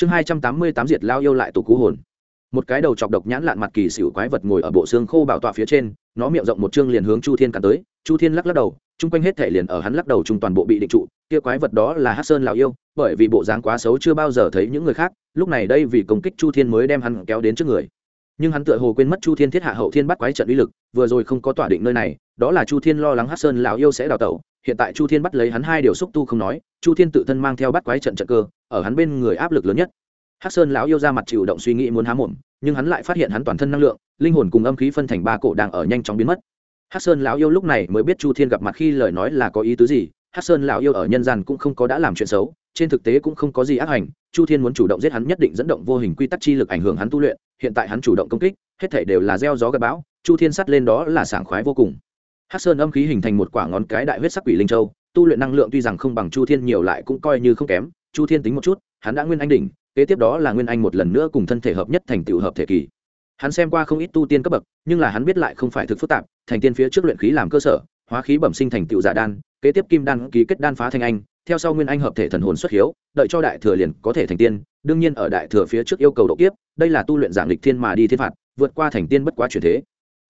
chương hai trăm tám mươi tám diệt lao yêu lại tụ cú hồn. Một cái đầu chọc độc nhãn lạn mặt kỳ xỉu quái vật ngồi ở bộ xương khô bảo tọa phía trên, nó miệng rộng một chương liền hướng chu thiên cắn tới, chu thiên lắc lắc đầu, chung quanh hết thể liền ở hắn lắc đầu chung toàn bộ bị định trụ, kia quái vật đó là hát sơn lào yêu, bởi vì bộ dáng quá xấu chưa bao giờ thấy những người khác, lúc này đây vì công kích chu thiên mới đem hắn kéo đến trước người. Nhưng hắn tựa hồ quên mất chu thiên thiết hạ hậu thiên bắt quái trận uy lực, vừa rồi không có tỏa định nơi này, đó là chu thiên lo lắng hát sơn lào yêu sẽ đào tẩu, hiện tại chu thiên bắt lấy hắn hai điều xúc tu không nói, chu thiên tự thân mang theo bắt quái trận trận cơ ở hắn bên người áp lực lớn nhất. Hắc sơn lão yêu ra mặt chịu động suy nghĩ muốn há mồm, nhưng hắn lại phát hiện hắn toàn thân năng lượng, linh hồn cùng âm khí phân thành ba cổ đang ở nhanh chóng biến mất. Hắc sơn lão yêu lúc này mới biết chu thiên gặp mặt khi lời nói là có ý tứ gì, Hắc sơn lão yêu ở nhân gian cũng không có đã làm chuyện xấu, trên thực tế cũng không có gì ác hành, chu thiên muốn chủ động giết hắn nhất định dẫn động vô hình quy tắc chi lực ảnh hưởng hắn tu luyện, hiện tại hắn chủ động công kích, hết thể đều là gieo gió gặp bão, chu thiên sắt lên đó là sảng khoái vô cùng. Hắc sơn âm khí hình thành một quả ngón cái đại huyết sắc quỷ linh châu, tu luyện năng lượng tuy rằng không bằng chu thiên nhiều lại cũng coi như không kém chu thiên tính một chút, hắn đã nguyên anh đỉnh, kế tiếp đó là nguyên anh một lần nữa cùng thân thể hợp nhất thành tựu hợp thể kỳ. Hắn xem qua không ít tu tiên cấp bậc, nhưng là hắn biết lại không phải thực phức tạp, thành tiên phía trước luyện khí làm cơ sở, hóa khí bẩm sinh thành tựu giả đan, kế tiếp kim đan ký kết đan phá thành anh, theo sau nguyên anh hợp thể thần hồn xuất hiếu, đợi cho đại thừa liền có thể thành tiên, đương nhiên ở đại thừa phía trước yêu cầu độ kiếp, đây là tu luyện giảng lịch thiên mà đi thiên phạt, vượt qua thành tiên bất quá chuyển thế.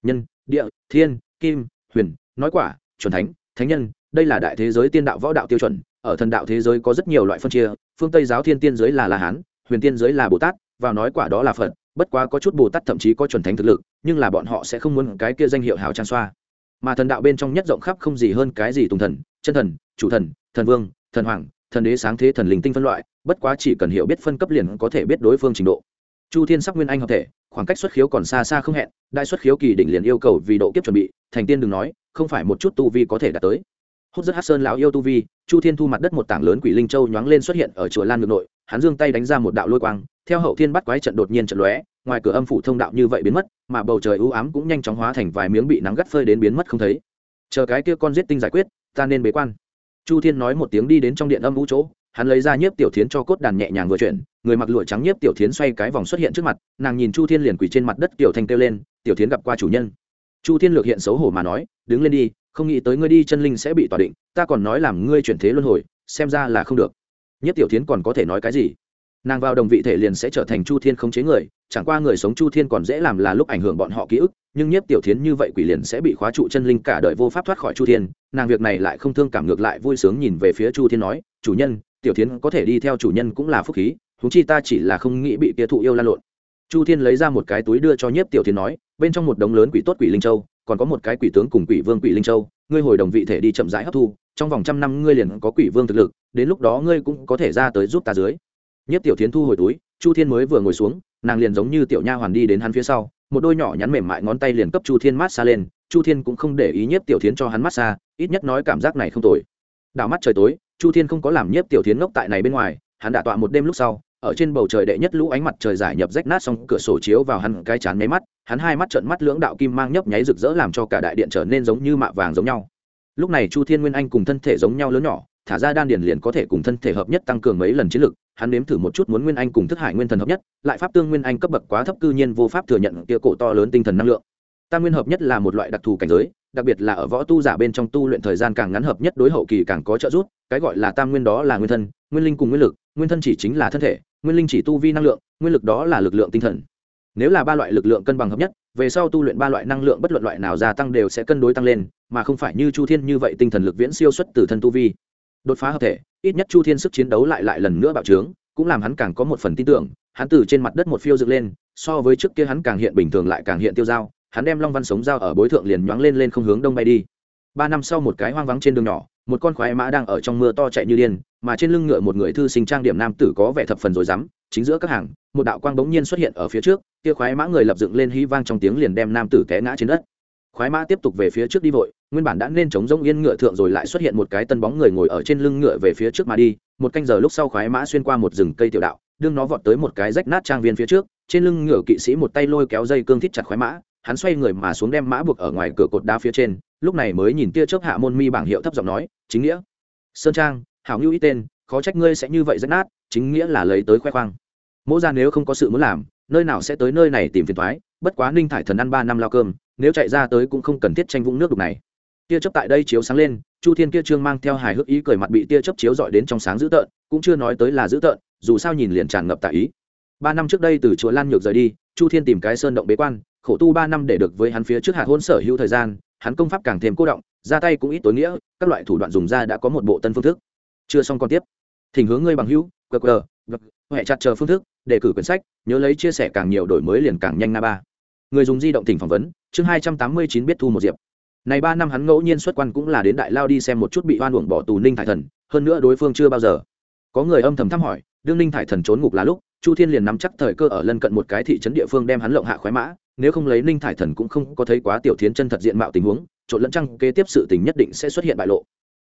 Nhân, địa, thiên, kim, huyền, nói quả, chuẩn thánh thánh nhân, đây là đại thế giới tiên đạo võ đạo tiêu chuẩn ở thần đạo thế giới có rất nhiều loại phân chia, phương tây giáo thiên tiên giới là la hán, huyền tiên giới là bồ tát, vào nói quả đó là phật, bất quá có chút bồ tát thậm chí có chuẩn thánh thực lực, nhưng là bọn họ sẽ không muốn cái kia danh hiệu hào trang xoa. Mà thần đạo bên trong nhất rộng khắp không gì hơn cái gì tùng thần, chân thần, chủ thần thần vương, thần hoàng, thần đế sáng thế thần linh tinh phân loại, bất quá chỉ cần hiểu biết phân cấp liền có thể biết đối phương trình độ. Chu thiên sắc nguyên anh hợp thể, khoảng cách xuất khiếu còn xa xa không hẹn, đại xuất khiếu kỳ đỉnh liền yêu cầu vì độ kiếp chuẩn bị, thành tiên đừng nói, không phải một chút tu vi có thể đạt tới hút rất hát sơn lão yêu tu vi, chu thiên thu mặt đất một tảng lớn quỷ linh châu nhoáng lên xuất hiện ở chùa lan ngược nội, hắn giương tay đánh ra một đạo lôi quang, theo hậu thiên bắt quái trận đột nhiên trận lóe, ngoài cửa âm phủ thông đạo như vậy biến mất, mà bầu trời ưu ám cũng nhanh chóng hóa thành vài miếng bị nắng gắt phơi đến biến mất không thấy. Chờ cái kia con giết tinh giải quyết, ta nên bế quan. Chu thiên nói một tiếng đi đến trong điện âm vũ chỗ, hắn lấy ra nhiếp tiểu thiến cho cốt đàn nhẹ nhàng vừa chuyển, người mặc lụa trắng nhiếp tiểu thiến xoay cái vòng xuất hiện trước mặt, nàng nhìn chu thiên liền quỳ trên mặt đất tiểu thanh kêu lên, tiểu thiến gặp qua chủ nhân. Chu thiên lược hiện xấu hổ mà nói, đứng lên đi không nghĩ tới ngươi đi chân linh sẽ bị tỏa định, ta còn nói làm ngươi chuyển thế luân hồi, xem ra là không được. Nhất tiểu thiến còn có thể nói cái gì? Nàng vào đồng vị thể liền sẽ trở thành chu thiên không chế người, chẳng qua người sống chu thiên còn dễ làm là lúc ảnh hưởng bọn họ ký ức, nhưng nhất tiểu thiến như vậy quỷ liền sẽ bị khóa trụ chân linh cả đời vô pháp thoát khỏi chu thiên, nàng việc này lại không thương cảm ngược lại vui sướng nhìn về phía chu thiên nói, chủ nhân, tiểu thiến có thể đi theo chủ nhân cũng là phúc khí thú chi ta chỉ là không nghĩ bị kia thụ yêu lan lộn. Chu thiên lấy ra một cái túi đưa cho nhiếp tiểu thiến nói, bên trong một đống lớn quỷ tốt quỷ linh châu còn có một cái quỷ tướng cùng quỷ vương quỷ linh châu, ngươi hồi đồng vị thể đi chậm rãi hấp thu, trong vòng trăm năm ngươi liền có quỷ vương thực lực, đến lúc đó ngươi cũng có thể ra tới giúp ta dưới. Nhất tiểu tiến thu hồi túi, chu thiên mới vừa ngồi xuống, nàng liền giống như tiểu nha hoàn đi đến hắn phía sau, một đôi nhỏ nhắn mềm mại ngón tay liền cấp chu thiên mát xa lên, chu thiên cũng không để ý nhất tiểu tiến cho hắn mát xa, ít nhất nói cảm giác này không tồi. Đảo mắt trời tối, chu thiên không có làm nhất tiểu tiến ngốc tại này bên ngoài, hắn đã tọa một đêm lúc sau ở trên bầu trời đệ nhất lũ ánh mặt trời giải nhập rách nát xong, cửa sổ chiếu vào hắn cái chán nháy mắt, hắn hai mắt trợn mắt lưỡng đạo kim mang nhấp nháy rực rỡ làm cho cả đại điện trở nên giống như mạ vàng giống nhau. Lúc này chu thiên nguyên anh cùng thân thể giống nhau lớn nhỏ, thả ra đan điền liền có thể cùng thân thể hợp nhất tăng cường mấy lần chiến lực, hắn nếm thử một chút muốn nguyên anh cùng thức hải nguyên thần hợp nhất, lại pháp tương nguyên anh cấp bậc quá thấp cư nhiên vô pháp thừa nhận kia cổ to lớn tinh thần năng lượng. Tam nguyên hợp nhất là một loại đặc thù cảnh giới, đặc biệt là ở võ tu giả bên trong tu luyện thời gian càng ngắn hợp nhất đối hậu kỳ càng có trợ giúp, cái gọi là tam nguyên đó là nguyên thân, nguyên linh cùng nguyên lực, nguyên thân chỉ chính là thân thể nguyên linh chỉ tu vi năng lượng, nguyên lực đó là lực lượng tinh thần. Nếu là ba loại lực lượng cân bằng hợp nhất, về sau tu luyện ba loại năng lượng bất luận loại nào gia tăng đều sẽ cân đối tăng lên, mà không phải như chu thiên như vậy tinh thần lực viễn siêu xuất từ thân tu vi. Đột phá hợp thể, ít nhất chu thiên sức chiến đấu lại lại lần nữa bạo trướng, cũng làm hắn càng có một phần tin tưởng, hắn từ trên mặt đất một phiêu dựng lên, so với trước kia hắn càng hiện bình thường lại càng hiện tiêu dao, hắn đem long văn sống dao ở bối thượng liền nhoáng lên lên không hướng đông bay đi. Ba năm sau một cái hoang vắng trên đường nhỏ một con khoái mã đang ở trong mưa to chạy như điên, mà trên lưng ngựa một người thư sinh trang điểm nam tử có vẻ thập phần rồi rắm, chính giữa các hàng, một đạo quang bỗng nhiên xuất hiện ở phía trước, kia khoái mã người lập dựng lên hí vang trong tiếng liền đem nam tử té ngã trên đất. Khoái mã tiếp tục về phía trước đi vội, nguyên bản đã nên chống rông yên ngựa thượng rồi lại xuất hiện một cái tân bóng người ngồi ở trên lưng ngựa về phía trước mà đi, một canh giờ lúc sau khoái mã xuyên qua một rừng cây tiểu đạo, đương nó vọt tới một cái rách nát trang viên phía trước, trên lưng ngựa kỵ sĩ một tay lôi kéo dây cương thít chặt khoái mã hắn xoay người mà xuống đem mã buộc ở ngoài cửa cột đá phía trên, lúc này mới nhìn tia chớp hạ môn mi bảng hiệu thấp giọng nói, chính nghĩa. Sơn trang, hảo ngưu ít tên, khó trách ngươi sẽ như vậy rất nát, chính nghĩa là lấy tới khoe khoang. Mỗ ra nếu không có sự muốn làm, nơi nào sẽ tới nơi này tìm phiền thoái bất quá ninh thải thần ăn ba năm lao cơm, nếu chạy ra tới cũng không cần thiết tranh vũng nước đục này. Tia chớp tại đây chiếu sáng lên, chu thiên kia trương mang theo hài hước ý cười mặt bị tia chớp chiếu dọi đến trong sáng dữ tợn, cũng chưa nói tới là dữ tợn, dù sao nhìn liền tràn ngập tại ý. Ba năm trước đây từ chùa lan nhược rời đi, chu thiên tìm cái sơn động bế quan khổ tu ba năm để được với hắn phía trước hạt hôn sở hữu thời gian, hắn công pháp càng thêm cô động, ra tay cũng ít tối nghĩa, các loại thủ đoạn dùng ra đã có một bộ tân phương thức. Chưa xong còn tiếp. Thỉnh hướng ngươi bằng hữu qr huệ chặt chờ phương thức, đề cử quyển sách, nhớ lấy chia sẻ càng nhiều đổi mới liền càng nhanh na ba. Người dùng di động tỉnh phỏng vấn, chương hai trăm tám mươi chín biết thu một diệp. Này ba năm hắn ngẫu nhiên xuất quan cũng là đến đại lao đi xem một chút bị oan uổng bỏ tù ninh thải thần, hơn nữa đối phương chưa bao giờ. Có người âm thầm thăm hỏi, đương ninh thải thần trốn ngục là lúc, chu thiên liền nắm chắc thời cơ ở lân cận một cái thị trấn địa phương đem hắn lộng hạ khoái mã nếu không lấy ninh thải thần cũng không có thấy quá tiểu thiến chân thật diện mạo tình huống, trộn lẫn trăng kế tiếp sự tình nhất định sẽ xuất hiện bại lộ.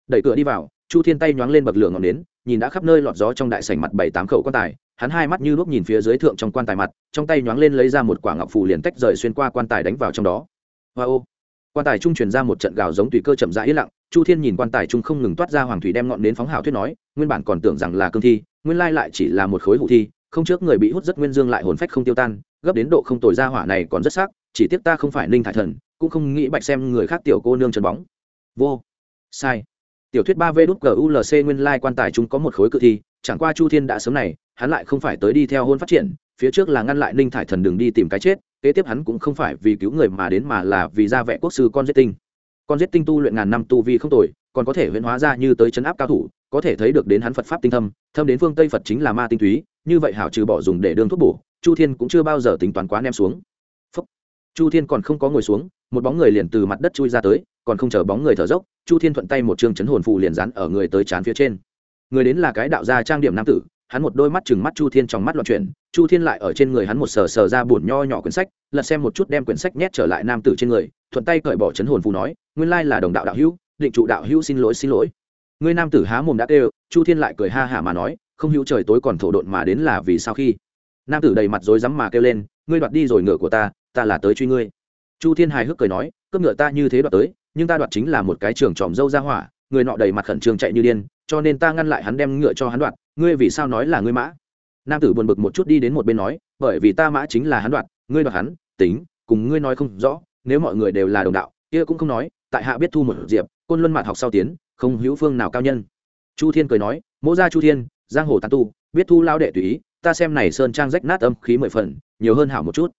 Đẩy cửa đi vào, chu thiên tay nhoáng lên bậc lửa ngọn nến, nhìn đã khắp nơi lọt gió trong đại sảnh mặt bảy tám khẩu quan tài, hắn hai mắt như lúc nhìn phía dưới thượng trong quan tài mặt, trong tay nhoáng lên lấy ra một quả ngọc phù liền tách rời xuyên qua quan tài đánh vào trong đó. Hoa ô! Quan tài trung truyền ra một trận gào giống tùy cơ chậm rãi yên lặng, chu thiên nhìn quan tài trung không ngừng toát ra hoàng thủy đem ngọn nến phóng hào thuyết nói, nguyên bản còn tưởng rằng là cương thi, nguyên lai lại chỉ là một khối hụ thi, không trước người bị hút rất nguyên dương lại hồn phách không tiêu tan gấp đến độ không tồi ra hỏa này còn rất sắc, chỉ tiếc ta không phải ninh thải thần, cũng không nghĩ bạch xem người khác tiểu cô nương trần bóng. Vô. Sai. Tiểu thuyết ba v đút gulc nguyên lai quan tài chúng có một khối cự thi, chẳng qua chu thiên đã sớm này, hắn lại không phải tới đi theo hôn phát triển, phía trước là ngăn lại ninh thải thần đường đi tìm cái chết, kế tiếp hắn cũng không phải vì cứu người mà đến mà là vì ra vẽ quốc sư con giết tinh. Con giết tinh tu luyện ngàn năm tu vi không tồi, còn có thể huyễn hóa ra như tới chấn áp cao thủ, có thể thấy được đến hắn phật pháp tinh thâm thâm đến phương tây phật chính là ma tinh túy, như vậy hảo trừ bỏ dùng để đương thuốc bổ chu thiên cũng chưa bao giờ tính toán quá ném xuống. Phúc. chu thiên còn không có ngồi xuống, một bóng người liền từ mặt đất chui ra tới, còn không chờ bóng người thở dốc, chu thiên thuận tay một chương chấn hồn phụ liền dán ở người tới chán phía trên. Người đến là cái đạo gia trang điểm nam tử, hắn một đôi mắt chừng mắt chu thiên trong mắt loạn chuyển, chu thiên lại ở trên người hắn một sờ sờ ra bùn nho nhỏ quyển sách, lật xem một chút đem quyển sách nhét trở lại nam tử trên người, thuận tay cởi bỏ chấn hồn phù nói, nguyên lai là đồng đạo đạo hữu, định trụ đạo hữu xin lỗi xin lỗi. Người nam tử há mồm đã kêu, chu thiên lại cười ha hả mà nói, không hữu trời tối còn thổ độn mà đến là vì sao khi? Nam tử đầy mặt rối rắm mà kêu lên, ngươi đoạt đi rồi ngựa của ta ta là tới truy ngươi. Chu thiên hài hước cười nói, cướp ngựa ta như thế đoạt tới, nhưng ta đoạt chính là một cái trường tròm dâu ra hỏa, người nọ đầy mặt khẩn trương chạy như điên, cho nên ta ngăn lại hắn đem ngựa cho hắn đoạt, ngươi vì sao nói là ngươi mã? Nam tử buồn bực một chút đi đến một bên nói, bởi vì ta mã chính là hắn đoạt, ngươi đoạt hắn, tính, cùng ngươi nói không rõ, nếu mọi người đều là đồng đạo, kia cũng không nói, tại hạ biết thu một diệp, côn luân mạt học sau tiến, không hữu phương nào cao nhân. Chu thiên cười nói, mỗ gia chu thiên, giang hồ tàn tu, biết thu lao đệ tùy ý ta xem này sơn trang rách nát âm khí mười phần, nhiều hơn hảo một chút.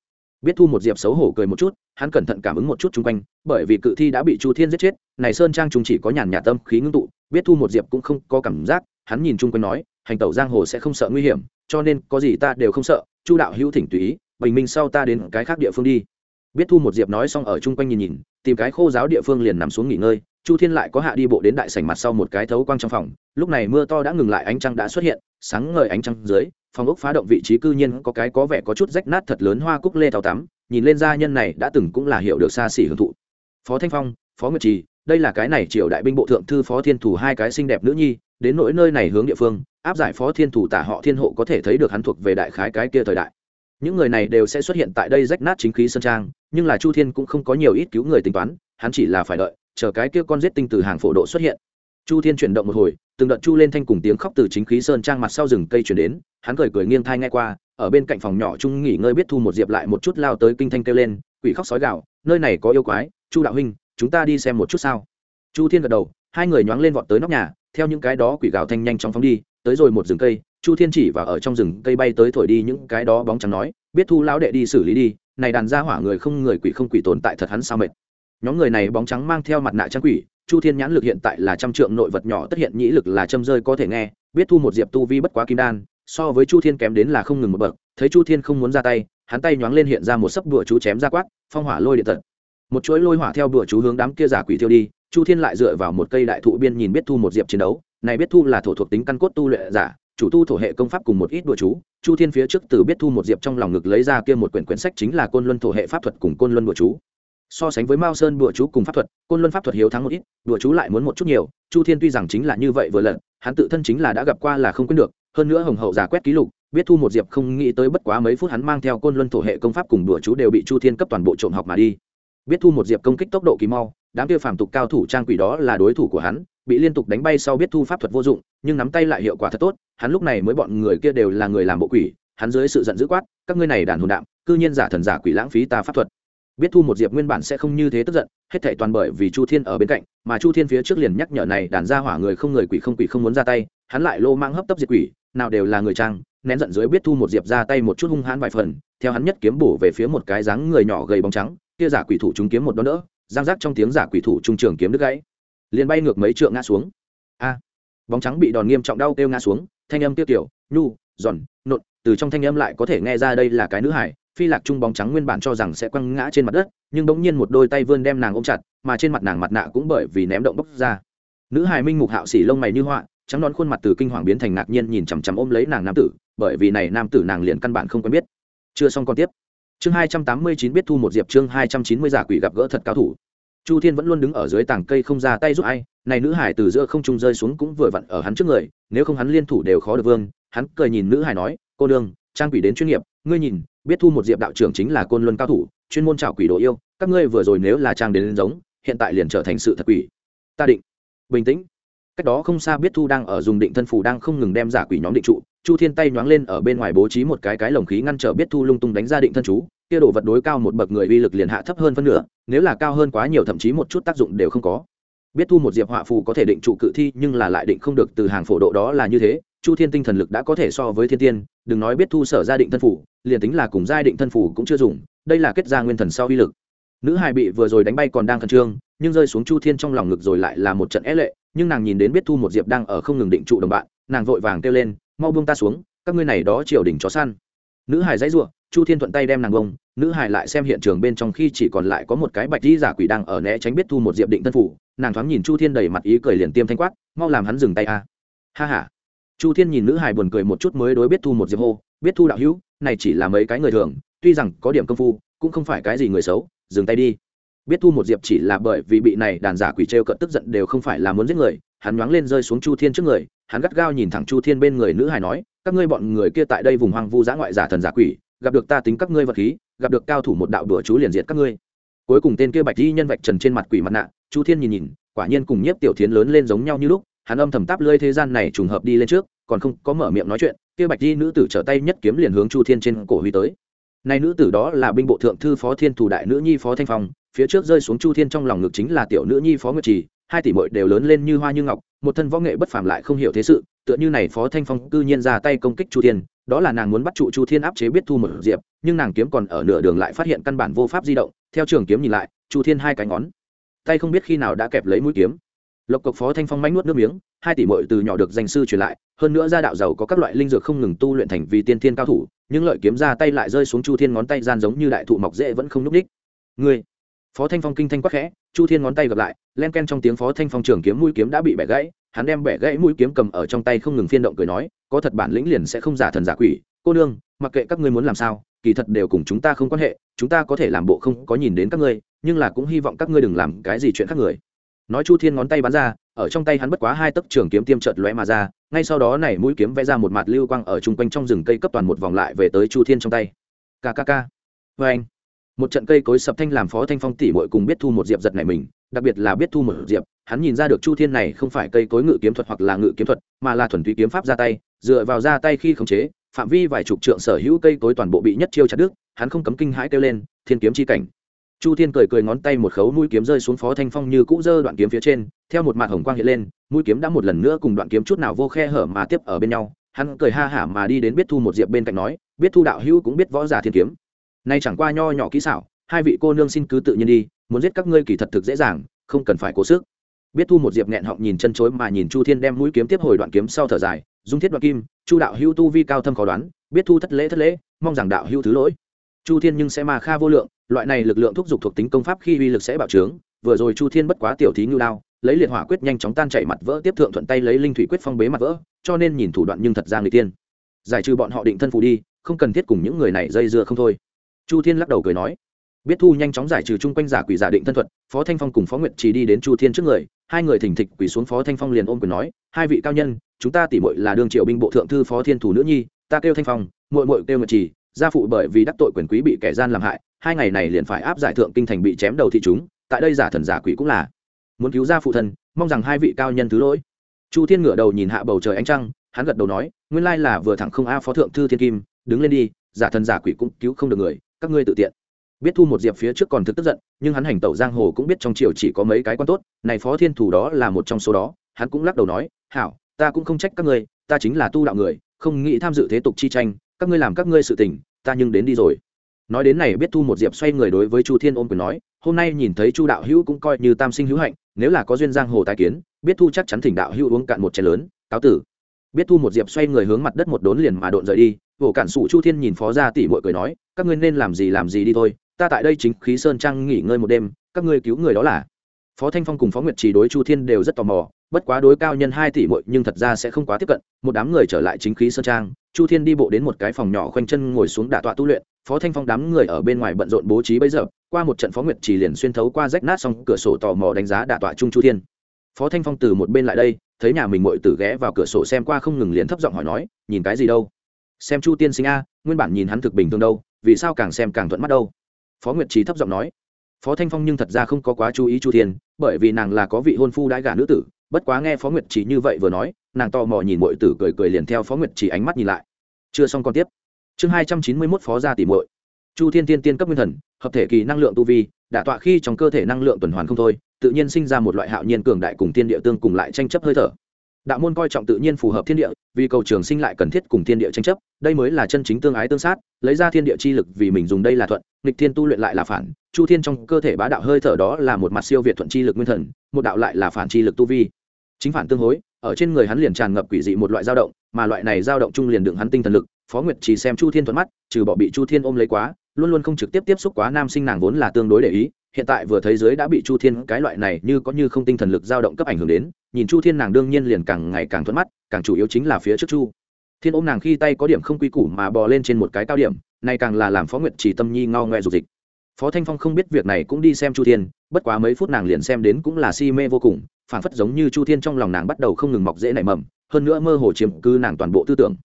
Biết thu một diệp xấu hổ cười một chút, hắn cẩn thận cảm ứng một chút chung quanh, bởi vì cự thi đã bị chu thiên giết chết, này sơn trang chúng chỉ có nhàn nhà tâm khí ngưng tụ, biết thu một diệp cũng không có cảm giác, hắn nhìn chung quanh nói, hành tẩu giang hồ sẽ không sợ nguy hiểm, cho nên có gì ta đều không sợ, chu đạo hữu thỉnh tùy ý, bình minh sau ta đến cái khác địa phương đi. Biết thu một diệp nói xong ở chung quanh nhìn nhìn, tìm cái khô giáo địa phương liền nằm xuống nghỉ ngơi chu thiên lại có hạ đi bộ đến đại sảnh mặt sau một cái thấu quang trong phòng, lúc này mưa to đã ngừng lại, ánh trăng đã xuất hiện, sáng ngời ánh trăng dưới, phòng ốc phá động vị trí cư nhiên có cái có vẻ có chút rách nát thật lớn hoa cúc lê thao tắm, nhìn lên gia nhân này đã từng cũng là hiểu được xa xỉ hưởng thụ. Phó thanh phong, phó nguyệt trì, đây là cái này triều đại binh bộ thượng thư phó thiên thủ hai cái xinh đẹp nữ nhi, đến nỗi nơi này hướng địa phương, áp giải phó thiên thủ tả họ thiên hộ có thể thấy được hắn thuộc về đại khái cái kia thời đại. Những người này đều sẽ xuất hiện tại đây rách nát chính khí sơn trang, nhưng là chu thiên cũng không có nhiều ít cứu người tính toán, hắn chỉ là phải đợi chờ cái kia con giết tinh từ hàng phổ độ xuất hiện. Chu thiên chuyển động một hồi, từng đợt chu lên thanh cùng tiếng khóc từ chính khí sơn trang mặt sau rừng cây chuyển đến, hắn cười cười nghiêng thai ngay qua, ở bên cạnh phòng nhỏ chung nghỉ ngơi biết thu một diệp lại một chút lao tới kinh thanh kêu lên, quỷ khóc sói gạo nơi này có yêu quái, chu đạo huynh, chúng ta đi xem một chút sao. Chu thiên gật đầu, hai người nhoáng lên vọt tới nóc nhà, theo những cái đó quỷ gào thanh nhanh chóng phóng đi, tới rồi một rừng cây, chu thiên chỉ và ở trong rừng cây bay tới thổi đi những cái đó bóng trắng nói, biết thu lão đệ đi xử lý đi, này đàn ra hỏa người không người quỷ không quỷ tồn tại thật hắn sao mệt nhóm người này bóng trắng mang theo mặt nạ trắng quỷ, chu thiên nhãn lực hiện tại là trăm trượng, nội vật nhỏ tất hiện nhĩ lực là châm rơi có thể nghe, biết thu một diệp tu vi bất quá kim đan, so với chu thiên kém đến là không ngừng một bậc, thấy chu thiên không muốn ra tay, hắn tay nhoáng lên hiện ra một sấp đùa chú chém ra quát, phong hỏa lôi điện tật. Một chuỗi lôi hỏa theo đùa chú hướng đám kia giả quỷ tiêu đi, chu thiên lại dựa vào một cây đại thụ biên nhìn biết thu một diệp chiến đấu, này biết thu là thổ thuộc tính căn cốt tu luyện giả, chủ tu thổ hệ công pháp cùng một ít đùa chú, chu thiên phía trước từ biết thu một diệp trong lòng ngực lấy ra kia một quyển quyển sách chính là côn luân thổ hệ pháp thuật cùng côn luân đùa chú so sánh với mao sơn bùa chú cùng pháp thuật, côn luân pháp thuật hiếu thắng một ít, bùa chú lại muốn một chút nhiều, chu thiên tuy rằng chính là như vậy vừa lần hắn tự thân chính là đã gặp qua là không quên được, hơn nữa hồng hậu giả quét ký lục, biết thu một diệp không nghĩ tới bất quá mấy phút hắn mang theo côn luân thổ hệ công pháp cùng đùa chú đều bị chu thiên cấp toàn bộ trộm học mà đi. Biết thu một diệp công kích tốc độ kỳ mau, đám kia phàm tục cao thủ trang quỷ đó là đối thủ của hắn, bị liên tục đánh bay sau biết thu pháp thuật vô dụng, nhưng nắm tay lại hiệu quả thật tốt, hắn lúc này mới bọn người kia đều là người làm bộ quỷ, hắn dưới sự giận dữ quát, các ngươi này đàn hồn đạm, cư nhiên giả thần giả quỷ lãng phí ta pháp thuật biết thu một diệp nguyên bản sẽ không như thế tức giận, hết thảy toàn bởi vì chu thiên ở bên cạnh, mà chu thiên phía trước liền nhắc nhở này, đàn ra hỏa người không người quỷ không quỷ không muốn ra tay, hắn lại lô mang hấp tấp diệt quỷ, nào đều là người trang, nén giận dưới biết thu một diệp ra tay một chút hung hãn vài phần, theo hắn nhất kiếm bổ về phía một cái dáng người nhỏ gầy bóng trắng, kia giả quỷ thủ chúng kiếm một đón đỡ, giang rác trong tiếng giả quỷ thủ trung trường kiếm đứt gãy, liền bay ngược mấy trượng ngã xuống. A, bóng trắng bị đòn nghiêm trọng đau kêu ngã xuống, thanh âm tiêu tiểu nhu, giòn nộn từ trong thanh âm lại có thể nghe ra đây là cái nữ hải phi lạc trung bóng trắng nguyên bản cho rằng sẽ quăng ngã trên mặt đất, nhưng bỗng nhiên một đôi tay vươn đem nàng ôm chặt, mà trên mặt nàng mặt nạ cũng bởi vì ném động bốc ra. Nữ hài minh mục hạo xỉ lông mày như họa trắng non khuôn mặt từ kinh hoàng biến thành ngạc nhiên nhìn chằm chằm ôm lấy nàng nam tử, bởi vì này nam tử nàng liền căn bản không quen biết. Chưa xong còn tiếp. Chương hai trăm tám mươi chín biết thu một diệp chương hai trăm chín mươi giả quỷ gặp gỡ thật cao thủ. Chu thiên vẫn luôn đứng ở dưới tảng cây không ra tay giúp ai, này nữ hải từ giữa không trung rơi xuống cũng vừa vặn ở hắn trước người, nếu không hắn liên thủ đều khó được vương. Hắn cười nhìn nữ hải nói, cô đương trang quỷ đến chuyên nghiệp, ngươi nhìn biết thu một diệp đạo trưởng chính là côn luân cao thủ, chuyên môn trào quỷ đồ yêu, các ngươi vừa rồi nếu là trang đến giống, hiện tại liền trở thành sự thật quỷ. Ta định. Bình tĩnh. Cách đó không xa biết thu đang ở dùng định thân phù đang không ngừng đem giả quỷ nhóm định trụ, chu thiên tay nhoáng lên ở bên ngoài bố trí một cái cái lồng khí ngăn trở biết thu lung tung đánh ra định thân chú, kia đồ vật đối cao một bậc người uy lực liền hạ thấp hơn phân nửa, nếu là cao hơn quá nhiều thậm chí một chút tác dụng đều không có. Biết thu một diệp họa phù có thể định trụ cự thi nhưng là lại định không được, từ hàng phổ độ đó là như thế, chu thiên tinh thần lực đã có thể so với thiên tiên đừng nói biết thu sở gia định thân phủ, liền tính là cùng gia định thân phủ cũng chưa dùng, đây là kết gia nguyên thần sau uy lực. Nữ hài bị vừa rồi đánh bay còn đang khẩn trương, nhưng rơi xuống chu thiên trong lòng ngực rồi lại là một trận é lệ, nhưng nàng nhìn đến biết thu một diệp đang ở không ngừng định trụ đồng bạn, nàng vội vàng kêu lên, mau buông ta xuống, các ngươi này đó triều đình chó săn. Nữ hải dãy ruộng chu thiên thuận tay đem nàng bông, nữ hải lại xem hiện trường bên trong khi chỉ còn lại có một cái bạch di giả quỷ đang ở né tránh biết thu một diệp định thân phủ, nàng thoáng nhìn chu thiên đầy mặt ý cười liền tiêm thanh quát, mau làm hắn dừng tay a. Ha ha chu thiên nhìn nữ hài buồn cười một chút mới đối biết thu một diệp hô, biết thu đạo hữu, này chỉ là mấy cái người thường, tuy rằng có điểm công phu, cũng không phải cái gì người xấu, dừng tay đi. Biết thu một diệp chỉ là bởi vì bị này đàn giả quỷ t r e o cận tức giận đều không phải là muốn giết người, hắn nhoáng lên rơi xuống chu thiên trước người, hắn gắt gao nhìn thẳng chu thiên bên người nữ hài nói, các ngươi bọn người kia tại đây vùng hoang vu giã ngoại giả thần giả quỷ, gặp được ta tính các ngươi vật khí, gặp được cao thủ một đạo đùa chú liền diệt các ngươi. Cuối cùng tên kia bạch di nhân vạch trần trên mặt quỷ mặt nạ, chu thiên nhìn nhìn, quả nhiên cùng nhiếp tiểu thiến lớn lên giống nhau như lúc hắn âm thầm táp lơi thế gian này trùng hợp đi lên trước, còn không có mở miệng nói chuyện, kia bạch di nữ tử trở tay nhất kiếm liền hướng chu thiên trên cổ huy tới. Này nữ tử đó là binh bộ thượng thư phó thiên thủ đại nữ nhi phó thanh phong, phía trước rơi xuống chu thiên trong lòng ngực chính là tiểu nữ nhi phó nguyệt trì, hai tỷ muội đều lớn lên như hoa như ngọc, một thân võ nghệ bất phàm lại không hiểu thế sự, tựa như này phó thanh phong cư nhiên ra tay công kích chu thiên, đó là nàng muốn bắt trụ chu thiên áp chế biết thu một diệp, nhưng nàng kiếm còn ở nửa đường lại phát hiện căn bản vô pháp di động, theo trường kiếm nhìn lại, chu thiên hai cái ngón, tay không biết khi nào đã kẹp lấy mũi kiếm lộc cộc phó thanh phong mánh nuốt nước miếng, hai tỷ muội từ nhỏ được danh sư truyền lại, hơn nữa gia đạo giàu có các loại linh dược không ngừng tu luyện thành vì tiên thiên cao thủ, nhưng lợi kiếm ra tay lại rơi xuống chu thiên ngón tay gian giống như đại thụ mọc dễ vẫn không núp đích. Ngươi, phó thanh phong kinh thanh quắc khẽ, chu thiên ngón tay gặp lại, len ken trong tiếng phó thanh phong trường kiếm mũi kiếm đã bị bẻ gãy, hắn đem bẻ gãy mũi kiếm cầm ở trong tay không ngừng phiên động cười nói, có thật bản lĩnh liền sẽ không giả thần giả quỷ, cô nương, mặc kệ các ngươi muốn làm sao, kỳ thật đều cùng chúng ta không quan hệ, chúng ta có thể làm bộ không có nhìn đến các ngươi, nhưng là cũng hy vọng các ngươi đừng làm cái gì chuyện khác người nói chu thiên ngón tay bắn ra, ở trong tay hắn bất quá hai tấc trường kiếm tiêm trợt lóe mà ra, ngay sau đó này mũi kiếm vẽ ra một mặt lưu quang ở chung quanh trong rừng cây cấp toàn một vòng lại về tới chu thiên trong tay. Kkk vê anh, một trận cây cối sập thanh làm phó thanh phong tỷ muội cùng biết thu một diệp giật này mình, đặc biệt là biết thu một diệp, hắn nhìn ra được chu thiên này không phải cây cối ngự kiếm thuật hoặc là ngự kiếm thuật, mà là thuần túy kiếm pháp ra tay, dựa vào ra tay khi khống chế, phạm vi vài chục trượng sở hữu cây cối toàn bộ bị nhất chiêu chặt đứt, hắn không cấm kinh hãi kêu lên, thiên kiếm chi cảnh chu thiên cười cười ngón tay một khấu mũi kiếm rơi xuống phó thanh phong như cũ dơ đoạn kiếm phía trên, theo một mặt hồng quang hiện lên, mũi kiếm đã một lần nữa cùng đoạn kiếm chút nào vô khe hở mà tiếp ở bên nhau. Hắn cười ha hả mà đi đến biết thu một diệp bên cạnh nói, biết thu đạo hữu cũng biết võ giả thiên kiếm. Nay chẳng qua nho nhỏ kỹ xảo, hai vị cô nương xin cứ tự nhiên đi, muốn giết các ngươi kỳ thật thực dễ dàng, không cần phải cố sức. Biết thu một diệp nghẹn họng nhìn chân chối mà nhìn chu thiên đem mũi kiếm tiếp hồi đoạn kiếm sau thở dài, dung thiết đoạn kim, chu đạo hữu tu vi cao thâm khó đoán, biết thu thất lễ thất lễ, mong rằng đạo hữu thứ lỗi. Chu thiên nhưng sẽ mà kha vô lượng loại này lực lượng thúc giục thuộc tính công pháp khi uy lực sẽ bạo trướng, vừa rồi chu thiên bất quá tiểu thí ngưu đao, lấy liệt hỏa quyết nhanh chóng tan chảy mặt vỡ, tiếp thượng thuận tay lấy linh thủy quyết phong bế mặt vỡ, cho nên nhìn thủ đoạn nhưng thật ra người tiên. Giải trừ bọn họ định thân phù đi, không cần thiết cùng những người này dây dưa không thôi. Chu thiên lắc đầu cười nói. Biết thu nhanh chóng giải trừ chung quanh giả quỷ giả định thân thuật, phó thanh phong cùng phó nguyệt chỉ đi đến chu thiên trước người, hai người thỉnh thịch quỳ xuống phó thanh phong liền ôm quyền nói, hai vị cao nhân, chúng ta tỉ mội là đương triệu binh bộ thượng thư phó thiên thủ nữ nhi, ta kêu thanh phong mội mội kêu nguyệt trì gia phụ bởi vì đắc tội quyền quý bị kẻ gian làm hại, hai ngày này liền phải áp giải thượng kinh thành bị chém đầu thị chúng, tại đây giả thần giả quỷ cũng là. Muốn cứu gia phụ thân, mong rằng hai vị cao nhân thứ lỗi. Chu thiên ngửa đầu nhìn hạ bầu trời ánh trăng, hắn gật đầu nói, nguyên lai là vừa thẳng không a phó thượng thư thiên kim, đứng lên đi, giả thần giả quỷ cũng cứu không được người, các ngươi tự tiện. Biết thu một diệp phía trước còn thực tức giận, nhưng hắn hành tẩu giang hồ cũng biết trong triều chỉ có mấy cái quan tốt, này phó thiên thủ đó là một trong số đó, hắn cũng lắc đầu nói, hảo, ta cũng không trách các ngươi, ta chính là tu đạo người, không nghĩ tham dự thế tục chi tranh các ngươi làm các ngươi sự tình, ta nhưng đến đi rồi. Nói đến này, biết thu một diệp xoay người đối với chu thiên ôm quyền nói, hôm nay nhìn thấy chu đạo hữu cũng coi như tam sinh hữu hạnh, nếu là có duyên giang hồ tài kiến, biết thu chắc chắn thỉnh đạo hữu uống cạn một chén lớn, cáo tử. Biết thu một diệp xoay người hướng mặt đất một đốn liền mà độn rời đi vỗ cản sụ chu thiên nhìn phó ra tỷ muội cười nói, các ngươi nên làm gì làm gì đi thôi, ta tại đây chính khí sơn trang nghỉ ngơi một đêm, các ngươi cứu người đó là. Phó thanh phong cùng phó nguyệt trì đối chu thiên đều rất tò mò, bất quá đối cao nhân hai tỷ muội nhưng thật ra sẽ không quá tiếp cận, một đám người trở lại chính khí sơn trang chu thiên đi bộ đến một cái phòng nhỏ khoanh chân ngồi xuống đả tọa tu luyện, phó thanh phong đám người ở bên ngoài bận rộn bố trí bấy giờ, qua một trận phó nguyệt Chỉ liền xuyên thấu qua rách nát xong cửa sổ tò mò đánh giá đả tọa trung chu thiên. Phó thanh phong từ một bên lại đây, thấy nhà mình mội tử ghé vào cửa sổ xem qua không ngừng liền thấp giọng hỏi nói, nhìn cái gì đâu? Xem chu tiên sinh a, nguyên bản nhìn hắn thực bình thường đâu, vì sao càng xem càng thuận mắt đâu? Phó nguyệt trí thấp giọng nói. Phó thanh phong nhưng thật ra không có quá chú ý chu thiên, bởi vì nàng là có vị hôn phu đãi gả nữ tử, bất quá nghe phó nguyệt trí như vậy vừa nói nàng tò mò nhìn mọi tử cười cười liền theo phó nguyệt chỉ ánh mắt nhìn lại. Chưa xong còn tiếp. Chương hai trăm chín mươi mốt phó gia tỷ muội. Chu thiên tiên tiên cấp nguyên thần, hợp thể kỳ năng lượng tu vi đả tọa khi trong cơ thể năng lượng tuần hoàn không thôi, tự nhiên sinh ra một loại hạo nhiên cường đại cùng tiên địa tương cùng lại tranh chấp hơi thở. Đạo môn coi trọng tự nhiên phù hợp thiên địa, vì cầu trường sinh lại cần thiết cùng thiên địa tranh chấp, đây mới là chân chính tương ái tương sát, lấy ra thiên địa chi lực vì mình dùng đây là thuận, nghịch thiên tu luyện lại là phản, chu thiên trong cơ thể bá đạo hơi thở đó là một mặt siêu việt thuận chi lực nguyên thần, một đạo lại là phản chi lực tu vi. Chính phản tương hối ở trên người hắn liền tràn ngập quỷ dị một loại dao động, mà loại này dao động chung liền đựng hắn tinh thần lực, phó nguyệt chỉ xem chu thiên thuận mắt, trừ bỏ bị chu thiên ôm lấy quá, luôn luôn không trực tiếp tiếp xúc quá nam sinh nàng vốn là tương đối để ý, hiện tại vừa thấy dưới đã bị chu thiên, cái loại này như có như không tinh thần lực dao động cấp ảnh hưởng đến, nhìn chu thiên nàng đương nhiên liền càng ngày càng thuận mắt, càng chủ yếu chính là phía trước chu thiên ôm nàng khi tay có điểm không quy củ mà bò lên trên một cái cao điểm, này càng là làm phó nguyệt chỉ tâm nhi ngao ngoe dục dịch. Phó thanh phong không biết việc này cũng đi xem chu thiên, bất quá mấy phút nàng liền xem đến cũng là si mê vô cùng phản phất giống như chu thiên trong lòng nàng bắt đầu không ngừng mọc dễ nảy mầm, hơn nữa mơ hồ chiếm cư nàng toàn bộ tư tưởng.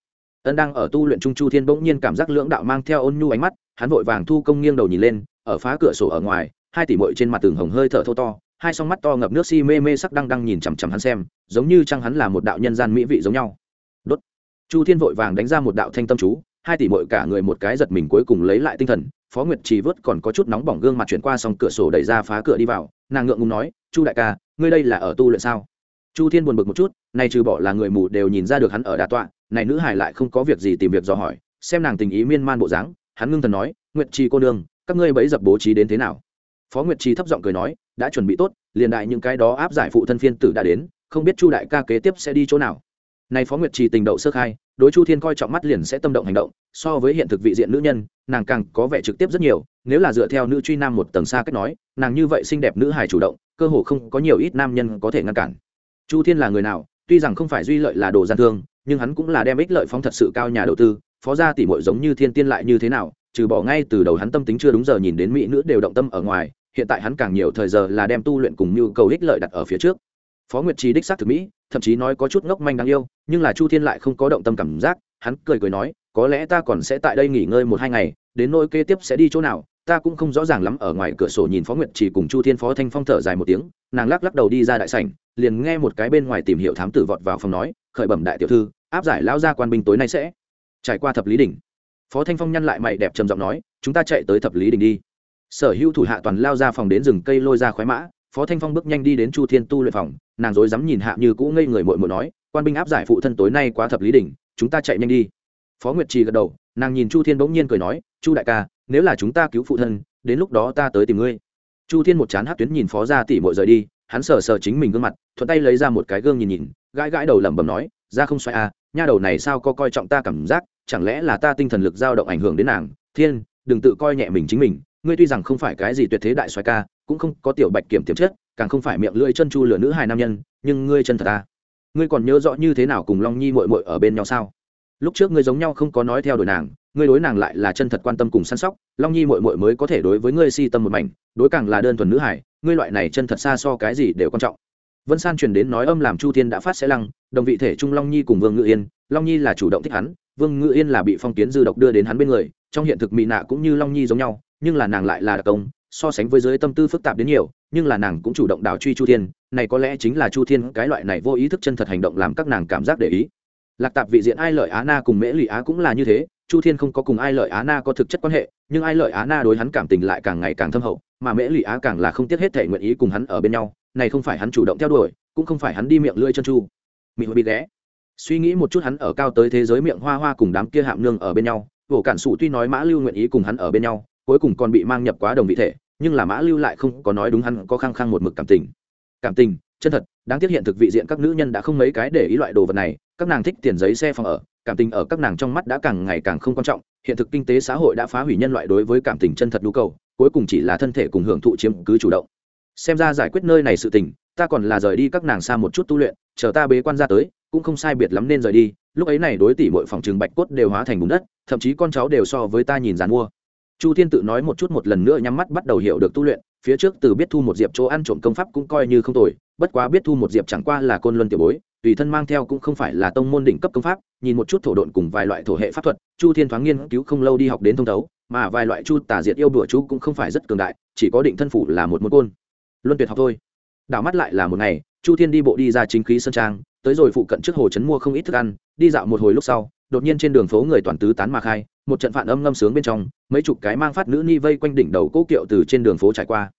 Ân đang ở tu luyện trung chu thiên bỗng nhiên cảm giác lưỡng đạo mang theo ôn nhu ánh mắt, hắn vội vàng thu công nghiêng đầu nhìn lên, ở phá cửa sổ ở ngoài, hai tỷ mội trên mặt tường hồng hơi thở thô to, hai song mắt to ngập nước si mê mê sắc đang đang nhìn chằm chằm hắn xem, giống như chăng hắn là một đạo nhân gian mỹ vị giống nhau. Đốt. Chu thiên vội vàng đánh ra một đạo thanh tâm chú, hai tỷ mội cả người một cái giật mình cuối cùng lấy lại tinh thần, phó nguyệt trì vớt còn có chút nóng bỏng gương mặt chuyển qua xong cửa sổ đẩy ra phá cửa đi vào, nàng ngượng ngùng nói, chu đại ca ngươi đây là ở tu luyện sao? Chu thiên buồn bực một chút, nay trừ bỏ là người mù đều nhìn ra được hắn ở đà tọa, này nữ hải lại không có việc gì tìm việc dò hỏi, xem nàng tình ý miên man bộ dáng, hắn ngưng thần nói, nguyệt trì cô nương, các ngươi bấy dập bố trí đến thế nào? Phó nguyệt trì thấp giọng cười nói, đã chuẩn bị tốt, liền đại những cái đó áp giải phụ thân phiên tử đã đến, không biết chu đại ca kế tiếp sẽ đi chỗ nào. Này phó nguyệt trì tình đậu sơ khai đối chu thiên coi trọng mắt liền sẽ tâm động hành động, so với hiện thực vị diện nữ nhân, nàng càng có vẻ trực tiếp rất nhiều, nếu là dựa theo nữ truy nam một tầng xa cách nói, nàng như vậy xinh đẹp nữ hài chủ động, cơ hồ không có nhiều ít nam nhân có thể ngăn cản. Chu thiên là người nào, tuy rằng không phải duy lợi là đồ gian thương, nhưng hắn cũng là đem ích lợi phóng thật sự cao nhà đầu tư, phó gia tỷ muội giống như thiên tiên lại như thế nào, trừ bỏ ngay từ đầu hắn tâm tính chưa đúng giờ nhìn đến mỹ nữ đều động tâm ở ngoài, hiện tại hắn càng nhiều thời giờ là đem tu luyện cùng nhu cầu ích lợi đặt ở phía trước phó nguyệt trì đích xác thực mỹ, thậm chí nói có chút ngốc manh đáng yêu, nhưng là chu thiên lại không có động tâm cảm giác, hắn cười cười nói, có lẽ ta còn sẽ tại đây nghỉ ngơi một hai ngày, đến nỗi kế tiếp sẽ đi chỗ nào, ta cũng không rõ ràng lắm ở ngoài cửa sổ nhìn phó nguyệt chỉ cùng chu thiên phó thanh phong thở dài một tiếng, nàng lắc lắc đầu đi ra đại sảnh, liền nghe một cái bên ngoài tìm hiểu thám tử vọt vào phòng nói, khởi bẩm đại tiểu thư, áp giải lao ra quan binh tối nay sẽ. Trải qua thập lý đỉnh, phó thanh phong nhăn lại mày đẹp trầm giọng nói, chúng ta chạy tới thập lý đỉnh đi. Sở hữu thủ hạ toàn lao ra phòng đến rừng cây lôi ra khoái mã phó thanh phong bước nhanh đi đến chu thiên tu luyện phòng, nàng dối dám nhìn hạ như cũ ngây người mội mội nói, quan binh áp giải phụ thân tối nay quá thập lý đỉnh, chúng ta chạy nhanh đi. Phó nguyệt trì gật đầu, nàng nhìn chu thiên bỗng nhiên cười nói, chu đại ca, nếu là chúng ta cứu phụ thân, đến lúc đó ta tới tìm ngươi. Chu thiên một chán hát tuyến nhìn phó ra tỉ mội rời đi, hắn sờ sờ chính mình gương mặt, thuận tay lấy ra một cái gương nhìn nhìn, gãi gãi đầu lẩm bẩm nói, ra không xoay à nha đầu này sao có coi trọng ta cảm giác, chẳng lẽ là ta tinh thần lực dao động ảnh hưởng đến nàng? Thiên, đừng tự coi nhẹ mình chính mình, ngươi tuy rằng không phải cái gì tuyệt thế đại xoay ca cũng không có tiểu bạch kiểm tiềm chất, càng không phải miệng lưỡi chân chu lửa nữ hài nam nhân, nhưng ngươi chân thật ta ngươi còn nhớ rõ như thế nào cùng long nhi mội mội ở bên nhau sao? Lúc trước ngươi giống nhau không có nói theo đuổi nàng, ngươi đối nàng lại là chân thật quan tâm cùng săn sóc, long nhi mội mội mới có thể đối với ngươi si tâm một mảnh, đối càng là đơn thuần nữ hải ngươi loại này chân thật xa so cái gì đều quan trọng. Vân san truyền đến nói âm làm chu thiên đã phát sẽ lăng, đồng vị thể trung long nhi cùng vương ngự yên, long nhi là chủ động thích hắn, vương ngự yên là bị phong kiến dư độc đưa đến hắn bên người, trong hiện thực mỹ nạ cũng như long nhi giống nhau, nhưng là nàng lại là đặc công so sánh với giới tâm tư phức tạp đến nhiều, nhưng là nàng cũng chủ động đảo truy chu thiên, này có lẽ chính là chu thiên cái loại này vô ý thức chân thật hành động làm các nàng cảm giác để ý. Lạc tạp vị diện ai lợi á na cùng mễ lụy á cũng là như thế, chu thiên không có cùng ai lợi á na có thực chất quan hệ, nhưng ai lợi á na đối hắn cảm tình lại càng ngày càng thâm hậu, mà mễ lụy á càng là không tiếc hết thể nguyện ý cùng hắn ở bên nhau, này không phải hắn chủ động theo đuổi, cũng không phải hắn đi miệng lưỡi chân chu. Mị mỹ bị ghé. Suy nghĩ một chút hắn ở cao tới thế giới miệng hoa hoa cùng đám kia hạm nương ở bên nhau vỗ cản sụ tuy nói mã lưu nguyện ý cùng hắn ở bên nhau cuối cùng còn bị mang nhập quá đồng vị thể, nhưng là mã lưu lại không có nói đúng, hắn có khăng khăng một mực cảm tình. Cảm tình, chân thật, đáng tiếc hiện thực vị diện các nữ nhân đã không mấy cái để ý loại đồ vật này, các nàng thích tiền giấy xe phòng ở, cảm tình ở các nàng trong mắt đã càng ngày càng không quan trọng, hiện thực kinh tế xã hội đã phá hủy nhân loại đối với cảm tình chân thật nhu cầu, cuối cùng chỉ là thân thể cùng hưởng thụ chiếm cứ chủ động. Xem ra giải quyết nơi này sự tình, ta còn là rời đi các nàng xa một chút tu luyện, chờ ta bế quan ra tới, cũng không sai biệt lắm nên rời đi, lúc ấy này đối tỷ mọi phòng trường bạch cốt đều hóa thành bùn đất, thậm chí con cháu đều so với ta nhìn dàn mua chu thiên tự nói một chút một lần nữa nhắm mắt bắt đầu hiểu được tu luyện, phía trước từ biết thu một diệp chỗ ăn trộm công pháp cũng coi như không tồi, bất quá biết thu một diệp chẳng qua là côn luân tiểu bối, tùy thân mang theo cũng không phải là tông môn đỉnh cấp công pháp, nhìn một chút thổ độn cùng vài loại thổ hệ pháp thuật, chu thiên thoáng nghiên cứu không lâu đi học đến thông thấu, mà vài loại chu tả diệt yêu đùa chú cũng không phải rất cường đại, chỉ có định thân phủ là một môn côn. Luân tuyệt học thôi. Đảo mắt lại là một ngày, chu thiên đi bộ đi ra chính khí sơn trang, tới rồi phụ cận trước hồ trấn mua không ít thức ăn, đi dạo một hồi lúc sau, đột nhiên trên đường phố người toàn tứ tán mà khai một trận phản âm ngâm sướng bên trong, mấy chục cái mang phát nữ ni vây quanh đỉnh đầu cố kiệu từ trên đường phố trải qua.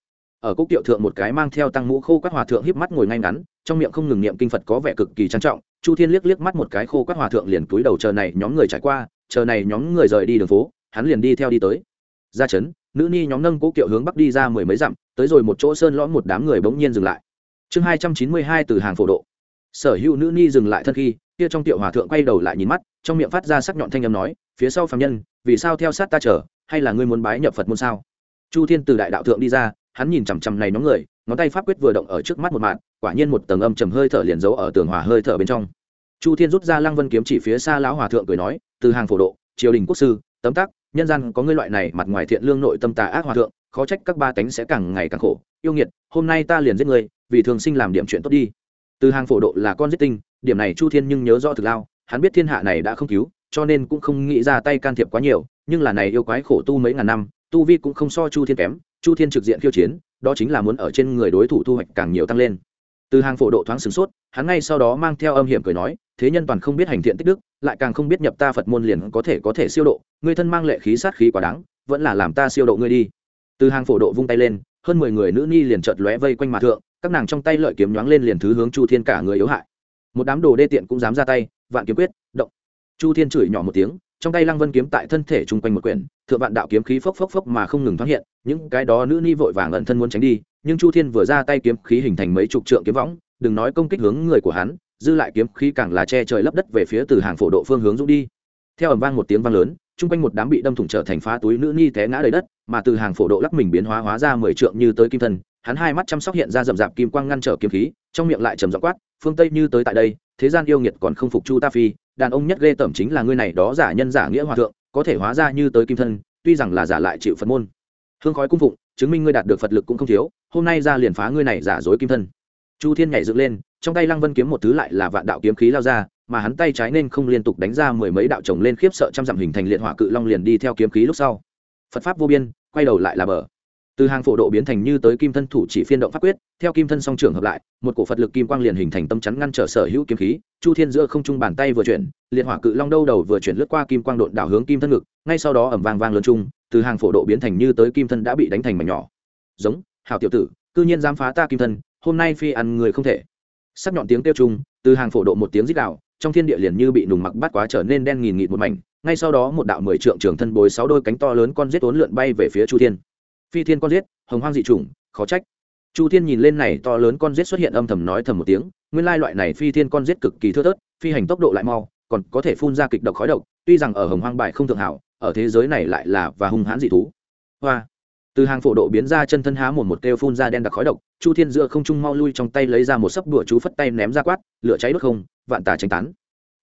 Ở cố kiệu thượng một cái mang theo tăng mũ khô các hòa thượng híp mắt ngồi ngay ngắn, trong miệng không ngừng niệm kinh phật có vẻ cực kỳ trang trọng. Chu thiên liếc liếc mắt một cái khô các hòa thượng liền túi đầu chờ này nhóm người trải qua, chờ này nhóm người rời đi đường phố, hắn liền đi theo đi tới. Ra chấn, nữ ni nhóm nâng cố kiệu hướng bắc đi ra mười mấy dặm, tới rồi một chỗ sơn lõm một đám người bỗng nhiên dừng lại. Chương hai trăm chín mươi hai từ hàng phổ độ. Sở hữu nữ ni dừng lại thân khi kia trong tiểu hòa thượng quay đầu lại nhìn mắt, trong miệng phát ra sắc nhọn thanh âm nói, phía sau phạm nhân, vì sao theo sát ta chờ? Hay là ngươi muốn bái nhập phật môn sao? Chu thiên từ đại đạo thượng đi ra, hắn nhìn chằm chằm này nhóm người, ngón tay pháp quyết vừa động ở trước mắt một mạng quả nhiên một tầng âm trầm hơi thở liền giấu ở tường hòa hơi thở bên trong. Chu thiên rút ra lăng vân kiếm chỉ phía xa lão hòa thượng cười nói, từ hàng phổ độ, triều đình quốc sư, tấm tắc, nhân gian có ngươi loại này mặt ngoài thiện lương nội tâm tà ác hòa thượng, khó trách các ba tánh sẽ càng ngày càng khổ. Yêu nghiệt, hôm nay ta liền giết ngươi, vì thường sinh làm điểm chuyện tốt đi từ hàng phổ độ là con giết tinh, điểm này chu thiên nhưng nhớ rõ thực lao, hắn biết thiên hạ này đã không cứu, cho nên cũng không nghĩ ra tay can thiệp quá nhiều, nhưng là này yêu quái khổ tu mấy ngàn năm, tu vi cũng không so chu thiên kém, chu thiên trực diện khiêu chiến, đó chính là muốn ở trên người đối thủ thu hoạch càng nhiều tăng lên. Từ hàng phổ độ thoáng sửng sốt, hắn ngay sau đó mang theo âm hiểm cười nói, thế nhân toàn không biết hành thiện tích đức, lại càng không biết nhập ta phật môn liền có thể có thể siêu độ, ngươi thân mang lệ khí sát khí quá đáng, vẫn là làm ta siêu độ ngươi đi. Từ hàng phổ độ vung tay lên hơn mười người nữ ni liền chợt lóe vây quanh mặt thượng, các nàng trong tay lợi kiếm nhoáng lên liền thứ hướng chu thiên cả người yếu hại. Một đám đồ đê tiện cũng dám ra tay, vạn kiếm quyết, động. Chu thiên chửi nhỏ một tiếng, trong tay lăng vân kiếm tại thân thể chung quanh một quyển, thượng vạn đạo kiếm khí phốc phốc phốc mà không ngừng thoát hiện, những cái đó nữ ni vội vàng ẩn thân muốn tránh đi, nhưng chu thiên vừa ra tay kiếm khí hình thành mấy chục trượng kiếm võng, đừng nói công kích hướng người của hắn, dư lại kiếm khí càng là che trời lấp đất về phía từ hàng phổ độ phương hướng dũng đi. Theo ầm vang một tiếng vang lớn chung quanh một đám bị đâm thủng trở thành phá túi nữ ni té ngã đầy đất, mà từ hàng phổ độ lắc mình biến hóa hóa ra mười trượng như tới kim thân, hắn hai mắt chăm sóc hiện ra rậm rạp kim quang ngăn trở kiếm khí, trong miệng lại trầm giọng quát, phương tây như tới tại đây, thế gian yêu nghiệt còn không phục chu ta phi, đàn ông nhất ghê tởm chính là ngươi này đó giả nhân giả nghĩa hòa thượng, có thể hóa ra như tới kim thân, tuy rằng là giả lại chịu phật môn. Hương khói cung phụng, chứng minh ngươi đạt được phật lực cũng không thiếu, hôm nay ra liền phá ngươi này giả dối kim thân. Chu thiên nhảy dựng lên, trong tay lăng vân kiếm một thứ lại là vạn đạo kiếm khí lao ra mà hắn tay trái nên không liên tục đánh ra mười mấy đạo chồng lên khiếp sợ trăm dặm hình thành liệt hỏa cự long liền đi theo kiếm khí lúc sau. Phật pháp vô biên, quay đầu lại là bờ. Từ hàng phổ độ biến thành như tới kim thân thủ chỉ phiên động pháp quyết, theo kim thân song trưởng hợp lại, một cổ phật lực kim quang liền hình thành tâm chắn ngăn trở sở hữu kiếm khí, chu thiên giữa không trung bàn tay vừa chuyển, liệt hỏa cự long đâu đầu vừa chuyển lướt qua kim quang độn đảo hướng kim thân ngực, ngay sau đó ẩm vang vang lớn trung từ hàng phổ độ biến thành như tới kim thân đã bị đánh thành mảnh nhỏ. Giống hào tiểu tử, cư nhiên dám phá ta kim thân, hôm nay phi ăn người không thể. Sắc nhọn tiếng kêu chung, từ hàng phổ độ một tiếng rít đạo trong thiên địa liền như bị nùng mặc bắt quá trở nên đen nghìn nghịt một mảnh, ngay sau đó một đạo mười trượng trường thân bồi sáu đôi cánh to lớn con rết ốn lượn bay về phía chu thiên. Phi thiên con rết hồng hoang dị chủng, khó trách. Chu thiên nhìn lên này to lớn con rết xuất hiện âm thầm nói thầm một tiếng, nguyên lai loại này phi thiên con rết cực kỳ thưa thớt, phi hành tốc độ lại mau, còn có thể phun ra kịch độc khói độc, tuy rằng ở hồng hoang bài không thượng hảo, ở thế giới này lại là và hung hãn dị thú. Hoa từ hàng phổ độ biến ra chân thân há một một kêu phun ra đen đặc khói độc, chu thiên giữa không trung mau lui trong tay lấy ra một sấp đũa chú phất tay ném ra quát, lửa cháy đốt không, vạn tà tránh tán.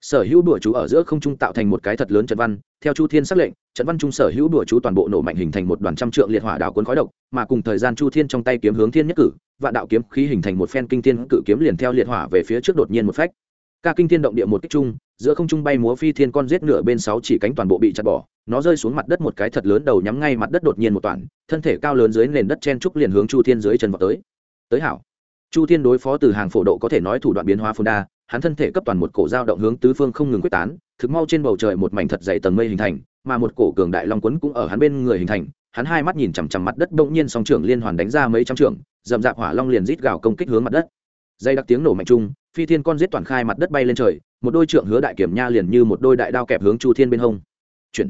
Sở hữu đũa chú ở giữa không trung tạo thành một cái thật lớn trận văn, theo chu thiên xác lệnh, trận văn trung sở hữu đũa chú toàn bộ nổ mạnh hình thành một đoàn trăm trượng liệt hỏa đảo cuốn khói độc, mà cùng thời gian chu thiên trong tay kiếm hướng thiên nhất cử, vạn đạo kiếm khí hình thành một phen kinh thiên cự kiếm liền theo liệt hỏa về phía trước đột nhiên một phách ca kinh thiên động địa một kích chung, giữa không trung bay múa phi thiên con giết nửa bên sáu chỉ cánh toàn bộ bị chặt bỏ nó rơi xuống mặt đất một cái thật lớn đầu nhắm ngay mặt đất đột nhiên một toàn thân thể cao lớn dưới nền đất chen trúc liền hướng chu thiên dưới chân vào tới. Tới hảo. Chu thiên đối phó từ hàng phổ độ có thể nói thủ đoạn biến hóa phun đa hắn thân thể cấp toàn một cổ dao động hướng tứ phương không ngừng quyết tán thực mau trên bầu trời một mảnh thật dày tầng mây hình thành mà một cổ cường đại long quấn cũng ở hắn bên người hình thành hắn hai mắt nhìn chằm chằm mặt đất bỗng nhiên song trưởng liên hoàn đánh ra mấy trăm trưởng dầm dạp hỏa long liền rít gào công kích hướng mặt đất. Dây đặc tiếng nổ mạnh chung phi thiên con giết toàn khai mặt đất bay lên trời, một đôi trượng hứa đại kiểm nha liền như một đôi đại đao kẹp hướng chu thiên bên hông. Chuyển.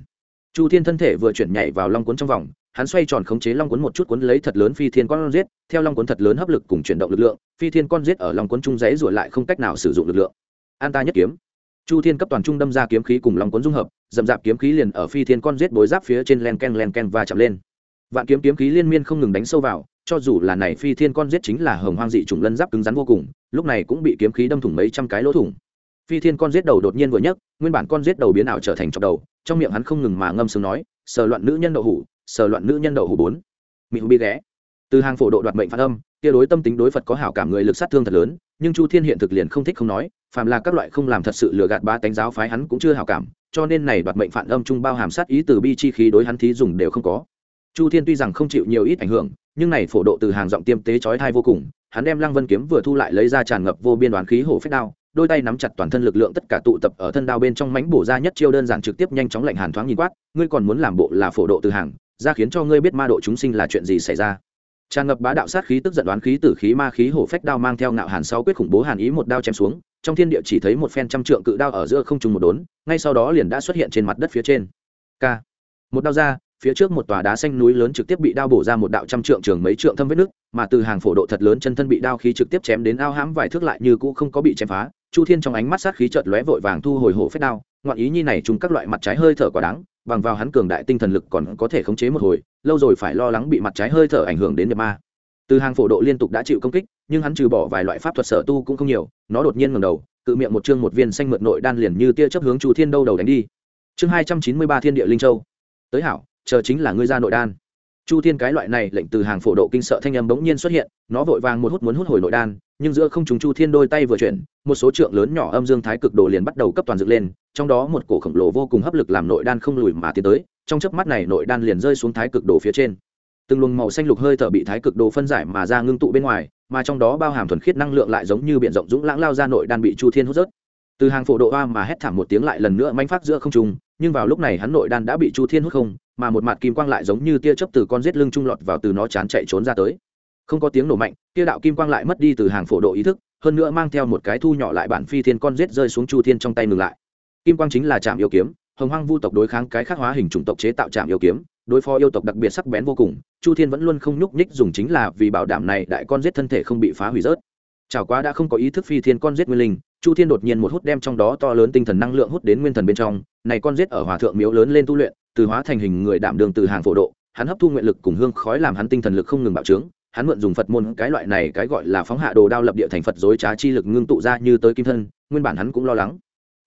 Chu thiên thân thể vừa chuyển nhảy vào long cuốn trong vòng, hắn xoay tròn khống chế long cuốn một chút cuốn lấy thật lớn phi thiên con giết, theo long cuốn thật lớn hấp lực cùng chuyển động lực lượng, phi thiên con giết ở long cuốn trung giấy rồi lại không cách nào sử dụng lực lượng. An ta nhất kiếm. Chu thiên cấp toàn trung đâm ra kiếm khí cùng long cuốn dung hợp dầm dạp kiếm khí liền ở phi thiên con giết bối giáp phía trên len ken len ken và chạm lên. Vạn kiếm kiếm khí liên miên không ngừng đánh sâu vào, cho dù là này phi thiên con giết chính là hồng hoang dị trùng lân giáp cứng rắn vô cùng lúc này cũng bị kiếm khí đâm thủng mấy trăm cái lỗ thủng. Phi thiên con giết đầu đột nhiên vừa nhấc, nguyên bản con giết đầu biến ảo trở thành chọc đầu, trong miệng hắn không ngừng mà ngâm sướng nói, sờ loạn nữ nhân đậu hủ, sờ loạn nữ nhân đậu hủ bốn. Mỹ hủ bi ghé. Từ hàng phổ độ đoạt mệnh phản âm, kia đối tâm tính đối phật có hảo cảm người lực sát thương thật lớn, nhưng chu thiên hiện thực liền không thích không nói, phàm là các loại không làm thật sự lừa gạt ba tánh giáo phái hắn cũng chưa hảo cảm, cho nên này đoạt mệnh phản âm trung bao hàm sát ý từ bi chi khí đối hắn thí dùng đều không có. Chu thiên tuy rằng không chịu nhiều ít ảnh hưởng, nhưng này phổ độ từ hàng giọng tiêm tế chói thai vô cùng hắn đem lăng vân kiếm vừa thu lại lấy ra tràn ngập vô biên đoán khí hổ phách đao, đôi tay nắm chặt toàn thân lực lượng tất cả tụ tập ở thân đao bên trong mánh bổ ra nhất chiêu đơn giản trực tiếp nhanh chóng lạnh hàn thoáng nhìn quát, ngươi còn muốn làm bộ là phổ độ từ hàng, ra khiến cho ngươi biết ma độ chúng sinh là chuyện gì xảy ra? Tràn ngập bá đạo sát khí tức giận đoán khí tử khí ma khí hổ phách đao mang theo ngạo hàn sau quyết khủng bố hàn ý một đao chém xuống, trong thiên địa chỉ thấy một phen trăm trượng cự đao ở giữa không trùng một đốn, ngay sau đó liền đã xuất hiện trên mặt đất phía trên. K một đao ra phía trước một tòa đá xanh núi lớn trực tiếp bị đao bổ ra một đạo trăm trượng trường mấy trượng thâm vết nước, mà từ hàng phổ độ thật lớn chân thân bị đao khí trực tiếp chém đến ao hãm vài thước lại như cũ không có bị chém phá. Chu thiên trong ánh mắt sát khí chợt lóe vội vàng thu hồi hổ phép đao, ngoạn ý nhi này chúng các loại mặt trái hơi thở quá đáng, bằng vào hắn cường đại tinh thần lực còn có thể khống chế một hồi, lâu rồi phải lo lắng bị mặt trái hơi thở ảnh hưởng đến nhập ma. Từ hàng phổ độ liên tục đã chịu công kích, nhưng hắn trừ bỏ vài loại pháp thuật sở tu cũng không nhiều, nó đột nhiên ngầm đầu, cự miệng một chương một viên xanh mượt nội đan liền như tia chấp hướng chu thiên đâu đầu đánh đi. Chương hai trăm chín mươi ba thiên địa linh châu. Tới hảo chờ chính là ngươi ra nội đan. Chu thiên cái loại này lệnh từ hàng phổ độ kinh sợ thanh âm bỗng nhiên xuất hiện, nó vội vàng một hút muốn hút hồi nội đan, nhưng giữa không trùng chu thiên đôi tay vừa chuyển, một số trượng lớn nhỏ âm dương thái cực đồ liền bắt đầu cấp toàn dựng lên, trong đó một cổ khổng lồ vô cùng hấp lực làm nội đan không lùi mà tiến tới, trong chớp mắt này nội đan liền rơi xuống thái cực đồ phía trên. Từng luồng màu xanh lục hơi thở bị thái cực đồ phân giải mà ra ngưng tụ bên ngoài, mà trong đó bao hàm thuần khiết năng lượng lại giống như biển rộng dũng lãng lao ra nội đan bị chu thiên hút rớt. Từ hàng phổ độ hoa mà hét thảm một tiếng lại lần nữa manh phát giữa không trung, nhưng vào lúc này hắn nội đan đã bị chu thiên hút không mà một mặt kim quang lại giống như tia chớp từ con rết lưng trung lọt vào từ nó chán chạy trốn ra tới. Không có tiếng nổ mạnh, tia đạo kim quang lại mất đi từ hàng phổ độ ý thức, hơn nữa mang theo một cái thu nhỏ lại bản phi thiên con rết rơi xuống chu thiên trong tay ngừng lại. Kim quang chính là trạm yêu kiếm, hồng hoang vu tộc đối kháng cái khắc hóa hình chủng tộc chế tạo trạm yêu kiếm, đối phó yêu tộc đặc biệt sắc bén vô cùng, chu thiên vẫn luôn không nhúc nhích dùng chính là vì bảo đảm này đại con rết thân thể không bị phá hủy rớt. Chảo quá đã không có ý thức phi thiên con rết nguyên linh chu thiên đột nhiên một hút đem trong đó to lớn tinh thần năng lượng hút đến nguyên thần bên trong, này con giết ở hòa thượng miếu lớn lên tu luyện, từ hóa thành hình người đảm đường từ hàng phổ độ, hắn hấp thu nguyện lực cùng hương khói làm hắn tinh thần lực không ngừng bạo trướng, hắn mượn dùng phật môn cái loại này cái gọi là phóng hạ đồ đao lập địa thành phật dối trá chi lực ngưng tụ ra như tới kim thân, nguyên bản hắn cũng lo lắng.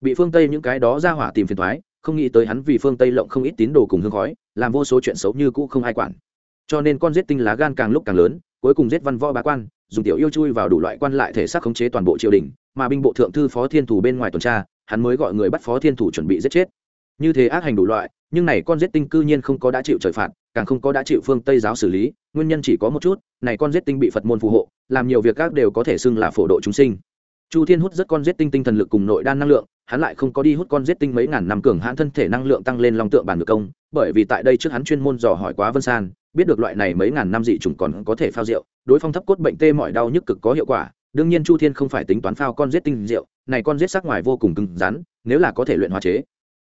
Bị phương tây những cái đó ra hỏa tìm phiền thoái không nghĩ tới hắn vì phương tây lộng không ít tín đồ cùng hương khói, làm vô số chuyện xấu như cũ không ai quản. Cho nên con giết tinh lá gan càng lúc càng lớn, cuối cùng giết văn võ bá quan, dùng tiểu yêu chui vào đủ loại quan lại thể xác khống chế toàn bộ triều đình mà binh bộ thượng thư phó thiên thủ bên ngoài tuần tra, hắn mới gọi người bắt phó thiên thủ chuẩn bị giết chết. Như thế ác hành đủ loại, nhưng này con giết tinh cư nhiên không có đã chịu trời phạt, càng không có đã chịu phương tây giáo xử lý, nguyên nhân chỉ có một chút, này con giết tinh bị phật môn phù hộ, làm nhiều việc các đều có thể xưng là phổ độ chúng sinh. Chu thiên hút rất con giết tinh tinh thần lực cùng nội đan năng lượng, hắn lại không có đi hút con giết tinh mấy ngàn năm cường hãn thân thể năng lượng tăng lên long tượng bản ngược công, bởi vì tại đây trước hắn chuyên môn dò hỏi quá vân san, biết được loại này mấy ngàn năm dị trùng còn có thể phao rượu, đối phong thấp cốt bệnh tê mọi đau nhức cực có hiệu quả đương nhiên chu thiên không phải tính toán phao con giết tinh rượu này con giết sắc ngoài vô cùng cứng rắn, nếu là có thể luyện hóa chế,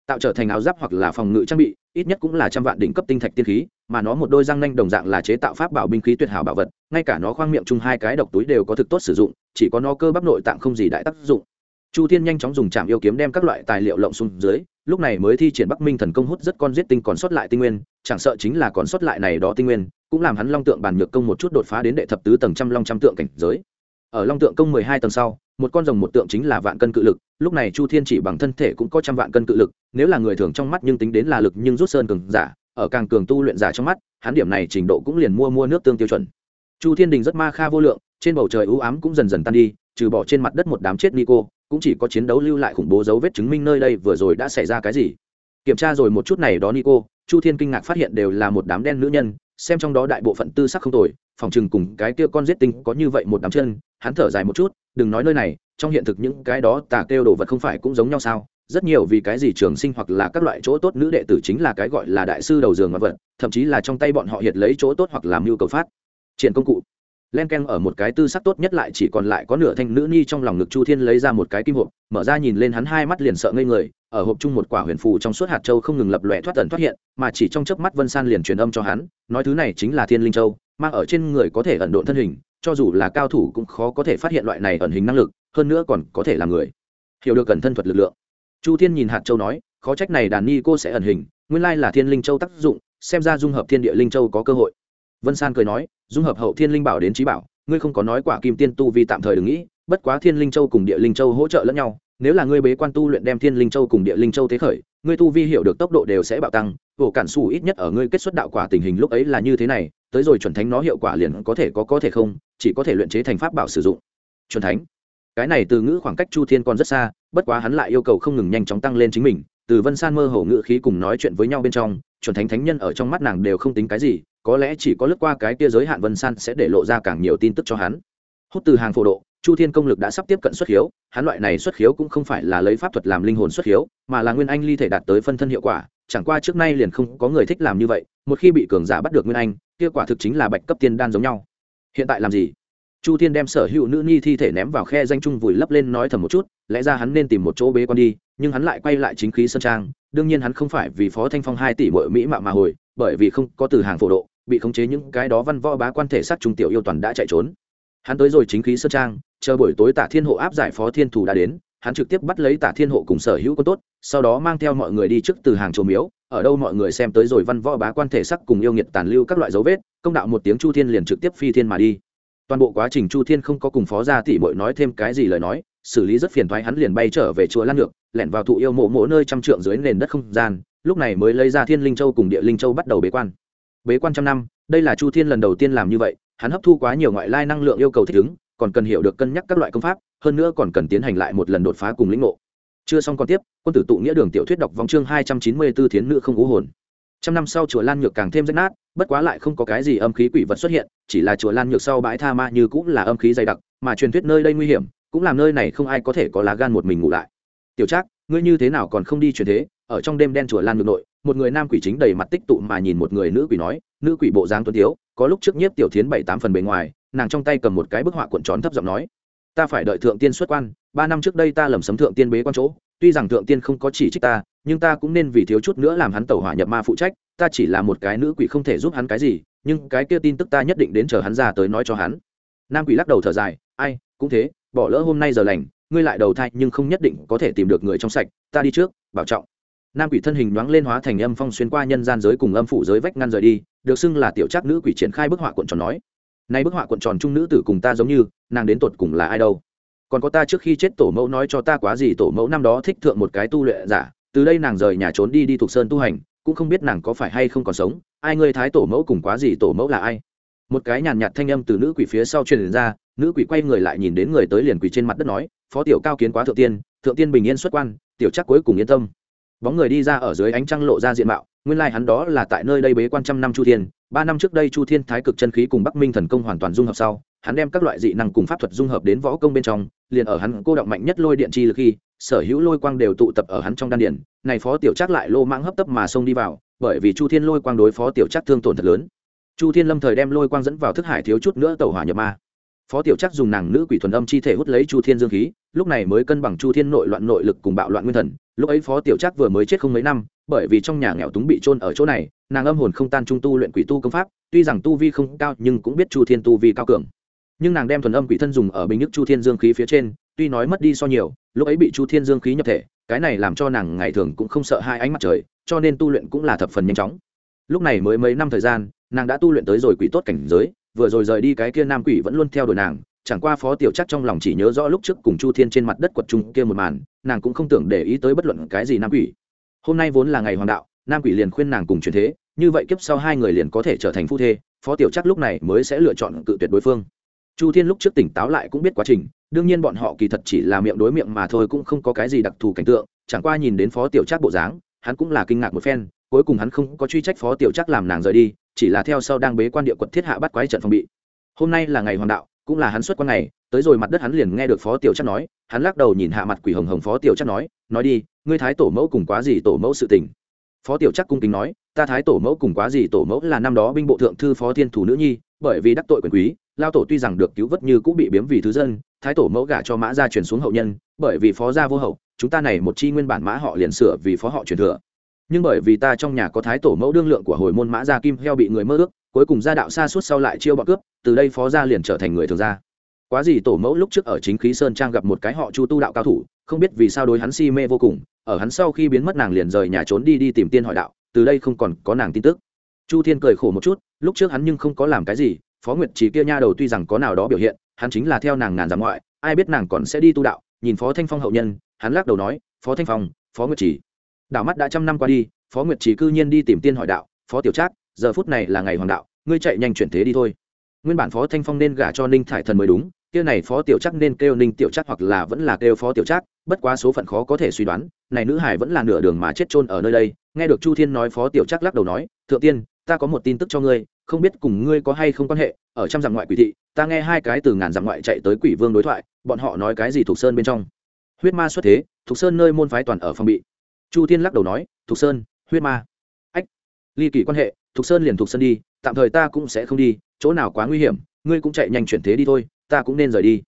tạo trở thành áo giáp hoặc là phòng ngự trang bị, ít nhất cũng là trăm vạn đỉnh cấp tinh thạch tiên khí, mà nó một đôi răng nanh đồng dạng là chế tạo pháp bảo binh khí tuyệt hảo bảo vật, ngay cả nó khoang miệng chung hai cái độc túi đều có thực tốt sử dụng, chỉ có nó cơ bắp nội tạng không gì đại tác dụng. Chu thiên nhanh chóng dùng trạm yêu kiếm đem các loại tài liệu lộng xuống dưới, lúc này mới thi triển bắc minh thần công hút rất con giết tinh còn sót lại tinh nguyên, chẳng sợ chính là còn sót lại này đó tinh nguyên, cũng làm hắn long tượng bàn nhược công một chút đột phá đến đệ thập tứ tầng trăm long trăm tượng cảnh giới ở long tượng công mười hai tầng sau, một con rồng một tượng chính là vạn cân cự lực, lúc này chu thiên chỉ bằng thân thể cũng có trăm vạn cân cự lực, nếu là người thường trong mắt nhưng tính đến là lực nhưng rút sơn cường giả, ở càng cường tu luyện giả trong mắt, hắn điểm này trình độ cũng liền mua mua nước tương tiêu chuẩn. Chu thiên đình rất ma kha vô lượng, trên bầu trời ưu ám cũng dần dần tan đi, trừ bỏ trên mặt đất một đám chết nico cũng chỉ có chiến đấu lưu lại khủng bố dấu vết chứng minh nơi đây vừa rồi đã xảy ra cái gì. Kiểm tra rồi một chút này đó nico, chu thiên kinh ngạc phát hiện đều là một đám đen nữ nhân, xem trong đó đại bộ phận tư sắc không tồi, phòng chừng cùng cái kia con giết tinh có như vậy một đám chân hắn thở dài một chút, đừng nói nơi này, trong hiện thực những cái đó tà kêu đồ vật không phải cũng giống nhau sao? Rất nhiều vì cái gì trường sinh hoặc là các loại chỗ tốt nữ đệ tử chính là cái gọi là đại sư đầu giường vật, thậm chí là trong tay bọn họ hiện lấy chỗ tốt hoặc làm mưu cầu phát. Triển công cụ. Len ken ở một cái tư sắc tốt nhất lại chỉ còn lại có nửa thanh nữ nhi trong lòng ngực chu thiên lấy ra một cái kim hộp, mở ra nhìn lên hắn hai mắt liền sợ ngây người, ở hộp chung một quả huyền phù trong suốt hạt châu không ngừng lập lòe thoát tần thoát hiện, mà chỉ trong chớp mắt vân san liền truyền âm cho hắn, nói thứ này chính là thiên linh châu, mang ở trên người có thể ẩn độn thân hình cho dù là cao thủ cũng khó có thể phát hiện loại này ẩn hình năng lực, hơn nữa còn có thể là người. Hiểu được cẩn thân thuật lực lượng. Chu thiên nhìn hạt châu nói, khó trách này đàn ni cô sẽ ẩn hình, nguyên lai là thiên linh châu tác dụng, xem ra dung hợp thiên địa linh châu có cơ hội. Vân san cười nói, dung hợp hậu thiên linh bảo đến trí bảo, ngươi không có nói quả kim tiên tu vì tạm thời đừng nghĩ, bất quá thiên linh châu cùng địa linh châu hỗ trợ lẫn nhau, nếu là ngươi bế quan tu luyện đem thiên linh châu cùng địa linh châu thế khởi, ngươi tu vi hiểu được tốc độ đều sẽ bạo tăng ổ cản xù ít nhất ở ngươi kết xuất đạo quả tình hình lúc ấy là như thế này tới rồi chuẩn thánh nó hiệu quả liền có thể có có thể không, chỉ có thể luyện chế thành pháp bảo sử dụng. Chuẩn thánh. Cái này từ ngữ khoảng cách chu thiên còn rất xa, bất quá hắn lại yêu cầu không ngừng nhanh chóng tăng lên chính mình. Từ vân san mơ hồ ngữ khí cùng nói chuyện với nhau bên trong, chuẩn thánh thánh nhân ở trong mắt nàng đều không tính cái gì, có lẽ chỉ có lướt qua cái kia giới hạn vân san sẽ để lộ ra càng nhiều tin tức cho hắn. Hút từ hàng phổ độ chu thiên công lực đã sắp tiếp cận xuất khiếu, hắn loại này xuất khiếu cũng không phải là lấy pháp thuật làm linh hồn xuất khiếu, mà là nguyên anh ly thể đạt tới phân thân hiệu quả, chẳng qua trước nay liền không có người thích làm như vậy, một khi bị cường giả bắt được nguyên anh, kia quả thực chính là bạch cấp tiên đan giống nhau. Hiện tại làm gì? Chu thiên đem sở hữu nữ nhi thi thể ném vào khe danh chung vùi lấp lên nói thầm một chút, lẽ ra hắn nên tìm một chỗ bế con đi, nhưng hắn lại quay lại chính khí sơn trang, đương nhiên hắn không phải vì phó thanh phong hai tỷ mỗi mỹ mạo mà hồi, bởi vì không có từ hàng phổ độ, bị khống chế những cái đó văn võ bá quan thể sát trung tiểu yêu toàn đã chạy trốn. Hắn tới rồi chính khí sơn trang chờ buổi tối tả thiên hộ áp giải phó thiên thủ đã đến, hắn trực tiếp bắt lấy tả thiên hộ cùng sở hữu quân tốt, sau đó mang theo mọi người đi trước từ hàng trồ miếu, ở đâu mọi người xem tới rồi văn võ bá quan thể sắc cùng yêu nghiệt tàn lưu các loại dấu vết, công đạo một tiếng chu thiên liền trực tiếp phi thiên mà đi. Toàn bộ quá trình chu thiên không có cùng phó gia tỷ muội nói thêm cái gì lời nói, xử lý rất phiền thoái hắn liền bay trở về chùa lan ngược, lẻn vào thụ yêu mộ mộ nơi trăm trượng dưới nền đất không gian, lúc này mới lấy ra thiên linh châu cùng địa linh châu bắt đầu bế quan. Bế quan trăm năm, đây là chu thiên lần đầu tiên làm như vậy, hắn hấp thu quá nhiều ngoại lai năng lượng yêu cầu thích ứng còn cần hiểu được cân nhắc các loại công pháp, hơn nữa còn cần tiến hành lại một lần đột phá cùng lĩnh ngộ. Chưa xong còn tiếp, quân tử tụ nghĩa đường tiểu thuyết đọc vòng chương hai trăm chín mươi b ố thiến nữ không cú hồn. Trăm năm sau chùa lan nhược càng thêm rách nát, bất quá lại không có cái gì âm khí quỷ vật xuất hiện, chỉ là chùa lan nhược sau bãi tha ma như cũng là âm khí dày đặc, mà truyền thuyết nơi đây nguy hiểm, cũng làm nơi này không ai có thể có lá gan một mình ngủ lại. Tiểu trác, ngươi như thế nào còn không đi truyền thế? Ở trong đêm đen chùa lan nhược nội, một người nam quỷ chính đầy mặt tích tụ mà nhìn một người nữ quỷ nói, nữ quỷ bộ dáng tuấn tiếu, có lúc trước nhiếp tiểu thiến bảy tám phần bề ngoài nàng trong tay cầm một cái bức họa cuộn tròn thấp giọng nói, ta phải đợi thượng tiên xuất quan, ba năm trước đây ta lầm sấm thượng tiên bế quan chỗ, tuy rằng thượng tiên không có chỉ trích ta, nhưng ta cũng nên vì thiếu chút nữa làm hắn tẩu hỏa nhập ma phụ trách, ta chỉ là một cái nữ quỷ không thể giúp hắn cái gì, nhưng cái kia tin tức ta nhất định đến chờ hắn ra tới nói cho hắn. Nam quỷ lắc đầu thở dài, ai, cũng thế, bỏ lỡ hôm nay giờ lành, ngươi lại đầu thai nhưng không nhất định có thể tìm được người trong sạch, ta đi trước, bảo trọng. Nam quỷ thân hình nhoáng lên hóa thành âm phong xuyên qua nhân gian giới cùng âm phủ giới vách ngăn rời đi, được xưng là tiểu trác nữ quỷ triển khai bức họa cuộn tròn nói nay bức họa cuộn tròn trung nữ tử cùng ta giống như, nàng đến tột cùng là ai đâu? Còn có ta trước khi chết tổ mẫu nói cho ta quá gì, tổ mẫu năm đó thích thượng một cái tu luyện giả, từ đây nàng rời nhà trốn đi đi thuộc sơn tu hành, cũng không biết nàng có phải hay không còn sống, ai ngươi thái tổ mẫu cùng quá gì, tổ mẫu là ai? Một cái nhàn nhạt thanh âm từ nữ quỷ phía sau truyền ra, nữ quỷ quay người lại nhìn đến người tới liền quỷ trên mặt đất nói, phó tiểu cao kiến quá thượng tiên thượng tiên bình yên xuất quan, tiểu chắc cuối cùng yên tâm. Bóng người đi ra ở dưới ánh trăng lộ ra diện mạo, nguyên lai hắn đó là tại nơi đây bế quan trăm năm chu thiên ba năm trước đây chu thiên thái cực chân khí cùng bắc minh thần công hoàn toàn dung hợp sau, hắn đem các loại dị năng cùng pháp thuật dung hợp đến võ công bên trong, liền ở hắn cô động mạnh nhất lôi điện chi lực khi, sở hữu lôi quang đều tụ tập ở hắn trong đan điện này phó tiểu trác lại lô mãng hấp tấp mà xông đi vào, bởi vì chu thiên lôi quang đối phó tiểu trác thương tổn thật lớn. Chu thiên lâm thời đem lôi quang dẫn vào thức hải thiếu chút nữa tàu hỏa nhập ma. Phó tiểu trác dùng nàng nữ quỷ thuần âm chi thể hút lấy chu thiên dương khí, lúc này mới cân bằng chu thiên nội loạn nội lực cùng bạo loạn nguyên thần, lúc ấy phó tiểu trác vừa mới chết không mấy năm, bởi vì trong nhà nghèo túng bị trôn ở chỗ này nàng âm hồn không tan trung tu luyện quỷ tu công pháp, tuy rằng tu vi không cao nhưng cũng biết chu thiên tu vi cao cường. Nhưng nàng đem thuần âm quỷ thân dùng ở bình nước chu thiên dương khí phía trên, tuy nói mất đi so nhiều, lúc ấy bị chu thiên dương khí nhập thể, cái này làm cho nàng ngày thường cũng không sợ hai ánh mặt trời, cho nên tu luyện cũng là thập phần nhanh chóng. Lúc này mới mấy năm thời gian, nàng đã tu luyện tới rồi quỷ tốt cảnh giới, vừa rồi rời đi cái kia nam quỷ vẫn luôn theo đuổi nàng, chẳng qua phó tiểu chắc trong lòng chỉ nhớ rõ lúc trước cùng chu thiên trên mặt đất quật trung kia một màn, nàng cũng không tưởng để ý tới bất luận cái gì nam quỷ. Hôm nay vốn là ngày hoàng đạo nam quỷ liền khuyên nàng cùng chuyển thế, như vậy kiếp sau hai người liền có thể trở thành phu thê, phó tiểu chắc lúc này mới sẽ lựa chọn cự tuyệt đối phương. Chu thiên lúc trước tỉnh táo lại cũng biết quá trình, đương nhiên bọn họ kỳ thật chỉ là miệng đối miệng mà thôi cũng không có cái gì đặc thù cảnh tượng, chẳng qua nhìn đến phó tiểu chắc bộ dáng, hắn cũng là kinh ngạc một phen, cuối cùng hắn không có truy trách phó tiểu chắc làm nàng rời đi, chỉ là theo sau đang bế quan địa quật thiết hạ bắt quái trận phòng bị. Hôm nay là ngày hoàng đạo, cũng là hắn xuất quan ngày, tới rồi mặt đất hắn liền nghe được phó tiểu chắc nói, hắn lắc đầu nhìn hạ mặt quỷ hồng hồng phó tiểu chắc nói nói đi, ngươi thái tổ mẫu cùng quá gì tổ mẫu sự tình? Phó tiểu chắc cung kính nói, ta thái tổ mẫu cùng quá gì tổ mẫu là năm đó binh bộ thượng thư phó thiên thủ nữ nhi, bởi vì đắc tội quyền quý, lao tổ tuy rằng được cứu vớt như cũng bị biếm vì thứ dân, thái tổ mẫu gả cho mã gia truyền xuống hậu nhân, bởi vì phó gia vô hậu, chúng ta này một chi nguyên bản mã họ liền sửa vì phó họ truyền thừa. Nhưng bởi vì ta trong nhà có thái tổ mẫu đương lượng của hồi môn mã gia kim heo bị người mơ ước, cuối cùng gia đạo xa suốt sau lại chiêu bọn cướp, từ đây phó gia liền trở thành người thường gia quá gì tổ mẫu lúc trước ở chính khí sơn trang gặp một cái họ chu tu đạo cao thủ, không biết vì sao đối hắn si mê vô cùng, ở hắn sau khi biến mất nàng liền rời nhà trốn đi đi tìm tiên hỏi đạo, từ đây không còn có nàng tin tức. Chu thiên cười khổ một chút, lúc trước hắn nhưng không có làm cái gì, phó nguyệt trí kia nha đầu tuy rằng có nào đó biểu hiện, hắn chính là theo nàng ngàn giảm ngoại, ai biết nàng còn sẽ đi tu đạo, nhìn phó thanh phong hậu nhân, hắn lắc đầu nói, phó thanh phong, phó nguyệt trí đạo mắt đã trăm năm qua đi, phó nguyệt trí cư nhiên đi tìm tiên hỏi đạo, phó tiểu trác, giờ phút này là ngày hoàng đạo, ngươi chạy nhanh chuyển thế đi thôi. Nguyên bản phó thanh phong nên gả cho ninh thải thần mới đúng kia này phó tiểu chắc nên kêu ninh tiểu chắc hoặc là vẫn là kêu phó tiểu chắc bất quá số phận khó có thể suy đoán, này nữ hải vẫn là nửa đường mà chết chôn ở nơi đây. Nghe được chu thiên nói phó tiểu chắc lắc đầu nói, thượng tiên, ta có một tin tức cho ngươi, không biết cùng ngươi có hay không quan hệ, ở trăm dặm ngoại quỷ thị, ta nghe hai cái từ ngàn dặm ngoại chạy tới quỷ vương đối thoại, bọn họ nói cái gì thuộc sơn bên trong. Huyết ma xuất thế thuộc sơn nơi môn phái toàn ở phòng bị. Chu thiên lắc đầu nói thuộc sơn, huyết ma. Ách, ly kỳ quan hệ thuộc sơn liền thuộc sơn đi, tạm thời ta cũng sẽ không đi, chỗ nào quá nguy hiểm, ngươi cũng chạy nhanh chuyển thế đi thôi ta cũng nên rời đi.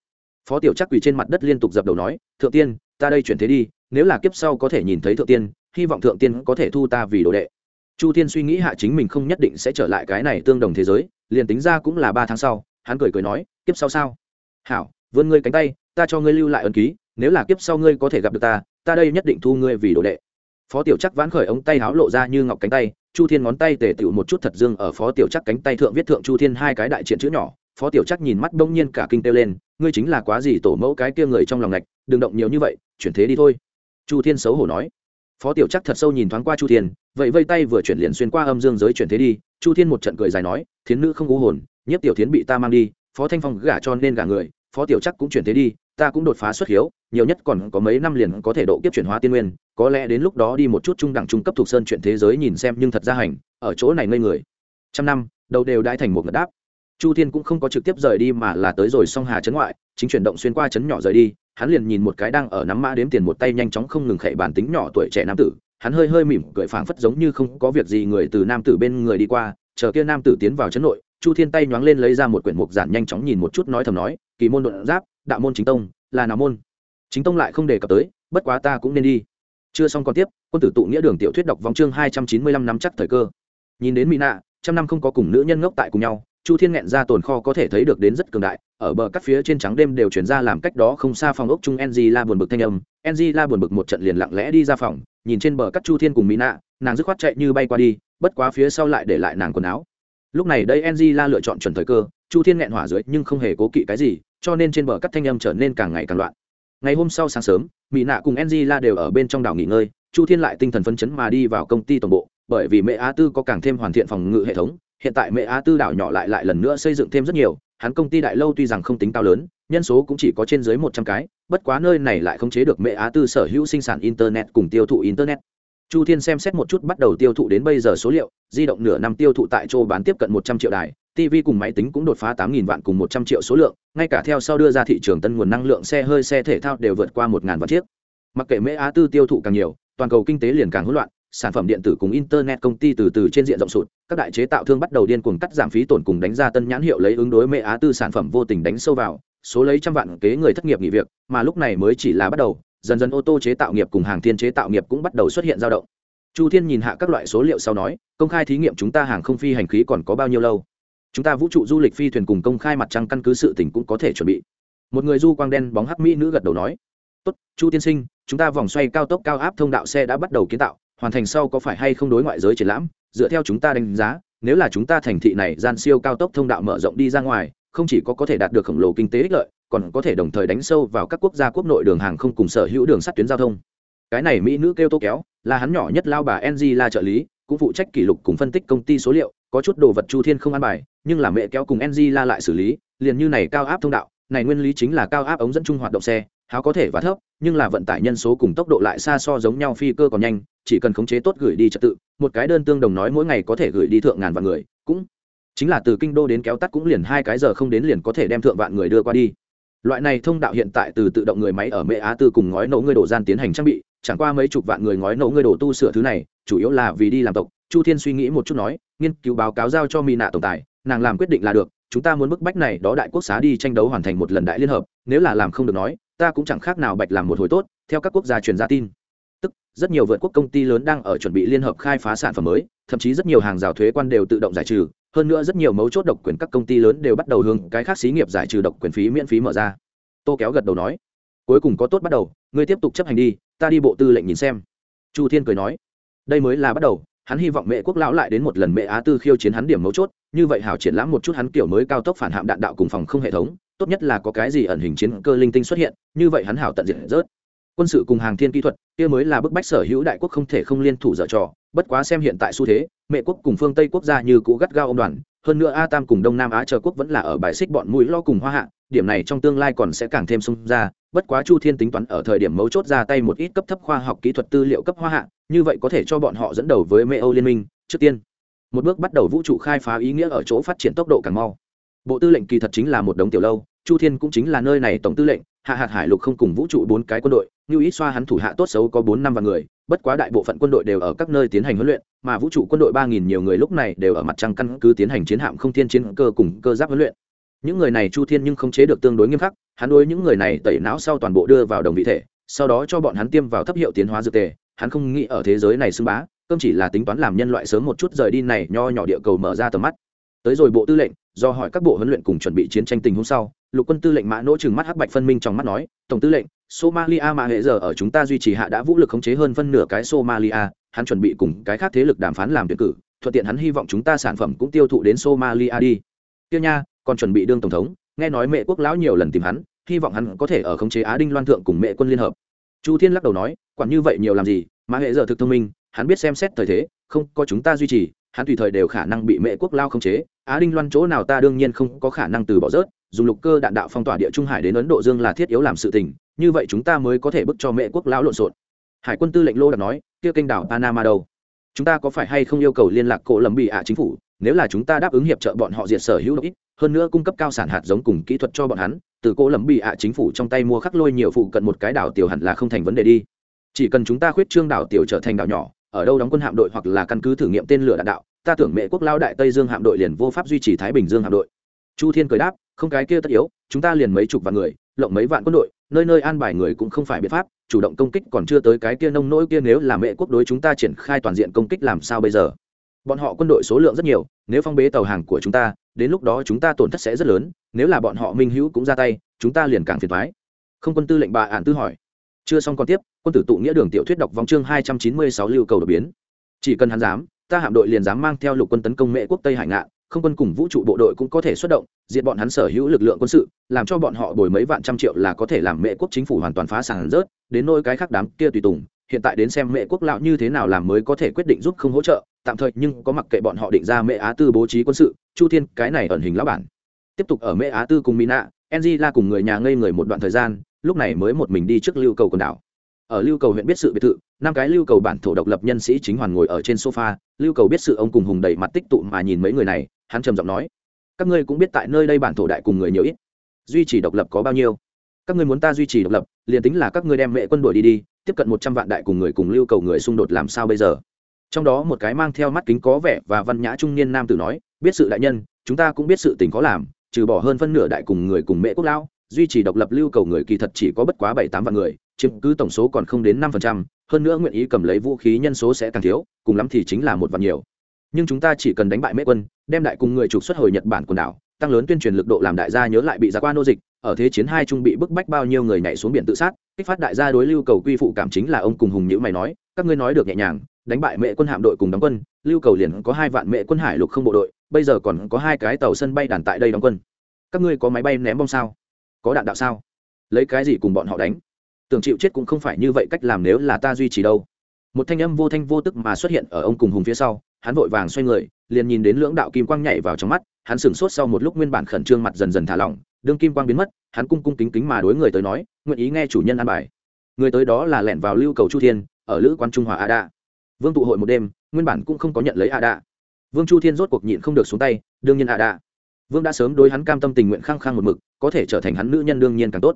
Phó tiểu chắc quỳ trên mặt đất liên tục dập đầu nói, thượng tiên, ta đây chuyển thế đi, nếu là kiếp sau có thể nhìn thấy thượng tiên, hy vọng thượng tiên có thể thu ta vì đồ đệ. Chu tiên suy nghĩ hạ chính mình không nhất định sẽ trở lại cái này tương đồng thế giới, liền tính ra cũng là ba tháng sau, hắn cười cười nói, kiếp sau sao? Hảo, vươn ngươi cánh tay, ta cho ngươi lưu lại ân ký, nếu là kiếp sau ngươi có thể gặp được ta ta đây nhất định thu ngươi vì đồ đệ. Phó tiểu chắc vãn khởi ống tay háo lộ ra như ngọc cánh tay, chu thiên ngón tay tề tựu một chút thật dương ở phó tiểu chắc cánh tay thượng viết thượng chu thiên hai cái đại triện chữ nhỏ phó tiểu chắc nhìn mắt bỗng nhiên cả kinh têu lên, ngươi chính là quá gì tổ mẫu cái kia người trong lòng ngạch, đừng động nhiều như vậy, chuyển thế đi thôi. Chu thiên xấu hổ nói. Phó tiểu chắc thật sâu nhìn thoáng qua chu thiên vậy vây tay vừa chuyển liền xuyên qua âm dương giới chuyển thế đi. Chu thiên một trận cười dài nói, thiến nữ không cú hồn nhất tiểu thiến bị ta mang đi, phó thanh phong gả cho nên gả người, phó tiểu chắc cũng chuyển thế đi, ta cũng đột phá xuất hiếu, nhiều nhất còn có mấy năm liền có thể độ kiếp chuyển hóa tiên nguyên, có lẽ đến lúc đó đi một chút trung đẳng trung cấp thuộc sơn chuyển thế giới nhìn xem nhưng thật ra hành, ở chỗ này ngây người. Trăm năm, đầu đều đãi thành một ngật đáp chu thiên cũng không có trực tiếp rời đi mà là tới rồi song hà chấn ngoại, chính chuyển động xuyên qua chấn nhỏ rời đi, hắn liền nhìn một cái đang ở nắm mã đếm tiền một tay nhanh chóng không ngừng khệ bản tính nhỏ tuổi trẻ nam tử, hắn hơi hơi mỉm cười phảng phất giống như không có việc gì người từ nam tử bên người đi qua, chờ kia nam tử tiến vào chấn nội, chu thiên tay nhoáng lên lấy ra một quyển mục giản nhanh chóng nhìn một chút nói thầm nói, kỳ môn đột giáp, đạo môn chính tông, là nào môn? Chính tông lại không đề cập tới, bất quá ta cũng nên đi. Chưa xong còn tiếp, quân tử tụ nghĩa đường tiểu thuyết đọc vòng chương hai trăm chín mươi lăm năm chắc thời cơ. Nhìn đến mỹ nạ, trăm năm không có cùng nữ nhân ngốc tại cùng nhau chu thiên nghẹn ra tồn kho có thể thấy được đến rất cường đại, ở bờ cắt phía trên trắng đêm đều chuyển ra làm cách đó không xa phòng ốc chung ng la buồn bực thanh âm. Ng la buồn bực một trận liền lặng lẽ đi ra phòng, nhìn trên bờ cắt chu thiên cùng mỹ nạ nàng dứt khoát chạy như bay qua đi, bất quá phía sau lại để lại nàng quần áo. Lúc này đây ng la lựa chọn chuẩn thời cơ, chu thiên nghẹn hỏa dưới nhưng không hề cố kỵ cái gì, cho nên trên bờ cắt thanh âm trở nên càng ngày càng loạn. Ngày hôm sau sáng sớm mỹ nạ cùng ng la đều ở bên trong đảo nghỉ ngơi, chu thiên lại tinh thần phấn chấn mà đi vào công ty tổng bộ, bởi vì mẹ á tư có càng thêm hoàn thiện phòng ngự hệ thống hiện tại mẹ á tư đảo nhỏ lại lại lần nữa xây dựng thêm rất nhiều, hắn công ty đại lâu tuy rằng không tính cao lớn, nhân số cũng chỉ có trên dưới một trăm cái, bất quá nơi này lại không chế được mẹ á tư sở hữu sinh sản internet cùng tiêu thụ internet. Chu thiên xem xét một chút bắt đầu tiêu thụ đến bây giờ số liệu, di động nửa năm tiêu thụ tại châu bán tiếp cận một trăm triệu đài tv cùng máy tính cũng đột phá tám nghìn vạn cùng một trăm triệu số lượng, ngay cả theo sau đưa ra thị trường tân nguồn năng lượng xe hơi xe thể thao đều vượt qua một ngàn vạn chiếc. Mặc kệ mễ á tư tiêu thụ càng nhiều, toàn cầu kinh tế liền càng hỗn loạn sản phẩm điện tử cùng internet công ty từ từ trên diện rộng sụt, các đại chế tạo thương bắt đầu điên cuồng cắt giảm phí tổn cùng đánh ra tân nhãn hiệu lấy ứng đối mẹ á tư sản phẩm vô tình đánh sâu vào, số lấy trăm vạn kế người thất nghiệp nghỉ việc, mà lúc này mới chỉ là bắt đầu, dần dần ô tô chế tạo nghiệp cùng hàng thiên chế tạo nghiệp cũng bắt đầu xuất hiện dao động. Chu thiên nhìn hạ các loại số liệu sau nói, công khai thí nghiệm chúng ta hàng không phi hành khí còn có bao nhiêu lâu? Chúng ta vũ trụ du lịch phi thuyền cùng công khai mặt trăng căn cứ sự tỉnh cũng có thể chuẩn bị. Một người du quang đen bóng hắc mỹ nữ gật đầu nói, tốt, chu tiên sinh, chúng ta vòng xoay cao tốc cao áp thông đạo xe đã bắt đầu kiến tạo hoàn thành sau có phải hay không đối ngoại giới triển lãm, dựa theo chúng ta đánh giá, nếu là chúng ta thành thị này gian siêu cao tốc thông đạo mở rộng đi ra ngoài, không chỉ có có thể đạt được khổng lồ kinh tế ích lợi, còn có thể đồng thời đánh sâu vào các quốc gia quốc nội đường hàng không cùng sở hữu đường sắt tuyến giao thông. Cái này mỹ nữ kêu tô kéo, là hắn nhỏ nhất lao bà ng là trợ lý, cũng phụ trách kỷ lục cùng phân tích công ty số liệu, có chút đồ vật chu thiên không an bài, nhưng là mẹ kéo cùng ng la lại xử lý, liền như này cao áp thông đạo, này nguyên lý chính là cao áp ống dẫn chung hoạt động xe háo có thể và thấp, nhưng là vận tải nhân số cùng tốc độ lại xa so giống nhau phi cơ còn nhanh, chỉ cần khống chế tốt gửi đi trật tự, một cái đơn tương đồng nói mỗi ngày có thể gửi đi thượng ngàn vạn người, cũng chính là từ kinh đô đến kéo tắt cũng liền hai cái giờ không đến liền có thể đem thượng vạn người đưa qua đi. Loại này thông đạo hiện tại từ tự động người máy ở mễ á tư cùng ngói nổ người đổ gian tiến hành trang bị, chẳng qua mấy chục vạn người ngói nổ người đổ tu sửa thứ này, chủ yếu là vì đi làm tộc. Chu thiên suy nghĩ một chút nói, nghiên cứu báo cáo giao cho mỹ nạ tổng tài, nàng làm quyết định là được, chúng ta muốn bức bách này đó đại quốc xá đi tranh đấu hoàn thành một lần đại liên hợp, nếu là làm không được nói ta cũng chẳng khác nào bạch làm một hồi tốt, theo các quốc gia truyền ra tin. Tức, rất nhiều vượt quốc công ty lớn đang ở chuẩn bị liên hợp khai phá sản phẩm mới, thậm chí rất nhiều hàng rào thuế quan đều tự động giải trừ, hơn nữa rất nhiều mấu chốt độc quyền các công ty lớn đều bắt đầu hướng cái khác xí nghiệp giải trừ độc quyền phí miễn phí mở ra. Tô kéo gật đầu nói. Cuối cùng có tốt bắt đầu, ngươi tiếp tục chấp hành đi, ta đi bộ tư lệnh nhìn xem. Chu thiên cười nói. Đây mới là bắt đầu, hắn hy vọng mẹ quốc lão lại đến một lần mẹ á tư khiêu chiến hắn điểm mấu chốt, như vậy hảo triển lãm một chút hắn kiểu mới cao tốc phản hạm đạn đạo cùng phòng không hệ thống tốt nhất là có cái gì ẩn hình chiến cơ linh tinh xuất hiện, như vậy hắn hảo tận diện rớt. Quân sự cùng hàng thiên kỹ thuật, kia mới là bức bách sở hữu đại quốc không thể không liên thủ dở trò, bất quá xem hiện tại xu thế, mẹ quốc cùng phương tây quốc gia như cũ gắt gao ông đoàn, hơn nữa a tam cùng đông nam á chờ quốc vẫn là ở bài xích bọn mũi lo cùng hoa hạ, điểm này trong tương lai còn sẽ càng thêm sung ra, bất quá chu thiên tính toán ở thời điểm mấu chốt ra tay một ít cấp thấp khoa học kỹ thuật tư liệu cấp hoa hạ, như vậy có thể cho bọn họ dẫn đầu với mê âu liên minh, trước tiên. Một bước bắt đầu vũ trụ khai phá ý nghĩa ở chỗ phát triển tốc độ càng mau. Bộ tư lệnh kỳ thật chính là một đống tiểu lâu chu thiên cũng chính là nơi này tổng tư lệnh, hạ hạt hải lục không cùng vũ trụ bốn cái quân đội như ít xoa hắn thủ hạ tốt xấu có bốn năm vạn người, bất quá đại bộ phận quân đội đều ở các nơi tiến hành huấn luyện, mà vũ trụ quân đội ba nghìn nhiều người lúc này đều ở mặt trăng căn cứ tiến hành chiến hạm không thiên chiến cơ cùng cơ giáp huấn luyện. Những người này chu thiên nhưng không chế được tương đối nghiêm khắc, hắn đối những người này tẩy não sau toàn bộ đưa vào đồng vị thể, sau đó cho bọn hắn tiêm vào thấp hiệu tiến hóa dược tề, hắn không nghĩ ở thế giới này xưng bá, cơm chỉ là tính toán làm nhân loại sớm một chút rời đi này nho nhỏ địa cầu mở ra tầm mắt. Tới rồi bộ tư lệnh, do hỏi các bộ huấn luyện cùng chuẩn bị chiến tranh tình hôm sau lục quân tư lệnh mã nỗ chừng mắt hắc bạch phân minh trong mắt nói, tổng tư lệnh, somalia mà hệ giờ ở chúng ta duy trì hạ đã vũ lực khống chế hơn phân nửa cái somalia, hắn chuẩn bị cùng cái khác thế lực đàm phán làm tuyển cử, thuận tiện hắn hy vọng chúng ta sản phẩm cũng tiêu thụ đến somalia đi. Tiêu nha, còn chuẩn bị đương tổng thống, nghe nói mẹ quốc lão nhiều lần tìm hắn, hy vọng hắn có thể ở khống chế á đinh loan thượng cùng mẹ quân liên hợp. Chu thiên lắc đầu nói, quản như vậy nhiều làm gì, mà hệ giờ thực thông minh, hắn biết xem xét thời thế, không có chúng ta duy trì, hắn tùy thời đều khả năng bị mẹ quốc lao khống chế, á đinh loan chỗ nào ta đương nhiên không có khả năng từ bỏ rớt dùng lục cơ đạn đạo phong tỏa địa trung hải đến ấn độ dương là thiết yếu làm sự tình, như vậy chúng ta mới có thể bức cho mẹ quốc lão lộn xộn. Hải quân tư lệnh lô đã nói, kia kênh đảo panama đâu? Chúng ta có phải hay không yêu cầu liên lạc cổ lầm bị ạ chính phủ? Nếu là chúng ta đáp ứng hiệp trợ bọn họ diệt sở hữu ít, hơn nữa cung cấp cao sản hạt giống cùng kỹ thuật cho bọn hắn, từ cổ lầm bị ạ chính phủ trong tay mua khắc lôi nhiều phụ cận một cái đảo tiểu hẳn là không thành vấn đề đi. Chỉ cần chúng ta khuyết trương đảo tiểu trở thành đảo nhỏ, ở đâu đóng quân hạm đội hoặc là căn cứ thử nghiệm tên lửa đạn đạo, ta tưởng mẹ quốc lao đại tây dương hạm đội liền vô pháp duy trì thái bình dương hạm đội. Chu thiên cười đáp không cái kia tất yếu, chúng ta liền mấy chục vạn người, lộng mấy vạn quân đội, nơi nơi an bài người cũng không phải biện pháp, chủ động công kích còn chưa tới cái kia nông nỗi kia nếu là mẹ quốc đối chúng ta triển khai toàn diện công kích làm sao bây giờ? Bọn họ quân đội số lượng rất nhiều, nếu phong bế tàu hàng của chúng ta, đến lúc đó chúng ta tổn thất sẽ rất lớn, nếu là bọn họ minh hữu cũng ra tay, chúng ta liền càng phiền thoái không quân tư lệnh bà ản tư hỏi. Chưa xong còn tiếp, quân tử tụ nghĩa đường tiểu thuyết đọc vòng chương hai trăm chín mươi sáu lưu cầu đột biến. Chỉ cần hắn dám, ta hạm đội liền dám mang theo lục quân tấn công mễ quốc tây hải ngạn không quân cùng vũ trụ bộ đội cũng có thể xuất động, diệt bọn hắn sở hữu lực lượng quân sự, làm cho bọn họ bồi mấy vạn trăm triệu là có thể làm mẹ quốc chính phủ hoàn toàn phá sản rớt, đến nôi cái khác đám kia tùy tùng, hiện tại đến xem mẹ quốc lão như thế nào làm mới có thể quyết định giúp không hỗ trợ, tạm thời nhưng có mặc kệ bọn họ định ra mẹ á tư bố trí quân sự, chu thiên, cái này ẩn hình lão bản. Tiếp tục ở mẹ á tư cùng mina enzy la cùng người nhà ngây người một đoạn thời gian, lúc này mới một mình đi trước lưu cầu quần đảo ở lưu cầu huyện biết sự biệt thự, năm cái lưu cầu bản thổ độc lập nhân sĩ chính hoàn ngồi ở trên sofa, lưu cầu biết sự ông cùng hùng đầy mặt tích tụ mà nhìn mấy người này, hắn trầm giọng nói, các ngươi cũng biết tại nơi đây bản thổ đại cùng người nhiều ít. Duy trì độc lập có bao nhiêu? Các ngươi muốn ta duy trì độc lập, liền tính là các ngươi đem mẹ quân đội đi đi, tiếp cận một trăm vạn đại cùng người cùng lưu cầu người xung đột làm sao bây giờ? Trong đó một cái mang theo mắt kính có vẻ và văn nhã trung niên nam tử nói, biết sự đại nhân, chúng ta cũng biết sự tình có làm, trừ bỏ hơn phân nửa đại cùng người cùng mẹ quốc lao duy trì độc lập lưu cầu người kỳ thật chỉ có bất quá bảy tám vạn người, chiếm cứ tổng số còn không đến năm phần trăm, hơn nữa nguyện ý cầm lấy vũ khí nhân số sẽ càng thiếu, cùng lắm thì chính là một vạn nhiều. Nhưng chúng ta chỉ cần đánh bại mễ quân, đem đại cùng người trục xuất hồi nhật bản quần đảo, tăng lớn tuyên truyền lực độ làm đại gia nhớ lại bị giá qua nô dịch, ở thế chiến hai trung bị bức bách bao nhiêu người nhảy xuống biển tự sát, kích phát đại gia đối lưu cầu quy phụ cảm chính là ông cùng hùng nhữ mày nói, các ngươi nói được nhẹ nhàng, đánh bại mẹ quân hạm đội cùng đóng quân, lưu cầu liền có hai vạn mẹ quân hải lục không bộ đội, bây giờ còn có hai cái tàu sân bay đàn tại đây đóng quân. Các ngươi có máy bay ném bom sao? Có đạn đạo sao? Lấy cái gì cùng bọn họ đánh? Tưởng chịu chết cũng không phải như vậy cách làm nếu là ta duy trì đâu. Một thanh âm vô thanh vô tức mà xuất hiện ở ông cùng hùng phía sau, hắn vội vàng xoay người, liền nhìn đến lưỡng đạo kim quang nhảy vào trong mắt, hắn sửng sốt sau một lúc nguyên bản khẩn trương mặt dần dần thả lỏng, đương kim quang biến mất, hắn cung cung kính kính mà đối người tới nói, nguyện ý nghe chủ nhân an bài. Người tới đó là lẻn vào lưu cầu chu thiên, ở lữ quan trung hòa a đa. Vương tụ hội một đêm, nguyên bản cũng không có nhận lấy a đa. Vương chu thiên rốt cuộc nhịn không được xuống tay, đương nhiên a đa. Vương đã sớm đối hắn cam tâm tình nguyện khăng khăng một mực có thể trở thành hắn nữ nhân đương nhiên càng tốt.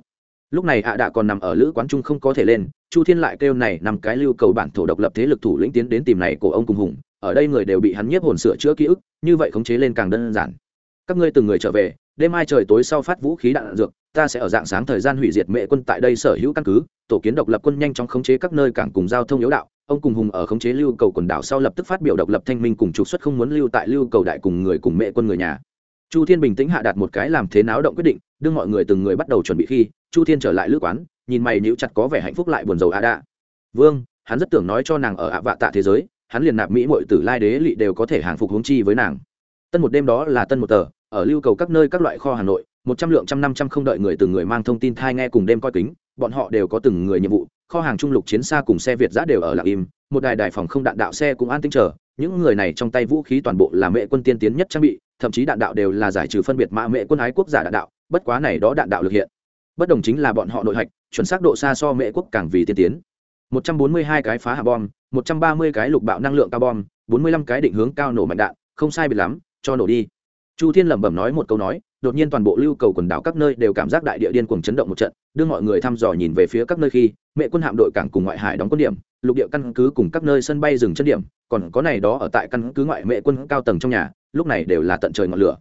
Lúc này ạ đạ còn nằm ở lữ quán trung không có thể lên chu thiên lại kêu này nằm cái lưu cầu bản thổ độc lập thế lực thủ lĩnh tiến đến tìm này của ông cùng hùng ở đây người đều bị hắn nhiếp hồn sửa chữa ký ức như vậy khống chế lên càng đơn giản. Các ngươi từng người trở về đêm mai trời tối sau phát vũ khí đạn, đạn dược ta sẽ ở dạng sáng thời gian hủy diệt mệ quân tại đây sở hữu căn cứ tổ kiến độc lập quân nhanh chóng khống chế các nơi cảng cùng giao thông yếu đạo ông cùng hùng ở khống chế lưu cầu quần đảo sau lập tức phát biểu độc lập thanh minh cùng trục xuất không muốn lưu tại lưu cầu đại cùng người cùng mẹ quân người nhà chu thiên bình tĩnh hạ đạt một cái làm thế náo động quyết định đương mọi người từng người bắt đầu chuẩn bị khi, chu thiên trở lại lữ quán, nhìn mày níu chặt có vẻ hạnh phúc lại buồn rầu a đạ. vương, hắn rất tưởng nói cho nàng ở ạ vạ tạ thế giới, hắn liền nạp mỹ mọi tử lai đế lỵ đều có thể hàng phục hướng chi với nàng tân một đêm đó là tân một tờ, ở lưu cầu các nơi các loại kho hà nội, một trăm lượng trăm năm trăm không đợi người từng người mang thông tin thai nghe cùng đêm coi kính, bọn họ đều có từng người nhiệm vụ, kho hàng trung lục chiến xa cùng xe việt giã đều ở lạc im, một đài đài phòng không đạn đạo xe cũng an tinh chờ, những người này trong tay vũ khí toàn bộ là mẹ quân tiên tiến nhất trang bị thậm chí đạn đạo đều là giải trừ phân biệt mã mẹ quân ái quốc giả đạn đạo, bất quá này đó đạn đạo lực hiện. Bất đồng chính là bọn họ nội hạch, chuẩn xác độ xa so mẹ quốc càng vì tiên tiến. 142 cái phá hạ bom 130 cái lục bạo năng lượng cao bom 45 cái định hướng cao nổ mạnh đạn, không sai biệt lắm, cho nổ đi chu thiên lẩm bẩm nói một câu nói, đột nhiên toàn bộ lưu cầu quần đảo các nơi đều cảm giác đại địa điên cuồng chấn động một trận, đưa mọi người thăm dò nhìn về phía các nơi khi, mẹ quân hạm đội cảng cùng ngoại hải đóng quân điểm, lục địa căn cứ cùng các nơi sân bay dừng chân điểm, còn có này đó ở tại căn cứ ngoại mẹ quân cao tầng trong nhà, lúc này đều là tận trời ngọn lửa.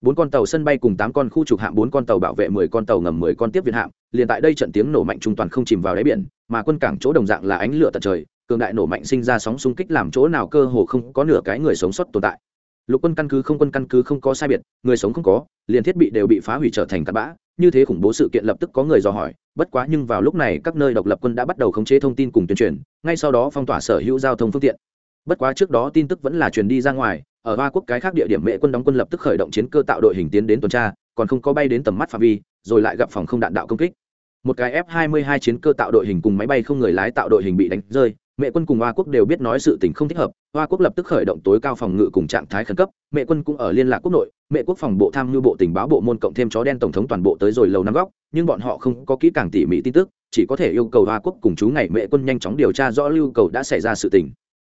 Bốn con tàu sân bay cùng tám con khu trục hạm, bốn con tàu bảo vệ mười con tàu ngầm mười con tiếp viện hạm, liền tại đây trận tiếng nổ mạnh trung toàn không chìm vào đáy biển, mà quân cảng chỗ đồng dạng là ánh lửa tận trời, cường đại nổ mạnh sinh ra sóng xung kích làm chỗ nào cơ hồ không có nửa cái người sống sót tồn tại lục quân căn cứ không quân căn cứ không có sai biệt, người sống không có, liền thiết bị đều bị phá hủy trở thành cặn bã, như thế khủng bố sự kiện lập tức có người dò hỏi, bất quá nhưng vào lúc này các nơi độc lập quân đã bắt đầu khống chế thông tin cùng tuyên truyền, ngay sau đó phong tỏa sở hữu giao thông phương tiện. Bất quá trước đó tin tức vẫn là truyền đi ra ngoài, ở ba quốc cái khác địa điểm mẹ quân đóng quân lập tức khởi động chiến cơ tạo đội hình tiến đến tuần tra, còn không có bay đến tầm mắt phạm vi, rồi lại gặp phòng không đạn đạo công kích. Một cái f 22 chiến cơ tạo đội hình cùng máy bay không người lái tạo đội hình bị đánh rơi mẹ quân cùng hoa quốc đều biết nói sự tình không thích hợp, hoa quốc lập tức khởi động tối cao phòng ngự cùng trạng thái khẩn cấp, mẹ quân cũng ở liên lạc quốc nội, mẹ quốc phòng bộ tham mưu bộ tình báo bộ môn cộng thêm chó đen tổng thống toàn bộ tới rồi lầu năm góc, nhưng bọn họ không có kỹ càng tỉ mỉ tin tức, chỉ có thể yêu cầu hoa quốc cùng chú ngày mẹ quân nhanh chóng điều tra rõ lưu cầu đã xảy ra sự tình.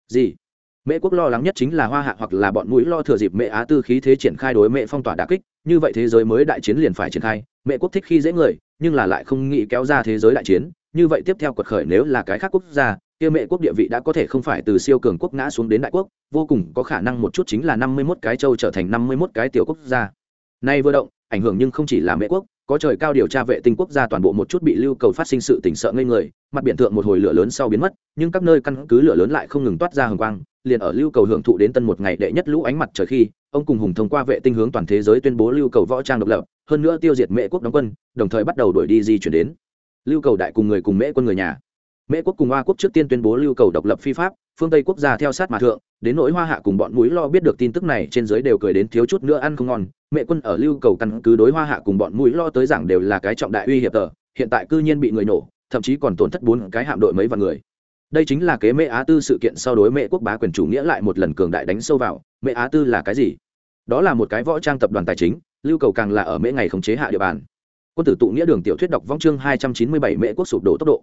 Gì? Mẹ quốc lo lắng nhất chính là hoa hạ hoặc là bọn mũi lo thừa dịp mẹ á tư khí thế triển khai đối mẹ phong tỏa đà kích, như vậy thế giới mới đại chiến liền phải triển khai, mẹ quốc thích khi dễ người, nhưng là lại không nghĩ kéo ra thế giới đại chiến như vậy tiếp theo quật khởi nếu là cái khác quốc gia, kia mẹ quốc địa vị đã có thể không phải từ siêu cường quốc ngã xuống đến đại quốc, vô cùng có khả năng một chút chính là năm mươi mốt cái châu trở thành năm mươi mốt cái tiểu quốc gia. Nay vừa động, ảnh hưởng nhưng không chỉ là mẹ quốc, có trời cao điều tra vệ tinh quốc gia toàn bộ một chút bị lưu cầu phát sinh sự tỉnh sợ ngây người, mặt biển thượng một hồi lửa lớn sau biến mất, nhưng các nơi căn cứ lửa lớn lại không ngừng toát ra hồng quang, liền ở lưu cầu hưởng thụ đến tân một ngày đệ nhất lũ ánh mặt trời khi, ông cùng hùng thông qua vệ tinh hướng toàn thế giới tuyên bố lưu cầu võ trang độc lập, hơn nữa tiêu diệt mẹ quốc đóng quân, đồng thời bắt đầu đuổi đi di chuyển đến lưu cầu đại cùng người cùng mễ quân người nhà. Mễ quốc cùng hoa quốc trước tiên tuyên bố lưu cầu độc lập phi pháp, phương tây quốc gia theo sát mà thượng, đến nỗi hoa hạ cùng bọn mũi lo biết được tin tức này trên giới đều cười đến thiếu chút nữa ăn không ngon. Mẹ quân ở lưu cầu căn cứ đối hoa hạ cùng bọn mũi lo tới rằng đều là cái trọng đại uy hiểm tờ, hiện tại cư nhiên bị người nổ, thậm chí còn tổn thất bốn cái hạm đội mấy vạn người. Đây chính là kế mẹ á tư sự kiện sau đối mẹ quốc bá quyền chủ nghĩa lại một lần cường đại đánh sâu vào. Mẹ á tư là cái gì? Đó là một cái võ trang tập đoàn tài chính, lưu cầu càng là ở mễ ngày khống chế hạ địa bàn quân tử tụ nghĩa đường tiểu thuyết đọc vong chương hai trăm chín mươi bảy mễ quốc sụp đổ tốc độ.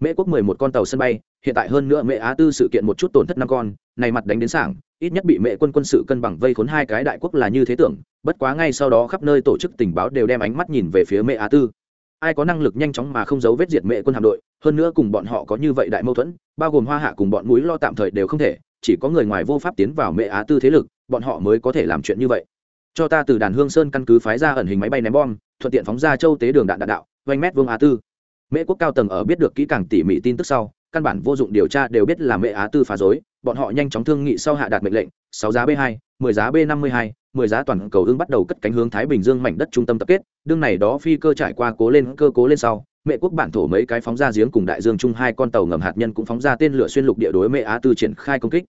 Mễ quốc mười một con tàu sân bay, hiện tại hơn nữa mễ á tư sự kiện một chút tổn thất năm con, này mặt đánh đến sảng, ít nhất bị mễ quân quân sự cân bằng vây khốn hai cái đại quốc là như thế tưởng, bất quá ngay sau đó khắp nơi tổ chức tình báo đều đem ánh mắt nhìn về phía mễ á tư. Ai có năng lực nhanh chóng mà không giấu vết diệt mễ quân hạm đội, hơn nữa cùng bọn họ có như vậy đại mâu thuẫn, bao gồm hoa hạ cùng bọn mũi lo tạm thời đều không thể, chỉ có người ngoài vô pháp tiến vào mễ á tư thế lực, bọn họ mới có thể làm chuyện như vậy. Cho ta từ đàn hương sơn căn cứ phái ra ẩn hình máy bay ném bom thuận tiện phóng ra châu tế đường đạn đạn đạo vanh mét vương á tư. Mễ quốc cao tầng ở biết được kỹ càng tỉ mỉ tin tức sau, căn bản vô dụng điều tra đều biết là mễ á tư phá dối bọn họ nhanh chóng thương nghị sau hạ đạt mệnh lệnh, sáu giá b hai, mười giá b năm mươi hai, mười giá toàn cầu ưng bắt đầu cất cánh hướng thái bình dương mảnh đất trung tâm tập kết, đương này đó phi cơ trải qua cố lên, cơ cố lên sau mẹ quốc bản thổ mấy cái phóng ra giếng cùng đại dương chung hai con tàu ngầm hạt nhân cũng phóng ra tên lửa xuyên lục địa đối mẹ á tư triển khai công kích.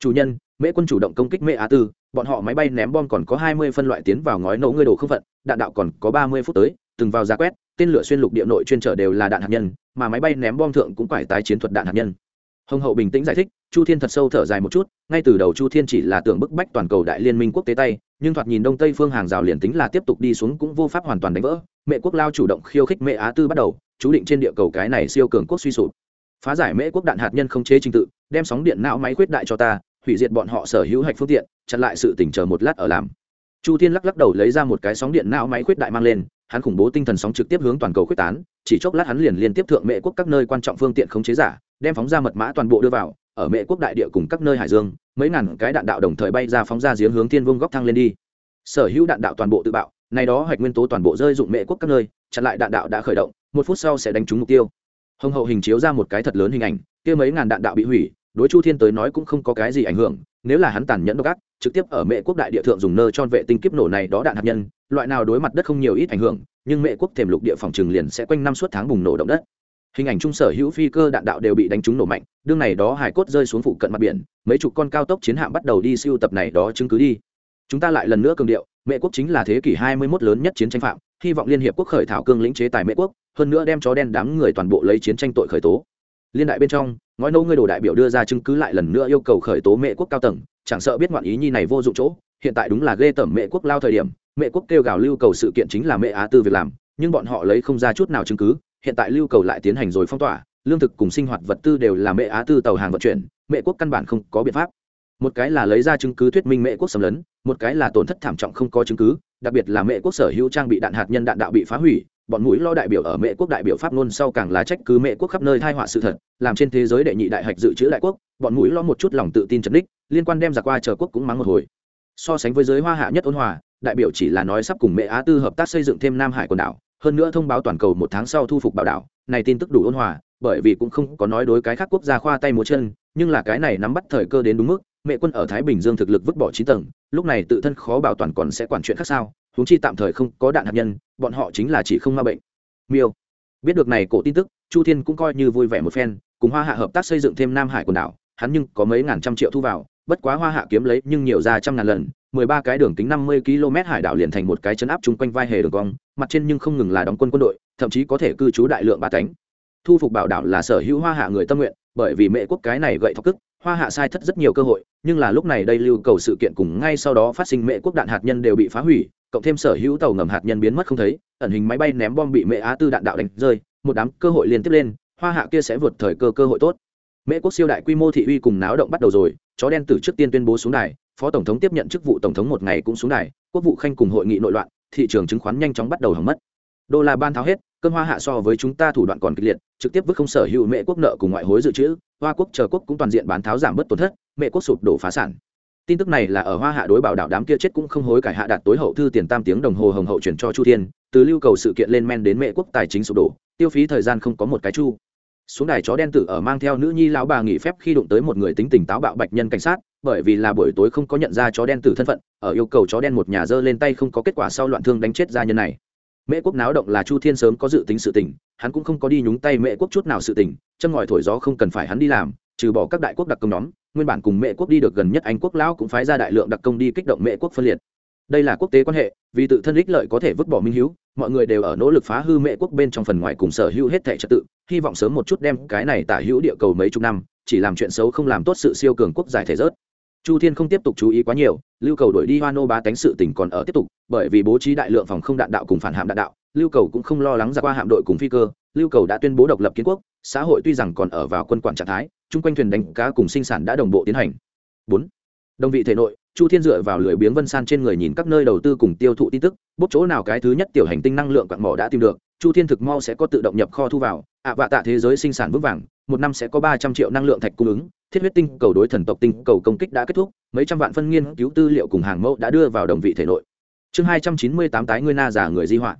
Chủ nhân, mễ quân chủ động công kích mễ á tư bọn họ máy bay ném bom còn có hai mươi phân loại tiến vào ngói nổ ngươi đồ không phận, đạn đạo còn có ba mươi phút tới, từng vào giá quét, tên lửa xuyên lục địa nội chuyên trở đều là đạn hạt nhân, mà máy bay ném bom thượng cũng phải tái chiến thuật đạn hạt nhân. Hồng hậu bình tĩnh giải thích, chu thiên thật sâu thở dài một chút, ngay từ đầu chu thiên chỉ là tưởng bức bách toàn cầu đại liên minh quốc tế tay, nhưng thoạt nhìn đông tây phương hàng rào liền tính là tiếp tục đi xuống cũng vô pháp hoàn toàn đánh vỡ mẹ quốc lao chủ động khiêu khích mẹ á tư bắt đầu, chú định trên địa cầu cái này siêu cường quốc suy sụp. Phá giải mễ quốc đạn hạt nhân không chế trình tự, đem sóng điện não máy khuyết đại cho ta hủy diệt bọn họ sở hữu hạch phương tiện, chặn lại sự tỉnh chờ một lát ở làm. Chu thiên lắc lắc đầu lấy ra một cái sóng điện não máy khuyết đại mang lên, hắn khủng bố tinh thần sóng trực tiếp hướng toàn cầu khuyết tán, chỉ chốc lát hắn liền liên tiếp thượng mệ quốc các nơi quan trọng phương tiện khống chế giả, đem phóng ra mật mã toàn bộ đưa vào, ở mệ quốc đại địa cùng các nơi hải dương, mấy ngàn cái đạn đạo đồng thời bay ra phóng ra giếng hướng thiên vương góc thăng lên đi. Sở hữu đạn đạo toàn bộ tự bạo này đó hạch nguyên tố toàn bộ rơi dụng mệ quốc các nơi, chặn lại đạn đạo đã khởi động, một phút sau sẽ đánh trúng mục tiêu. Hồng hậu hình chiếu ra một cái thật lớn hình ảnh, kia mấy ngàn đạn đạo bị hủy đối chu thiên tới nói cũng không có cái gì ảnh hưởng, nếu là hắn tàn nhẫn độc ác, trực tiếp ở mệ quốc đại địa thượng dùng nơ cho vệ tinh kiếp nổ này đó đạn hạt nhân, loại nào đối mặt đất không nhiều ít ảnh hưởng, nhưng mệ quốc thềm lục địa phòng trừng liền sẽ quanh năm suốt tháng bùng nổ động đất. Hình ảnh trung sở hữu phi cơ đạn đạo đều bị đánh trúng nổ mạnh, đương này đó hải cốt rơi xuống phụ cận mặt biển, mấy chục con cao tốc chiến hạm bắt đầu đi siêu tập này đó chứng cứ đi. Chúng ta lại lần nữa cường điệu mệ quốc chính là thế kỷ 21 lớn nhất chiến tranh phạm, hy vọng liên hiệp quốc khởi thảo cương lĩnh chế tài mệ quốc, hơn nữa đem chó đen đám người toàn bộ lấy chiến tranh tội khởi tố. Liên đại bên trong ngói nâu ngươi đồ đại biểu đưa ra chứng cứ lại lần nữa yêu cầu khởi tố Mẹ quốc cao tầng, chẳng sợ biết ngoạn ý nhi này vô dụng chỗ, hiện tại đúng là ghê tởm Mẹ quốc lao thời điểm, Mẹ quốc kêu gào lưu cầu sự kiện chính là Mẹ á tư việc làm, nhưng bọn họ lấy không ra chút nào chứng cứ, hiện tại lưu cầu lại tiến hành rồi phong tỏa, lương thực cùng sinh hoạt vật tư đều là Mẹ á tư tàu hàng vận chuyển, Mẹ quốc căn bản không có biện pháp. Một cái là lấy ra chứng cứ thuyết minh Mẹ quốc xâm lấn, một cái là tổn thất thảm trọng không có chứng cứ, đặc biệt là Mẹ quốc sở hữu trang bị đạn hạt nhân đạn đạo bị phá hủy bọn mũi lo đại biểu ở mễ quốc đại biểu pháp ngôn sau càng là trách cứ mễ quốc khắp nơi thai họa sự thật, làm trên thế giới đệ nhị đại hạch dự trữ đại quốc, bọn mũi lo một chút lòng tự tin chấn đích liên quan đem ra qua chờ quốc cũng mắng một hồi. So sánh với giới hoa hạ nhất ôn hòa, đại biểu chỉ là nói sắp cùng mễ á tư hợp tác xây dựng thêm nam hải quần đảo, hơn nữa thông báo toàn cầu một tháng sau thu phục bảo đảo, này tin tức đủ ôn hòa, bởi vì cũng không có nói đối cái khác quốc gia khoa tay múa chân, nhưng là cái này nắm bắt thời cơ đến đúng mức, mẹ quân ở thái bình dương thực lực vứt bỏ trí tầng, lúc này tự thân khó bảo toàn còn sẽ quản chuyện khác sao? Huống chi tạm thời không có đạn hạt nhân, bọn họ chính là chỉ không ma bệnh. Miêu. Biết được này cổ tin tức, chu thiên cũng coi như vui vẻ một phen, cùng hoa hạ hợp tác xây dựng thêm nam hải quần đảo, hắn nhưng có mấy ngàn trăm triệu thu vào, bất quá hoa hạ kiếm lấy nhưng nhiều ra trăm ngàn lần, mười ba cái đường kính năm mươi km hải đảo liền thành một cái chấn áp chung quanh vai hề đường cong, mặt trên nhưng không ngừng là đóng quân quân đội, thậm chí có thể cư trú đại lượng ba cánh thu phục bảo đảo là sở hữu hoa hạ người tâm nguyện, bởi vì mẹ quốc cái này gậy thọc cức hoa hạ sai thất rất nhiều cơ hội, nhưng là lúc này đây lưu cầu sự kiện cùng ngay sau đó phát sinh mẹ quốc đạn hạt nhân đều bị phá hủy, cộng thêm sở hữu tàu ngầm hạt nhân biến mất không thấy, ẩn hình máy bay ném bom bị mẹ á tư đạn đạo đánh rơi, một đám cơ hội liên tiếp lên, hoa hạ kia sẽ vượt thời cơ cơ hội tốt. Mễ quốc siêu đại quy mô thị uy cùng náo động bắt đầu rồi, chó đen từ trước tiên tuyên bố xuống đài, phó tổng thống tiếp nhận chức vụ tổng thống một ngày cũng xuống đài, quốc vụ khanh cùng hội nghị nội loạn, thị trường chứng khoán nhanh chóng bắt đầu hỏng mất. Đô la ban tháo hết cơn hoa hạ so với chúng ta thủ đoạn còn kịch liệt, trực tiếp vứt không sở hữu mẹ quốc nợ cùng ngoại hối dự trữ, hoa quốc chờ quốc cũng toàn diện bán tháo giảm bớt tổn thất, mẹ quốc sụp đổ phá sản. Tin tức này là ở hoa hạ đối bảo đảo đám kia chết cũng không hối cải hạ đạt tối hậu thư tiền tam tiếng đồng hồ hồng hậu chuyển cho chu thiên, từ lưu cầu sự kiện lên men đến mẹ quốc tài chính sụp đổ, tiêu phí thời gian không có một cái chu. Xuống đài chó đen tử ở mang theo nữ nhi lão bà nghỉ phép khi đụng tới một người tính tình táo bạo bạch nhân cảnh sát, bởi vì là buổi tối không có nhận ra chó đen tử thân phận, ở yêu cầu chó đen một nhà dơ lên tay không có kết quả sau loạn thương đánh chết gia nhân này mễ quốc náo động là chu thiên sớm có dự tính sự tình, hắn cũng không có đi nhúng tay mễ quốc chút nào sự tình, châm ngòi thổi gió không cần phải hắn đi làm, trừ bỏ các đại quốc đặc công nhóm, nguyên bản cùng mễ quốc đi được gần nhất anh quốc lão cũng phái ra đại lượng đặc công đi kích động mễ quốc phân liệt. Đây là quốc tế quan hệ, vì tự thân ích lợi có thể vứt bỏ minh hữu mọi người đều ở nỗ lực phá hư mễ quốc bên trong phần ngoài cùng sở hữu hết thẻ trật tự, hy vọng sớm một chút đem cái này tả hữu địa cầu mấy chục năm, chỉ làm chuyện xấu không làm tốt sự siêu cường quốc giải thể rớt chu thiên không tiếp tục chú ý quá nhiều, lưu cầu đổi đi hoa nô bá tánh sự tỉnh còn ở tiếp tục, bởi vì bố trí đại lượng phòng không đạn đạo cùng phản hạm đạn đạo, lưu cầu cũng không lo lắng ra qua hạm đội cùng phi cơ. Lưu cầu đã tuyên bố độc lập kiến quốc, xã hội tuy rằng còn ở vào quân quản trạng thái, chung quanh thuyền đánh cá cùng sinh sản đã đồng bộ tiến hành. Bốn, đồng vị thể nội, chu thiên dựa vào lưỡi biếng vân san trên người nhìn các nơi đầu tư cùng tiêu thụ tin tức, bốc chỗ nào cái thứ nhất tiểu hành tinh năng lượng quặng mỏ đã tìm được chu thiên thực mau sẽ có tự động nhập kho thu vào, ạ vạ tạ thế giới sinh sản vững vàng, một năm sẽ có ba trăm triệu năng lượng thạch cung ứng, thiết huyết tinh cầu đối thần tộc tinh cầu công kích đã kết thúc, mấy trăm vạn phân nghiên cứu tư liệu cùng hàng mẫu đã đưa vào đồng vị thể nội. Chương hai trăm chín mươi tám tái ngươi na giả người di họa.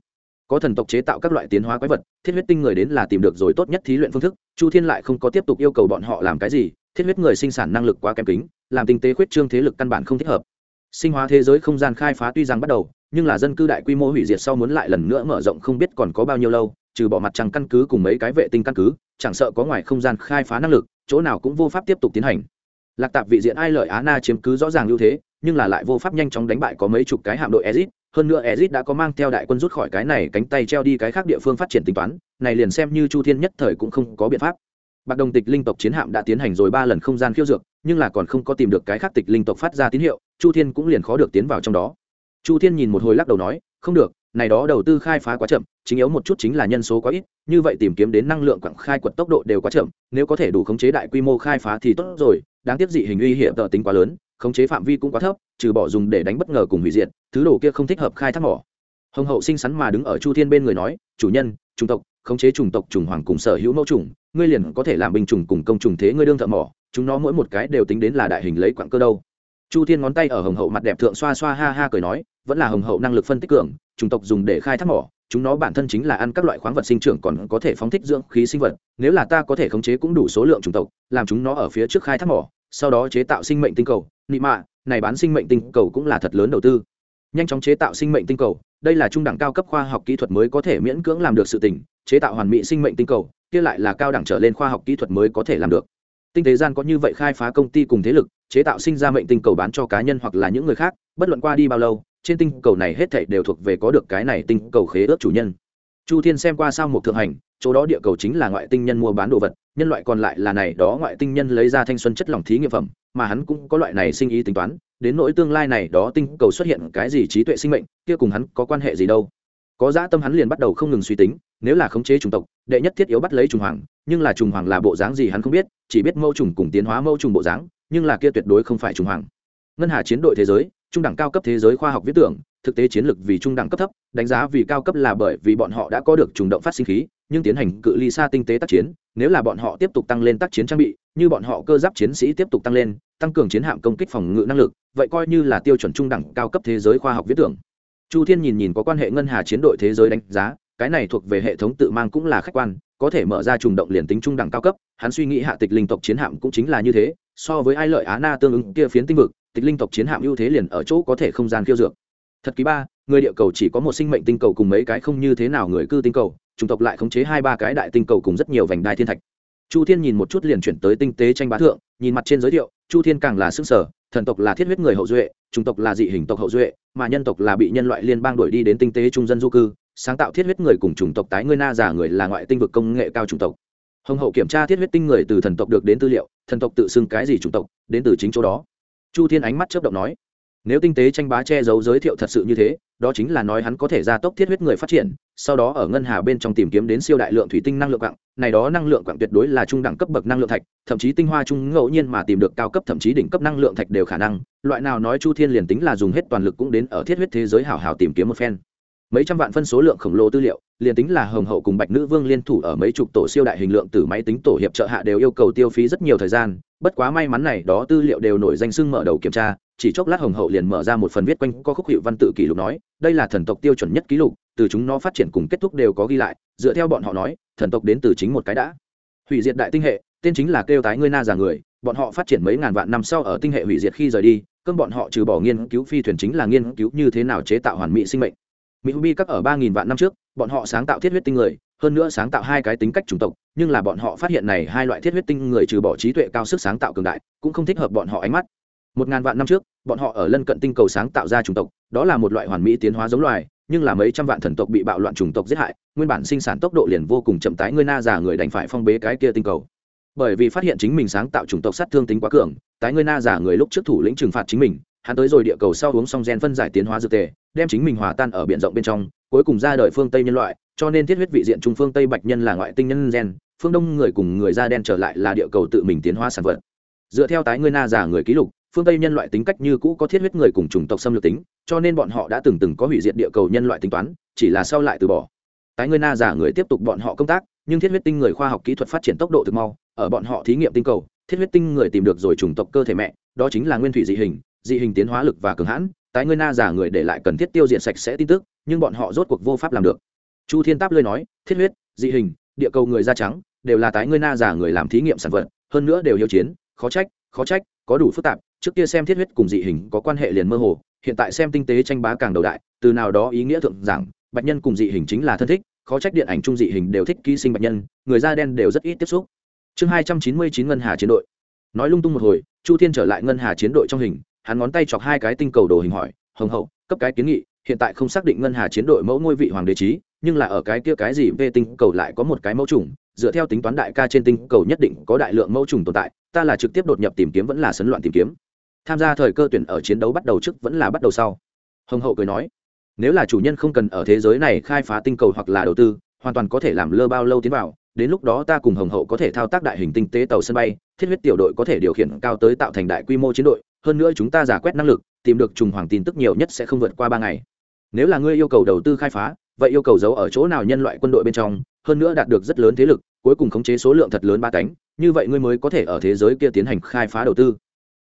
Có thần tộc chế tạo các loại tiến hóa quái vật, thiết huyết tinh người đến là tìm được rồi tốt nhất thí luyện phương thức, chu thiên lại không có tiếp tục yêu cầu bọn họ làm cái gì, thiết huyết người sinh sản năng lực quá kém kính, làm tinh tế khuyết trương thế lực căn bản không thích hợp. Sinh hóa thế giới không gian khai phá tuy rằng bắt đầu nhưng là dân cư đại quy mô hủy diệt sau muốn lại lần nữa mở rộng không biết còn có bao nhiêu lâu, trừ bỏ mặt trăng căn cứ cùng mấy cái vệ tinh căn cứ, chẳng sợ có ngoài không gian khai phá năng lực, chỗ nào cũng vô pháp tiếp tục tiến hành. Lạc tạp vị diện ai lợi á na chiếm cứ rõ ràng ưu thế, nhưng là lại vô pháp nhanh chóng đánh bại có mấy chục cái hạm đội ezit hơn nữa ezit đã có mang theo đại quân rút khỏi cái này cánh tay treo đi cái khác địa phương phát triển tính toán, này liền xem như chu thiên nhất thời cũng không có biện pháp. Bạc đồng tịch linh tộc chiến hạm đã tiến hành rồi ba lần không gian khiêu dược, nhưng là còn không có tìm được cái khác tịch linh tộc phát ra tín hiệu, chu thiên cũng liền khó được tiến vào trong đó chu thiên nhìn một hồi lắc đầu nói, không được, này đó đầu tư khai phá quá chậm, chính yếu một chút chính là nhân số quá ít, như vậy tìm kiếm đến năng lượng quảng khai quật tốc độ đều quá chậm, nếu có thể đủ khống chế đại quy mô khai phá thì tốt rồi, đáng tiếc dị hình uy hiểm tờ tính quá lớn, khống chế phạm vi cũng quá thấp, trừ bỏ dùng để đánh bất ngờ cùng hủy diệt, thứ đồ kia không thích hợp khai thác mỏ. Hồng hậu sinh sắn mà đứng ở chu thiên bên người nói, chủ nhân, chủng tộc, khống chế chủng tộc trùng hoàng cùng sở hữu mẫu trùng ngươi liền có thể làm binh chủng cùng công trùng thế ngươi đương thợ mỏ, chúng nó mỗi một cái đều tính đến là đại hình lấy quặng cơ đâu. Chu thiên ngón tay ở hồng hậu mặt đẹp thượng xoa xoa ha ha cười nói vẫn là hồng hậu năng lực phân tích cường, chủng tộc dùng để khai thác mỏ, chúng nó bản thân chính là ăn các loại khoáng vật sinh trưởng còn có thể phóng thích dưỡng khí sinh vật, nếu là ta có thể khống chế cũng đủ số lượng chủng tộc, làm chúng nó ở phía trước khai thác mỏ, sau đó chế tạo sinh mệnh tinh cầu, nị mạ, này bán sinh mệnh tinh cầu cũng là thật lớn đầu tư. Nhanh chóng chế tạo sinh mệnh tinh cầu, đây là trung đẳng cao cấp khoa học kỹ thuật mới có thể miễn cưỡng làm được sự tỉnh chế tạo hoàn mỹ sinh mệnh tinh cầu, kia lại là cao đẳng trở lên khoa học kỹ thuật mới có thể làm được. Tinh tế gian có như vậy khai phá công ty cùng thế lực, chế tạo sinh ra mệnh tinh cầu bán cho cá nhân hoặc là những người khác, bất luận qua đi bao lâu trên tinh cầu này hết thảy đều thuộc về có được cái này tinh cầu khế ước chủ nhân. Chu thiên xem qua sao một thượng hành, chỗ đó địa cầu chính là ngoại tinh nhân mua bán đồ vật, nhân loại còn lại là này đó ngoại tinh nhân lấy ra thanh xuân chất lỏng thí nghiệm phẩm, mà hắn cũng có loại này sinh ý tính toán, đến nỗi tương lai này đó tinh cầu xuất hiện cái gì trí tuệ sinh mệnh, kia cùng hắn có quan hệ gì đâu. Có dã tâm hắn liền bắt đầu không ngừng suy tính, nếu là khống chế chủng tộc, đệ nhất thiết yếu bắt lấy trùng hoàng, nhưng là trùng hoàng là bộ dáng gì hắn không biết, chỉ biết mâu trùng cùng tiến hóa mâu trùng bộ dáng, nhưng là kia tuyệt đối không phải trùng hoàng. Ngân hà chiến đội thế giới trung đẳng cao cấp thế giới khoa học viết tưởng, thực tế chiến lược vì trung đẳng cấp thấp, đánh giá vì cao cấp là bởi vì bọn họ đã có được trùng động phát sinh khí, nhưng tiến hành cự ly xa tinh tế tác chiến, nếu là bọn họ tiếp tục tăng lên tác chiến trang bị, như bọn họ cơ giáp chiến sĩ tiếp tục tăng lên, tăng cường chiến hạm công kích phòng ngự năng lực, vậy coi như là tiêu chuẩn trung đẳng cao cấp thế giới khoa học viết tưởng. Chu thiên nhìn nhìn có quan hệ ngân hà chiến đội thế giới đánh giá, cái này thuộc về hệ thống tự mang cũng là khách quan, có thể mở ra trùng động liền tính trung đẳng cao cấp, hắn suy nghĩ hạ tịch linh tộc chiến hạm cũng chính là như thế, so với ai lợi á na tương ứng kia phiến tinh vực tịch linh tộc chiến hạm ưu thế liền ở chỗ có thể không gian khiêu dược. Thật ký ba, người địa cầu chỉ có một sinh mệnh tinh cầu cùng mấy cái không như thế nào người cư tinh cầu, chủng tộc lại khống chế hai ba cái đại tinh cầu cùng rất nhiều vành đai thiên thạch. Chu thiên nhìn một chút liền chuyển tới tinh tế tranh bá thượng, nhìn mặt trên giới thiệu, chu thiên càng là xương sở thần tộc là thiết huyết người hậu duệ, chủng tộc là dị hình tộc hậu duệ, mà nhân tộc là bị nhân loại liên bang đuổi đi đến tinh tế trung dân du cư, sáng tạo thiết huyết người cùng chủng tộc tái ngươi na giả người là ngoại tinh vực công nghệ cao chủng tộc. Hồng hậu kiểm tra thiết huyết tinh người từ thần tộc được đến tư liệu, thần tộc tự xưng cái gì chủng tộc, đến từ chính chỗ đó chu thiên ánh mắt chớp động nói, nếu tinh tế tranh bá che giấu giới thiệu thật sự như thế, đó chính là nói hắn có thể gia tốc thiết huyết người phát triển, sau đó ở ngân hà bên trong tìm kiếm đến siêu đại lượng thủy tinh năng lượng quặng, này đó năng lượng quặng tuyệt đối là trung đẳng cấp bậc năng lượng thạch, thậm chí tinh hoa trung ngẫu nhiên mà tìm được cao cấp thậm chí đỉnh cấp năng lượng thạch đều khả năng, loại nào nói chu thiên liền tính là dùng hết toàn lực cũng đến ở thiết huyết thế giới hảo hảo tìm kiếm một phen mấy trăm vạn phân số lượng khổng lồ tư liệu, liền tính là hồng hậu cùng bạch nữ vương liên thủ ở mấy chục tổ siêu đại hình lượng từ máy tính tổ hiệp trợ hạ đều yêu cầu tiêu phí rất nhiều thời gian, bất quá may mắn này đó tư liệu đều nổi danh sưng mở đầu kiểm tra, chỉ chốc lát hồng hậu liền mở ra một phần viết quanh có khúc hiệu văn tự kỷ lục nói, đây là thần tộc tiêu chuẩn nhất ký lục, từ chúng nó phát triển cùng kết thúc đều có ghi lại, dựa theo bọn họ nói, thần tộc đến từ chính một cái đã. Hủy diệt đại tinh hệ, tên chính là kêu tái ngươi na già người, bọn họ phát triển mấy ngàn vạn năm sau ở tinh hệ hủy diệt khi rời đi, cơn bọn họ trừ bỏ nghiên cứu phi thuyền chính là nghiên cứu như thế nào chế tạo hoàn mỹ sinh mệnh mỹ hubi các ở ba nghìn vạn năm trước, bọn họ sáng tạo thiết huyết tinh người, hơn nữa sáng tạo hai cái tính cách chủng tộc, nhưng là bọn họ phát hiện này hai loại thiết huyết tinh người trừ bỏ trí tuệ cao sức sáng tạo cường đại, cũng không thích hợp bọn họ ánh mắt. Một ngàn vạn năm trước, bọn họ ở lân cận tinh cầu sáng tạo ra chủng tộc, đó là một loại hoàn mỹ tiến hóa giống loài, nhưng là mấy trăm vạn thần tộc bị bạo loạn chủng tộc giết hại, nguyên bản sinh sản tốc độ liền vô cùng chậm tái, ngươi na già người đành phải phong bế cái kia tinh cầu. Bởi vì phát hiện chính mình sáng tạo chủng tộc sát thương tính quá cường, tái ngươi na già người lúc trước thủ lĩnh trừng phạt chính mình, hắn tới rồi địa cầu sau uống xong gen phân giải tiến hóa dược tề đem chính mình hòa tan ở biển rộng bên trong, cuối cùng ra đời phương tây nhân loại, cho nên thiết huyết vị diện trung phương tây bạch nhân là ngoại tinh nhân gen, phương đông người cùng người da đen trở lại là địa cầu tự mình tiến hóa sản vật. Dựa theo tái ngươi na giả người ký lục, phương tây nhân loại tính cách như cũ có thiết huyết người cùng chủng tộc xâm lược tính, cho nên bọn họ đã từng từng có hủy diệt địa cầu nhân loại tính toán, chỉ là sau lại từ bỏ. Tái ngươi na giả người tiếp tục bọn họ công tác, nhưng thiết huyết tinh người khoa học kỹ thuật phát triển tốc độ thực mau, ở bọn họ thí nghiệm tinh cầu, thiết huyết tinh người tìm được rồi chủng tộc cơ thể mẹ, đó chính là nguyên thủy dị hình dị hình tiến hóa lực và cường hãn tái ngươi na giả người để lại cần thiết tiêu diệt sạch sẽ tin tức, nhưng bọn họ rốt cuộc vô pháp làm được. Chu thiên táp lơi nói, thiết huyết, dị hình, địa cầu người da trắng, đều là tái ngươi na giả người làm thí nghiệm sản vật, hơn nữa đều hiếu chiến, khó trách khó trách, có đủ phức tạp, trước kia xem thiết huyết cùng dị hình có quan hệ liền mơ hồ, hiện tại xem tinh tế tranh bá càng đầu đại, từ nào đó ý nghĩa thượng giảng, bạch nhân cùng dị hình chính là thân thích, khó trách điện ảnh chung dị hình đều thích ký sinh bạch nhân, người da đen đều rất ít tiếp xúc. Chương hai trăm chín mươi chín ngân hà chiến đội. Nói lung tung một hồi, chu thiên trở lại ngân hà chiến đội trong hình hắn ngón tay chọc hai cái tinh cầu đồ hình hỏi, hồng hậu, cấp cái kiến nghị, hiện tại không xác định ngân hà chiến đội mẫu ngôi vị hoàng đế trí, nhưng là ở cái kia cái gì về tinh cầu lại có một cái mẫu trùng, dựa theo tính toán đại ca trên tinh cầu nhất định có đại lượng mẫu trùng tồn tại, ta là trực tiếp đột nhập tìm kiếm vẫn là sấn loạn tìm kiếm. Tham gia thời cơ tuyển ở chiến đấu bắt đầu trước vẫn là bắt đầu sau. Hồng hậu cười nói, nếu là chủ nhân không cần ở thế giới này khai phá tinh cầu hoặc là đầu tư, hoàn toàn có thể làm lơ bao lâu tiến vào, đến lúc đó ta cùng hồng hậu có thể thao tác đại hình tinh tế tàu sân bay, thiết huyết tiểu đội có thể điều khiển cao tới tạo thành đại quy mô chiến đội hơn nữa chúng ta giả quét năng lực, tìm được trùng hoàng tin tức nhiều nhất sẽ không vượt qua ba ngày. Nếu là ngươi yêu cầu đầu tư khai phá, vậy yêu cầu giấu ở chỗ nào nhân loại quân đội bên trong, hơn nữa đạt được rất lớn thế lực, cuối cùng khống chế số lượng thật lớn ba cánh, như vậy ngươi mới có thể ở thế giới kia tiến hành khai phá đầu tư.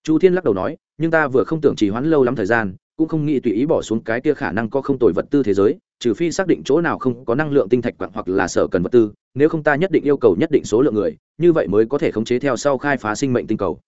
Chu thiên lắc đầu nói, nhưng ta vừa không tưởng trì hoãn lâu lắm thời gian, cũng không nghĩ tùy ý bỏ xuống cái kia khả năng có không tồi vật tư thế giới, trừ phi xác định chỗ nào không có năng lượng tinh thạch quặng hoặc là sở cần vật tư, nếu không ta nhất định yêu cầu nhất định số lượng người, như vậy mới có thể khống chế theo sau khai phá sinh mệnh tinh cầu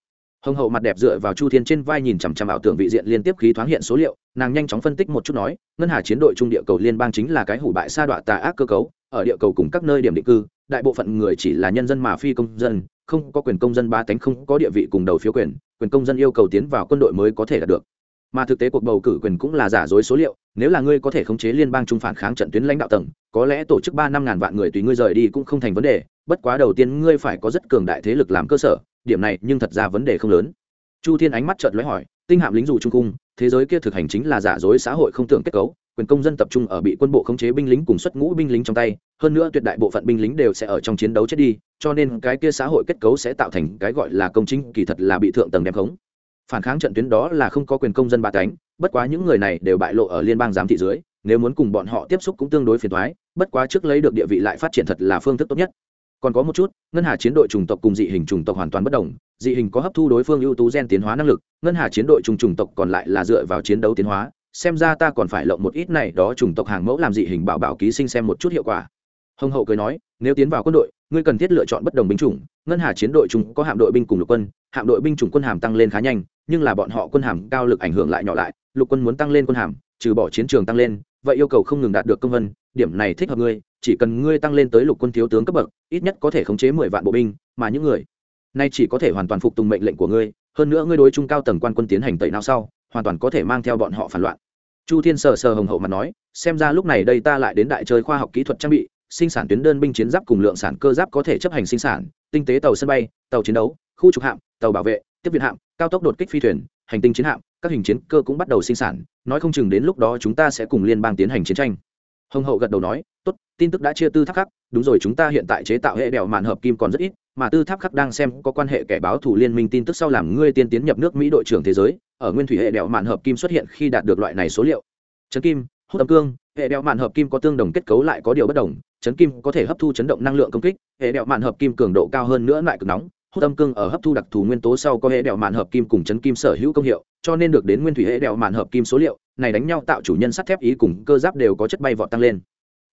hồng hậu mặt đẹp dựa vào chu thiên trên vai nhìn chằm chằm ảo tưởng vị diện liên tiếp khí thoáng hiện số liệu nàng nhanh chóng phân tích một chút nói ngân hà chiến đội trung địa cầu liên bang chính là cái hủ bại sa đọa tà ác cơ cấu ở địa cầu cùng các nơi điểm định cư đại bộ phận người chỉ là nhân dân mà phi công dân không có quyền công dân ba tánh không có địa vị cùng đầu phiếu quyền quyền công dân yêu cầu tiến vào quân đội mới có thể đạt được mà thực tế cuộc bầu cử quyền cũng là giả dối số liệu nếu là ngươi có thể khống chế liên bang trung phản kháng trận tuyến lãnh đạo tầng có lẽ tổ chức ba năm ngàn vạn người tùy ngươi rời đi cũng không thành vấn đề bất quá đầu tiên ngươi phải có rất cường đại thế lực làm cơ sở điểm này nhưng thật ra vấn đề không lớn. Chu thiên ánh mắt chợt lóe hỏi, tinh hạm lính dù trung cung, thế giới kia thực hành chính là giả dối xã hội không tưởng kết cấu, quyền công dân tập trung ở bị quân bộ khống chế binh lính cùng xuất ngũ binh lính trong tay, hơn nữa tuyệt đại bộ phận binh lính đều sẽ ở trong chiến đấu chết đi, cho nên cái kia xã hội kết cấu sẽ tạo thành cái gọi là công chính, kỳ thật là bị thượng tầng đem khống. Phản kháng trận tuyến đó là không có quyền công dân ba cánh, bất quá những người này đều bại lộ ở liên bang giám thị dưới, nếu muốn cùng bọn họ tiếp xúc cũng tương đối phiền thoái bất quá trước lấy được địa vị lại phát triển thật là phương thức tốt nhất còn có một chút, ngân hà chiến đội chủng tộc cùng dị hình chủng tộc hoàn toàn bất đồng, dị hình có hấp thu đối phương ưu tú gen tiến hóa năng lực, ngân hà chiến đội trùng chủng tộc còn lại là dựa vào chiến đấu tiến hóa, xem ra ta còn phải lộng một ít này đó chủng tộc hàng mẫu làm dị hình bảo bảo ký sinh xem một chút hiệu quả. Hồng hậu cười nói, nếu tiến vào quân đội, ngươi cần thiết lựa chọn bất đồng binh chủng, ngân hà chiến đội chúng có hạm đội binh cùng lục quân, hạm đội binh chủng quân hàm tăng lên khá nhanh, nhưng là bọn họ quân hàm cao lực ảnh hưởng lại nhỏ lại, lục quân muốn tăng lên quân hàm, trừ bỏ chiến trường tăng lên, vậy yêu cầu không ngừng đạt được công vân điểm này thích hợp ngươi, chỉ cần ngươi tăng lên tới lục quân thiếu tướng cấp bậc, ít nhất có thể khống chế mười vạn bộ binh, mà những người nay chỉ có thể hoàn toàn phục tùng mệnh lệnh của ngươi, hơn nữa ngươi đối trung cao tầng quan quân tiến hành tẩy não sau, hoàn toàn có thể mang theo bọn họ phản loạn. Chu thiên sờ sờ hồng hậu mà nói, xem ra lúc này đây ta lại đến đại chơi khoa học kỹ thuật trang bị, sinh sản tuyến đơn binh chiến giáp cùng lượng sản cơ giáp có thể chấp hành sinh sản, tinh tế tàu sân bay, tàu chiến đấu, khu trục hạm, tàu bảo vệ, tiếp viện hạm, cao tốc đột kích phi thuyền, hành tinh chiến hạm, các hình chiến cơ cũng bắt đầu sinh sản, nói không chừng đến lúc đó chúng ta sẽ cùng liên bang tiến hành chiến tranh hồng hậu gật đầu nói, tốt, tin tức đã chia tư tháp khắc, đúng rồi, chúng ta hiện tại chế tạo hệ đèo mạn hợp kim còn rất ít, mà tư tháp khắc đang xem có quan hệ kẻ báo thủ liên minh tin tức sau làm ngươi tiên tiến nhập nước mỹ đội trưởng thế giới, ở nguyên thủy hệ đèo mạn hợp kim xuất hiện khi đạt được loại này số liệu. Trấn kim, hút âm cương, hệ đèo mạn hợp kim có tương đồng kết cấu lại có điều bất đồng, chấn kim có thể hấp thu chấn động năng lượng công kích, hệ đèo mạn hợp kim cường độ cao hơn nữa lại cực nóng hút âm cương ở hấp thu đặc thù nguyên tố sau có hệ đèo mạn hợp kim cùng chấn kim sở hữu công hiệu, cho nên được đến nguyên thủy hệ đèo mạn hợp kim số liệu, này đánh nhau tạo chủ nhân sắt thép ý cùng cơ giáp đều có chất bay vọt tăng lên.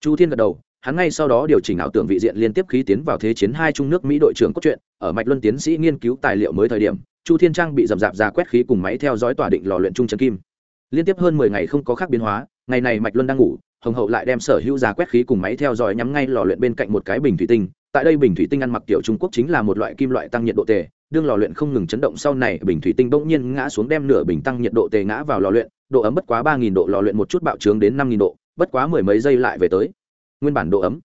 Chu thiên gật đầu, hắn ngay sau đó điều chỉnh ảo tưởng vị diện liên tiếp khí tiến vào thế chiến hai trung nước mỹ đội trưởng cốt truyện, ở mạch luân tiến sĩ nghiên cứu tài liệu mới thời điểm, chu thiên trang bị dầm dạp ra quét khí cùng máy theo dõi tỏa định lò luyện trung trấn kim. Liên tiếp hơn mười ngày không có khác biến hóa, ngày này mạch luân đang ngủ, hồng hậu lại đem sở hữu giá quét khí cùng máy theo dõi nhắm ngay lò luyện bên cạnh một cái bình thủy tinh tại đây bình thủy tinh ăn mặc tiểu trung quốc chính là một loại kim loại tăng nhiệt độ tề, đương lò luyện không ngừng chấn động sau này, bình thủy tinh bỗng nhiên ngã xuống đem nửa bình tăng nhiệt độ tề ngã vào lò luyện, độ ấm bất quá ba nghìn độ, lò luyện một chút bạo trướng đến năm nghìn độ, bất quá mười mấy giây lại về tới. Nguyên bản độ ấm.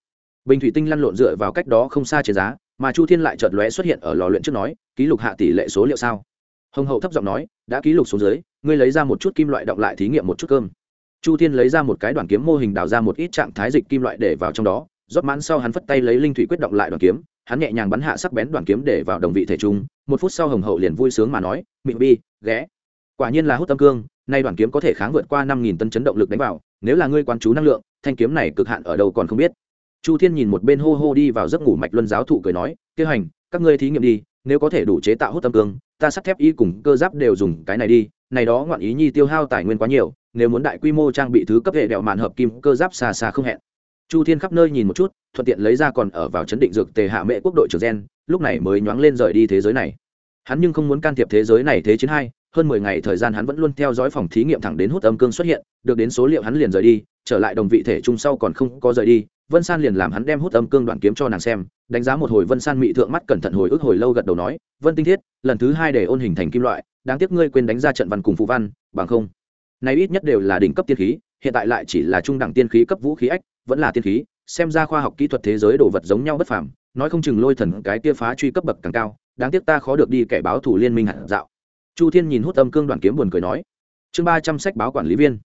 Bình thủy tinh lăn lộn dựa vào cách đó không xa trên giá, mà chu thiên lại chợt lóe xuất hiện ở lò luyện trước nói, ký lục hạ tỷ lệ số liệu sao? Hồng hậu thấp giọng nói, đã ký lục xuống dưới, ngươi lấy ra một chút kim loại động lại thí nghiệm một chút cơm. Chu thiên lấy ra một cái đoàn kiếm mô hình đào ra một ít trạng thái dịch kim loại để vào trong đó rót mãn sau hắn phất tay lấy linh thủy quyết động lại đoàn kiếm, hắn nhẹ nhàng bắn hạ sắc bén đoàn kiếm để vào đồng vị thể trung, một phút sau hồng hậu liền vui sướng mà nói, mị bi, ghé. Quả nhiên là hút tâm cương, nay đoàn kiếm có thể kháng vượt qua năm nghìn tân chấn động lực đánh vào, nếu là ngươi quan chú năng lượng, thanh kiếm này cực hạn ở đâu còn không biết. Chu thiên nhìn một bên hô hô đi vào giấc ngủ mạch luân giáo thụ cười nói, kế hành các ngươi thí nghiệm đi, nếu có thể đủ chế tạo hút tâm cương, ta sắt thép y cùng cơ giáp đều dùng cái này đi, này đó ngoạn ý nhi tiêu hao tài nguyên quá nhiều, nếu muốn đại quy mô trang bị thứ cấp hệ đèo màn hợp kim, cơ giáp xa xa không hẹn chu thiên khắp nơi nhìn một chút, thuận tiện lấy ra còn ở vào chấn định dược tề hạ mễ quốc đội trưởng gen, lúc này mới nhoáng lên rời đi thế giới này. Hắn nhưng không muốn can thiệp thế giới này thế chiến hai, hơn mười ngày thời gian hắn vẫn luôn theo dõi phòng thí nghiệm thẳng đến hút âm cương xuất hiện, được đến số liệu hắn liền rời đi, trở lại đồng vị thể chung sau còn không có rời đi, vân san liền làm hắn đem hút âm cương đoạn kiếm cho nàng xem, đánh giá một hồi vân san mị thượng mắt cẩn thận hồi ức hồi lâu gật đầu nói, vân tinh thiết, lần thứ hai để ôn hình thành kim loại, đáng tiếc ngươi quên đánh ra trận văn cùng phụ văn, bằng không, này ít nhất đều là đỉnh cấp tiên khí, hiện tại lại chỉ là trung đẳng tiên khí cấp vũ khí ách vẫn là tiên khí, xem ra khoa học kỹ thuật thế giới đồ vật giống nhau bất phàm, nói không chừng lôi thần cái tia phá truy cấp bậc càng cao, đáng tiếc ta khó được đi kẻ báo thủ liên minh hạt dạo. Chu thiên nhìn hút âm cương đoàn kiếm buồn cười nói. Chương ba trăm sách báo quản lý viên.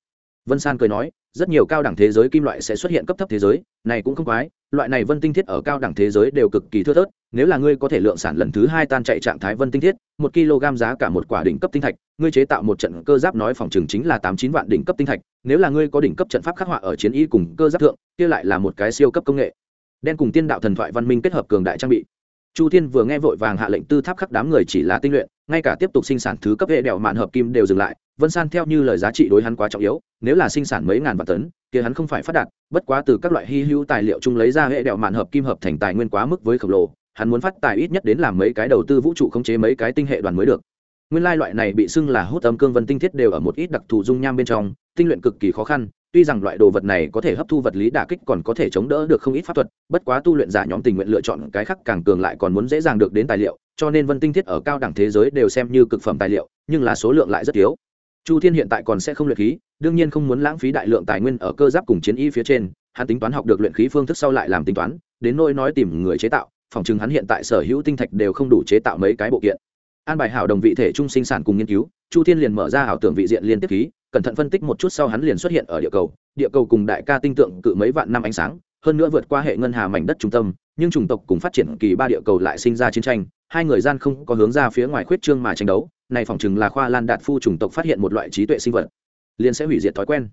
Vân san cười nói rất nhiều cao đẳng thế giới kim loại sẽ xuất hiện cấp thấp thế giới, này cũng không quái, loại này vân tinh thiết ở cao đẳng thế giới đều cực kỳ thưa thớt, nếu là ngươi có thể lượng sản lần thứ hai tan chạy trạng thái vân tinh thiết, một kg giá cả một quả đỉnh cấp tinh thạch, ngươi chế tạo một trận cơ giáp nói phòng chừng chính là tám chín vạn đỉnh cấp tinh thạch, nếu là ngươi có đỉnh cấp trận pháp khắc họa ở chiến y cùng cơ giáp thượng, kia lại là một cái siêu cấp công nghệ. Đen cùng tiên đạo thần thoại văn minh kết hợp cường đại trang bị chu thiên vừa nghe vội vàng hạ lệnh tư tháp khắc đám người chỉ là tinh luyện, ngay cả tiếp tục sinh sản thứ cấp hệ đèo mạn hợp kim đều dừng lại. Vân san theo như lời giá trị đối hắn quá trọng yếu, nếu là sinh sản mấy ngàn vạn tấn, kia hắn không phải phát đạt, bất quá từ các loại hy hữu tài liệu chung lấy ra hệ đèo mạn hợp kim hợp thành tài nguyên quá mức với khổng lồ, hắn muốn phát tài ít nhất đến làm mấy cái đầu tư vũ trụ khống chế mấy cái tinh hệ đoàn mới được. Nguyên lai loại này bị xưng là hút âm cương vân tinh thiết đều ở một ít đặc thù dung nham bên trong, tinh luyện cực kỳ khó khăn tuy rằng loại đồ vật này có thể hấp thu vật lý đả kích còn có thể chống đỡ được không ít pháp thuật, bất quá tu luyện giả nhóm tình nguyện lựa chọn cái khác càng cường lại còn muốn dễ dàng được đến tài liệu, cho nên vân tinh thiết ở cao đẳng thế giới đều xem như cực phẩm tài liệu, nhưng là số lượng lại rất yếu chu thiên hiện tại còn sẽ không luyện khí, đương nhiên không muốn lãng phí đại lượng tài nguyên ở cơ giáp cùng chiến y phía trên, hắn tính toán học được luyện khí phương thức sau lại làm tính toán, đến nỗi nói tìm người chế tạo, phòng chừng hắn hiện tại sở hữu tinh thạch đều không đủ chế tạo mấy cái bộ kiện. An bài hảo đồng vị thể trung sinh sản cùng nghiên cứu, chu thiên liền mở ra ảo tưởng vị diện liên tiếp khí cẩn thận phân tích một chút sau hắn liền xuất hiện ở địa cầu. Địa cầu cùng đại ca tinh tượng cự mấy vạn năm ánh sáng, hơn nữa vượt qua hệ ngân hà mảnh đất trung tâm, nhưng chủng tộc cùng phát triển kỳ ba địa cầu lại sinh ra chiến tranh, hai người gian không có hướng ra phía ngoài khuyết trương mà tranh đấu, này phỏng chừng là khoa lan đạt phu chủng tộc phát hiện một loại trí tuệ sinh vật, liền sẽ hủy diệt thói quen.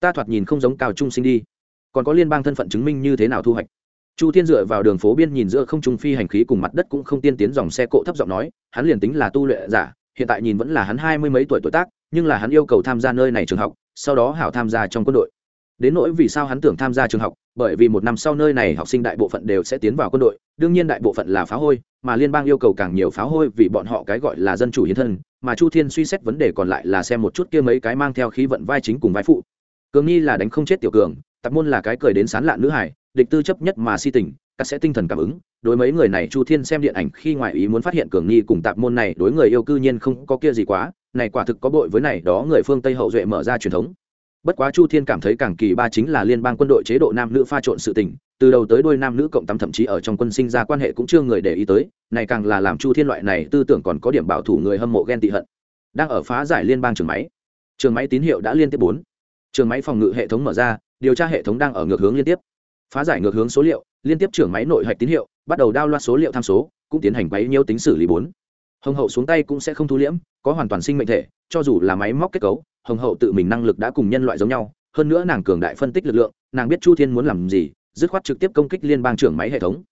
Ta thoạt nhìn không giống cao trung sinh đi. Còn có liên bang thân phận chứng minh như thế nào thu hoạch? Chu thiên dựa vào đường phố biên nhìn giữa không trung phi hành khí cùng mặt đất cũng không tiên tiến dòng xe cộ thấp giọng nói, hắn liền tính là tu luyện giả hiện tại nhìn vẫn là hắn hai mươi mấy tuổi tuổi tác, nhưng là hắn yêu cầu tham gia nơi này trường học, sau đó hảo tham gia trong quân đội. Đến nỗi vì sao hắn tưởng tham gia trường học, bởi vì một năm sau nơi này học sinh đại bộ phận đều sẽ tiến vào quân đội, đương nhiên đại bộ phận là phá hôi, mà liên bang yêu cầu càng nhiều phá hôi vì bọn họ cái gọi là dân chủ hiến thân, mà chu thiên suy xét vấn đề còn lại là xem một chút kia mấy cái mang theo khí vận vai chính cùng vai phụ. Cường nghi là đánh không chết tiểu cường, tập môn là cái cười đến sán lạn nữ hải, địch tư chấp nhất mà si tình các sẽ tinh thần cảm ứng, đối mấy người này chu thiên xem điện ảnh khi ngoại ý muốn phát hiện cường nghi cùng tạp môn này đối người yêu cư nhiên không có kia gì quá, này quả thực có bội với này đó người phương tây hậu duệ mở ra truyền thống. Bất quá chu thiên cảm thấy càng kỳ ba chính là liên bang quân đội chế độ nam nữ pha trộn sự tình, từ đầu tới đôi nam nữ cộng tâm thậm chí ở trong quân sinh ra quan hệ cũng chưa người để ý tới, này càng là làm chu thiên loại này tư tưởng còn có điểm bảo thủ người hâm mộ ghen tị hận. Đang ở phá giải liên bang trường máy trường máy tín hiệu đã liên tiếp bốn. Trường máy phòng ngự hệ thống mở ra, điều tra hệ thống đang ở ngược hướng liên tiếp. Phá giải ngược hướng số liệu liên tiếp trưởng máy nội hạch tín hiệu, bắt đầu đao loa số liệu tham số, cũng tiến hành bấy nhiêu tính xử lý bốn. Hồng hậu xuống tay cũng sẽ không thu liễm, có hoàn toàn sinh mệnh thể, cho dù là máy móc kết cấu, hồng hậu tự mình năng lực đã cùng nhân loại giống nhau, hơn nữa nàng cường đại phân tích lực lượng, nàng biết chu thiên muốn làm gì, dứt khoát trực tiếp công kích liên bang trưởng máy hệ thống.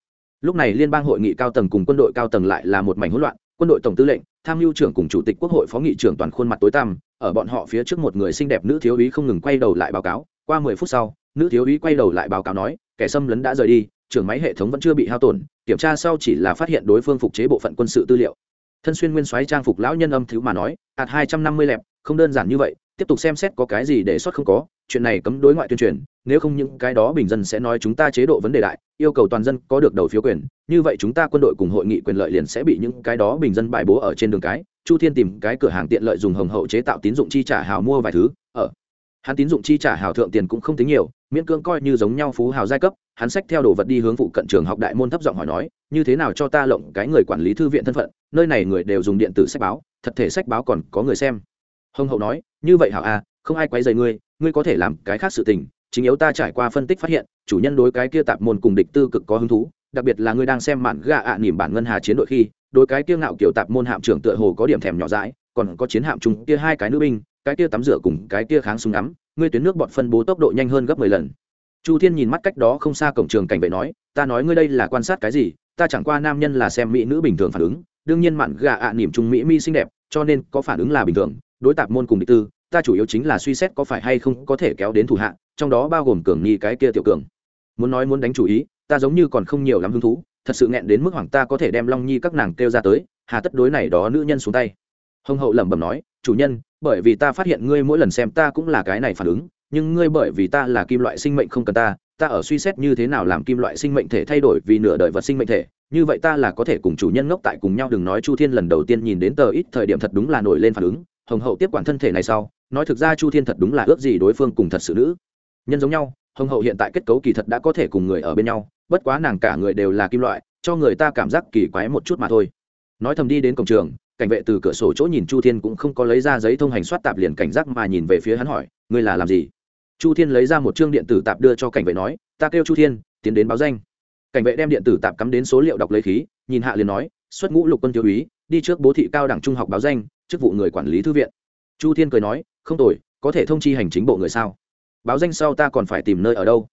Lúc này liên bang hội nghị cao tầng cùng quân đội cao tầng lại là một mảnh hỗn loạn, quân đội tổng tư lệnh, tham mưu trưởng cùng chủ tịch quốc hội phó nghị trưởng toàn khuôn mặt tối tăm, ở bọn họ phía trước một người xinh đẹp nữ thiếu úy không ngừng quay đầu lại báo cáo. Qua mười phút sau, nữ thiếu úy quay đầu lại báo cáo nói, kẻ xâm lấn đã rời đi trưởng máy hệ thống vẫn chưa bị hao tổn, kiểm tra sau chỉ là phát hiện đối phương phục chế bộ phận quân sự tư liệu. Thân xuyên nguyên soái trang phục lão nhân âm thứ mà nói ạt hai trăm năm mươi lẹp, không đơn giản như vậy, tiếp tục xem xét có cái gì để sót không có, chuyện này cấm đối ngoại tuyên truyền, nếu không những cái đó bình dân sẽ nói chúng ta chế độ vấn đề đại, yêu cầu toàn dân có được đầu phiếu quyền, như vậy chúng ta quân đội cùng hội nghị quyền lợi liền sẽ bị những cái đó bình dân bài bố ở trên đường cái, chu thiên tìm cái cửa hàng tiện lợi dùng hồng hậu chế tạo tín dụng chi trả hào mua vài thứ, ở. Hắn tín dụng chi trả hào thượng tiền cũng không tính nhiều, miễn cưỡng coi như giống nhau phú hào giai cấp hắn sách theo đồ vật đi hướng phụ cận trường học đại môn thấp giọng hỏi nói, như thế nào cho ta lộng cái người quản lý thư viện thân phận? Nơi này người đều dùng điện tử sách báo, thật thể sách báo còn có người xem. Hồng hậu nói, như vậy hảo a à? không ai quấy rầy ngươi ngươi có thể làm cái khác sự tình, chính yếu ta trải qua phân tích phát hiện, chủ nhân đối cái kia tạp môn cùng địch tư cực có hứng thú, đặc biệt là ngươi đang xem mạn gà ạ à nỉm bản ngân hà chiến đội khi, đối cái kia ngạo kiểu tạp môn hạm trưởng tựa hồ có điểm thèm nhỏ dãi, còn có chiến hạm chung kia hai cái nữ binh, cái kia tắm rửa cùng cái kia kháng súng ngắm, ngươi tuyến nước bọn phân bố tốc độ nhanh hơn gấp mười lần chu thiên nhìn mắt cách đó không xa cổng trường cảnh vệ nói, ta nói ngươi đây là quan sát cái gì? Ta chẳng qua nam nhân là xem mỹ nữ bình thường phản ứng, đương nhiên mạn gà ạ à trung mỹ mi xinh đẹp, cho nên có phản ứng là bình thường, đối tạp môn cùng địch tư, ta chủ yếu chính là suy xét có phải hay không có thể kéo đến thủ hạ, trong đó bao gồm cường nhi cái kia tiểu cường. Muốn nói muốn đánh chủ ý, ta giống như còn không nhiều lắm hứng thú, thật sự nghẹn đến mức hoảng ta có thể đem long nhi các nàng kêu ra tới, hà tất đối này đó nữ nhân xuống tay. Hồng hậu lẩm bẩm nói, chủ nhân, bởi vì ta phát hiện ngươi mỗi lần xem ta cũng là cái này phản ứng nhưng ngươi bởi vì ta là kim loại sinh mệnh không cần ta ta ở suy xét như thế nào làm kim loại sinh mệnh thể thay đổi vì nửa đời vật sinh mệnh thể, như vậy ta là có thể cùng chủ nhân ngốc tại cùng nhau, đừng nói chu thiên lần đầu tiên nhìn đến tờ ít thời điểm thật đúng là nổi lên phản ứng, hồng hậu tiếp quản thân thể này sau, nói thực ra chu thiên thật đúng là ước gì đối phương cùng thật sự nữ. Nhân giống nhau, hồng hậu hiện tại kết cấu kỳ thật đã có thể cùng người ở bên nhau, bất quá nàng cả người đều là kim loại, cho người ta cảm giác kỳ quái một chút mà thôi. Nói thầm đi đến cổng trường, cảnh vệ từ cửa sổ chỗ nhìn chu thiên cũng không có lấy ra giấy thông hành soát tạp liền cảnh giác mà nhìn về phía hắn hỏi, ngươi là làm gì? Chu thiên lấy ra một chương điện tử tạp đưa cho cảnh vệ nói ta kêu chu thiên tiến đến báo danh. Cảnh vệ đem điện tử tạp cắm đến số liệu đọc lấy khí nhìn hạ liền nói xuất ngũ lục quân thiếu úy đi trước bố thị cao đẳng trung học báo danh chức vụ người quản lý thư viện. Chu thiên cười nói không tội, có thể thông chi hành chính bộ người sao? Báo danh sau ta còn phải tìm nơi ở đâu?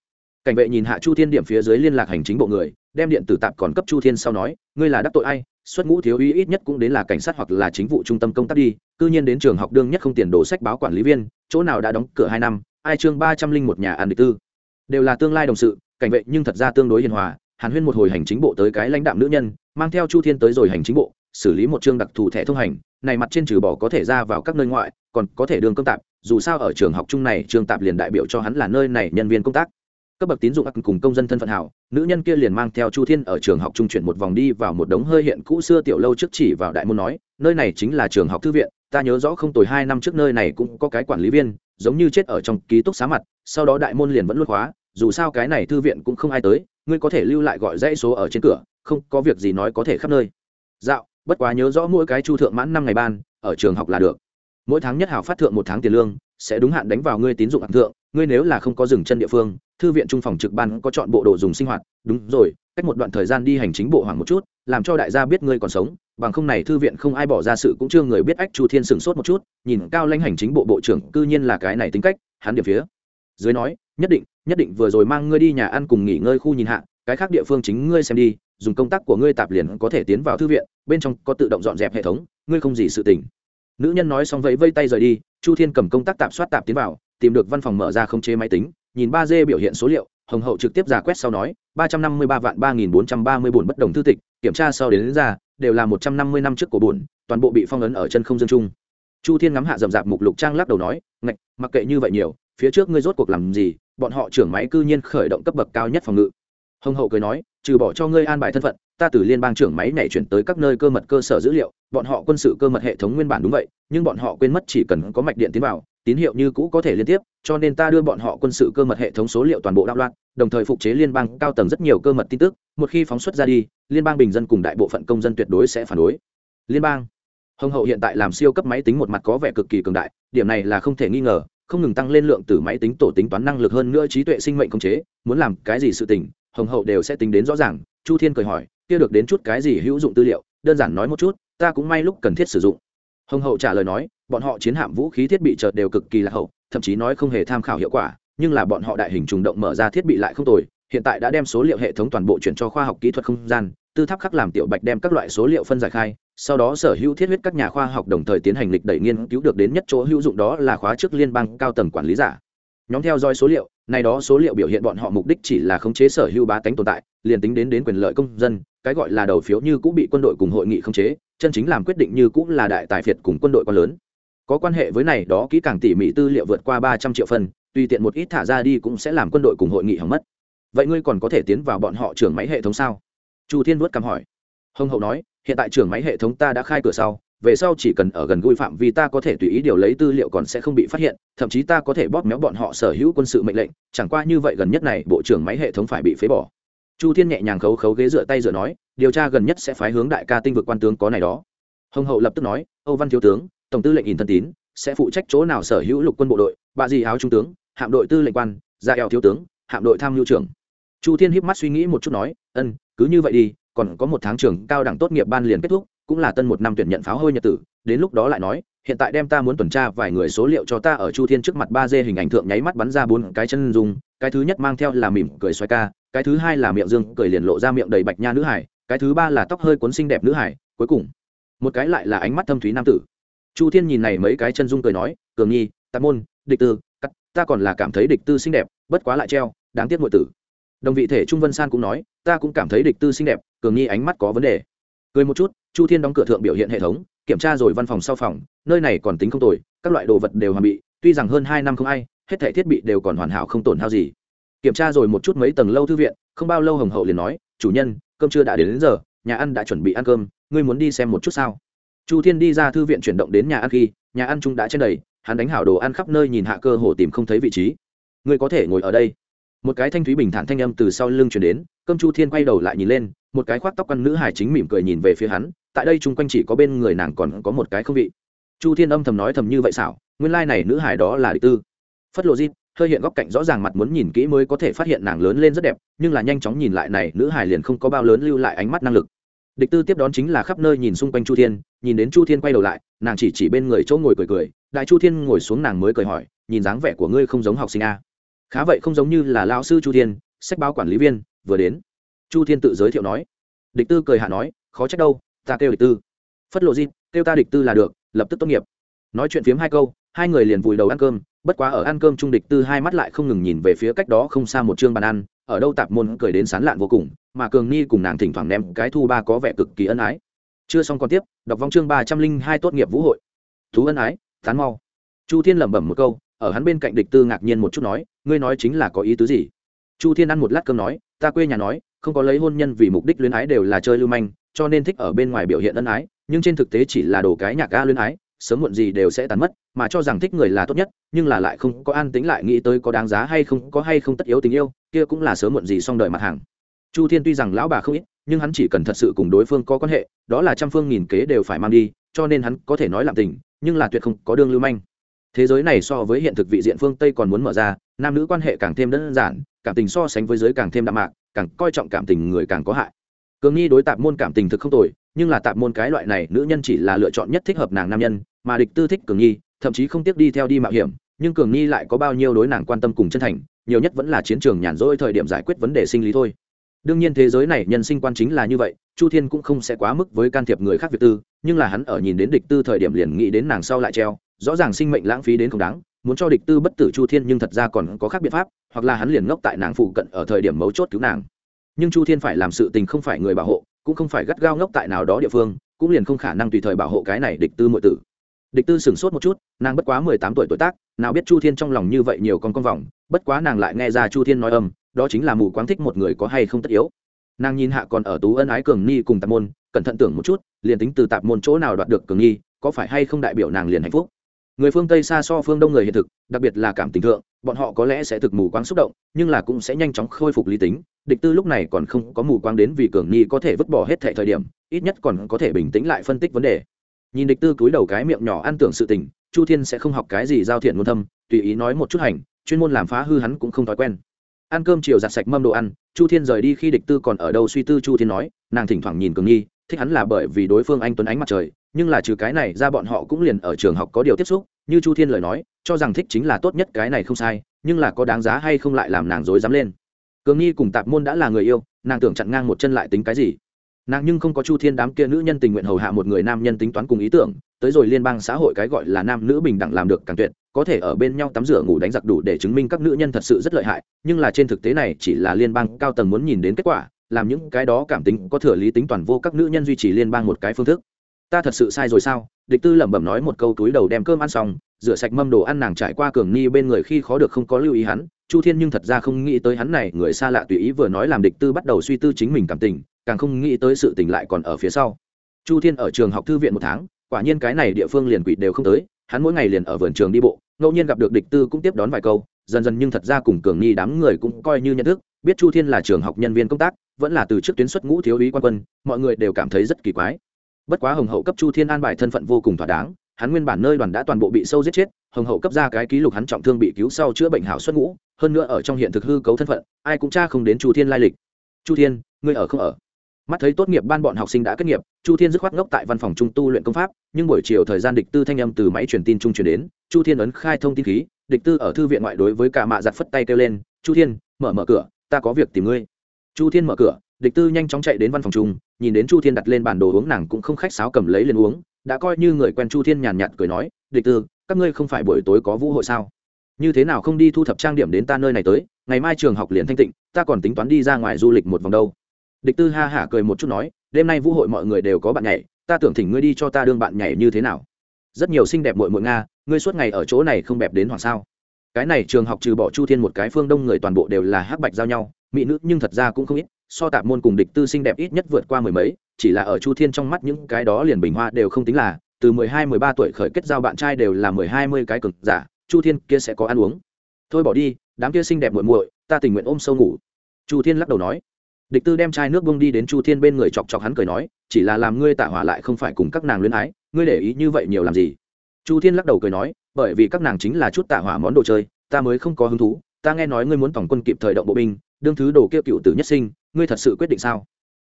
Cảnh vệ nhìn hạ chu thiên điểm phía dưới liên lạc hành chính bộ người đem điện tử tạp còn cấp chu thiên sau nói ngươi là đắc tội ai? Xuất ngũ thiếu úy ít nhất cũng đến là cảnh sát hoặc là chính vụ trung tâm công tác đi cư nhiên đến trường học đương nhất không tiền đồ sách báo quản lý viên chỗ nào đã đóng cửa hai năm ai chương ba trăm linh một nhà ăn địch tư. Đều là tương lai đồng sự, cảnh vệ nhưng thật ra tương đối hiền hòa, hàn huyên một hồi hành chính bộ tới cái lãnh đạm nữ nhân, mang theo chu thiên tới rồi hành chính bộ, xử lý một chương đặc thù thẻ thông hành, này mặt trên trừ bỏ có thể ra vào các nơi ngoại, còn có thể đường công tạp, dù sao ở trường học chung này, trường tạp liền đại biểu cho hắn là nơi này nhân viên công tác. Cấp bậc tín dụng ác cùng công dân thân phận hảo, nữ nhân kia liền mang theo chu thiên ở trường học trung chuyển một vòng đi vào một đống hơi hiện cũ xưa tiểu lâu trước chỉ vào đại môn nói, nơi này chính là trường học thư viện ta nhớ rõ không tồi hai năm trước nơi này cũng có cái quản lý viên, giống như chết ở trong ký túc xá mặt, sau đó đại môn liền vẫn luôn khóa, dù sao cái này thư viện cũng không ai tới, ngươi có thể lưu lại gọi dãy số ở trên cửa, không có việc gì nói có thể khắp nơi. Dạo, bất quá nhớ rõ mỗi cái chu thượng mãn năm ngày ban, ở trường học là được. Mỗi tháng nhất hảo phát thượng một tháng tiền lương, sẽ đúng hạn đánh vào ngươi tín dụng hạng thượng, ngươi nếu là không có dừng chân địa phương, thư viện trung phòng trực ban có chọn bộ đồ dùng sinh hoạt, đúng rồi cách một đoạn thời gian đi hành chính bộ hoàng một chút, làm cho đại gia biết ngươi còn sống, bằng không này thư viện không ai bỏ ra sự cũng chưa người biết ách chu thiên sửng sốt một chút, nhìn cao lãnh hành chính bộ bộ trưởng, cư nhiên là cái này tính cách, hắn điểm phía. Dưới nói, nhất định nhất định vừa rồi mang ngươi đi nhà ăn cùng nghỉ ngơi khu nhìn hạ, cái khác địa phương chính ngươi xem đi, dùng công tác của ngươi tạp liền có thể tiến vào thư viện, bên trong có tự động dọn dẹp hệ thống, ngươi không gì sự tỉnh nữ nhân nói xong vẫy vây tay rời đi, chu thiên cầm công tác tạp soát tạp tiến vào, tìm được văn phòng mở ra không chế máy tính, nhìn ba d biểu hiện số liệu hồng hậu trực tiếp giả quét sau nói ba trăm năm mươi ba vạn ba nghìn bốn trăm ba mươi bổn bất đồng thư tịch kiểm tra sau đến, đến ra đều là một trăm năm mươi năm trước của bổn toàn bộ bị phong ấn ở chân không dương trung. Chu thiên ngắm hạ rậm rạp mục lục trang lắc đầu nói ngạch mặc kệ như vậy nhiều phía trước ngươi rốt cuộc làm gì bọn họ trưởng máy cư nhiên khởi động cấp bậc cao nhất phòng ngự. Hồng hậu cười nói trừ bỏ cho ngươi an bài thân phận ta từ liên bang trưởng máy này chuyển tới các nơi cơ mật cơ sở dữ liệu bọn họ quân sự cơ mật hệ thống nguyên bản đúng vậy nhưng bọn họ quên mất chỉ cần có mạch điện tiến vào tín hiệu như cũ có thể liên tiếp, cho nên ta đưa bọn họ quân sự cơ mật hệ thống số liệu toàn bộ đạo loạn, đồng thời phục chế liên bang cao tầng rất nhiều cơ mật tin tức, một khi phóng xuất ra đi, liên bang bình dân cùng đại bộ phận công dân tuyệt đối sẽ phản đối. Liên bang, hồng hậu hiện tại làm siêu cấp máy tính một mặt có vẻ cực kỳ cường đại, điểm này là không thể nghi ngờ, không ngừng tăng lên lượng từ máy tính tổ tính toán năng lực hơn nữa trí tuệ sinh mệnh công chế, muốn làm cái gì sự tình, hồng hậu đều sẽ tính đến rõ ràng, chu thiên cười hỏi, kia được đến chút cái gì hữu dụng tư liệu, đơn giản nói một chút, ta cũng may lúc cần thiết sử dụng. Hồng hậu trả lời nói bọn họ chiến hạm vũ khí thiết bị chợt đều cực kỳ là hậu, thậm chí nói không hề tham khảo hiệu quả, nhưng là bọn họ đại hình trùng động mở ra thiết bị lại không tồi, hiện tại đã đem số liệu hệ thống toàn bộ chuyển cho khoa học kỹ thuật không gian, tư tháp khắc làm tiểu bạch đem các loại số liệu phân giải khai, sau đó sở hữu thiết huyết các nhà khoa học đồng thời tiến hành lịch đẩy nghiên cứu được đến nhất chỗ hữu dụng đó là khóa trước liên bang cao tầng quản lý giả. Nhóm theo dõi số liệu, này đó số liệu biểu hiện bọn họ mục đích chỉ là khống chế sở hữu bá tánh tồn tại, liền tính đến đến quyền lợi công dân, cái gọi là đầu phiếu như cũng bị quân đội cùng hội nghị khống chế, chân chính làm quyết định như cũng là đại tài phiệt cùng quân đội quá lớn có quan hệ với này, đó kỹ càng tỉ mỉ tư liệu vượt qua ba trăm triệu phần, tùy tiện một ít thả ra đi cũng sẽ làm quân đội cùng hội nghị hỏng mất. Vậy ngươi còn có thể tiến vào bọn họ trưởng máy hệ thống sao? Chu thiên vuốt cằm hỏi. Hồng hậu nói, hiện tại trưởng máy hệ thống ta đã khai cửa sau, về sau chỉ cần ở gần gũi phạm vi ta có thể tùy ý điều lấy tư liệu còn sẽ không bị phát hiện, thậm chí ta có thể bóp méo bọn họ sở hữu quân sự mệnh lệnh, chẳng qua như vậy gần nhất này, bộ trưởng máy hệ thống phải bị phế bỏ. Chu thiên nhẹ nhàng khấu khấu ghế dựa tay dựa nói, điều tra gần nhất sẽ phái hướng đại ca tinh vực quan tướng có này đó. Hồng hậu lập tức nói, âu văn thiếu tướng tổng tư lệnh in thân tín sẽ phụ trách chỗ nào sở hữu lục quân bộ đội bà gì áo trung tướng hạm đội tư lệnh quan gia eo thiếu tướng hạm đội tham mưu trưởng. Chu thiên híp mắt suy nghĩ một chút nói ân cứ như vậy đi còn có một tháng trường cao đẳng tốt nghiệp ban liền kết thúc cũng là tân một năm tuyển nhận pháo hôi nhật tử. Đến lúc đó lại nói hiện tại đem ta muốn tuần tra vài người số liệu cho ta ở chu thiên trước mặt ba d hình ảnh thượng nháy mắt bắn ra bốn cái chân dung, cái thứ nhất mang theo là mỉm cười xoay ca cái thứ hai là miệng dương cười liền lộ ra miệng đầy bạch nha nữ hải cái thứ ba là tóc hơi cuốn xinh đẹp nữ hải cuối cùng một cái lại là ánh mắt thâm thúy nam tử chu thiên nhìn này mấy cái chân dung cười nói cường nhi tạp môn địch tư cắt ta còn là cảm thấy địch tư xinh đẹp bất quá lại treo đáng tiếc ngụy tử. Đồng vị thể trung vân san cũng nói ta cũng cảm thấy địch tư xinh đẹp cường nhi ánh mắt có vấn đề. Cười một chút chu thiên đóng cửa thượng biểu hiện hệ thống kiểm tra rồi văn phòng sau phòng nơi này còn tính không tồi các loại đồ vật đều hoàn bị tuy rằng hơn hai năm không ai hết thể thiết bị đều còn hoàn hảo không tổn hao gì. Kiểm tra rồi một chút mấy tầng lâu thư viện không bao lâu hồng hậu liền nói chủ nhân cơm chưa đã đến, đến giờ nhà ăn đã chuẩn bị ăn cơm ngươi muốn đi xem một chút sao? Chu thiên đi ra thư viện chuyển động đến nhà ăn khi, nhà ăn chung đã trên đầy, hắn đánh hảo đồ ăn khắp nơi nhìn hạ cơ hồ tìm không thấy vị trí. Ngươi có thể ngồi ở đây. Một cái thanh thúy bình thản thanh âm từ sau lưng chuyển đến, cơm chu thiên quay đầu lại nhìn lên, một cái khoác tóc căn nữ hải chính mỉm cười nhìn về phía hắn, tại đây chung quanh chỉ có bên người nàng còn có một cái không vị. Chu thiên âm thầm nói thầm như vậy xảo, nguyên lai、like、này nữ hải đó là địch tư. Phất lộ dịp hơi hiện góc cạnh rõ ràng mặt muốn nhìn kỹ mới có thể phát hiện nàng lớn lên rất đẹp, nhưng là nhanh chóng nhìn lại này, nữ hải liền không có bao lớn lưu lại ánh mắt năng lực địch tư tiếp đón chính là khắp nơi nhìn xung quanh chu thiên, nhìn đến chu thiên quay đầu lại, nàng chỉ chỉ bên người chỗ ngồi cười cười, đại chu thiên ngồi xuống nàng mới cười hỏi, nhìn dáng vẻ của ngươi không giống học sinh a. Khá vậy không giống như là lao sư chu thiên, sách báo quản lý viên, vừa đến. Chu thiên tự giới thiệu nói. Địch tư cười hạ nói, khó trách đâu, ta kêu địch tư. Phất lộ di, kêu ta địch tư là được, lập tức tốt nghiệp. Nói chuyện phiếm hai câu, hai người liền vùi đầu ăn cơm, bất quá ở ăn cơm trung địch tư hai mắt lại không ngừng nhìn về phía cách đó không xa một chương bàn ăn, ở đâu tạp môn cười đến sán lạn vô cùng mà cường ni cùng nàng thỉnh thoảng ném cái thu ba có vẻ cực kỳ ân ái. Chưa xong còn tiếp, đọc vong chương ba trăm linh hai tốt nghiệp vũ hội. Thú ân ái, tán mau. Chu thiên lẩm bẩm một câu, ở hắn bên cạnh địch tư ngạc nhiên một chút nói, ngươi nói chính là có ý tứ gì? Chu thiên ăn một lát cơm nói, ta quê nhà nói, không có lấy hôn nhân vì mục đích luyến ái đều là chơi lưu manh, cho nên thích ở bên ngoài biểu hiện ân ái, nhưng trên thực tế chỉ là đồ cái nhạc ga luyến ái, sớm muộn gì đều sẽ tàn mất, mà cho rằng thích người là tốt nhất, nhưng là lại không có an tính lại nghĩ tới có đáng giá hay không, có hay không tất yếu tình yêu, kia cũng là sớm muộn gì xong đời mặt hàng chu thiên tuy rằng lão bà không ít, nhưng hắn chỉ cần thật sự cùng đối phương có quan hệ, đó là trăm phương nghìn kế đều phải mang đi, cho nên hắn có thể nói làm tình, nhưng là tuyệt không có đương lưu manh. Thế giới này so với hiện thực vị diện phương tây còn muốn mở ra, nam nữ quan hệ càng thêm đơn giản, cảm tình so sánh với giới càng thêm đạm mạc, càng coi trọng cảm tình người càng có hại. Cường nghi đối tạp môn cảm tình thực không tồi, nhưng là tạp môn cái loại này, nữ nhân chỉ là lựa chọn nhất thích hợp nàng nam nhân, mà địch tư thích cường nhi thậm chí không tiếc đi theo đi mạo hiểm, nhưng cường nhi lại có bao nhiêu đối nàng quan tâm cùng chân thành, nhiều nhất vẫn là chiến trường nhàn rỗi thời điểm giải quyết vấn đề sinh lý thôi đương nhiên thế giới này nhân sinh quan chính là như vậy, chu thiên cũng không sẽ quá mức với can thiệp người khác việt tư, nhưng là hắn ở nhìn đến địch tư thời điểm liền nghĩ đến nàng sau lại treo, rõ ràng sinh mệnh lãng phí đến không đáng, muốn cho địch tư bất tử chu thiên nhưng thật ra còn có khác biện pháp, hoặc là hắn liền ngốc tại nàng phụ cận ở thời điểm mấu chốt cứu nàng. Nhưng chu thiên phải làm sự tình không phải người bảo hộ, cũng không phải gắt gao ngốc tại nào đó địa phương, cũng liền không khả năng tùy thời bảo hộ cái này địch tư mọi tử. Địch tư sửng sốt một chút, nàng bất quá mười tám tuổi tuổi tác, nào biết chu thiên trong lòng như vậy nhiều con con vòng, bất quá nàng lại nghe ra chu thiên nói âm đó chính là mù quáng thích một người có hay không tất yếu. Nàng nhìn hạ còn ở tú ân ái cường ni cùng tạp môn, cẩn thận tưởng một chút, liền tính từ tạp môn chỗ nào đoạt được cường ni có phải hay không đại biểu nàng liền hạnh phúc? Người phương tây xa so phương đông người hiện thực, đặc biệt là cảm tình thượng, bọn họ có lẽ sẽ thực mù quáng xúc động, nhưng là cũng sẽ nhanh chóng khôi phục lý tính. Địch tư lúc này còn không có mù quáng đến vì cường ni có thể vứt bỏ hết thệ thời điểm, ít nhất còn có thể bình tĩnh lại phân tích vấn đề. Nhìn địch tư cúi đầu cái miệng nhỏ ăn tưởng sự tình, chu thiên sẽ không học cái gì giao thiện ngôn thâm, tùy ý nói một chút hành, chuyên môn làm phá hư hắn cũng không thói quen ăn cơm chiều giặt sạch mâm đồ ăn, chu thiên rời đi khi địch tư còn ở đâu suy tư chu thiên nói, nàng thỉnh thoảng nhìn cường nhi thích hắn là bởi vì đối phương anh tuấn ánh mặt trời, nhưng là trừ cái này ra bọn họ cũng liền ở trường học có điều tiếp xúc, như chu thiên lời nói, cho rằng thích chính là tốt nhất cái này không sai, nhưng là có đáng giá hay không lại làm nàng dối dám lên. Cường nhi cùng tạp môn đã là người yêu, nàng tưởng chặn ngang một chân lại tính cái gì. Nàng nhưng không có chu thiên đám kia nữ nhân tình nguyện hầu hạ một người nam nhân tính toán cùng ý tưởng tới rồi liên bang xã hội cái gọi là nam nữ bình đẳng làm được càng tuyệt, có thể ở bên nhau tắm rửa ngủ đánh giặc đủ để chứng minh các nữ nhân thật sự rất lợi hại, nhưng là trên thực tế này chỉ là liên bang cao tầng muốn nhìn đến kết quả, làm những cái đó cảm tính có thừa lý tính toàn vô các nữ nhân duy trì liên bang một cái phương thức. Ta thật sự sai rồi sao? Địch tư lẩm bẩm nói một câu túi đầu đem cơm ăn xong, rửa sạch mâm đồ ăn nàng trải qua cường ni bên người khi khó được không có lưu ý hắn, chu thiên nhưng thật ra không nghĩ tới hắn này, người xa lạ tùy ý vừa nói làm địch tư bắt đầu suy tư chính mình cảm tình, càng không nghĩ tới sự tình lại còn ở phía sau. Chu thiên ở trường học thư viện một tháng quả nhiên cái này địa phương liền quỷ đều không tới, hắn mỗi ngày liền ở vườn trường đi bộ, ngẫu nhiên gặp được địch tư cũng tiếp đón vài câu, dần dần nhưng thật ra cùng cường ni đám người cũng coi như nhận thức, biết chu thiên là trường học nhân viên công tác, vẫn là từ trước tuyến xuất ngũ thiếu úy quan quân, mọi người đều cảm thấy rất kỳ quái. Bất quá hồng hậu cấp chu thiên an bài thân phận vô cùng thỏa đáng, hắn nguyên bản nơi đoàn đã toàn bộ bị sâu giết chết, hồng hậu cấp ra cái ký lục hắn trọng thương bị cứu sau chữa bệnh hảo xuất ngũ, hơn nữa ở trong hiện thực hư cấu thân phận, ai cũng tra không đến chu thiên lai lịch. Chu thiên, ngươi ở không ở? Mắt thấy tốt nghiệp ban bọn học sinh đã kết nghiệp, chu thiên dứt khoát ngốc tại văn phòng trung tu luyện công pháp, nhưng buổi chiều thời gian địch tư thanh âm từ máy truyền tin trung truyền đến, chu thiên ấn khai thông tin khí, địch tư ở thư viện ngoại đối với cả mạ giặt phất tay kêu lên, chu thiên, mở mở cửa, ta có việc tìm ngươi. Chu thiên mở cửa, địch tư nhanh chóng chạy đến văn phòng trung, nhìn đến chu thiên đặt lên bản đồ uống nàng cũng không khách sáo cầm lấy lên uống, đã coi như người quen chu thiên nhàn nhạt cười nói, địch tư, các ngươi không phải buổi tối có vũ hội sao? Như thế nào không đi thu thập trang điểm đến ta nơi này tới, ngày mai trường học liền thanh tịnh, ta còn tính toán đi ra ngoài du lịch một vòng đâu địch tư ha hả cười một chút nói, đêm nay vũ hội mọi người đều có bạn nhảy, ta tưởng thỉnh ngươi đi cho ta đương bạn nhảy như thế nào. Rất nhiều xinh đẹp mội mội nga, ngươi suốt ngày ở chỗ này không đẹp đến hoàng sao? Cái này trường học trừ bỏ chu thiên một cái phương đông người toàn bộ đều là hắc bạch giao nhau, mỹ nữ nhưng thật ra cũng không ít, so tạp môn cùng địch tư xinh đẹp ít nhất vượt qua mười mấy, chỉ là ở chu thiên trong mắt những cái đó liền bình hoa đều không tính là, từ mười hai, mười ba tuổi khởi kết giao bạn trai đều là mười hai mươi cái cực giả, chu thiên kia sẽ có ăn uống. Thôi bỏ đi, đám kia xinh đẹp muội muội, ta tình nguyện ôm sâu ngủ. Chu thiên lắc đầu nói địch tư đem chai nước bông đi đến chu thiên bên người chọc chọc hắn cười nói, chỉ là làm ngươi tạ hỏa lại không phải cùng các nàng luyến ái, ngươi để ý như vậy nhiều làm gì? Chu thiên lắc đầu cười nói, bởi vì các nàng chính là chút tạ hỏa món đồ chơi, ta mới không có hứng thú, ta nghe nói ngươi muốn tổng quân kịp thời động bộ binh, đương thứ đồ kia cựu tử nhất sinh, ngươi thật sự quyết định sao?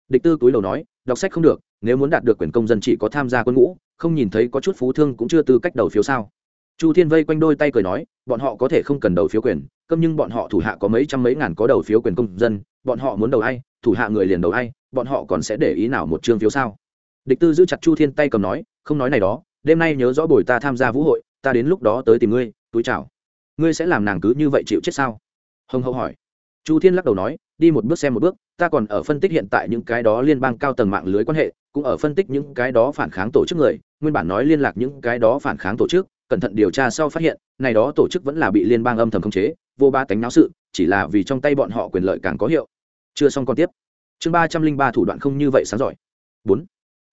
Địch tư túi đầu nói, đọc sách không được, nếu muốn đạt được quyền công dân chỉ có tham gia quân ngũ, không nhìn thấy có chút phú thương cũng chưa tư cách đầu phiếu sao? Chu thiên vây quanh đôi tay cười nói, bọn họ có thể không cần đầu phiếu quyền câm nhưng bọn họ thủ hạ có mấy trăm mấy ngàn có đầu phiếu quyền công dân, bọn họ muốn đầu ai thủ hạ người liền đầu hay bọn họ còn sẽ để ý nào một chương phiếu sao? Địch tư giữ chặt chu thiên tay cầm nói, không nói này đó, đêm nay nhớ rõ buổi ta tham gia vũ hội, ta đến lúc đó tới tìm ngươi, túi chào. Ngươi sẽ làm nàng cứ như vậy chịu chết sao? Hồng hậu hỏi. Chu thiên lắc đầu nói, đi một bước xem một bước, ta còn ở phân tích hiện tại những cái đó liên bang cao tầng mạng lưới quan hệ, cũng ở phân tích những cái đó phản kháng tổ chức người, nguyên bản nói liên lạc những cái đó phản kháng tổ chức, cẩn thận điều tra sau phát hiện, này đó tổ chức vẫn là bị liên bang âm thầm khống chế, vô ba tánh náo sự, chỉ là vì trong tay bọn họ quyền lợi càng có hiệu chưa xong còn tiếp. Chương ba trăm linh ba thủ đoạn không như vậy sáng giỏi. Bốn.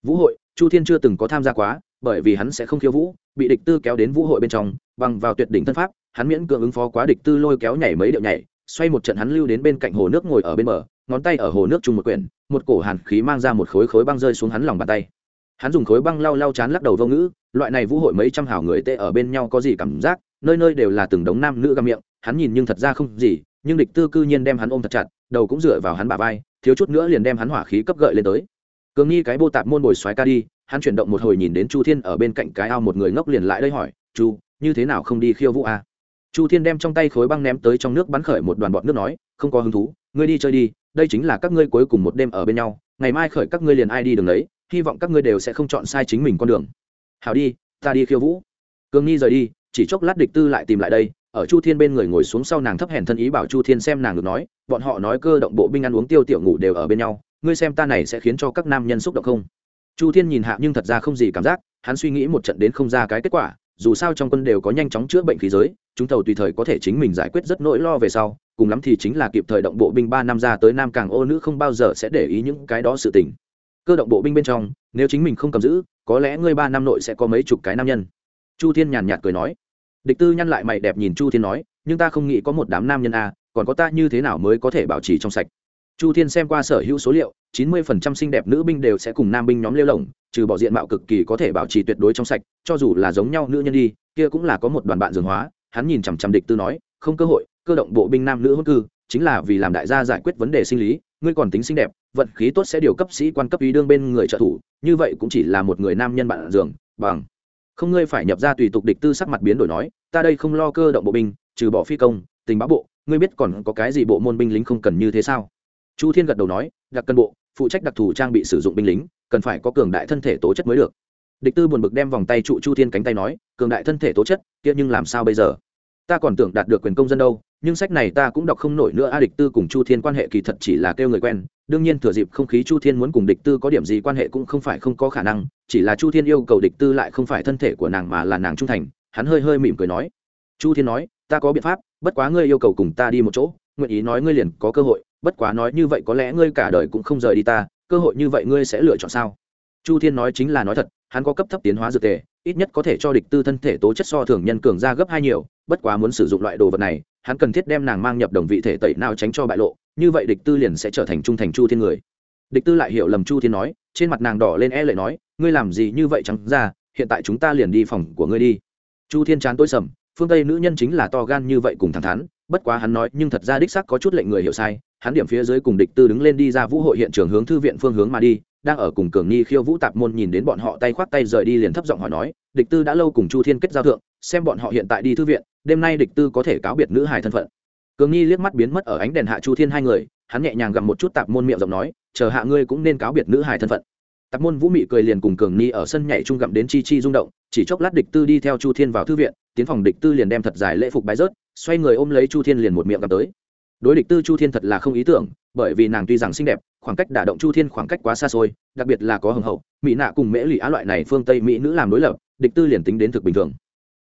Vũ hội, chu thiên chưa từng có tham gia quá, bởi vì hắn sẽ không khiêu vũ, bị địch tư kéo đến vũ hội bên trong, bằng vào tuyệt đỉnh thân pháp, hắn miễn cưỡng ứng phó quá địch tư lôi kéo nhảy mấy điệu nhảy, xoay một trận hắn lưu đến bên cạnh hồ nước ngồi ở bên bờ, ngón tay ở hồ nước chung một quyển, một cổ hàn khí mang ra một khối khối băng rơi xuống hắn lòng bàn tay. Hắn dùng khối băng lau lau chán lắc đầu vô ngữ, loại này vũ hội mấy trăm hào người tệ ở bên nhau có gì cảm giác, nơi nơi đều là từng đống nam nữ găm miệng, hắn nhìn nhưng thật ra không gì nhưng địch tư cư nhiên đem hắn ôm thật chặt, đầu cũng dựa vào hắn bả vai, thiếu chút nữa liền đem hắn hỏa khí cấp gợi lên tới. Cường nghi cái bô tạp môn bồi xoáy ca đi, hắn chuyển động một hồi nhìn đến chu thiên ở bên cạnh cái ao một người ngốc liền lại đây hỏi, chu, như thế nào không đi khiêu vũ à? chu thiên đem trong tay khối băng ném tới trong nước bắn khởi một đoàn bọt nước nói, không có hứng thú, ngươi đi chơi đi, đây chính là các ngươi cuối cùng một đêm ở bên nhau, ngày mai khởi các ngươi liền ai đi đường đấy, hy vọng các ngươi đều sẽ không chọn sai chính mình con đường. Hảo đi, ta đi khiêu vũ. Cường nghi rời đi, chỉ chốc lát địch tư lại tìm lại đây ở chu thiên bên người ngồi xuống sau nàng thấp hèn thân ý bảo chu thiên xem nàng được nói, bọn họ nói cơ động bộ binh ăn uống tiêu tiểu ngủ đều ở bên nhau, ngươi xem ta này sẽ khiến cho các nam nhân xúc động không? Chu thiên nhìn hạ nhưng thật ra không gì cảm giác, hắn suy nghĩ một trận đến không ra cái kết quả, dù sao trong quân đều có nhanh chóng chữa bệnh khí giới, chúng tàu tùy thời có thể chính mình giải quyết rất nỗi lo về sau, cùng lắm thì chính là kịp thời động bộ binh ba năm ra tới nam càng ô nữ không bao giờ sẽ để ý những cái đó sự tình. Cơ động bộ binh bên trong, nếu chính mình không cầm giữ, có lẽ ngươi ba năm nội sẽ có mấy chục cái nam nhân. Chu thiên nhàn nhạt cười nói địch tư nhăn lại mày đẹp nhìn chu thiên nói nhưng ta không nghĩ có một đám nam nhân a à, còn có ta như thế nào mới có thể bảo trì trong sạch? Chu thiên xem qua sở hữu số liệu chín mươi phần trăm xinh đẹp nữ binh đều sẽ cùng nam binh nhóm lêu lồng trừ bỏ diện mạo cực kỳ có thể bảo trì tuyệt đối trong sạch cho dù là giống nhau nữ nhân đi kia cũng là có một đoàn bạn dường hóa hắn nhìn chằm chằm địch tư nói không cơ hội cơ động bộ binh nam nữ hôn cư chính là vì làm đại gia giải quyết vấn đề sinh lý ngươi còn tính xinh đẹp vận khí tốt sẽ điều cấp sĩ quan cấp ý đương bên người trợ thủ như vậy cũng chỉ là một người nam nhân bạn giường bằng không ngươi phải nhập ra tùy tục địch tư sắc mặt biến đổi nói, ta đây không lo cơ động bộ binh, trừ bỏ phi công, tình báo bộ, ngươi biết còn có cái gì bộ môn binh lính không cần như thế sao? Chu thiên gật đầu nói, đặc cân bộ, phụ trách đặc thù trang bị sử dụng binh lính, cần phải có cường đại thân thể tố chất mới được. Địch tư buồn bực đem vòng tay trụ chu thiên cánh tay nói, cường đại thân thể tố chất, kia nhưng làm sao bây giờ? Ta còn tưởng đạt được quyền công dân đâu, nhưng sách này ta cũng đọc không nổi nữa. A địch tư cùng chu thiên quan hệ kỳ thật chỉ là kêu người quen. Đương nhiên thừa dịp không khí chu thiên muốn cùng địch tư có điểm gì quan hệ cũng không phải không có khả năng, chỉ là chu thiên yêu cầu địch tư lại không phải thân thể của nàng mà là nàng trung thành. Hắn hơi hơi mỉm cười nói, chu thiên nói, ta có biện pháp, bất quá ngươi yêu cầu cùng ta đi một chỗ, nguyện ý nói ngươi liền có cơ hội, bất quá nói như vậy có lẽ ngươi cả đời cũng không rời đi ta, cơ hội như vậy ngươi sẽ lựa chọn sao? Chu thiên nói chính là nói thật hắn có cấp thấp tiến hóa dược tề, ít nhất có thể cho địch tư thân thể tố chất so thường nhân cường ra gấp hai nhiều, bất quá muốn sử dụng loại đồ vật này, hắn cần thiết đem nàng mang nhập đồng vị thể tẩy nào tránh cho bại lộ, như vậy địch tư liền sẽ trở thành trung thành chu thiên người. Địch tư lại hiểu lầm chu thiên nói, trên mặt nàng đỏ lên e lệ nói, ngươi làm gì như vậy trắng ra, hiện tại chúng ta liền đi phòng của ngươi đi. Chu thiên chán tối sầm, phương tây nữ nhân chính là to gan như vậy cùng thẳng thắn, bất quá hắn nói, nhưng thật ra đích sắc có chút lệnh người hiểu sai, hắn điểm phía dưới cùng địch tư đứng lên đi ra vũ hội hiện trường hướng thư viện phương hướng mà đi đang ở cùng cường nghi khiêu vũ tạp môn nhìn đến bọn họ tay khoác tay rời đi liền thấp giọng hỏi nói, địch tư đã lâu cùng chu thiên kết giao thượng, xem bọn họ hiện tại đi thư viện, đêm nay địch tư có thể cáo biệt nữ hài thân phận. Cường nghi liếc mắt biến mất ở ánh đèn hạ chu thiên hai người, hắn nhẹ nhàng gặm một chút tạp môn miệng giọng nói, chờ hạ ngươi cũng nên cáo biệt nữ hài thân phận. Tạp môn vũ mị cười liền cùng cường nghi ở sân nhảy trung gặm đến chi chi rung động, chỉ chốc lát địch tư đi theo chu thiên vào thư viện, tiến phòng địch tư liền đem thật dài lễ phục bái rớt, xoay người ôm lấy chu thiên liền một miệng gặp tới. Đối địch tư chu thiên thật là không ý tưởng bởi vì nàng tuy rằng xinh đẹp, khoảng cách đả động chu thiên khoảng cách quá xa xôi, đặc biệt là có hồng hậu, mỹ nạ cùng mễ lụy á loại này phương tây mỹ nữ làm đối lập, địch tư liền tính đến thực bình thường.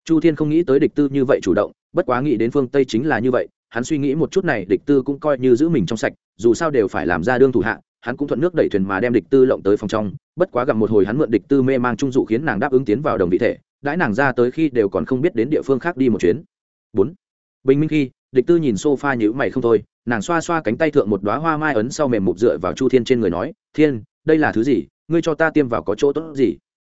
Chu thiên không nghĩ tới địch tư như vậy chủ động, bất quá nghĩ đến phương tây chính là như vậy, hắn suy nghĩ một chút này, địch tư cũng coi như giữ mình trong sạch, dù sao đều phải làm ra đương thủ hạ, hắn cũng thuận nước đẩy thuyền mà đem địch tư lộng tới phòng trong, bất quá gặp một hồi hắn mượn địch tư mê mang trung dụ khiến nàng đáp ứng tiến vào đồng vị thể, đãi nàng ra tới khi đều còn không biết đến địa phương khác đi một chuyến. Bốn, bình minh khi địch tư nhìn sofa nhữ mày không thôi, nàng xoa xoa cánh tay thượng một đoá hoa mai ấn sau mềm mục dựa vào chu thiên trên người nói, thiên, đây là thứ gì? Ngươi cho ta tiêm vào có chỗ tốt gì?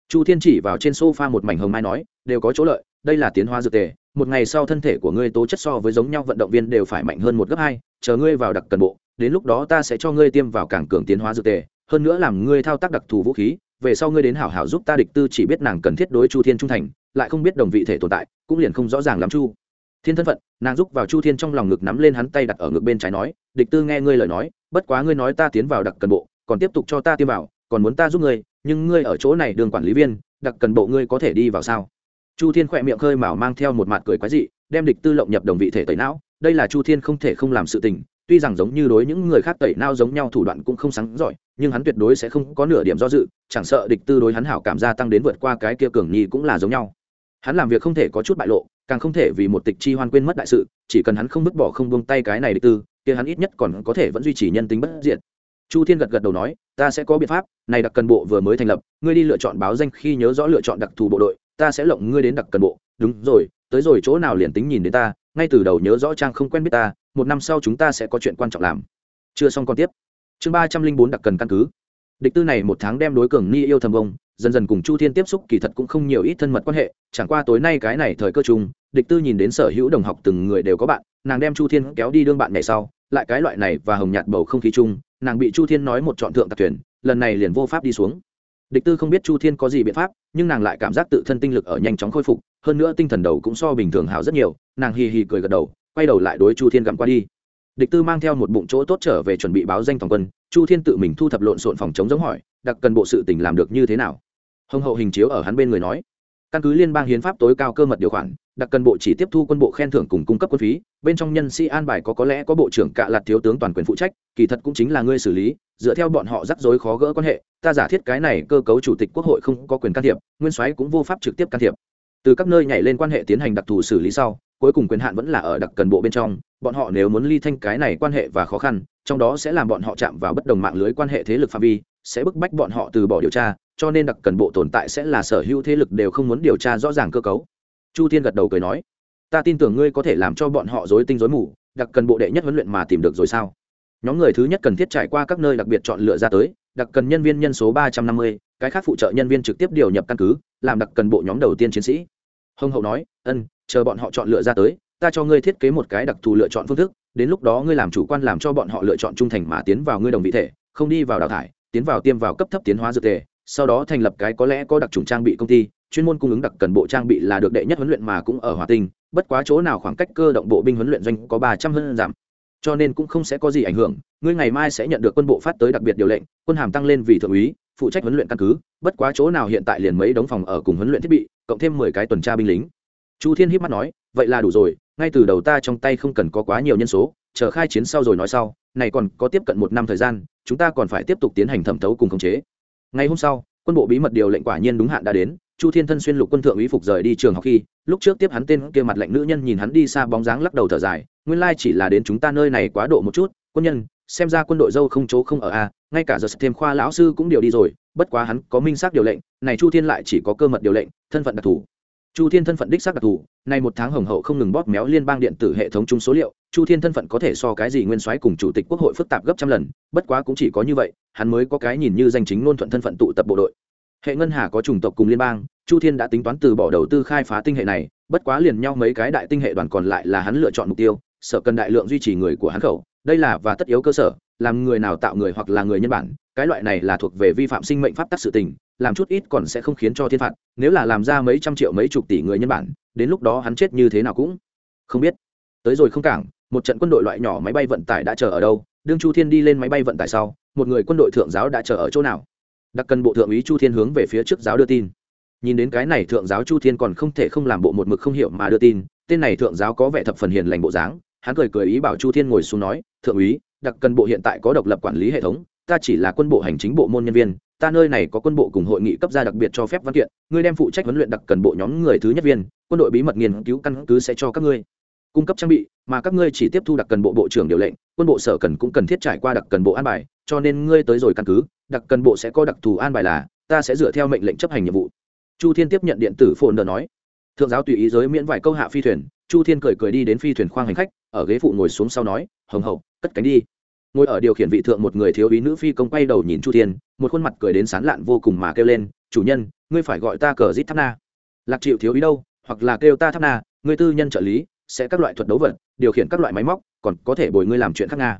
Chu thiên chỉ vào trên sofa một mảnh hồng mai nói, đều có chỗ lợi, đây là tiến hóa dược tề, một ngày sau thân thể của ngươi tố chất so với giống nhau vận động viên đều phải mạnh hơn một gấp hai, chờ ngươi vào đặc cần bộ, đến lúc đó ta sẽ cho ngươi tiêm vào cảng cường tiến hóa dược tề, hơn nữa làm ngươi thao tác đặc thù vũ khí, về sau ngươi đến hảo hảo giúp ta địch tư chỉ biết nàng cần thiết đối chu thiên trung thành, lại không biết đồng vị thể tồn tại, cũng liền không rõ ràng lắm chu thiên thân phận, nàng giúp vào chu thiên trong lòng ngực nắm lên hắn tay đặt ở ngực bên trái nói, địch tư nghe ngươi lời nói, bất quá ngươi nói ta tiến vào đặc cần bộ, còn tiếp tục cho ta tiêm vào, còn muốn ta giúp ngươi, nhưng ngươi ở chỗ này đường quản lý viên, đặc cần bộ ngươi có thể đi vào sao? Chu thiên khỏe miệng khơi mào mang theo một mặt cười quái dị, đem địch tư lộng nhập đồng vị thể tẩy não, đây là chu thiên không thể không làm sự tình, tuy rằng giống như đối những người khác tẩy não giống nhau thủ đoạn cũng không sáng giỏi, nhưng hắn tuyệt đối sẽ không có nửa điểm do dự, chẳng sợ địch tư đối hắn hảo cảm gia tăng đến vượt qua cái kia cường nhi cũng là giống nhau. Hắn làm việc không thể có chút bại lộ càng không thể vì một tịch chi hoan quên mất đại sự, chỉ cần hắn không vứt bỏ không buông tay cái này địch tư, kia hắn ít nhất còn có thể vẫn duy trì nhân tính bất diệt. Chu thiên gật gật đầu nói, ta sẽ có biện pháp, này đặc cần bộ vừa mới thành lập, ngươi đi lựa chọn báo danh khi nhớ rõ lựa chọn đặc thù bộ đội, ta sẽ lộng ngươi đến đặc cần bộ. Đúng rồi, tới rồi chỗ nào liền tính nhìn đến ta, ngay từ đầu nhớ rõ trang không quen biết ta, một năm sau chúng ta sẽ có chuyện quan trọng làm. Chưa xong còn tiếp. Chương ba trăm linh bốn đặc cần căn cứ. Địch tư này một tháng đem đối cường ni yêu thầm ông dần dần cùng chu thiên tiếp xúc kỳ thật cũng không nhiều ít thân mật quan hệ, chẳng qua tối nay cái này thời cơ chung, địch tư nhìn đến sở hữu đồng học từng người đều có bạn, nàng đem chu thiên kéo đi đương bạn ngày sau, lại cái loại này và hồng nhạt bầu không khí chung, nàng bị chu thiên nói một chọn thượng tạc thuyền, lần này liền vô pháp đi xuống. Địch tư không biết chu thiên có gì biện pháp, nhưng nàng lại cảm giác tự thân tinh lực ở nhanh chóng khôi phục, hơn nữa tinh thần đầu cũng so bình thường hào rất nhiều, nàng hì hì cười gật đầu, quay đầu lại đối chu thiên gặm qua đi. Địch tư mang theo một bụng chỗ tốt trở về chuẩn bị báo danh toàn quân chu thiên tự mình thu thập lộn xộn phòng chống giống hỏi, đặc cần bộ sự tình làm được như thế nào? Hồng hậu hình chiếu ở hắn bên người nói, căn cứ liên bang hiến pháp tối cao cơ mật điều khoản, đặc cần bộ chỉ tiếp thu quân bộ khen thưởng cùng cung cấp quân phí, bên trong nhân sĩ an bài có có lẽ có bộ trưởng cạ lạt thiếu tướng toàn quyền phụ trách, kỳ thật cũng chính là ngươi xử lý, dựa theo bọn họ rắc rối khó gỡ quan hệ, ta giả thiết cái này cơ cấu chủ tịch quốc hội không có quyền can thiệp, nguyên soái cũng vô pháp trực tiếp can thiệp. Từ các nơi nhảy lên quan hệ tiến hành đặc thù xử lý sau cuối cùng quyền hạn vẫn là ở đặc cần bộ bên trong, bọn họ nếu muốn ly thanh cái này quan hệ và khó khăn, trong đó sẽ làm bọn họ chạm vào bất đồng mạng lưới quan hệ thế lực phạm vi, sẽ bức bách bọn họ từ bỏ điều tra, cho nên đặc cần bộ tồn tại sẽ là sở hữu thế lực đều không muốn điều tra rõ ràng cơ cấu. Chu tiên gật đầu cười nói, ta tin tưởng ngươi có thể làm cho bọn họ dối tinh dối mù, đặc cần bộ đệ nhất huấn luyện mà tìm được rồi sao? Nhóm người thứ nhất cần thiết trải qua các nơi đặc biệt chọn lựa ra tới, đặc cần nhân viên nhân số ba trăm năm mươi, cái khác phụ trợ nhân viên trực tiếp điều nhập căn cứ, làm đặc cần bộ nhóm đầu tiên chiến sĩ. Hồng hậu nói, ân chờ bọn họ chọn lựa ra tới, ta cho ngươi thiết kế một cái đặc thù lựa chọn phương thức, đến lúc đó ngươi làm chủ quan làm cho bọn họ lựa chọn trung thành mà tiến vào ngươi đồng vị thể, không đi vào đào thải, tiến vào tiêm vào cấp thấp tiến hóa dược thể, sau đó thành lập cái có lẽ có đặc trùng trang bị công ty, chuyên môn cung ứng đặc cần bộ trang bị là được đệ nhất huấn luyện mà cũng ở hòa tinh, bất quá chỗ nào khoảng cách cơ động bộ binh huấn luyện doanh có ba trăm hơn giảm. Cho nên cũng không sẽ có gì ảnh hưởng, ngươi ngày mai sẽ nhận được quân bộ phát tới đặc biệt điều lệnh, quân hàm tăng lên vì thượng úy, phụ trách huấn luyện căn cứ, bất quá chỗ nào hiện tại liền mấy đống phòng ở cùng huấn luyện thiết bị, cộng thêm mười cái tuần tra binh lính chu thiên hiếp mắt nói, vậy là đủ rồi, ngay từ đầu ta trong tay không cần có quá nhiều nhân số, chờ khai chiến sau rồi nói sau, này còn có tiếp cận một năm thời gian, chúng ta còn phải tiếp tục tiến hành thẩm thấu cùng khống chế. Ngày hôm sau, quân bộ bí mật điều lệnh quả nhiên đúng hạn đã đến, chu thiên thân xuyên lục quân thượng úy phục rời đi trường học khi, lúc trước tiếp hắn tên kia mặt lạnh nữ nhân nhìn hắn đi xa bóng dáng lắc đầu thở dài, nguyên lai chỉ là đến chúng ta nơi này quá độ một chút, quân nhân, xem ra quân đội dâu không chỗ không ở a ngay cả giờ thêm khoa lão sư cũng điều đi rồi, bất quá hắn có minh xác điều lệnh, này chu thiên lại chỉ có cơ mật điều lệnh, thân phận đặc thù chu thiên thân phận đích xác đặc thù, nay một tháng hồng hậu không ngừng bóp méo liên bang điện tử hệ thống chung số liệu, chu thiên thân phận có thể so cái gì nguyên soái cùng chủ tịch quốc hội phức tạp gấp trăm lần, bất quá cũng chỉ có như vậy, hắn mới có cái nhìn như danh chính ngôn thuận thân phận tụ tập bộ đội. Hệ ngân hà có chủng tộc cùng liên bang, chu thiên đã tính toán từ bỏ đầu tư khai phá tinh hệ này, bất quá liền nhau mấy cái đại tinh hệ đoàn còn lại là hắn lựa chọn mục tiêu, sở cần đại lượng duy trì người của hắn khẩu, đây là và tất yếu cơ sở làm người nào tạo người hoặc là người nhân bản, cái loại này là thuộc về vi phạm sinh mệnh pháp tắc sự tình, làm chút ít còn sẽ không khiến cho thiên phạt, nếu là làm ra mấy trăm triệu mấy chục tỷ người nhân bản, đến lúc đó hắn chết như thế nào cũng không biết. Tới rồi không cảng, một trận quân đội loại nhỏ máy bay vận tải đã chờ ở đâu, đương chu thiên đi lên máy bay vận tải sau, một người quân đội thượng giáo đã chờ ở chỗ nào? Đặc cần bộ thượng úy chu thiên hướng về phía trước giáo đưa tin. Nhìn đến cái này thượng giáo chu thiên còn không thể không làm bộ một mực không hiểu mà đưa tin, tên này thượng giáo có vẻ thập phần hiền lành bộ dáng, hắn cười cười ý bảo chu thiên ngồi xuống nói, thượng úy đặc cần bộ hiện tại có độc lập quản lý hệ thống, ta chỉ là quân bộ hành chính bộ môn nhân viên, ta nơi này có quân bộ cùng hội nghị cấp gia đặc biệt cho phép văn kiện, ngươi đem phụ trách huấn luyện đặc cần bộ nhóm người thứ nhất viên, quân đội bí mật nghiên cứu căn cứ sẽ cho các ngươi cung cấp trang bị, mà các ngươi chỉ tiếp thu đặc cần bộ bộ trưởng điều lệnh, quân bộ sở cần cũng cần thiết trải qua đặc cần bộ an bài, cho nên ngươi tới rồi căn cứ, đặc cần bộ sẽ có đặc thù an bài là, ta sẽ dựa theo mệnh lệnh chấp hành nhiệm vụ. Chu thiên tiếp nhận điện tử phồn đờ nói, thượng giáo tùy ý giới miễn vài câu hạ phi thuyền, chu thiên cười cười đi đến phi thuyền khoang hành khách, ở ghế phụ ngồi xuống sau nói, hồng hậu cất cánh đi. Ngồi ở điều khiển vị thượng một người thiếu ý nữ phi công quay đầu nhìn chu thiên, một khuôn mặt cười đến sán lạn vô cùng mà kêu lên, chủ nhân, ngươi phải gọi ta cờ dít tháp na. Lạc chịu thiếu ý đâu, hoặc là kêu ta tháp na, ngươi tư nhân trợ lý, sẽ các loại thuật đấu vật, điều khiển các loại máy móc, còn có thể bồi ngươi làm chuyện khác nga.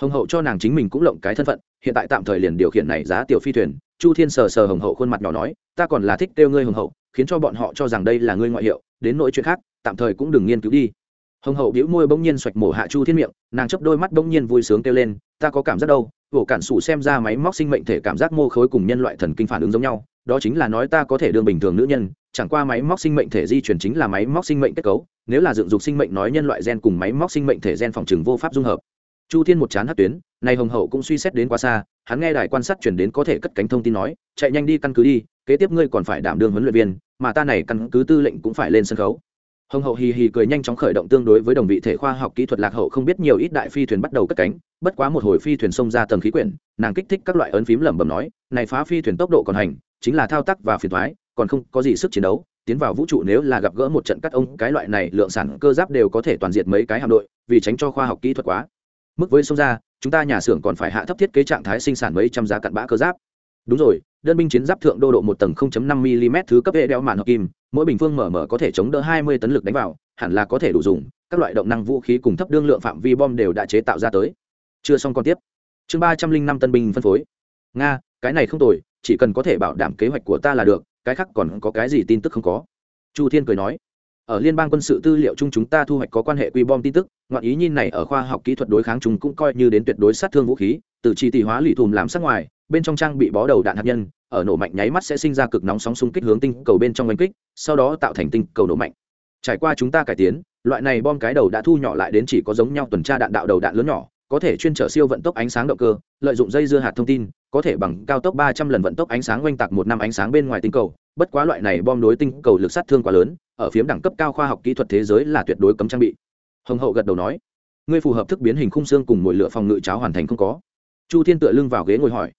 Hồng hậu cho nàng chính mình cũng lộng cái thân phận, hiện tại tạm thời liền điều khiển này giá tiểu phi thuyền, chu thiên sờ sờ hồng hậu khuôn mặt nhỏ nói, ta còn là thích kêu ngươi hồng hậu, khiến cho bọn họ cho rằng đây là ngươi ngoại hiệu, đến nỗi chuyện khác, tạm thời cũng đừng nghiên cứu đi hồng hậu đĩu môi bỗng nhiên xoạch mổ hạ chu thiên miệng, nàng chấp đôi mắt bỗng nhiên vui sướng kêu lên, ta có cảm giác đâu vỗ cản sủ xem ra máy móc sinh mệnh thể cảm giác mô khối cùng nhân loại thần kinh phản ứng giống nhau, đó chính là nói ta có thể đương bình thường nữ nhân, chẳng qua máy móc sinh mệnh thể di chuyển chính là máy móc sinh mệnh kết cấu, nếu là dựng dục sinh mệnh nói nhân loại gen cùng máy móc sinh mệnh thể gen phòng trừng vô pháp dung hợp. Chu thiên một chán hát tuyến, này hồng hậu cũng suy xét đến quá xa, hắn nghe đài quan sát chuyển đến có thể cất cánh thông tin nói, chạy nhanh đi căn cứ đi, kế tiếp ngươi còn phải đảm đương huấn luyện viên, mà ta này căn cứ tư lệnh cũng phải lên sân khấu hồng hậu hì hì cười nhanh chóng khởi động tương đối với đồng vị thể khoa học kỹ thuật lạc hậu không biết nhiều ít đại phi thuyền bắt đầu cất cánh, bất quá một hồi phi thuyền xông ra tầng khí quyển, nàng kích thích các loại ấn phím lẩm bẩm nói, này phá phi thuyền tốc độ còn hành, chính là thao tác và phiền thoái còn không có gì sức chiến đấu, tiến vào vũ trụ nếu là gặp gỡ một trận cắt ông, cái loại này lượng sản cơ giáp đều có thể toàn diệt mấy cái hạm đội, vì tránh cho khoa học kỹ thuật quá. Mức với xông ra, chúng ta nhà xưởng còn phải hạ thấp thiết kế trạng thái sinh sản mấy trăm giá cặn bã cơ giáp. Đúng rồi, đơn binh chiến giáp thượng đô độ một tầng 0.5 mm thứ cấp hệ đeo màn hợp kim mỗi bình phương mở mở có thể chống đỡ 20 tấn lực đánh vào, hẳn là có thể đủ dùng, các loại động năng vũ khí cùng thấp đương lượng phạm vi bom đều đã chế tạo ra tới. Chưa xong còn tiếp. Chương ba trăm linh năm tân binh phân phối. Nga, cái này không tồi, chỉ cần có thể bảo đảm kế hoạch của ta là được, cái khác còn có cái gì tin tức không có. Chu thiên cười nói, ở liên bang quân sự tư liệu chung chúng ta thu hoạch có quan hệ quy bom tin tức, ngoạn ý nhìn này ở khoa học kỹ thuật đối kháng chúng cũng coi như đến tuyệt đối sát thương vũ khí, từ chi tỷ hóa lì thùm làm sát ngoài, bên trong trang bị bó đầu đạn hạt nhân ở nổ mạnh nháy mắt sẽ sinh ra cực nóng sóng xung kích hướng tinh cầu bên trong oanh kích, sau đó tạo thành tinh cầu nổ mạnh. Trải qua chúng ta cải tiến, loại này bom cái đầu đã thu nhỏ lại đến chỉ có giống nhau tuần tra đạn đạo đầu đạn lớn nhỏ, có thể chuyên trở siêu vận tốc ánh sáng động cơ, lợi dụng dây dưa hạt thông tin, có thể bằng cao tốc ba trăm lần vận tốc ánh sáng oanh tạc một năm ánh sáng bên ngoài tinh cầu. Bất quá loại này bom đối tinh cầu lực sát thương quá lớn, ở phiếm đẳng cấp cao khoa học kỹ thuật thế giới là tuyệt đối cấm trang bị. Hồng hậu gật đầu nói, ngươi phù hợp thức biến hình khung xương cùng mồi lửa phòng ngự cháo hoàn thành không có? Chu thiên tựa lưng vào ghế ngồi hỏi.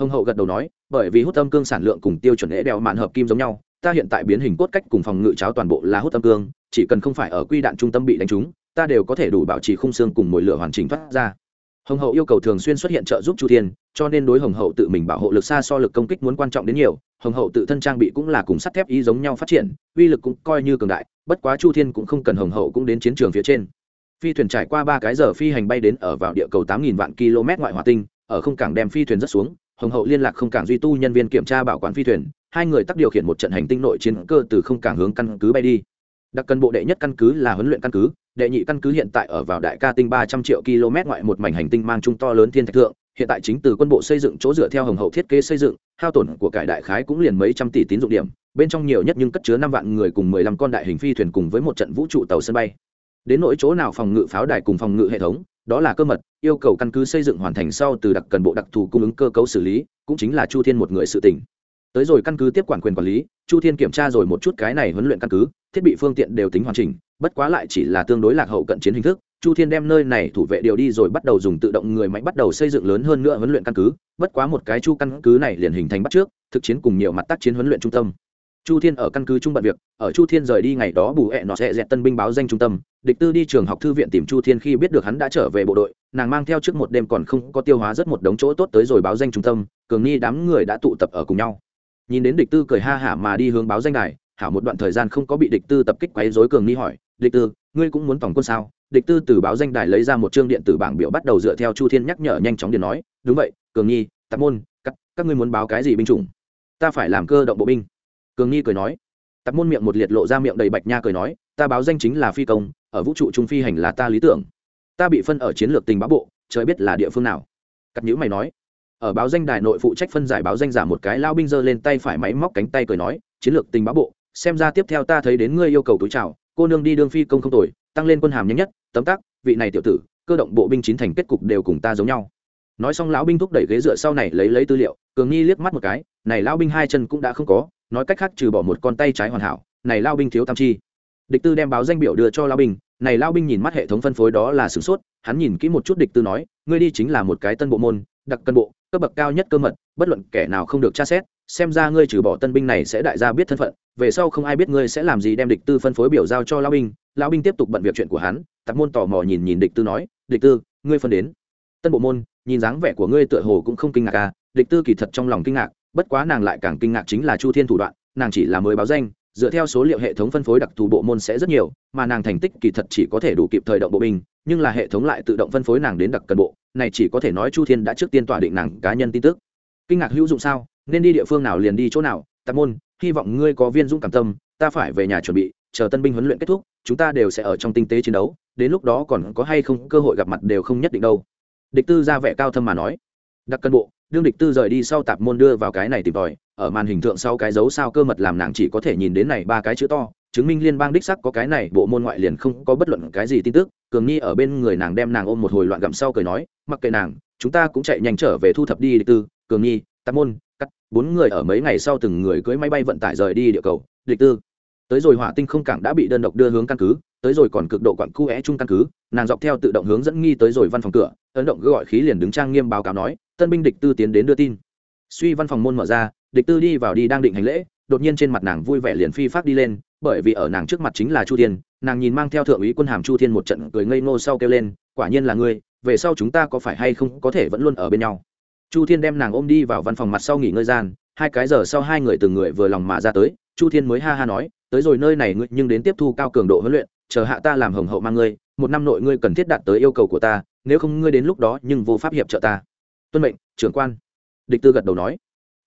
Hồng hậu gật đầu nói bởi vì hút âm cương sản lượng cùng tiêu chuẩn lễ đeo mạn hợp kim giống nhau, ta hiện tại biến hình cốt cách cùng phòng ngự cháo toàn bộ là hút âm cương, chỉ cần không phải ở quy đạn trung tâm bị đánh trúng, ta đều có thể đủ bảo trì khung xương cùng mồi lửa hoàn chỉnh thoát ra. Hồng hậu yêu cầu thường xuyên xuất hiện trợ giúp chu thiên, cho nên đối hồng hậu tự mình bảo hộ lực xa so lực công kích muốn quan trọng đến nhiều, hồng hậu tự thân trang bị cũng là cùng sắt thép y giống nhau phát triển, uy lực cũng coi như cường đại, bất quá chu thiên cũng không cần hồng hậu cũng đến chiến trường phía trên. Phi thuyền trải qua ba cái giờ phi hành bay đến ở vào địa cầu tám nghìn vạn km ngoại hòa tinh, ở không cảng đem phi thuyền rất xuống hồng hậu liên lạc không cảng duy tu nhân viên kiểm tra bảo quản phi thuyền, hai người tắt điều khiển một trận hành tinh nội chiến cơ từ không cảng hướng căn cứ bay đi. Đặc cần bộ đệ nhất căn cứ là huấn luyện căn cứ, đệ nhị căn cứ hiện tại ở vào đại ca tinh ba trăm triệu km ngoại một mảnh hành tinh mang trung to lớn thiên thạch thượng, hiện tại chính từ quân bộ xây dựng chỗ dựa theo hồng hậu thiết kế xây dựng, hao tổn của cải đại khái cũng liền mấy trăm tỷ tín dụng điểm, bên trong nhiều nhất nhưng cất chứa năm vạn người cùng mười lăm con đại hình phi thuyền cùng với một trận vũ trụ tàu sân bay. Đến nỗi chỗ nào phòng ngự pháo đài cùng phòng ngự hệ thống đó là cơ mật, yêu cầu căn cứ xây dựng hoàn thành sau từ đặc cần bộ đặc thù cung ứng cơ cấu xử lý, cũng chính là chu thiên một người sự tỉnh tới rồi căn cứ tiếp quản quyền quản lý, chu thiên kiểm tra rồi một chút cái này huấn luyện căn cứ, thiết bị phương tiện đều tính hoàn chỉnh, bất quá lại chỉ là tương đối lạc hậu cận chiến hình thức, chu thiên đem nơi này thủ vệ điều đi rồi bắt đầu dùng tự động người máy bắt đầu xây dựng lớn hơn nữa huấn luyện căn cứ, bất quá một cái chu căn cứ này liền hình thành bắt trước, thực chiến cùng nhiều mặt tác chiến huấn luyện trung tâm chu thiên ở căn cứ trung bận việc ở chu thiên rời đi ngày đó bù hẹ nọ sẽ dẹt tân binh báo danh trung tâm địch tư đi trường học thư viện tìm chu thiên khi biết được hắn đã trở về bộ đội nàng mang theo trước một đêm còn không có tiêu hóa rất một đống chỗ tốt tới rồi báo danh trung tâm cường nghi đám người đã tụ tập ở cùng nhau. Nhìn đến địch tư cười ha hả mà đi hướng báo danh đài hảo một đoạn thời gian không có bị địch tư tập kích quấy rối cường nghi hỏi địch tư ngươi cũng muốn tổng quân sao? Địch tư từ báo danh đài lấy ra một chương điện tử bảng biểu bắt đầu dựa theo chu thiên nhắc nhở nhanh chóng điện nói đúng vậy cường nhi tạp môn các, các ngươi muốn báo cái gì binh chủng? Ta phải làm cơ động bộ binh cường nhi cười nói tập môn miệng một liệt lộ ra miệng đầy bạch nha cười nói, ta báo danh chính là phi công, ở vũ trụ trung phi hành là ta lý tưởng. Ta bị phân ở chiến lược tình báo bộ, trời biết là địa phương nào. Cắt nhữ mày nói, ở báo danh đài nội phụ trách phân giải báo danh giả một cái lao binh giơ lên tay phải máy móc cánh tay cười nói, chiến lược tình báo bộ, xem ra tiếp theo ta thấy đến ngươi yêu cầu túi chào, cô nương đi đương phi công không tồi, tăng lên quân hàm nhanh nhất, tấm tắc, vị này tiểu tử, cơ động bộ binh chín thành kết cục đều cùng ta giống nhau. Nói xong lão binh thúc đẩy ghế dựa sau này lấy lấy tư liệu, cường nghi liếc mắt một cái, này lão binh hai chân cũng đã không có nói cách khác trừ bỏ một con tay trái hoàn hảo, này lao binh thiếu tam chi. Địch tư đem báo danh biểu đưa cho lao binh, này lao binh nhìn mắt hệ thống phân phối đó là sửng sốt, hắn nhìn kỹ một chút địch tư nói, ngươi đi chính là một cái tân bộ môn, đặc cân bộ, cấp bậc cao nhất cơ mật, bất luận kẻ nào không được tra xét, xem ra ngươi trừ bỏ tân binh này sẽ đại gia biết thân phận, về sau không ai biết ngươi sẽ làm gì đem địch tư phân phối biểu giao cho lão binh. Lão binh tiếp tục bận việc chuyện của hắn tặc môn tò mò nhìn nhìn địch tư nói, địch tư, ngươi phân đến. Tân bộ môn, nhìn dáng vẻ của ngươi tựa hồ cũng không kinh ngạc à? Địch tư kỳ thật trong lòng kinh ngạc bất quá nàng lại càng kinh ngạc chính là chu thiên thủ đoạn, nàng chỉ là mới báo danh, dựa theo số liệu hệ thống phân phối đặc thù bộ môn sẽ rất nhiều, mà nàng thành tích kỳ thật chỉ có thể đủ kịp thời động bộ binh, nhưng là hệ thống lại tự động phân phối nàng đến đặc cần bộ, này chỉ có thể nói chu thiên đã trước tiên tỏa định nàng cá nhân tin tức. Kinh ngạc hữu dụng sao? Nên đi địa phương nào liền đi chỗ nào? Tạp môn, hy vọng ngươi có viên dũng cảm tâm, ta phải về nhà chuẩn bị, chờ tân binh huấn luyện kết thúc, chúng ta đều sẽ ở trong tinh tế chiến đấu, đến lúc đó còn có hay không cơ hội gặp mặt đều không nhất định đâu. Địch tư ra vẻ cao thâm mà nói. Đặc cân bộ đương địch tư rời đi sau tạp môn đưa vào cái này tìm tòi, ở màn hình tượng sau cái dấu sao cơ mật làm nàng chỉ có thể nhìn đến này ba cái chữ to, chứng minh liên bang đích sắc có cái này, bộ môn ngoại liền không có bất luận cái gì tin tức. Cường nhi ở bên người nàng đem nàng ôm một hồi loạn gặm sau cười nói, mặc kệ nàng, chúng ta cũng chạy nhanh trở về thu thập đi địch tư. Cường nhi tạp môn, cắt, bốn người ở mấy ngày sau từng người cưới máy bay vận tải rời đi địa cầu. Địch tư, tới rồi hỏa tinh không cảng đã bị đơn độc đưa hướng căn cứ tới rồi còn cực độ quặn cu é chung căn cứ, nàng dọc theo tự động hướng dẫn nghi tới rồi văn phòng cửa, ấn động gọi khí liền đứng trang nghiêm báo cáo nói, tân binh địch tư tiến đến đưa tin. Suy văn phòng môn mở ra, địch tư đi vào đi đang định hành lễ, đột nhiên trên mặt nàng vui vẻ liền phi phát đi lên, bởi vì ở nàng trước mặt chính là chu thiên, nàng nhìn mang theo thượng úy quân hàm chu thiên một trận cười ngây ngô sau kêu lên, quả nhiên là ngươi, về sau chúng ta có phải hay không có thể vẫn luôn ở bên nhau? Chu thiên đem nàng ôm đi vào văn phòng mặt sau nghỉ ngơi gian, hai cái giờ sau hai người từng người vừa lòng mà ra tới, chu thiên mới ha ha nói, tới rồi nơi này ngươi nhưng đến tiếp thu cao cường độ huấn luyện chờ hạ ta làm hồng hậu mang ngươi, một năm nội ngươi cần thiết đạt tới yêu cầu của ta, nếu không ngươi đến lúc đó nhưng vô pháp hiệp trợ ta. Tuân mệnh, trưởng quan. Địch tư gật đầu nói.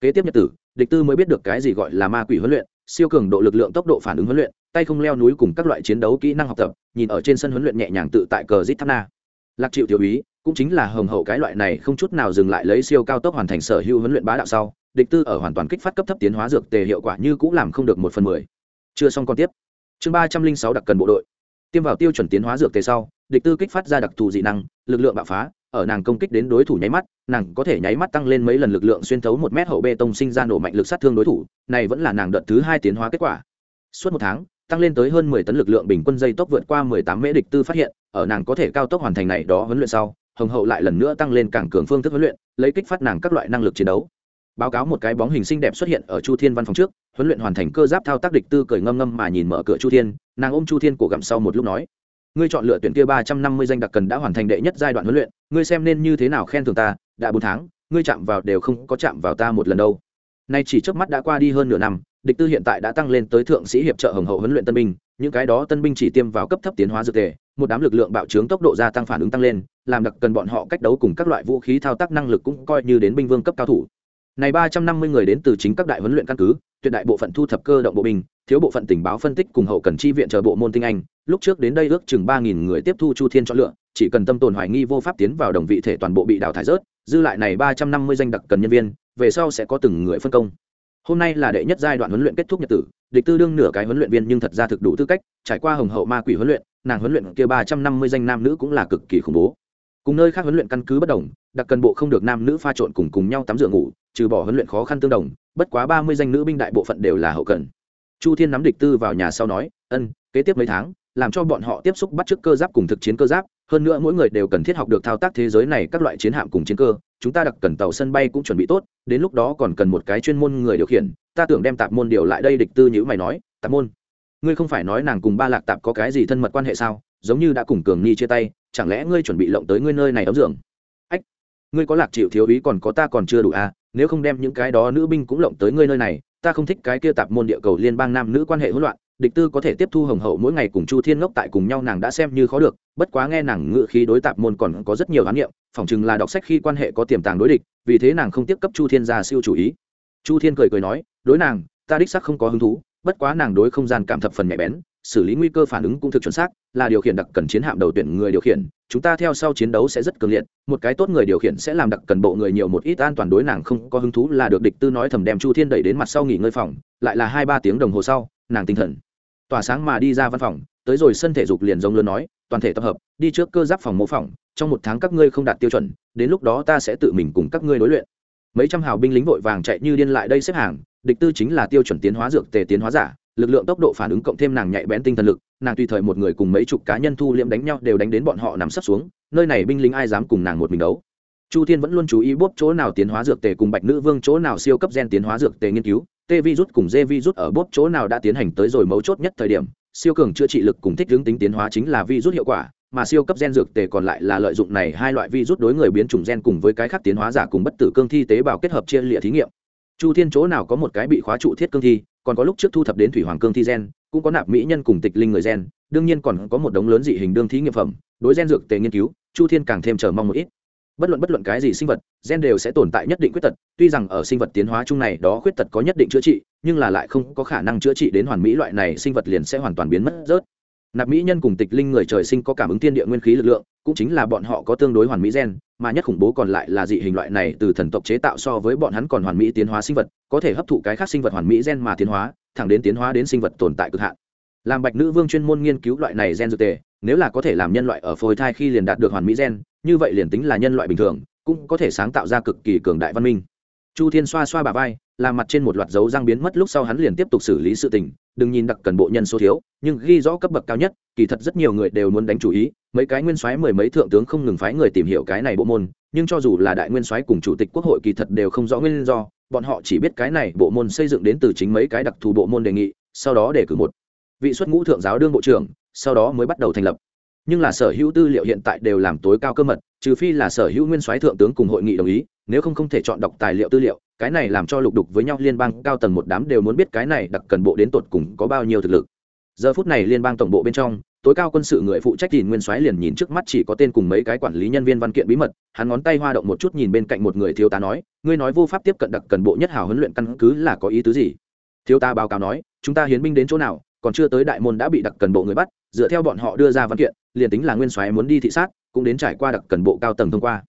Kế tiếp nhật tử, địch tư mới biết được cái gì gọi là ma quỷ huấn luyện, siêu cường độ lực lượng tốc độ phản ứng huấn luyện, tay không leo núi cùng các loại chiến đấu kỹ năng học tập, nhìn ở trên sân huấn luyện nhẹ nhàng tự tại cờ zit tháp na lạc triệu tiểu úy cũng chính là hồng hậu cái loại này không chút nào dừng lại lấy siêu cao tốc hoàn thành sở hữu huấn luyện bá đạo sau, địch tư ở hoàn toàn kích phát cấp thấp tiến hóa dược tề hiệu quả như cũng làm không được một phần mười. Chưa xong còn tiếp. Chương ba trăm linh sáu đặc cần bộ đội tiêm vào tiêu chuẩn tiến hóa dược tề sau, địch tư kích phát ra đặc thù dị năng, lực lượng bạo phá, ở nàng công kích đến đối thủ nháy mắt, nàng có thể nháy mắt tăng lên mấy lần lực lượng xuyên thấu một mét hậu bê tông sinh ra nổ mạnh lực sát thương đối thủ, này vẫn là nàng đợt thứ hai tiến hóa kết quả. Suốt một tháng, tăng lên tới hơn mười tấn lực lượng bình quân dây tốc vượt qua mười tám mễ địch tư phát hiện, ở nàng có thể cao tốc hoàn thành này đó huấn luyện sau, hồng hậu lại lần nữa tăng lên cảng cường phương thức huấn luyện, lấy kích phát nàng các loại năng lực chiến đấu báo cáo một cái bóng hình xinh đẹp xuất hiện ở chu thiên văn phòng trước huấn luyện hoàn thành cơ giáp thao tác địch tư cười ngâm ngâm mà nhìn mở cửa chu thiên nàng ôm chu thiên cổ gặm sau một lúc nói ngươi chọn lựa tuyển kia ba trăm năm mươi danh đặc cần đã hoàn thành đệ nhất giai đoạn huấn luyện ngươi xem nên như thế nào khen thưởng ta đã bốn tháng ngươi chạm vào đều không có chạm vào ta một lần đâu. Nay chỉ trước mắt đã qua đi hơn nửa năm địch tư hiện tại đã tăng lên tới thượng sĩ hiệp trợ hồng hậu huấn luyện tân binh những cái đó tân binh chỉ tiêm vào cấp thấp tiến hóa dược thể, một đám lực lượng bạo trướng tốc độ gia tăng phản ứng tăng lên làm đặc cần bọn họ cách đấu cùng các loại vũ khí thao tác năng lực cũng coi như đến binh vương cấp cao thủ này ba trăm năm mươi người đến từ chính các đại huấn luyện căn cứ, tuyệt đại bộ phận thu thập cơ động bộ binh, thiếu bộ phận tình báo phân tích cùng hậu cần chi viện chờ bộ môn tinh anh. Lúc trước đến đây ước chừng ba nghìn người tiếp thu chu thiên chọn lựa, chỉ cần tâm tồn hoài nghi vô pháp tiến vào đồng vị thể toàn bộ bị đào thải rớt, dư lại này ba trăm năm mươi danh đặc cần nhân viên, về sau sẽ có từng người phân công. Hôm nay là đệ nhất giai đoạn huấn luyện kết thúc nhật tử, địch tư đương nửa cái huấn luyện viên nhưng thật ra thực đủ tư cách, trải qua hồng hậu ma quỷ huấn luyện, nàng huấn luyện kia ba trăm năm mươi danh nam nữ cũng là cực kỳ khủng bố. Cùng nơi khác huấn luyện căn cứ bất đồng, đặc cần bộ không được nam nữ pha trộn cùng cùng nhau tắm rửa ngủ trừ bỏ huấn luyện khó khăn tương đồng, bất quá ba mươi danh nữ binh đại bộ phận đều là hậu cần. Chu thiên nắm địch tư vào nhà sau nói, ân, kế tiếp mấy tháng, làm cho bọn họ tiếp xúc bắt chước cơ giáp cùng thực chiến cơ giáp, hơn nữa mỗi người đều cần thiết học được thao tác thế giới này các loại chiến hạm cùng chiến cơ, chúng ta đặc cần tàu sân bay cũng chuẩn bị tốt, đến lúc đó còn cần một cái chuyên môn người điều khiển, ta tưởng đem tạp môn điều lại đây địch tư nhữ mày nói, tạp môn, ngươi không phải nói nàng cùng ba lạc tạp có cái gì thân mật quan hệ sao? Giống như đã cùng cường ni chia tay, chẳng lẽ ngươi chuẩn bị lộng tới ngươi nơi này ấm dưỡng ách, ngươi có lạc chịu thiếu ý còn có ta còn chưa đủ à? Nếu không đem những cái đó nữ binh cũng lộng tới ngươi nơi này, ta không thích cái kia tạp môn địa cầu liên bang nam nữ quan hệ hỗn loạn, địch tư có thể tiếp thu hồng hậu mỗi ngày cùng chu thiên ngốc tại cùng nhau nàng đã xem như khó được, bất quá nghe nàng ngự khí đối tạp môn còn có rất nhiều khám nghiệm phỏng chừng là đọc sách khi quan hệ có tiềm tàng đối địch, vì thế nàng không tiếp cấp chu thiên ra siêu chủ ý. Chu thiên cười cười nói, đối nàng, ta đích sắc không có hứng thú, bất quá nàng đối không gian cảm thập phần nhạy bén xử lý nguy cơ phản ứng cũng thực chuẩn xác, là điều khiển đặc cần chiến hạm đầu tuyển người điều khiển, chúng ta theo sau chiến đấu sẽ rất cường liệt, một cái tốt người điều khiển sẽ làm đặc cần bộ người nhiều một ít an toàn đối nàng không có hứng thú là được địch tư nói thầm đem chu thiên đẩy đến mặt sau nghỉ ngơi phòng, lại là hai ba tiếng đồng hồ sau, nàng tinh thần tỏa sáng mà đi ra văn phòng, tới rồi sân thể dục liền giống lớn nói, toàn thể tập hợp, đi trước cơ giáp phòng mô phỏng, trong một tháng các ngươi không đạt tiêu chuẩn, đến lúc đó ta sẽ tự mình cùng các ngươi đối luyện. Mấy trăm hào binh lính vội vàng chạy như điên lại đây xếp hàng, địch tư chính là tiêu chuẩn tiến hóa dược tề tiến hóa giả lực lượng tốc độ phản ứng cộng thêm nàng nhạy bén tinh thần lực, nàng tùy thời một người cùng mấy chục cá nhân thu liễm đánh nhau đều đánh đến bọn họ nằm sấp xuống, nơi này binh lính ai dám cùng nàng một mình đấu. Chu thiên vẫn luôn chú ý bốp chỗ nào tiến hóa dược tề cùng bạch nữ vương chỗ nào siêu cấp gen tiến hóa dược tề nghiên cứu t virus cùng d virus ở bốp chỗ nào đã tiến hành tới rồi mấu chốt nhất thời điểm, siêu cường chữa trị lực cùng thích hướng tính tiến hóa chính là virus hiệu quả, mà siêu cấp gen dược tề còn lại là lợi dụng này hai loại virus đối người biến chủng gen cùng với cái khác tiến hóa giả cùng bất tử cương thi tế bào kết hợp chia lịa thí nghiệm. Chu thiên chỗ nào có một cái bị khóa trụ thiết cương thi còn có lúc trước thu thập đến thủy hoàng cương thi gen, cũng có nạp mỹ nhân cùng tịch linh người gen, đương nhiên còn có một đống lớn dị hình đương thí nghiệm phẩm, đối gen dược tề nghiên cứu, chu thiên càng thêm chờ mong một ít. Bất luận bất luận cái gì sinh vật, gen đều sẽ tồn tại nhất định khuyết tật, tuy rằng ở sinh vật tiến hóa chung này đó khuyết tật có nhất định chữa trị, nhưng là lại không có khả năng chữa trị đến hoàn mỹ loại này sinh vật liền sẽ hoàn toàn biến mất rớt. Nạp mỹ nhân cùng tịch linh người trời sinh có cảm ứng tiên địa nguyên khí lực lượng, cũng chính là bọn họ có tương đối hoàn mỹ gen mà nhất khủng bố còn lại là dị hình loại này từ thần tộc chế tạo so với bọn hắn còn hoàn mỹ tiến hóa sinh vật, có thể hấp thụ cái khác sinh vật hoàn mỹ gen mà tiến hóa, thẳng đến tiến hóa đến sinh vật tồn tại cực hạn. Làm bạch nữ vương chuyên môn nghiên cứu loại này gen dược tề, nếu là có thể làm nhân loại ở phôi thai khi liền đạt được hoàn mỹ gen, như vậy liền tính là nhân loại bình thường, cũng có thể sáng tạo ra cực kỳ cường đại văn minh. Chu thiên xoa xoa bà vai, làm mặt trên một loạt dấu răng biến mất lúc sau hắn liền tiếp tục xử lý sự tình, đừng nhìn đặc cần bộ nhân số thiếu, nhưng ghi rõ cấp bậc cao nhất, kỳ thật rất nhiều người đều muốn đánh chủ ý mấy cái nguyên soái mười mấy thượng tướng không ngừng phái người tìm hiểu cái này bộ môn, nhưng cho dù là đại nguyên soái cùng chủ tịch quốc hội kỳ thật đều không rõ nguyên do, bọn họ chỉ biết cái này bộ môn xây dựng đến từ chính mấy cái đặc thù bộ môn đề nghị, sau đó để cử một vị xuất ngũ thượng giáo đương bộ trưởng, sau đó mới bắt đầu thành lập. Nhưng là sở hữu tư liệu hiện tại đều làm tối cao cơ mật, trừ phi là sở hữu nguyên soái thượng tướng cùng hội nghị đồng ý, nếu không không thể chọn đọc tài liệu tư liệu, cái này làm cho lục đục với nhau liên bang cao tầng một đám đều muốn biết cái này đặc cần bộ đến tột cùng có bao nhiêu thực lực. Giờ phút này liên bang tổng bộ bên trong tối cao quân sự người phụ trách nhìn nguyên soái liền nhìn trước mắt chỉ có tên cùng mấy cái quản lý nhân viên văn kiện bí mật, hắn ngón tay hoa động một chút nhìn bên cạnh một người thiếu tá nói, ngươi nói vô pháp tiếp cận đặc cần bộ nhất hào huấn luyện căn cứ là có ý tứ gì? Thiếu tá báo cáo nói, chúng ta hiến binh đến chỗ nào, còn chưa tới đại môn đã bị đặc cần bộ người bắt, dựa theo bọn họ đưa ra văn kiện, liền tính là nguyên soái muốn đi thị sát, cũng đến trải qua đặc cần bộ cao tầng thông qua.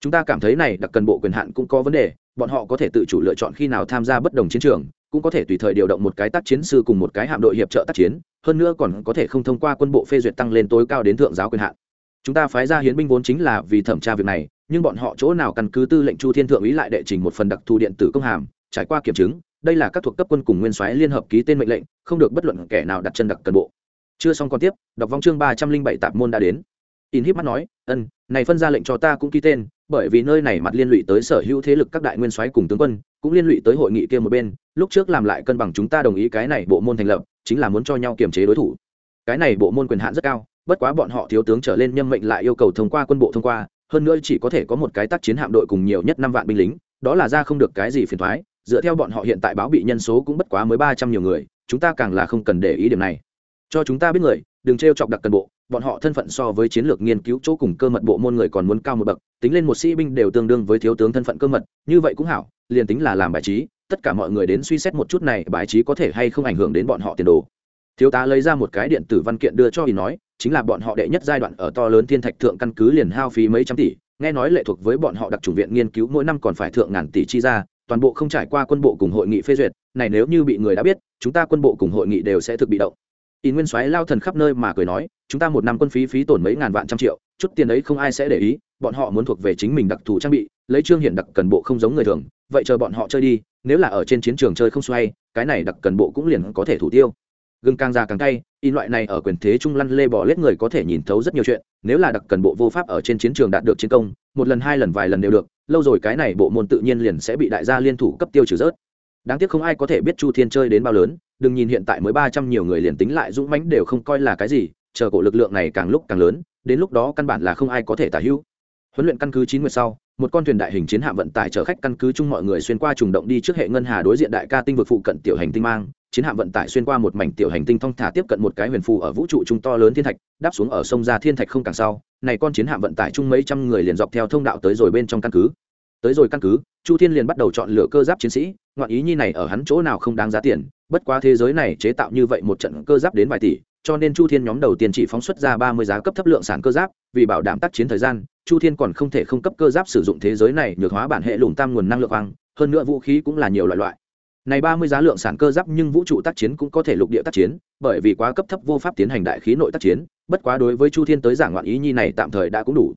Chúng ta cảm thấy này đặc cần bộ quyền hạn cũng có vấn đề, bọn họ có thể tự chủ lựa chọn khi nào tham gia bất đồng chiến trường cũng có thể tùy thời điều động một cái tác chiến sư cùng một cái hạm đội hiệp trợ tác chiến, hơn nữa còn có thể không thông qua quân bộ phê duyệt tăng lên tối cao đến thượng giáo quyền hạn. Chúng ta phái ra hiến binh vốn chính là vì thẩm tra việc này, nhưng bọn họ chỗ nào căn cứ tư lệnh chu thiên thượng ý lại đệ trình một phần đặc thù điện tử công hàm, trải qua kiểm chứng, đây là các thuộc cấp quân cùng nguyên soái liên hợp ký tên mệnh lệnh, không được bất luận kẻ nào đặt chân đặc cần bộ. Chưa xong còn tiếp, đọc vong chương ba trăm linh bảy tạp môn đã đến. In híp mắt nói, ân, này phân ra lệnh cho ta cũng ký tên, bởi vì nơi này mặt liên lụy tới sở hữu thế lực các đại nguyên soái cùng tướng quân, cũng liên lụy tới hội nghị kia một bên lúc trước làm lại cân bằng chúng ta đồng ý cái này bộ môn thành lập, chính là muốn cho nhau kiềm chế đối thủ. Cái này bộ môn quyền hạn rất cao, bất quá bọn họ thiếu tướng trở lên nhâm mệnh lại yêu cầu thông qua quân bộ thông qua, hơn nữa chỉ có thể có một cái tác chiến hạm đội cùng nhiều nhất năm vạn binh lính, đó là ra không được cái gì phiền thoái dựa theo bọn họ hiện tại báo bị nhân số cũng bất quá mới ba trăm nhiều người, chúng ta càng là không cần để ý điểm này. Cho chúng ta biết người, đừng t chọc đặc cần bộ, bọn họ thân phận so với chiến lược nghiên cứu chỗ cùng cơ mật bộ môn người còn muốn cao một bậc, tính lên một sĩ binh đều tương đương với thiếu tướng thân phận cơ mật, như vậy cũng hảo, liền tính là làm bài trí tất cả mọi người đến suy xét một chút này, bài trí có thể hay không ảnh hưởng đến bọn họ tiền đồ. Thiếu tá lấy ra một cái điện tử văn kiện đưa cho ý nói, chính là bọn họ đệ nhất giai đoạn ở to lớn thiên thạch thượng căn cứ liền hao phí mấy trăm tỷ, nghe nói lệ thuộc với bọn họ đặc chủng viện nghiên cứu mỗi năm còn phải thượng ngàn tỷ chi ra, toàn bộ không trải qua quân bộ cùng hội nghị phê duyệt, này nếu như bị người đã biết, chúng ta quân bộ cùng hội nghị đều sẽ thực bị động. Y nguyên soái lao thần khắp nơi mà cười nói, chúng ta một năm quân phí phí tổn mấy ngàn vạn trăm triệu, chút tiền ấy không ai sẽ để ý, bọn họ muốn thuộc về chính mình đặc thù trang bị, lấy trương hiển đặc cần bộ không giống người thường, vậy chờ bọn họ chơi đi nếu là ở trên chiến trường chơi không xoay, cái này đặc cần bộ cũng liền có thể thủ tiêu. Gừng càng già càng cay, in loại này ở quyền thế trung lăn lê bỏ lết người có thể nhìn thấu rất nhiều chuyện, nếu là đặc cần bộ vô pháp ở trên chiến trường đạt được chiến công, một lần, hai lần, vài lần đều được, lâu rồi cái này bộ môn tự nhiên liền sẽ bị đại gia liên thủ cấp tiêu trừ rớt. Đáng tiếc không ai có thể biết chu thiên chơi đến bao lớn, đừng nhìn hiện tại mới ba trăm nhiều người liền tính lại dũng mãnh đều không coi là cái gì, chờ cổ lực lượng này càng lúc càng lớn, đến lúc đó căn bản là không ai có thể tả hữu. Huấn luyện căn cứ chín nguyệt sau một con thuyền đại hình chiến hạm vận tải chở khách căn cứ chung mọi người xuyên qua trùng động đi trước hệ ngân hà đối diện đại ca tinh vực phụ cận tiểu hành tinh mang. Chiến hạm vận tải xuyên qua một mảnh tiểu hành tinh thong thả tiếp cận một cái huyền phù ở vũ trụ trung to lớn thiên thạch, đáp xuống ở sông ra thiên thạch không càng sau. Này con chiến hạm vận tải chung mấy trăm người liền dọc theo thông đạo tới rồi bên trong căn cứ. Tới rồi căn cứ, chu thiên liền bắt đầu chọn lựa cơ giáp chiến sĩ, ngoạn ý nhi này ở hắn chỗ nào không đáng giá tiền, bất quá thế giới này chế tạo như vậy một trận cơ giáp đến vài tỷ, cho nên chu thiên nhóm đầu tiên chỉ phóng xuất ra ba mươi giá cấp thấp lượng sản cơ giáp, vì bảo đảm tác chiến thời gian chu thiên còn không thể không cấp cơ giáp sử dụng thế giới này nhược hóa bản hệ lùm tam nguồn năng lượng hoang hơn nữa vũ khí cũng là nhiều loại loại. Này ba mươi giá lượng sản cơ giáp nhưng vũ trụ tác chiến cũng có thể lục địa tác chiến, bởi vì quá cấp thấp vô pháp tiến hành đại khí nội tác chiến, bất quá đối với chu thiên tới giảng ngoạn ý nhi này tạm thời đã cũng đủ.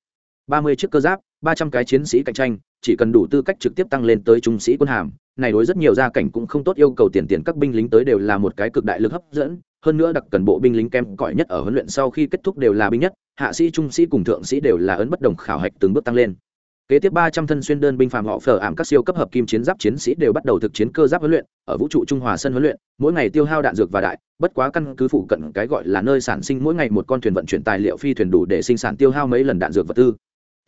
ba mươi chiếc cơ giáp, ba trăm cái chiến sĩ cạnh tranh chỉ cần đủ tư cách trực tiếp tăng lên tới trung sĩ quân hàm, này đối rất nhiều gia cảnh cũng không tốt yêu cầu tiền tiền các binh lính tới đều là một cái cực đại lực hấp dẫn, hơn nữa đặc cần bộ binh lính kem cỏi nhất ở huấn luyện sau khi kết thúc đều là binh nhất, hạ sĩ, trung sĩ cùng thượng sĩ đều là ấn bất đồng khảo hạch từng bước tăng lên. Kế tiếp ba trăm thân xuyên đơn binh phàm họ phở ảm các siêu cấp hợp kim chiến giáp chiến sĩ đều bắt đầu thực chiến cơ giáp huấn luyện, ở vũ trụ trung hòa sân huấn luyện, mỗi ngày tiêu hao đạn dược và đại, bất quá căn cứ phụ cận cái gọi là nơi sản sinh mỗi ngày một con thuyền vận chuyển tài liệu phi thuyền đủ để sinh sản tiêu hao mấy lần đạn dược vật tư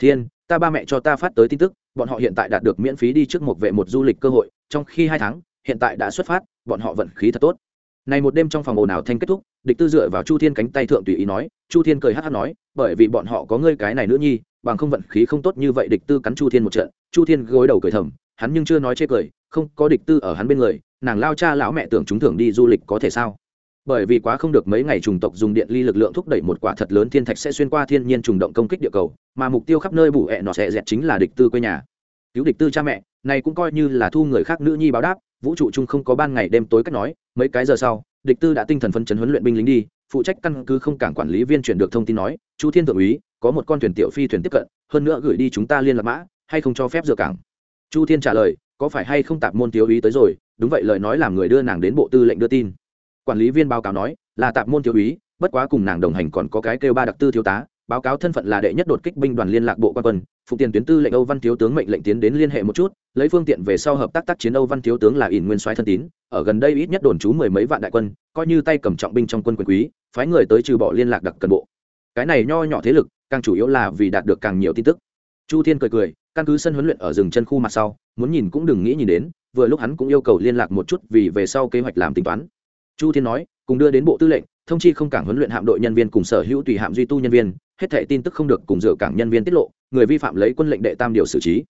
thiên, ta ba mẹ cho ta phát tới tin tức, bọn họ hiện tại đạt được miễn phí đi trước một vệ một du lịch cơ hội, trong khi hai tháng, hiện tại đã xuất phát, bọn họ vận khí thật tốt. Này một đêm trong phòng ồn ào thanh kết thúc, địch tư dựa vào chu thiên cánh tay thượng tùy ý nói, chu thiên cười hát hát nói, bởi vì bọn họ có ngươi cái này nữa nhi, bằng không vận khí không tốt như vậy địch tư cắn chu thiên một trận. Chu thiên gối đầu cười thầm, hắn nhưng chưa nói chê cười, không có địch tư ở hắn bên người, nàng lao cha lão mẹ tưởng chúng thường đi du lịch có thể sao? Bởi vì quá không được mấy ngày trùng tộc dùng điện ly lực lượng thúc đẩy một quả thật lớn thiên thạch sẽ xuyên qua thiên nhiên trùng động công kích địa cầu, mà mục tiêu khắp nơi bủ hẹ nọ sẽ dẹt chính là địch tư quê nhà. Cứu địch tư cha mẹ, này cũng coi như là thu người khác nữ nhi báo đáp, vũ trụ chung không có ban ngày đêm tối cách nói, mấy cái giờ sau, địch tư đã tinh thần phân chấn huấn luyện binh lính đi, phụ trách căn cứ không cảng quản lý viên chuyển được thông tin nói, chu thiên thượng úy, có một con thuyền tiểu phi thuyền tiếp cận, hơn nữa gửi đi chúng ta liên lạc mã, hay không cho phép dựa cảng? Chu thiên trả lời, có phải hay không tạp môn thiếu úy tới rồi, đúng vậy lời nói làm người đưa nàng đến bộ tư lệnh đưa tin quản lý viên báo cáo nói, là tạp môn thiếu úy, bất quá cùng nàng đồng hành còn có cái kêu ba đặc tư thiếu tá, báo cáo thân phận là đệ nhất đột kích binh đoàn liên lạc bộ quan quân, phụ tiền tuyến tư lệnh âu văn thiếu tướng mệnh lệnh tiến đến liên hệ một chút, lấy phương tiện về sau hợp tác tác chiến âu văn thiếu tướng là ỉn nguyên soái thân tín, ở gần đây ít nhất đồn trú mười mấy vạn đại quân, coi như tay cầm trọng binh trong quân quyền quý, phái người tới trừ bỏ liên lạc đặc cần bộ. Cái này nho nhỏ thế lực, càng chủ yếu là vì đạt được càng nhiều tin tức. Chu thiên cười cười, căn cứ sân huấn luyện ở rừng chân khu mặt sau, muốn nhìn cũng đừng nghĩ nhìn đến, vừa lúc hắn cũng yêu cầu liên lạc một chút vì về sau kế hoạch làm tính toán chu thiên nói, cùng đưa đến bộ tư lệnh, thông chi không cảng huấn luyện hạm đội nhân viên cùng sở hữu tùy hạm duy tu nhân viên, hết thẻ tin tức không được cùng dựa cảng nhân viên tiết lộ, người vi phạm lấy quân lệnh đệ tam điều xử trí.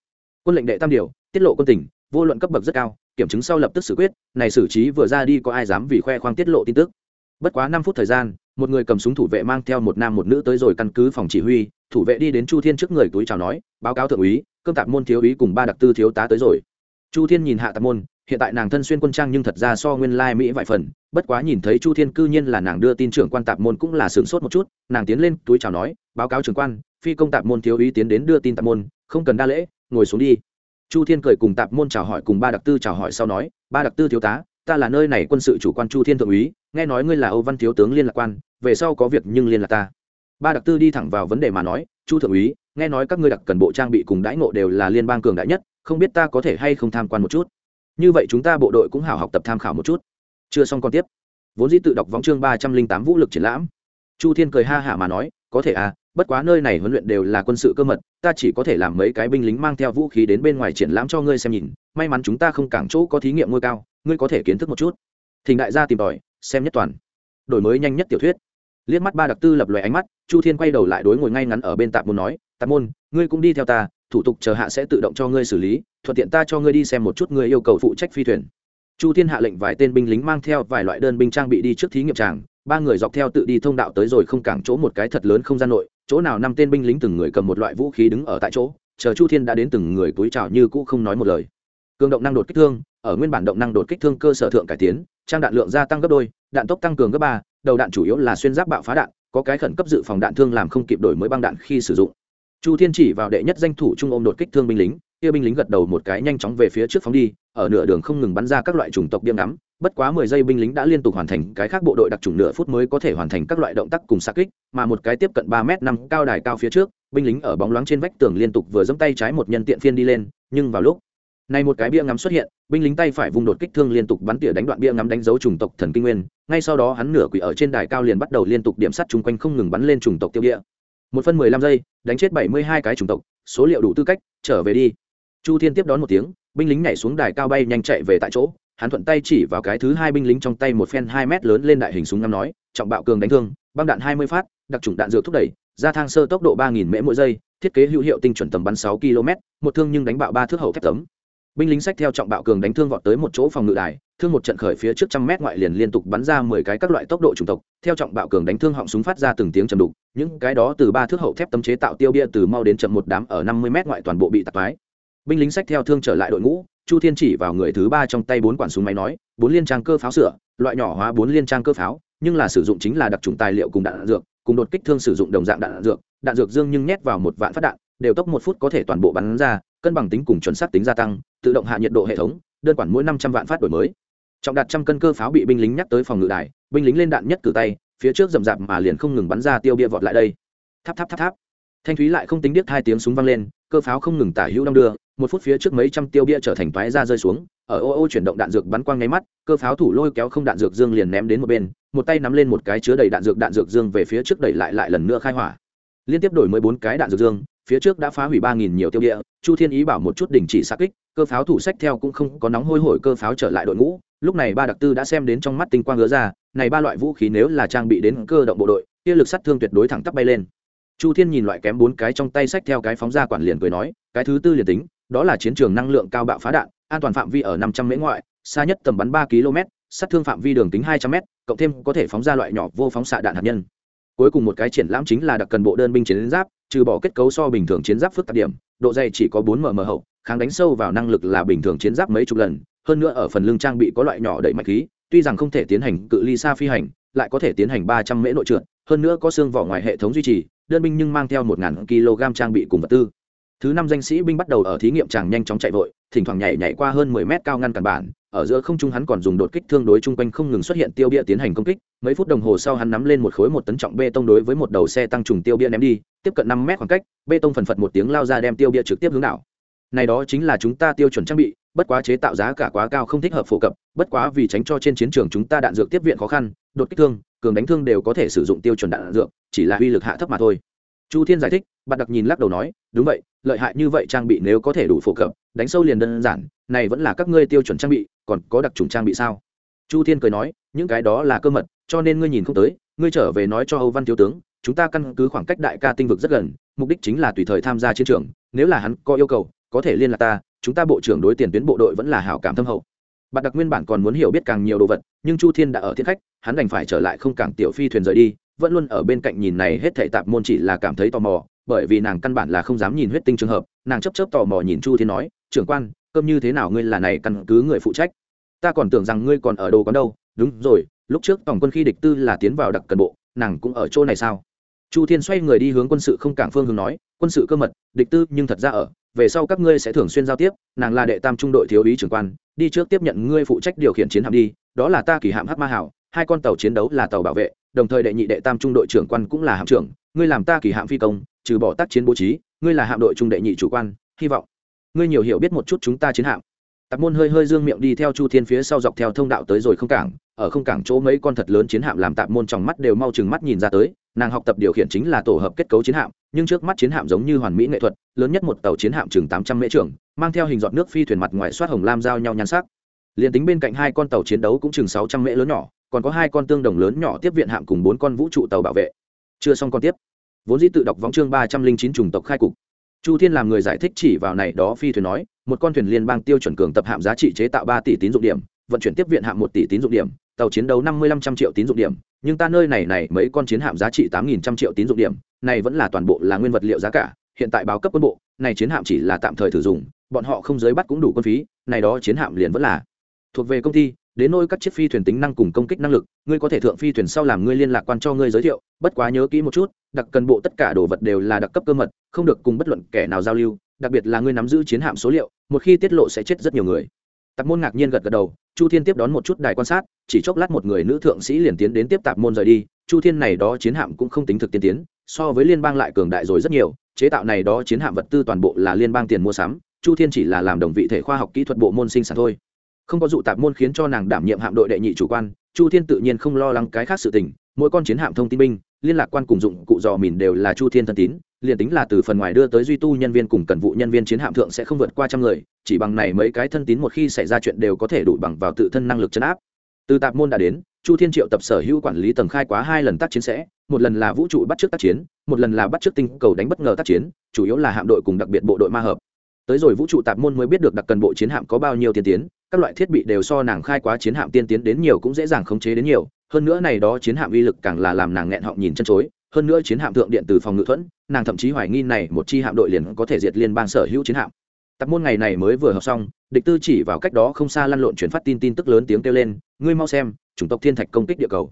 Quân lệnh đệ tam điều, tiết lộ quân tình, vô luận cấp bậc rất cao, kiểm chứng sau lập tức xử quyết, này xử trí vừa ra đi có ai dám vì khoe khoang tiết lộ tin tức. Bất quá năm phút thời gian, một người cầm súng thủ vệ mang theo một nam một nữ tới rồi căn cứ phòng chỉ huy, thủ vệ đi đến chu thiên trước người túi chào nói, báo cáo thượng úy, cơm tạp môn thiếu úy cùng ba đặc tư thiếu tá tới rồi. Chu thiên nhìn hạ tạp môn hiện tại nàng thân xuyên quân trang nhưng thật ra so nguyên lai mỹ vài phần, bất quá nhìn thấy chu thiên cư nhiên là nàng đưa tin trưởng quan tạp môn cũng là sướng sốt một chút, nàng tiến lên, túi chào nói, báo cáo trưởng quan, phi công tạp môn thiếu úy tiến đến đưa tin tạp môn, không cần đa lễ, ngồi xuống đi. Chu thiên cười cùng tạp môn chào hỏi cùng ba đặc tư chào hỏi sau nói, ba đặc tư thiếu tá, ta là nơi này quân sự chủ quan chu thiên thượng úy, nghe nói ngươi là âu văn thiếu tướng liên lạc quan, về sau có việc nhưng liên lạc ta. Ba đặc tư đi thẳng vào vấn đề mà nói, chu thượng úy, nghe nói các ngươi đặc cần bộ trang bị cùng đãi ngộ đều là liên bang cường đại nhất, không biết ta có thể hay không tham quan một chút? Như vậy chúng ta bộ đội cũng hảo học tập tham khảo một chút. Chưa xong còn tiếp. Vốn dĩ tự đọc võng chương ba trăm linh tám vũ lực triển lãm. Chu thiên cười ha hả mà nói, có thể à bất quá nơi này huấn luyện đều là quân sự cơ mật, ta chỉ có thể làm mấy cái binh lính mang theo vũ khí đến bên ngoài triển lãm cho ngươi xem nhìn. May mắn chúng ta không cảng chỗ có thí nghiệm ngôi cao, ngươi có thể kiến thức một chút. Thỉnh đại gia tìm tòi, xem nhất toàn. Đổi mới nhanh nhất tiểu thuyết. Liếc mắt ba đặc tư lập loè ánh mắt, chu thiên quay đầu lại đối ngồi ngay ngắn ở bên tạp môn nói, tạp môn, ngươi cũng đi theo ta, thủ tục chờ hạ sẽ tự động cho ngươi xử lý thuận tiện ta cho ngươi đi xem một chút ngươi yêu cầu phụ trách phi thuyền. Chu thiên hạ lệnh vài tên binh lính mang theo vài loại đơn binh trang bị đi trước thí nghiệm tràng, ba người dọc theo tự đi thông đạo tới rồi không cảng chỗ một cái thật lớn không gian nội, chỗ nào năm tên binh lính từng người cầm một loại vũ khí đứng ở tại chỗ, chờ chu thiên đã đến từng người túi trào như cũ không nói một lời. Cường động năng đột kích thương, ở nguyên bản động năng đột kích thương cơ sở thượng cải tiến, trang đạn lượng gia tăng gấp đôi, đạn tốc tăng cường gấp ba, đầu đạn chủ yếu là xuyên giáp bạo phá đạn, có cái khẩn cấp dự phòng đạn thương làm không kịp đổi mới băng đạn khi sử dụng. Chu thiên chỉ vào đệ nhất danh thủ trung ôm đột kích thương binh lính kia binh lính gật đầu một cái nhanh chóng về phía trước phóng đi, ở nửa đường không ngừng bắn ra các loại chủng tộc biêm ngắm, bất quá mười giây binh lính đã liên tục hoàn thành cái khác bộ đội đặc trùng nửa phút mới có thể hoàn thành các loại động tác cùng xa kích, mà một cái tiếp cận ba m năm cao đài cao phía trước, binh lính ở bóng loáng trên vách tường liên tục vừa dẫm tay trái một nhân tiện phiên đi lên, nhưng vào lúc này một cái bia ngắm xuất hiện, binh lính tay phải vùng đột kích thương liên tục bắn tỉa đánh đoạn bia ngắm đánh dấu chủng tộc thần kinh nguyên, ngay sau đó hắn nửa quỷ ở trên đài cao liền bắt đầu liên tục điểm sắt chung quanh không ngừng bắn lên chủng tộc tiêu địa một phân mười lăm giây, đánh chết bảy mươi hai cái chủng tộc, số liệu đủ tư cách, trở về đi chu thiên tiếp đón một tiếng, binh lính nhảy xuống đài cao bay nhanh chạy về tại chỗ. Hắn thuận tay chỉ vào cái thứ hai binh lính trong tay một phen hai mét lớn lên đại hình súng ngắm nói, trọng bạo cường đánh thương, băng đạn hai mươi phát, đặc trùng đạn dược thúc đẩy ra thang sơ tốc độ ba nghìn mễ mỗi giây, thiết kế hữu hiệu tinh chuẩn tầm bắn sáu km, một thương nhưng đánh bạo ba thước hậu thép tấm. Binh lính sách theo trọng bạo cường đánh thương vọt tới một chỗ phòng ngự đài, thương một trận khởi phía trước trăm mét ngoại liền liên tục bắn ra mười cái các loại tốc độ chủng tộc. Theo trọng bạo cường đánh thương họng súng phát ra từng tiếng trầm đục, những cái đó từ ba thước hậu thép tấm chế tạo tiêu bia từ mau đến chậm một đám ở năm mươi mét ngoại toàn bộ bị tạc mái binh lính sách theo thương trở lại đội ngũ, chu thiên chỉ vào người thứ ba trong tay bốn quản súng máy nói, bốn liên trang cơ pháo sửa, loại nhỏ hóa bốn liên trang cơ pháo, nhưng là sử dụng chính là đặc trùng tài liệu cùng đạn dược, cùng đột kích thương sử dụng đồng dạng đạn dược đạn dược dương nhưng nhét vào một vạn phát đạn, đều tốc một phút có thể toàn bộ bắn ra, cân bằng tính cùng chuẩn xác tính gia tăng, tự động hạ nhiệt độ hệ thống, đơn quản mỗi năm trăm vạn phát đổi mới. Trọng đạt trăm cân cơ pháo bị binh lính nhắc tới phòng ngự đài, binh lính lên đạn nhất cử tay, phía trước rậm rạp mà liền không ngừng bắn ra tiêu bia vọt lại đây. Tháp tháp tháp tháp. Thanh thúy lại không tính điếc hai tiếng súng vang lên cơ pháo không ngừng tả hữu đong đưa, một phút phía trước mấy trăm tiêu bia trở thành toái ra rơi xuống, ở ô ô chuyển động đạn dược bắn quang ngay mắt, cơ pháo thủ lôi kéo không đạn dược dương liền ném đến một bên, một tay nắm lên một cái chứa đầy đạn dược đạn dược dương về phía trước đẩy lại lại lần nữa khai hỏa. Liên tiếp đổi mới bốn cái đạn dược dương, phía trước đã phá hủy ba nghìn nhiều tiêu địa chu thiên ý bảo một chút đình chỉ xa kích, cơ pháo thủ sách theo cũng không có nóng hôi hổi cơ pháo trở lại đội ngũ, lúc này ba đặc tư đã xem đến trong mắt tinh quang ngứa ra, này ba loại vũ khí nếu là trang bị đến cơ động bộ đội, kia lực sát thương tuyệt đối thẳng tắp bay lên chu thiên nhìn loại kém bốn cái trong tay sách theo cái phóng ra quản liền cười nói, cái thứ tư liền tính, đó là chiến trường năng lượng cao bạo phá đạn, an toàn phạm vi ở năm trăm mễ ngoại, xa nhất tầm bắn ba km, sát thương phạm vi đường tính hai trăm m cộng thêm có thể phóng ra loại nhỏ vô phóng xạ đạn hạt nhân. Cuối cùng một cái triển lãm chính là đặc cần bộ đơn binh chiến giáp, trừ bỏ kết cấu so bình thường chiến giáp phức tạp điểm, độ dày chỉ có bốn mm hậu, kháng đánh sâu vào năng lực là bình thường chiến giáp mấy chục lần, hơn nữa ở phần lưng trang bị có loại nhỏ đẩy mạch khí, tuy rằng không thể tiến hành cự ly xa phi hành, lại có thể tiến hành ba trăm mễ nội trượt, hơn nữa có xương vỏ ngoài hệ thống duy trì đơn binh nhưng mang theo một ngàn kg trang bị cùng vật tư. Thứ năm danh sĩ binh bắt đầu ở thí nghiệm chàng nhanh chóng chạy vội, thỉnh thoảng nhảy nhảy qua hơn mười mét cao ngăn cản bản, ở giữa không trung hắn còn dùng đột kích thương đối chung quanh không ngừng xuất hiện tiêu bia tiến hành công kích, mấy phút đồng hồ sau hắn nắm lên một khối một tấn trọng bê tông đối với một đầu xe tăng trùng tiêu bia ném đi, tiếp cận năm mét khoảng cách, bê tông phần phật một tiếng lao ra đem tiêu bia trực tiếp hướng đảo. Này đó chính là chúng ta tiêu chuẩn trang bị, bất quá chế tạo giá cả quá cao không thích hợp phổ cập, bất quá vì tránh cho trên chiến trường chúng ta đạn dược tiếp viện khó khăn, đột kích thương cường đánh thương đều có thể sử dụng tiêu chuẩn đạn dược, chỉ là uy lực hạ thấp mà thôi. Chu thiên giải thích bạn đặc nhìn lắc đầu nói, đúng vậy, lợi hại như vậy trang bị nếu có thể đủ phổ cập, đánh sâu liền đơn giản, này vẫn là các ngươi tiêu chuẩn trang bị, còn có đặc trùng trang bị sao? Chu thiên cười nói, những cái đó là cơ mật, cho nên ngươi nhìn không tới, ngươi trở về nói cho âu văn thiếu tướng, chúng ta căn cứ khoảng cách đại ca tinh vực rất gần, mục đích chính là tùy thời tham gia chiến trường, nếu là hắn có yêu cầu, có thể liên lạc ta, chúng ta bộ trưởng đối tiền tuyến bộ đội vẫn là hảo cảm thâm hậu. Bạn đặc nguyên bản còn muốn hiểu biết càng nhiều đồ vật, nhưng chu thiên đã ở thiên khách hắn đành phải trở lại không cảng tiểu phi thuyền rời đi, vẫn luôn ở bên cạnh nhìn này hết thảy tạp môn chỉ là cảm thấy tò mò, bởi vì nàng căn bản là không dám nhìn huyết tinh trường hợp, nàng chấp chấp tò mò nhìn chu thiên nói, trưởng quan, cơm như thế nào ngươi là này căn cứ người phụ trách? Ta còn tưởng rằng ngươi còn ở đồ quán đâu. Đúng rồi, lúc trước tổng quân khi địch tư là tiến vào đặc cần bộ, nàng cũng ở chỗ này sao? Chu thiên xoay người đi hướng quân sự không cảng phương hướng nói, quân sự cơ mật, địch tư nhưng thật ra ở, về sau các ngươi sẽ thường xuyên giao tiếp, nàng là đệ tam trung đội thiếu úy trưởng quan, đi trước tiếp nhận ngươi phụ trách điều khiển chiến hạm đi, đó là ta kỳ hạm Hát ma hảo hai con tàu chiến đấu là tàu bảo vệ, đồng thời đệ nhị đệ tam trung đội trưởng quan cũng là hạm trưởng, ngươi làm ta kỳ hạm phi công, trừ bỏ tác chiến bố trí, ngươi là hạm đội trung đệ nhị chủ quan, hy vọng ngươi nhiều hiểu biết một chút chúng ta chiến hạm. Tạp môn hơi hơi dương miệng đi theo chu thiên phía sau dọc theo thông đạo tới rồi không cảng, ở không cảng chỗ mấy con thật lớn chiến hạm làm tạp môn trong mắt đều mau chừng mắt nhìn ra tới, nàng học tập điều khiển chính là tổ hợp kết cấu chiến hạm, nhưng trước mắt chiến hạm giống như hoàn mỹ nghệ thuật, lớn nhất một tàu chiến hạm chừng tám trăm mễ trưởng, mang theo hình giọt nước phi thuyền mặt ngoài soát hồng lam giao nhau nhan sắc. Liền tính bên cạnh hai con tàu chiến đấu cũng chừng sáu trăm mễ lớn nhỏ còn có hai con tương đồng lớn nhỏ tiếp viện hạm cùng bốn con vũ trụ tàu bảo vệ. Chưa xong con tiếp. Vốn dĩ tự đọc võng chương ba trăm linh chín chủng tộc khai cục. Chu thiên làm người giải thích chỉ vào này đó phi thuyền nói, một con thuyền liên bang tiêu chuẩn cường tập hạm giá trị chế tạo ba tỷ tín dụng điểm, vận chuyển tiếp viện hạm một tỷ tín dụng điểm, tàu chiến đấu năm mươi năm trăm triệu tín dụng điểm, nhưng ta nơi này này mấy con chiến hạm giá trị tám nghìn trăm triệu tín dụng điểm, này vẫn là toàn bộ là nguyên vật liệu giá cả, hiện tại báo cấp quân bộ, này chiến hạm chỉ là tạm thời thử dùng, bọn họ không giới bắt cũng đủ quân phí, này đó chiến hạm liền vẫn là thuộc về công ty đến nôi các chiếc phi thuyền tính năng cùng công kích năng lực, ngươi có thể thượng phi thuyền sau làm ngươi liên lạc quan cho ngươi giới thiệu, bất quá nhớ kỹ một chút, đặc cần bộ tất cả đồ vật đều là đặc cấp cơ mật, không được cùng bất luận kẻ nào giao lưu, đặc biệt là ngươi nắm giữ chiến hạm số liệu, một khi tiết lộ sẽ chết rất nhiều người. Tạp môn ngạc nhiên gật gật đầu, chu thiên tiếp đón một chút đài quan sát, chỉ chốc lát một người nữ thượng sĩ liền tiến đến tiếp tạp môn rời đi, chu thiên này đó chiến hạm cũng không tính thực tiên tiến, so với liên bang lại cường đại rồi rất nhiều, chế tạo này đó chiến hạm vật tư toàn bộ là liên bang tiền mua sắm, chu thiên chỉ là làm đồng vị thể khoa học kỹ thuật bộ môn sinh sản thôi không có dụ tạp môn khiến cho nàng đảm nhiệm hạm đội đệ nhị chủ quan, chu thiên tự nhiên không lo lắng cái khác sự tình, mỗi con chiến hạm thông tin binh, liên lạc quan cùng dụng cụ dò mìn đều là chu thiên thân tín, liền tính là từ phần ngoài đưa tới duy tu nhân viên cùng cần vụ nhân viên chiến hạm thượng sẽ không vượt qua trăm người, chỉ bằng này mấy cái thân tín một khi xảy ra chuyện đều có thể đủ bằng vào tự thân năng lực chấn áp. Từ tạp môn đã đến, chu thiên triệu tập sở hữu quản lý tầng khai quá hai lần tác chiến sẽ, một lần là vũ trụ bắt trước tác chiến, một lần là bắt trước tinh cầu đánh bất ngờ tác chiến, chủ yếu là hạm đội cùng đặc biệt bộ đội ma hợp. Tới rồi vũ trụ tạp môn mới biết được đặc cần bộ chiến hạm có bao nhiêu tiên tiến các loại thiết bị đều so nàng khai quá chiến hạm tiên tiến đến nhiều cũng dễ dàng khống chế đến nhiều, hơn nữa này đó chiến hạm uy lực càng là làm nàng nghẹn họng nhìn chân chối, hơn nữa chiến hạm thượng điện từ phòng ngự thuẫn, nàng thậm chí hoài nghi này một chi hạm đội liền có thể diệt liên bang sở hữu chiến hạm. Tập môn ngày này mới vừa học xong, địch tư chỉ vào cách đó không xa lăn lộn chuyển phát tin tin tức lớn tiếng kêu lên, ngươi mau xem, chủng tộc thiên thạch công kích địa cầu.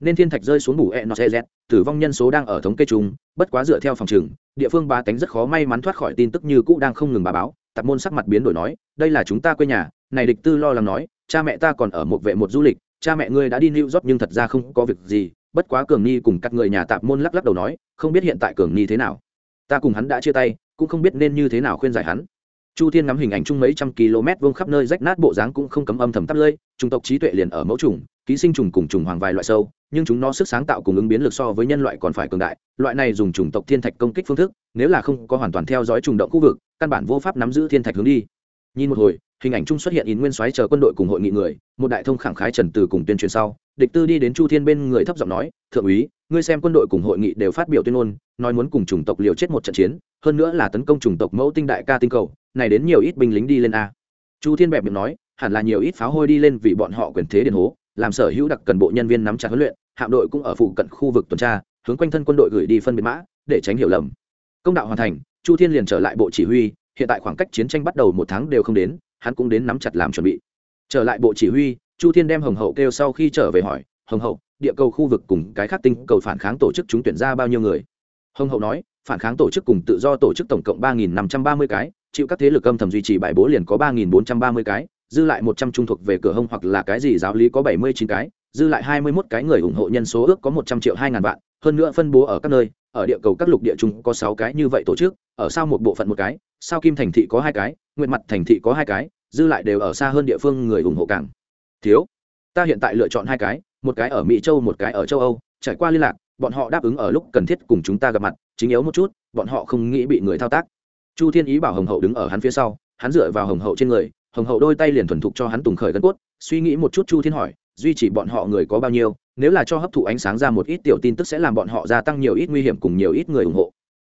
Nên thiên thạch rơi xuống bù e n z tử vong nhân số đang ở thống kê chung, bất quá dựa theo phòng trừng địa phương ba tánh rất khó may mắn thoát khỏi tin tức như cũ đang không ngừng bà báo. Tập môn sắc mặt biến đổi nói, đây là chúng ta quê nhà này địch tư lo lắng nói cha mẹ ta còn ở một vệ một du lịch cha mẹ ngươi đã đi New York nhưng thật ra không có việc gì, bất quá Cường Ni cùng các người nhà tạp môn lắc lắc đầu nói, không biết hiện tại Cường Ni thế nào. Ta cùng hắn đã chia tay, cũng không biết nên như thế nào khuyên giải hắn. Chu Thiên ngắm hình ảnh chung mấy trăm km vuông khắp nơi rách nát bộ dáng cũng không cấm âm thầm tắp lơi, chủng tộc trí tuệ liền ở mẫu trùng, ký sinh trùng cùng trùng hoàng vài loại sâu, nhưng chúng nó sức sáng tạo cùng ứng biến lực so với nhân loại còn phải cường đại, loại này dùng chủng tộc thiên thạch công kích phương thức, nếu là không có hoàn toàn theo dõi trùng động khu vực, căn bản vô pháp nắm giữ thiên thạch hướng đi. Nhìn một hồi, hình ảnh chung xuất hiện in nguyên soái chờ quân đội cùng hội nghị người, một đại thông khẳng khái trần từ cùng tuyên truyền sau, địch tư đi đến chu thiên bên người thấp giọng nói, thượng úy, ngươi xem quân đội cùng hội nghị đều phát biểu tuyên ngôn, nói muốn cùng chủng tộc liều chết một trận chiến, hơn nữa là tấn công chủng tộc mẫu tinh đại ca tinh cầu, này đến nhiều ít binh lính đi lên a. Chu thiên bẹp miệng nói, hẳn là nhiều ít pháo hôi đi lên vì bọn họ quyền thế điền hố, làm sở hữu đặc cần bộ nhân viên nắm chặt huấn luyện, hạm đội cũng ở phụ cận khu vực tuần tra, hướng quanh thân quân đội gửi đi phân biệt mã, để tránh hiểu lầm. Công đạo hoàn thành, chu thiên liền trở lại bộ chỉ huy, hiện tại khoảng cách chiến tranh bắt đầu một tháng đều không đến hắn cũng đến nắm chặt làm chuẩn bị. Trở lại bộ chỉ huy, chu thiên đem hồng hậu kêu sau khi trở về hỏi, hồng hậu, địa cầu khu vực cùng cái khác tinh cầu phản kháng tổ chức chúng tuyển ra bao nhiêu người? Hồng hậu nói, phản kháng tổ chức cùng tự do tổ chức tổng cộng ba nghìn năm trăm ba mươi cái, chịu các thế lực âm thầm duy trì bài bố liền có ba nghìn bốn trăm ba mươi cái, dư lại một trăm trung thuộc về cửa hông hoặc là cái gì giáo lý có bảy mươi chín cái, dư lại hai mươi 21 cái người ủng hộ nhân số ước có một trăm triệu hai ngàn vạn, hơn nữa phân bố ở các nơi ở địa cầu các lục địa chung có sáu cái như vậy tổ chức, ở sao một bộ phận một cái, sao kim thành thị có hai cái nguyện mặt thành thị có hai cái, dư lại đều ở xa hơn địa phương người ủng hộ càng. Thiếu, ta hiện tại lựa chọn hai cái, một cái ở mỹ châu, một cái ở châu âu, trải qua liên lạc, bọn họ đáp ứng ở lúc cần thiết cùng chúng ta gặp mặt, chính yếu một chút, bọn họ không nghĩ bị người thao tác. Chu thiên ý bảo hồng hậu đứng ở hắn phía sau, hắn dựa vào hồng hậu trên người, hồng hậu đôi tay liền thuần thục cho hắn tùng khởi gân cốt, suy nghĩ một chút chu thiên hỏi duy trì bọn họ người có bao nhiêu, nếu là cho hấp thụ ánh sáng ra một ít tiểu tin tức sẽ làm bọn họ gia tăng nhiều ít nguy hiểm cùng nhiều ít người ủng hộ.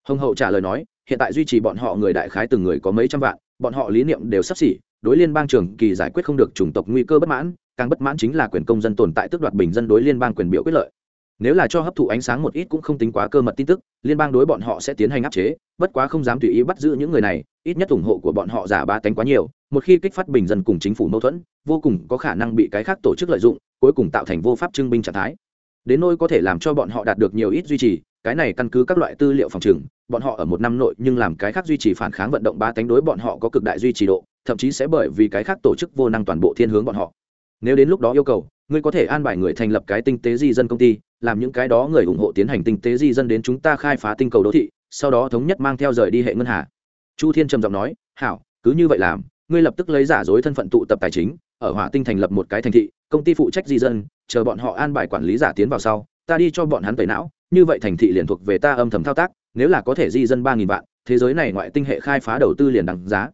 Hồng hậu trả lời nói, hiện tại duy trì bọn họ người đại khái từng người có mấy trăm vạn, bọn họ lý niệm đều sắp xỉ, đối liên bang trường kỳ giải quyết không được chủng tộc nguy cơ bất mãn, càng bất mãn chính là quyền công dân tồn tại tước đoạt bình dân đối liên bang quyền biểu quyết lợi. Nếu là cho hấp thụ ánh sáng một ít cũng không tính quá cơ mật tin tức, liên bang đối bọn họ sẽ tiến hành áp chế, bất quá không dám tùy ý bắt giữ những người này ít nhất ủng hộ của bọn họ giả ba tánh quá nhiều, một khi kích phát bình dân cùng chính phủ mâu thuẫn, vô cùng có khả năng bị cái khác tổ chức lợi dụng, cuối cùng tạo thành vô pháp trưng binh trạng thái. Đến nơi có thể làm cho bọn họ đạt được nhiều ít duy trì, cái này căn cứ các loại tư liệu phòng trừng, bọn họ ở một năm nội nhưng làm cái khác duy trì phản kháng vận động ba tánh đối bọn họ có cực đại duy trì độ, thậm chí sẽ bởi vì cái khác tổ chức vô năng toàn bộ thiên hướng bọn họ. Nếu đến lúc đó yêu cầu, ngươi có thể an bài người thành lập cái tinh tế di dân công ty, làm những cái đó người ủng hộ tiến hành tinh tế di dân đến chúng ta khai phá tinh cầu đô thị, sau đó thống nhất mang theo rời đi hệ ngân hà chu thiên trầm giọng nói, hảo, cứ như vậy làm, ngươi lập tức lấy giả dối thân phận tụ tập tài chính, ở hỏa tinh thành lập một cái thành thị, công ty phụ trách di dân, chờ bọn họ an bài quản lý giả tiến vào sau, ta đi cho bọn hắn tẩy não, như vậy thành thị liền thuộc về ta âm thầm thao tác, nếu là có thể di dân ba nghìn vạn, thế giới này ngoại tinh hệ khai phá đầu tư liền đằng giá.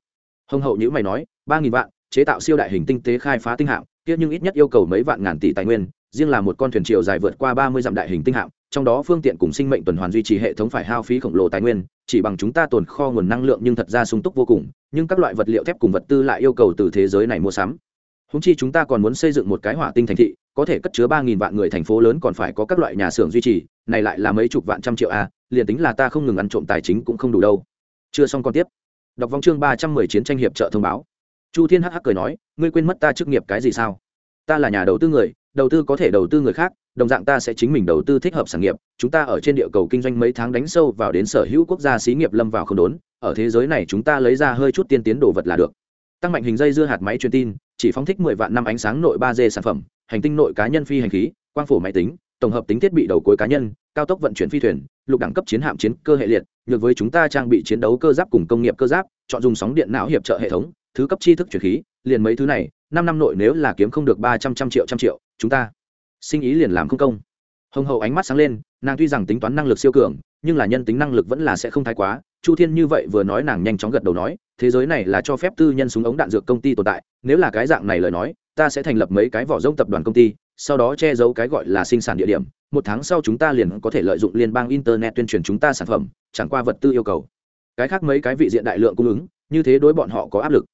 Hồng hậu nhữ mày nói, ba nghìn vạn, chế tạo siêu đại hình tinh tế khai phá tinh hạng kia nhưng ít nhất yêu cầu mấy vạn ngàn tỷ tài nguyên, riêng là một con thuyền chiều dài vượt qua ba mươi dặm đại hình tinh hạng trong đó phương tiện cùng sinh mệnh tuần hoàn duy trì hệ thống phải hao phí khổng lồ tài nguyên, chỉ bằng chúng ta tồn kho nguồn năng lượng nhưng thật ra sung túc vô cùng, nhưng các loại vật liệu thép cùng vật tư lại yêu cầu từ thế giới này mua sắm. Húng chi chúng ta còn muốn xây dựng một cái hỏa tinh thành thị, có thể cất chứa ba nghìn vạn người thành phố lớn còn phải có các loại nhà xưởng duy trì, này lại là mấy chục vạn trăm triệu a, liền tính là ta không ngừng ăn trộm tài chính cũng không đủ đâu. Chưa xong còn tiếp. Đọc vòng chương ba trăm mười chiến tranh hiệp trợ thông báo. Chu thiên hắc hắc cười nói, ngươi quên mất ta chức nghiệp cái gì sao? Ta là nhà đầu tư người, đầu tư có thể đầu tư người khác đồng dạng ta sẽ chính mình đầu tư thích hợp sản nghiệp. Chúng ta ở trên địa cầu kinh doanh mấy tháng đánh sâu vào đến sở hữu quốc gia xí nghiệp lâm vào không đốn. Ở thế giới này chúng ta lấy ra hơi chút tiên tiến đồ vật là được. Tăng mạnh hình dây dưa hạt máy truyền tin, chỉ phóng thích 10 vạn năm ánh sáng nội ba d sản phẩm, hành tinh nội cá nhân phi hành khí, quang phổ máy tính, tổng hợp tính thiết bị đầu cuối cá nhân, cao tốc vận chuyển phi thuyền, lục đẳng cấp chiến hạm chiến cơ hệ liệt, nhược với chúng ta trang bị chiến đấu cơ giáp cùng công nghiệp cơ giáp, chọn dùng sóng điện não hiệp trợ hệ thống, thứ cấp tri thức chuyển khí, liền mấy thứ này, năm năm nội nếu là kiếm không được ba trăm trăm triệu trăm triệu, chúng ta sinh ý liền làm không công. Hồng hậu ánh mắt sáng lên, nàng tuy rằng tính toán năng lực siêu cường, nhưng là nhân tính năng lực vẫn là sẽ không thái quá. Chu thiên như vậy vừa nói nàng nhanh chóng gật đầu nói, thế giới này là cho phép tư nhân súng ống đạn dược công ty tồn tại, nếu là cái dạng này lời nói, ta sẽ thành lập mấy cái vỏ rông tập đoàn công ty, sau đó che giấu cái gọi là sinh sản địa điểm. Một tháng sau chúng ta liền có thể lợi dụng liên bang internet tuyên truyền chúng ta sản phẩm, chẳng qua vật tư yêu cầu. Cái khác mấy cái vị diện đại lượng cung ứng, như thế đối bọn họ có áp lực.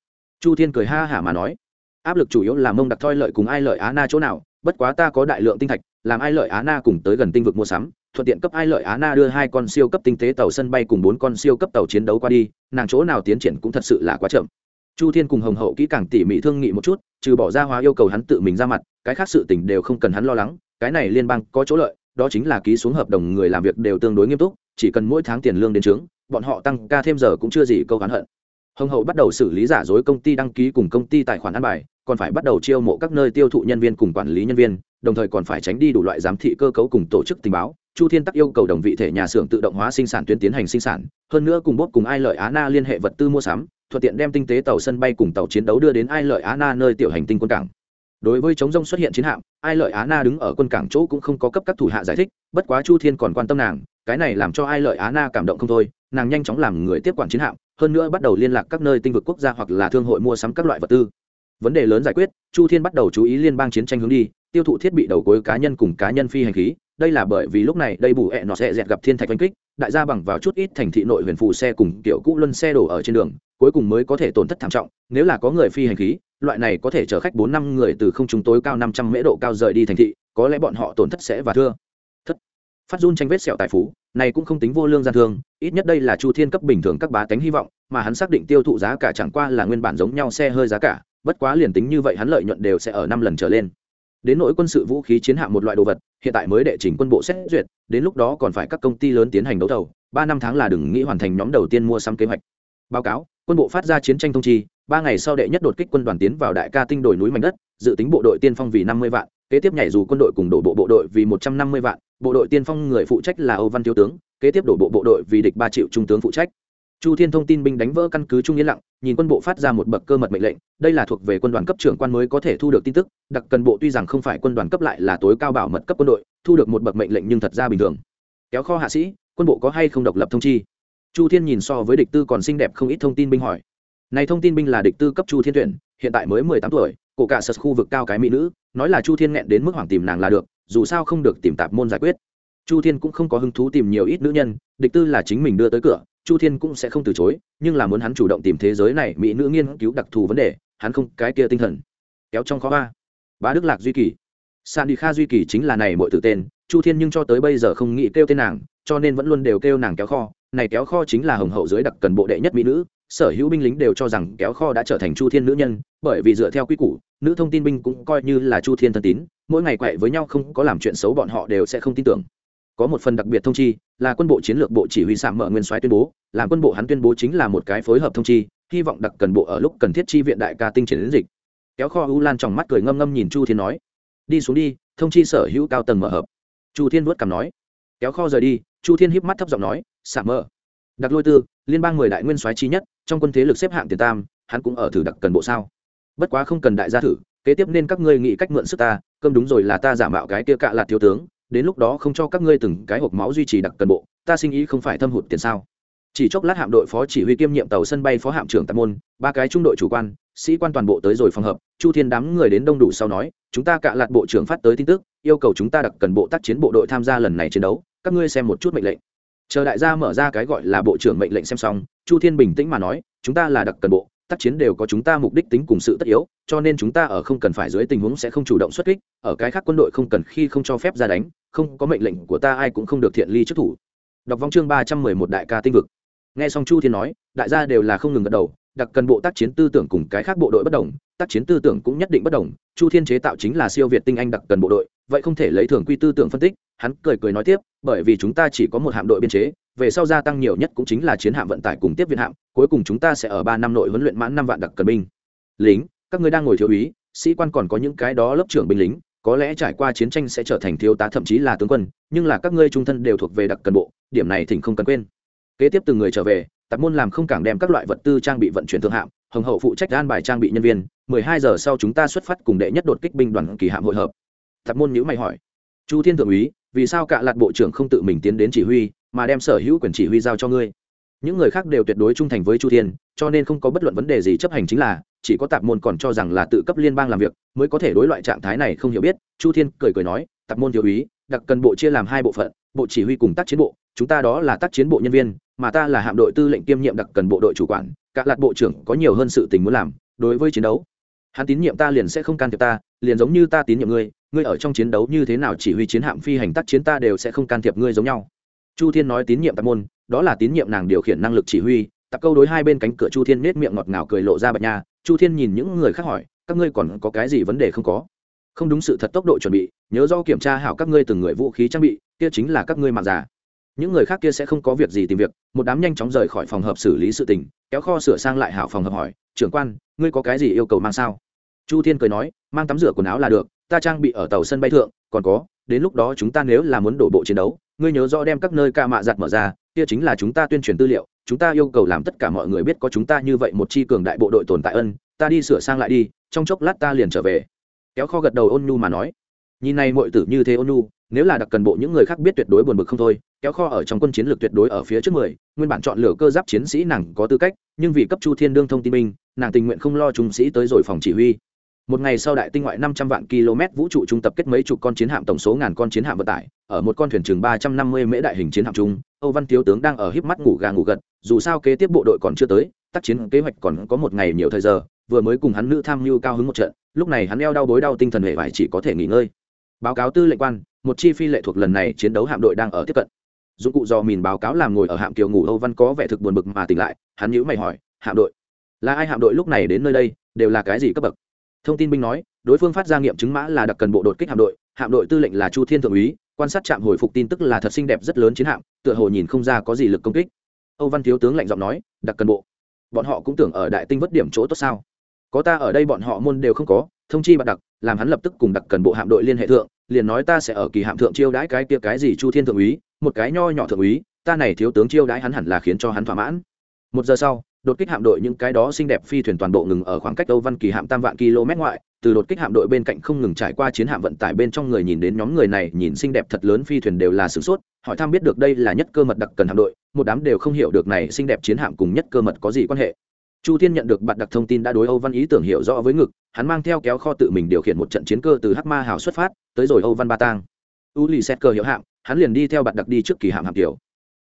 Chu thiên cười ha hả mà nói, áp lực chủ yếu là mông đặc thoi lợi cùng ai lợi á na chỗ nào bất quá ta có đại lượng tinh thạch, làm ai lợi á na cùng tới gần tinh vực mua sắm, thuận tiện cấp ai lợi á na đưa hai con siêu cấp tinh tế tàu sân bay cùng bốn con siêu cấp tàu chiến đấu qua đi, nàng chỗ nào tiến triển cũng thật sự là quá chậm. Chu thiên cùng hồng hậu kỹ càng tỉ mỉ thương nghị một chút, trừ bỏ ra hóa yêu cầu hắn tự mình ra mặt, cái khác sự tình đều không cần hắn lo lắng, cái này liên bang có chỗ lợi, đó chính là ký xuống hợp đồng người làm việc đều tương đối nghiêm túc, chỉ cần mỗi tháng tiền lương đến trướng, bọn họ tăng ca thêm giờ cũng chưa gì câu hắn hận hồng hậu bắt đầu xử lý giả dối công ty đăng ký cùng công ty tài khoản ăn bài, còn phải bắt đầu chiêu mộ các nơi tiêu thụ nhân viên cùng quản lý nhân viên, đồng thời còn phải tránh đi đủ loại giám thị cơ cấu cùng tổ chức tình báo. Chu thiên tắc yêu cầu đồng vị thể nhà xưởng tự động hóa sinh sản tuyến tiến hành sinh sản, hơn nữa cùng bốt cùng ai lợi á na liên hệ vật tư mua sắm, thuận tiện đem tinh tế tàu sân bay cùng tàu chiến đấu đưa đến ai lợi á na nơi tiểu hành tinh quân cảng. Đối với chống rông xuất hiện chiến hạm, ai lợi á na đứng ở quân cảng chỗ cũng không có cấp các thủ hạ giải thích, bất quá chu thiên còn quan tâm nàng, cái này làm cho ai lợi á na cảm động không thôi, nàng nhanh chóng làm người tiếp quản chiến hạm hơn nữa bắt đầu liên lạc các nơi tinh vực quốc gia hoặc là thương hội mua sắm các loại vật tư. Vấn đề lớn giải quyết, chu thiên bắt đầu chú ý liên bang chiến tranh hướng đi, tiêu thụ thiết bị đầu cuối cá nhân cùng cá nhân phi hành khí. Đây là bởi vì lúc này đây bù hẹ nó sẽ dẹt gặp thiên thạch oanh kích, đại gia bằng vào chút ít thành thị nội huyền phù xe cùng kiểu cũ luân xe đổ ở trên đường, cuối cùng mới có thể tổn thất thảm trọng. Nếu là có người phi hành khí, loại này có thể chở khách bốn năm người từ không trung tối cao năm trăm mễ độ cao rời đi thành thị, có lẽ bọn họ tổn thất sẽ và thưa phát run tranh vết sẹo tài phú này cũng không tính vô lương gian thương, ít nhất đây là chu thiên cấp bình thường các bá tánh hy vọng, mà hắn xác định tiêu thụ giá cả chẳng qua là nguyên bản giống nhau xe hơi giá cả, bất quá liền tính như vậy hắn lợi nhuận đều sẽ ở năm lần trở lên. Đến nỗi quân sự vũ khí chiến hạm một loại đồ vật, hiện tại mới đệ trình quân bộ xét duyệt, đến lúc đó còn phải các công ty lớn tiến hành đấu thầu, ba năm tháng là đừng nghĩ hoàn thành nhóm đầu tiên mua xăm kế hoạch. Báo cáo, quân bộ phát ra chiến tranh thông chi, ba ngày sau đệ nhất đột kích quân đoàn tiến vào đại ca tinh đồi núi mảnh đất, dự tính bộ đội tiên phong vì năm mươi vạn kế tiếp nhảy dù quân đội cùng đổ bộ bộ đội vì một trăm năm mươi vạn, bộ đội tiên phong người phụ trách là âu văn thiếu tướng, kế tiếp đổ bộ bộ đội vì địch ba triệu trung tướng phụ trách. Chu thiên thông tin binh đánh vỡ căn cứ trung yên lặng, nhìn quân bộ phát ra một bậc cơ mật mệnh lệnh, đây là thuộc về quân đoàn cấp trưởng quan mới có thể thu được tin tức, đặc cần bộ tuy rằng không phải quân đoàn cấp lại là tối cao bảo mật cấp quân đội, thu được một bậc mệnh lệnh nhưng thật ra bình thường. Kéo kho hạ sĩ, quân bộ có hay không độc lập thông chi? Chu thiên nhìn so với địch tư còn xinh đẹp không ít thông tin binh hỏi. Này thông tin binh là địch tư cấp chu thiên tuyển, hiện tại mới mười tám tuổi, cổ cả sật khu vực cao cái mỹ nữ nói là chu thiên nghẹn đến mức hoảng tìm nàng là được, dù sao không được tìm tạp môn giải quyết. Chu thiên cũng không có hứng thú tìm nhiều ít nữ nhân, địch tư là chính mình đưa tới cửa, chu thiên cũng sẽ không từ chối, nhưng là muốn hắn chủ động tìm thế giới này mỹ nữ nghiên cứu đặc thù vấn đề, hắn không cái kia tinh thần. Kéo trong khó ba. Bá đức lạc duy kỳ. San đi kha duy kỳ chính là này mọi tự tên, chu thiên nhưng cho tới bây giờ không nghĩ kêu tên nàng, cho nên vẫn luôn đều kêu nàng kéo kho. Này kéo kho chính là hồng hậu dưới đặc cần bộ đệ nhất mỹ nữ sở hữu binh lính đều cho rằng kéo kho đã trở thành chu thiên nữ nhân, bởi vì dựa theo quy củ, nữ thông tin binh cũng coi như là chu thiên thân tín, mỗi ngày quậy với nhau không có làm chuyện xấu bọn họ đều sẽ không tin tưởng. Có một phần đặc biệt thông chi, là quân bộ chiến lược bộ chỉ huy sạm mở nguyên soái tuyên bố, làm quân bộ hắn tuyên bố chính là một cái phối hợp thông chi, hy vọng đặc cần bộ ở lúc cần thiết chi viện đại ca tinh triển đến dịch. Kéo kho u lan trong mắt cười ngâm ngâm nhìn chu thiên nói, đi xuống đi, thông chi sở hữu cao tầng mở hợp. Chu thiên vuốt cằm nói, kéo kho rời đi. Chu thiên híp mắt thấp giọng nói, sạm mở. Đặc lôi tư, liên bang mười đại nguyên soái chi nhất trong quân thế lực xếp hạng tiền tam, hắn cũng ở thử đặc cần bộ sao. Bất quá không cần đại gia thử, kế tiếp nên các ngươi nghĩ cách mượn sức ta, cơm đúng rồi là ta giả mạo cái kia cạ là thiếu tướng, đến lúc đó không cho các ngươi từng cái hộp máu duy trì đặc cần bộ, ta sinh ý không phải thâm hụt tiền sao. Chỉ chốc lát hạm đội phó chỉ huy kiêm nhiệm tàu sân bay phó hạm trưởng tạp môn, ba cái trung đội chủ quan, sĩ quan toàn bộ tới rồi phòng hợp chu thiên đám người đến đông đủ sau nói, chúng ta cạ lạt bộ trưởng phát tới tin tức, yêu cầu chúng ta đặc cần bộ tác chiến bộ đội tham gia lần này chiến đấu, các ngươi xem một chút mệnh lệnh. Chờ đại gia mở ra cái gọi là bộ trưởng mệnh lệnh xem xong chu thiên bình tĩnh mà nói, chúng ta là đặc cần bộ, tác chiến đều có chúng ta mục đích tính cùng sự tất yếu, cho nên chúng ta ở không cần phải dưới tình huống sẽ không chủ động xuất kích, ở cái khác quân đội không cần khi không cho phép ra đánh, không có mệnh lệnh của ta ai cũng không được thiện ly trước thủ. Đọc vong chương ba trăm mười một đại ca tinh vực. Nghe xong chu thiên nói, đại gia đều là không ngừng gật đầu, đặc cần bộ tác chiến tư tưởng cùng cái khác bộ đội bất đồng, tác chiến tư tưởng cũng nhất định bất đồng, chu thiên chế tạo chính là siêu việt tinh anh đặc cần bộ đội, vậy không thể lấy thường quy tư tưởng phân tích, hắn cười cười nói tiếp, bởi vì chúng ta chỉ có một hạm đội biên chế về sau gia tăng nhiều nhất cũng chính là chiến hạm vận tải cùng tiếp viện hạm, cuối cùng chúng ta sẽ ở ba năm nội huấn luyện mãn năm vạn đặc cần binh. Lính, các ngươi đang ngồi thiếu úy, sĩ quan còn có những cái đó lớp trưởng binh lính, có lẽ trải qua chiến tranh sẽ trở thành thiếu tá thậm chí là tướng quân, nhưng là các ngươi trung thân đều thuộc về đặc cần bộ, điểm này thỉnh không cần quên. Kế tiếp từng người trở về tạp môn làm không cảng đem các loại vật tư trang bị vận chuyển thượng hạm, hồng hậu phụ trách an bài trang bị nhân viên, mười hai giờ sau chúng ta xuất phát cùng đệ nhất đột kích binh đoàn kỳ hạm hội hợp. Tạp môn nhữ mày hỏi, chu thiên thượng úy, vì sao cả lạt bộ trưởng không tự mình tiến đến chỉ huy mà đem sở hữu quyền chỉ huy giao cho ngươi. Những người khác đều tuyệt đối trung thành với chu thiên, cho nên không có bất luận vấn đề gì chấp hành chính là, chỉ có tạp môn còn cho rằng là tự cấp liên bang làm việc, mới có thể đối loại trạng thái này không hiểu biết. Chu thiên cười cười nói, tạp môn thiếu úy, đặc cần bộ chia làm hai bộ phận, bộ chỉ huy cùng tác chiến bộ. Chúng ta đó là tác chiến bộ nhân viên, mà ta là hạm đội tư lệnh kiêm nhiệm đặc cần bộ đội chủ quản. Cả lạt bộ trưởng có nhiều hơn sự tình muốn làm, đối với chiến đấu, hắn tín nhiệm ta liền sẽ không can thiệp ta, liền giống như ta tín nhiệm ngươi ngươi ở trong chiến đấu như thế nào chỉ huy chiến hạm phi hành tác chiến ta đều sẽ không can thiệp ngươi giống nhau chu thiên nói tín nhiệm tạp môn, đó là tín nhiệm nàng điều khiển năng lực chỉ huy. Tạp câu đối hai bên cánh cửa chu thiên nết miệng ngọt ngào cười lộ ra bạch nha. Chu thiên nhìn những người khác hỏi, các ngươi còn có cái gì vấn đề không có? Không đúng sự thật, tốc độ chuẩn bị. Nhớ do kiểm tra hảo các ngươi từng người vũ khí trang bị, kia chính là các ngươi mạng giả. những người khác kia sẽ không có việc gì tìm việc. Một đám nhanh chóng rời khỏi phòng hợp xử lý sự tình, kéo kho sửa sang lại hảo phòng hợp hỏi, trưởng quan, ngươi có cái gì yêu cầu mang sao? Chu thiên cười nói, mang tắm rửa quần áo là được, ta trang bị ở tàu sân bay thượng, còn có, đến lúc đó chúng ta nếu là muốn đổ bộ chiến đấu ngươi nhớ rõ đem các nơi ca mạ giặt mở ra, kia chính là chúng ta tuyên truyền tư liệu, chúng ta yêu cầu làm tất cả mọi người biết có chúng ta như vậy một chi cường đại bộ đội tồn tại ân, ta đi sửa sang lại đi, trong chốc lát ta liền trở về. Kéo kho gật đầu ôn nhu mà nói. Nhìn này mọi tử như thế ôn nhu, nếu là đặc cần bộ những người khác biết tuyệt đối buồn bực không thôi, kéo kho ở trong quân chiến lược tuyệt đối ở phía trước mười, nguyên bản chọn lựa cơ giáp chiến sĩ nàng có tư cách, nhưng vì cấp chu thiên đương thông tin minh, nàng tình nguyện không lo trung sĩ tới rồi phòng chỉ huy một ngày sau đại tinh ngoại năm trăm vạn km vũ trụ trung tập kết mấy chục con chiến hạm tổng số ngàn con chiến hạm vận tải, ở một con thuyền chừng ba trăm năm mươi mễ đại hình chiến hạm chung, âu văn thiếu tướng đang ở híp mắt ngủ gà ngủ gật, dù sao kế tiếp bộ đội còn chưa tới, tác chiến kế hoạch còn có một ngày nhiều thời giờ, vừa mới cùng hắn nữ tham mưu cao hứng một trận, lúc này hắn eo đau bối đau tinh thần hệ vải chỉ có thể nghỉ ngơi. Báo cáo tư lệnh quan, một chi phi lệ thuộc lần này chiến đấu hạm đội đang ở tiếp cận. Dụng cụ do mìn báo cáo làm ngồi ở hạm kiều ngủ, âu văn có vẻ thực buồn bực mà tỉnh lại, hắn nhữ mày hỏi, hạm đội, là ai hạm đội lúc này đến nơi đây, đều là cái gì cấp bậc? Thông tin binh nói, đối phương phát ra nghiệm chứng mã là đặc cần bộ đột kích hạm đội hạm đội tư lệnh là chu thiên thượng úy, quan sát trạm hồi phục tin tức là thật xinh đẹp rất lớn chiến hạm, tựa hồ nhìn không ra có gì lực công kích. Âu văn thiếu tướng lạnh giọng nói, đặc cần bộ, bọn họ cũng tưởng ở đại tinh vất điểm chỗ tốt sao? Có ta ở đây bọn họ môn đều không có, thông chi bạc đặc, làm hắn lập tức cùng đặc cần bộ hạm đội liên hệ thượng, liền nói ta sẽ ở kỳ hạm thượng chiêu đãi cái kia cái gì chu thiên thượng úy, một cái nho nhỏ thượng úy, ta này thiếu tướng chiêu đãi hắn hẳn là khiến cho hắn thỏa mãn. Một giờ sau đột kích hạm đội những cái đó xinh đẹp phi thuyền toàn bộ ngừng ở khoảng cách âu văn kỳ hạm tam vạn km ngoại. Từ đột kích hạm đội bên cạnh không ngừng trải qua chiến hạm vận tải bên trong người nhìn đến nhóm người này, nhìn xinh đẹp thật lớn phi thuyền đều là sửng sốt, hỏi thăm biết được đây là nhất cơ mật đặc cần hạm đội. Một đám đều không hiểu được này xinh đẹp chiến hạm cùng nhất cơ mật có gì quan hệ. Chu thiên nhận được bạn đặc thông tin đã đối âu văn ý tưởng hiểu rõ với ngực, hắn mang theo kéo kho tự mình điều khiển một trận chiến cơ từ hắc ma hào xuất phát, tới rồi âu văn ba tang. U lì xét cơ hiệu hạm, hắn liền đi theo bạn đặc đi trước kỳ hạm hạm tiểu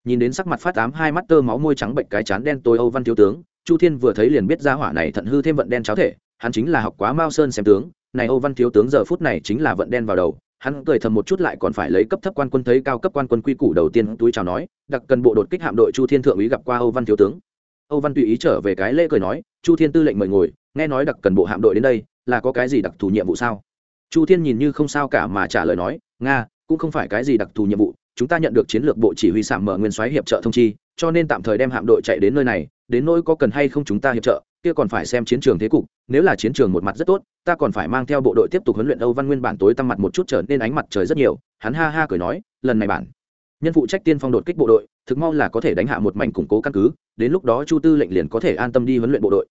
nhìn đến sắc mặt phát tám hai mắt tơ máu môi trắng bệnh cái chán đen tối âu văn thiếu tướng, chu thiên vừa thấy liền biết ra hỏa này thận hư thêm vận đen cháo thể, hắn chính là học quá mao sơn xem tướng, này âu văn thiếu tướng giờ phút này chính là vận đen vào đầu, hắn cười thầm một chút lại còn phải lấy cấp thấp quan quân thấy cao cấp quan quân quy củ đầu tiên túi chào nói, đặc cần bộ đột kích hạm đội chu thiên thượng úy gặp qua âu văn thiếu tướng. Âu văn tùy ý trở về cái lễ cười nói, chu thiên tư lệnh mời ngồi, nghe nói đặc cần bộ hạm đội đến đây, là có cái gì đặc thù nhiệm vụ sao? Chu thiên nhìn như không sao cả mà trả lời nói, nga, cũng không phải cái gì đặc thù nhiệm vụ chúng ta nhận được chiến lược bộ chỉ huy sạm mở nguyên soái hiệp trợ thông chi, cho nên tạm thời đem hạm đội chạy đến nơi này, đến nỗi có cần hay không chúng ta hiệp trợ, kia còn phải xem chiến trường thế cục, nếu là chiến trường một mặt rất tốt, ta còn phải mang theo bộ đội tiếp tục huấn luyện âu văn nguyên bản tối tăm mặt một chút trở nên ánh mặt trời rất nhiều, hắn ha ha cười nói, lần này bản nhân phụ trách tiên phong đột kích bộ đội, thực mong là có thể đánh hạ một mảnh củng cố căn cứ, đến lúc đó chu tư lệnh liền có thể an tâm đi huấn luyện bộ đội.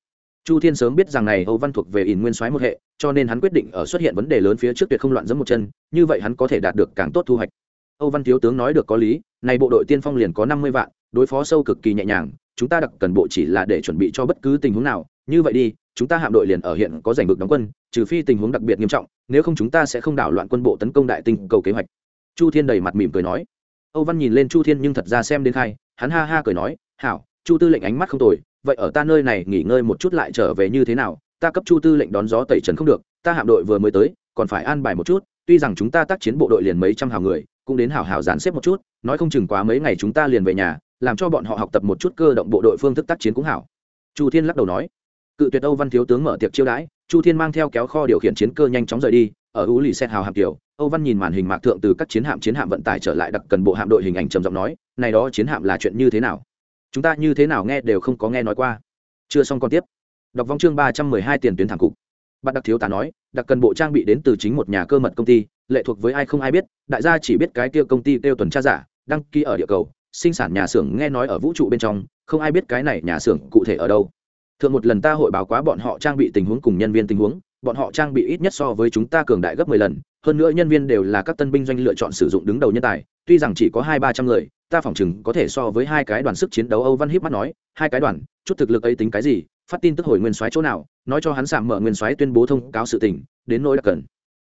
Chu thiên sớm biết rằng này âu văn thuộc về ỉn nguyên soái một hệ, cho nên hắn quyết định ở xuất hiện vấn đề lớn phía trước tuyệt không loạn dẫm một chân, như vậy hắn có thể đạt được càng tốt thu hoạch âu văn thiếu tướng nói được có lý, này bộ đội tiên phong liền có năm mươi vạn, đối phó sâu cực kỳ nhẹ nhàng, chúng ta đặc cần bộ chỉ là để chuẩn bị cho bất cứ tình huống nào. Như vậy đi, chúng ta hạm đội liền ở hiện có giành vực đóng quân, trừ phi tình huống đặc biệt nghiêm trọng, nếu không chúng ta sẽ không đảo loạn quân bộ tấn công đại tinh cầu kế hoạch. Chu thiên đầy mặt mỉm cười nói. Âu văn nhìn lên chu thiên nhưng thật ra xem đến khai hắn ha ha cười nói, hảo, chu tư lệnh ánh mắt không tồi, vậy ở ta nơi này nghỉ ngơi một chút lại trở về như thế nào? Ta cấp chu tư lệnh đón gió tẩy trần không được, ta hạm đội vừa mới tới, còn phải an bài một chút, tuy rằng chúng ta tác chiến bộ đội liền mấy trăm hào người cũng đến hảo hảo dàn xếp một chút, nói không chừng quá mấy ngày chúng ta liền về nhà, làm cho bọn họ học tập một chút cơ động bộ đội phương thức tác chiến cũng hảo. Chu thiên lắc đầu nói. Cự tuyệt âu văn thiếu tướng mở tiệc chiêu đãi, chu thiên mang theo kéo kho điều khiển chiến cơ nhanh chóng rời đi, ở ú lì xe hào hạm tiểu âu văn nhìn màn hình mạc thượng từ các chiến hạm chiến hạm vận tải trở lại đặc cần bộ hạm đội hình ảnh trầm giọng nói, này đó chiến hạm là chuyện như thế nào? Chúng ta như thế nào nghe đều không có nghe nói qua. Chưa xong còn tiếp. Đọc vong chương ba trăm mười hai tiền tuyến thẳng cục. Bạn đặc thiếu tá nói, đặc cần bộ trang bị đến từ chính một nhà cơ mật công ty lệ thuộc với ai không ai biết, đại gia chỉ biết cái kia công ty kêu tuần tra giả, đăng ký ở địa cầu, sinh sản nhà xưởng nghe nói ở vũ trụ bên trong, không ai biết cái này nhà xưởng cụ thể ở đâu. Thường một lần ta hội báo quá bọn họ trang bị tình huống cùng nhân viên tình huống, bọn họ trang bị ít nhất so với chúng ta cường đại gấp mười lần, hơn nữa nhân viên đều là các tân binh doanh lựa chọn sử dụng đứng đầu nhân tài, tuy rằng chỉ có hai ba trăm người, ta phỏng chừng có thể so với hai cái đoàn sức chiến đấu âu văn hiếp mắt nói, hai cái đoàn, chút thực lực ấy tính cái gì, phát tin tức hồi nguyên soái chỗ nào, nói cho hắn sạm mở nguyên soái tuyên bố thông cáo sự tình, đến nỗi đặc cần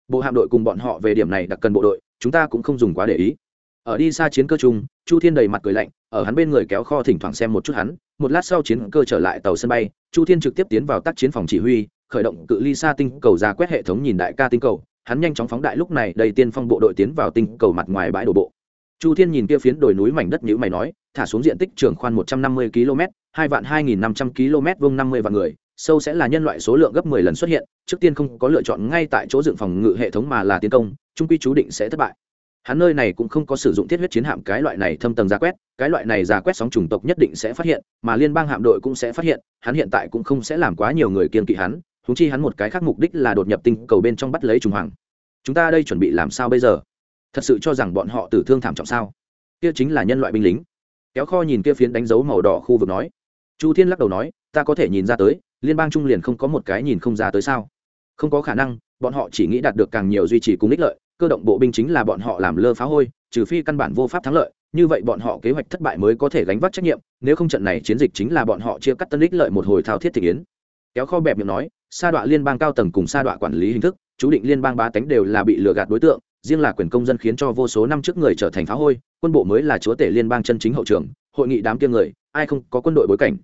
bộ hạm đội cùng bọn họ về điểm này đặc cần bộ đội, chúng ta cũng không dùng quá để ý. Ở đi xa chiến cơ chung, chu thiên đầy mặt cười lạnh, ở hắn bên người kéo kho thỉnh thoảng xem một chút hắn, một lát sau chiến cơ trở lại tàu sân bay, chu thiên trực tiếp tiến vào tác chiến phòng chỉ huy, khởi động cự ly xa tinh cầu ra quét hệ thống nhìn đại ca tinh cầu, hắn nhanh chóng phóng đại lúc này đầy tiên phong bộ đội tiến vào tinh cầu mặt ngoài bãi đổ bộ. Chu thiên nhìn kia phiến đồi núi mảnh đất nhữ mày nói, thả xuống diện tích trường khoan một trăm năm mươi km hai vạn hai nghìn năm trăm km vông năm mươi vạn người sâu sẽ là nhân loại số lượng gấp mười lần xuất hiện, trước tiên không có lựa chọn ngay tại chỗ dựng phòng ngự hệ thống mà là tiến công, trung quy chú định sẽ thất bại. Hắn nơi này cũng không có sử dụng thiết huyết chiến hạm cái loại này thâm tầng ra quét, cái loại này ra quét sóng chủng tộc nhất định sẽ phát hiện, mà liên bang hạm đội cũng sẽ phát hiện, hắn hiện tại cũng không sẽ làm quá nhiều người kiên kỵ hắn, huống chi hắn một cái khác mục đích là đột nhập tinh cầu bên trong bắt lấy trùng hoàng. Chúng ta đây chuẩn bị làm sao bây giờ? Thật sự cho rằng bọn họ tử thương thảm trọng sao? Kia chính là nhân loại binh lính. Kéo kho nhìn kia phiến đánh dấu màu đỏ khu vực nói. Chu thiên lắc đầu nói, ta có thể nhìn ra tới liên bang trung liền không có một cái nhìn không ra tới sao? Không có khả năng, bọn họ chỉ nghĩ đạt được càng nhiều duy trì cùng ích lợi, cơ động bộ binh chính là bọn họ làm lơ phá hôi, trừ phi căn bản vô pháp thắng lợi, như vậy bọn họ kế hoạch thất bại mới có thể gánh vác trách nhiệm, nếu không trận này chiến dịch chính là bọn họ chia cắt tân ích lợi một hồi thao thiết thị kiến kéo kho bẹp miệng nói, sa đọa liên bang cao tầng cùng sa đọa quản lý hình thức, chú định liên bang ba tánh đều là bị lừa gạt đối tượng, riêng là quyền công dân khiến cho vô số năm trước người trở thành phá hôi, quân bộ mới là chúa tể liên bang chân chính hậu trường, hội nghị đám kia người, ai không có quân đội bối cảnh?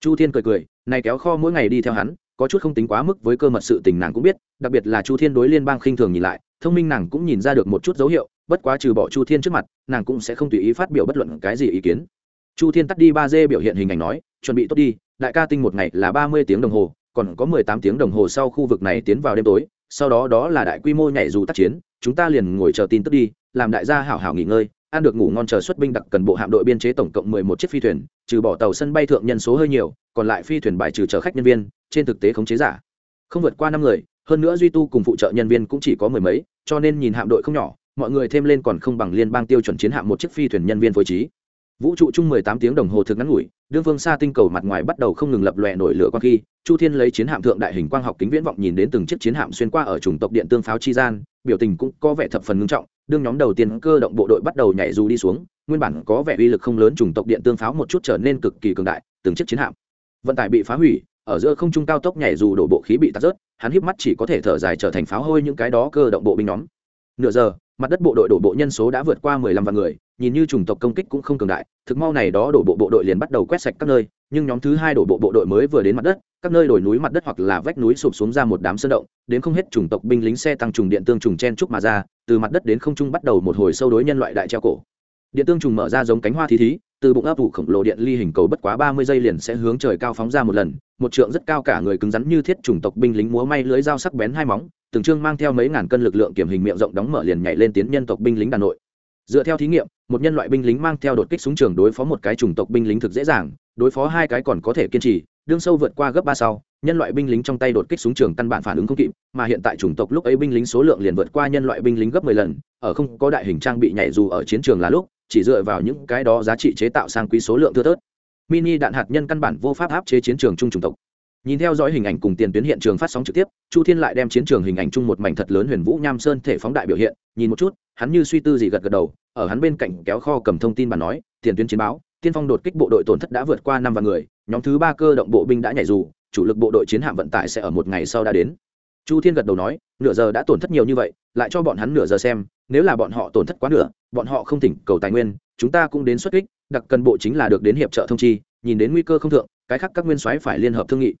Chu thiên cười cười này kéo kho mỗi ngày đi theo hắn, có chút không tính quá mức với cơ mật sự tình nàng cũng biết, đặc biệt là chu thiên đối liên bang khinh thường nhìn lại, thông minh nàng cũng nhìn ra được một chút dấu hiệu, bất quá trừ bỏ chu thiên trước mặt, nàng cũng sẽ không tùy ý phát biểu bất luận cái gì ý kiến. Chu thiên tắt đi ba d biểu hiện hình ảnh nói, chuẩn bị tốt đi, đại ca tinh một ngày là ba mươi tiếng đồng hồ, còn có mười tám tiếng đồng hồ sau khu vực này tiến vào đêm tối, sau đó đó là đại quy mô nhảy dù tác chiến, chúng ta liền ngồi chờ tin tức đi, làm đại gia hảo hảo nghỉ ngơi, ăn được ngủ ngon chờ xuất binh đặc cần bộ hạm đội biên chế tổng cộng mười một chiếc phi thuyền trừ bỏ tàu sân bay thượng nhân số hơi nhiều, còn lại phi thuyền bài trừ chở khách nhân viên, trên thực tế khống chế giả. Không vượt qua năm người, hơn nữa duy tu cùng phụ trợ nhân viên cũng chỉ có mười mấy, cho nên nhìn hạm đội không nhỏ, mọi người thêm lên còn không bằng liên bang tiêu chuẩn chiến hạm một chiếc phi thuyền nhân viên phối trí. Vũ trụ chung mười tám tiếng đồng hồ thực ngắn ngủi, đương phương xa tinh cầu mặt ngoài bắt đầu không ngừng lập lòe nổi lửa quang khi, chu thiên lấy chiến hạm thượng đại hình quang học kính viễn vọng nhìn đến từng chiếc chiến hạm xuyên qua ở chủng tộc điện tương pháo chi gian, biểu tình cũng có vẻ thập phần ngưng trọng, đương nhóm đầu tiên cơ động bộ đội bắt đầu nhảy dù đi xuống nguyên bản có vẻ uy lực không lớn chủng tộc điện tương pháo một chút trở nên cực kỳ cường đại, từng chiếc chiến hạm. Vận tải bị phá hủy, ở giữa không trung cao tốc nhảy dù đổ bộ khí bị tạt rớt, hắn híp mắt chỉ có thể thở dài trở thành pháo hôi những cái đó cơ động bộ binh nhóm. Nửa giờ, mặt đất bộ đội đổ bộ nhân số đã vượt qua mười lăm vạn người, nhìn như chủng tộc công kích cũng không cường đại, thực mau này đó đổ bộ bộ đội liền bắt đầu quét sạch các nơi, nhưng nhóm thứ hai đổ bộ bộ đội mới vừa đến mặt đất, các nơi đồi núi mặt đất hoặc là vách núi sụp xuống ra một đám sơn động, đến không hết chủng tộc binh lính xe tăng trùng điện tương trùng chen trúc mà ra, từ mặt đất đến không trung bắt đầu một hồi sâu đối nhân loại đại treo cổ điện tương trùng mở ra giống cánh hoa thí thí, từ bụng ấp ủ khổng lồ điện ly hình cầu bất quá ba mươi giây liền sẽ hướng trời cao phóng ra một lần, một trượng rất cao cả người cứng rắn như thiết chủng tộc binh lính múa may lưới dao sắc bén hai móng, từng trương mang theo mấy ngàn cân lực lượng kiểm hình miệng rộng đóng mở liền nhảy lên tiến nhân tộc binh lính đà nội. Dựa theo thí nghiệm, một nhân loại binh lính mang theo đột kích súng trường đối phó một cái chủng tộc binh lính thực dễ dàng, đối phó hai cái còn có thể kiên trì, đương sâu vượt qua gấp ba sau, nhân loại binh lính trong tay đột kích súng trường căn bản phản ứng không kịp, mà hiện tại chủng tộc lúc ấy binh lính số lượng liền vượt qua nhân loại binh lính gấp mười lần, ở không có đại hình trang bị nhảy dù ở chiến trường là lúc chỉ dựa vào những cái đó giá trị chế tạo sang quý số lượng thưa thớt. Mini đạn hạt nhân căn bản vô pháp áp chế chiến trường chung chủng tộc. Nhìn theo dõi hình ảnh cùng tiền tuyến hiện trường phát sóng trực tiếp, chu thiên lại đem chiến trường hình ảnh chung một mảnh thật lớn huyền vũ nham sơn thể phóng đại biểu hiện, nhìn một chút, hắn như suy tư gì gật gật đầu, ở hắn bên cạnh kéo kho cầm thông tin bản nói, tiền tuyến chiến báo, tiên phong đột kích bộ đội tổn thất đã vượt qua năm vạn người, nhóm thứ ba cơ động bộ binh đã nhảy dù, chủ lực bộ đội chiến hạm vận tải sẽ ở một ngày sau đã đến. Chu thiên gật đầu nói, nửa giờ đã tổn thất nhiều như vậy, lại cho bọn hắn nửa giờ xem nếu là bọn họ tổn thất quá nửa, bọn họ không tỉnh cầu tài nguyên, chúng ta cũng đến xuất kích, đặc cần bộ chính là được đến hiệp trợ thông chi, nhìn đến nguy cơ không thượng, cái khác các nguyên soái phải liên hợp thương nghị.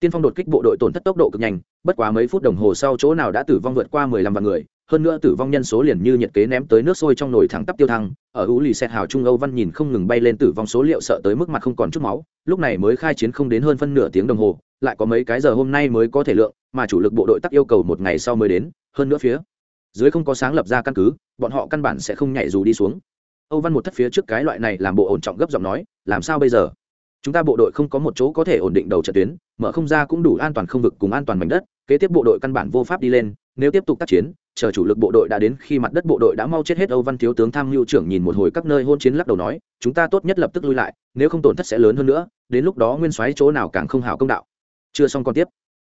Tiên phong đột kích bộ đội tổn thất tốc độ cực nhanh, bất quá mấy phút đồng hồ sau chỗ nào đã tử vong vượt qua mười lăm vạn người, hơn nữa tử vong nhân số liền như nhiệt kế ném tới nước sôi trong nồi thẳng tắp tiêu thăng, ở ú lì xẹt hào trung âu văn nhìn không ngừng bay lên tử vong số liệu sợ tới mức mặt không còn chút máu, lúc này mới khai chiến không đến hơn phân nửa tiếng đồng hồ, lại có mấy cái giờ hôm nay mới có thể lượng, mà chủ lực bộ đội tắc yêu cầu một ngày sau mới đến, hơn nữa phía dưới không có sáng lập ra căn cứ, bọn họ căn bản sẽ không nhảy dù đi xuống. Âu văn một thất phía trước cái loại này làm bộ ổn trọng gấp giọng nói, làm sao bây giờ? Chúng ta bộ đội không có một chỗ có thể ổn định đầu trận tuyến, mở không ra cũng đủ an toàn không vực cùng an toàn mảnh đất, kế tiếp bộ đội căn bản vô pháp đi lên, nếu tiếp tục tác chiến, chờ chủ lực bộ đội đã đến khi mặt đất bộ đội đã mau chết hết. Âu văn thiếu tướng tham mưu trưởng nhìn một hồi các nơi hôn chiến lắc đầu nói, chúng ta tốt nhất lập tức lui lại, nếu không tổn thất sẽ lớn hơn nữa, đến lúc đó nguyên soái chỗ nào càng không hảo công đạo. Chưa xong còn tiếp.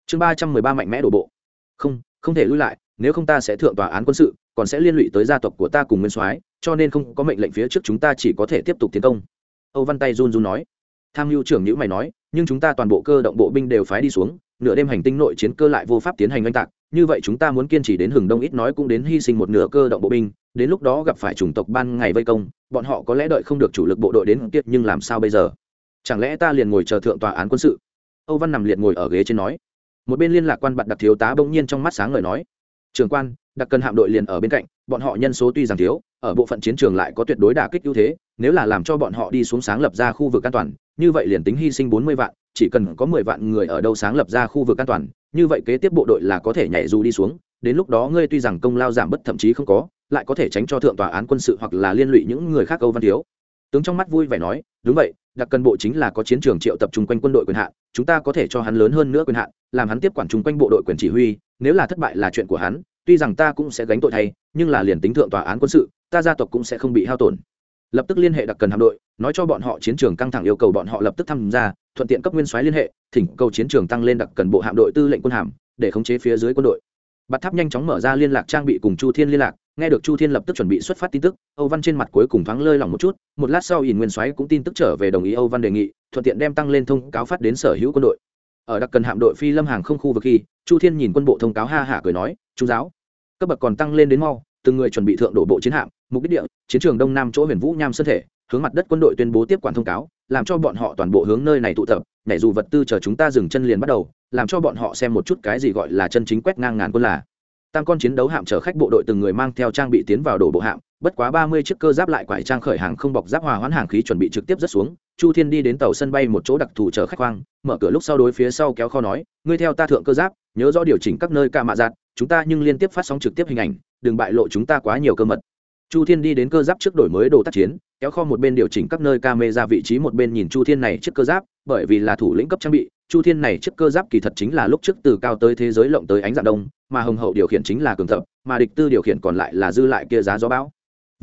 Chương ba trăm mười ba mạnh mẽ đổ bộ. Không không thể lui lại nếu không ta sẽ thượng tòa án quân sự, còn sẽ liên lụy tới gia tộc của ta cùng nguyên soái, cho nên không có mệnh lệnh phía trước chúng ta chỉ có thể tiếp tục tiến công. Âu văn tay run run nói. Tham mưu trưởng nhữ mày nói, nhưng chúng ta toàn bộ cơ động bộ binh đều phái đi xuống, nửa đêm hành tinh nội chiến cơ lại vô pháp tiến hành oanh tạc, như vậy chúng ta muốn kiên trì đến hừng đông ít nói cũng đến hy sinh một nửa cơ động bộ binh, đến lúc đó gặp phải chủng tộc ban ngày vây công, bọn họ có lẽ đợi không được chủ lực bộ đội đến tiếp nhưng làm sao bây giờ? Chẳng lẽ ta liền ngồi chờ thượng tòa án quân sự? Âu văn nằm liệt ngồi ở ghế trên nói. Một bên liên lạc quan bặt đặc thiếu tá bỗng nhiên trong mắt sáng ngời nói trường quan, đặc cần hạm đội liền ở bên cạnh, bọn họ nhân số tuy rằng thiếu, ở bộ phận chiến trường lại có tuyệt đối đả kích ưu thế, nếu là làm cho bọn họ đi xuống sáng lập ra khu vực an toàn, như vậy liền tính hy sinh bốn mươi vạn, chỉ cần có mười vạn người ở đâu sáng lập ra khu vực an toàn, như vậy kế tiếp bộ đội là có thể nhảy dù đi xuống, đến lúc đó ngươi tuy rằng công lao giảm bất thậm chí không có, lại có thể tránh cho thượng tòa án quân sự hoặc là liên lụy những người khác âu văn thiếu tướng trong mắt vui vẻ nói, đúng vậy, đặc cần bộ chính là có chiến trường triệu tập trung quanh quân đội quyền hạn, chúng ta có thể cho hắn lớn hơn nữa quyền hạn, làm hắn tiếp quản chung quanh bộ đội quyền chỉ huy, nếu là thất bại là chuyện của hắn, tuy rằng ta cũng sẽ gánh tội thay, nhưng là liền tính thượng tòa án quân sự, ta gia tộc cũng sẽ không bị hao tổn. Lập tức liên hệ đặc cần hạm đội, nói cho bọn họ chiến trường căng thẳng yêu cầu bọn họ lập tức tham gia, thuận tiện cấp nguyên soái liên hệ, thỉnh cầu chiến trường tăng lên đặc cần bộ hạm đội tư lệnh quân hàm để khống chế phía dưới quân đội. Bạt tháp nhanh chóng mở ra liên lạc trang bị cùng chu thiên liên lạc nghe được chu thiên lập tức chuẩn bị xuất phát tin tức, âu văn trên mặt cuối cùng thoáng lơi lỏng một chút, một lát sau ỉn nguyên soái cũng tin tức trở về đồng ý âu văn đề nghị, thuận tiện đem tăng lên thông cáo phát đến sở hữu quân đội. Ở đặc cần hạm đội phi lâm hàng không khu vực khi, chu thiên nhìn quân bộ thông cáo ha hả cười nói chú giáo, cấp bậc còn tăng lên đến mau, từng người chuẩn bị thượng đổ bộ chiến hạm, mục đích địa, chiến trường đông nam chỗ huyền vũ nham sơn thể, hướng mặt đất quân đội tuyên bố tiếp quản thông cáo, làm cho bọn họ toàn bộ hướng nơi này tụ tập, nhảy dù vật tư chờ chúng ta dừng chân liền bắt đầu, làm cho bọn họ xem một chút cái gì gọi là chân chính quét ngang ngàn quân là tam con chiến đấu hạm chở khách bộ đội từng người mang theo trang bị tiến vào đổ bộ hạm, bất quá ba mươi chiếc cơ giáp lại quải trang khởi hàng không bọc giáp hòa hoãn hàng khí chuẩn bị trực tiếp rớt xuống. Chu thiên đi đến tàu sân bay một chỗ đặc thù chở khách khoang, mở cửa lúc sau đối phía sau kéo kho nói, ngươi theo ta thượng cơ giáp, nhớ rõ điều chỉnh các nơi ca mạ giạt, chúng ta nhưng liên tiếp phát sóng trực tiếp hình ảnh, đừng bại lộ chúng ta quá nhiều cơ mật. Chu thiên đi đến cơ giáp trước đổi mới đồ tác chiến, kéo kho một bên điều chỉnh các nơi camera vị trí, một bên nhìn chu thiên này chiếc cơ giáp, bởi vì là thủ lĩnh cấp trang bị chu thiên này chiếc cơ giáp kỳ thật chính là lúc trước từ cao tới thế giới lộng tới ánh dạng đông, mà hồng hậu điều khiển chính là cường thập, mà địch tư điều khiển còn lại là dư lại kia giá gió bão.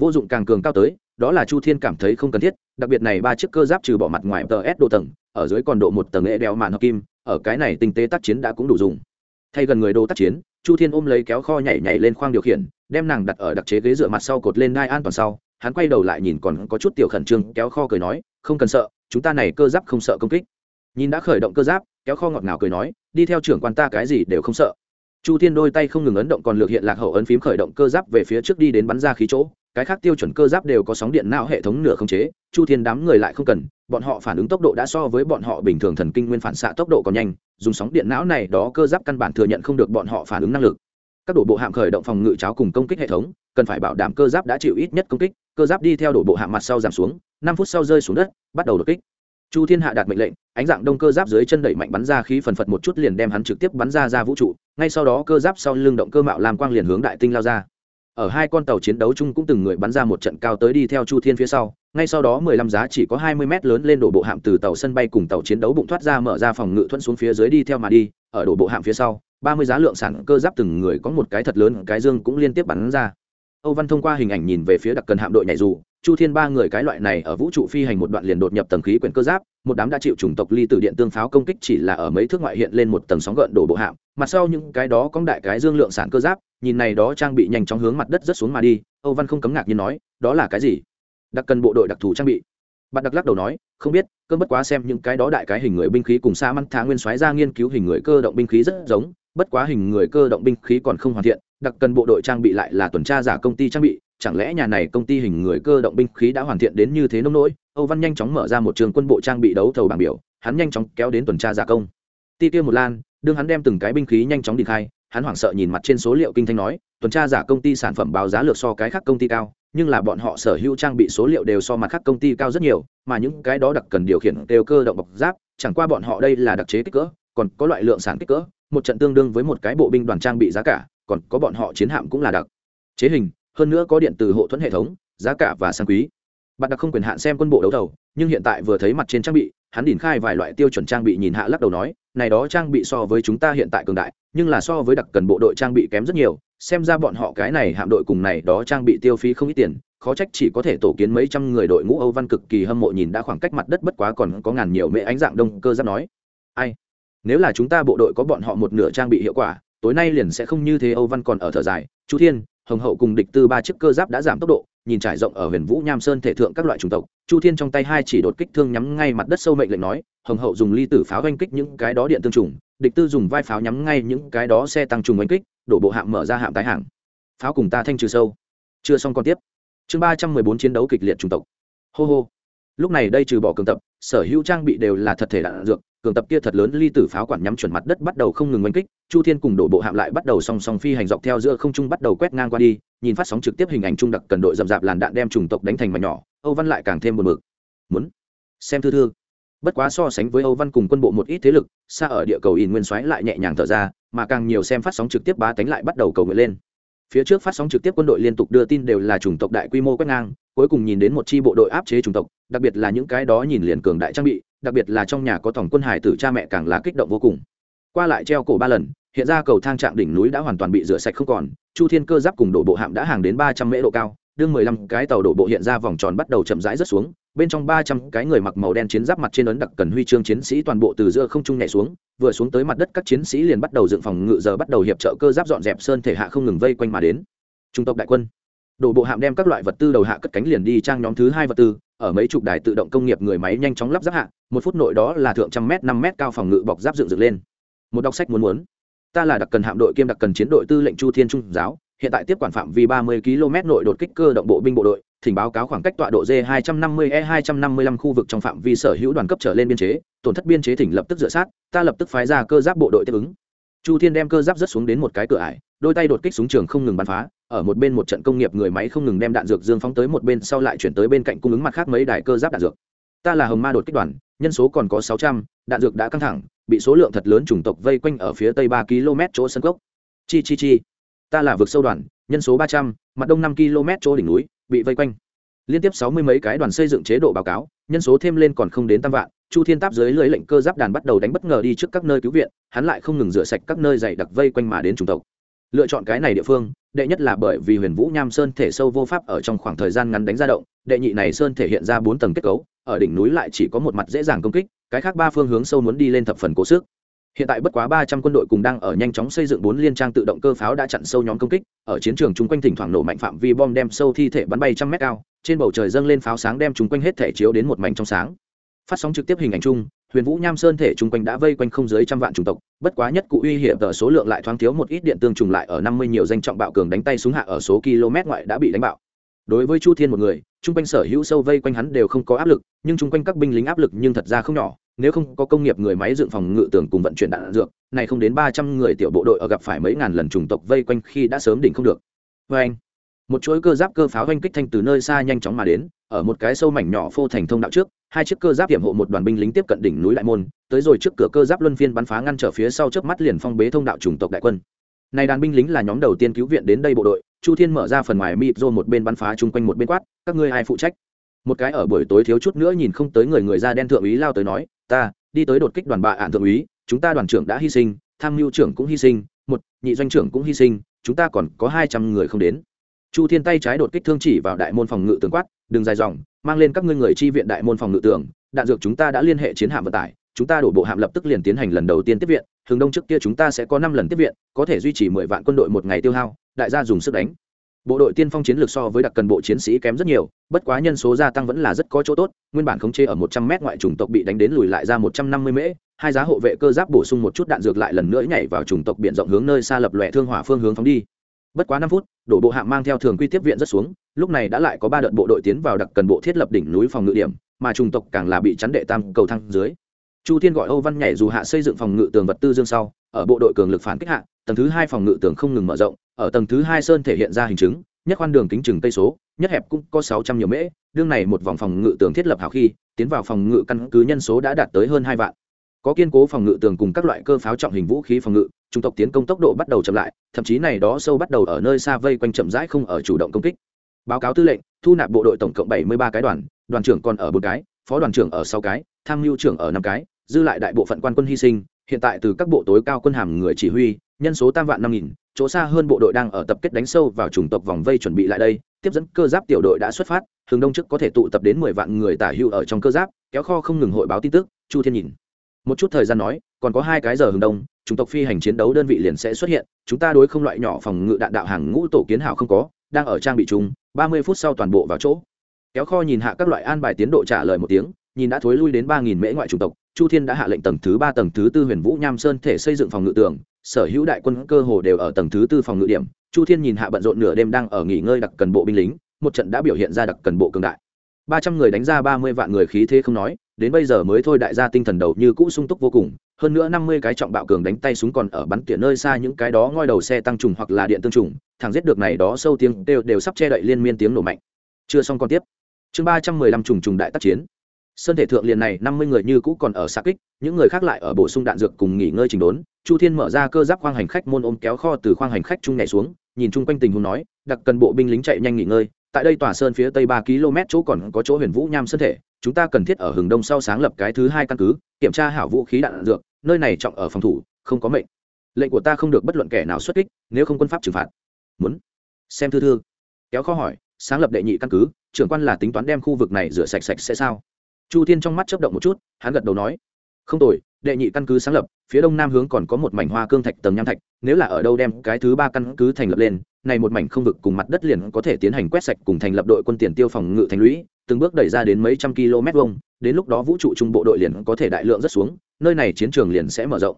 Vô dụng càng cường cao tới, đó là chu thiên cảm thấy không cần thiết, đặc biệt này ba chiếc cơ giáp trừ bỏ mặt ngoài tờ s độ tầng, ở dưới còn độ một tầng nghệ đeo màn hợp kim, ở cái này tinh tế tác chiến đã cũng đủ dùng. Thay gần người đô tác chiến, chu thiên ôm lấy kéo kho nhảy nhảy lên khoang điều khiển, đem nàng đặt ở đặc chế ghế dựa mặt sau cột lên đai an toàn sau, hắn quay đầu lại nhìn còn có chút tiểu khẩn trương, kéo kho cười nói, không cần sợ, chúng ta này cơ giáp không sợ công kích nhìn đã khởi động cơ giáp, kéo kho ngọt ngào cười nói, đi theo trưởng quan ta cái gì đều không sợ. Chu thiên đôi tay không ngừng ấn động còn lược hiện lạc hậu ấn phím khởi động cơ giáp về phía trước đi đến bắn ra khí chỗ. Cái khác tiêu chuẩn cơ giáp đều có sóng điện não hệ thống nửa không chế. Chu thiên đám người lại không cần, bọn họ phản ứng tốc độ đã so với bọn họ bình thường thần kinh nguyên phản xạ tốc độ còn nhanh. Dùng sóng điện não này đó cơ giáp căn bản thừa nhận không được bọn họ phản ứng năng lực. Các đổ bộ hạm khởi động phòng ngự cháo cùng công kích hệ thống, cần phải bảo đảm cơ giáp đã chịu ít nhất công kích. Cơ giáp đi theo đổ bộ hạm mặt sau giảm xuống, năm phút sau rơi xuống đất, bắt đầu đột kích chu thiên hạ đạt mệnh lệnh, ánh dạng đông cơ giáp dưới chân đẩy mạnh bắn ra khí phần phật một chút liền đem hắn trực tiếp bắn ra ra vũ trụ, ngay sau đó cơ giáp sau lưng động cơ mạo làm quang liền hướng đại tinh lao ra. Ở hai con tàu chiến đấu chung cũng từng người bắn ra một trận cao tới đi theo chu thiên phía sau, ngay sau đó mười lăm giá chỉ có hai mươi mét lớn lên đổ bộ hạm từ tàu sân bay cùng tàu chiến đấu bụng thoát ra mở ra phòng ngự thuận xuống phía dưới đi theo mà đi, ở đổ bộ hạm phía sau, ba mươi giá lượng sản cơ giáp từng người có một cái thật lớn, cái dương cũng liên tiếp bắn ra. Âu văn thông qua hình ảnh nhìn về phía đặc cần hạm đội nhảy dù chu thiên ba người cái loại này ở vũ trụ phi hành một đoạn liền đột nhập tầng khí quyển cơ giáp, một đám đã chịu chủng tộc ly tử điện tương pháo công kích chỉ là ở mấy thước ngoại hiện lên một tầng sóng gợn đổ bộ hạm mặt sau những cái đó có đại cái dương lượng sản cơ giáp, nhìn này đó trang bị nhanh chóng hướng mặt đất rất xuống mà đi, âu văn không cấm ngạc nhiên nói, đó là cái gì? Đặc cần bộ đội đặc thù trang bị. Bạn đặc lắc đầu nói, không biết cơn bất quá xem những cái đó đại cái hình người binh khí cùng xa măng thá nguyên soái ra nghiên cứu hình người cơ động binh khí rất giống, bất quá hình người cơ động binh khí còn không hoàn thiện, đặc cần bộ đội trang bị lại là tuần tra giả công ty trang bị chẳng lẽ nhà này công ty hình người cơ động binh khí đã hoàn thiện đến như thế nông nỗi? Âu văn nhanh chóng mở ra một trường quân bộ trang bị đấu thầu bảng biểu, hắn nhanh chóng kéo đến tuần tra giả công. Ti tiêu một lan, đương hắn đem từng cái binh khí nhanh chóng đi khai, hắn hoảng sợ nhìn mặt trên số liệu kinh thanh nói, tuần tra giả công ty sản phẩm báo giá lược so cái khác công ty cao, nhưng là bọn họ sở hữu trang bị số liệu đều so mặt khác công ty cao rất nhiều, mà những cái đó đặc cần điều khiển đều cơ động bọc giáp, chẳng qua bọn họ đây là đặc chế kích cỡ, còn có loại lượng sản kích cỡ, một trận tương đương với một cái bộ binh đoàn trang bị giá cả, còn có bọn họ chiến hạm cũng là đặc chế hình hơn nữa có điện từ hộ thuẫn hệ thống, giá cả và sang quý. Bạn đặc không quyền hạn xem quân bộ đấu thầu, nhưng hiện tại vừa thấy mặt trên trang bị, hắn đỉn khai vài loại tiêu chuẩn trang bị nhìn hạ lắc đầu nói, này đó trang bị so với chúng ta hiện tại cường đại, nhưng là so với đặc cần bộ đội trang bị kém rất nhiều, xem ra bọn họ cái này hạm đội cùng này đó trang bị tiêu phí không ít tiền, khó trách chỉ có thể tổ kiến mấy trăm người đội ngũ âu văn cực kỳ hâm mộ nhìn đã khoảng cách mặt đất bất quá còn có ngàn nhiều mễ ánh dạng đông cơ giáp nói. Ai? Nếu là chúng ta bộ đội có bọn họ một nửa trang bị hiệu quả, tối nay liền sẽ không như thế âu văn còn ở thở dài chú thiên hồng hậu cùng địch tư ba chiếc cơ giáp đã giảm tốc độ, nhìn trải rộng ở huyền vũ nham sơn thể thượng các loại chủng tộc, chu thiên trong tay hai chỉ đột kích thương nhắm ngay mặt đất sâu mệnh lệnh nói, hồng hậu dùng ly tử pháo oanh kích những cái đó điện tương trùng, địch tư dùng vai pháo nhắm ngay những cái đó xe tăng trùng oanh kích, đổ bộ hạm mở ra hạm tái hàng. Pháo cùng ta thanh trừ sâu. Chưa xong còn tiếp. Chương ba trăm mười bốn chiến đấu kịch liệt chủng tộc. Hô hô. Lúc này đây trừ bỏ cường tập, sở hữu trang bị đều là thật thể đạn dược cường tập kia thật lớn ly tử pháo quản nhắm chuẩn mặt đất bắt đầu không ngừng oanh kích, chu thiên cùng đổ bộ hạm lại bắt đầu song song phi hành dọc theo giữa không trung bắt đầu quét ngang qua đi, nhìn phát sóng trực tiếp hình ảnh trung đặc cần đội dầm dạp làn đạn đem chủng tộc đánh thành mà nhỏ, âu văn lại càng thêm buồn bực. Muốn xem thư thư. Bất quá so sánh với âu văn cùng quân bộ một ít thế lực, xa ở địa cầu in nguyên xoáy lại nhẹ nhàng thở ra, mà càng nhiều xem phát sóng trực tiếp bá tánh lại bắt đầu cầu nguyện lên. Phía trước phát sóng trực tiếp quân đội liên tục đưa tin đều là chủng tộc đại quy mô quét ngang, cuối cùng nhìn đến một chi bộ đội áp chế chủng tộc, đặc biệt là những cái đó nhìn liền cường đại trang bị đặc biệt là trong nhà có tổng quân hải tử cha mẹ càng là kích động vô cùng. Qua lại treo cổ ba lần, hiện ra cầu thang trạng đỉnh núi đã hoàn toàn bị rửa sạch không còn, chu thiên cơ giáp cùng đổ bộ hạm đã hàng đến ba trăm mễ độ cao, đương mười lăm cái tàu đổ bộ hiện ra vòng tròn bắt đầu chậm rãi rớt xuống, bên trong ba trăm cái người mặc màu đen chiến giáp mặt trên ấn đặc cần huy chương chiến sĩ toàn bộ từ giữa không trung nhảy xuống, vừa xuống tới mặt đất các chiến sĩ liền bắt đầu dựng phòng ngự giờ bắt đầu hiệp trợ cơ giáp dọn dẹp sơn thể hạ không ngừng vây quanh mà đến. Trung tộc đại quân. Đổ bộ hạm đem các loại vật tư đầu hạ cất cánh liền đi trang nhóm thứ hai vật tư ở mấy chục đài tự động công nghiệp người máy nhanh chóng lắp ráp hạ, một phút nội đó là thượng trăm m năm m cao phòng ngự bọc giáp dựng dựng lên. Một đọc sách muốn muốn. Ta là đặc cần hạm đội kiêm đặc cần chiến đội tư lệnh chu thiên trung giáo, hiện tại tiếp quản phạm vi 30 km nội đột kích cơ động bộ binh bộ đội, thỉnh báo cáo khoảng cách tọa độ d 250 e 255 khu vực trong phạm vi sở hữu đoàn cấp trở lên biên chế, tổn thất biên chế thỉnh lập tức dựa sát, ta lập tức phái ra cơ giáp bộ đội tiếp ứng chu thiên đem cơ giáp rớt xuống đến một cái cửa ải, đôi tay đột kích súng trường không ngừng bắn phá, ở một bên một trận công nghiệp người máy không ngừng đem đạn dược dương phóng tới một bên, sau lại chuyển tới bên cạnh cung ứng mặt khác mấy đài cơ giáp đạn dược. Ta là hồng ma đột kích đoàn, nhân số còn có sáu trăm, đạn dược đã căng thẳng, bị số lượng thật lớn chủng tộc vây quanh ở phía tây ba km chỗ sân cốc. Chi chi chi. Ta là vực sâu đoàn, nhân số ba trăm, mặt đông năm km chỗ đỉnh núi, bị vây quanh. Liên tiếp sáu mươi mấy cái đoàn xây dựng chế độ báo cáo, nhân số thêm lên còn không đến tam vạn chu thiên táp dưới lưới lệnh cơ giáp đàn bắt đầu đánh bất ngờ đi trước các nơi cứu viện, hắn lại không ngừng rửa sạch các nơi dày đặc vây quanh mà đến chủng tộc. Lựa chọn cái này địa phương, đệ nhất là bởi vì huyền vũ nham sơn thể sâu vô pháp ở trong khoảng thời gian ngắn đánh ra động, đệ nhị này sơn thể hiện ra bốn tầng kết cấu, ở đỉnh núi lại chỉ có một mặt dễ dàng công kích, cái khác ba phương hướng sâu muốn đi lên thập phần cố sức. Hiện tại bất quá ba trăm quân đội cùng đang ở nhanh chóng xây dựng bốn liên trang tự động cơ pháo đã chặn sâu nhóm công kích, ở chiến trường chung quanh thỉnh thoảng nổ mạnh phạm vi bom đem sâu thi thể bắn bay trăm mét cao, trên bầu trời dâng lên pháo sáng đem chúng quanh hết thể chiếu đến một mảnh trong sáng phát sóng trực tiếp hình ảnh chung, huyền vũ nham sơn thể chung quanh đã vây quanh không dưới trăm vạn chủng tộc, bất quá nhất cụ uy hiểm ở số lượng lại thoáng thiếu một ít điện tương trùng lại ở năm mươi nhiều danh trọng bạo cường đánh tay xuống hạ ở số km ngoại đã bị đánh bạo. Đối với chu thiên một người, chung quanh sở hữu sâu vây quanh hắn đều không có áp lực, nhưng chung quanh các binh lính áp lực nhưng thật ra không nhỏ, nếu không có công nghiệp người máy dựng phòng ngự tường cùng vận chuyển đạn dược, này không đến ba trăm người tiểu bộ đội ở gặp phải mấy ngàn lần chủng tộc vây quanh khi đã sớm đỉnh không được. Vê anh một chuỗi cơ giáp cơ pháo oanh kích thanh từ nơi xa nhanh chóng mà đến, ở một cái sâu mảnh nhỏ phô thành thông đạo trước, hai chiếc cơ giáp hiểm hộ một đoàn binh lính tiếp cận đỉnh núi đại môn, tới rồi trước cửa cơ giáp luân phiên bắn phá ngăn trở phía sau trước mắt liền phong bế thông đạo chủng tộc đại quân. Này đàn binh lính là nhóm đầu tiên cứu viện đến đây bộ đội, chu thiên mở ra phần ngoài mịp rô một bên bắn phá chung quanh một bên quát, các ngươi ai phụ trách? Một cái ở buổi tối thiếu chút nữa nhìn không tới người người da đen thượng úy lao tới nói, ta, đi tới đột kích đoàn bạ ạn thượng úy, chúng ta đoàn trưởng đã hy sinh, tham mưu trưởng cũng hy sinh, một, nhị doanh trưởng cũng hy sinh, chúng ta còn có hai trăm người không đến chu thiên tay trái đột kích thương chỉ vào đại môn phòng ngự tường quát, đừng dài dòng, mang lên các ngươi người chi viện đại môn phòng ngự tường, đạn dược chúng ta đã liên hệ chiến hạm vận tải, chúng ta đổ bộ hạm lập tức liền tiến hành lần đầu tiên tiếp viện, hướng đông trước kia chúng ta sẽ có năm lần tiếp viện, có thể duy trì mười vạn quân đội một ngày tiêu hao, đại gia dùng sức đánh. Bộ đội tiên phong chiến lược so với đặc cần bộ chiến sĩ kém rất nhiều, bất quá nhân số gia tăng vẫn là rất có chỗ tốt, nguyên bản khống chế ở một trăm mét ngoại chủng tộc bị đánh đến lùi lại ra một trăm năm mươi mễ, hai giá hộ vệ cơ giáp bổ sung một chút đạn dược lại lần nữa nhảy vào chủng tộc biển rộng hướng nơi xa lập lòe thương hỏa phương hướng phóng đi bất quá năm phút, đổ bộ hạm mang theo thường quy tiếp viện rất xuống, lúc này đã lại có ba đợt bộ đội tiến vào đặc cần bộ thiết lập đỉnh núi phòng ngự điểm, mà trùng tộc càng là bị chắn đệ tam cầu thang dưới. Chu thiên gọi âu văn nhảy dù hạ xây dựng phòng ngự tường vật tư dương sau, ở bộ đội cường lực phản kích hạ, tầng thứ hai phòng ngự tường không ngừng mở rộng, ở tầng thứ hai sơn thể hiện ra hình chứng, nhất khoan đường kính chừng tây số, nhất hẹp cũng có sáu trăm nhiều mễ, đương này một vòng phòng ngự tường thiết lập hảo khi, tiến vào phòng ngự căn cứ nhân số đã đạt tới hơn hai vạn. Có kiên cố phòng ngự tường cùng các loại cơ pháo trọng hình vũ khí phòng ngự trung tộc tiến công tốc độ bắt đầu chậm lại, thậm chí này đó sâu bắt đầu ở nơi xa vây quanh chậm rãi không ở chủ động công kích. Báo cáo tư lệnh, thu nạp bộ đội tổng cộng bảy mươi ba cái đoàn đoàn trưởng còn ở bốn cái, phó đoàn trưởng ở sáu cái, tham mưu trưởng ở năm cái, dư lại đại bộ phận quan quân hy sinh. Hiện tại từ các bộ tối cao quân hàm người chỉ huy, nhân số tam vạn năm nghìn, chỗ xa hơn bộ đội đang ở tập kết đánh sâu vào chủng tộc vòng vây chuẩn bị lại đây, tiếp dẫn cơ giáp tiểu đội đã xuất phát, hướng đông trước có thể tụ tập đến mười vạn người tả hưu ở trong cơ giáp, kéo kho không ngừng hội báo tin tức, chu thiên nhìn. Một chút thời gian nói, còn có hai cái giờ hướng đông chủng tộc phi hành chiến đấu đơn vị liền sẽ xuất hiện, chúng ta đối không loại nhỏ phòng ngự đạn đạo hàng ngũ tổ kiến hào không có, đang ở trang bị chung, ba mươi phút sau toàn bộ vào chỗ. Kéo kho nhìn hạ các loại an bài tiến độ trả lời một tiếng, nhìn đã thối lui đến ba nghìn mễ ngoại chủng tộc, chu thiên đã hạ lệnh tầng thứ ba, tầng thứ tư huyền vũ nham sơn thể xây dựng phòng ngự tường, sở hữu đại quân cơ hồ đều ở tầng thứ tư phòng ngự điểm. Chu thiên nhìn hạ bận rộn nửa đêm đang ở nghỉ ngơi đặc cần bộ binh lính, một trận đã biểu hiện ra đặc cần bộ cường đại. ba trăm người đánh ra ba mươi vạn người khí thế không nói đến bây giờ mới thôi đại gia tinh thần đầu như cũ sung túc vô cùng, hơn nữa năm mươi cái trọng bạo cường đánh tay súng còn ở bắn tỉa nơi xa những cái đó ngoi đầu xe tăng trùng hoặc là điện tương trùng, thằng giết được này đó sâu tiếng đều đều sắp che đậy liên miên tiếng nổ mạnh. Chưa xong còn tiếp. Chương ba trăm mười lăm trùng trùng đại tác chiến. Sơn thể thượng liền này, năm mươi người như cũ còn ở xa kích, những người khác lại ở bổ sung đạn dược cùng nghỉ ngơi trình đốn. Chu thiên mở ra cơ giáp khoang hành khách môn ôm kéo kho từ khoang hành khách trung nhảy xuống, nhìn chung quanh tình huống nói, đặc cần bộ binh lính chạy nhanh nghỉ ngơi, tại đây tòa sơn phía tây ba km chỗ còn có chỗ huyền vũ nham sơn thể chúng ta cần thiết ở hừng đông sau sáng lập cái thứ hai căn cứ, kiểm tra hảo vũ khí đạn dược, nơi này trọng ở phòng thủ, không có mệnh. Lệnh của ta không được bất luận kẻ nào xuất kích, nếu không quân pháp trừng phạt. Muốn. Xem thư thư. Kéo kho hỏi, sáng lập đệ nhị căn cứ, trưởng quan là tính toán đem khu vực này rửa sạch sạch sẽ sao? Chu thiên trong mắt chấp động một chút, hắn gật đầu nói. Không tồi, đệ nhị căn cứ sáng lập, phía đông nam hướng còn có một mảnh hoa cương thạch tầng nham thạch, nếu là ở đâu đem cái thứ ba căn cứ thành lập lên này một mảnh không vực cùng mặt đất liền có thể tiến hành quét sạch cùng thành lập đội quân tiền tiêu phòng ngự thành lũy, từng bước đẩy ra đến mấy trăm km vuông, đến lúc đó vũ trụ trung bộ đội liền có thể đại lượng rất xuống, nơi này chiến trường liền sẽ mở rộng.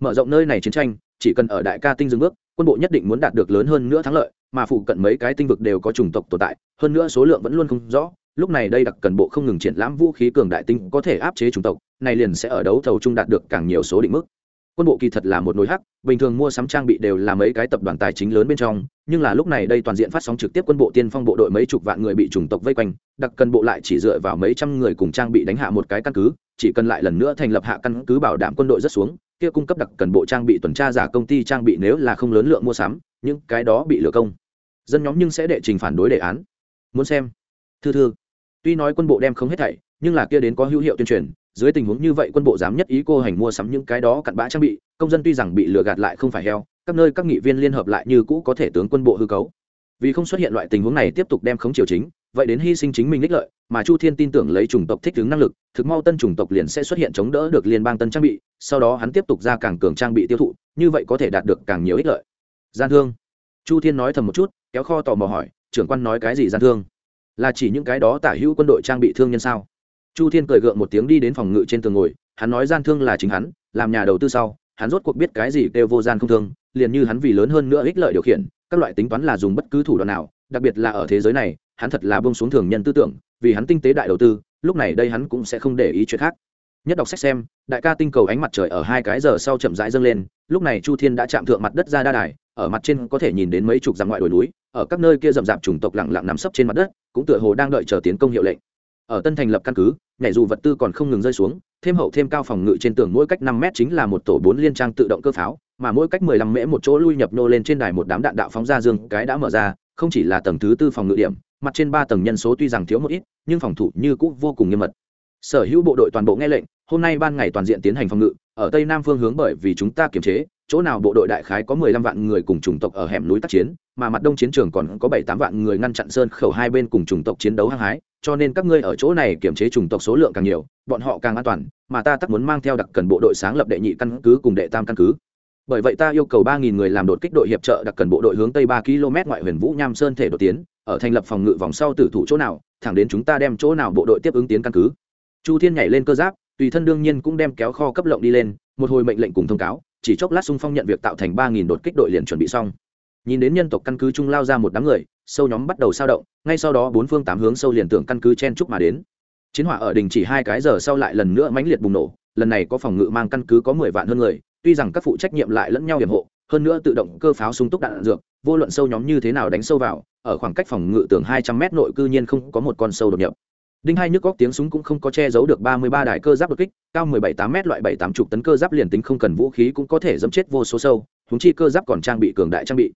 Mở rộng nơi này chiến tranh, chỉ cần ở đại ca tinh dừng bước, quân bộ nhất định muốn đạt được lớn hơn nữa thắng lợi, mà phụ cận mấy cái tinh vực đều có chủng tộc tồn tại, hơn nữa số lượng vẫn luôn không rõ, lúc này đây đặc cần bộ không ngừng triển lãm vũ khí cường đại tinh có thể áp chế chủng tộc, này liền sẽ ở đấu thầu trung đạt được càng nhiều số định mức quân bộ kỳ thật là một nồi hắc, bình thường mua sắm trang bị đều là mấy cái tập đoàn tài chính lớn bên trong, nhưng là lúc này đây toàn diện phát sóng trực tiếp quân bộ tiên phong bộ đội mấy chục vạn người bị chủng tộc vây quanh, đặc cần bộ lại chỉ dựa vào mấy trăm người cùng trang bị đánh hạ một cái căn cứ, chỉ cần lại lần nữa thành lập hạ căn cứ bảo đảm quân đội rất xuống, kia cung cấp đặc cần bộ trang bị tuần tra giả công ty trang bị nếu là không lớn lượng mua sắm, những cái đó bị lừa công. Dân nhóm nhưng sẽ đệ trình phản đối đề án. Muốn xem. Thư thư. Tuy nói quân bộ đem không hết thảy, nhưng là kia đến có hữu hiệu tuyên truyền dưới tình huống như vậy, quân bộ dám nhất ý cô hành mua sắm những cái đó cặn bã trang bị, công dân tuy rằng bị lừa gạt lại không phải heo, các nơi các nghị viên liên hợp lại như cũ có thể tướng quân bộ hư cấu. Vì không xuất hiện loại tình huống này tiếp tục đem khống triều chính, vậy đến hy sinh chính mình ích lợi, mà chu thiên tin tưởng lấy chủng tộc thích ứng năng lực, thực mau tân chủng tộc liền sẽ xuất hiện chống đỡ được liên bang tân trang bị, sau đó hắn tiếp tục ra càng cường trang bị tiêu thụ, như vậy có thể đạt được càng nhiều ích lợi. Gian thương. Chu thiên nói thầm một chút, kéo kho tò mò hỏi, trưởng quan nói cái gì gian thương? Là chỉ những cái đó tả hữu quân đội trang bị thương nhân sao? Chu thiên cười gượng một tiếng đi đến phòng ngự trên tường ngồi, hắn nói gian thương là chính hắn, làm nhà đầu tư sau, hắn rốt cuộc biết cái gì kêu vô gian không thương, liền như hắn vì lớn hơn nữa ích lợi điều khiển, các loại tính toán là dùng bất cứ thủ đoạn nào, đặc biệt là ở thế giới này, hắn thật là bông xuống thường nhân tư tưởng, vì hắn tinh tế đại đầu tư, lúc này đây hắn cũng sẽ không để ý chuyện khác. Nhất đọc sách xem, đại ca tinh cầu ánh mặt trời ở hai cái giờ sau chậm rãi dâng lên, lúc này chu thiên đã chạm thượng mặt đất ra đa đài, ở mặt trên có thể nhìn đến mấy chục dặm ngoại đồi núi, ở các nơi kia rậm rạp chủng tộc lặng lặng nằm sấp trên mặt đất, cũng tựa hồ đang đợi chờ tiến công hiệu lệnh ở tân thành lập căn cứ, nhảy dù vật tư còn không ngừng rơi xuống, thêm hậu thêm cao phòng ngự trên tường mỗi cách năm mét chính là một tổ bốn liên trang tự động cơ pháo, mà mỗi cách mười lăm mễ một chỗ lui nhập nô lên trên đài một đám đạn đạo phóng ra dương, cái đã mở ra, không chỉ là tầng thứ tư phòng ngự điểm, mặt trên ba tầng nhân số tuy rằng thiếu một ít, nhưng phòng thủ như cũ vô cùng nghiêm mật. Sở hữu bộ đội toàn bộ nghe lệnh, hôm nay ban ngày toàn diện tiến hành phòng ngự, ở tây nam phương hướng bởi vì chúng ta kiềm chế, chỗ nào bộ đội đại khái có mười lăm vạn người cùng chủng tộc ở hẻm núi tác chiến, mà mặt đông chiến trường còn có bảy tám vạn người ngăn chặn sơn khẩu hai bên cùng chủng tộc chiến đấu hăng hái cho nên các ngươi ở chỗ này kiểm chế chủng tộc số lượng càng nhiều, bọn họ càng an toàn, mà ta tắc muốn mang theo đặc cần bộ đội sáng lập đệ nhị căn cứ cùng đệ tam căn cứ. Bởi vậy ta yêu cầu ba nghìn người làm đột kích đội hiệp trợ đặc cần bộ đội hướng tây ba km ngoại huyền vũ nham sơn thể đột tiến, ở thành lập phòng ngự vòng sau tử thủ chỗ nào, thẳng đến chúng ta đem chỗ nào bộ đội tiếp ứng tiến căn cứ. Chu thiên nhảy lên cơ giáp, tùy thân đương nhiên cũng đem kéo kho cấp lộng đi lên, một hồi mệnh lệnh cùng thông cáo, chỉ chốc lát xung phong nhận việc tạo thành ba nghìn đột kích đội liền chuẩn bị xong nhìn đến nhân tộc căn cứ trung lao ra một đám người sâu nhóm bắt đầu sao động ngay sau đó bốn phương tám hướng sâu liền tưởng căn cứ chen trúc mà đến. Chiến hỏa ở đình chỉ hai cái giờ sau lại lần nữa mãnh liệt bùng nổ lần này có phòng ngự mang căn cứ có mười vạn hơn người tuy rằng các phụ trách nhiệm lại lẫn nhau hiểm hộ hơn nữa tự động cơ pháo sung túc đạn, đạn dược vô luận sâu nhóm như thế nào đánh sâu vào ở khoảng cách phòng ngự tường hai trăm mét nội cư nhiên không có một con sâu đột nhập. Đinh hai nước góc tiếng súng cũng không có che giấu được ba mươi ba đài cơ giáp đột kích cao mười bảy tám m loại bảy tám chục tấn cơ giáp liền tính không cần vũ khí cũng có thể dẫm chết vô số sâu húng chi cơ giáp còn trang bị cường đại trang bị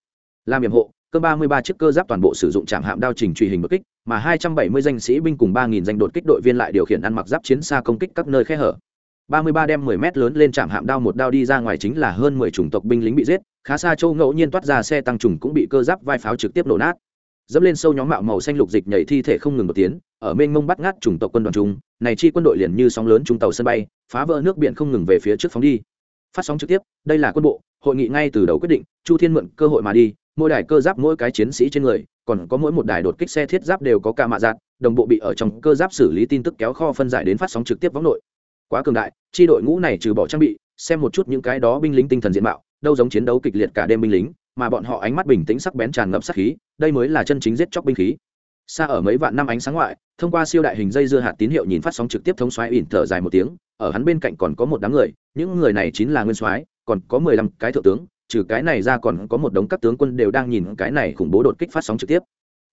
làm nhiệm hộ, cơ ba mươi ba chiếc cơ giáp toàn bộ sử dụng trạm hạm đao trình truy hình đột kích, mà hai trăm bảy mươi danh sĩ binh cùng ba nghìn danh đột kích đội viên lại điều khiển ăn mặc giáp chiến xa công kích các nơi khe hở. Ba mươi ba đem mười mét lớn lên trạm hạm đao một đao đi ra ngoài chính là hơn mười chủng tộc binh lính bị giết, khá xa châu ngẫu nhiên toát ra xe tăng trùng cũng bị cơ giáp vai pháo trực tiếp nổ nát. Dẫm lên sâu nhóm mạo màu xanh lục dịch nhảy thi thể không ngừng một tiếng ở mênh mông bắt ngát chủng tộc quân đoàn trung này chi quân đội liền như sóng lớn trung tàu sân bay, phá vỡ nước biển không ngừng về phía trước phóng đi. Phát sóng trực tiếp, đây là quân bộ, hội nghị ngay từ đầu quyết định, chu thiên mượn cơ hội mà đi mỗi đài cơ giáp mỗi cái chiến sĩ trên người, còn có mỗi một đài đột kích xe thiết giáp đều có ca mạ giạt, đồng bộ bị ở trong cơ giáp xử lý tin tức kéo kho phân giải đến phát sóng trực tiếp võng nội. Quá cường đại, chi đội ngũ này trừ bỏ trang bị, xem một chút những cái đó binh lính tinh thần diện mạo, đâu giống chiến đấu kịch liệt cả đêm binh lính, mà bọn họ ánh mắt bình tĩnh sắc bén tràn ngập sát khí, đây mới là chân chính giết chóc binh khí. Xa ở mấy vạn năm ánh sáng ngoại, thông qua siêu đại hình dây dưa hạt tín hiệu nhìn phát sóng trực tiếp thống xoáy ỉn thở dài một tiếng, ở hắn bên cạnh còn có một đám người, những người này chính là nguyên soái, còn có mười lăm cái thượng tướng trừ cái này ra còn có một đống các tướng quân đều đang nhìn cái này khủng bố đột kích phát sóng trực tiếp.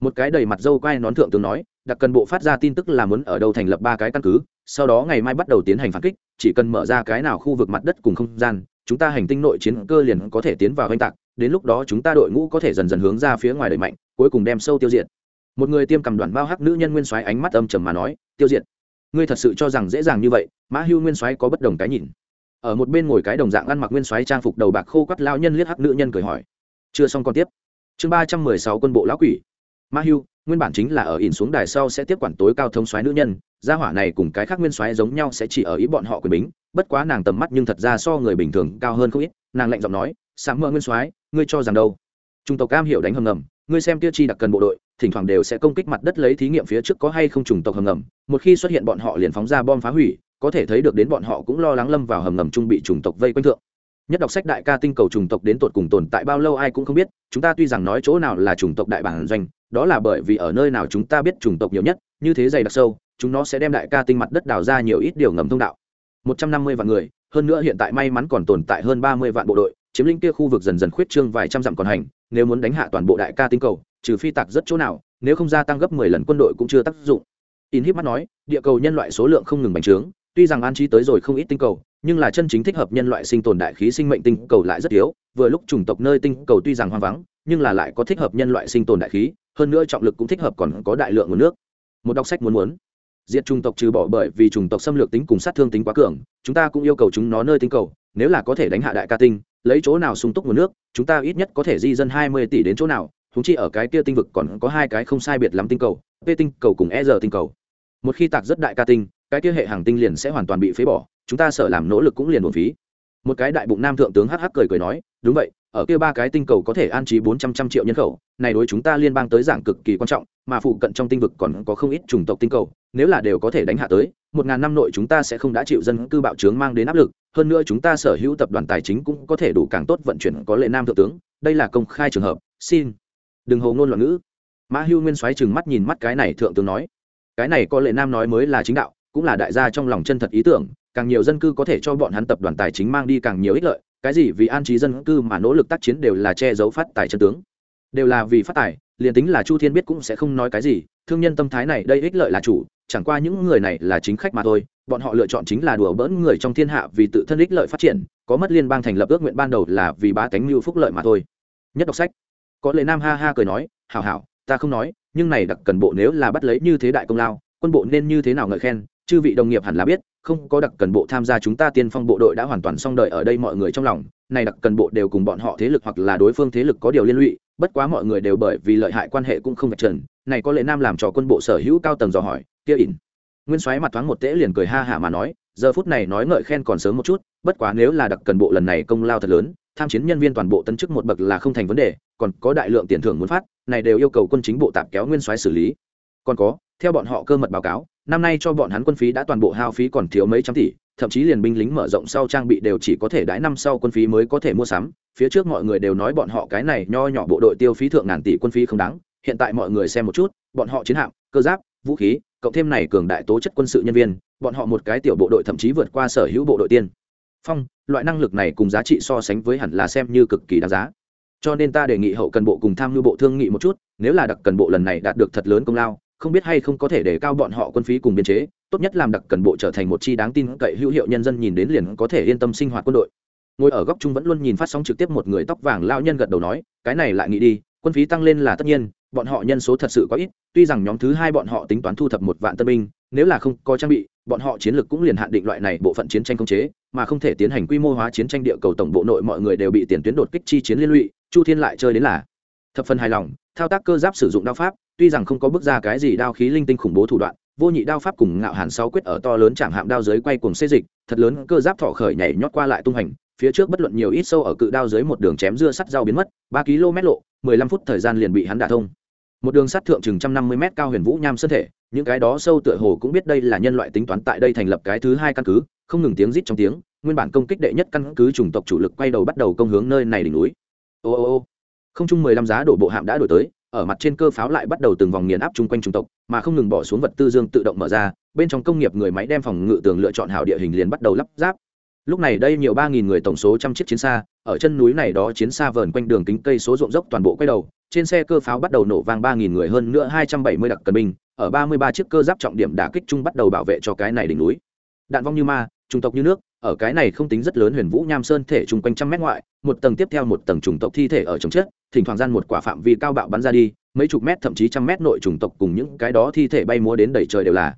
Một cái đầy mặt dâu quai nón thượng tướng nói, đặc cần bộ phát ra tin tức là muốn ở đâu thành lập ba cái căn cứ, sau đó ngày mai bắt đầu tiến hành phản kích, chỉ cần mở ra cái nào khu vực mặt đất cùng không gian, chúng ta hành tinh nội chiến cơ liền có thể tiến vào oanh tạc, đến lúc đó chúng ta đội ngũ có thể dần dần hướng ra phía ngoài đẩy mạnh, cuối cùng đem sâu tiêu diệt. Một người tiêm cầm đoàn bao hắc nữ nhân nguyên soái ánh mắt âm trầm mà nói, tiêu diệt. Ngươi thật sự cho rằng dễ dàng như vậy, mã hưu nguyên soái có bất đồng cái nhìn ở một bên ngồi cái đồng dạng ăn mặc nguyên soái trang phục đầu bạc khô quắt lao nhân liếc hắc nữ nhân cười hỏi, chưa xong còn tiếp. Chương ba trăm mười sáu quân bộ lão quỷ. Ma hưu, nguyên bản chính là ở ỉn xuống đài sau sẽ tiếp quản tối cao thống soái nữ nhân, gia hỏa này cùng cái khác nguyên soái giống nhau sẽ chỉ ở ý bọn họ quyền bính, bất quá nàng tầm mắt nhưng thật ra so người bình thường cao hơn không ít, nàng lạnh giọng nói sáng mơ nguyên soái, ngươi cho rằng đâu? Chủng tộc cam hiểu đánh hầm ngầm, ngươi xem tiêu chi đặc cần bộ đội, thỉnh thoảng đều sẽ công kích mặt đất lấy thí nghiệm phía trước có hay không chủng tộc hầm ngầm, một khi xuất hiện bọn họ liền phóng ra bom phá hủy có thể thấy được đến bọn họ cũng lo lắng lâm vào hầm ngầm trung bị chủng tộc vây quanh thượng. Nhất đọc sách đại ca tinh cầu chủng tộc đến tột cùng tồn tại bao lâu ai cũng không biết, chúng ta tuy rằng nói chỗ nào là chủng tộc đại bản doanh, đó là bởi vì ở nơi nào chúng ta biết chủng tộc nhiều nhất, như thế dày đặc sâu, chúng nó sẽ đem đại ca tinh mặt đất đào ra nhiều ít điều ngầm thông đạo. Một trăm năm mươi vạn người, hơn nữa hiện tại may mắn còn tồn tại hơn ba mươi vạn bộ đội, chiếm lĩnh kia khu vực dần dần khuyết trương vài trăm dặm còn hành, nếu muốn đánh hạ toàn bộ đại ca tinh cầu, trừ phi tạc rất chỗ nào, nếu không gia tăng gấp mười lần quân đội cũng chưa tác dụng. In hít mắt nói, địa cầu nhân loại số lượng không ngừng bành trướng tuy rằng an trí tới rồi không ít tinh cầu, nhưng là chân chính thích hợp nhân loại sinh tồn đại khí sinh mệnh tinh cầu lại rất yếu vừa lúc chủng tộc nơi tinh cầu tuy rằng hoang vắng, nhưng là lại có thích hợp nhân loại sinh tồn đại khí, hơn nữa trọng lực cũng thích hợp còn có đại lượng nguồn nước. Một đọc sách muốn muốn. Diệt chủng tộc trừ bỏ bởi vì chủng tộc xâm lược tính cùng sát thương tính quá cường, chúng ta cũng yêu cầu chúng nó nơi tinh cầu, nếu là có thể đánh hạ đại ca tinh, lấy chỗ nào sung túc nguồn nước, chúng ta ít nhất có thể di dân hai mươi tỷ đến chỗ nào chúng chi ở cái kia tinh vực còn có hai cái không sai biệt lắm tinh cầu, p tinh cầu cùng e r tinh cầu. Một khi tạc rất đại ca tinh cái kia hệ hàng tinh liền sẽ hoàn toàn bị phế bỏ, chúng ta sợ làm nỗ lực cũng liền một phí. Một cái đại bụng nam thượng tướng hh cười cười nói, đúng vậy, ở kia ba cái tinh cầu có thể an trí bốn trăm trăm triệu nhân khẩu, này đối chúng ta liên bang tới dạng cực kỳ quan trọng, mà phụ cận trong tinh vực còn có không ít chủng tộc tinh cầu, nếu là đều có thể đánh hạ tới, một ngàn năm nội chúng ta sẽ không đã chịu dân cư bạo trướng mang đến áp lực, hơn nữa chúng ta sở hữu tập đoàn tài chính cũng có thể đủ càng tốt vận chuyển có lệ nam thượng tướng, đây là công khai trường hợp, xin. Đừng hồ ngôn loạn ngữ. Mã hưu nguyên xoáy chừng mắt nhìn mắt cái này thượng tướng nói. Cái này có lệ nam nói mới là chính đạo cũng là đại gia trong lòng chân thật ý tưởng, càng nhiều dân cư có thể cho bọn hắn tập đoàn tài chính mang đi càng nhiều ích lợi, cái gì vì an trí dân cư mà nỗ lực tác chiến đều là che giấu phát tài chân tướng. Đều là vì phát tài, liền tính là chu thiên biết cũng sẽ không nói cái gì, thương nhân tâm thái này đây ích lợi là chủ, chẳng qua những người này là chính khách mà thôi, bọn họ lựa chọn chính là đùa bỡn người trong thiên hạ vì tự thân ích lợi phát triển, có mất liên bang thành lập ước nguyện ban đầu là vì ba cánh mưu phúc lợi mà thôi. Nhất đọc sách. Có lệ nam ha ha cười nói, hảo hảo, ta không nói, nhưng này đặc cần bộ nếu là bắt lấy như thế đại công lao, quân bộ nên như thế nào ngợi khen chư vị đồng nghiệp hẳn là biết, không có đặc cần bộ tham gia chúng ta tiên phong bộ đội đã hoàn toàn xong đợi ở đây mọi người trong lòng. Này đặc cần bộ đều cùng bọn họ thế lực hoặc là đối phương thế lực có điều liên lụy, bất quá mọi người đều bởi vì lợi hại quan hệ cũng không vạch trần. Này có lẽ nam làm cho quân bộ sở hữu cao tầng dò hỏi, kia ỉn. Nguyên soái mặt thoáng một tễ liền cười ha hả mà nói, giờ phút này nói ngợi khen còn sớm một chút, bất quá nếu là đặc cần bộ lần này công lao thật lớn, tham chiến nhân viên toàn bộ tân chức một bậc là không thành vấn đề, còn có đại lượng tiền thưởng muốn phát, này đều yêu cầu quân chính bộ tạm kéo nguyên soái xử lý. Còn có, theo bọn họ cơ mật báo cáo năm nay cho bọn hắn quân phí đã toàn bộ hao phí còn thiếu mấy trăm tỷ, thậm chí liền binh lính mở rộng sau trang bị đều chỉ có thể đãi năm sau quân phí mới có thể mua sắm. Phía trước mọi người đều nói bọn họ cái này nho nhỏ bộ đội tiêu phí thượng ngàn tỷ quân phí không đáng. Hiện tại mọi người xem một chút, bọn họ chiến hạm, cơ giáp, vũ khí, cộng thêm này cường đại tố chất quân sự nhân viên, bọn họ một cái tiểu bộ đội thậm chí vượt qua sở hữu bộ đội tiên. Phong, loại năng lực này cùng giá trị so sánh với hẳn là xem như cực kỳ đáng giá. Cho nên ta đề nghị hậu cần bộ cùng tham mưu bộ thương nghị một chút, nếu là đặc cần bộ lần này đạt được thật lớn công lao không biết hay không có thể để cao bọn họ quân phí cùng biên chế, tốt nhất làm đặc cần bộ trở thành một chi đáng tin cậy hữu hiệu nhân dân nhìn đến liền có thể yên tâm sinh hoạt quân đội. Ngồi ở góc trung vẫn luôn nhìn phát sóng trực tiếp một người tóc vàng lao nhân gật đầu nói, cái này lại nghĩ đi, quân phí tăng lên là tất nhiên, bọn họ nhân số thật sự có ít, tuy rằng nhóm thứ hai bọn họ tính toán thu thập một vạn tân binh, nếu là không có trang bị, bọn họ chiến lược cũng liền hạn định loại này bộ phận chiến tranh không chế, mà không thể tiến hành quy mô hóa chiến tranh địa cầu tổng bộ nội mọi người đều bị tiền tuyến đột kích chi chiến liên lụy. Chu thiên lại chơi đến là thập phần hài lòng, thao tác cơ giáp sử dụng đao pháp tuy rằng không có bước ra cái gì đao khí linh tinh khủng bố thủ đoạn, vô nhị đao pháp cùng ngạo hàn sáu quyết ở to lớn chạm hạm đao dưới quay cùng xê dịch, thật lớn cơ giáp thọ khởi nhảy nhót qua lại tung hành, phía trước bất luận nhiều ít sâu ở cự đao dưới một đường chém dưa sắt dao biến mất, ba km lộ, mười lăm phút thời gian liền bị hắn đả thông. Một đường sắt thượng chừng trăm năm mươi m cao huyền vũ nham sơn thể, những cái đó sâu tựa hồ cũng biết đây là nhân loại tính toán tại đây thành lập cái thứ hai căn cứ, không ngừng tiếng rít trong tiếng, nguyên bản công kích đệ nhất căn cứ chủng tộc chủ lực quay đầu bắt đầu công hướng nơi này đỉnh núi. Ô ô ô, không chung mười lăm giá đổ bộ hạm đã đổi tới ở mặt trên cơ pháo lại bắt đầu từng vòng nghiền áp chung quanh trung tộc, mà không ngừng bỏ xuống vật tư dương tự động mở ra, bên trong công nghiệp người máy đem phòng ngự tường lựa chọn hảo địa hình liền bắt đầu lắp ráp. Lúc này đây nhiều ba nghìn người tổng số trăm chiếc chiến xa, ở chân núi này đó chiến xa vờn quanh đường kính cây số ruộng dốc toàn bộ quay đầu, trên xe cơ pháo bắt đầu nổ vang ba nghìn người hơn nữa hai trăm bảy mươi đặc cần binh, ở ba mươi ba chiếc cơ giáp trọng điểm đả kích chung bắt đầu bảo vệ cho cái này đỉnh núi. Đạn vong như ma trung tộc như nước ở cái này không tính rất lớn huyền vũ nham sơn thể chung quanh trăm mét ngoại, một tầng tiếp theo một tầng chủng tộc thi thể ở trong chất, thỉnh thoảng gian một quả phạm vi cao bạo bắn ra đi, mấy chục mét thậm chí trăm mét nội chủng tộc cùng những cái đó thi thể bay múa đến đầy trời đều là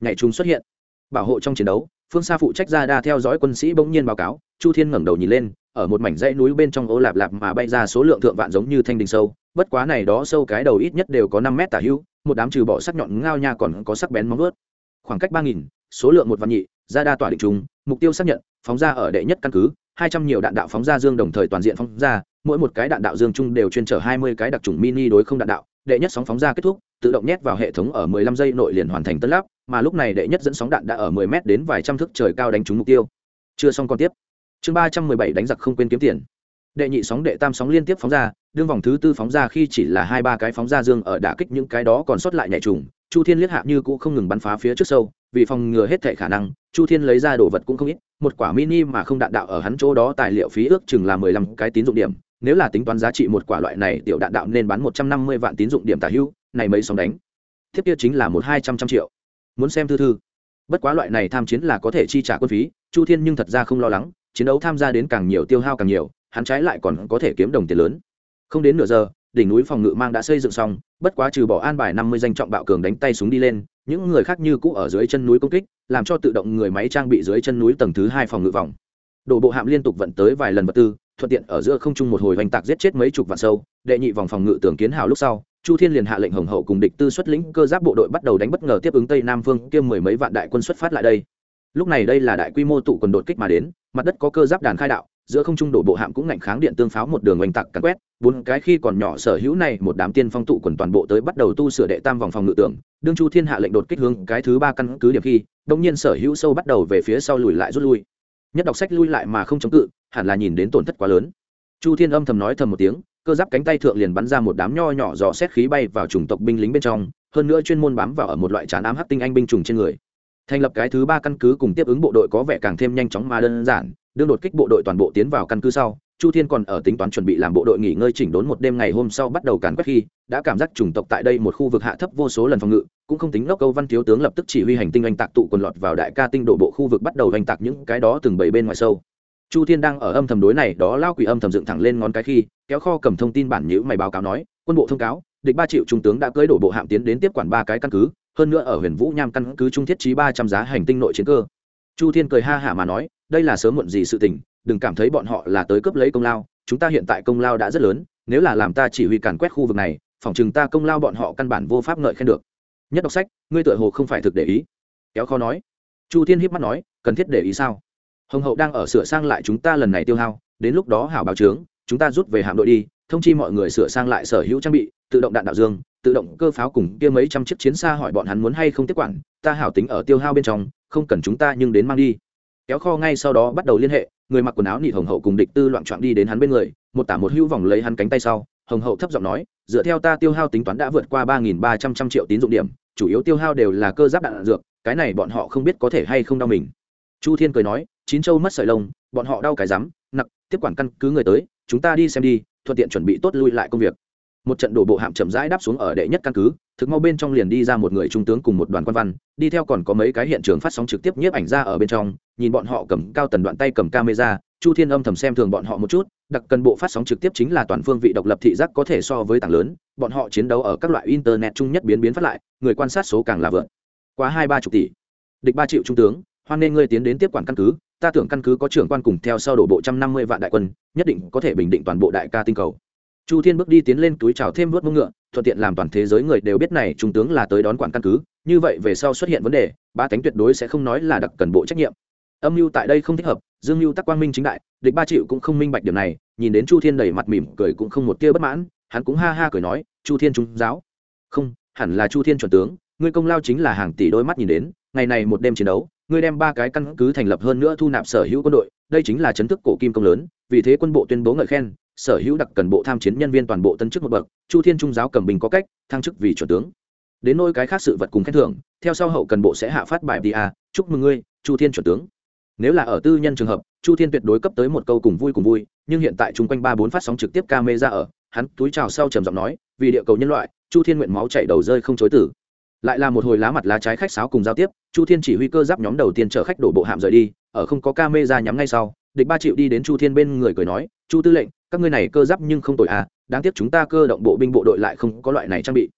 ngày chúng xuất hiện. Bảo hộ trong chiến đấu, phương xa phụ trách ra đa theo dõi quân sĩ bỗng nhiên báo cáo, chu thiên ngẩng đầu nhìn lên, ở một mảnh dãy núi bên trong ô lạp lạp mà bay ra số lượng thượng vạn giống như thanh đình sâu, bất quá này đó sâu cái đầu ít nhất đều có năm mét tả hữu, một đám trừ bỏ sắc nhọn ngao nha còn có sắc bén móng ướt khoảng cách ba nghìn, số lượng một vạn nhị ra đa tỏa định trùng, mục tiêu xác nhận, phóng ra ở đệ nhất căn cứ, hai trăm nhiều đạn đạo phóng ra dương đồng thời toàn diện phóng ra, mỗi một cái đạn đạo dương chung đều chuyên chở hai mươi cái đặc trùng mini đối không đạn đạo, đệ nhất sóng phóng ra kết thúc, tự động nhét vào hệ thống ở 15 giây nội liền hoàn thành tân lắp, mà lúc này đệ nhất dẫn sóng đạn đã ở 10 m đến vài trăm thước trời cao đánh trúng mục tiêu. Chưa xong còn tiếp. Chương 317 đánh giặc không quên kiếm tiền. Đệ nhị sóng, đệ tam sóng liên tiếp phóng ra, đương vòng thứ tư phóng ra khi chỉ là hai ba cái phóng ra dương ở đả kích những cái đó còn sót lại nhảy trùng chu thiên liếc hạ như cũ không ngừng bắn phá phía trước sâu vì phòng ngừa hết thệ khả năng chu thiên lấy ra đồ vật cũng không ít một quả mini mà không đạn đạo ở hắn chỗ đó tài liệu phí ước chừng là mười lăm cái tín dụng điểm nếu là tính toán giá trị một quả loại này tiểu đạn đạo nên bán một trăm năm mươi vạn tín dụng điểm tả hưu, này mấy sóng đánh. Tiếp kia chính là một hai trăm trăm triệu. Muốn xem thư thư. Bất quá loại này tham chiến là có thể chi trả quân phí chu thiên nhưng thật ra không lo lắng chiến đấu tham gia đến càng nhiều tiêu hao càng nhiều hắn trái lại còn có thể kiếm đồng tiền lớn. Không đến nửa giờ đỉnh núi phòng ngự mang đã xây dựng xong, bất quá trừ bỏ an bài năm mươi danh trọng bạo cường đánh tay súng đi lên, những người khác như cũ ở dưới chân núi công kích, làm cho tự động người máy trang bị dưới chân núi tầng thứ hai phòng ngự vòng. Đổ bộ hạm liên tục vận tới vài lần vật tư, thuận tiện ở giữa không trung một hồi hoành tạc giết chết mấy chục vạn sâu, đệ nhị vòng phòng ngự tưởng kiến hào lúc sau, chu thiên liền hạ lệnh hồng hậu cùng địch tư xuất lĩnh cơ giáp bộ đội bắt đầu đánh bất ngờ tiếp ứng tây nam phương kiêm mười mấy vạn đại quân xuất phát lại đây. Lúc này đây là đại quy mô tụ quần đột kích mà đến, mặt đất có cơ giáp đàn khai đạo giữa không trung đổ bộ hạm cũng ngạnh kháng điện tương pháo một đường oanh tạc cắn quét, bốn cái khi còn nhỏ sở hữu này một đám tiên phong tụ quần toàn bộ tới bắt đầu tu sửa đệ tam vòng phòng ngự tưởng, đương chu thiên hạ lệnh đột kích hướng cái thứ ba căn cứ điểm khi đông nhiên sở hữu sâu bắt đầu về phía sau lùi lại rút lui. Nhất đọc sách lui lại mà không chống cự, hẳn là nhìn đến tổn thất quá lớn. Chu thiên âm thầm nói thầm một tiếng, cơ giáp cánh tay thượng liền bắn ra một đám nho nhỏ dò xét khí bay vào chủng tộc binh lính bên trong, hơn nữa chuyên môn bám vào ở một loại chán ám hắc tinh anh binh trùng trên người. Thành lập cái thứ ba căn cứ cùng tiếp ứng bộ đội có vẻ càng thêm nhanh chóng mà đơn giản đương đột kích bộ đội toàn bộ tiến vào căn cứ sau, chu thiên còn ở tính toán chuẩn bị làm bộ đội nghỉ ngơi chỉnh đốn một đêm ngày hôm sau bắt đầu càn quét khi, đã cảm giác chủng tộc tại đây một khu vực hạ thấp vô số lần phòng ngự, cũng không tính lốc câu văn thiếu tướng lập tức chỉ huy hành tinh oanh tạc tụ quần lọt vào đại ca tinh đổ bộ khu vực bắt đầu oanh tạc những cái đó từng bảy bên ngoài sâu. Chu thiên đang ở âm thầm đối này, đó lao quỷ âm thầm dựng thẳng lên ngón cái khi, kéo kho cầm thông tin bản nhữ mày báo cáo nói, quân bộ thông cáo, địch ba triệu trung tướng đã cưới đổ bộ hạm tiến đến tiếp quản ba cái căn cứ, hơn nữa ở huyền vũ nham căn cứ trung thiết trí ba trăm giá hành tinh nội chiến cơ. Chu thiên cười ha hả mà nói đây là sớm muộn gì sự tình, đừng cảm thấy bọn họ là tới cướp lấy công lao, chúng ta hiện tại công lao đã rất lớn, nếu là làm ta chỉ huy càn quét khu vực này, phòng chừng ta công lao bọn họ căn bản vô pháp ngợi khen được. Nhất đọc sách, ngươi tựa hồ không phải thực để ý. Kéo khó nói. Chu thiên hiếp mắt nói, cần thiết để ý sao? Hồng hậu đang ở sửa sang lại chúng ta lần này tiêu hao, đến lúc đó hảo báo trướng chúng ta rút về hạm đội đi, thông chi mọi người sửa sang lại sở hữu trang bị, tự động đạn đạo dương, tự động cơ pháo cùng kia mấy trăm chiếc chiến xa hỏi bọn hắn muốn hay không tiếp quản, ta hảo tính ở tiêu hao bên trong, không cần chúng ta nhưng đến mang đi kéo kho ngay sau đó bắt đầu liên hệ người mặc quần áo nị hồng hậu cùng địch tư loạn trọn đi đến hắn bên người một tả một hữu vòng lấy hắn cánh tay sau hồng hậu thấp giọng nói dựa theo ta tiêu hao tính toán đã vượt qua ba nghìn ba trăm trăm triệu tín dụng điểm chủ yếu tiêu hao đều là cơ giáp đạn, dược cái này bọn họ không biết có thể hay không đau mình. Chu thiên cười nói chín châu mất sợi lông bọn họ đau cái rắm nặc tiếp quản căn cứ người tới chúng ta đi xem đi thuận tiện chuẩn bị tốt lui lại công việc. Một trận đổ bộ hạm chậm rãi đáp xuống ở đệ nhất căn cứ thực mau bên trong liền đi ra một người trung tướng cùng một đoàn quan văn, đi theo còn có mấy cái hiện trường phát sóng trực tiếp nhiếp ảnh ra ở bên trong, nhìn bọn họ cầm cao tần đoạn tay cầm camera, chu thiên âm thầm xem thường bọn họ một chút, đặc cần bộ phát sóng trực tiếp chính là toàn phương vị độc lập thị giác có thể so với tảng lớn, bọn họ chiến đấu ở các loại internet chung nhất biến biến phát lại, người quan sát số càng là vượt quá hai ba chục tỷ. Địch ba triệu trung tướng, hoan nên ngươi tiến đến tiếp quản căn cứ, ta tưởng căn cứ có trưởng quan cùng theo sau đổ bộ trăm năm mươi vạn đại quân, nhất định có thể bình định toàn bộ đại ca tinh cầu chu thiên bước đi tiến lên túi trào thêm vớt mông ngựa, thuận tiện làm toàn thế giới người đều biết này trung tướng là tới đón quản căn cứ, như vậy về sau xuất hiện vấn đề, ba tánh tuyệt đối sẽ không nói là đặc cần bộ trách nhiệm. Âm mưu tại đây không thích hợp, dương mưu tắc quang minh chính đại, địch ba triệu cũng không minh bạch điểm này, nhìn đến chu thiên đầy mặt mỉm cười cũng không một tia bất mãn, hắn cũng ha ha cười nói, chu thiên trung giáo. Không, hẳn là chu thiên chuẩn tướng, ngươi công lao chính là hàng tỷ đôi mắt nhìn đến, ngày này một đêm chiến đấu, ngươi đem ba cái căn cứ thành lập hơn nữa thu nạp sở hữu quân đội, đây chính là chấn thức cổ kim công lớn, vì thế quân bộ tuyên bố ngợi khen sở hữu đặc cần bộ tham chiến nhân viên toàn bộ tân chức một bậc, chu thiên trung giáo cầm bình có cách, thăng chức vì chuẩn tướng. Đến nôi cái khác sự vật cùng khen thưởng, theo sau hậu cần bộ sẽ hạ phát bài pa chúc mừng ngươi, chu thiên chuẩn tướng. Nếu là ở tư nhân trường hợp, chu thiên tuyệt đối cấp tới một câu cùng vui cùng vui, nhưng hiện tại chung quanh ba bốn phát sóng trực tiếp ca mê ra ở, hắn túi trào sau trầm giọng nói, vì địa cầu nhân loại, chu thiên nguyện máu chảy đầu rơi không chối tử. Lại là một hồi lá mặt lá trái khách sáo cùng giao tiếp, chu thiên chỉ huy cơ giáp nhóm đầu tiên chở khách đổ bộ hạm rời đi, ở không có ca mê ra nhắm ngay sau, địch ba triệu đi đến chu thiên bên người cười nói, chu tư lệnh các ngươi này cơ giáp nhưng không tội à đáng tiếc chúng ta cơ động bộ binh bộ đội lại không có loại này trang bị.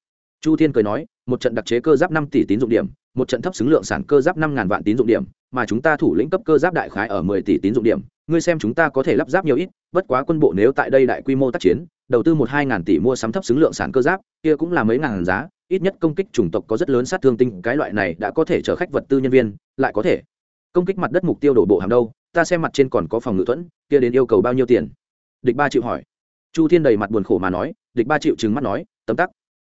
Chu thiên cười nói, một trận đặc chế cơ giáp năm tỷ tín dụng điểm, một trận thấp xứng lượng sản cơ giáp năm ngàn vạn tín dụng điểm, mà chúng ta thủ lĩnh cấp cơ giáp đại khái ở mười tỷ tín dụng điểm, ngươi xem chúng ta có thể lắp ráp nhiều ít, bất quá quân bộ nếu tại đây đại quy mô tác chiến, đầu tư một hai ngàn tỷ mua sắm thấp xứng lượng sản cơ giáp, kia cũng là mấy ngàn giá, ít nhất công kích chủng tộc có rất lớn sát thương tinh, cái loại này đã có thể chở khách vật tư nhân viên, lại có thể. Công kích mặt đất mục tiêu đổ bộ hàng đâu, ta xem mặt trên còn có phòng ngự thuẫn, kia đến yêu cầu bao nhiêu tiền? Địch ba chịu hỏi. Chu thiên đầy mặt buồn khổ mà nói, địch ba chịu trừng mắt nói, tấm tắc.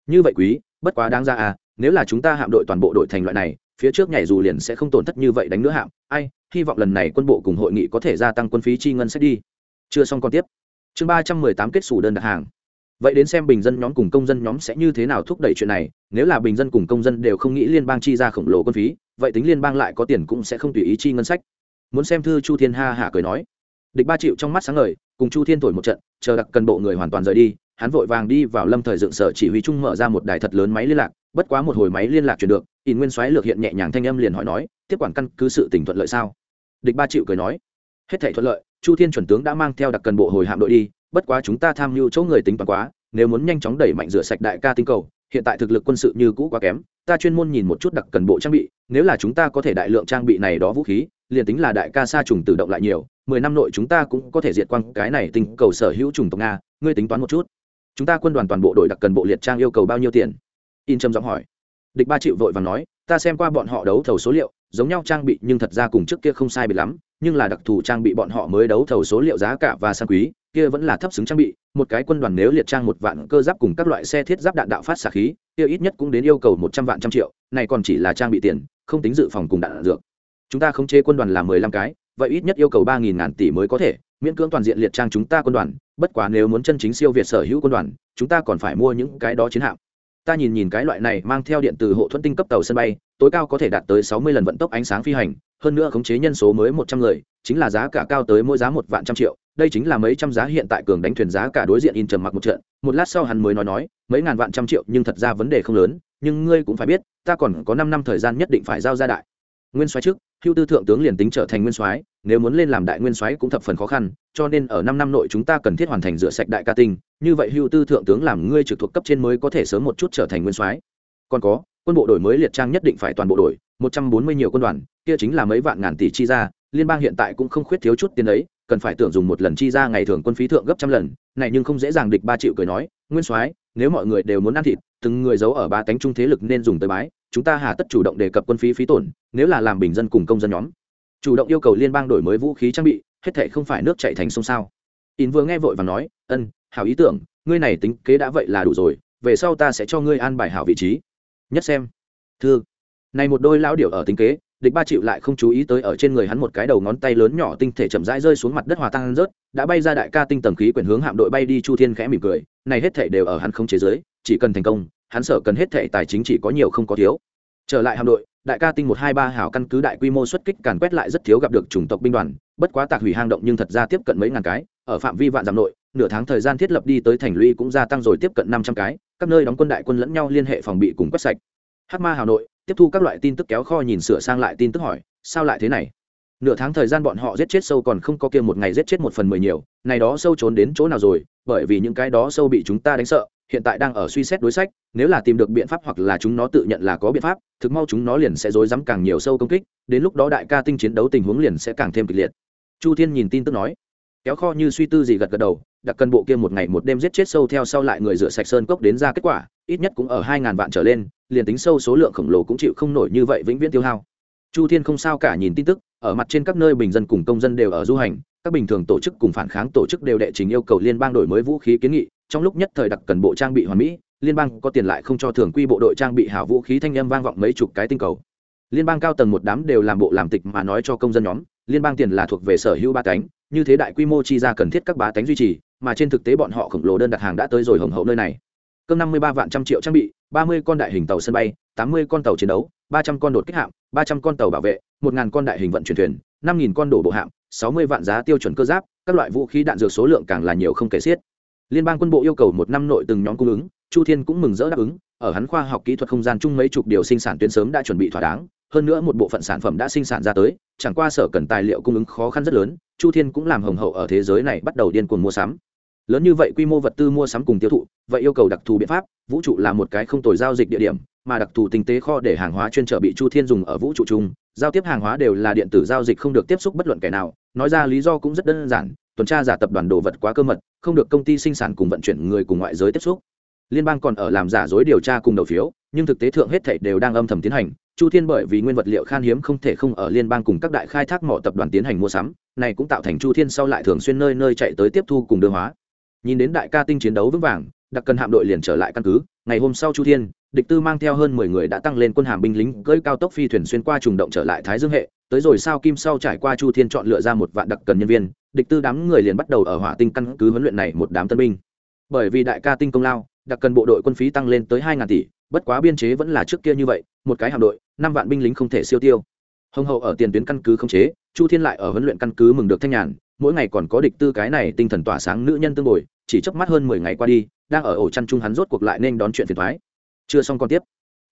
Như vậy quý, bất quá đáng ra à nếu là chúng ta hạm đội toàn bộ đội thành loại này, phía trước nhảy dù liền sẽ không tổn thất như vậy đánh nữa hạm. Ai, hy vọng lần này quân bộ cùng hội nghị có thể gia tăng quân phí chi ngân sách đi. Chưa xong còn tiếp. Chương ba trăm mười tám kết xù đơn đặt hàng. Vậy đến xem bình dân nhóm cùng công dân nhóm sẽ như thế nào thúc đẩy chuyện này. Nếu là bình dân cùng công dân đều không nghĩ liên bang chi ra khổng lồ quân phí, vậy tính liên bang lại có tiền cũng sẽ không tùy ý chi ngân sách. Muốn xem thư chu thiên ha hả cười nói. Địch ba triệu trong mắt sáng ngời cùng chu thiên thổi một trận, chờ đặc cần bộ người hoàn toàn rời đi, hắn vội vàng đi vào lâm thời dựng sở chỉ huy trung mở ra một đài thật lớn máy liên lạc, bất quá một hồi máy liên lạc chuyển được in nguyên soái lược hiện nhẹ nhàng thanh âm liền hỏi nói, tiếp quản căn cứ sự tỉnh thuận lợi sao? Địch ba triệu cười nói, hết thể thuận lợi, chu thiên chuẩn tướng đã mang theo đặc cần bộ hồi hạm đội đi, bất quá chúng ta tham mưu chỗ người tính toán quá, nếu muốn nhanh chóng đẩy mạnh rửa sạch đại ca tinh cầu, hiện tại thực lực quân sự như cũ quá kém, ta chuyên môn nhìn một chút đặc cần bộ trang bị, nếu là chúng ta có thể đại lượng trang bị này đó vũ khí liền tính là đại ca sa trùng tự động lại nhiều mười năm nội chúng ta cũng có thể diệt quang cái này tình cầu sở hữu trùng tộc nga ngươi tính toán một chút. Chúng ta quân đoàn toàn bộ đội đặc cần bộ liệt trang yêu cầu bao nhiêu tiền? In trầm giọng hỏi. Địch ba triệu vội và nói ta xem qua bọn họ đấu thầu số liệu giống nhau trang bị nhưng thật ra cùng trước kia không sai bị lắm nhưng là đặc thù trang bị bọn họ mới đấu thầu số liệu giá cả và sang quý kia vẫn là thấp xứng trang bị một cái quân đoàn nếu liệt trang một vạn cơ giáp cùng các loại xe thiết giáp đạn đạo phát xạ khí kia ít nhất cũng đến yêu cầu một trăm vạn trăm triệu này còn chỉ là trang bị tiền không tính dự phòng cùng đạn, đạn dược chúng ta khống chế quân đoàn là mười lăm cái, vậy ít nhất yêu cầu ba nghìn ngàn tỷ mới có thể, miễn cưỡng toàn diện liệt trang chúng ta quân đoàn, bất quá nếu muốn chân chính siêu việt sở hữu quân đoàn, chúng ta còn phải mua những cái đó chiến hạm. Ta nhìn nhìn cái loại này mang theo điện từ hộ thuẫn tinh cấp tàu sân bay, tối cao có thể đạt tới sáu mươi lần vận tốc ánh sáng phi hành, hơn nữa khống chế nhân số mới một trăm người, chính là giá cả cao tới mỗi giá một vạn trăm triệu, đây chính là mấy trăm giá hiện tại cường đánh thuyền giá cả đối diện in trầm mặc một trận, một lát sau hắn mới nói nói, mấy ngàn vạn trăm triệu nhưng thật ra vấn đề không lớn, nhưng ngươi cũng phải biết, ta còn có năm năm thời gian nhất định phải giao ra đại nguyên soái trước, hưu tư thượng tướng liền tính trở thành nguyên soái, nếu muốn lên làm đại nguyên soái cũng thập phần khó khăn, cho nên ở năm năm nội chúng ta cần thiết hoàn thành rửa sạch đại ca tinh, như vậy hưu tư thượng tướng làm ngươi trực thuộc cấp trên mới có thể sớm một chút trở thành nguyên soái. Còn có, quân bộ đổi mới liệt trang nhất định phải toàn bộ đổi, một trăm bốn mươi nhiều quân đoàn, kia chính là mấy vạn ngàn tỷ chi ra, liên bang hiện tại cũng không khuyết thiếu chút tiền ấy, cần phải tưởng dùng một lần chi ra ngày thường quân phí thượng gấp trăm lần, này nhưng không dễ dàng, địch ba triệu cười nói, nguyên soái, nếu mọi người đều muốn ăn thịt từng người giấu ở ba cánh trung thế lực nên dùng tới bái, chúng ta hà tất chủ động đề cập quân phí phí tổn, nếu là làm bình dân cùng công dân nhóm. Chủ động yêu cầu liên bang đổi mới vũ khí trang bị, hết thệ không phải nước chạy thành sông sao. In vừa nghe vội và nói, ân, hảo ý tưởng, ngươi này tính kế đã vậy là đủ rồi, về sau ta sẽ cho ngươi an bài hảo vị trí. Nhất xem. Thưa này một đôi lão điểu ở tính kế, địch ba triệu lại không chú ý tới ở trên người hắn một cái đầu ngón tay lớn nhỏ tinh thể chậm rãi rơi xuống mặt đất hòa tan rớt, đã bay ra đại ca tinh tầng khí quyển hướng hạm đội bay đi chu thiên khẽ mỉm cười, này hết thể đều ở hắn không chế giới chỉ cần thành công hắn sở cần hết thể tài chính chỉ có nhiều không có thiếu. Trở lại hạm đội, đại ca tinh một hai ba hảo căn cứ đại quy mô xuất kích càn quét lại rất thiếu gặp được chủng tộc binh đoàn, bất quá tạc hủy hang động nhưng thật ra tiếp cận mấy ngàn cái, ở phạm vi vạn dặm nội, nửa tháng thời gian thiết lập đi tới thành lũy cũng gia tăng rồi tiếp cận năm trăm cái, các nơi đóng quân đại quân lẫn nhau liên hệ phòng bị cùng quét sạch. Hắc ma hà nội, tiếp thu các loại tin tức kéo kho nhìn sửa sang lại tin tức hỏi, sao lại thế này? Nửa tháng thời gian bọn họ giết chết sâu còn không có kia một ngày giết chết một phần mười nhiều, này đó sâu trốn đến chỗ nào rồi, bởi vì những cái đó sâu bị chúng ta đánh sợ hiện tại đang ở suy xét đối sách, nếu là tìm được biện pháp hoặc là chúng nó tự nhận là có biện pháp, thực mau chúng nó liền sẽ dối dám càng nhiều sâu công kích, đến lúc đó đại ca tinh chiến đấu tình huống liền sẽ càng thêm kịch liệt. Chu thiên nhìn tin tức nói, kéo kho như suy tư gì gật gật đầu, đặc cân bộ kia một ngày một đêm giết chết sâu theo sau lại người rửa sạch sơn cốc đến ra kết quả, ít nhất cũng ở hai ngàn vạn trở lên, liền tính sâu số lượng khổng lồ cũng chịu không nổi như vậy vĩnh viễn tiêu hao. Chu thiên không sao cả nhìn tin tức, ở mặt trên các nơi bình dân cùng công dân đều ở du hành, các bình thường tổ chức cùng phản kháng tổ chức đều đệ trình yêu cầu liên bang đổi mới vũ khí kiến nghị trong lúc nhất thời đặc cần bộ trang bị hoàn mỹ, liên bang có tiền lại không cho thường quy bộ đội trang bị hảo vũ khí thanh âm vang vọng mấy chục cái tinh cầu. Liên bang cao tầng một đám đều làm bộ làm tịch mà nói cho công dân nhóm, liên bang tiền là thuộc về sở hữu ba cánh, như thế đại quy mô chi ra cần thiết các bá tánh duy trì, mà trên thực tế bọn họ khổng lồ đơn đặt hàng đã tới rồi hồng hậu nơi này. Cơm năm mươi ba vạn trăm triệu trang bị, ba mươi con đại hình tàu sân bay, tám mươi con tàu chiến đấu, ba trăm con đột kích hạm, ba trăm con tàu bảo vệ, một ngàn con đại hình vận chuyển thuyền, năm nghìn con đổ bộ hạm, sáu mươi vạn giá tiêu chuẩn cơ giáp, các loại vũ khí đạn dược số lượng càng là nhiều không kể xiết liên bang quân bộ yêu cầu một năm nội từng nhóm cung ứng, chu thiên cũng mừng rỡ đáp ứng, ở hắn khoa học kỹ thuật không gian chung mấy chục điều sinh sản tuyến sớm đã chuẩn bị thỏa đáng, hơn nữa một bộ phận sản phẩm đã sinh sản ra tới, chẳng qua sở cần tài liệu cung ứng khó khăn rất lớn, chu thiên cũng làm hồng hậu ở thế giới này bắt đầu điên cuồng mua sắm. Lớn như vậy quy mô vật tư mua sắm cùng tiêu thụ, vậy yêu cầu đặc thù biện pháp, vũ trụ là một cái không tồi giao dịch địa điểm, mà đặc thù tinh tế kho để hàng hóa chuyên trở bị chu thiên dùng ở vũ trụ chung, giao tiếp hàng hóa đều là điện tử giao dịch không được tiếp xúc bất luận kẻ nào, nói ra lý do cũng rất đơn giản tuần tra giả tập đoàn đồ vật quá cơ mật, không được công ty sinh sản cùng vận chuyển người cùng ngoại giới tiếp xúc. Liên bang còn ở làm giả dối điều tra cùng đầu phiếu, nhưng thực tế thượng hết thảy đều đang âm thầm tiến hành. Chu thiên bởi vì nguyên vật liệu khan hiếm không thể không ở liên bang cùng các đại khai thác mỏ tập đoàn tiến hành mua sắm, này cũng tạo thành chu thiên sau lại thường xuyên nơi nơi chạy tới tiếp thu cùng đưa hóa. Nhìn đến đại ca tinh chiến đấu vững vàng, đặc cần hạm đội liền trở lại căn cứ ngày hôm sau chu thiên, địch tư mang theo hơn mười người đã tăng lên quân hàm binh lính, cưỡi cao tốc phi thuyền xuyên qua trùng động trở lại thái dương hệ. Tới rồi sao kim sau trải qua chu thiên chọn lựa ra một vạn đặc cần nhân viên, địch tư đám người liền bắt đầu ở hỏa tinh căn cứ huấn luyện này một đám tân binh. Bởi vì đại ca tinh công lao, đặc cần bộ đội quân phí tăng lên tới hai ngàn tỷ, bất quá biên chế vẫn là trước kia như vậy, một cái hạm đội, năm vạn binh lính không thể siêu tiêu. Hồng hậu ở tiền tuyến căn cứ không chế, chu thiên lại ở huấn luyện căn cứ mừng được thanh nhàn mỗi ngày còn có địch tư cái này tinh thần tỏa sáng nữ nhân tương bồi, chỉ chớp mắt hơn mười ngày qua đi, đang ở ổ chăn chung hắn rốt cuộc lại nên đón chuyện phiền thoái chưa xong còn tiếp.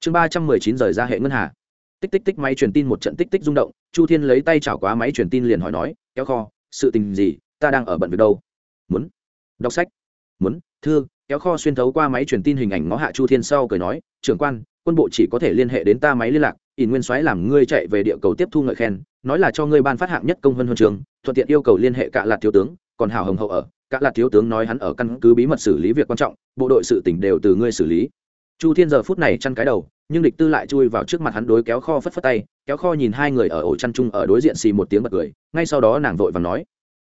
Chương ba trăm mười chín rời ra hệ ngân hà. Tích tích tích máy truyền tin một trận tích tích rung động, chu thiên lấy tay chảo quá máy truyền tin liền hỏi nói, kéo kho, sự tình gì? Ta đang ở bận việc đâu? Muốn. Đọc sách. Muốn. Thư. Kéo kho xuyên thấu qua máy truyền tin hình ảnh ngó hạ chu thiên sau cười nói, trưởng quan, quân bộ chỉ có thể liên hệ đến ta máy liên lạc ỉn nguyên soái làm ngươi chạy về địa cầu tiếp thu ngợi khen nói là cho ngươi ban phát hạng nhất công huân huân trường, thuận tiện yêu cầu liên hệ cạ lạt thiếu tướng, còn hào hồng hậu ở. Cạ lạt thiếu tướng nói hắn ở căn cứ bí mật xử lý việc quan trọng, bộ đội sự tỉnh đều từ ngươi xử lý. Chu thiên giờ phút này chăn cái đầu, nhưng địch tư lại chui vào trước mặt hắn đối kéo kho phất phất tay, kéo kho nhìn hai người ở ổ chăn chung ở đối diện xì một tiếng bật cười, ngay sau đó nàng vội và nói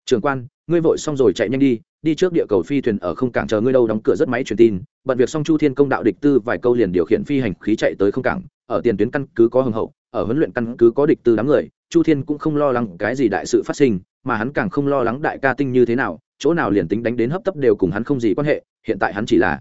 trường quan, ngươi vội xong rồi chạy nhanh đi đi trước địa cầu phi thuyền ở không cảng chờ ngươi đâu đóng cửa rất máy truyền tin, bận việc xong chu thiên công đạo địch tư vài câu liền điều khiển phi hành khí chạy tới không cảng, ở tiền tuyến căn cứ có hưng hậu, ở huấn luyện căn cứ có địch tư đám người chu thiên cũng không lo lắng cái gì đại sự phát sinh, mà hắn càng không lo lắng đại ca tinh như thế nào, chỗ nào liền tính đánh đến hấp tấp đều cùng hắn không gì quan hệ, hiện tại hắn chỉ là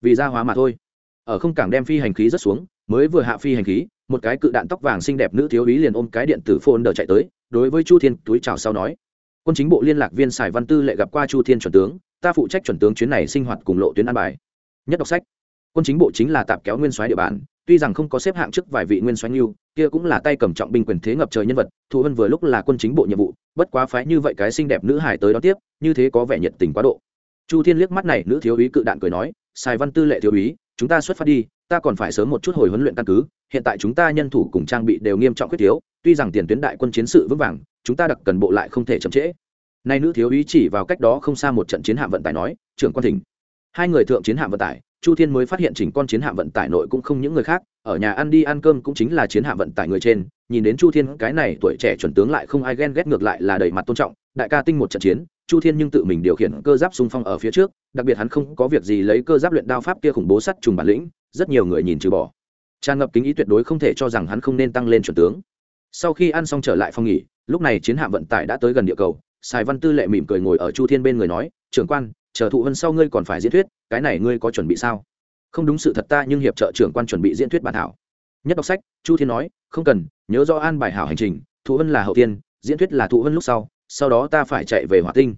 vì gia hóa mà thôi. Ở không cảng đem phi hành khí rất xuống, mới vừa hạ phi hành khí, một cái cự đạn tóc vàng xinh đẹp nữ thiếu ý liền ôm cái điện tử phôn đờ chạy tới, đối với chu thiên túi chào sau nói, quân chính bộ liên lạc viên sài văn tư lệ gặp qua chu thiên chuẩn tướng, ta phụ trách chuẩn tướng chuyến này sinh hoạt cùng lộ tuyến an bài. Nhất đọc sách. Quân chính bộ chính là tạp kéo nguyên soái địa bàn tuy rằng không có xếp hạng trước vài vị nguyên soái như, kia cũng là tay cầm trọng binh quyền thế ngập trời nhân vật thù hân vừa lúc là quân chính bộ nhiệm vụ, bất quá phái như vậy cái xinh đẹp nữ hải tới đó tiếp, như thế có vẻ nhiệt tình quá độ. Chu thiên liếc mắt này, nữ thiếu úy cự đạn cười nói sài văn tư lệ thiếu úy, chúng ta xuất phát đi, ta còn phải sớm một chút hồi huấn luyện căn cứ, hiện tại chúng ta nhân thủ cùng trang bị đều nghiêm trọng quyết thiếu, tuy rằng tiền tuyến đại quân chiến sự vững vàng, chúng ta đặc cần bộ lại không thể chậm trễ. Nay nữ thiếu úy chỉ vào cách đó không xa một trận chiến hạm vận tải nói, trưởng quan thỉnh. Hai người thượng chiến hạm vận tải chu thiên mới phát hiện chỉnh con chiến hạm vận tải nội cũng không những người khác, ở nhà ăn đi ăn cơm cũng chính là chiến hạm vận tải người trên. Nhìn đến chu thiên, cái này tuổi trẻ chuẩn tướng lại không ai ghen ghét ngược lại là đầy mặt tôn trọng. Đại ca tinh một trận chiến, chu thiên nhưng tự mình điều khiển cơ giáp xung phong ở phía trước, đặc biệt hắn không có việc gì lấy cơ giáp luyện đao pháp kia khủng bố sắt trùng bản lĩnh, rất nhiều người nhìn trừ bỏ. Tràn ngập kính ý tuyệt đối không thể cho rằng hắn không nên tăng lên chuẩn tướng. Sau khi ăn xong trở lại phòng nghỉ, lúc này chiến hạm vận tải đã tới gần địa cầu. Sài văn tư lệ mỉm cười ngồi ở chu thiên bên người nói, trưởng quan, chờ thụ vân sau ngươi còn phải diễn thuyết cái này ngươi có chuẩn bị sao? Không đúng sự thật ta nhưng hiệp trợ trưởng quan chuẩn bị diễn thuyết bản thảo. Nhất đọc sách, chu thiên nói, không cần, nhớ do an bài hảo hành trình, thụ vân là hậu tiên, diễn thuyết là thụ vân lúc sau sau đó ta phải chạy về hỏa tinh.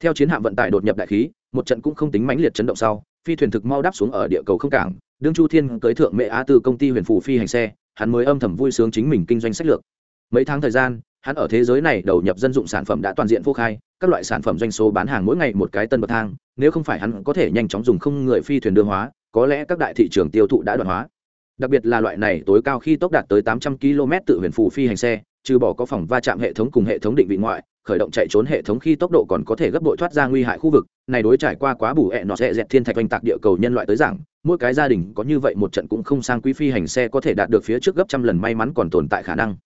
Theo chiến hạm vận tải đột nhập đại khí, một trận cũng không tính mãnh liệt chấn động sau, phi thuyền thực mau đáp xuống ở địa cầu không cảng, đương chu thiên cưới thượng mẹ á từ công ty huyền phủ phi hành xe, hắn mới âm thầm vui sướng chính mình kinh doanh sách lược. Mấy tháng thời gian, hắn ở thế giới này đầu nhập dân dụng sản phẩm đã toàn diện phô khai các loại sản phẩm doanh số bán hàng mỗi ngày một cái tân bậc thang, nếu không phải hắn có thể nhanh chóng dùng không người phi thuyền đưa hóa, có lẽ các đại thị trường tiêu thụ đã đoạn hóa. Đặc biệt là loại này tối cao khi tốc đạt tới 800 km tự huyền phù phi hành xe, trừ bỏ có phòng va chạm hệ thống cùng hệ thống định vị ngoại, khởi động chạy trốn hệ thống khi tốc độ còn có thể gấp bội thoát ra nguy hại khu vực, này đối trải qua quá bù hẹ nọ sẽ dẹt thiên thạch oanh tạc địa cầu nhân loại tới giảng, mỗi cái gia đình có như vậy một trận cũng không sang quý phi hành xe có thể đạt được phía trước gấp trăm lần may mắn còn tồn tại khả năng.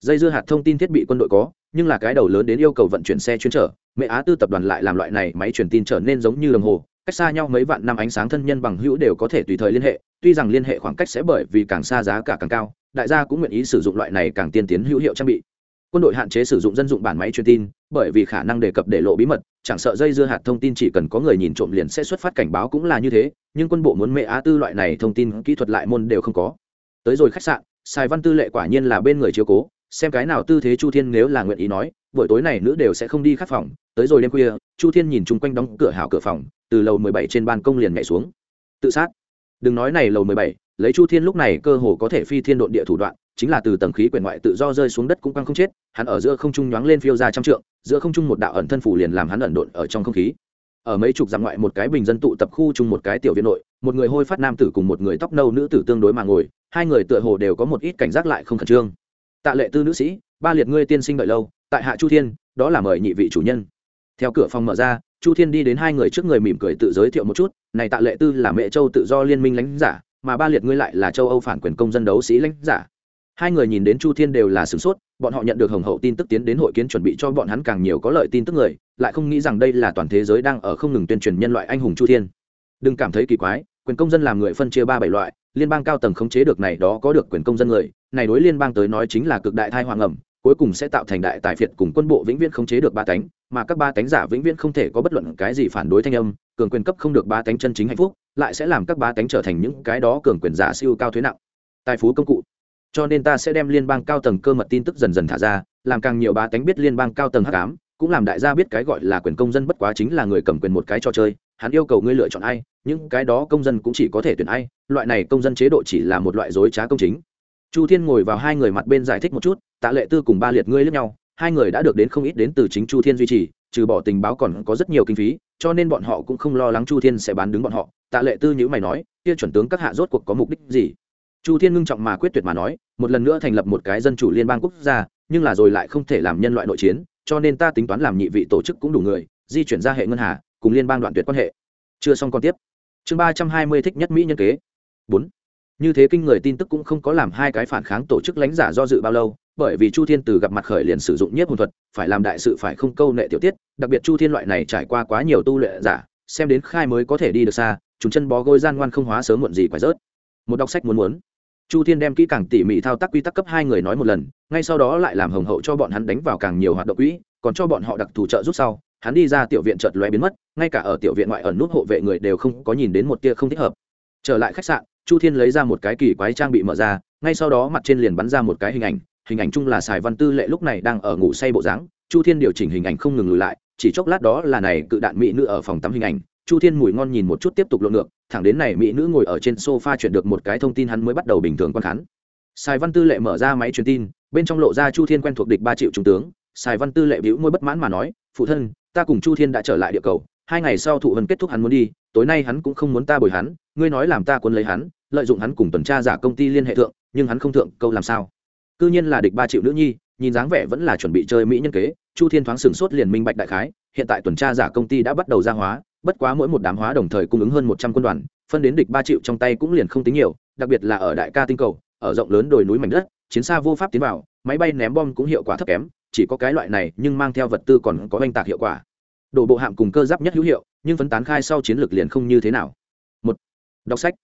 Dây dưa hạt thông tin thiết bị quân đội có nhưng là cái đầu lớn đến yêu cầu vận chuyển xe chuyên trở mẹ á tư tập đoàn lại làm loại này máy truyền tin trở nên giống như đồng hồ, cách xa nhau mấy vạn năm ánh sáng thân nhân bằng hữu đều có thể tùy thời liên hệ, tuy rằng liên hệ khoảng cách sẽ bởi vì càng xa giá cả càng cao, đại gia cũng nguyện ý sử dụng loại này càng tiên tiến hữu hiệu trang bị. Quân đội hạn chế sử dụng dân dụng bản máy truyền tin, bởi vì khả năng đề cập để lộ bí mật, chẳng sợ dây dưa hạt thông tin chỉ cần có người nhìn trộm liền sẽ xuất phát cảnh báo cũng là như thế, nhưng quân bộ muốn mẹ á tư loại này thông tin kỹ thuật lại môn đều không có. Tới rồi khách sạn, sài văn tư lệ quả nhiên là bên người chiếu cố xem cái nào tư thế chu thiên nếu là nguyện ý nói, buổi tối này nữ đều sẽ không đi khắc phòng, tới rồi đêm khuya, chu thiên nhìn chung quanh đóng cửa hảo cửa phòng, từ lầu mười bảy trên ban công liền nhảy xuống. Tự sát. Đừng nói này lầu mười bảy, lấy chu thiên lúc này cơ hồ có thể phi thiên độn địa thủ đoạn, chính là từ tầng khí quyển ngoại tự do rơi xuống đất cũng căng không chết, hắn ở giữa không trung nhoáng lên phiêu ra trăm trượng, giữa không trung một đạo ẩn thân phủ liền làm hắn ẩn độn ở trong không khí. Ở mấy chục dặm ngoại một cái bình dân tụ tập khu chung một cái tiểu viện nội, một người hôi phát nam tử cùng một người tóc nâu nữ tử tương đối mà ngồi, hai người tựa hồ đều có một ít cảnh giác lại không khẩn trương tạ lệ tư nữ sĩ, ba liệt ngươi tiên sinh đợi lâu, tại hạ chu thiên, đó là mời nhị vị chủ nhân. Theo cửa phòng mở ra, chu thiên đi đến hai người trước người mỉm cười tự giới thiệu một chút, này tạ lệ tư là mẹ châu tự do liên minh lãnh giả, mà ba liệt ngươi lại là châu âu phản quyền công dân đấu sĩ lãnh giả. Hai người nhìn đến chu thiên đều là sửng sốt, bọn họ nhận được hồng hậu tin tức tiến đến hội kiến chuẩn bị cho bọn hắn càng nhiều có lợi tin tức người, lại không nghĩ rằng đây là toàn thế giới đang ở không ngừng tuyên truyền nhân loại anh hùng chu thiên. Đừng cảm thấy kỳ quái, quyền công dân làm người phân chia ba bảy loại liên bang cao tầng khống chế được này đó có được quyền công dân người, này đối liên bang tới nói chính là cực đại thai hoàng ẩm cuối cùng sẽ tạo thành đại tài phiệt cùng quân bộ vĩnh viễn khống chế được ba tánh, mà các ba tánh giả vĩnh viễn không thể có bất luận cái gì phản đối thanh âm, cường quyền cấp không được ba tánh chân chính hạnh phúc, lại sẽ làm các ba tánh trở thành những cái đó cường quyền giả siêu cao thuế nặng. Tài phú công cụ. Cho nên ta sẽ đem liên bang cao tầng cơ mật tin tức dần dần thả ra, làm càng nhiều ba tánh biết liên bang cao tầng hắc ám, cũng làm đại gia biết cái gọi là quyền công dân bất quá chính là người cầm quyền một cái trò chơi hắn yêu cầu ngươi lựa chọn ai, những cái đó công dân cũng chỉ có thể tuyển ai, loại này công dân chế độ chỉ là một loại dối trá công chính. Chu thiên ngồi vào hai người mặt bên giải thích một chút, tạ lệ tư cùng ba liệt ngươi lẫn nhau, hai người đã được đến không ít đến từ chính chu thiên duy trì, trừ bỏ tình báo còn có rất nhiều kinh phí, cho nên bọn họ cũng không lo lắng chu thiên sẽ bán đứng bọn họ. Tạ lệ tư nhữ mày nói, kia chuẩn tướng các hạ rốt cuộc có mục đích gì? Chu thiên ngưng trọng mà quyết tuyệt mà nói, một lần nữa thành lập một cái dân chủ liên bang quốc gia, nhưng là rồi lại không thể làm nhân loại nội chiến, cho nên ta tính toán làm nhị vị tổ chức cũng đủ người, di chuyển ra hệ ngân hà cùng liên bang đoạn tuyệt quan hệ. Chưa xong còn tiếp. Chương ba trăm hai mươi thích nhất mỹ nhân kế. Bốn. Như thế kinh người tin tức cũng không có làm hai cái phản kháng tổ chức lãnh giả do dự bao lâu, bởi vì chu thiên từ gặp mặt khởi liền sử dụng nhiếp hồn thuật, phải làm đại sự phải không câu nệ tiểu tiết, đặc biệt chu thiên loại này trải qua quá nhiều tu luyện giả, xem đến khai mới có thể đi được xa chúng chân bó gối gian ngoan không hóa sớm muộn gì phải rớt. Một đọc sách muốn muốn. Chu thiên đem kỹ càng tỉ mỉ thao tác quy tắc cấp hai người nói một lần, ngay sau đó lại làm hồng hậu cho bọn hắn đánh vào càng nhiều hoạt động quỹ, còn cho bọn họ đặc thù trợ giúp sau hắn đi ra tiểu viện chợt lóe biến mất, ngay cả ở tiểu viện ngoại ẩn nút hộ vệ người đều không có nhìn đến một tia không thích hợp. Trở lại khách sạn, chu thiên lấy ra một cái kỳ quái trang bị mở ra, ngay sau đó mặt trên liền bắn ra một cái hình ảnh hình ảnh chung là sài văn tư lệ lúc này đang ở ngủ say bộ dáng. Chu thiên điều chỉnh hình ảnh không ngừng lùi lại, chỉ chốc lát đó là này cự đạn mỹ nữ ở phòng tắm hình ảnh. Chu thiên mùi ngon nhìn một chút tiếp tục lộn ngược, thẳng đến này mỹ nữ ngồi ở trên sofa chuyển được một cái thông tin hắn mới bắt đầu bình thường quan khán. Sài văn tư lệ mở ra máy truyền tin, bên trong lộ ra chu thiên quen thuộc địch ba triệu trung tướng. Sài văn tư lệ bĩu môi bất mãn mà nói, phụ thân ta cùng chu thiên đã trở lại địa cầu, hai ngày sau thụ vân kết thúc hắn muốn đi, tối nay hắn cũng không muốn ta bồi hắn, ngươi nói làm ta cuốn lấy hắn, lợi dụng hắn cùng tuần tra giả công ty liên hệ thượng, nhưng hắn không thượng, câu làm sao? Cư nhiên là địch ba triệu nữ nhi, nhìn dáng vẻ vẫn là chuẩn bị chơi mỹ nhân kế, chu thiên thoáng sửng sốt liền minh bạch đại khái, hiện tại tuần tra giả công ty đã bắt đầu ra hóa, bất quá mỗi một đám hóa đồng thời cung ứng hơn một trăm quân đoàn, phân đến địch ba triệu trong tay cũng liền không tính nhiều, đặc biệt là ở đại ca tinh cầu, ở rộng lớn đồi núi mảnh đất, chiến xa vô pháp tiến vào, máy bay ném bom cũng hiệu quả thấp kém, chỉ có cái loại này nhưng mang theo vật tư còn có oanh tạc hiệu quả đổ bộ hạm cùng cơ giáp nhất hữu hiệu, nhưng phấn tán khai sau chiến lược liền không như thế nào. Một, đọc sách.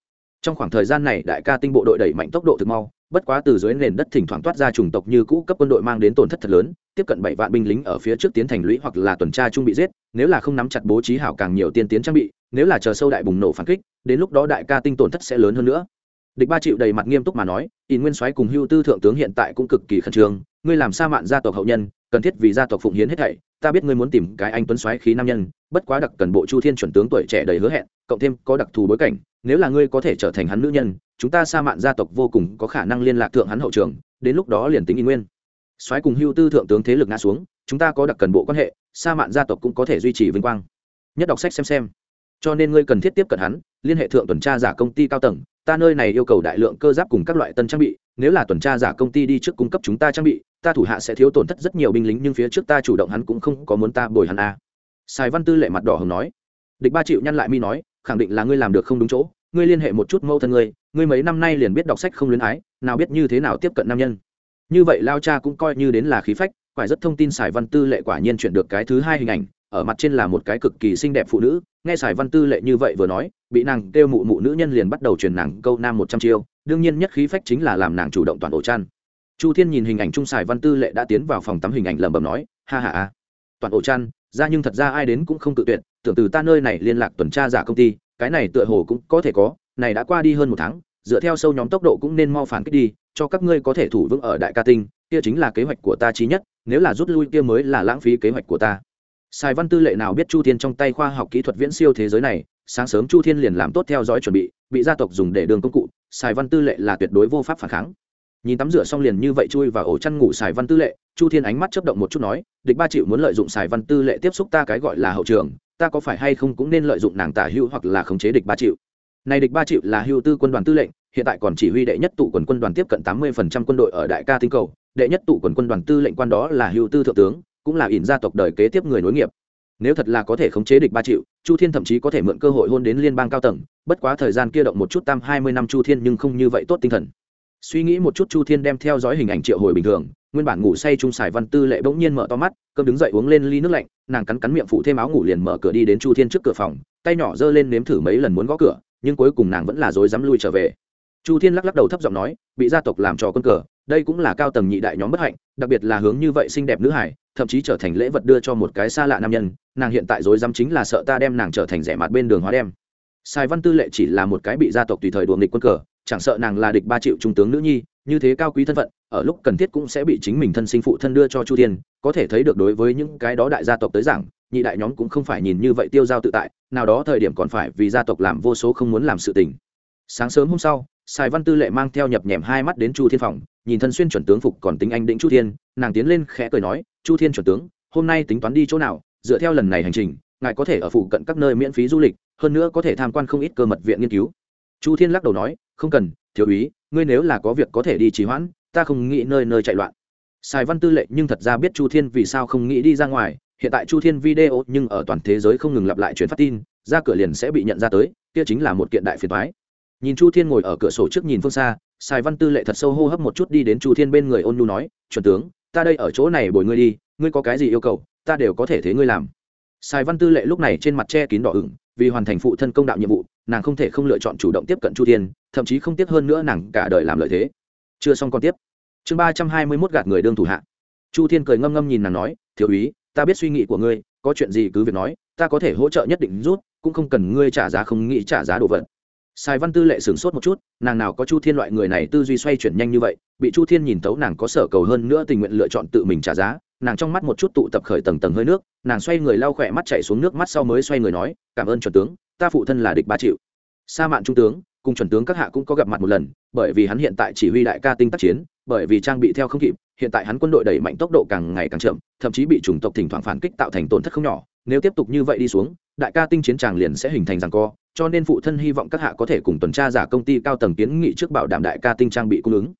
Trong khoảng thời gian này, đại ca tinh bộ đội đẩy mạnh tốc độ thực mau, bất quá từ dưới nền đất thỉnh thoảng toát ra chủng tộc như cũ cấp quân đội mang đến tổn thất thật lớn, tiếp cận bảy vạn binh lính ở phía trước tiến thành lũy hoặc là tuần tra trung bị giết, nếu là không nắm chặt bố trí hảo càng nhiều tiên tiến trang bị, nếu là chờ sâu đại bùng nổ phản kích, đến lúc đó đại ca tinh tổn thất sẽ lớn hơn nữa. Địch ba triệu đầy mặt nghiêm túc mà nói in nguyên soái cùng hưu tư thượng tướng hiện tại cũng cực kỳ khẩn trương, ngươi làm sa mạn gia tộc hậu nhân cần thiết vì gia tộc phụng hiến hết thảy, ta biết ngươi muốn tìm cái anh tuấn soái khí nam nhân, bất quá đặc cần bộ chu thiên chuẩn tướng tuổi trẻ đầy hứa hẹn, cộng thêm có đặc thù bối cảnh, nếu là ngươi có thể trở thành hắn nữ nhân, chúng ta sa mạn gia tộc vô cùng có khả năng liên lạc thượng hắn hậu trường, đến lúc đó liền tính y nguyên. Soái cùng hưu tư thượng tướng thế lực ngã xuống, chúng ta có đặc cần bộ quan hệ, sa mạn gia tộc cũng có thể duy trì vinh quang. Nhất đọc sách xem xem. Cho nên ngươi cần thiết tiếp cận hắn, liên hệ thượng tuần tra giả công ty cao tầng, ta nơi này yêu cầu đại lượng cơ giáp cùng các loại tân trang bị, nếu là tuần tra giả công ty đi trước cung cấp chúng ta trang bị ta thủ hạ sẽ thiếu tổn thất rất nhiều binh lính, nhưng phía trước ta chủ động, hắn cũng không có muốn ta bồi hắn a à. sài văn tư lệ mặt đỏ hồng nói. Địch ba triệu nhăn lại mi nói, khẳng định là ngươi làm được không đúng chỗ, ngươi liên hệ một chút mâu thân ngươi ngươi mấy năm nay liền biết đọc sách không luyến ái, nào biết như thế nào tiếp cận nam nhân. Như vậy lao cha cũng coi như đến là khí phách phải rất thông tin sài văn tư lệ quả nhiên chuyển được cái thứ hai hình ảnh, ở mặt trên là một cái cực kỳ xinh đẹp phụ nữ, nghe sài văn tư lệ như vậy vừa nói, bị nàng kêu mụ mụ nữ nhân liền bắt đầu truyền nàng câu nam một trăm chiêu, đương nhiên nhất khí phách chính là làm nàng chủ động toàn ổ chăn chu thiên nhìn hình ảnh trung sài văn tư lệ đã tiến vào phòng tắm hình ảnh lẩm bẩm nói ha ha ha toàn ổ chăn ra nhưng thật ra ai đến cũng không tự tuyệt tưởng từ ta nơi này liên lạc tuần tra giả công ty cái này tựa hồ cũng có thể có này đã qua đi hơn một tháng dựa theo sâu nhóm tốc độ cũng nên mau phản kích đi cho các ngươi có thể thủ vững ở đại ca tinh kia chính là kế hoạch của ta chí nhất nếu là rút lui kia mới là lãng phí kế hoạch của ta Sài Văn Tư lệ nào biết Chu Thiên trong tay khoa học kỹ thuật viễn siêu thế giới này, sáng sớm Chu Thiên liền làm tốt theo dõi chuẩn bị, bị gia tộc dùng để đường công cụ, Sài Văn Tư lệ là tuyệt đối vô pháp phản kháng. Nhìn tắm rửa xong liền như vậy chui vào ổ chăn ngủ xài Văn Tư lệ, Chu Thiên ánh mắt chớp động một chút nói, địch ba triệu muốn lợi dụng xài Văn Tư lệ tiếp xúc ta cái gọi là hậu trường, ta có phải hay không cũng nên lợi dụng nàng tả hữu hoặc là khống chế địch ba triệu. Này địch ba triệu là hưu tư quân đoàn tư lệnh, hiện tại còn chỉ huy đệ nhất tụ quần quân đoàn tiếp cận tám 80% quân đội ở đại ca tinh cầu, đệ nhất tụ quần quân đoàn tư lệnh quan đó là hưu tư thượng tướng, cũng là ỉn gia tộc đời kế tiếp người nối nghiệp nếu thật là có thể khống chế địch ba triệu chu thiên thậm chí có thể mượn cơ hội hôn đến liên bang cao tầng bất quá thời gian kia động một chút tam hai mươi năm chu thiên nhưng không như vậy tốt tinh thần suy nghĩ một chút chu thiên đem theo dõi hình ảnh triệu hồi bình thường nguyên bản ngủ say trung sài văn tư lệ bỗng nhiên mở to mắt cơm đứng dậy uống lên ly nước lạnh nàng cắn cắn miệng phụ thêm áo ngủ liền mở cửa đi đến chu thiên trước cửa phòng tay nhỏ giơ lên nếm thử mấy lần muốn gõ cửa nhưng cuối cùng nàng vẫn là dối dám lui trở về. Chu thiên lắc lắc đầu thấp giọng nói bị gia tộc làm trò quân cờ đây cũng là cao tầng nhị đại nhóm bất hạnh đặc biệt là hướng như vậy xinh đẹp nữ hải thậm chí trở thành lễ vật đưa cho một cái xa lạ nam nhân nàng hiện tại dối dám chính là sợ ta đem nàng trở thành rẻ mặt bên đường hóa đem. Sài Văn Tư Lệ chỉ là một cái bị gia tộc tùy thời đuổi nghịch quân cờ, chẳng sợ nàng là địch ba triệu trung tướng nữ nhi, như thế cao quý thân phận, ở lúc cần thiết cũng sẽ bị chính mình thân sinh phụ thân đưa cho Chu Thiên, có thể thấy được đối với những cái đó đại gia tộc tới giảng, nhị đại nhóm cũng không phải nhìn như vậy tiêu giao tự tại, nào đó thời điểm còn phải vì gia tộc làm vô số không muốn làm sự tình. Sáng sớm hôm sau, Sai Văn Tư Lệ mang theo nhập nhèm hai mắt đến Chu Thiên phòng, nhìn thân xuyên chuẩn tướng phục còn tính anh định Chu Thiên, nàng tiến lên khẽ cười nói, "Chu Thiên chuẩn tướng, hôm nay tính toán đi chỗ nào? Dựa theo lần này hành trình, ngài có thể ở phụ cận các nơi miễn phí du lịch, hơn nữa có thể tham quan không ít cơ mật viện nghiên cứu chu thiên lắc đầu nói, không cần, thiếu úy, ngươi nếu là có việc có thể đi trì hoãn, ta không nghĩ nơi nơi chạy loạn. Sài văn tư lệ nhưng thật ra biết chu thiên vì sao không nghĩ đi ra ngoài, hiện tại chu thiên video nhưng ở toàn thế giới không ngừng lặp lại truyền phát tin, ra cửa liền sẽ bị nhận ra tới, kia chính là một kiện đại phiền toái. Nhìn chu thiên ngồi ở cửa sổ trước nhìn phương xa, sài văn tư lệ thật sâu hô hấp một chút đi đến chu thiên bên người ôn nhu nói, chuẩn tướng, ta đây ở chỗ này bồi ngươi đi, ngươi có cái gì yêu cầu, ta đều có thể thế ngươi làm. Sài văn tư lệ lúc này trên mặt che kín đỏ ửng, vì hoàn thành phụ thân công đạo nhiệm vụ nàng không thể không lựa chọn chủ động tiếp cận chu thiên thậm chí không tiếc hơn nữa nàng cả đời làm lợi thế. Chưa xong còn tiếp. Chương ba trăm hai mươi mốt gạt người đương thủ hạ. Chu thiên cười ngâm ngâm nhìn nàng nói thiếu úy ta biết suy nghĩ của ngươi có chuyện gì cứ việc nói ta có thể hỗ trợ nhất định rút cũng không cần ngươi trả giá không nghĩ trả giá đồ vật. Sai Văn Tư lệ sửng sốt một chút, nàng nào có Chu Thiên loại người này tư duy xoay chuyển nhanh như vậy, bị Chu Thiên nhìn tấu nàng có sở cầu hơn nữa tình nguyện lựa chọn tự mình trả giá, nàng trong mắt một chút tụ tập khởi tầng tầng hơi nước, nàng xoay người lau khỏe mắt chảy xuống nước mắt sau mới xoay người nói, "Cảm ơn chuẩn tướng, ta phụ thân là địch ba triệu." Sa Mạn trung tướng, cùng chuẩn tướng các hạ cũng có gặp mặt một lần, bởi vì hắn hiện tại chỉ huy đại ca tinh tác chiến, bởi vì trang bị theo không kịp, hiện tại hắn quân đội đẩy mạnh tốc độ càng ngày càng chậm, thậm chí bị chủng tộc thỉnh thoảng phản kích tạo thành tổn thất không nhỏ, nếu tiếp tục như vậy đi xuống, đại ca tinh chiến tràng liền sẽ hình thành giằng co, cho nên phụ thân hy vọng các hạ có thể cùng tuần tra giả công ty cao tầng kiến nghị trước bảo đảm đại ca tinh trang bị cung ứng.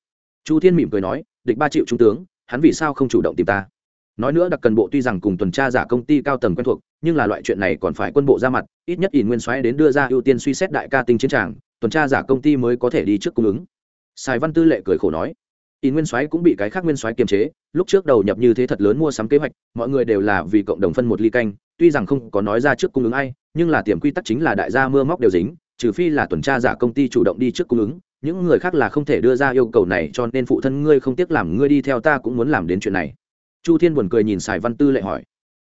Chu thiên mỉm cười nói địch ba triệu trung tướng hắn vì sao không chủ động tìm ta? Nói nữa đặc cần bộ tuy rằng cùng tuần tra giả công ty cao tầng quen thuộc nhưng là loại chuyện này còn phải quân bộ ra mặt, ít nhất ỉn nguyên xoáy đến đưa ra ưu tiên suy xét đại ca tinh chiến tràng, tuần tra giả công ty mới có thể đi trước cung ứng. Sài văn tư lệ cười khổ nói. Ỉn nguyên xoáy cũng bị cái khác nguyên xoáy kiềm chế, lúc trước đầu nhập như thế thật lớn mua sắm kế hoạch, mọi người đều là vì cộng đồng phân một ly canh, tuy rằng không có nói ra trước cung ứng ai, nhưng là tiềm quy tắc chính là đại gia mưa móc đều dính, trừ phi là tuần tra giả công ty chủ động đi trước cung ứng, những người khác là không thể đưa ra yêu cầu này cho nên phụ thân ngươi không tiếc làm ngươi đi theo ta cũng muốn làm đến chuyện này. Chu thiên buồn cười nhìn sài văn tư lệ hỏi.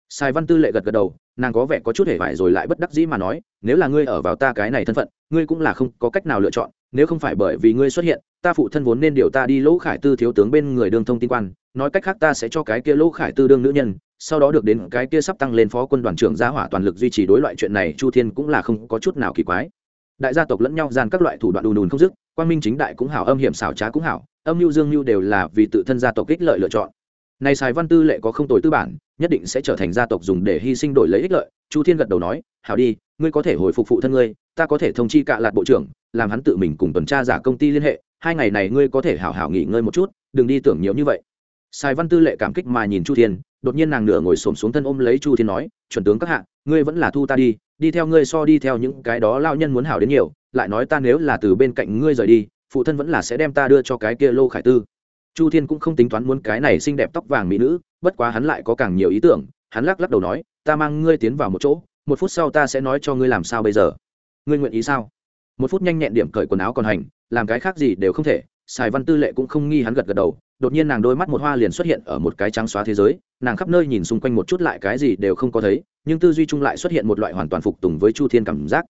Sài văn tư lệ gật gật đầu nàng có vẻ có chút hề vải rồi lại bất đắc dĩ mà nói, nếu là ngươi ở vào ta cái này thân phận, ngươi cũng là không có cách nào lựa chọn, nếu không phải bởi vì ngươi xuất hiện, ta phụ thân vốn nên điều ta đi lỗ khải tư thiếu tướng bên người đương thông tin quan, nói cách khác ta sẽ cho cái kia lỗ khải tư đương nữ nhân, sau đó được đến cái kia sắp tăng lên phó quân đoàn trưởng gia hỏa toàn lực duy trì đối loại chuyện này, chu thiên cũng là không có chút nào kỳ quái. Đại gia tộc lẫn nhau gian các loại thủ đoạn đùn đùn không dứt quan minh chính đại cũng hảo, âm hiểm xảo trá cũng hảo, âm mưu dương mưu đều là vì tự thân gia tộc ích lợi lựa chọn này sài văn tư lệ có không tồi tư bản, nhất định sẽ trở thành gia tộc dùng để hy sinh đổi lấy ích lợi. Chu thiên gật đầu nói, hảo đi, ngươi có thể hồi phục phụ thân ngươi, ta có thể thông chi cạ lạt bộ trưởng, làm hắn tự mình cùng tuần tra giả công ty liên hệ, hai ngày này ngươi có thể hảo hảo nghỉ ngơi một chút, đừng đi tưởng nhiều như vậy. Sài văn tư lệ cảm kích mà nhìn chu thiên, đột nhiên nàng nửa ngồi xổm xuống thân ôm lấy chu thiên nói, chuẩn tướng các hạ, ngươi vẫn là thu ta đi đi theo ngươi so đi theo những cái đó lao nhân muốn hảo đến nhiều, lại nói ta nếu là từ bên cạnh ngươi rời đi, phụ thân vẫn là sẽ đem ta đưa cho cái kia lô khải tư chu thiên cũng không tính toán muốn cái này xinh đẹp tóc vàng mỹ nữ, bất quá hắn lại có càng nhiều ý tưởng, hắn lắc lắc đầu nói, ta mang ngươi tiến vào một chỗ, một phút sau ta sẽ nói cho ngươi làm sao bây giờ. Ngươi nguyện ý sao? Một phút nhanh nhẹn điểm cởi quần áo còn hành, làm cái khác gì đều không thể, sài văn tư lệ cũng không nghi hắn gật gật đầu, đột nhiên nàng đôi mắt một hoa liền xuất hiện ở một cái trắng xóa thế giới, nàng khắp nơi nhìn xung quanh một chút lại cái gì đều không có thấy, nhưng tư duy chung lại xuất hiện một loại hoàn toàn phục tùng với chu thiên cảm giác.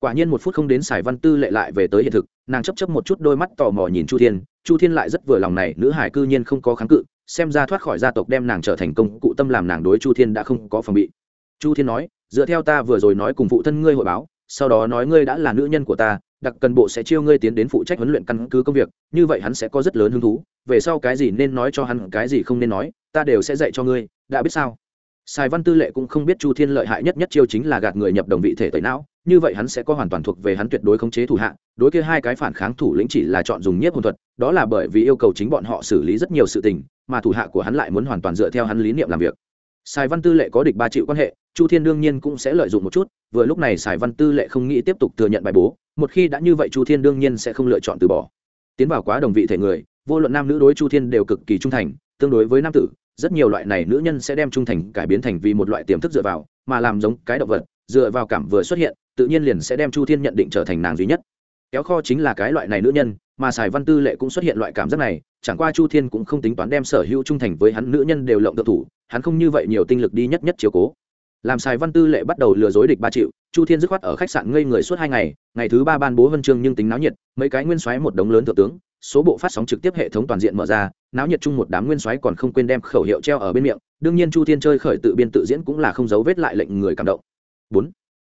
Quả nhiên một phút không đến sài văn tư lệ lại về tới hiện thực, nàng chấp chấp một chút đôi mắt tò mò nhìn chu thiên chu thiên lại rất vừa lòng này, nữ hải cư nhiên không có kháng cự, xem ra thoát khỏi gia tộc đem nàng trở thành công cụ tâm làm nàng đối chu thiên đã không có phòng bị. Chu thiên nói, dựa theo ta vừa rồi nói cùng phụ thân ngươi hội báo, sau đó nói ngươi đã là nữ nhân của ta, đặc cần bộ sẽ chiêu ngươi tiến đến phụ trách huấn luyện căn cứ công việc, như vậy hắn sẽ có rất lớn hứng thú, về sau cái gì nên nói cho hắn, cái gì không nên nói, ta đều sẽ dạy cho ngươi, đã biết sao? Sài văn tư lệ cũng không biết chu thiên lợi hại nhất nhất chiêu chính là gạt người nhập đồng vị thể tẩy não như vậy hắn sẽ có hoàn toàn thuộc về hắn tuyệt đối khống chế thủ hạ, đối kia hai cái phản kháng thủ lĩnh chỉ là chọn dùng nhiếp hồn thuật, đó là bởi vì yêu cầu chính bọn họ xử lý rất nhiều sự tình, mà thủ hạ của hắn lại muốn hoàn toàn dựa theo hắn lý niệm làm việc. Sài văn tư lệ có địch ba triệu quan hệ, chu thiên đương nhiên cũng sẽ lợi dụng một chút, vừa lúc này sài văn tư lệ không nghĩ tiếp tục thừa nhận bài bố, một khi đã như vậy chu thiên đương nhiên sẽ không lựa chọn từ bỏ. Tiến vào quá đồng vị thể người, vô luận nam nữ đối chu thiên đều cực kỳ trung thành, tương đối với nam tử, rất nhiều loại này nữ nhân sẽ đem trung thành cải biến thành vì một loại tiềm thức dựa vào, mà làm giống cái động vật dựa vào cảm vừa xuất hiện, tự nhiên liền sẽ đem chu thiên nhận định trở thành nàng duy nhất. Kéo kho chính là cái loại này nữ nhân, mà sài văn tư lệ cũng xuất hiện loại cảm giác này, chẳng qua chu thiên cũng không tính toán đem sở hữu trung thành với hắn nữ nhân đều lộng tự thủ, hắn không như vậy nhiều tinh lực đi nhất nhất chiều cố. Làm sài văn tư lệ bắt đầu lừa dối địch ba triệu, chu thiên dứt khoát ở khách sạn ngây người suốt hai ngày ngày thứ ba ban bố huân chương nhưng tính náo nhiệt, mấy cái nguyên xoáy một đống lớn thượng tướng, số bộ phát sóng trực tiếp hệ thống toàn diện mở ra, náo nhiệt chung một đám nguyên xoáy còn không quên đem khẩu hiệu treo ở bên miệng, đương nhiên chu thiên chơi khởi tự biên tự diễn cũng là không giấu vết lại lệnh người cảm động bốn.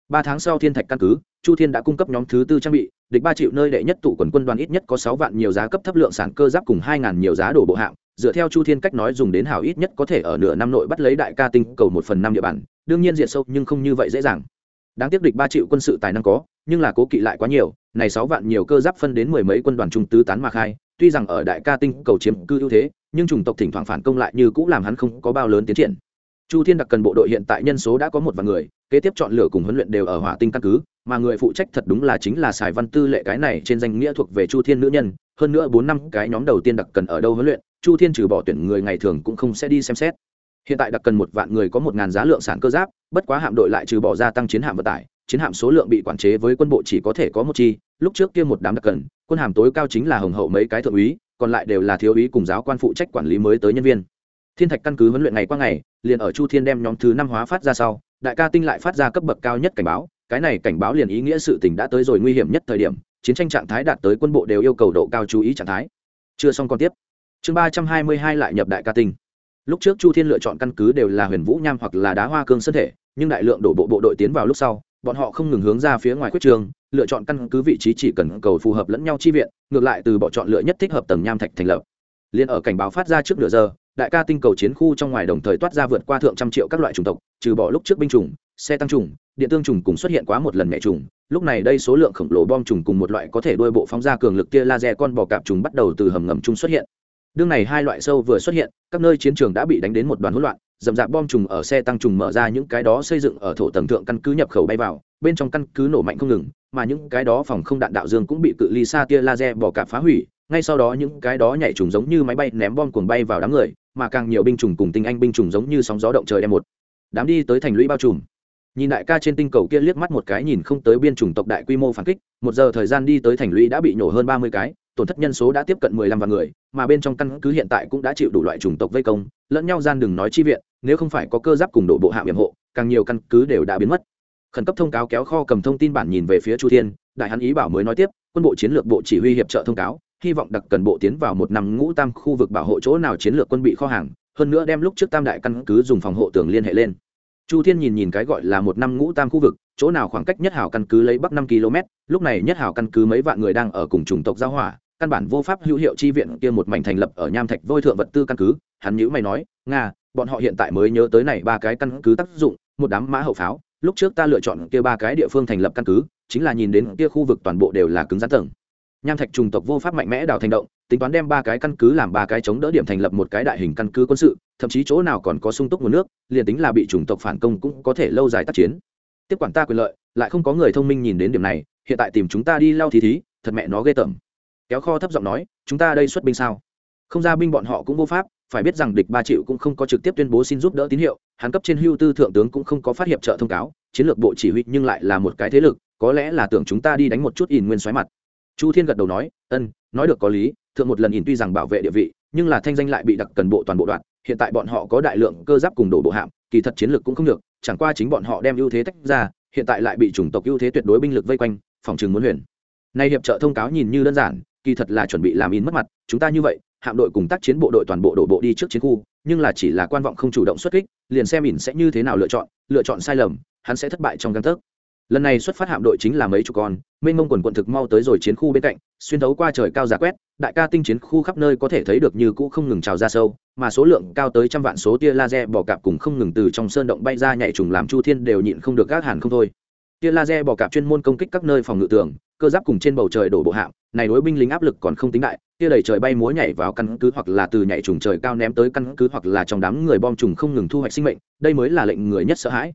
Ba tháng sau thiên thạch căn cứ, chu thiên đã cung cấp nhóm thứ tư trang bị, địch ba triệu nơi đệ nhất tụ quần quân đoàn ít nhất có sáu vạn nhiều giá cấp thấp lượng sản cơ giáp cùng hai ngàn nhiều giá đổ bộ hạng. Dựa theo chu thiên cách nói dùng đến hảo ít nhất có thể ở nửa năm nội bắt lấy đại ca tinh cầu một phần năm địa bàn, đương nhiên diện sâu nhưng không như vậy dễ dàng. Đáng tiếc địch ba triệu quân sự tài năng có, nhưng là cố kỵ lại quá nhiều, này sáu vạn nhiều cơ giáp phân đến mười mấy quân đoàn trung tứ tán mà khai, tuy rằng ở đại ca tinh cầu chiếm cư ưu thế, nhưng chủng tộc thỉnh thoảng phản công lại như cũng làm hắn không có bao lớn tiến triển chu thiên đặc cần bộ đội hiện tại nhân số đã có một vài người, kế tiếp chọn lựa cùng huấn luyện đều ở hỏa tinh căn cứ, mà người phụ trách thật đúng là chính là sài văn tư lệ cái này trên danh nghĩa thuộc về chu thiên nữ nhân, hơn nữa bốn năm cái nhóm đầu tiên đặc cần ở đâu huấn luyện, chu thiên trừ bỏ tuyển người ngày thường cũng không sẽ đi xem xét. Hiện tại đặc cần một vạn người có một ngàn giá lượng sản cơ giáp, bất quá hạm đội lại trừ bỏ gia tăng chiến hạm vận tải, chiến hạm số lượng bị quản chế với quân bộ chỉ có thể có một chi, lúc trước kia một đám đặc cần, quân hàm tối cao chính là hồng hậu mấy cái thượng úy, còn lại đều là thiếu úy cùng giáo quan phụ trách quản lý mới tới nhân viên thiên thạch căn cứ huấn luyện ngày qua ngày liền ở chu thiên đem nhóm thứ năm hóa phát ra sau đại ca tinh lại phát ra cấp bậc cao nhất cảnh báo cái này cảnh báo liền ý nghĩa sự tình đã tới rồi nguy hiểm nhất thời điểm chiến tranh trạng thái đạt tới quân bộ đều yêu cầu độ cao chú ý trạng thái. Chưa xong còn tiếp. Chương ba trăm hai mươi hai lại nhập đại ca tinh. Lúc trước chu thiên lựa chọn căn cứ đều là huyền vũ nham hoặc là đá hoa cương thân thể, nhưng đại lượng đổ bộ bộ đội tiến vào lúc sau bọn họ không ngừng hướng ra phía ngoài quyết trường lựa chọn căn cứ vị trí chỉ cần cầu phù hợp lẫn nhau chi viện ngược lại từ bỏ chọn lựa nhất thích hợp tầng nham thạch thành lập. Liên ở cảnh báo phát ra trước nửa giờ đại ca tinh cầu chiến khu trong ngoài đồng thời toát ra vượt qua thượng trăm triệu các loại chủng tộc, trừ bỏ lúc trước binh chủng, xe tăng trùng điện tương trùng cùng xuất hiện quá một lần nhẹ trùng lúc này đây số lượng khổng lồ bom trùng cùng một loại có thể đuôi bộ phóng ra cường lực tia laser con bò cạp trùng bắt đầu từ hầm ngầm chung xuất hiện. Đương này hai loại sâu vừa xuất hiện, các nơi chiến trường đã bị đánh đến một đoàn hỗn loạn, dầm dạp bom trùng ở xe tăng trùng mở ra những cái đó xây dựng ở thổ tầng thượng căn cứ nhập khẩu bay vào, bên trong căn cứ nổ mạnh không ngừng, mà những cái đó phòng không đạn đạo dương cũng bị cự ly xa tia laser bỏ cạp phá hủy ngay sau đó những cái đó nhảy trùng giống như máy bay ném bom cuồng bay vào đám người, mà càng nhiều binh chủng cùng tinh anh binh chủng giống như sóng gió động trời đem một đám đi tới thành lũy bao trùm. Nhìn đại ca trên tinh cầu kia liếc mắt một cái nhìn không tới biên chủng tộc đại quy mô phản kích, một giờ thời gian đi tới thành lũy đã bị nổ hơn ba mươi cái, tổn thất nhân số đã tiếp cận mười lăm vạn người, mà bên trong căn cứ hiện tại cũng đã chịu đủ loại chủng tộc vây công, lẫn nhau gian đừng nói chi viện, nếu không phải có cơ giáp cùng độ bộ hạ hiểm hộ, càng nhiều căn cứ đều đã biến mất. Khẩn cấp thông cáo kéo kho cầm thông tin bản nhìn về phía chu thiên, đại hắn ý bảo mới nói tiếp, quân bộ chiến lược bộ chỉ huy hiệp trợ thông cáo hy vọng đặc cần bộ tiến vào một năm ngũ tam khu vực bảo hộ chỗ nào chiến lược quân bị kho hàng, hơn nữa đem lúc trước tam đại căn cứ dùng phòng hộ tường liên hệ lên. Chu thiên nhìn nhìn cái gọi là một năm ngũ tam khu vực, chỗ nào khoảng cách nhất hảo căn cứ lấy bắc năm km, lúc này nhất hảo căn cứ mấy vạn người đang ở cùng chủng tộc giao hỏa, căn bản vô pháp hữu hiệu chi viện kia một mảnh thành lập ở nham thạch vôi thượng vật tư căn cứ. Hắn nhữ mày nói, nga, bọn họ hiện tại mới nhớ tới này ba cái căn cứ tác dụng, một đám mã hậu pháo, lúc trước ta lựa chọn kia ba cái địa phương thành lập căn cứ, chính là nhìn đến kia khu vực toàn bộ đều là cứng rắn tầng nham thạch trùng tộc vô pháp mạnh mẽ đào thành động, tính toán đem ba cái căn cứ làm ba cái chống đỡ điểm thành lập một cái đại hình căn cứ quân sự, thậm chí chỗ nào còn có sung túc nguồn nước, liền tính là bị chủng tộc phản công cũng có thể lâu dài tác chiến. Tiếp quản ta quyền lợi, lại không có người thông minh nhìn đến điểm này, hiện tại tìm chúng ta đi lao thí thí, thật mẹ nó ghê tởm. Kéo kho thấp giọng nói, chúng ta đây xuất binh sao? Không ra binh bọn họ cũng vô pháp, phải biết rằng địch ba triệu cũng không có trực tiếp tuyên bố xin giúp đỡ tín hiệu, hắn cấp trên hưu tư thượng tướng cũng không có phát hiệp trợ thông cáo, chiến lược bộ chỉ huy nhưng lại là một cái thế lực, có lẽ là tưởng chúng ta đi đánh một chút ỉn nguyên xoáy mặt chu thiên gật đầu nói, ân, nói được có lý, thượng một lần nhìn tuy rằng bảo vệ địa vị, nhưng là thanh danh lại bị đặc cần bộ toàn bộ đoạn hiện tại bọn họ có đại lượng cơ giáp cùng đổ bộ hạm, kỳ thật chiến lược cũng không được, chẳng qua chính bọn họ đem ưu thế tách ra, hiện tại lại bị chủng tộc ưu thế tuyệt đối binh lực vây quanh, phòng trường muốn huyền. Nay hiệp trợ thông cáo nhìn như đơn giản, kỳ thật là chuẩn bị làm in mất mặt, chúng ta như vậy, hạm đội cùng tác chiến bộ đội toàn bộ đổ bộ đi trước chiến khu, nhưng là chỉ là quan vọng không chủ động xuất kích, liền xem ỉn sẽ như thế nào lựa chọn lựa chọn sai lầm, hắn sẽ thất bại trong găng tấc. Lần này xuất phát hạm đội chính là mấy chục con mênh mông quần quận thực mau tới rồi chiến khu bên cạnh, xuyên thấu qua trời cao giả quét, đại ca tinh chiến khu khắp nơi có thể thấy được như cũ không ngừng trào ra sâu, mà số lượng cao tới trăm vạn số tia laser bỏ cạp cùng không ngừng từ trong sơn động bay ra nhảy trùng làm chu thiên đều nhịn không được gác hẳn không thôi. Tia laser bỏ cạp chuyên môn công kích các nơi phòng ngự tường, cơ giáp cùng trên bầu trời đổ bộ hạm này đối binh lính áp lực còn không tính đại, tia đầy trời bay múa nhảy vào căn cứ hoặc là từ nhảy trùng trời cao ném tới căn cứ hoặc là trong đám người bom trùng không ngừng thu hoạch sinh mệnh, đây mới là lệnh người nhất sợ hãi.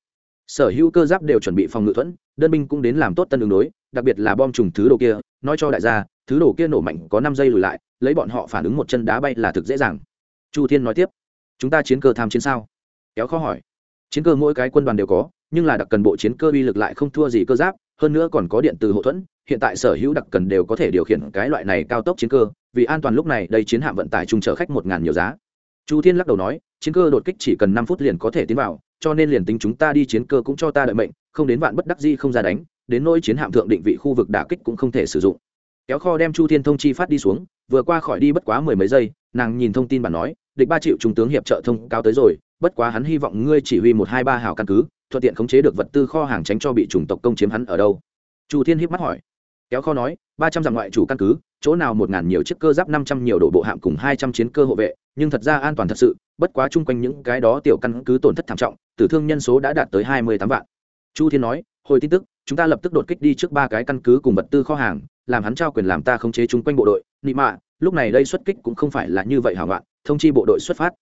Sở hữu cơ giáp đều chuẩn bị phòng ngự thuẫn đơn binh cũng đến làm tốt tân đường đối, đặc biệt là bom trùng thứ đồ kia, nói cho đại gia, thứ đồ kia nổ mạnh có năm giây lùi lại, lấy bọn họ phản ứng một chân đá bay là thực dễ dàng. Chu thiên nói tiếp, chúng ta chiến cơ tham chiến sao? Kéo khó hỏi. Chiến cơ mỗi cái quân đoàn đều có, nhưng là đặc cần bộ chiến cơ uy lực lại không thua gì cơ giáp, hơn nữa còn có điện từ hậu thuẫn, hiện tại sở hữu đặc cần đều có thể điều khiển cái loại này cao tốc chiến cơ, vì an toàn lúc này đây chiến hạm vận tải trung chở khách một ngàn nhiều giá. Chu thiên lắc đầu nói chiến cơ đột kích chỉ cần năm phút liền có thể tiến vào, cho nên liền tính chúng ta đi chiến cơ cũng cho ta đợi mệnh, không đến vạn bất đắc di không ra đánh, đến nỗi chiến hạm thượng định vị khu vực đả kích cũng không thể sử dụng. Kéo kho đem chu thiên thông chi phát đi xuống, vừa qua khỏi đi bất quá mười mấy giây, nàng nhìn thông tin bản nói, địch ba triệu trung tướng hiệp trợ thông cao tới rồi, bất quá hắn hy vọng ngươi chỉ huy một hai ba hào căn cứ, thuận tiện khống chế được vật tư kho hàng tránh cho bị chủng tộc công chiếm hắn ở đâu. Chu thiên hiếp mắt hỏi. Kéo kho nói, ba trăm dặm ngoại chủ căn cứ, chỗ nào một ngàn nhiều chiếc cơ giáp năm trăm nhiều đổ bộ hạm cùng hai trăm chiến cơ hộ vệ, nhưng thật ra an toàn thật sự bất quá chung quanh những cái đó tiểu căn cứ tổn thất thảm trọng, tử thương nhân số đã đạt tới hai mươi tám vạn. Chu thiên nói, hồi tin tức, chúng ta lập tức đột kích đi trước ba cái căn cứ cùng vật tư kho hàng, làm hắn trao quyền làm ta khống chế chung quanh bộ đội. Nị mạ, lúc này đây xuất kích cũng không phải là như vậy hảo loạn thông chi bộ đội xuất phát.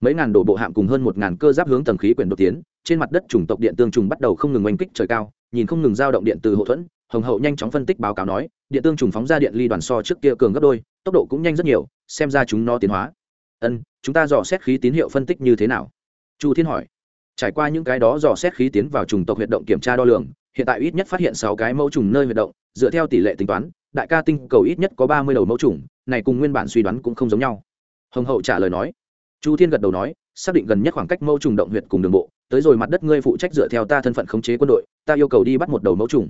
Mấy ngàn đồ bộ hạm cùng hơn một ngàn cơ giáp hướng tầng khí quyển đột tiến, trên mặt đất chủng tộc điện tương trùng bắt đầu không ngừng oanh kích trời cao, nhìn không ngừng dao động điện từ hậu thuẫn, hồng hậu nhanh chóng phân tích báo cáo nói, điện tương trùng phóng ra điện ly đoàn so trước kia cường gấp đôi, tốc độ cũng nhanh rất nhiều, xem ra chúng nó tiến hóa ân, chúng ta dò xét khí tín hiệu phân tích như thế nào? Chu thiên hỏi. Trải qua những cái đó dò xét khí tiến vào trùng tộc huyệt động kiểm tra đo lường, hiện tại ít nhất phát hiện sáu cái mẫu trùng nơi huyệt động, dựa theo tỷ lệ tính toán, đại ca tinh cầu ít nhất có ba mươi đầu mẫu trùng, này cùng nguyên bản suy đoán cũng không giống nhau. Hồng hậu trả lời nói. Chu thiên gật đầu nói, xác định gần nhất khoảng cách mẫu trùng động huyệt cùng đường bộ, tới rồi mặt đất ngươi phụ trách dựa theo ta thân phận khống chế quân đội, ta yêu cầu đi bắt một đầu mẫu trùng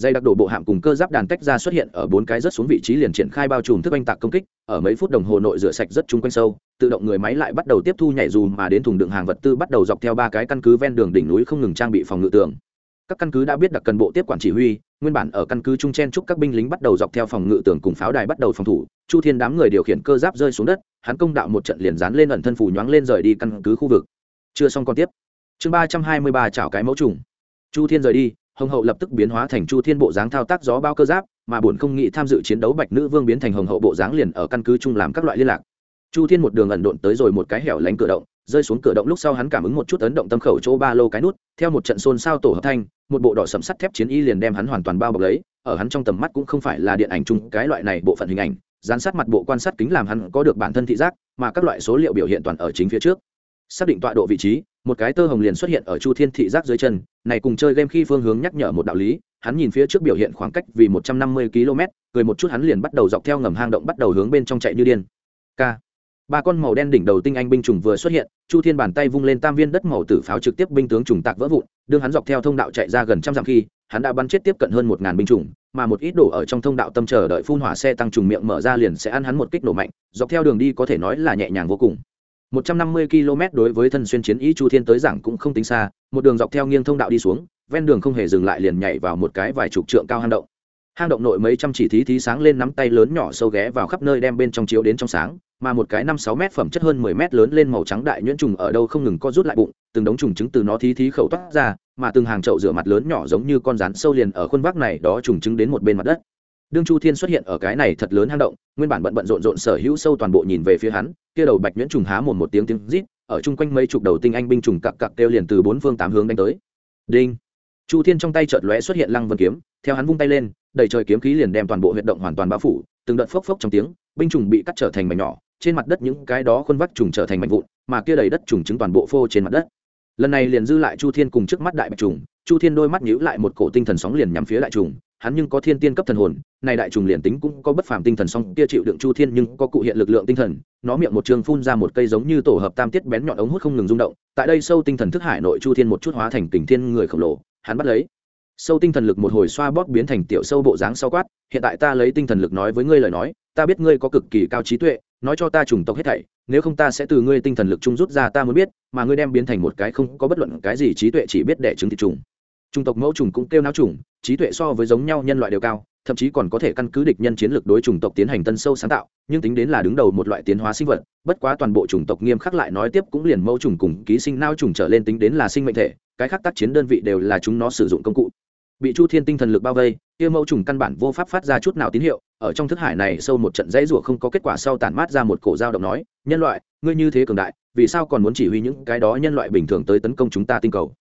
dây đặc đổ bộ hạm cùng cơ giáp đàn tách ra xuất hiện ở bốn cái rất xuống vị trí liền triển khai bao trùm thức oanh tạc công kích, ở mấy phút đồng hồ nội rửa sạch rất chung quanh sâu, tự động người máy lại bắt đầu tiếp thu nhảy dù mà đến thùng đựng hàng vật tư bắt đầu dọc theo ba cái căn cứ ven đường đỉnh núi không ngừng trang bị phòng ngự tường. Các căn cứ đã biết đặc cần bộ tiếp quản chỉ huy, nguyên bản ở căn cứ trung chen chúc các binh lính bắt đầu dọc theo phòng ngự tường cùng pháo đài bắt đầu phòng thủ, chu thiên đám người điều khiển cơ giáp rơi xuống đất, hắn công đạo một trận liền dán lên ẩn thân phủ nhoáng lên rời đi căn cứ khu vực. Chưa xong còn tiếp. Chương ba trăm hai mươi ba chảo cái mẫu trùng. Chu thiên rời đi hồng hậu lập tức biến hóa thành chu thiên bộ dáng thao tác gió bao cơ giáp, mà buồn không nghĩ tham dự chiến đấu bạch nữ vương biến thành hồng hậu bộ dáng liền ở căn cứ chung làm các loại liên lạc. Chu thiên một đường ẩn độn tới rồi một cái hẻo lánh cửa động, rơi xuống cửa động lúc sau hắn cảm ứng một chút ấn động tâm khẩu chỗ ba lô cái nút, theo một trận xôn xao tổ hợp thanh, một bộ đỏ sầm sắt thép chiến y liền đem hắn hoàn toàn bao bọc lấy, ở hắn trong tầm mắt cũng không phải là điện ảnh chung cái loại này bộ phận hình ảnh giám sát mặt bộ quan sát kính làm hắn có được bản thân thị giác, mà các loại số liệu biểu hiện toàn ở chính phía trước xác định tọa độ vị trí, một cái tơ hồng liền xuất hiện ở chu thiên thị giác dưới chân, này cùng chơi game khi phương hướng nhắc nhở một đạo lý, hắn nhìn phía trước biểu hiện khoảng cách vì một trăm năm mươi km, cười một chút hắn liền bắt đầu dọc theo ngầm hang động bắt đầu hướng bên trong chạy như điên. K. Ba con màu đen đỉnh đầu tinh anh binh chủng vừa xuất hiện, chu thiên bàn tay vung lên tam viên đất màu tử pháo trực tiếp binh tướng trùng tạc vỡ vụn đương hắn dọc theo thông đạo chạy ra gần trăm dặm khi, hắn đã bắn chết tiếp cận hơn một ngàn binh chủng, mà một ít đổ ở trong thông đạo tâm chờ đợi phun hỏa xe tăng trùng miệng mở ra liền sẽ ăn hắn một kích nổ mạnh, dọc theo đường đi có thể nói là nhẹ nhàng vô cùng. 150 km đối với thân xuyên chiến ý Chu Thiên tới giảng cũng không tính xa, một đường dọc theo nghiêng thông đạo đi xuống, ven đường không hề dừng lại liền nhảy vào một cái vài chục trượng cao hang động. Hang động nội mấy trăm chỉ thí thí sáng lên nắm tay lớn nhỏ sâu ghé vào khắp nơi đem bên trong chiếu đến trong sáng, mà một cái năm sáu mét phẩm chất hơn 10 mét lớn lên màu trắng đại nhuyễn trùng ở đâu không ngừng co rút lại bụng, từng đống trùng trứng từ nó thí thí khẩu toát ra, mà từng hàng chậu rửa mặt lớn nhỏ giống như con rắn sâu liền ở khuôn vác này đó trùng trứng đến một bên mặt đất đương chu thiên xuất hiện ở cái này thật lớn hang động, nguyên bản bận bận rộn rộn sở hữu sâu toàn bộ nhìn về phía hắn, kia đầu bạch nhuyễn trùng há mồm một tiếng tiếng rít, ở chung quanh mấy chục đầu tinh anh binh trùng cặc cặc kêu liền từ bốn phương tám hướng đánh tới. Đinh! Chu thiên trong tay chợt lóe xuất hiện lăng vân kiếm, theo hắn vung tay lên, đầy trời kiếm khí liền đem toàn bộ huyệt động hoàn toàn bao phủ, từng đợt phốc phốc trong tiếng, binh trùng bị cắt trở thành mảnh nhỏ, trên mặt đất những cái đó khuôn vắt trùng trở thành mảnh vụn, mà kia đầy đất trùng trứng toàn bộ phô trên mặt đất. Lần này liền dư lại chu thiên cùng trước mắt đại bạch trùng, chu thiên đôi mắt nhíu lại một cổ tinh thần sóng liền nhắm phía đại trùng hắn nhưng có thiên tiên cấp thần hồn, này đại trùng liền tính cũng có bất phàm tinh thần song kia chịu đựng chu thiên nhưng có cụ hiện lực lượng tinh thần, nó miệng một trường phun ra một cây giống như tổ hợp tam tiết bén nhọn ống hút không ngừng rung động, tại đây sâu tinh thần thức hải nội chu thiên một chút hóa thành tình thiên người khổng lồ, hắn bắt lấy. Sâu tinh thần lực một hồi xoa bóp biến thành tiểu sâu bộ dáng sau quát, hiện tại ta lấy tinh thần lực nói với ngươi lời nói, ta biết ngươi có cực kỳ cao trí tuệ, nói cho ta trùng tộc hết thảy, nếu không ta sẽ từ ngươi tinh thần lực trung rút ra ta muốn biết, mà ngươi đem biến thành một cái không có bất luận cái gì trí tuệ chỉ biết để trứng thịt trùng trùng tộc mẫu trùng cũng kêu não trùng trí tuệ so với giống nhau nhân loại đều cao, thậm chí còn có thể căn cứ địch nhân chiến lược đối chủng tộc tiến hành tân sâu sáng tạo, nhưng tính đến là đứng đầu một loại tiến hóa sinh vật, bất quá toàn bộ chủng tộc nghiêm khắc lại nói tiếp cũng liền mẫu trùng cùng ký sinh nao trùng trở lên tính đến là sinh mệnh thể, cái khác tác chiến đơn vị đều là chúng nó sử dụng công cụ. Bị chu thiên tinh thần lực bao vây, kia mẫu trùng căn bản vô pháp phát ra chút nào tín hiệu, ở trong thức hải này sâu một trận dãy rủa không có kết quả sau tản mát ra một cổ dao động nói, nhân loại, ngươi như thế cường đại, vì sao còn muốn chỉ huy những cái đó nhân loại bình thường tới tấn công chúng ta tinh cầu?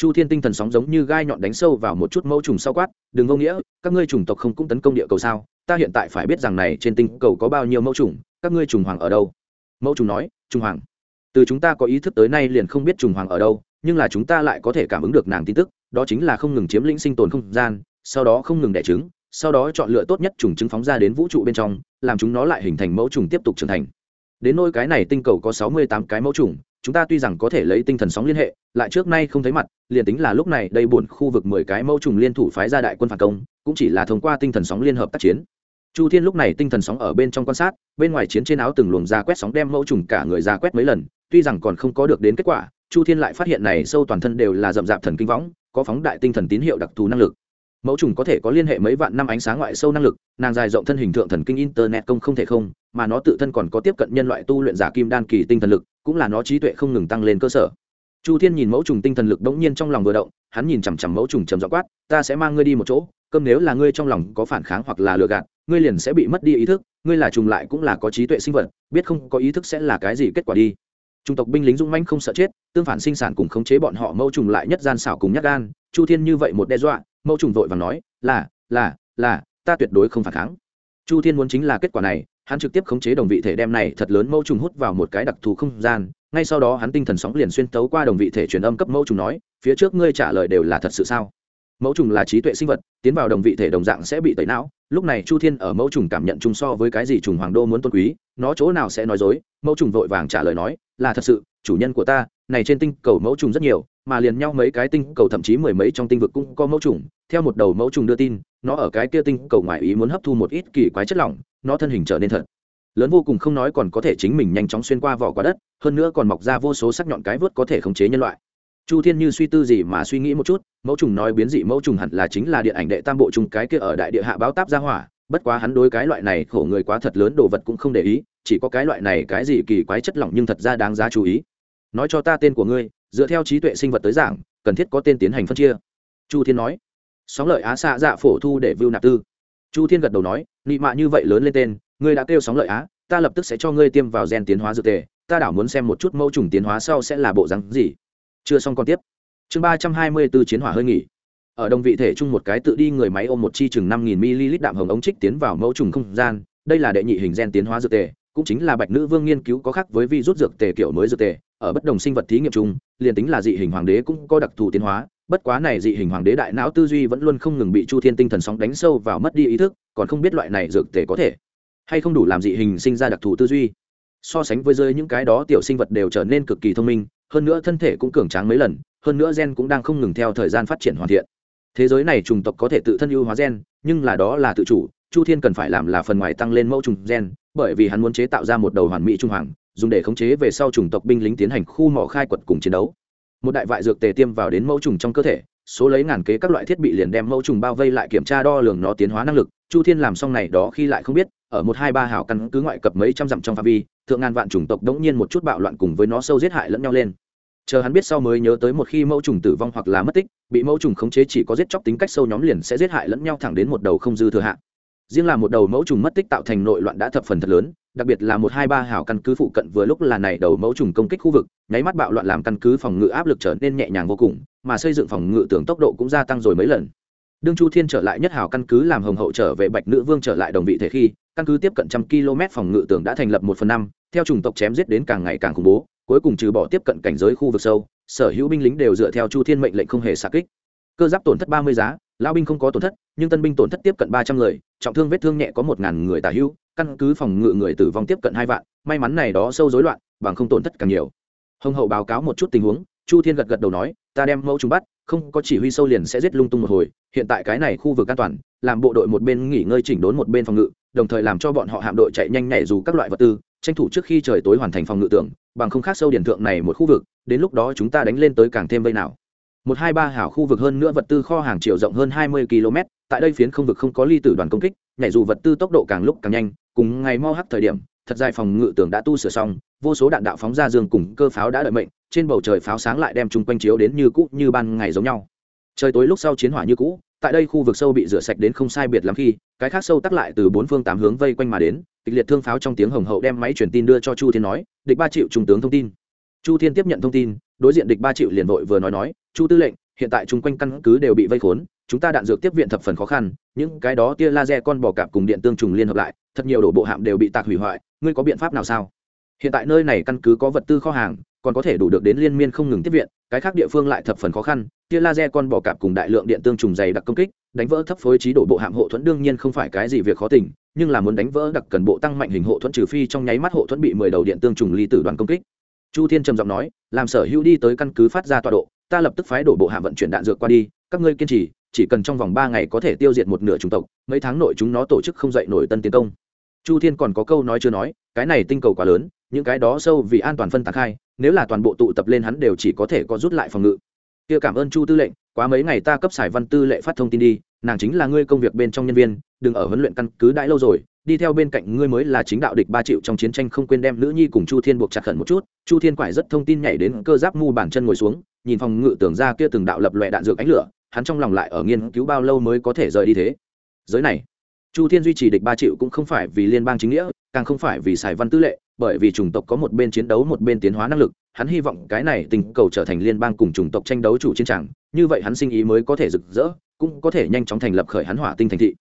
Chu thiên tinh thần sóng giống như gai nhọn đánh sâu vào một chút mẫu trùng sau quát, đừng vô nghĩa, các ngươi chủng tộc không cũng tấn công địa cầu sao? Ta hiện tại phải biết rằng này trên tinh cầu có bao nhiêu mẫu trùng, các ngươi trùng hoàng ở đâu? Mẫu trùng nói, trùng hoàng. Từ chúng ta có ý thức tới nay liền không biết trùng hoàng ở đâu, nhưng là chúng ta lại có thể cảm ứng được nàng tin tức, đó chính là không ngừng chiếm lĩnh sinh tồn không gian, sau đó không ngừng đẻ trứng, sau đó chọn lựa tốt nhất trùng trứng phóng ra đến vũ trụ bên trong, làm chúng nó lại hình thành mẫu trùng tiếp tục trưởng thành. Đến nôi cái này tinh cầu có sáu mươi tám cái mẫu trùng chúng ta tuy rằng có thể lấy tinh thần sóng liên hệ, lại trước nay không thấy mặt, liền tính là lúc này đây buồn khu vực mười cái mẫu trùng liên thủ phái ra đại quân phản công, cũng chỉ là thông qua tinh thần sóng liên hợp tác chiến. Chu thiên lúc này tinh thần sóng ở bên trong quan sát, bên ngoài chiến trên áo từng luồng ra quét sóng đem mẫu trùng cả người ra quét mấy lần, tuy rằng còn không có được đến kết quả, chu thiên lại phát hiện này sâu toàn thân đều là rậm rạp thần kinh võng, có phóng đại tinh thần tín hiệu đặc thù năng lực mẫu trùng có thể có liên hệ mấy vạn năm ánh sáng ngoại sâu năng lực, nàng dài rộng thân hình thượng thần kinh internet công không thể không, mà nó tự thân còn có tiếp cận nhân loại tu luyện giả kim đan kỳ tinh thần lực, cũng là nó trí tuệ không ngừng tăng lên cơ sở. Chu thiên nhìn mẫu trùng tinh thần lực đống nhiên trong lòng vừa động, hắn nhìn chằm chằm mẫu trùng trầm dọ quát, ta sẽ mang ngươi đi một chỗ, cơm nếu là ngươi trong lòng có phản kháng hoặc là lừa gạt, ngươi liền sẽ bị mất đi ý thức, ngươi là trùng lại cũng là có trí tuệ sinh vật, biết không có ý thức sẽ là cái gì kết quả đi. Trung tộc binh lính dũng manh không sợ chết, tương phản sinh sản cùng khống chế bọn họ mẫu trùng lại nhất gian xảo cùng nhắc gan, chu thiên như vậy một đe dọa mẫu trùng vội và nói, là là là, ta tuyệt đối không phản kháng. Chu thiên muốn chính là kết quả này, hắn trực tiếp khống chế đồng vị thể đem này thật lớn mẫu trùng hút vào một cái đặc thù không gian, ngay sau đó hắn tinh thần sóng liền xuyên tấu qua đồng vị thể truyền âm cấp mẫu trùng nói, phía trước ngươi trả lời đều là thật sự sao? Mẫu trùng là trí tuệ sinh vật, tiến vào đồng vị thể đồng dạng sẽ bị tẩy não. Lúc này chu thiên ở mẫu trùng cảm nhận chung so với cái gì trùng hoàng đô muốn tôn quý, nó chỗ nào sẽ nói dối? Mẫu trùng vội vàng trả lời nói, là thật sự chủ nhân của ta, này trên tinh cầu mẫu trùng rất nhiều, mà liền nhau mấy cái tinh cầu thậm chí mười mấy trong tinh vực cũng có mẫu trùng. Theo một đầu mẫu trùng đưa tin, nó ở cái kia tinh cầu ngoài ý muốn hấp thu một ít kỳ quái chất lỏng, nó thân hình trở nên thật. Lớn vô cùng không nói còn có thể chính mình nhanh chóng xuyên qua vỏ quả đất, hơn nữa còn mọc ra vô số sắc nhọn cái vớt có thể khống chế nhân loại. Chu thiên như suy tư gì mà suy nghĩ một chút, mẫu trùng nói biến dị mẫu trùng hẳn là chính là điện ảnh đệ tam bộ trùng cái kia ở đại địa hạ báo táp ra hỏa, bất quá hắn đối cái loại này khổ người quá thật lớn đồ vật cũng không để ý, chỉ có cái loại này cái gì kỳ quái chất lỏng nhưng thật ra đáng giá chú ý nói cho ta tên của ngươi, dựa theo trí tuệ sinh vật tới giảng, cần thiết có tên tiến hành phân chia. Chu thiên nói. Sóng lợi á xạ dạ phổ thu để vưu nạp tư. Chu thiên gật đầu nói, nị mạ như vậy lớn lên tên, ngươi đã kêu sóng lợi á, ta lập tức sẽ cho ngươi tiêm vào gen tiến hóa dược tề, ta đảo muốn xem một chút mẫu trùng tiến hóa sau sẽ là bộ rắn gì. Chưa xong còn tiếp. Chương ba trăm hai mươi b ố chiến hỏa hơi nghỉ. Ở đồng vị thể chung một cái tự đi người máy ôm một chi chừng năm nghìn ml đạm hồng ống trích tiến vào mẫu trùng không gian, đây là đệ nhị hình gen tiến hóa dược tề, cũng chính là bạch nữ vương nghiên cứu có khác với vi rút dược tề kiểu mới dược tề ở bất đồng sinh vật thí nghiệm chung, liền tính là dị hình hoàng đế cũng có đặc thù tiến hóa, bất quá này dị hình hoàng đế đại não tư duy vẫn luôn không ngừng bị chu thiên tinh thần sóng đánh sâu vào mất đi ý thức, còn không biết loại này dược thể có thể hay không đủ làm dị hình sinh ra đặc thù tư duy. So sánh với rơi những cái đó tiểu sinh vật đều trở nên cực kỳ thông minh, hơn nữa thân thể cũng cường tráng mấy lần, hơn nữa gen cũng đang không ngừng theo thời gian phát triển hoàn thiện. Thế giới này trùng tộc có thể tự thân ưu hóa gen, nhưng là đó là tự chủ, chu thiên cần phải làm là phần ngoài tăng lên mẫu trùng gen, bởi vì hắn muốn chế tạo ra một đầu hoàn mỹ trung hoàng dùng để khống chế về sau chủng tộc binh lính tiến hành khu mỏ khai quật cùng chiến đấu. Một đại vại dược tề tiêm vào đến mẫu trùng trong cơ thể, số lấy ngàn kế các loại thiết bị liền đem mẫu trùng bao vây lại kiểm tra đo lường nó tiến hóa năng lực. Chu thiên làm xong này đó khi lại không biết, ở một hai ba hảo căn cứ ngoại cập mấy trăm dặm trong phạm vi, thượng ngàn vạn chủng tộc đống nhiên một chút bạo loạn cùng với nó sâu giết hại lẫn nhau lên. Chờ hắn biết sau mới nhớ tới một khi mẫu trùng tử vong hoặc là mất tích, bị mẫu trùng khống chế chỉ có giết chóc tính cách sâu nhóm liền sẽ giết hại lẫn nhau thẳng đến một đầu không dư thừa hạn riêng là một đầu mẫu trùng mất tích tạo thành nội loạn đã thập phần thật lớn, đặc biệt là một hai ba hảo căn cứ phụ cận vừa lúc là này đầu mẫu trùng công kích khu vực, nháy mắt bạo loạn làm căn cứ phòng ngự áp lực trở nên nhẹ nhàng vô cùng, mà xây dựng phòng ngự tưởng tốc độ cũng gia tăng rồi mấy lần. Đương chu thiên trở lại nhất hảo căn cứ làm hồng hậu trở về bạch nữ vương trở lại đồng vị thể khi, căn cứ tiếp cận trăm km phòng ngự tưởng đã thành lập một phần năm, theo chủng tộc chém giết đến càng ngày càng khủng bố, cuối cùng trừ bỏ tiếp cận cảnh giới khu vực sâu, sở hữu binh lính đều dựa theo chu thiên mệnh lệnh không hề xạ kích. Cơ giáp tổn thất ba mươi giá lao binh không có tổn thất, nhưng tân binh tổn thất tiếp cận ba trăm người, trọng thương vết thương nhẹ có một ngàn người tả hữu căn cứ phòng ngự người tử vong tiếp cận hai vạn, may mắn này đó sâu rối loạn, bằng không tổn thất càng nhiều. Hồng hậu báo cáo một chút tình huống, chu thiên gật gật đầu nói, ta đem mẫu chúng bắt, không có chỉ huy sâu liền sẽ giết lung tung một hồi, hiện tại cái này khu vực an toàn, làm bộ đội một bên nghỉ ngơi chỉnh đốn một bên phòng ngự, đồng thời làm cho bọn họ hạm đội chạy nhanh nhảy dù các loại vật tư, tranh thủ trước khi trời tối hoàn thành phòng ngự tưởng, bằng không khác sâu điển thượng này một khu vực, đến lúc đó chúng ta đánh lên tới càng thêm vây nào một hai ba hảo khu vực hơn nữa vật tư kho hàng chiều rộng hơn hai mươi km, tại đây phiến không vực không có ly tử đoàn công kích, nhảy dù vật tư tốc độ càng lúc càng nhanh, cùng ngày mo hắc thời điểm, thật dài phòng ngự tường đã tu sửa xong, vô số đạn đạo phóng ra dương cùng cơ pháo đã đợi mệnh, trên bầu trời pháo sáng lại đem chung quanh chiếu đến như cũ, như ban ngày giống nhau. Trời tối lúc sau chiến hỏa như cũ, tại đây khu vực sâu bị rửa sạch đến không sai biệt lắm khi, cái khác sâu tắc lại từ bốn phương tám hướng vây quanh mà đến, kịch liệt thương pháo trong tiếng hồng hậu đem máy truyền tin đưa cho chu thiên nói, địch ba triệu trung tướng thông tin chu thiên tiếp nhận thông tin, đối diện địch ba triệu liền vội vừa nói nói, chu tư lệnh, hiện tại chung quanh căn cứ đều bị vây khốn, chúng ta đạn dược tiếp viện thập phần khó khăn, những cái đó tia laser con bò cạp cùng điện tương trùng liên hợp lại, thật nhiều đổ bộ hạm đều bị tạc hủy hoại, ngươi có biện pháp nào sao? Hiện tại nơi này căn cứ có vật tư kho hàng, còn có thể đủ được đến liên miên không ngừng tiếp viện, cái khác địa phương lại thập phần khó khăn, tia laser con bò cạp cùng đại lượng điện tương trùng dày đặc công kích, đánh vỡ thấp phối trí đổ bộ hạm hộ thuẫn đương nhiên không phải cái gì việc khó tình, nhưng là muốn đánh vỡ đặc cần bộ tăng mạnh hình hộ thuẫn trừ phi trong nháy mắt hộ thuẫn bị mười đầu điện tương trùng ly tử đoàn công kích chu thiên trầm giọng nói làm sở hữu đi tới căn cứ phát ra tọa độ ta lập tức phái đổ bộ hạm vận chuyển đạn dược qua đi các ngươi kiên trì chỉ cần trong vòng ba ngày có thể tiêu diệt một nửa chủng tộc mấy tháng nội chúng nó tổ chức không dậy nổi tân tiến công. Chu thiên còn có câu nói chưa nói cái này tinh cầu quá lớn những cái đó sâu vì an toàn phân tán hai, nếu là toàn bộ tụ tập lên hắn đều chỉ có thể có rút lại phòng ngự. Kia cảm ơn chu tư lệnh quá mấy ngày ta cấp sải văn tư lệ phát thông tin đi nàng chính là ngươi công việc bên trong nhân viên đừng ở huấn luyện căn cứ đãi lâu rồi đi theo bên cạnh ngươi mới là chính đạo địch ba triệu trong chiến tranh không quên đem nữ nhi cùng chu thiên buộc chặt khẩn một chút. Chu thiên quải rất thông tin nhảy đến cơ giáp mu bàn chân ngồi xuống, nhìn phòng ngự tưởng ra kia từng đạo lập loại đạn dược ánh lửa, hắn trong lòng lại ở nghiên cứu bao lâu mới có thể rời đi thế. Giới này, chu thiên duy trì địch ba triệu cũng không phải vì liên bang chính nghĩa, càng không phải vì sài văn tư lệ, bởi vì chủng tộc có một bên chiến đấu một bên tiến hóa năng lực, hắn hy vọng cái này tình cầu trở thành liên bang cùng chủng tộc tranh đấu chủ chiến tràng như vậy hắn sinh ý mới có thể rực rỡ, cũng có thể nhanh chóng thành lập khởi hắn hỏa tinh thành thị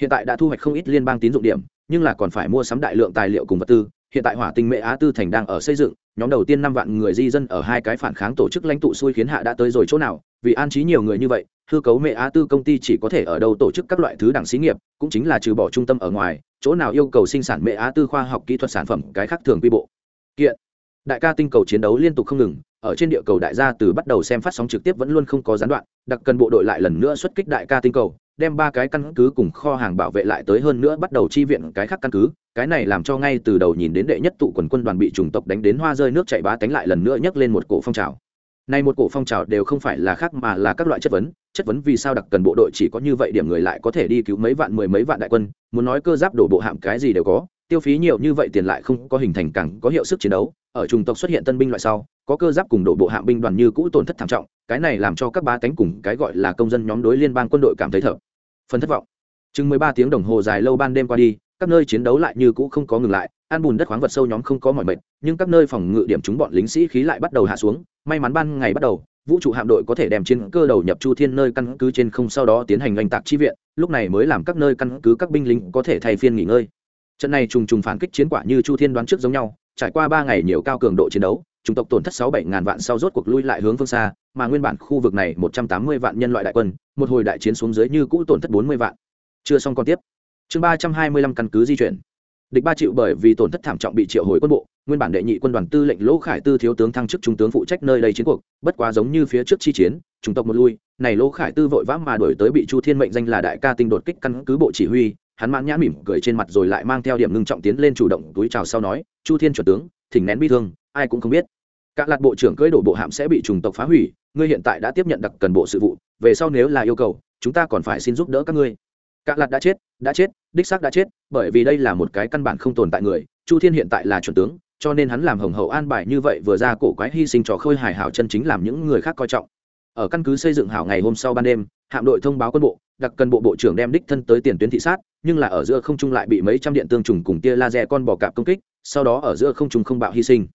hiện tại đã thu hoạch không ít liên bang tín dụng điểm, nhưng là còn phải mua sắm đại lượng tài liệu cùng vật tư. Hiện tại hỏa tinh mệ á tư thành đang ở xây dựng, nhóm đầu tiên năm vạn người di dân ở hai cái phản kháng tổ chức lãnh tụ xui khiến hạ đã tới rồi chỗ nào. Vì an trí nhiều người như vậy, hư cấu mẹ á tư công ty chỉ có thể ở đâu tổ chức các loại thứ đảng xí nghiệp, cũng chính là trừ bỏ trung tâm ở ngoài, chỗ nào yêu cầu sinh sản mẹ á tư khoa học kỹ thuật sản phẩm, cái khác thường quy bộ. Kiện. Đại ca tinh cầu chiến đấu liên tục không ngừng, ở trên địa cầu đại gia từ bắt đầu xem phát sóng trực tiếp vẫn luôn không có gián đoạn, đặc cần bộ đội lại lần nữa xuất kích đại ca tinh cầu đem ba cái căn cứ cùng kho hàng bảo vệ lại tới hơn nữa bắt đầu chi viện cái khác căn cứ, cái này làm cho ngay từ đầu nhìn đến đệ nhất tụ quần quân đoàn bị chủng tộc đánh đến hoa rơi nước chảy bá tánh lại lần nữa nhấc lên một cổ phong trào. Này một cổ phong trào đều không phải là khác mà là các loại chất vấn chất vấn vì sao đặc cần bộ đội chỉ có như vậy điểm người lại có thể đi cứu mấy vạn, mười mấy vạn đại quân, muốn nói cơ giáp đổ bộ hạm cái gì đều có tiêu phí nhiều như vậy tiền lại không có hình thành càng có hiệu sức chiến đấu, ở chủng tộc xuất hiện tân binh loại sau, có cơ giáp cùng đổ bộ hạm binh đoàn như cũ tổn thất thảm trọng, cái này làm cho các ba tánh cùng cái gọi là công dân nhóm đối liên bang quân đội cảm thấy thở phần thất vọng. Chừng mười ba tiếng đồng hồ dài lâu ban đêm qua đi, các nơi chiến đấu lại như cũ không có ngừng lại, an bùn đất khoáng vật sâu nhóm không có mọi mệt, nhưng các nơi phòng ngự điểm chúng bọn lính sĩ khí lại bắt đầu hạ xuống, may mắn ban ngày bắt đầu, vũ trụ hạm đội có thể đem chiến cơ đầu nhập chu thiên nơi căn cứ trên không sau đó tiến hành oanh tạc chi viện, lúc này mới làm các nơi căn cứ các binh lính có thể thay phiên nghỉ ngơi trận này trùng trùng phản kích chiến quả như chu thiên đoán trước giống nhau, trải qua ba ngày nhiều cao cường độ chiến đấu, chủng tộc tổn thất sáu bảy ngàn vạn sau rốt cuộc lui lại hướng phương xa, mà nguyên bản khu vực này một trăm tám mươi vạn nhân loại đại quân, một hồi đại chiến xuống dưới như cũ tổn thất bốn mươi vạn. Chưa xong còn tiếp. Chương ba trăm hai mươi lăm căn cứ di chuyển. Địch ba triệu bởi vì tổn thất thảm trọng bị triệu hồi quân bộ, nguyên bản đệ nhị quân đoàn tư lệnh lỗ khải tư thiếu tướng thăng chức trung tướng phụ trách nơi đây chiến cuộc, bất quá giống như phía trước chi chiến, chủng tộc một lui, này lỗ khải tư vội vã mà đổi tới bị chu thiên mệnh danh là đại ca tinh đột kích căn cứ bộ chỉ huy hắn mãn nhã mỉm cười trên mặt rồi lại mang theo điểm ngưng trọng tiến lên chủ động túi chào sau nói, chu thiên chuẩn tướng, thỉnh nén bi thương, ai cũng không biết. Các Lạc bộ trưởng cưỡi đổ bộ hạm sẽ bị trùng tộc phá hủy, ngươi hiện tại đã tiếp nhận đặc cần bộ sự vụ, về sau nếu là yêu cầu, chúng ta còn phải xin giúp đỡ các ngươi. Các Lạc đã chết đã chết, đích xác đã chết, bởi vì đây là một cái căn bản không tồn tại người, chu thiên hiện tại là chuẩn tướng, cho nên hắn làm hồng hậu an bài như vậy vừa ra cổ quái hy sinh trò khơi hài hảo chân chính làm những người khác coi trọng. Ở căn cứ xây dựng hảo ngày hôm sau ban đêm hạm đội thông báo quân bộ, đặc cần bộ bộ trưởng đem đích thân tới tiền tuyến thị sát, nhưng là ở giữa không trung lại bị mấy trăm điện tương trùng cùng tia laser con bò cạp công kích, sau đó ở giữa không trung không bạo hy sinh.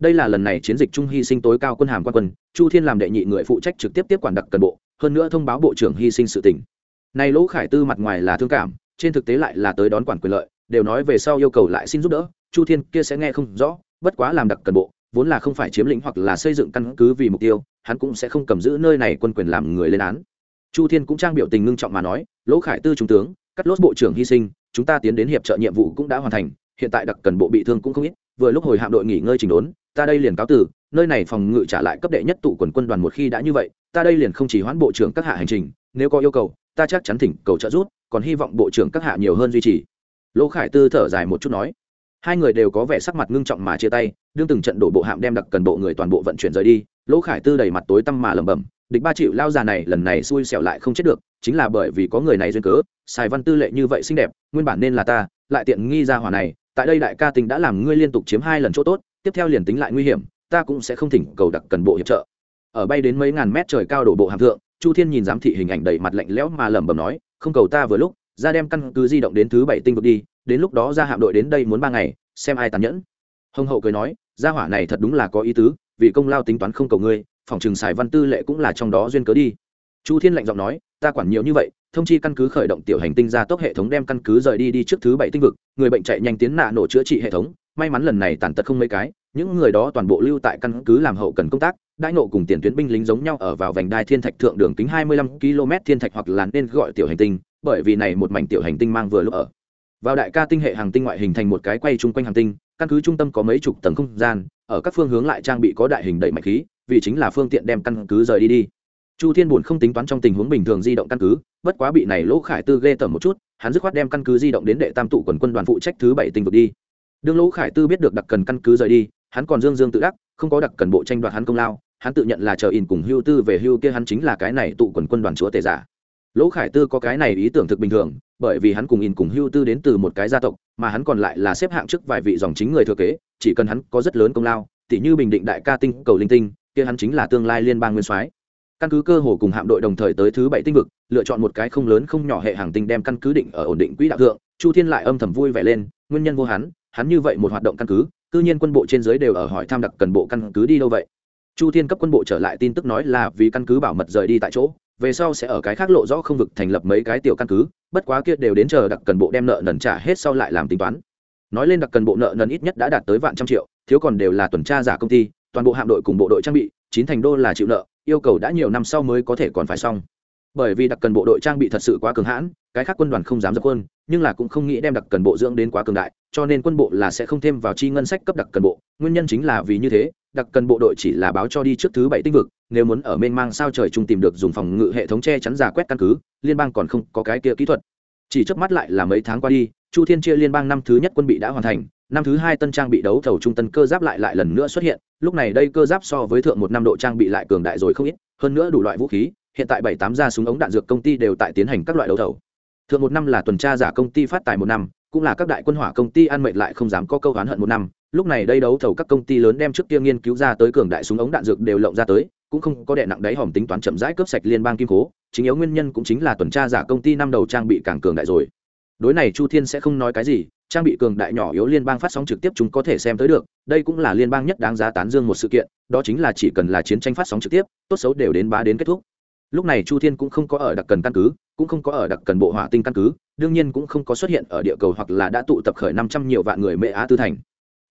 Đây là lần này chiến dịch trung hy sinh tối cao quân hàm quan quân, chu thiên làm đệ nhị người phụ trách trực tiếp tiếp quản đặc cần bộ, hơn nữa thông báo bộ trưởng hy sinh sự tỉnh này lỗ khải tư mặt ngoài là thương cảm, trên thực tế lại là tới đón quản quyền lợi, đều nói về sau yêu cầu lại xin giúp đỡ, chu thiên kia sẽ nghe không rõ, bất quá làm đặc cần bộ, vốn là không phải chiếm lĩnh hoặc là xây dựng căn cứ vì mục tiêu, hắn cũng sẽ không cầm giữ nơi này quân quyền làm người lên án chu thiên cũng trang biểu tình ngưng trọng mà nói, lỗ khải tư trung tướng, cắt lốt bộ trưởng hy sinh, chúng ta tiến đến hiệp trợ nhiệm vụ cũng đã hoàn thành, hiện tại đặc cần bộ bị thương cũng không ít, vừa lúc hồi hạm đội nghỉ ngơi trình đốn, ta đây liền cáo từ, nơi này phòng ngự trả lại cấp đệ nhất tụ quần quân đoàn một khi đã như vậy, ta đây liền không chỉ hoãn bộ trưởng các hạ hành trình, nếu có yêu cầu, ta chắc chắn thỉnh cầu trợ giúp, còn hy vọng bộ trưởng các hạ nhiều hơn duy trì. Lỗ khải tư thở dài một chút nói. Hai người đều có vẻ sắc mặt ngưng trọng mà chia tay, đương từng trận đổ bộ hạm đem đặc cần bộ người toàn bộ vận chuyển rời đi, lỗ khải tư đầy mặt tối tăm mà lẩm bẩm địch ba triệu lao già này lần này xui xẻo lại không chết được, chính là bởi vì có người này duyên cớ xài văn tư lệ như vậy xinh đẹp, nguyên bản nên là ta, lại tiện nghi ra hỏa này, tại đây đại ca tình đã làm ngươi liên tục chiếm hai lần chỗ tốt, tiếp theo liền tính lại nguy hiểm, ta cũng sẽ không thỉnh cầu đặc cần bộ hiệp trợ. Ở bay đến mấy ngàn mét trời cao đổ bộ hàm thượng, chu thiên nhìn giám thị hình ảnh đầy mặt lạnh lẽo mà lẩm bẩm nói, không cầu ta vừa lúc, ra đem căn cứ di động đến thứ bảy tinh vực đi, đến lúc đó ra hạm đội đến đây muốn ba ngày, xem ai tàn nhẫn. Hồng hậu cười nói, gia hỏa này thật đúng là có ý tứ, vì công lao tính toán không cầu ngươi phòng trường xài văn tư lệ cũng là trong đó duyên cớ đi. Chu thiên lạnh giọng nói, ta quản nhiều như vậy, thông chi căn cứ khởi động tiểu hành tinh ra tốc hệ thống đem căn cứ rời đi đi trước thứ bảy tinh vực, người bệnh chạy nhanh tiến nạ nổ chữa trị hệ thống, may mắn lần này tàn tật không mấy cái, những người đó toàn bộ lưu tại căn cứ làm hậu cần công tác đãi nộ cùng tiền tuyến binh lính giống nhau ở vào vành đai thiên thạch thượng đường kính 25 km thiên thạch hoặc là nên gọi tiểu hành tinh, bởi vì này một mảnh tiểu hành tinh mang vừa lúc ở. Vào đại ca tinh hệ hàng tinh ngoại hình thành một cái quay chung quanh hành tinh, căn cứ trung tâm có mấy chục tầng không gian, ở các phương hướng lại trang bị có đại hình đẩy mạnh khí vì chính là phương tiện đem căn cứ rời đi đi. Chu thiên buồn không tính toán trong tình huống bình thường di động căn cứ, bất quá bị này lỗ khải tư ghê tởm một chút, hắn dứt khoát đem căn cứ di động đến đệ tam tụ quần quân đoàn phụ trách thứ bảy tinh vực đi. Đương lỗ khải tư biết được đặc cần căn cứ rời đi, hắn còn dương dương tự đắc, không có đặc cần bộ tranh đoạt hắn công lao, hắn tự nhận là chờ in cùng hưu tư về hưu kia hắn chính là cái này tụ quần quân đoàn chúa tể giả. Lỗ khải tư có cái này ý tưởng thực bình thường, bởi vì hắn cùng in cùng hưu tư đến từ một cái gia tộc, mà hắn còn lại là xếp hạng trước vài vị dòng chính người thừa kế, chỉ cần hắn có rất lớn công lao, tỉ như bình định đại ca tinh, cầu linh tinh kia hắn chính là tương lai liên bang nguyên soái. Căn cứ cơ hồ cùng hạm đội đồng thời tới thứ bảy tinh vực, lựa chọn một cái không lớn không nhỏ hệ hàng tinh đem căn cứ định ở ổn định quỹ đạo thượng, chu thiên lại âm thầm vui vẻ lên, nguyên nhân vô hắn hắn như vậy một hoạt động căn cứ, cư nhiên quân bộ trên dưới đều ở hỏi tham đặc cần bộ căn cứ đi đâu vậy? Chu thiên cấp quân bộ trở lại tin tức nói là vì căn cứ bảo mật rời đi tại chỗ, về sau sẽ ở cái khác lộ rõ không vực thành lập mấy cái tiểu căn cứ, bất quá kia đều đến chờ đặc cần bộ đem nợ nần trả hết sau lại làm tính toán. Nói lên đặc cần bộ nợ nần ít nhất đã đạt tới vạn trăm triệu, thiếu còn đều là tuần tra giả công ty toàn bộ hạm đội cùng bộ đội trang bị, chín thành đô là chịu nợ, yêu cầu đã nhiều năm sau mới có thể còn phải xong. Bởi vì đặc cần bộ đội trang bị thật sự quá cường hãn, cái khác quân đoàn không dám dập quân, nhưng là cũng không nghĩ đem đặc cần bộ dưỡng đến quá cường đại, cho nên quân bộ là sẽ không thêm vào chi ngân sách cấp đặc cần bộ. Nguyên nhân chính là vì như thế, đặc cần bộ đội chỉ là báo cho đi trước thứ bảy tinh vực, nếu muốn ở mênh mang sao trời chung tìm được dùng phòng ngự hệ thống che chắn giả quét căn cứ, liên bang còn không có cái kia kỹ thuật chỉ trước mắt lại là mấy tháng qua đi, chu thiên chia liên bang năm thứ nhất quân bị đã hoàn thành, năm thứ hai tân trang bị đấu thầu trung tân cơ giáp lại lại lần nữa xuất hiện, lúc này đây cơ giáp so với thượng một năm độ trang bị lại cường đại rồi không ít, hơn nữa đủ loại vũ khí, hiện tại bảy tám gia súng ống đạn dược công ty đều tại tiến hành các loại đấu thầu. Thượng một năm là tuần tra giả công ty phát tài một năm, cũng là các đại quân hỏa công ty ăn mệnh lại không dám có câu oán hận một năm lúc này đây đấu thầu các công ty lớn đem trước kia nghiên cứu ra tới cường đại súng ống đạn dược đều lộng ra tới, cũng không có đè nặng đáy hòm tính toán chậm rãi cướp sạch liên bang kim cố, chính yếu nguyên nhân cũng chính là tuần tra giả công ty năm đầu trang bị càng cường đại rồi. Đối này chu thiên sẽ không nói cái gì, trang bị cường đại nhỏ yếu liên bang phát sóng trực tiếp chúng có thể xem tới được, đây cũng là liên bang nhất đáng giá tán dương một sự kiện, đó chính là chỉ cần là chiến tranh phát sóng trực tiếp, tốt xấu đều đến bá đến kết thúc. Lúc này chu thiên cũng không có ở đặc cần căn cứ, cũng không có ở đặc cần bộ hỏa tinh căn cứ, đương nhiên cũng không có xuất hiện ở địa cầu hoặc là đã tụ tập khởi năm trăm nhiều vạn người mẹ á tư thành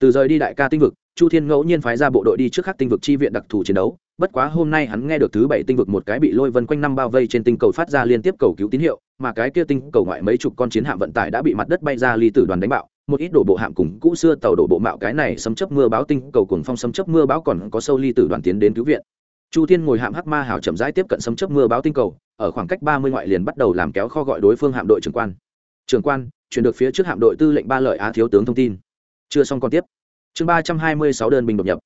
từ rời đi đại ca tinh vực, chu thiên ngẫu nhiên phái ra bộ đội đi trước khắc tinh vực chi viện đặc thù chiến đấu. Bất quá hôm nay hắn nghe được thứ bảy tinh vực một cái bị lôi vân quanh năm bao vây trên tinh cầu phát ra liên tiếp cầu cứu tín hiệu, mà cái kia tinh cầu ngoại mấy chục con chiến hạm vận tải đã bị mặt đất bay ra ly tử đoàn đánh bạo. Một ít đổ bộ hạm cùng cũ xưa tàu đổ bộ mạo cái này sấm chấp mưa báo tinh cầu cùng phong sấm chấp mưa báo còn có sâu ly tử đoàn tiến đến cứu viện. Chu thiên ngồi hạm hắc ma hào chậm rãi tiếp cận sấm chấp mưa báo tinh cầu, ở khoảng cách ba mươi ngoại liền bắt đầu làm kéo kho gọi đối phương hạm đội trưởng quan. Trưởng quan, chuyển được phía trước hạm đội tư lệnh ba lợi á thiếu tướng thông tin chưa xong còn tiếp. Chương ba trăm hai mươi sáu đơn bình đột nhập.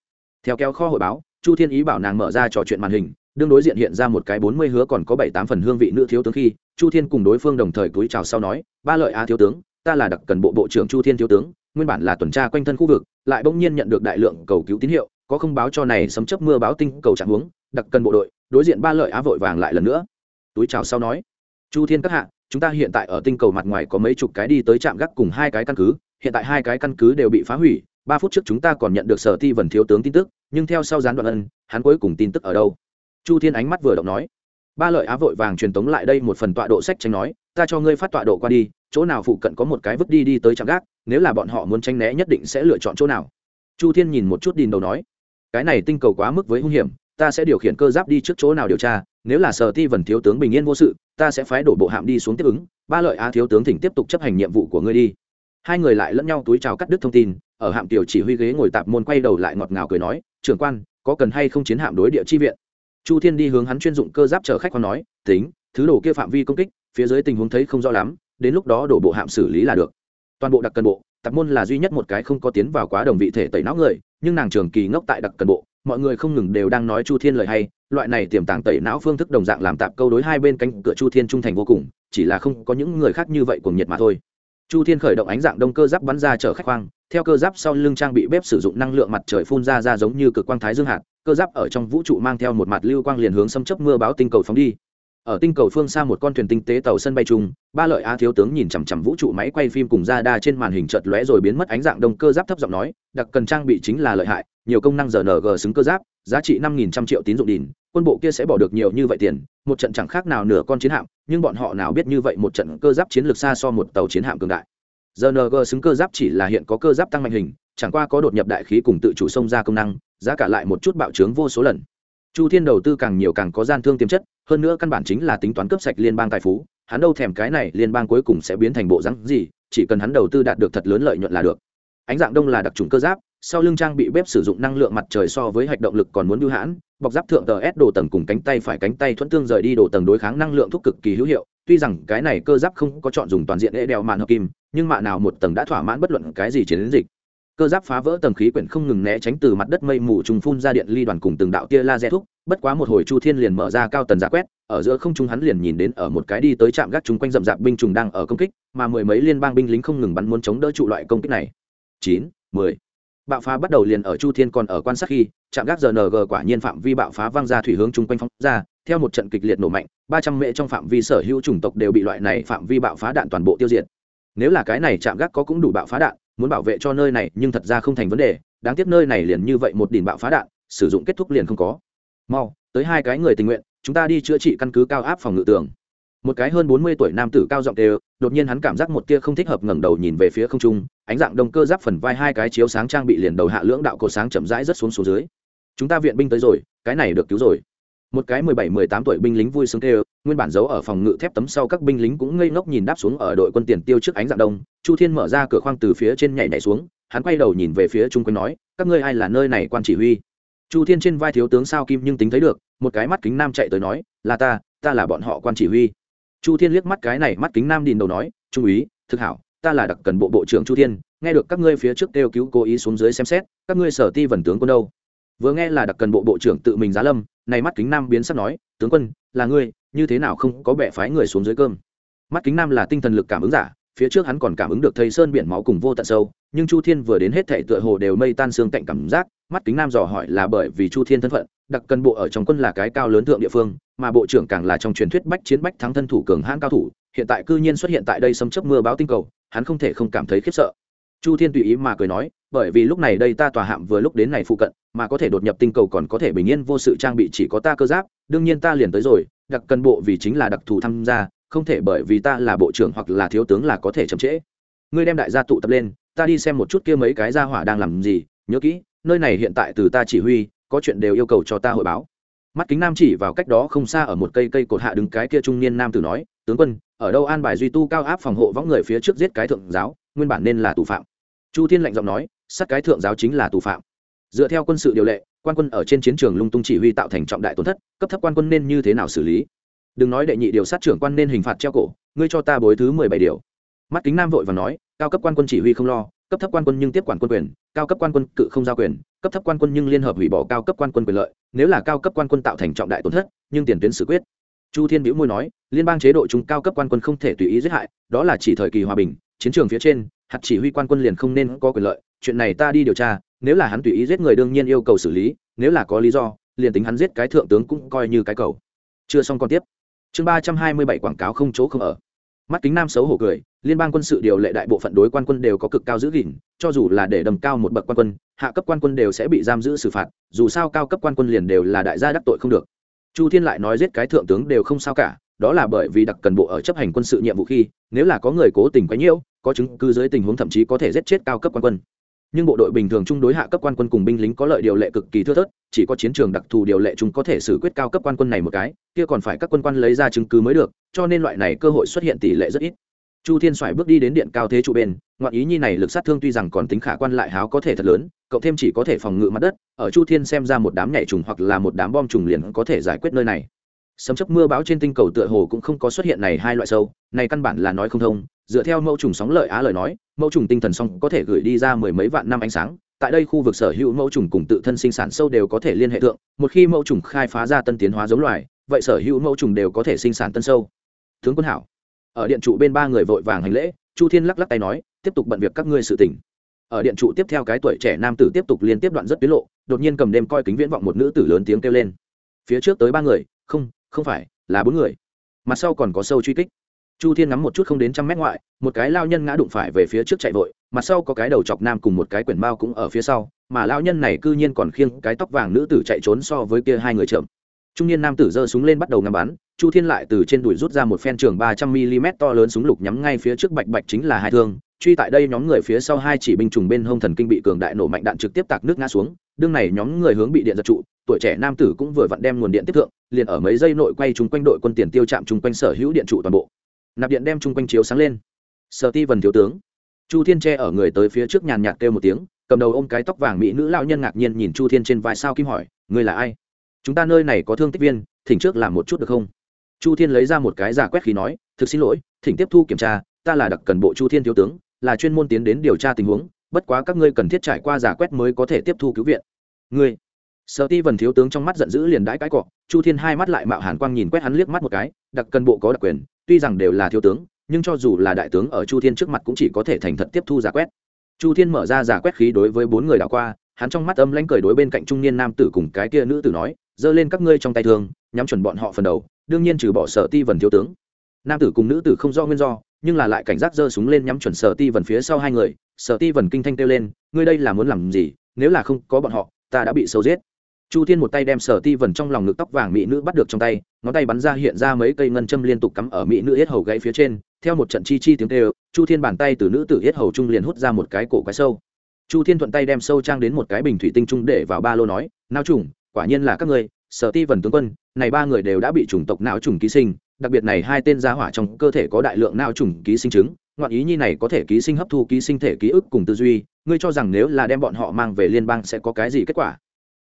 Theo kéo kho hội báo, chu thiên ý bảo nàng mở ra trò chuyện màn hình, đương đối diện hiện ra một cái bốn mươi hứa còn có bảy tám phần hương vị nữ thiếu tướng khi, chu thiên cùng đối phương đồng thời túi chào sau nói, ba lợi á thiếu tướng, ta là đặc cần bộ bộ trưởng chu thiên thiếu tướng, nguyên bản là tuần tra quanh thân khu vực, lại bỗng nhiên nhận được đại lượng cầu cứu tín hiệu, có không báo cho này sấm chấp mưa báo tinh cầu trạng huống, đặc cần bộ đội, đối diện ba lợi á vội vàng lại lần nữa. Túi chào sau nói, chu thiên các hạ, chúng ta hiện tại ở tinh cầu mặt ngoài có mấy chục cái đi tới trạm gác cùng hai cái căn cứ hiện tại hai cái căn cứ đều bị phá hủy, ba phút trước chúng ta còn nhận được sở ti vần thiếu tướng tin tức, nhưng theo sau gián đoạn ân, hắn cuối cùng tin tức ở đâu? Chu thiên ánh mắt vừa động nói. Ba lợi á vội vàng truyền tống lại đây một phần tọa độ sách tranh nói, ta cho ngươi phát tọa độ qua đi, chỗ nào phụ cận có một cái vứt đi đi tới trạm gác, nếu là bọn họ muốn tranh né nhất định sẽ lựa chọn chỗ nào. Chu thiên nhìn một chút đìn đầu nói. Cái này tinh cầu quá mức với hung hiểm, ta sẽ điều khiển cơ giáp đi trước chỗ nào điều tra, nếu là sở ti vần thiếu tướng bình yên vô sự, ta sẽ phái đổ bộ hạm đi xuống tiếp ứng, ba lợi á thiếu tướng thỉnh tiếp tục chấp hành nhiệm vụ của ngươi đi hai người lại lẫn nhau túi chào cắt đứt thông tin, ở hạm tiểu chỉ huy ghế ngồi tạp môn quay đầu lại ngọt ngào cười nói, trưởng quan, có cần hay không chiến hạm đối địa chi viện? Chu thiên đi hướng hắn chuyên dụng cơ giáp chở khách còn nói, tính, thứ đồ kia phạm vi công kích, phía dưới tình huống thấy không rõ lắm, đến lúc đó đổ bộ hạm xử lý là được. Toàn bộ đặc cần bộ, tạp môn là duy nhất một cái không có tiến vào quá đồng vị thể tẩy não người, nhưng nàng trường kỳ ngốc tại đặc cần bộ, mọi người không ngừng đều đang nói chu thiên lời hay, loại này tiềm tàng tẩy não phương thức đồng dạng làm tạp câu đối hai bên cánh cửa chu thiên trung thành vô cùng, chỉ là không có những người khác như vậy cuồng nhiệt mà thôi chu thiên khởi động ánh dạng đông cơ giáp bắn ra chở khách khoang, theo cơ giáp sau lưng trang bị bếp sử dụng năng lượng mặt trời phun ra ra giống như cực quang thái dương hạt, cơ giáp ở trong vũ trụ mang theo một mặt lưu quang liền hướng xâm chấp mưa báo tinh cầu phóng đi. Ở tinh cầu phương xa một con thuyền tinh tế tàu sân bay chung, ba lợi a thiếu tướng nhìn chằm chằm vũ trụ máy quay phim cùng ra đa trên màn hình chợt lóe rồi biến mất ánh dạng đông cơ giáp thấp giọng nói, đặc cần trang bị chính là lợi hại, nhiều công năng rng xứng cơ giáp, giá trị năm nghìn trăm triệu tín dụng đỉnh quân bộ kia sẽ bỏ được nhiều như vậy tiền, một trận chẳng khác nào nửa con chiến hạm, nhưng bọn họ nào biết như vậy một trận cơ giáp chiến lược xa so một tàu chiến hạm cường đại. Rng xứng cơ giáp chỉ là hiện có cơ giáp tăng mạnh hình, chẳng qua có đột nhập đại khí cùng tự chủ sông ra công năng, giá cả lại một chút bạo trướng vô số lần. Chu thiên đầu tư càng nhiều càng có gian thương tiềm chất, hơn nữa căn bản chính là tính toán cấp sạch liên bang tài phú, hắn đâu thèm cái này, liên bang cuối cùng sẽ biến thành bộ rắn gì, chỉ cần hắn đầu tư đạt được thật lớn lợi nhuận là được. Ánh dạng đông là đặc trùng cơ giáp sau lưng trang bị bếp sử dụng năng lượng mặt trời so với hạch động lực còn muốn bưu hãn, bọc giáp thượng tờ s đồ tầng cùng cánh tay phải cánh tay thuẫn tương rời đi đồ tầng đối kháng năng lượng thuốc cực kỳ hữu hiệu. Tuy rằng cái này cơ giáp không có chọn dùng toàn diện ế đeo mạn hợp kim, nhưng mạ nào một tầng đã thỏa mãn bất luận cái gì chiến dịch. Cơ giáp phá vỡ tầng khí quyển không ngừng né tránh từ mặt đất mây mù trùng phun ra điện ly đoàn cùng từng đạo tia laser thúc bất quá một hồi chu thiên liền mở ra cao tần giả quét, ở giữa không trung hắn liền nhìn đến ở một cái đi tới trạm gác chúng quanh rậm rạp binh trùng đang ở công kích, mà mười mấy liên bang binh lính không ngừng bắn muốn chống đỡ trụ loại công kích này. Chín, mười bạo phá bắt đầu liền ở chu thiên còn ở quan sát khi, trạm gác rng quả nhiên phạm vi bạo phá văng ra thủy hướng chung quanh phóng ra, theo một trận kịch liệt nổ mạnh, ba trăm mễ trong phạm vi sở hữu chủng tộc đều bị loại này phạm vi bạo phá đạn toàn bộ tiêu diệt. Nếu là cái này chạm gác có cũng đủ bạo phá đạn, muốn bảo vệ cho nơi này nhưng thật ra không thành vấn đề, đáng tiếc nơi này liền như vậy một đỉnh bạo phá đạn, sử dụng kết thúc liền không có. Mau, tới hai cái người tình nguyện, chúng ta đi chữa trị căn cứ cao áp phòng ngự tường. Một cái hơn bốn mươi tuổi nam tử cao giọng đều đột nhiên hắn cảm giác một tia không thích hợp ngẩng đầu nhìn về phía không trung ánh dạng đông cơ giáp phần vai hai cái chiếu sáng trang bị liền đầu hạ lưỡng đạo cột sáng chậm rãi rất xuống xuống dưới. Chúng ta viện binh tới rồi, cái này được cứu rồi. Một cái mười bảy, mười tám tuổi binh lính vui sướng kêu, nguyên bản giấu ở phòng ngự thép tấm sau các binh lính cũng ngây ngốc nhìn đáp xuống ở đội quân tiền tiêu trước ánh dạng đông. Chu thiên mở ra cửa khoang từ phía trên nhảy nhảy xuống, hắn quay đầu nhìn về phía chung quanh nói, các ngươi ai là nơi này quan chỉ huy? Chu thiên trên vai thiếu tướng sao kim nhưng tính thấy được, một cái mắt kính nam chạy tới nói, là ta ta là bọn họ quan chỉ huy. Chu thiên liếc mắt cái này mắt kính nam đìn đầu nói, trung úy, thực hảo ta là đặc cần bộ bộ trưởng chu thiên, nghe được các ngươi phía trước kêu cứu cố ý xuống dưới xem xét, các ngươi sở ti vần tướng quân đâu? Vừa nghe là đặc cần bộ bộ trưởng tự mình giá lâm, này mắt kính nam biến sắc nói, tướng quân, là ngươi, như thế nào không có bẻ phái người xuống dưới cơm? Mắt kính nam là tinh thần lực cảm ứng giả, phía trước hắn còn cảm ứng được thầy sơn biển máu cùng vô tận sâu, nhưng chu thiên vừa đến hết thệ tựa hồ đều mây tan xương cạnh cảm giác, mắt kính nam dò hỏi là bởi vì chu thiên thân phận, đặc cần bộ ở trong quân là cái cao lớn thượng địa phương, mà bộ trưởng càng là trong truyền thuyết bách chiến bách thắng thân thủ cường hãn cao thủ, hiện tại cư nhiên xuất hiện tại đây xâm chấp mưa báo tinh cầu hắn không thể không cảm thấy khiếp sợ. Chu thiên tùy ý mà cười nói, bởi vì lúc này đây ta tòa hạm vừa lúc đến này phụ cận, mà có thể đột nhập tinh cầu còn có thể bình yên vô sự trang bị chỉ có ta cơ giáp, đương nhiên ta liền tới rồi, đặc cần bộ vì chính là đặc thù tham gia, không thể bởi vì ta là bộ trưởng hoặc là thiếu tướng là có thể chậm trễ. Ngươi đem đại gia tụ tập lên, ta đi xem một chút kia mấy cái gia hỏa đang làm gì, nhớ kỹ, nơi này hiện tại từ ta chỉ huy, có chuyện đều yêu cầu cho ta hội báo. Mắt kính nam chỉ vào cách đó không xa ở một cây cây cột hạ đứng cái kia trung niên nam tử nói, tướng quân ở đâu an bài duy tu cao áp phòng hộ võng người phía trước giết cái thượng giáo, nguyên bản nên là tù phạm. Chu thiên lạnh giọng nói, sát cái thượng giáo chính là tù phạm. Dựa theo quân sự điều lệ, quan quân ở trên chiến trường lung tung chỉ huy tạo thành trọng đại tổn thất, cấp thấp quan quân nên như thế nào xử lý? Đừng nói đệ nhị điều sát trưởng quan nên hình phạt treo cổ, ngươi cho ta bối thứ mười bảy điều. Mắt kính nam vội và nói, cao cấp quan quân chỉ huy không lo, cấp thấp quan quân nhưng tiếp quản quân quyền, cao cấp quan quân cự không giao quyền, cấp thấp quan quân nhưng liên hợp hủy bỏ cao cấp quan quân quyền lợi, nếu là cao cấp quan quân tạo thành trọng đại tổn thất, nhưng tiền tuyến xử quyết chu thiên biểu môi nói, liên bang chế độ chúng cao cấp quan quân không thể tùy ý giết hại, đó là chỉ thời kỳ hòa bình, chiến trường phía trên, hạt chỉ huy quan quân liền không nên có quyền lợi, chuyện này ta đi điều tra, nếu là hắn tùy ý giết người đương nhiên yêu cầu xử lý, nếu là có lý do, liền tính hắn giết cái thượng tướng cũng coi như cái cầu. Chưa xong còn tiếp. Chương ba trăm hai mươi bảy quảng cáo không chỗ không ở. Mắt kính nam xấu hổ cười, liên bang quân sự điều lệ đại bộ phận đối quan quân đều có cực cao giữ gìn, cho dù là để đầm cao một bậc quan quân, hạ cấp quan quân đều sẽ bị giam giữ xử phạt, dù sao cao cấp quan quân liền đều là đại gia đắc tội không được chu thiên lại nói giết cái thượng tướng đều không sao cả, đó là bởi vì đặc cần bộ ở chấp hành quân sự nhiệm vụ khi, nếu là có người cố tình quấy nhiễu, có chứng cứ dưới tình huống thậm chí có thể giết chết cao cấp quan quân. Nhưng bộ đội bình thường chung đối hạ cấp quan quân cùng binh lính có lợi điều lệ cực kỳ thưa thớt, chỉ có chiến trường đặc thù điều lệ chúng có thể xử quyết cao cấp quan quân này một cái, kia còn phải các quân quan lấy ra chứng cứ mới được, cho nên loại này cơ hội xuất hiện tỷ lệ rất ít chu thiên xoài bước đi đến điện cao thế trụ bên, ngoạn ý nhi này lực sát thương tuy rằng còn tính khả quan lại háo có thể thật lớn, cộng thêm chỉ có thể phòng ngự mặt đất, ở chu thiên xem ra một đám nhảy trùng hoặc là một đám bom trùng liền có thể giải quyết nơi này. Sấm chấp mưa bão trên tinh cầu tựa hồ cũng không có xuất hiện này hai loại sâu, này căn bản là nói không thông, dựa theo mẫu trùng sóng lợi á lời nói, mẫu trùng tinh thần song có thể gửi đi ra mười mấy vạn năm ánh sáng, tại đây khu vực sở hữu mẫu trùng cùng tự thân sinh sản sâu đều có thể liên hệ thượng, một khi mẫu trùng khai phá ra tân tiến hóa giống loài, vậy sở hữu mẫu trùng đều có thể sinh sản tân sâu. Tướng quân hảo ở điện trụ bên ba người vội vàng hành lễ, chu thiên lắc lắc tay nói, tiếp tục bận việc các ngươi sự tỉnh ở điện trụ tiếp theo cái tuổi trẻ nam tử tiếp tục liên tiếp đoạn rất tiết lộ, đột nhiên cầm đêm coi kính viễn vọng một nữ tử lớn tiếng kêu lên. Phía trước tới ba người, không không phải, là bốn người. Mặt sau còn có sâu truy kích. Chu thiên ngắm một chút không đến trăm mét ngoại, một cái lao nhân ngã đụng phải về phía trước chạy vội, mặt sau có cái đầu chọc nam cùng một cái quyển bao cũng ở phía sau, mà lao nhân này cư nhiên còn khiêng cái tóc vàng nữ tử chạy trốn so với kia hai người chậm trung niên nam tử giơ súng lên bắt đầu ngắm bắn, chu thiên lại từ trên đùi rút ra một phen trường ba trăm mm to lớn súng lục nhắm ngay phía trước bạch bạch chính là hai thương, truy tại đây nhóm người phía sau hai chỉ binh trùng bên hông thần kinh bị cường đại nổ mạnh đạn trực tiếp tạc nước ngã xuống, đương này nhóm người hướng bị điện giật trụ, tuổi trẻ nam tử cũng vừa vặn đem nguồn điện tiếp thượng, liền ở mấy giây nội quay chung quanh đội quân tiền tiêu chạm chung quanh sở hữu điện trụ toàn bộ. Nạp điện đem chung quanh chiếu sáng lên. Sở ti vần thiếu tướng. Chu thiên tre ở người tới phía trước nhàn nhạt kêu một tiếng, cầm đầu ôm cái tóc vàng mỹ nữ lão nhân ngạc nhiên nhìn chu thiên trên vai sao kim hỏi, ngươi là ai? Chúng ta nơi này có thương tích viên, thỉnh trước làm một chút được không? Chu thiên lấy ra một cái giả quét khí nói, thực xin lỗi, thỉnh tiếp thu kiểm tra, ta là đặc cần bộ chu thiên thiếu tướng, là chuyên môn tiến đến điều tra tình huống, bất quá các ngươi cần thiết trải qua giả quét mới có thể tiếp thu cứu viện. Ngươi? Sợ ti vần thiếu tướng trong mắt giận dữ liền đãi cái cọ, chu thiên hai mắt lại mạo hàn quang nhìn quét hắn liếc mắt một cái, đặc cần bộ có đặc quyền, tuy rằng đều là thiếu tướng, nhưng cho dù là đại tướng ở chu thiên trước mặt cũng chỉ có thể thành thật tiếp thu giả quét. Chu thiên mở ra giả quét khí đối với bốn người đảo qua hắn trong mắt âm lãnh cười đối bên cạnh trung niên nam tử cùng cái kia nữ tử nói, giơ lên các ngươi trong tay thương, nhắm chuẩn bọn họ phần đầu, đương nhiên trừ bỏ sở ti vần thiếu tướng. Nam tử cùng nữ tử không do nguyên do, nhưng là lại cảnh giác giơ súng lên nhắm chuẩn sở ti vần phía sau hai người, sở ti vần kinh thanh kêu lên, ngươi đây là muốn làm gì? Nếu là không có bọn họ, ta đã bị sâu giết. Chu thiên một tay đem sở ti vần trong lòng ngực tóc vàng mỹ nữ bắt được trong tay, ngón tay bắn ra hiện ra mấy cây ngân châm liên tục cắm ở mỹ nữ yết hầu gãy phía trên, theo một trận chi chi tiếng kêu, chu thiên bàn tay từ nữ tử yết hầu trung liền hút ra một cái cổ quái sâu chu thiên thuận tay đem sâu trang đến một cái bình thủy tinh trung để vào ba lô nói nao trùng, quả nhiên là các ngươi sở ti vần tướng quân, này ba người đều đã bị chủng tộc não trùng ký sinh, đặc biệt này hai tên gia hỏa trong cơ thể có đại lượng não trùng ký sinh chứng, ngoạn ý nhi này có thể ký sinh hấp thu ký sinh thể ký ức cùng tư duy, ngươi cho rằng nếu là đem bọn họ mang về liên bang sẽ có cái gì kết quả?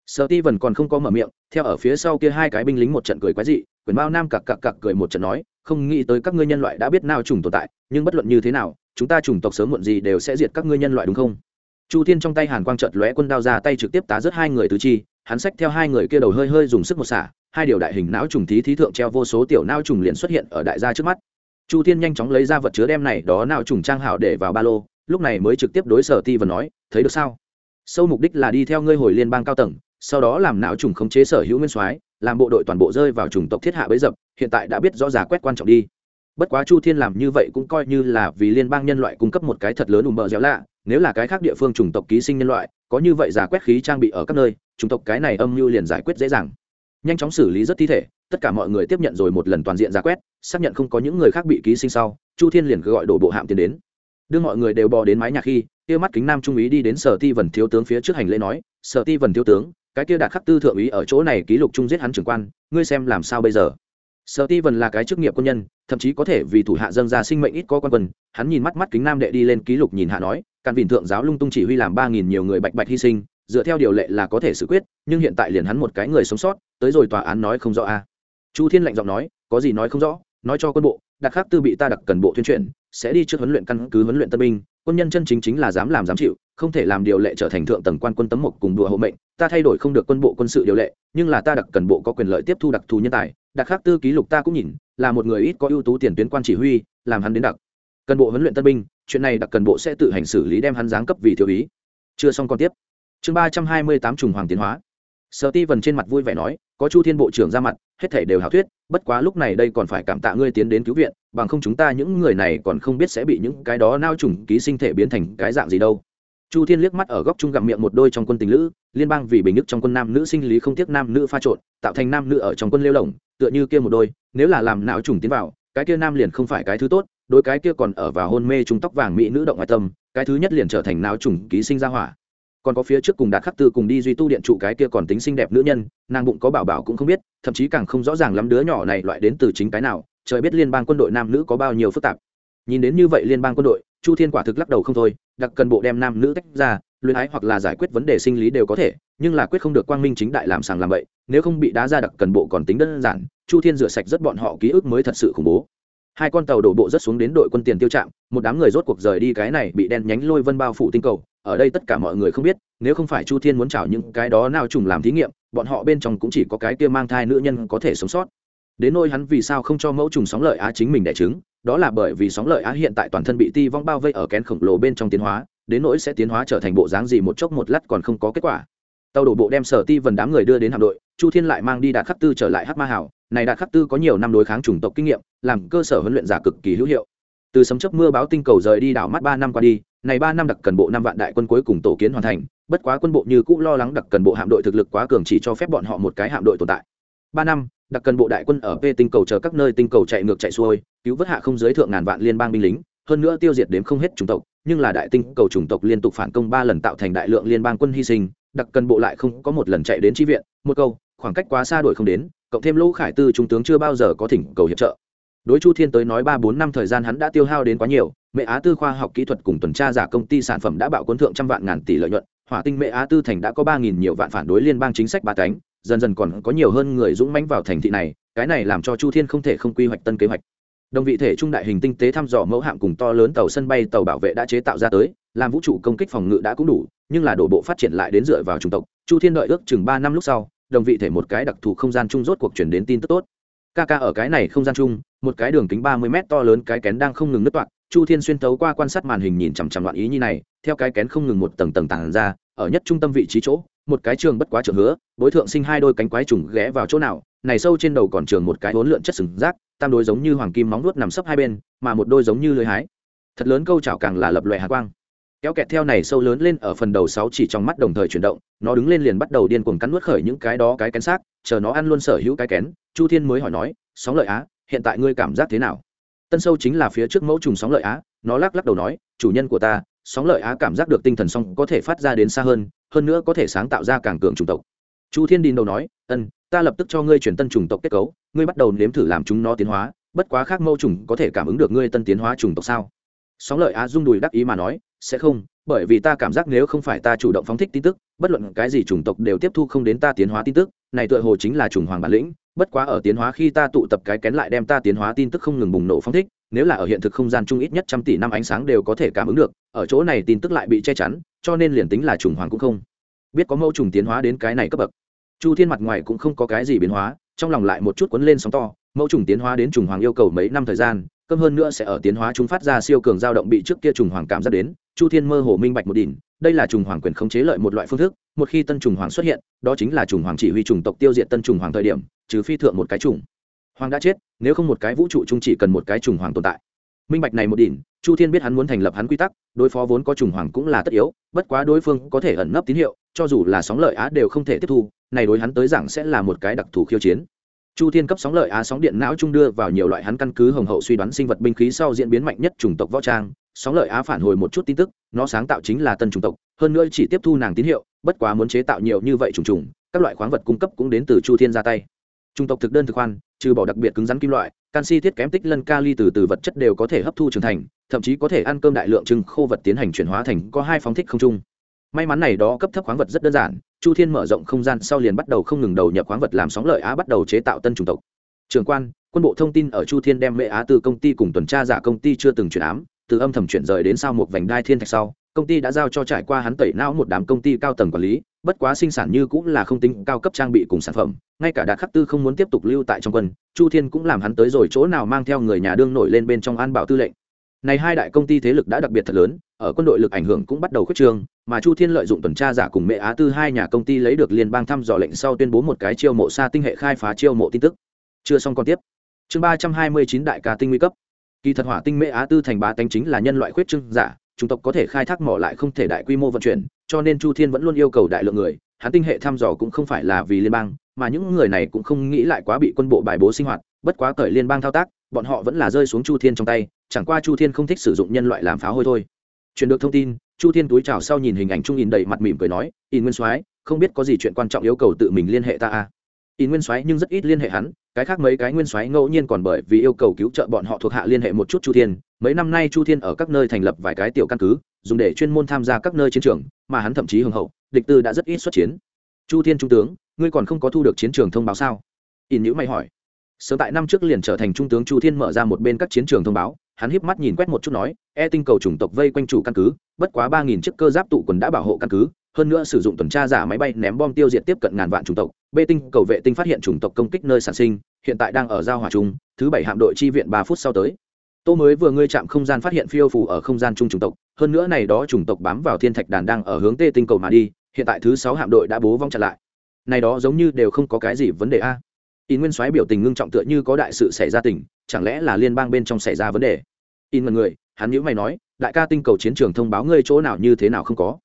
Sở ti vần còn không có mở miệng, theo ở phía sau kia hai cái binh lính một trận cười quái dị, quyền bao nam cặc cặc cặc cười một trận nói, không nghĩ tới các ngươi nhân loại đã biết nào trùng tồn tại, nhưng bất luận như thế nào, chúng ta chủng tộc sớm muộn gì đều sẽ diệt các ngươi nhân loại đúng không? Chu thiên trong tay hàn quang trợt lóe quân đao ra tay trực tiếp tá rớt hai người tứ chi, hắn xách theo hai người kia đầu hơi hơi dùng sức một xả, hai điều đại hình não trùng thí thí thượng treo vô số tiểu não trùng liền xuất hiện ở đại gia trước mắt. Chu thiên nhanh chóng lấy ra vật chứa đem này đó não trùng trang hảo để vào ba lô, lúc này mới trực tiếp đối sở ti và nói, thấy được sao? Sâu mục đích là đi theo ngươi hồi liên bang cao tầng, sau đó làm não trùng khống chế sở hữu nguyên soái, làm bộ đội toàn bộ rơi vào chủng tộc thiết hạ bấy dập, hiện tại đã biết rõ ràng quét quan trọng đi bất quá chu thiên làm như vậy cũng coi như là vì liên bang nhân loại cung cấp một cái thật lớn ùm bờ dẻo lạ, nếu là cái khác địa phương chủng tộc ký sinh nhân loại, có như vậy giả quét khí trang bị ở các nơi, chủng tộc cái này âm mưu liền giải quyết dễ dàng. Nhanh chóng xử lý rất thi thể, tất cả mọi người tiếp nhận rồi một lần toàn diện giả quét, xác nhận không có những người khác bị ký sinh sau, chu thiên liền gọi đổ bộ hạm tiến đến. Đưa mọi người đều bò đến mái nhà khi, kia mắt kính nam trung úy đi đến sở ti vần thiếu tướng phía trước hành lễ nói, sở ti vần thiếu tướng, cái kia đạt khắc tư thượng úy ở chỗ này ký lục trung giết hắn trưởng quan, ngươi xem làm sao bây giờ? Sở ti Vân là cái chức nghiệp quân nhân, thậm chí có thể vì thủ hạ dâng ra sinh mệnh ít có quan quân. Hắn nhìn mắt mắt kính nam đệ đi lên ký lục nhìn hạ nói, càn vịn thượng giáo lung tung chỉ huy làm ba nghìn nhiều người bạch bạch hy sinh, dựa theo điều lệ là có thể xử quyết, nhưng hiện tại liền hắn một cái người sống sót, tới rồi tòa án nói không rõ a. À. Chu thiên lạnh giọng nói, có gì nói không rõ, nói cho quân bộ, đặc khắc tư bị ta đặc cần bộ tuyên truyền, sẽ đi trước huấn luyện căn cứ huấn luyện tân binh, quân nhân chân chính chính là dám làm dám chịu, không thể làm điều lệ trở thành thượng tầng quan quân tấm mục cùng đùa hộ mệnh, ta thay đổi không được quân bộ quân sự điều lệ, nhưng là ta đặc cần bộ có quyền lợi tiếp thu đặc thù nhân tài đặc khắc tư ký lục ta cũng nhìn, là một người ít có ưu tú tiền tuyến quan chỉ huy, làm hắn đến đặc. Cần bộ huấn luyện tân binh, chuyện này đặc cần bộ sẽ tự hành xử lý đem hắn giáng cấp vì thiếu ý chưa xong còn tiếp. Chương ba trăm hai mươi tám trùng hoàng tiến hóa. Sở ti vần trên mặt vui vẻ nói, có chu thiên bộ trưởng ra mặt, hết thể đều hảo thuyết, bất quá lúc này đây còn phải cảm tạ ngươi tiến đến cứu viện, bằng không chúng ta những người này còn không biết sẽ bị những cái đó nao trùng ký sinh thể biến thành cái dạng gì đâu chu thiên liếc mắt ở góc trung gặm miệng một đôi trong quân tình lữ, liên bang vì bình nước trong quân nam nữ sinh lý không tiếc nam nữ pha trộn, tạo thành nam nữ ở trong quân lêu lỏng, tựa như kia một đôi, nếu là làm não trùng tiến vào, cái kia nam liền không phải cái thứ tốt đôi cái kia còn ở vào hôn mê trung tóc vàng mỹ nữ động ngoại tâm, cái thứ nhất liền trở thành não trùng ký sinh ra hỏa. Còn có phía trước cùng đạt khắc tư cùng đi duy tu điện trụ cái kia còn tính xinh đẹp nữ nhân, nàng bụng có bảo bảo cũng không biết, thậm chí càng không rõ ràng lắm đứa nhỏ này loại đến từ chính cái nào, trời biết liên bang quân đội nam nữ có bao nhiêu phức tạp nhìn đến như vậy liên bang quân đội, chu thiên quả thực lắc đầu không thôi, đặc cần bộ đem nam nữ tách ra luyện ái hoặc là giải quyết vấn đề sinh lý đều có thể, nhưng là quyết không được quang minh chính đại làm sàng làm vậy nếu không bị đá ra đặc cần bộ còn tính đơn giản, chu thiên rửa sạch rất bọn họ ký ức mới thật sự khủng bố. Hai con tàu đổ bộ rất xuống đến đội quân tiền tiêu trạm, một đám người rốt cuộc rời đi cái này bị đen nhánh lôi vân bao phủ tinh cầu, ở đây tất cả mọi người không biết, nếu không phải chu thiên muốn chảo những cái đó nào trùng làm thí nghiệm, bọn họ bên trong cũng chỉ có cái kia mang thai nữ nhân có thể sống sót. Đến nôi hắn vì sao không cho mẫu trùng sóng lợi á chính mình đẻ trứng đó là bởi vì sóng lợi á hiện tại toàn thân bị ti vong bao vây ở kén khổng lồ bên trong tiến hóa, đến nỗi sẽ tiến hóa trở thành bộ dáng gì một chốc một lát còn không có kết quả. Tàu đổ bộ đem sở ti vần đám người đưa đến hạm đội, chu thiên lại mang đi đạt khắc tư trở lại hát ma hảo. Này đạt khắc tư có nhiều năm đối kháng chủng tộc kinh nghiệm, làm cơ sở huấn luyện giả cực kỳ hữu hiệu. Từ sấm chấp mưa báo tinh cầu rời đi đảo mắt ba năm qua đi, này ba năm đặc cần bộ năm vạn đại quân cuối cùng tổ kiến hoàn thành, bất quá quân bộ như cũ lo lắng đặc cần bộ hạm đội thực lực quá cường chỉ cho phép bọn họ một cái hạm đội tồn tại. Ba năm đặc cần bộ đại quân ở p tinh cầu chờ các nơi tinh cầu chạy ngược chạy xuôi, cứu vớt hạ không giới thượng ngàn vạn liên bang binh lính, hơn nữa tiêu diệt đến không hết chủng tộc, nhưng là đại tinh cầu chủng tộc liên tục phản công ba lần tạo thành đại lượng liên bang quân hy sinh, đặc cần bộ lại không có một lần chạy đến tri viện, một câu, khoảng cách quá xa đổi không đến, cộng thêm lỗ khải tư trung tướng chưa bao giờ có thỉnh cầu hiệp trợ. Đối chu thiên tới nói ba bốn năm thời gian hắn đã tiêu hao đến quá nhiều, mẹ á tư khoa học kỹ thuật cùng tuần tra giả công ty sản phẩm đã bạo quân thượng trăm vạn ngàn tỷ lợi nhuận, hỏa tinh mẹ á tư thành đã có ba nghìn nhiều vạn phản đối liên bang chính sách ba cánh dần dần còn có nhiều hơn người dũng mãnh vào thành thị này, cái này làm cho chu thiên không thể không quy hoạch tân kế hoạch. Đồng vị thể trung đại hình tinh tế thăm dò mẫu hạm cùng to lớn tàu sân bay tàu bảo vệ đã chế tạo ra tới, làm vũ trụ công kích phòng ngự đã cũng đủ, nhưng là đổ bộ phát triển lại đến dựa vào chủng tộc, chu thiên đợi ước chừng ba năm lúc sau, đồng vị thể một cái đặc thù không gian chung rốt cuộc chuyển đến tin tức tốt. Ca ca ở cái này không gian chung, một cái đường kính ba mươi m to lớn cái kén đang không ngừng nứt toạc, chu thiên xuyên tấu qua quan sát màn hình nhìn chằm chằm loạn ý như này, theo cái kén không ngừng một tầng tầng tàng ra, ở nhất trung tâm vị trí chỗ một cái trường bất quá trường hứa bối thượng sinh hai đôi cánh quái trùng ghé vào chỗ nào, này sâu trên đầu còn trường một cái hốn lượn chất sừng rác, tam đôi giống như hoàng kim móng nuốt nằm sấp hai bên, mà một đôi giống như lưới hái. Thật lớn câu chảo càng là lập loè hạ quang. Kéo kẹt theo này sâu lớn lên ở phần đầu sáu chỉ trong mắt đồng thời chuyển động, nó đứng lên liền bắt đầu điên cuồng cắn nuốt khởi những cái đó cái kén xác, chờ nó ăn luôn sở hữu cái kén, chu thiên mới hỏi nói, sóng lợi á, hiện tại ngươi cảm giác thế nào? Tân sâu chính là phía trước mẫu trùng sóng lợi á, nó lắc lắc đầu nói, chủ nhân của ta, sóng lợi á cảm giác được tinh thần song có thể phát ra đến xa hơn hơn nữa có thể sáng tạo ra càng cường chủng tộc. Chu thiên đình đầu nói, ân, ta lập tức cho ngươi chuyển tân chủng tộc kết cấu, ngươi bắt đầu nếm thử làm chúng nó tiến hóa, bất quá khác mâu trùng có thể cảm ứng được ngươi tân tiến hóa chủng tộc sao? Sóng lợi á dung đùi đắc ý mà nói, sẽ không, bởi vì ta cảm giác nếu không phải ta chủ động phóng thích tin tức, bất luận cái gì chủng tộc đều tiếp thu không đến ta tiến hóa tin tức, này tựa hồ chính là chủng hoàng bản lĩnh, bất quá ở tiến hóa khi ta tụ tập cái kén lại đem ta tiến hóa tin tức không ngừng bùng nổ phóng thích nếu là ở hiện thực không gian chung ít nhất trăm tỷ năm ánh sáng đều có thể cảm ứng được, ở chỗ này tin tức lại bị che chắn, cho nên liền tính là trùng hoàng cũng không. Biết có mẫu trùng tiến hóa đến cái này cấp bậc. Chu thiên mặt ngoài cũng không có cái gì biến hóa, trong lòng lại một chút quấn lên sóng to, mẫu trùng tiến hóa đến trùng hoàng yêu cầu mấy năm thời gian, cơm hơn nữa sẽ ở tiến hóa chúng phát ra siêu cường dao động bị trước kia trùng hoàng cảm giác đến, chu thiên mơ hồ minh bạch một đỉnh, đây là trùng hoàng quyền khống chế lợi một loại phương thức, một khi tân trùng hoàng xuất hiện, đó chính là trùng hoàng chỉ huy trùng tộc tiêu diệt tân trùng hoàng thời điểm, trừ phi thượng một cái trùng hoàng đã chết, nếu không một cái vũ trụ chung chỉ cần một cái trùng hoàng tồn tại. Minh bạch này một đỉnh, chu thiên biết hắn muốn thành lập hắn quy tắc, đối phó vốn có trùng hoàng cũng là tất yếu, bất quá đối phương có thể ẩn nấp tín hiệu, cho dù là sóng lợi á đều không thể tiếp thu, này đối hắn tới rằng sẽ là một cái đặc thù khiêu chiến. Chu thiên cấp sóng lợi á sóng điện não trung đưa vào nhiều loại hắn căn cứ hồng hậu suy đoán sinh vật binh khí sau diễn biến mạnh nhất chủng tộc võ trang. Sóng lợi á phản hồi một chút tin tức, nó sáng tạo chính là tân chủng tộc, hơn nữa chỉ tiếp thu nàng tín hiệu, bất quá muốn chế tạo nhiều như vậy trùng trùng các loại khoáng vật cung cấp cũng đến từ chu thiên ra tay. Chủng tộc thực đơn thực khoan trừ bỏ đặc biệt cứng rắn kim loại, canxi thiết kém tích lân kali từ từ vật chất đều có thể hấp thu trưởng thành, thậm chí có thể ăn cơm đại lượng trưng khô vật tiến hành chuyển hóa thành có hai phóng thích không trung. may mắn này đó cấp thấp khoáng vật rất đơn giản, chu thiên mở rộng không gian sau liền bắt đầu không ngừng đầu nhập khoáng vật làm sóng lợi á bắt đầu chế tạo tân chủng tộc trường quan, quân bộ thông tin ở chu thiên đem mễ á từ công ty cùng tuần tra giả công ty chưa từng chuyển ám, từ âm thầm chuyển rời đến sao một vành đai thiên thạch sau công ty đã giao cho trải qua hắn tẩy não một đám công ty cao tầng quản lý, bất quá sinh sản như cũng là không tính cao cấp trang bị cùng sản phẩm, ngay cả đạt khắc tư không muốn tiếp tục lưu tại trong quân, chu thiên cũng làm hắn tới rồi chỗ nào mang theo người nhà đương nổi lên bên trong an bảo tư lệnh. Này hai đại công ty thế lực đã đặc biệt thật lớn, ở quân đội lực ảnh hưởng cũng bắt đầu khuyết trương, mà chu thiên lợi dụng tuần tra giả cùng mẹ á tư hai nhà công ty lấy được liên bang thăm dò lệnh sau tuyên bố một cái chiêu mộ xa tinh hệ khai phá chiêu mộ tin tức. Chưa xong còn tiếp. Chương ba trăm hai mươi chín đại ca tinh nguy cấp. Kỳ thật hỏa tinh Mẹ á tư thành bá tánh chính là nhân loại khuyết trương giả chủng tộc có thể khai thác mỏ lại không thể đại quy mô vận chuyển, cho nên chu thiên vẫn luôn yêu cầu đại lượng người, hắn tinh hệ thăm dò cũng không phải là vì liên bang, mà những người này cũng không nghĩ lại quá bị quân bộ bài bố sinh hoạt, bất quá cởi liên bang thao tác, bọn họ vẫn là rơi xuống chu thiên trong tay, chẳng qua chu thiên không thích sử dụng nhân loại làm pháo hôi thôi. Truyền được thông tin, chu thiên túi chào sau nhìn hình ảnh trung in đầy mặt mỉm cười nói in nguyên soái, không biết có gì chuyện quan trọng yêu cầu tự mình liên hệ ta à? In nguyên soái nhưng rất ít liên hệ hắn, cái khác mấy cái nguyên soái ngẫu nhiên còn bởi vì yêu cầu cứu trợ bọn họ thuộc hạ liên hệ một chút chu thiên. Mấy năm nay chu thiên ở các nơi thành lập vài cái tiểu căn cứ, dùng để chuyên môn tham gia các nơi chiến trường, mà hắn thậm chí hưng hậu, địch tư đã rất ít xuất chiến. Chu thiên trung tướng, ngươi còn không có thu được chiến trường thông báo sao? In nhữ mày hỏi. Sớm tại năm trước liền trở thành trung tướng chu thiên mở ra một bên các chiến trường thông báo, hắn híp mắt nhìn quét một chút nói e tinh cầu chủng tộc vây quanh chủ căn cứ, bất quá ba nghìn chiếc cơ giáp tụ quần đã bảo hộ căn cứ hơn nữa sử dụng tuần tra giả máy bay ném bom tiêu diệt tiếp cận ngàn vạn chủng tộc. Bê tinh cầu vệ tinh phát hiện chủng tộc công kích nơi sản sinh, hiện tại đang ở giao hòa trung thứ bảy hạm đội chi viện ba phút sau tới. Tô mới vừa ngươi chạm không gian phát hiện phiêu phù ở không gian chung chủng tộc, hơn nữa này đó chủng tộc bám vào thiên thạch đàn đang ở hướng tê tinh cầu mà đi, hiện tại thứ sáu hạm đội đã bố vong chặn lại. Này đó giống như đều không có cái gì vấn đề a. In nguyên soái biểu tình ngưng trọng tựa như có đại sự xảy ra tình, chẳng lẽ là liên bang bên trong xảy ra vấn đề? In mật người, hắn nhữ mày nói, đại ca tinh cầu chiến trường thông báo ngươi chỗ nào như thế nào không có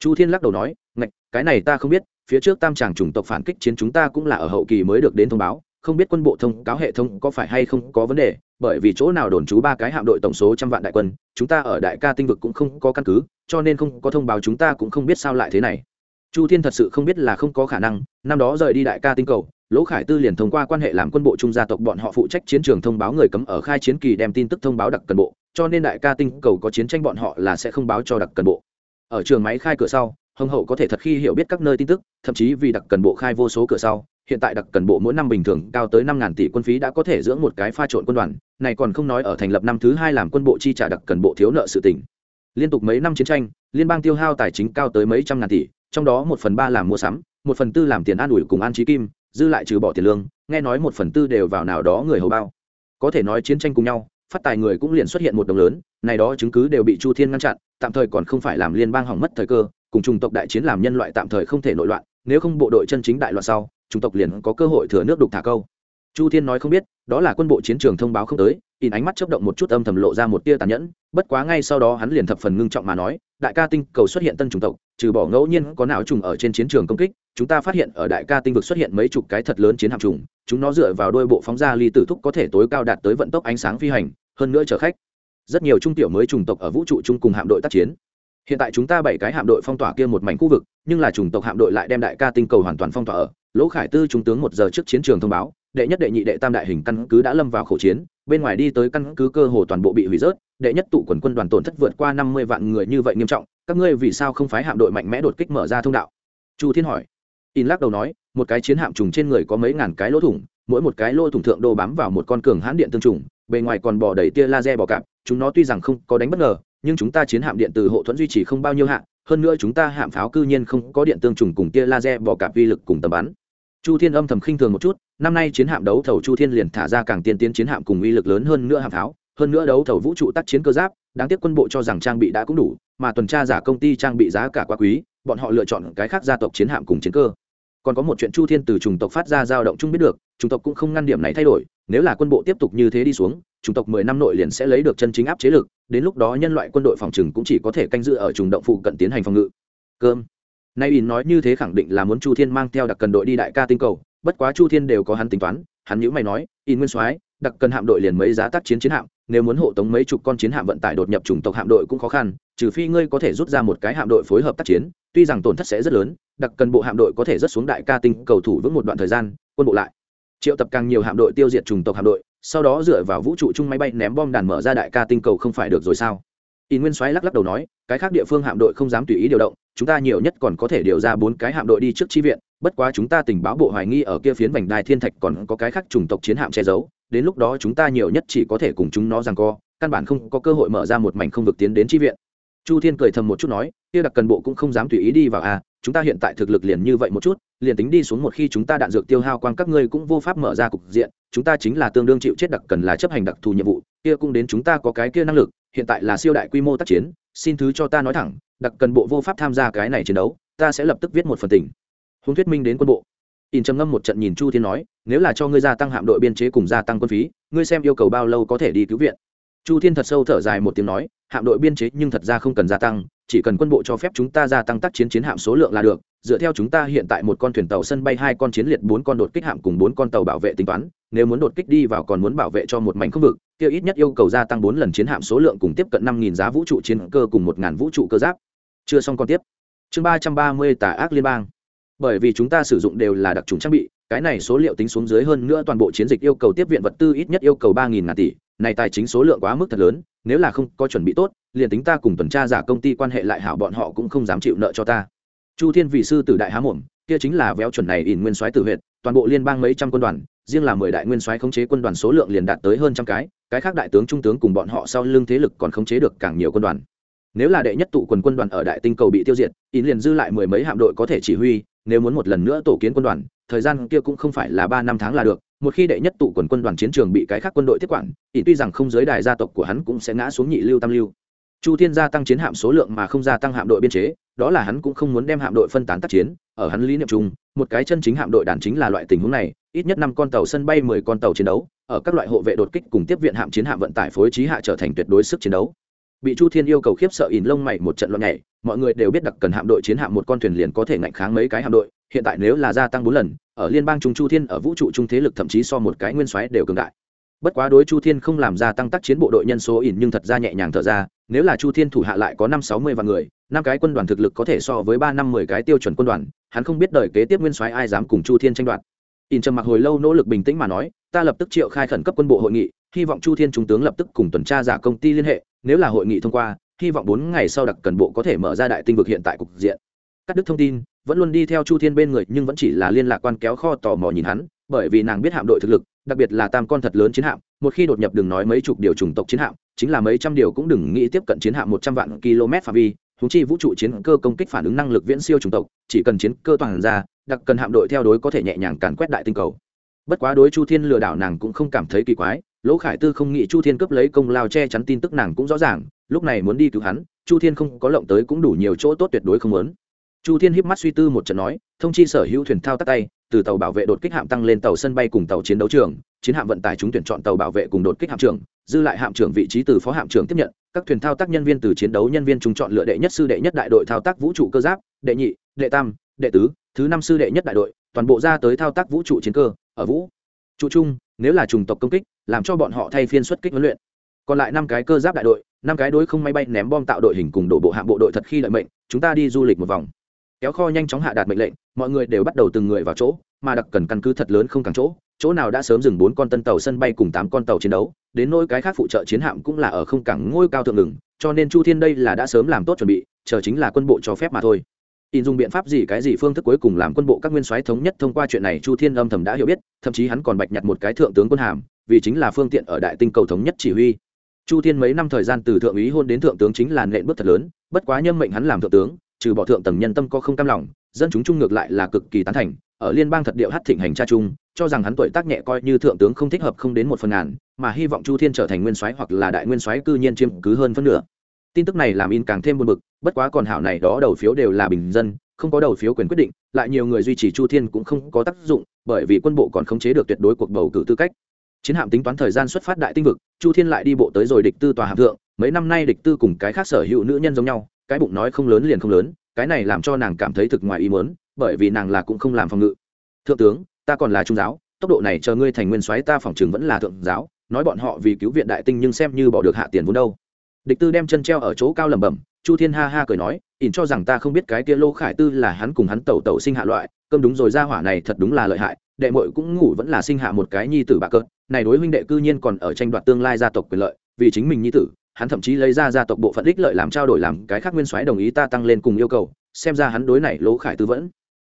chu thiên lắc đầu nói, ngạch, cái này ta không biết, phía trước tam tràng chủng tộc phản kích chiến chúng ta cũng là ở hậu kỳ mới được đến thông báo, không biết quân bộ thông cáo hệ thống có phải hay không có vấn đề, bởi vì chỗ nào đồn trú ba cái hạm đội tổng số trăm vạn đại quân, chúng ta ở đại ca tinh vực cũng không có căn cứ, cho nên không có thông báo chúng ta cũng không biết sao lại thế này. Chu thiên thật sự không biết là không có khả năng, năm đó rời đi đại ca tinh cầu, lỗ khải tư liền thông qua quan hệ làm quân bộ trung gia tộc bọn họ phụ trách chiến trường thông báo người cấm ở khai chiến kỳ đem tin tức thông báo đặc cần bộ, cho nên đại ca tinh cầu có chiến tranh bọn họ là sẽ không báo cho đặc cần bộ ở trường máy khai cửa sau, hồng hậu có thể thật khi hiểu biết các nơi tin tức, thậm chí vì đặc cần bộ khai vô số cửa sau, hiện tại đặc cần bộ mỗi năm bình thường cao tới năm ngàn tỷ quân phí đã có thể dưỡng một cái pha trộn quân đoàn, này còn không nói ở thành lập năm thứ hai làm quân bộ chi trả đặc cần bộ thiếu nợ sự tỉnh liên tục mấy năm chiến tranh, liên bang tiêu hao tài chính cao tới mấy trăm ngàn tỷ, trong đó một phần ba làm mua sắm, một phần tư làm tiền an ủi cùng an trí kim, dư lại trừ bỏ tiền lương, nghe nói một phần tư đều vào nào đó người hầu bao. Có thể nói chiến tranh cùng nhau, phát tài người cũng liền xuất hiện một đồng lớn, này đó chứng cứ đều bị chu thiên ngăn chặn tạm thời còn không phải làm liên bang hỏng mất thời cơ, cùng chủng tộc đại chiến làm nhân loại tạm thời không thể nội loạn, nếu không bộ đội chân chính đại loạn sau, chủng tộc liền có cơ hội thừa nước đục thả câu. Chu thiên nói không biết, đó là quân bộ chiến trường thông báo không tới in ánh mắt chấp động một chút âm thầm lộ ra một tia tàn nhẫn, bất quá ngay sau đó hắn liền thập phần ngưng trọng mà nói, đại ca tinh cầu xuất hiện tân chủng tộc, trừ bỏ ngẫu nhiên có não trùng ở trên chiến trường công kích, chúng ta phát hiện ở đại ca tinh vực xuất hiện mấy chục cái thật lớn chiến hạm trùng, chúng nó dựa vào đôi bộ phóng ra ly tử thúc có thể tối cao đạt tới vận tốc ánh sáng phi hành, hơn nữa chở khách rất nhiều trung tiểu mới chủng tộc ở vũ trụ chung cùng hạm đội tác chiến. Hiện tại chúng ta bảy cái hạm đội phong tỏa kia một mảnh khu vực, nhưng là chủng tộc hạm đội lại đem đại ca tinh cầu hoàn toàn phong tỏa ở. Lỗ khải tư trung tướng một giờ trước chiến trường thông báo, đệ nhất đệ nhị đệ tam đại hình căn cứ đã lâm vào khẩu chiến, bên ngoài đi tới căn cứ cơ hồ toàn bộ bị hủy rớt, đệ nhất tụ quần quân đoàn tổn thất vượt qua năm mươi vạn người như vậy nghiêm trọng, các ngươi vì sao không phái hạm đội mạnh mẽ đột kích mở ra thông đạo? Chu thiên hỏi. In lắc đầu nói, một cái chiến hạm trùng trên người có mấy ngàn cái lỗ thủng, mỗi một cái lỗ thủng thượng đô bám vào một con cường hãn điện tương trùng, bề ngoài còn bỏ đầy tia laser bò cạp chúng nó tuy rằng không có đánh bất ngờ, nhưng chúng ta chiến hạm điện từ hộ thuẫn duy trì không bao nhiêu hạng hơn nữa chúng ta hạm pháo cư nhiên không có điện tương trùng cùng tia laser bò cả vi lực cùng tầm bắn. Chu thiên âm thầm khinh thường một chút, năm nay chiến hạm đấu thầu chu thiên liền thả ra càng tiên tiến chiến hạm cùng uy lực lớn hơn nữa hạm pháo, hơn nữa đấu thầu vũ trụ tác chiến cơ giáp, đáng tiếc quân bộ cho rằng trang bị đã cũng đủ, mà tuần tra giả công ty trang bị giá cả quá quý, bọn họ lựa chọn cái khác gia tộc chiến hạm cùng chiến cơ. Còn có một chuyện chu thiên từ chủng tộc phát ra dao động chung biết được, chủng tộc cũng không ngăn điểm này thay đổi nếu là quân bộ tiếp tục như thế đi xuống, chủng tộc mười năm nội liền sẽ lấy được chân chính áp chế lực, đến lúc đó nhân loại quân đội phòng trừng cũng chỉ có thể canh giữ ở trùng động phụ cận tiến hành phòng ngự. Cơm. Nay in nói như thế khẳng định là muốn chu thiên mang theo đặc cần đội đi đại ca tinh cầu, bất quá chu thiên đều có hắn tính toán, hắn nhữ mày nói in nguyên soái, đặc cần hạm đội liền mấy giá tác chiến chiến hạm, nếu muốn hộ tống mấy chục con chiến hạm vận tải đột nhập chủng tộc hạm đội cũng khó khăn, trừ phi ngươi có thể rút ra một cái hạm đội phối hợp tác chiến, tuy rằng tổn thất sẽ rất lớn, đặc cần bộ hạm đội có thể rất xuống đại ca tinh cầu thủ vững một đoạn thời gian, quân bộ lại triệu tập càng nhiều hạm đội tiêu diệt chủng tộc hạm đội sau đó dựa vào vũ trụ chung máy bay ném bom đàn mở ra đại ca tinh cầu không phải được rồi sao? In nguyên soái lắc lắc đầu nói cái khác địa phương hạm đội không dám tùy ý điều động chúng ta nhiều nhất còn có thể điều ra bốn cái hạm đội đi trước chi viện bất quá chúng ta tình báo bộ hoài nghi ở kia phiến vành đai thiên thạch còn có cái khác chủng tộc chiến hạm che giấu đến lúc đó chúng ta nhiều nhất chỉ có thể cùng chúng nó rằng co căn bản không có cơ hội mở ra một mảnh không vực tiến đến chi viện. Chu thiên cười thầm một chút nói kia đặc cần bộ cũng không dám tùy ý đi vào à, chúng ta hiện tại thực lực liền như vậy một chút, liền tính đi xuống một khi chúng ta đạn dược tiêu hao quang các ngươi cũng vô pháp mở ra cục diện, chúng ta chính là tương đương chịu chết đặc cần là chấp hành đặc thù nhiệm vụ, kia cũng đến chúng ta có cái kia năng lực, hiện tại là siêu đại quy mô tác chiến, xin thứ cho ta nói thẳng, đặc cần bộ vô pháp tham gia cái này chiến đấu, ta sẽ lập tức viết một phần tình. Huống thuyết minh đến quân bộ. In trầm ngâm một trận nhìn chu thiên nói, nếu là cho ngươi gia tăng hạm đội biên chế cùng gia tăng quân phí, ngươi xem yêu cầu bao lâu có thể đi cứu viện. Chu thiên thật sâu thở dài một tiếng nói, hạm đội biên chế nhưng thật ra không cần gia tăng chỉ cần quân bộ cho phép chúng ta gia tăng tác chiến chiến hạm số lượng là được, dựa theo chúng ta hiện tại một con thuyền tàu sân bay, hai con chiến liệt, bốn con đột kích hạm cùng bốn con tàu bảo vệ tính toán, nếu muốn đột kích đi vào còn muốn bảo vệ cho một mảnh khu vực tiêu ít nhất yêu cầu gia tăng bốn lần chiến hạm số lượng cùng tiếp cận năm nghìn giá vũ trụ chiến cơ cùng một ngàn vũ trụ cơ giáp. Chưa xong còn tiếp. Chương ba trăm ba mươi tà ác liên bang. Bởi vì chúng ta sử dụng đều là đặc trùng trang bị, cái này số liệu tính xuống dưới hơn nữa toàn bộ chiến dịch yêu cầu tiếp viện vật tư ít nhất yêu cầu ba nghìn ngàn tỷ, này tài chính số lượng quá mức thật lớn, nếu là không có chuẩn bị tốt liền tính ta cùng tuần tra giả công ty quan hệ lại hảo, bọn họ cũng không dám chịu nợ cho ta. Chu thiên vị sư tử đại há mồm, kia chính là véo chuẩn này ỉn nguyên soái tử huyện toàn bộ liên bang mấy trăm quân đoàn, riêng là mười đại nguyên soái khống chế quân đoàn số lượng liền đạt tới hơn trăm cái cái khác đại tướng trung tướng cùng bọn họ sau lưng thế lực còn khống chế được càng nhiều quân đoàn. Nếu là đệ nhất tụ quần quân đoàn ở đại tinh cầu bị tiêu diệt, ỉn liền dư lại mười mấy hạm đội có thể chỉ huy, nếu muốn một lần nữa tổ kiến quân đoàn, thời gian kia cũng không phải là ba năm tháng là được, một khi đệ nhất tụ quần quân đoàn chiến trường bị cái khác quân đội tiếp quản, ỉn tuy rằng không giới đài gia tộc của hắn cũng sẽ ngã xuống nhị lưu tam lưu chu thiên gia tăng chiến hạm số lượng mà không gia tăng hạm đội biên chế, đó là hắn cũng không muốn đem hạm đội phân tán tác chiến, ở hắn lý niệm chung, một cái chân chính hạm đội đàn chính là loại tình huống này, ít nhất năm con tàu sân bay, mười con tàu chiến đấu, ở các loại hộ vệ đột kích cùng tiếp viện hạm chiến hạm vận tải phối trí hạ trở thành tuyệt đối sức chiến đấu. Bị chu thiên yêu cầu khiếp sợ ỉn lông mày một trận loạn nhảy, mọi người đều biết đặc cần hạm đội chiến hạm một con thuyền liền có thể ngạnh kháng mấy cái hạm đội, hiện tại nếu là gia tăng bốn lần, ở liên bang trung chu thiên, ở vũ trụ trung thế lực thậm chí so một cái nguyên soái đều cường đại bất quá đối chu thiên không làm ra tăng tác chiến bộ đội nhân số ỉn nhưng thật ra nhẹ nhàng thở ra, nếu là chu thiên thủ hạ lại có năm sáu mươi vạn người, năm cái quân đoàn thực lực có thể so với ba năm mười cái tiêu chuẩn quân đoàn, hắn không biết đời kế tiếp nguyên soái ai dám cùng chu thiên tranh đoạt. Ỉn trầm mặc hồi lâu nỗ lực bình tĩnh mà nói, ta lập tức triệu khai khẩn cấp quân bộ hội nghị, hy vọng chu thiên trung tướng lập tức cùng tuần tra giả công ty liên hệ, nếu là hội nghị thông qua, hy vọng bốn ngày sau đặc cần bộ có thể mở ra đại tinh vực hiện tại cục diện. Cắt đứt thông tin, vẫn luôn đi theo chu thiên bên người nhưng vẫn chỉ là liên lạc quan kéo kho tò mò nhìn hắn, bởi vì nàng biết hạm đội thực lực đặc biệt là tam con thật lớn chiến hạm, một khi đột nhập đừng nói mấy chục điều chủng tộc chiến hạm, chính là mấy trăm điều cũng đừng nghĩ tiếp cận chiến hạm một trăm vạn km phạm vi húng chi vũ trụ chiến cơ công kích phản ứng năng lực viễn siêu chủng tộc, chỉ cần chiến cơ toàn ra, đặc cần hạm đội theo đối có thể nhẹ nhàng càn quét đại tinh cầu. Bất quá đối chu thiên lừa đảo nàng cũng không cảm thấy kỳ quái, lỗ khải tư không nghĩ chu thiên cướp lấy công lao che chắn tin tức nàng cũng rõ ràng, lúc này muốn đi cứu hắn, chu thiên không có lộng tới cũng đủ nhiều chỗ tốt tuyệt đối không muốn. Chu thiên híp mắt suy tư một trận nói, thông chi sở hữu thuyền thao tắt tay từ tàu bảo vệ đột kích hạm tăng lên tàu sân bay cùng tàu chiến đấu trường, chiến hạm vận tải chúng tuyển chọn tàu bảo vệ cùng đột kích hạm trưởng, dư lại hạm trưởng vị trí từ phó hạm trưởng tiếp nhận, các thuyền thao tác nhân viên từ chiến đấu nhân viên chúng chọn lựa đệ nhất sư đệ nhất đại đội thao tác vũ trụ cơ giáp, đệ nhị, đệ tam, đệ tứ, thứ năm sư đệ nhất đại đội, toàn bộ ra tới thao tác vũ trụ chiến cơ, ở vũ trụ chung, nếu là trùng tộc công kích, làm cho bọn họ thay phiên xuất kích huấn luyện. Còn lại năm cái cơ giáp đại đội, năm cái đối không máy bay ném bom tạo đội hình cùng đổ bộ hạm bộ đội thật khi lợi mệnh, chúng ta đi du lịch một vòng kéo kho nhanh chóng hạ đạt mệnh lệnh, mọi người đều bắt đầu từng người vào chỗ, mà đặc cần căn cứ thật lớn không càng chỗ chỗ nào đã sớm dừng bốn con tân tàu sân bay cùng tám con tàu chiến đấu, đến nỗi cái khác phụ trợ chiến hạm cũng là ở không cảng ngôi cao thượng ngừng, cho nên chu thiên đây là đã sớm làm tốt chuẩn bị, chờ chính là quân bộ cho phép mà thôi. In dùng biện pháp gì cái gì phương thức cuối cùng làm quân bộ các nguyên soái thống nhất thông qua chuyện này chu thiên âm thầm đã hiểu biết, thậm chí hắn còn bạch nhặt một cái thượng tướng quân hàm, vì chính là phương tiện ở đại tinh cầu thống nhất chỉ huy. Chu thiên mấy năm thời gian từ thượng úy hôn đến thượng tướng chính là nện bước thật lớn, bất quá nhâm mệnh hắn làm thượng tướng trừ bỏ thượng tầng nhân tâm có không cam lòng, dân chúng trung ngược lại là cực kỳ tán thành, ở liên bang thật điệu hát thịnh hành cha trung cho rằng hắn tuổi tác nhẹ coi như thượng tướng không thích hợp không đến một phần ngàn, mà hy vọng chu thiên trở thành nguyên soái hoặc là đại nguyên soái cư nhiên chiếm cứ hơn phân nửa. Tin tức này làm in càng thêm buồn bực, bất quá còn hảo này đó đầu phiếu đều là bình dân, không có đầu phiếu quyền quyết định, lại nhiều người duy trì chu thiên cũng không có tác dụng, bởi vì quân bộ còn khống chế được tuyệt đối cuộc bầu cử tư cách. Chiến hạm tính toán thời gian xuất phát đại tinh vực, chu thiên lại đi bộ tới rồi địch tư tòa hạm thượng, mấy năm nay địch tư cùng cái khác sở hữu nữ nhân giống nhau cái bụng nói không lớn liền không lớn, cái này làm cho nàng cảm thấy thực ngoài ý muốn, bởi vì nàng là cũng không làm phòng ngự. Thượng tướng, ta còn là trung giáo, tốc độ này chờ ngươi thành nguyên soái ta phòng trường vẫn là thượng giáo, nói bọn họ vì cứu viện đại tinh nhưng xem như bỏ được hạ tiền vốn đâu. Địch tư đem chân treo ở chỗ cao lẩm bẩm, chu thiên ha ha cười nói, ỉn cho rằng ta không biết cái kia lô khải tư là hắn cùng hắn tẩu tẩu sinh hạ loại, cơm đúng rồi ra hỏa này thật đúng là lợi hại, đệ mội cũng ngủ vẫn là sinh hạ một cái nhi tử bạc cợt, này đối huynh đệ cư nhiên còn ở tranh đoạt tương lai gia tộc quyền lợi, vì chính mình nhi tử hắn thậm chí lấy ra gia tộc bộ phận ích lợi làm trao đổi làm cái khác nguyên soái đồng ý ta tăng lên cùng yêu cầu, xem ra hắn đối này lỗ khải tư vẫn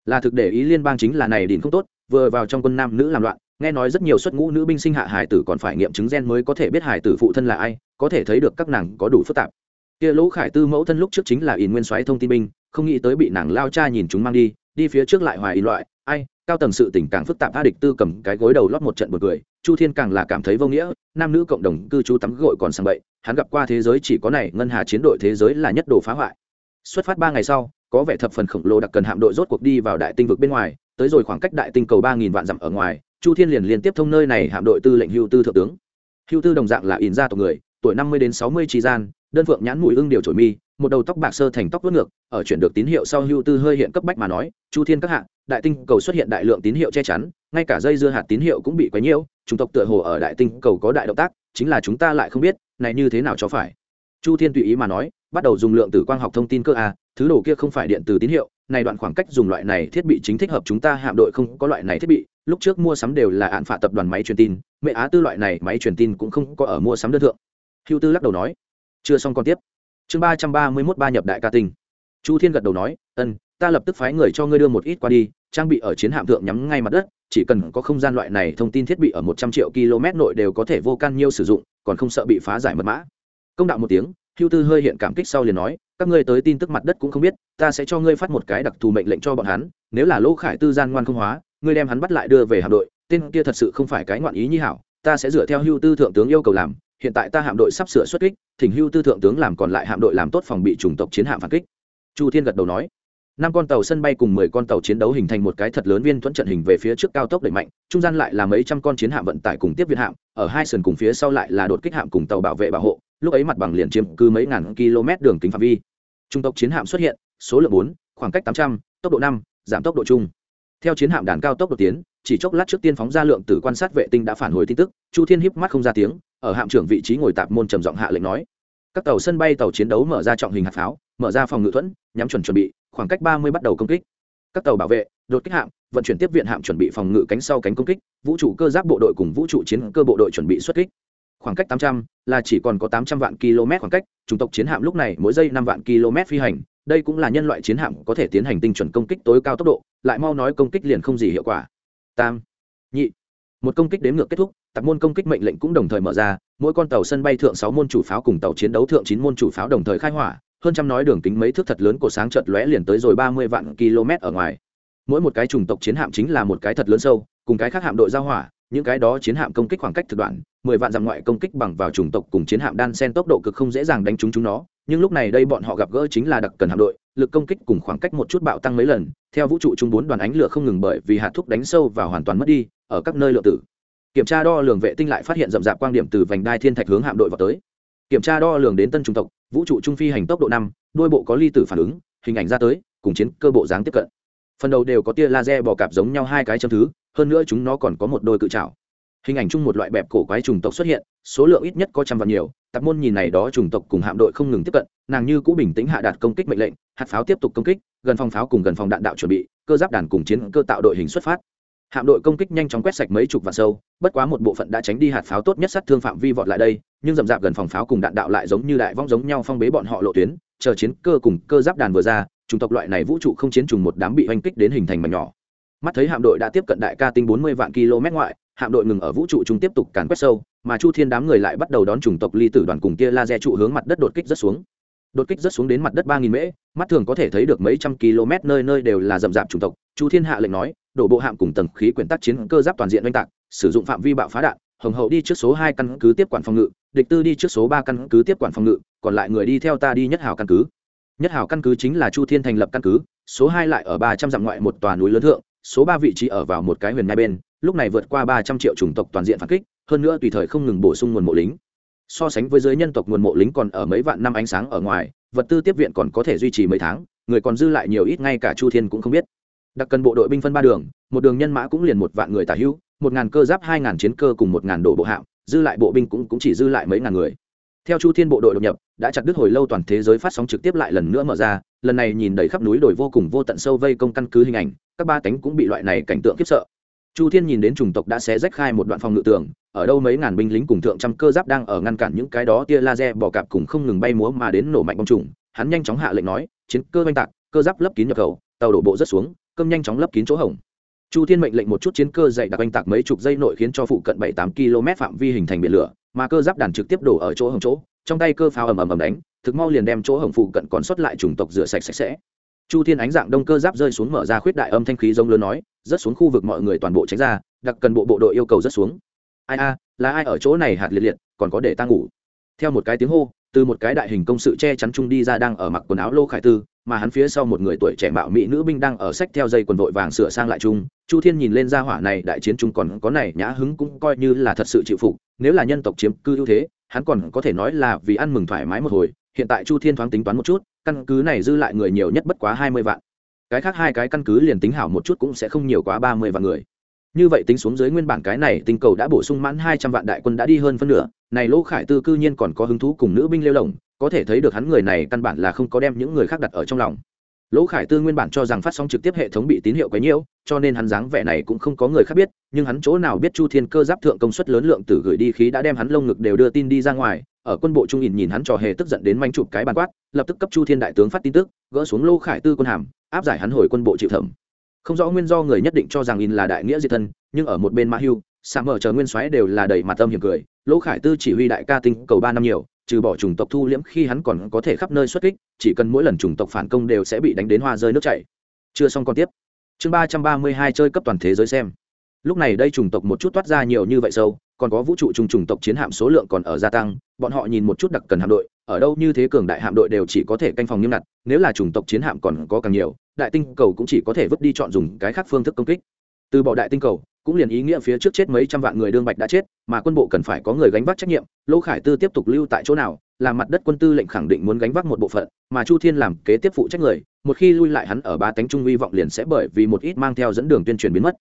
là thực để ý liên bang chính là này đỉnh không tốt, vừa vào trong quân nam nữ làm loạn, nghe nói rất nhiều xuất ngũ nữ binh sinh hạ hải tử còn phải nghiệm chứng gen mới có thể biết hải tử phụ thân là ai, có thể thấy được các nàng có đủ phức tạp. Kia lỗ khải tư mẫu thân lúc trước chính là ỉn nguyên soái thông tin binh, không nghĩ tới bị nàng lao cha nhìn chúng mang đi đi phía trước lại hoài ý loại, ai, cao tầng sự tình càng phức tạp, a địch tư cầm cái gối đầu lót một trận một người chu thiên càng là cảm thấy vô nghĩa, nam nữ cộng đồng cư trú tắm gội còn sang bậy, hắn gặp qua thế giới chỉ có này, ngân hà chiến đội thế giới là nhất đồ phá hoại. Xuất phát ba ngày sau, có vẻ thập phần khổng lồ đặc cần hạm đội rốt cuộc đi vào đại tinh vực bên ngoài, tới rồi khoảng cách đại tinh cầu ba nghìn vạn dặm ở ngoài, chu thiên liền liên tiếp thông nơi này hạm đội tư lệnh hưu tư thượng tướng. Hưu tư đồng dạng là ỉn ra tộc người, tuổi năm mươi đến sáu mươi tri gian, đơn phượng nhãn mũi ưng điều trổi mi, một đầu tóc bạc sơ thành tóc vớt ngược, ở chuyển được tín hiệu sau hưu tư hơi hiện cấp bách mà nói, chu thiên các hạng đại tinh cầu xuất hiện đại lượng tín hiệu che chắn, ngay cả dây dưa hạt tín hiệu cũng bị quấy nhiễu chúng tộc tựa hồ ở đại tinh cầu có đại động tác, chính là chúng ta lại không biết, này như thế nào cho phải. Chu thiên tùy ý mà nói, bắt đầu dùng lượng tử quang học thông tin cơ a thứ đồ kia không phải điện từ tín hiệu, này đoạn khoảng cách dùng loại này thiết bị chính thích hợp chúng ta hạm đội không có loại này thiết bị, lúc trước mua sắm đều là hạn phạ tập đoàn máy truyền tin, mẹ á tư loại này máy truyền tin cũng không có ở mua sắm đơn thượng. Hưu tư lắc đầu nói, chưa xong còn tiếp. Chương ba trăm ba mươi mốt ba nhập đại ca tinh. Chu thiên gật đầu nói, ân ta lập tức phái người cho ngươi đưa một ít qua đi, trang bị ở chiến hạm thượng nhắm ngay mặt đất, chỉ cần có không gian loại này thông tin thiết bị ở một trăm triệu km nội đều có thể vô can nhiêu sử dụng, còn không sợ bị phá giải mật mã. Công đạo một tiếng, hưu tư hơi hiện cảm kích sau liền nói, các ngươi tới tin tức mặt đất cũng không biết, ta sẽ cho ngươi phát một cái đặc thù mệnh lệnh cho bọn hắn, nếu là lỗ khải tư gian ngoan không hóa, ngươi đem hắn bắt lại đưa về hạm đội, tên kia thật sự không phải cái ngoạn ý nhi hảo, ta sẽ dựa theo hưu tư thượng tướng yêu cầu làm, hiện tại ta hạm đội sắp sửa xuất kích, thỉnh hưu tư thượng tướng làm còn lại hạm đội làm tốt phòng bị chủng tộc chiến hạm phản kích. Chu thiên gật đầu nói năm con tàu sân bay cùng mười con tàu chiến đấu hình thành một cái thật lớn viên thuẫn trận hình về phía trước cao tốc đẩy mạnh, trung gian lại là mấy trăm con chiến hạm vận tải cùng tiếp viện hạm, ở hai sườn cùng phía sau lại là đột kích hạm cùng tàu bảo vệ bảo hộ, lúc ấy mặt bằng liền chiếm cứ mấy ngàn km đường kính phạm vi. Trung tộc chiến hạm xuất hiện, số lượng bốn, khoảng cách tám trăm, tốc độ năm, giảm tốc độ chung. Theo chiến hạm đàn cao tốc đột tiến, chỉ chốc lát trước tiên phóng ra lượng tử quan sát vệ tinh đã phản hồi tin tức, chu thiên híp mắt không ra tiếng, ở hạm trưởng vị trí ngồi tạp môn trầm giọng hạ lệnh nói. Các tàu sân bay tàu chiến đấu mở ra trọng hình hạt pháo, mở ra phòng ngự thuẫn, nhắm chuẩn chuẩn bị khoảng cách ba mươi bắt đầu công kích. Các tàu bảo vệ, đột kích hạm, vận chuyển tiếp viện hạm chuẩn bị phòng ngự cánh sau cánh công kích, vũ trụ cơ giáp bộ đội cùng vũ trụ chiến cơ bộ đội chuẩn bị xuất kích. Khoảng cách 800 là chỉ còn có 800 vạn km khoảng cách, chủng tộc chiến hạm lúc này mỗi giây 5 vạn km phi hành, đây cũng là nhân loại chiến hạm có thể tiến hành tinh chuẩn công kích tối cao tốc độ, lại mau nói công kích liền không gì hiệu quả. Tam, nhị, một công kích đếm ngược kết thúc tập môn công kích mệnh lệnh cũng đồng thời mở ra, mỗi con tàu sân bay thượng sáu môn chủ pháo cùng tàu chiến đấu thượng chín môn chủ pháo đồng thời khai hỏa hơn trăm nói đường kính mấy thước thật lớn của sáng chợt lóe liền tới rồi ba mươi vạn km ở ngoài. Mỗi một cái chủng tộc chiến hạm chính là một cái thật lớn sâu, cùng cái khác hạm đội giao hỏa, những cái đó chiến hạm công kích khoảng cách thực đoạn, mười vạn dặm ngoại công kích bằng vào chủng tộc cùng chiến hạm đan sen tốc độ cực không dễ dàng đánh trúng chúng nó, nhưng lúc này đây bọn họ gặp gỡ chính là đặc cần hạm đội, lực công kích cùng khoảng cách một chút bạo tăng mấy lần, theo vũ trụ chúng bốn đoàn ánh lửa không ngừng bởi vì hạt thúc đánh sâu và hoàn toàn mất đi, ở các nơi lượng tử. Kiểm tra đo lường vệ tinh lại phát hiện rậm rạp quang điểm từ vành đai thiên thạch hướng hạm đội vào tới kiểm tra đo lường đến tân trung tộc, vũ trụ trung phi hành tốc độ năm, đôi bộ có ly tử phản ứng, hình ảnh ra tới, cùng chiến cơ bộ dáng tiếp cận. Phần đầu đều có tia laser bò cạp giống nhau hai cái châm thứ, hơn nữa chúng nó còn có một đôi cự trào hình ảnh chung một loại bẹp cổ quái trùng tộc xuất hiện, số lượng ít nhất có trăm vạn nhiều tạp môn nhìn này đó trùng tộc cùng hạm đội không ngừng tiếp cận, nàng như cũ bình tĩnh hạ đạt công kích mệnh lệnh, hạt pháo tiếp tục công kích, gần phòng pháo cùng gần phòng đạn đạo chuẩn bị, cơ giáp đàn cùng chiến cơ tạo đội hình xuất phát hạm đội công kích nhanh chóng quét sạch mấy chục vạn sâu, bất quá một bộ phận đã tránh đi hạt pháo tốt nhất sát thương phạm vi vọt lại đây, nhưng rậm rạp gần phòng pháo cùng đạn đạo lại giống như đại vong giống nhau phong bế bọn họ lộ tuyến, chờ chiến cơ cùng cơ giáp đàn vừa ra, chủng tộc loại này vũ trụ không chiến trùng một đám bị oanh kích đến hình thành mảnh nhỏ. Mắt thấy hạm đội đã tiếp cận đại ca tinh bốn mươi vạn km ngoại, hạm đội ngừng ở vũ trụ chúng tiếp tục càn quét sâu, mà chu thiên đám người lại bắt đầu đón chủng tộc ly tử đoàn cùng kia laser trụ hướng mặt đất đột kích rất xuống. Đột kích rất xuống đến mặt đất ba nghìn mễ mắt thường có thể thấy được mấy trăm km nơi nơi đều là rậm rạp chủng tộc, chu thiên hạ lệnh nói đổ bộ hạm cùng tầng khí quyển tác chiến cơ giáp toàn diện oanh tạc, sử dụng phạm vi bạo phá đạn, hồng hậu đi trước số hai căn cứ tiếp quản phòng ngự, địch tư đi trước số ba căn cứ tiếp quản phòng ngự, còn lại người đi theo ta đi nhất hào căn cứ. Nhất hào căn cứ chính là chu thiên thành lập căn cứ, số hai lại ở ba trăm dặm ngoại một tòa núi lớn thượng, số ba vị trí ở vào một cái huyền nhai bên, lúc này vượt qua ba trăm triệu chủng tộc toàn diện phản kích, hơn nữa tùy thời không ngừng bổ sung nguồn mộ lính. So sánh với giới nhân tộc, nguồn mộ lính còn ở mấy vạn năm ánh sáng ở ngoài, vật tư tiếp viện còn có thể duy trì mấy tháng, người còn dư lại nhiều ít, ngay cả chu thiên cũng không biết đặc cần bộ đội binh phân ba đường một đường nhân mã cũng liền một vạn người tả hữu một ngàn cơ giáp hai ngàn chiến cơ cùng một ngàn đổ bộ hạm dư lại bộ binh cũng, cũng chỉ dư lại mấy ngàn người. Theo chu thiên bộ đội đột nhập đã chặt đứt hồi lâu toàn thế giới phát sóng trực tiếp lại lần nữa mở ra lần này nhìn đầy khắp núi đồi vô cùng vô tận sâu vây công căn cứ hình ảnh các ba cánh cũng bị loại này cảnh tượng khiếp sợ. Chu thiên nhìn đến chủng tộc đã xé rách khai một đoạn phòng ngự tường ở đâu mấy ngàn binh lính cùng thượng trăm cơ giáp đang ở ngăn cản những cái đó tia laser bỏ cạp cùng không ngừng bay múa mà đến nổ mạnh bom trùng. Hắn nhanh chóng hạ lệnh nói chiến cơ oanh tạc cơ giáp lấp kín nhập khẩu tàu đổ bộ rất xuống cơm nhanh chóng lấp kín chỗ hổng. Chu thiên mệnh lệnh một chút chiến cơ dày đặc oanh tạc mấy chục dây nội khiến cho phụ cận bảy tám km phạm vi hình thành biển lửa, mà cơ giáp đàn trực tiếp đổ ở chỗ hồng chỗ, trong tay cơ pháo ầm ầm ầm đánh, thực mau liền đem chỗ hồng phụ cận còn sót lại chủng tộc rửa sạch sạch sẽ. Chu thiên ánh dạng đông cơ giáp rơi xuống mở ra khuyết đại âm thanh khí giống lớn nói rất xuống khu vực mọi người toàn bộ tránh ra, đặc cần bộ bộ đội yêu cầu rất xuống. Ai a, là ai ở chỗ này hạt liệt liệt, còn có để ta ngủ? Theo một cái tiếng hô từ một cái đại hình công sự che chắn chung đi ra đang ở mặc quần áo lô khải tư, mà hắn phía sau một người tuổi trẻ mạo mỹ nữ binh đang ở sách theo dây quần vội vàng sửa sang lại chung. Chu thiên nhìn lên ra hỏa này, đại chiến chung còn có này nhã hứng cũng coi như là thật sự chịu phục, nếu là nhân tộc chiếm cư ưu thế, hắn còn có thể nói là vì ăn mừng thoải mái một hồi. Hiện tại chu thiên thoáng tính toán một chút, căn cứ này dư lại người nhiều nhất bất quá hai mươi vạn. Cái khác hai cái căn cứ liền tính hảo một chút cũng sẽ không nhiều quá ba mươi vạn người như vậy tính xuống dưới nguyên bản cái này tinh cầu đã bổ sung mãn hai trăm vạn đại quân đã đi hơn phân nửa, này lỗ khải tư cư nhiên còn có hứng thú cùng nữ binh lêu lồng có thể thấy được hắn người này căn bản là không có đem những người khác đặt ở trong lòng. Lỗ khải tư nguyên bản cho rằng phát sóng trực tiếp hệ thống bị tín hiệu quấy nhiễu, cho nên hắn dáng vẻ này cũng không có người khác biết, nhưng hắn chỗ nào biết chu thiên cơ giáp thượng công suất lớn lượng tử gửi đi khí đã đem hắn lông ngực đều đưa tin đi ra ngoài, ở quân bộ trung nhìn nhìn hắn trò hề tức giận đến manh chụp cái bàn quát, lập tức cấp chu thiên đại tướng phát tin tức, gỡ xuống lô khải tư quân hàm, áp giải hắn hồi quân bộ chịu thẩm không rõ nguyên do người nhất định cho rằng in là đại nghĩa diệt thân, nhưng ở một bên ma hưu, sa mở chờ nguyên soái đều là đầy mặt tâm hiểm cười. Lỗ khải tư chỉ huy đại ca tinh cầu ba năm nhiều, trừ bỏ chủng tộc thu liễm khi hắn còn có thể khắp nơi xuất kích, chỉ cần mỗi lần chủng tộc phản công đều sẽ bị đánh đến hoa rơi nước chảy. Chưa xong còn tiếp. Chương ba trăm ba mươi hai chơi cấp toàn thế giới xem. Lúc này đây chủng tộc một chút toát ra nhiều như vậy sâu còn có vũ trụ trùng trùng tộc chiến hạm số lượng còn ở gia tăng, bọn họ nhìn một chút đặc cần hạm đội, ở đâu như thế cường đại hạm đội đều chỉ có thể canh phòng nghiêm ngặt, nếu là chủng tộc chiến hạm còn có càng nhiều, đại tinh cầu cũng chỉ có thể vứt đi chọn dùng cái khác phương thức công kích. Từ bỏ đại tinh cầu, cũng liền ý nghĩa phía trước chết mấy trăm vạn người đương bạch đã chết, mà quân bộ cần phải có người gánh vác trách nhiệm lỗ khải tư tiếp tục lưu tại chỗ nào là mặt đất quân tư lệnh khẳng định muốn gánh vác một bộ phận, mà chu thiên làm kế tiếp phụ trách người, một khi lui lại hắn ở ba tánh trung hy vọng liền sẽ bởi vì một ít mang theo dẫn đường tuyên truyền biến mất.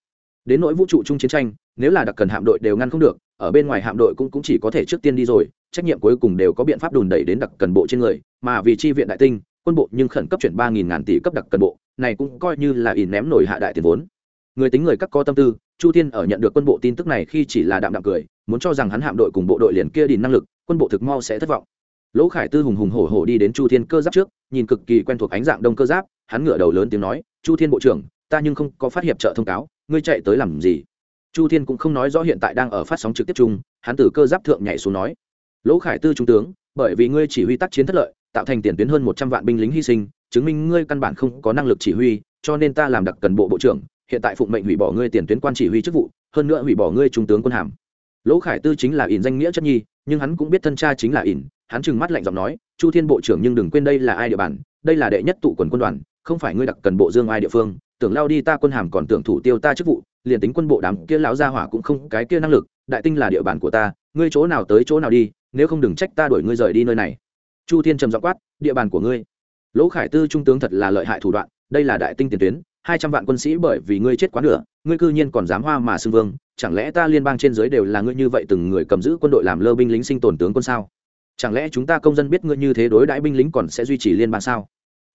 Đến nỗi vũ trụ chung chiến tranh, nếu là đặc cần hạm đội đều ngăn không được ở bên ngoài hạm đội cũng, cũng chỉ có thể trước tiên đi rồi trách nhiệm cuối cùng đều có biện pháp đùn đẩy đến đặc cần bộ trên người mà vì chi viện đại tinh quân bộ nhưng khẩn cấp chuyển ba nghìn ngàn tỷ cấp đặc cần bộ này cũng coi như là ỉn ném nổi hạ đại tiền vốn. Người tính người các có tâm tư chu thiên ở nhận được quân bộ tin tức này khi chỉ là đạm đạm cười muốn cho rằng hắn hạm đội cùng bộ đội liền kia đìn năng lực quân bộ thực mau sẽ thất vọng. Lỗ khải tư hùng hùng hổ hổ đi đến chu thiên cơ giáp trước nhìn cực kỳ quen thuộc ánh dạng đông cơ giáp hắn ngửa đầu lớn tiếng nói chu thiên bộ trưởng ta nhưng không có phát hiệp trợ thông cáo ngươi chạy tới làm gì? Chu thiên cũng không nói rõ hiện tại đang ở phát sóng trực tiếp chung, hắn từ cơ giáp thượng nhảy xuống nói, lỗ khải tư trung tướng, bởi vì ngươi chỉ huy tác chiến thất lợi, tạo thành tiền tuyến hơn một trăm vạn binh lính hy sinh, chứng minh ngươi căn bản không có năng lực chỉ huy, cho nên ta làm đặc cần bộ bộ trưởng, hiện tại phụng mệnh hủy bỏ ngươi tiền tuyến quan chỉ huy chức vụ, hơn nữa hủy bỏ ngươi trung tướng quân hàm. Lỗ khải tư chính là ỉn danh nghĩa chất nhi, nhưng hắn cũng biết thân cha chính là ỉn, hắn trừng mắt lạnh giọng nói, chu thiên bộ trưởng nhưng đừng quên đây là ai địa bàn, đây là đệ nhất tụ quần quân đoàn, không phải ngươi đặc cần bộ dương ai địa phương tưởng lao đi ta quân hàm còn tưởng thủ tiêu ta chức vụ, liền tính quân bộ đám kia lão gia hỏa cũng không cái kia năng lực, đại tinh là địa bàn của ta, ngươi chỗ nào tới chỗ nào đi, nếu không đừng trách ta đuổi ngươi rời đi nơi này. Chu thiên trầm giọng quát, địa bàn của ngươi. Lỗ khải tư trung tướng thật là lợi hại thủ đoạn, đây là đại tinh tiền tuyến, hai trăm vạn quân sĩ bởi vì ngươi chết quá nửa, ngươi cư nhiên còn dám hoa mà xưng vương, chẳng lẽ ta liên bang trên giới đều là ngươi như vậy từng người cầm giữ quân đội làm lơ binh lính sinh tồn tướng quân sao? Chẳng lẽ chúng ta công dân biết ngươi như thế đối đãi binh lính còn sẽ duy trì liên bang sao?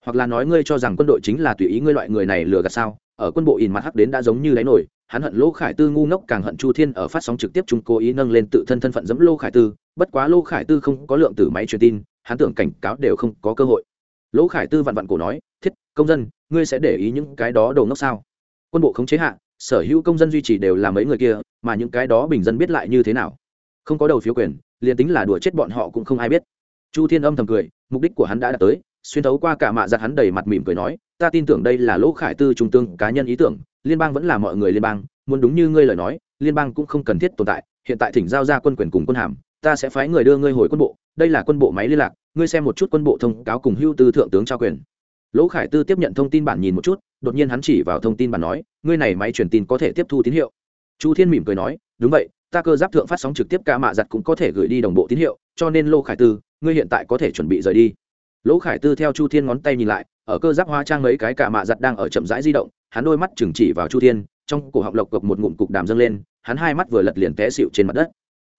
Hoặc là nói ngươi cho rằng quân đội chính là tùy ý ngươi loại người này lừa gạt sao? Ở quân bộ in mặt hắc đến đã giống như đáy nổi, hắn hận lô khải tư ngu ngốc càng hận chu thiên ở phát sóng trực tiếp chúng cố ý nâng lên tự thân thân phận dẫm lô khải tư, bất quá lô khải tư không có lượng tử máy truyền tin, hắn tưởng cảnh cáo đều không có cơ hội. Lỗ khải tư vặn vặn cổ nói, thiết, công dân, ngươi sẽ để ý những cái đó đầu ngốc sao? Quân bộ không chế hạ, sở hữu công dân duy trì đều là mấy người kia, mà những cái đó bình dân biết lại như thế nào? Không có đầu phiếu quyền, liền tính là đùa chết bọn họ cũng không ai biết. Chu thiên âm thầm cười, mục đích của hắn đã đạt tới xuyên thấu qua cả mạ giặt hắn đầy mặt mỉm cười nói, ta tin tưởng đây là lỗ khải tư trung tương cá nhân ý tưởng, liên bang vẫn là mọi người liên bang, muốn đúng như ngươi lời nói, liên bang cũng không cần thiết tồn tại, hiện tại thỉnh giao ra quân quyền cùng quân hàm, ta sẽ phái người đưa ngươi hồi quân bộ, đây là quân bộ máy liên lạc, ngươi xem một chút quân bộ thông cáo cùng hưu tư thượng tướng trao quyền. Lỗ khải tư tiếp nhận thông tin bản nhìn một chút, đột nhiên hắn chỉ vào thông tin bản nói, ngươi này máy truyền tin có thể tiếp thu tín hiệu. Chu thiên mỉm cười nói, đúng vậy, ta cơ giáp thượng phát sóng trực tiếp ca mạ giặt cũng có thể gửi đi đồng bộ tín hiệu, cho nên lỗ khải tư, ngươi hiện tại có thể chuẩn bị rời đi lỗ khải tư theo chu thiên ngón tay nhìn lại, ở cơ giáp hóa trang mấy cái cả mạ giặt đang ở chậm rãi di động, hắn đôi mắt trừng chỉ vào chu thiên, trong cổ họng lộc cộc một ngụm cục đàm dâng lên, hắn hai mắt vừa lật liền té xịu trên mặt đất.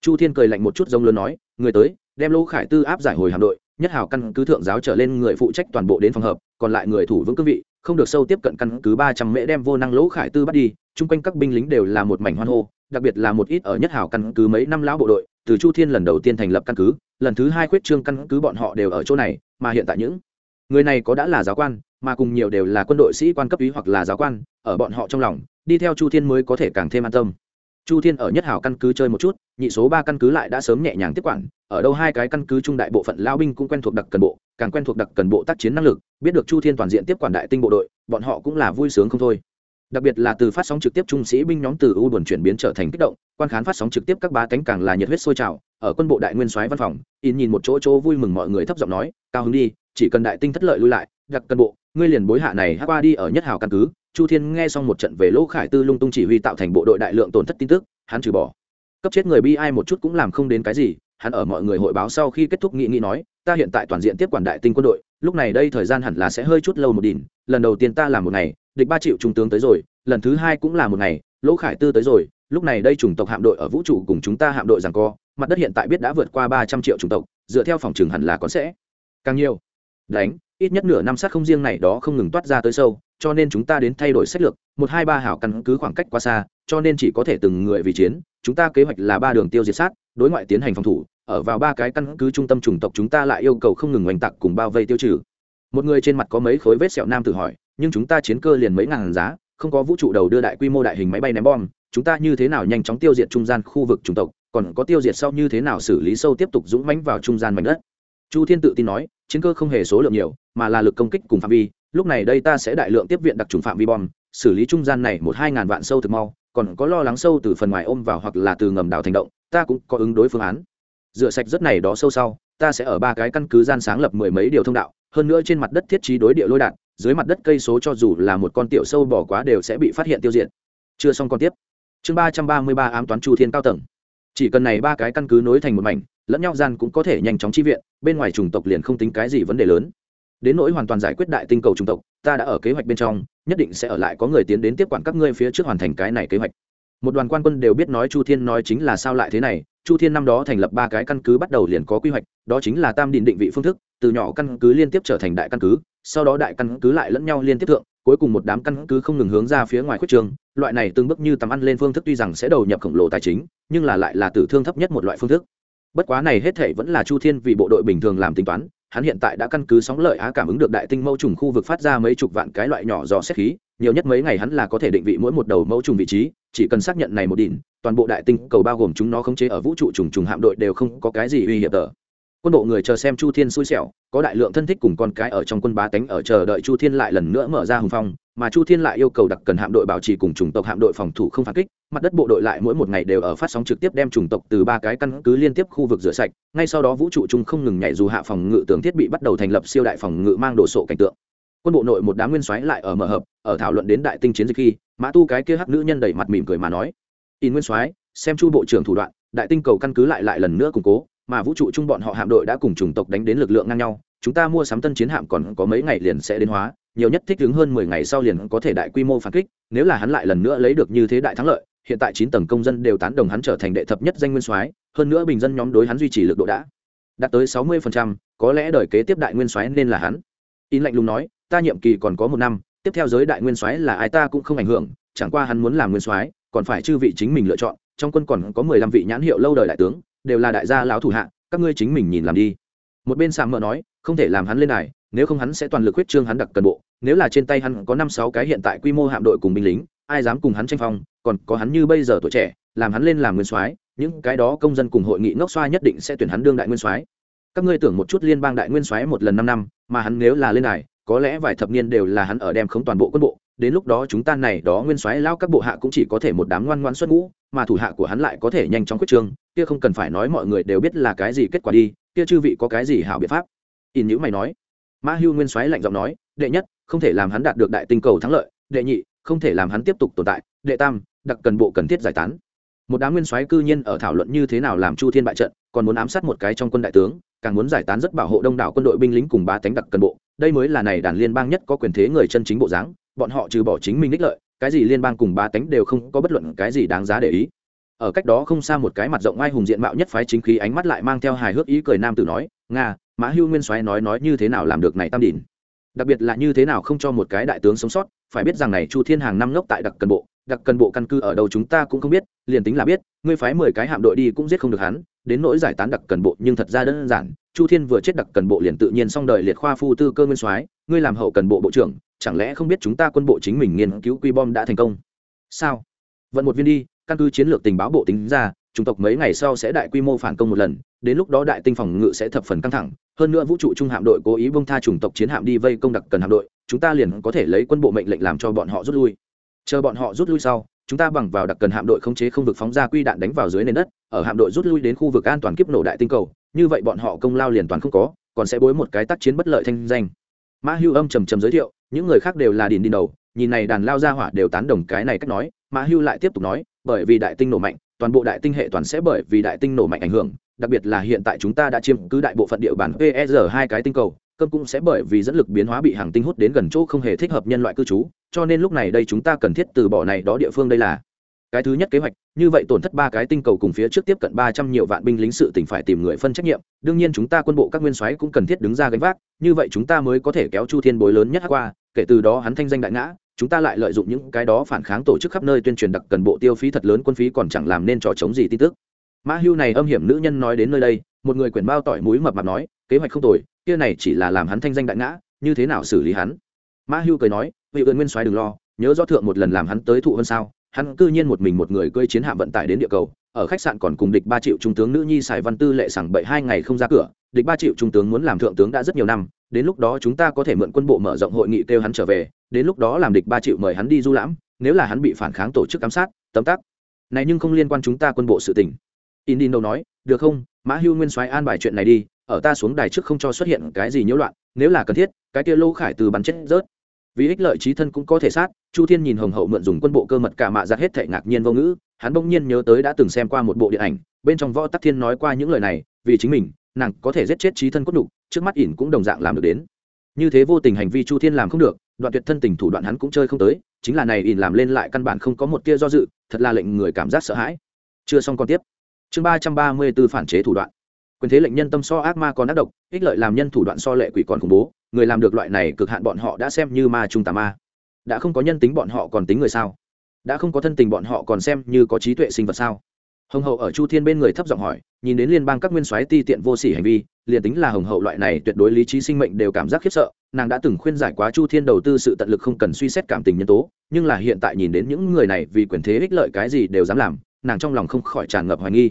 Chu thiên cười lạnh một chút giống lớn nói, người tới, đem lỗ khải tư áp giải hồi hạm đội, nhất hào căn cứ thượng giáo trở lên người phụ trách toàn bộ đến phòng hợp, còn lại người thủ vững cương vị, không được sâu tiếp cận căn cứ ba trăm mễ đem vô năng lỗ khải tư bắt đi, chung quanh các binh lính đều là một mảnh hoan hô, đặc biệt là một ít ở nhất hào căn cứ mấy năm lão bộ đội từ chu thiên lần đầu tiên thành lập căn cứ, lần thứ hai khuyết trương căn cứ bọn họ đều ở chỗ này, mà hiện tại những người này có đã là giáo quan, mà cùng nhiều đều là quân đội sĩ quan cấp ý hoặc là giáo quan, ở bọn họ trong lòng, đi theo chu thiên mới có thể càng thêm an tâm. Chu thiên ở nhất hảo căn cứ chơi một chút, nhị số ba căn cứ lại đã sớm nhẹ nhàng tiếp quản, ở đâu hai cái căn cứ trung đại bộ phận lao binh cũng quen thuộc đặc cần bộ, càng quen thuộc đặc cần bộ tác chiến năng lực, biết được chu thiên toàn diện tiếp quản đại tinh bộ đội, bọn họ cũng là vui sướng không thôi đặc biệt là từ phát sóng trực tiếp trung sĩ binh nhóm từ u buồn chuyển biến trở thành kích động, quan khán phát sóng trực tiếp các bá cánh càng là nhiệt huyết sôi trào, ở quân bộ đại nguyên soái văn phòng, in nhìn một chỗ chỗ vui mừng mọi người thấp giọng nói, cao hứng đi, chỉ cần đại tinh thất lợi lui lại, đặc cân bộ, ngươi liền bối hạ này hát qua đi ở nhất hào căn cứ. Chu thiên nghe xong một trận về lỗ khải tư lung tung chỉ huy tạo thành bộ đội đại lượng tổn thất tin tức, hắn trừ bỏ. Cấp chết người bi ai một chút cũng làm không đến cái gì, hắn ở mọi người hội báo sau khi kết thúc nghị nghị nói, ta hiện tại toàn diện tiếp quản đại tinh quân đội, lúc này đây thời gian hẳn là sẽ hơi chút lâu một đỉnh, lần đầu tiên ta làm một ngày địch ba triệu trung tướng tới rồi, lần thứ hai cũng là một ngày, lỗ khải tư tới rồi, lúc này đây chủng tộc hạm đội ở vũ trụ cùng chúng ta hạm đội rằng co, mặt đất hiện tại biết đã vượt qua ba trăm triệu chủng tộc, dựa theo phòng trường hẳn là còn sẽ càng nhiều. Đánh, ít nhất nửa năm sát không riêng này đó không ngừng toát ra tới sâu, cho nên chúng ta đến thay đổi sách lược, một hai ba hảo căn cứ khoảng cách quá xa, cho nên chỉ có thể từng người vì chiến, chúng ta kế hoạch là ba đường tiêu diệt sát, đối ngoại tiến hành phòng thủ, ở vào ba cái căn cứ trung tâm chủng tộc chúng ta lại yêu cầu không ngừng oanh tạc cùng bao vây tiêu trừ. Một người trên mặt có mấy khối vết sẹo nam tự hỏi nhưng chúng ta chiến cơ liền mấy ngàn giá, không có vũ trụ đầu đưa đại quy mô đại hình máy bay ném bom, chúng ta như thế nào nhanh chóng tiêu diệt trung gian khu vực chủng tộc, còn có tiêu diệt sau như thế nào xử lý sâu tiếp tục dũng mãnh vào trung gian mảnh đất. Chu thiên tự tin nói, chiến cơ không hề số lượng nhiều, mà là lực công kích cùng phạm vi, lúc này đây ta sẽ đại lượng tiếp viện đặc trùng phạm vi bom, xử lý trung gian này một hai ngàn vạn sâu thực mau, còn có lo lắng sâu từ phần ngoài ôm vào hoặc là từ ngầm đảo thành động, ta cũng có ứng đối phương án. Rửa sạch rất này đó sâu sau, ta sẽ ở ba cái căn cứ gian sáng lập mười mấy điều thông đạo, hơn nữa trên mặt đất thiết trí đối địa lôi đạn dưới mặt đất cây số cho dù là một con tiểu sâu bỏ quá đều sẽ bị phát hiện tiêu diệt. Chưa xong còn tiếp. Chương ba trăm ba mươi ba ám toán chu thiên cao tầng. Chỉ cần này ba cái căn cứ nối thành một mảnh, lẫn nhau gian cũng có thể nhanh chóng chi viện, bên ngoài chủng tộc liền không tính cái gì vấn đề lớn. Đến nỗi hoàn toàn giải quyết đại tinh cầu chủng tộc, ta đã ở kế hoạch bên trong, nhất định sẽ ở lại có người tiến đến tiếp quản các ngươi phía trước hoàn thành cái này kế hoạch. Một đoàn quan quân đều biết nói chu thiên nói chính là sao lại thế này, chu thiên năm đó thành lập ba cái căn cứ bắt đầu liền có quy hoạch, đó chính là tam định định vị phương thức, từ nhỏ căn cứ liên tiếp trở thành đại căn cứ sau đó đại căn cứ lại lẫn nhau liên tiếp thượng, cuối cùng một đám căn cứ không ngừng hướng ra phía ngoài khuất trường, loại này từng bước như tầm ăn lên phương thức tuy rằng sẽ đầu nhập khổng lồ tài chính, nhưng là lại là tử thương thấp nhất một loại phương thức. Bất quá này hết thể vẫn là chu thiên vì bộ đội bình thường làm tính toán, hắn hiện tại đã căn cứ sóng lợi á cảm ứng được đại tinh mẫu trùng khu vực phát ra mấy chục vạn cái loại nhỏ dò xét khí, nhiều nhất mấy ngày hắn là có thể định vị mỗi một đầu mẫu trùng vị trí, chỉ cần xác nhận này một đỉnh, toàn bộ đại tinh cầu bao gồm chúng nó khống chế ở vũ trụ trùng trùng hạm đội đều không có cái gì uy hiểm tờ quân bộ người chờ xem chu thiên xui xẻo, có đại lượng thân thích cùng con cái ở trong quân bá tánh ở chờ đợi chu thiên lại lần nữa mở ra hùng phong, mà chu thiên lại yêu cầu đặc cần hạm đội bảo trì cùng chủng tộc hạm đội phòng thủ không phản kích, mặt đất bộ đội lại mỗi một ngày đều ở phát sóng trực tiếp đem chủng tộc từ ba cái căn cứ liên tiếp khu vực rửa sạch, ngay sau đó vũ trụ chung không ngừng nhảy dù hạ phòng ngự tường thiết bị bắt đầu thành lập siêu đại phòng ngự mang đồ sộ cảnh tượng. Quân bộ nội một đám nguyên soái lại ở mở hợp, ở thảo luận đến đại tinh chiến dịch khi, mã tu cái kia hắc nữ nhân đẩy mặt mỉm cười mà nói in nguyên soái, xem chu bộ trưởng thủ đoạn, đại tinh cầu căn cứ lại lại lần nữa củng cố mà vũ trụ chung bọn họ hạm đội đã cùng chủng tộc đánh đến lực lượng ngang nhau chúng ta mua sắm tân chiến hạm còn có mấy ngày liền sẽ đến hóa nhiều nhất thích ứng hơn mười ngày sau liền có thể đại quy mô phản kích nếu là hắn lại lần nữa lấy được như thế đại thắng lợi hiện tại chín tầng công dân đều tán đồng hắn trở thành đệ thập nhất danh nguyên soái hơn nữa bình dân nhóm đối hắn duy trì lực độ đã đạt tới sáu mươi phần trăm, có lẽ đời kế tiếp đại nguyên soái nên là hắn. In lạnh lùng nói ta nhiệm kỳ còn có một năm tiếp theo giới đại nguyên soái là ai ta cũng không ảnh hưởng chẳng qua hắn muốn làm nguyên soái còn phải chư vị chính mình lựa chọn trong quân còn có mười lăm vị nhãn hiệu lâu đời đại tướng đều là đại gia lão thủ hạ, các ngươi chính mình nhìn làm đi. Một bên sàm mờ nói, không thể làm hắn lên này nếu không hắn sẽ toàn lực huyết trương hắn đặc cần bộ, nếu là trên tay hắn có năm sáu cái hiện tại quy mô hạm đội cùng binh lính, ai dám cùng hắn tranh phong, còn có hắn như bây giờ tuổi trẻ, làm hắn lên làm nguyên soái, những cái đó công dân cùng hội nghị ngốc xoa nhất định sẽ tuyển hắn đương đại nguyên soái. Các ngươi tưởng một chút liên bang đại nguyên soái một lần năm năm, mà hắn nếu là lên này có lẽ vài thập niên đều là hắn ở đem khống toàn bộ quân bộ, đến lúc đó chúng ta này đó nguyên soái lao các bộ hạ cũng chỉ có thể một đám ngoan ngoan xuất ngũ, mà thủ hạ của hắn lại có thể nhanh chóng quyết trương kia không cần phải nói mọi người đều biết là cái gì kết quả đi, kia chư vị có cái gì hảo biện pháp? In nhữ mày nói. Mã hưu nguyên soái lạnh giọng nói, đệ nhất, không thể làm hắn đạt được đại tinh cầu thắng lợi. Đệ nhị, không thể làm hắn tiếp tục tồn tại. Đệ tam, đặc cần bộ cần thiết giải tán. Một đám nguyên soái cư nhiên ở thảo luận như thế nào làm chu thiên bại trận, còn muốn ám sát một cái trong quân đại tướng, càng muốn giải tán rất bảo hộ đông đảo quân đội binh lính cùng ba tánh đặc cần bộ. Đây mới là này đàn liên bang nhất có quyền thế người chân chính bộ dáng, bọn họ trừ bỏ chính mình đích lợi, cái gì liên bang cùng ba tánh đều không có bất luận cái gì đáng giá để ý ở cách đó không xa một cái mặt rộng ai hùng diện mạo nhất phái chính khí ánh mắt lại mang theo hài hước ý cười nam tử nói, nga, mã hưu nguyên soái nói nói như thế nào làm được này tam đỉnh? Đặc biệt là như thế nào không cho một cái đại tướng sống sót, phải biết rằng này chu thiên hàng năm ngốc tại đặc cần bộ, đặc cần bộ căn cứ ở đâu chúng ta cũng không biết, liền tính là biết, ngươi phái mười cái hạm đội đi cũng giết không được hắn, đến nỗi giải tán đặc cần bộ, nhưng thật ra đơn giản, chu thiên vừa chết đặc cần bộ liền tự nhiên xong đời liệt khoa phu tư cơ nguyên soái, ngươi làm hậu cần bộ bộ trưởng, chẳng lẽ không biết chúng ta quân bộ chính mình nghiên cứu quy bom đã thành công? Sao? Vận một viên đi căn cứ chiến lược tình báo bộ tính ra, chủng tộc mấy ngày sau sẽ đại quy mô phản công một lần, đến lúc đó đại tinh phòng ngự sẽ thập phần căng thẳng. Hơn nữa vũ trụ trung hạm đội cố ý bông tha chủng tộc chiến hạm đi vây công đặc cần hạm đội, chúng ta liền có thể lấy quân bộ mệnh lệnh làm cho bọn họ rút lui. Chờ bọn họ rút lui sau, chúng ta bằng vào đặc cần hạm đội khống chế không vực phóng ra quy đạn đánh vào dưới nền đất, ở hạm đội rút lui đến khu vực an toàn kiếp nổ đại tinh cầu, như vậy bọn họ công lao liền toàn không có, còn sẽ bối một cái tác chiến bất lợi thanh danh. Mã hưu âm trầm trầm giới thiệu, những người khác đều là đìn đi đầu, nhìn này đàn lao ra hỏa đều tán đồng cái này cách nói, mã hưu lại tiếp tục nói bởi vì đại tinh nổ mạnh, toàn bộ đại tinh hệ toàn sẽ bởi vì đại tinh nổ mạnh ảnh hưởng, đặc biệt là hiện tại chúng ta đã chiếm cứ đại bộ phận địa bàn PSR hai cái tinh cầu, cơm cũng sẽ bởi vì dẫn lực biến hóa bị hàng tinh hút đến gần chỗ không hề thích hợp nhân loại cư trú, cho nên lúc này đây chúng ta cần thiết từ bỏ này đó địa phương đây là. Cái thứ nhất kế hoạch, như vậy tổn thất ba cái tinh cầu cùng phía trước tiếp cận ba trăm nhiều vạn binh lính sự tỉnh phải tìm người phân trách nhiệm, đương nhiên chúng ta quân bộ các nguyên soái cũng cần thiết đứng ra gánh vác, như vậy chúng ta mới có thể kéo chu thiên bối lớn nhất qua, kể từ đó hắn thanh danh đại ngã chúng ta lại lợi dụng những cái đó phản kháng tổ chức khắp nơi tuyên truyền đặc cần bộ tiêu phí thật lớn quân phí còn chẳng làm nên trò chống gì tin tức. Mã hưu này âm hiểm nữ nhân nói đến nơi đây, một người quyển bao tỏi mũi mập mạp nói, kế hoạch không tồi, kia này chỉ là làm hắn thanh danh đại ngã, như thế nào xử lý hắn? Mã hưu cười nói, vị ơn nguyên soái đừng lo, nhớ do thượng một lần làm hắn tới thụ hơn sao, hắn cư nhiên một mình một người cưỡi chiến hạm vận tải đến địa cầu ở khách sạn còn cùng địch ba triệu trung tướng nữ nhi sài văn tư lệ sảng bậy hai ngày không ra cửa, địch ba triệu trung tướng muốn làm thượng tướng đã rất nhiều năm, đến lúc đó chúng ta có thể mượn quân bộ mở rộng hội nghị kêu hắn trở về, đến lúc đó làm địch ba triệu mời hắn đi du lãm, nếu là hắn bị phản kháng tổ chức giám sát, tấm tắc. Này nhưng không liên quan chúng ta quân bộ sự tình. In đi đâu nói, được không, mã hưu nguyên soái an bài chuyện này đi, ở ta xuống đài trước không cho xuất hiện cái gì nhiễu loạn, nếu là cần thiết, cái kia lô khải từ bắn chết rớt. Vì ích lợi trí thân cũng có thể sát, chu thiên nhìn hồng hậu mượn dùng quân bộ cơ mật cả mạ giặt hết thệ ngạc nhiên vô ngữ hắn bỗng nhiên nhớ tới đã từng xem qua một bộ điện ảnh, bên trong võ tắc thiên nói qua những lời này, vì chính mình, nàng có thể giết chết trí thân cốt đục trước mắt ỉn cũng đồng dạng làm được đến. Như thế vô tình hành vi chu thiên làm không được, đoạn tuyệt thân tình thủ đoạn hắn cũng chơi không tới, chính là này ỉn làm lên lại căn bản không có một tia do dự, thật là lệnh người cảm giác sợ hãi. Chưa xong còn tiếp. Chương ba trăm ba mươi b ố phản chế thủ đoạn. Quyền thế lệnh nhân tâm so ác ma còn ác độc, ích lợi làm nhân thủ đoạn so lệ quỷ còn khủng bố, người làm được loại này cực hạn bọn họ đã xem như ma trung tà ma. Đã không có nhân tính bọn họ còn tính người sao? Đã không có thân tình bọn họ còn xem như có trí tuệ sinh vật sao? Hồng hậu ở chu thiên bên người thấp giọng hỏi, nhìn đến liên bang các nguyên soái ti tiện vô sỉ hành vi, liền tính là hồng hậu loại này tuyệt đối lý trí sinh mệnh đều cảm giác khiếp sợ, nàng đã từng khuyên giải quá chu thiên đầu tư sự tận lực không cần suy xét cảm tình nhân tố, nhưng là hiện tại nhìn đến những người này vì quyền thế ích lợi cái gì đều dám làm, nàng trong lòng không khỏi tràn ngập hoài nghi.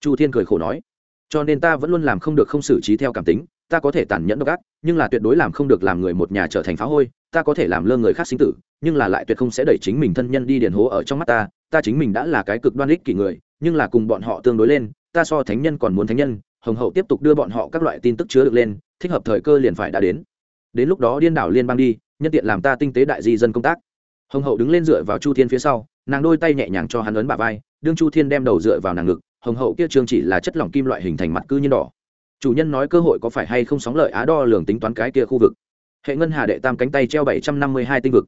Chu thiên cười khổ nói, cho nên ta vẫn luôn làm không được không xử trí theo cảm tính, ta có thể tàn nhẫn độc ác, nhưng là tuyệt đối làm không được làm người một nhà trở thành phá hôi ta có thể làm lơ người khác sinh tử, nhưng là lại tuyệt không sẽ đẩy chính mình thân nhân đi điền hố ở trong mắt ta ta chính mình đã là cái cực đoan ích kỷ người, nhưng là cùng bọn họ tương đối lên, ta so thánh nhân còn muốn thánh nhân, hồng hậu tiếp tục đưa bọn họ các loại tin tức chứa được lên, thích hợp thời cơ liền phải đã đến. Đến lúc đó điên đảo liên bang đi, nhân tiện làm ta tinh tế đại di dân công tác. Hồng hậu đứng lên dựa vào chu thiên phía sau, nàng đôi tay nhẹ nhàng cho hắn ấn bà vai, đương chu thiên đem đầu dựa vào nàng ngực, hồng hậu kia trương chỉ là chất lỏng kim loại hình thành mặt cư nhiên đỏ. Chủ nhân nói cơ hội có phải hay không sóng lợi á đo lường tính toán cái kia khu vực hệ ngân hà đệ tam cánh tay treo bảy trăm năm mươi hai tinh vực.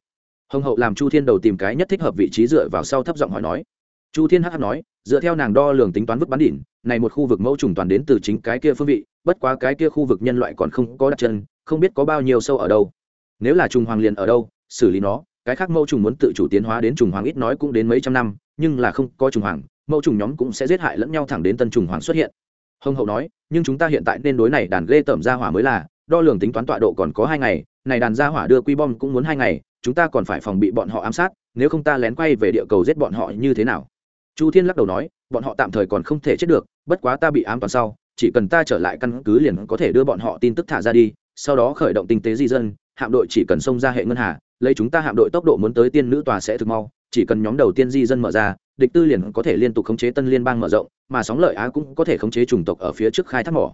Hồng hậu làm chu thiên đầu tìm cái nhất thích hợp vị trí dựa vào sau thấp giọng hỏi nói. Chu thiên hh nói, dựa theo nàng đo lường tính toán vứt bắn đỉnh, này một khu vực mẫu trùng toàn đến từ chính cái kia phương vị, bất quá cái kia khu vực nhân loại còn không có đặt chân, không biết có bao nhiêu sâu ở đâu. Nếu là trùng hoàng liền ở đâu, xử lý nó, cái khác mẫu trùng muốn tự chủ tiến hóa đến trùng hoàng ít nói cũng đến mấy trăm năm, nhưng là không có trùng hoàng, mẫu trùng nhóm cũng sẽ giết hại lẫn nhau thẳng đến tân trùng hoàng xuất hiện. Hồng hậu nói, nhưng chúng ta hiện tại nên đối này đàn ghê tởm ra hỏa mới là đo lường tính toán tọa độ còn có hai ngày, này đàn ra hỏa đưa quy bom cũng muốn hai ngày, chúng ta còn phải phòng bị bọn họ ám sát, nếu không ta lén quay về địa cầu giết bọn họ như thế nào? Chu thiên lắc đầu nói, bọn họ tạm thời còn không thể chết được, bất quá ta bị ám toàn sau, chỉ cần ta trở lại căn cứ liền có thể đưa bọn họ tin tức thả ra đi, sau đó khởi động tinh tế di dân, hạm đội chỉ cần xông ra hệ ngân hà, lấy chúng ta hạm đội tốc độ muốn tới tiên nữ tòa sẽ thực mau, chỉ cần nhóm đầu tiên di dân mở ra, địch tư liền có thể liên tục khống chế tân liên bang mở rộng, mà sóng lợi á cũng có thể khống chế chủng tộc ở phía trước khai thác mỏ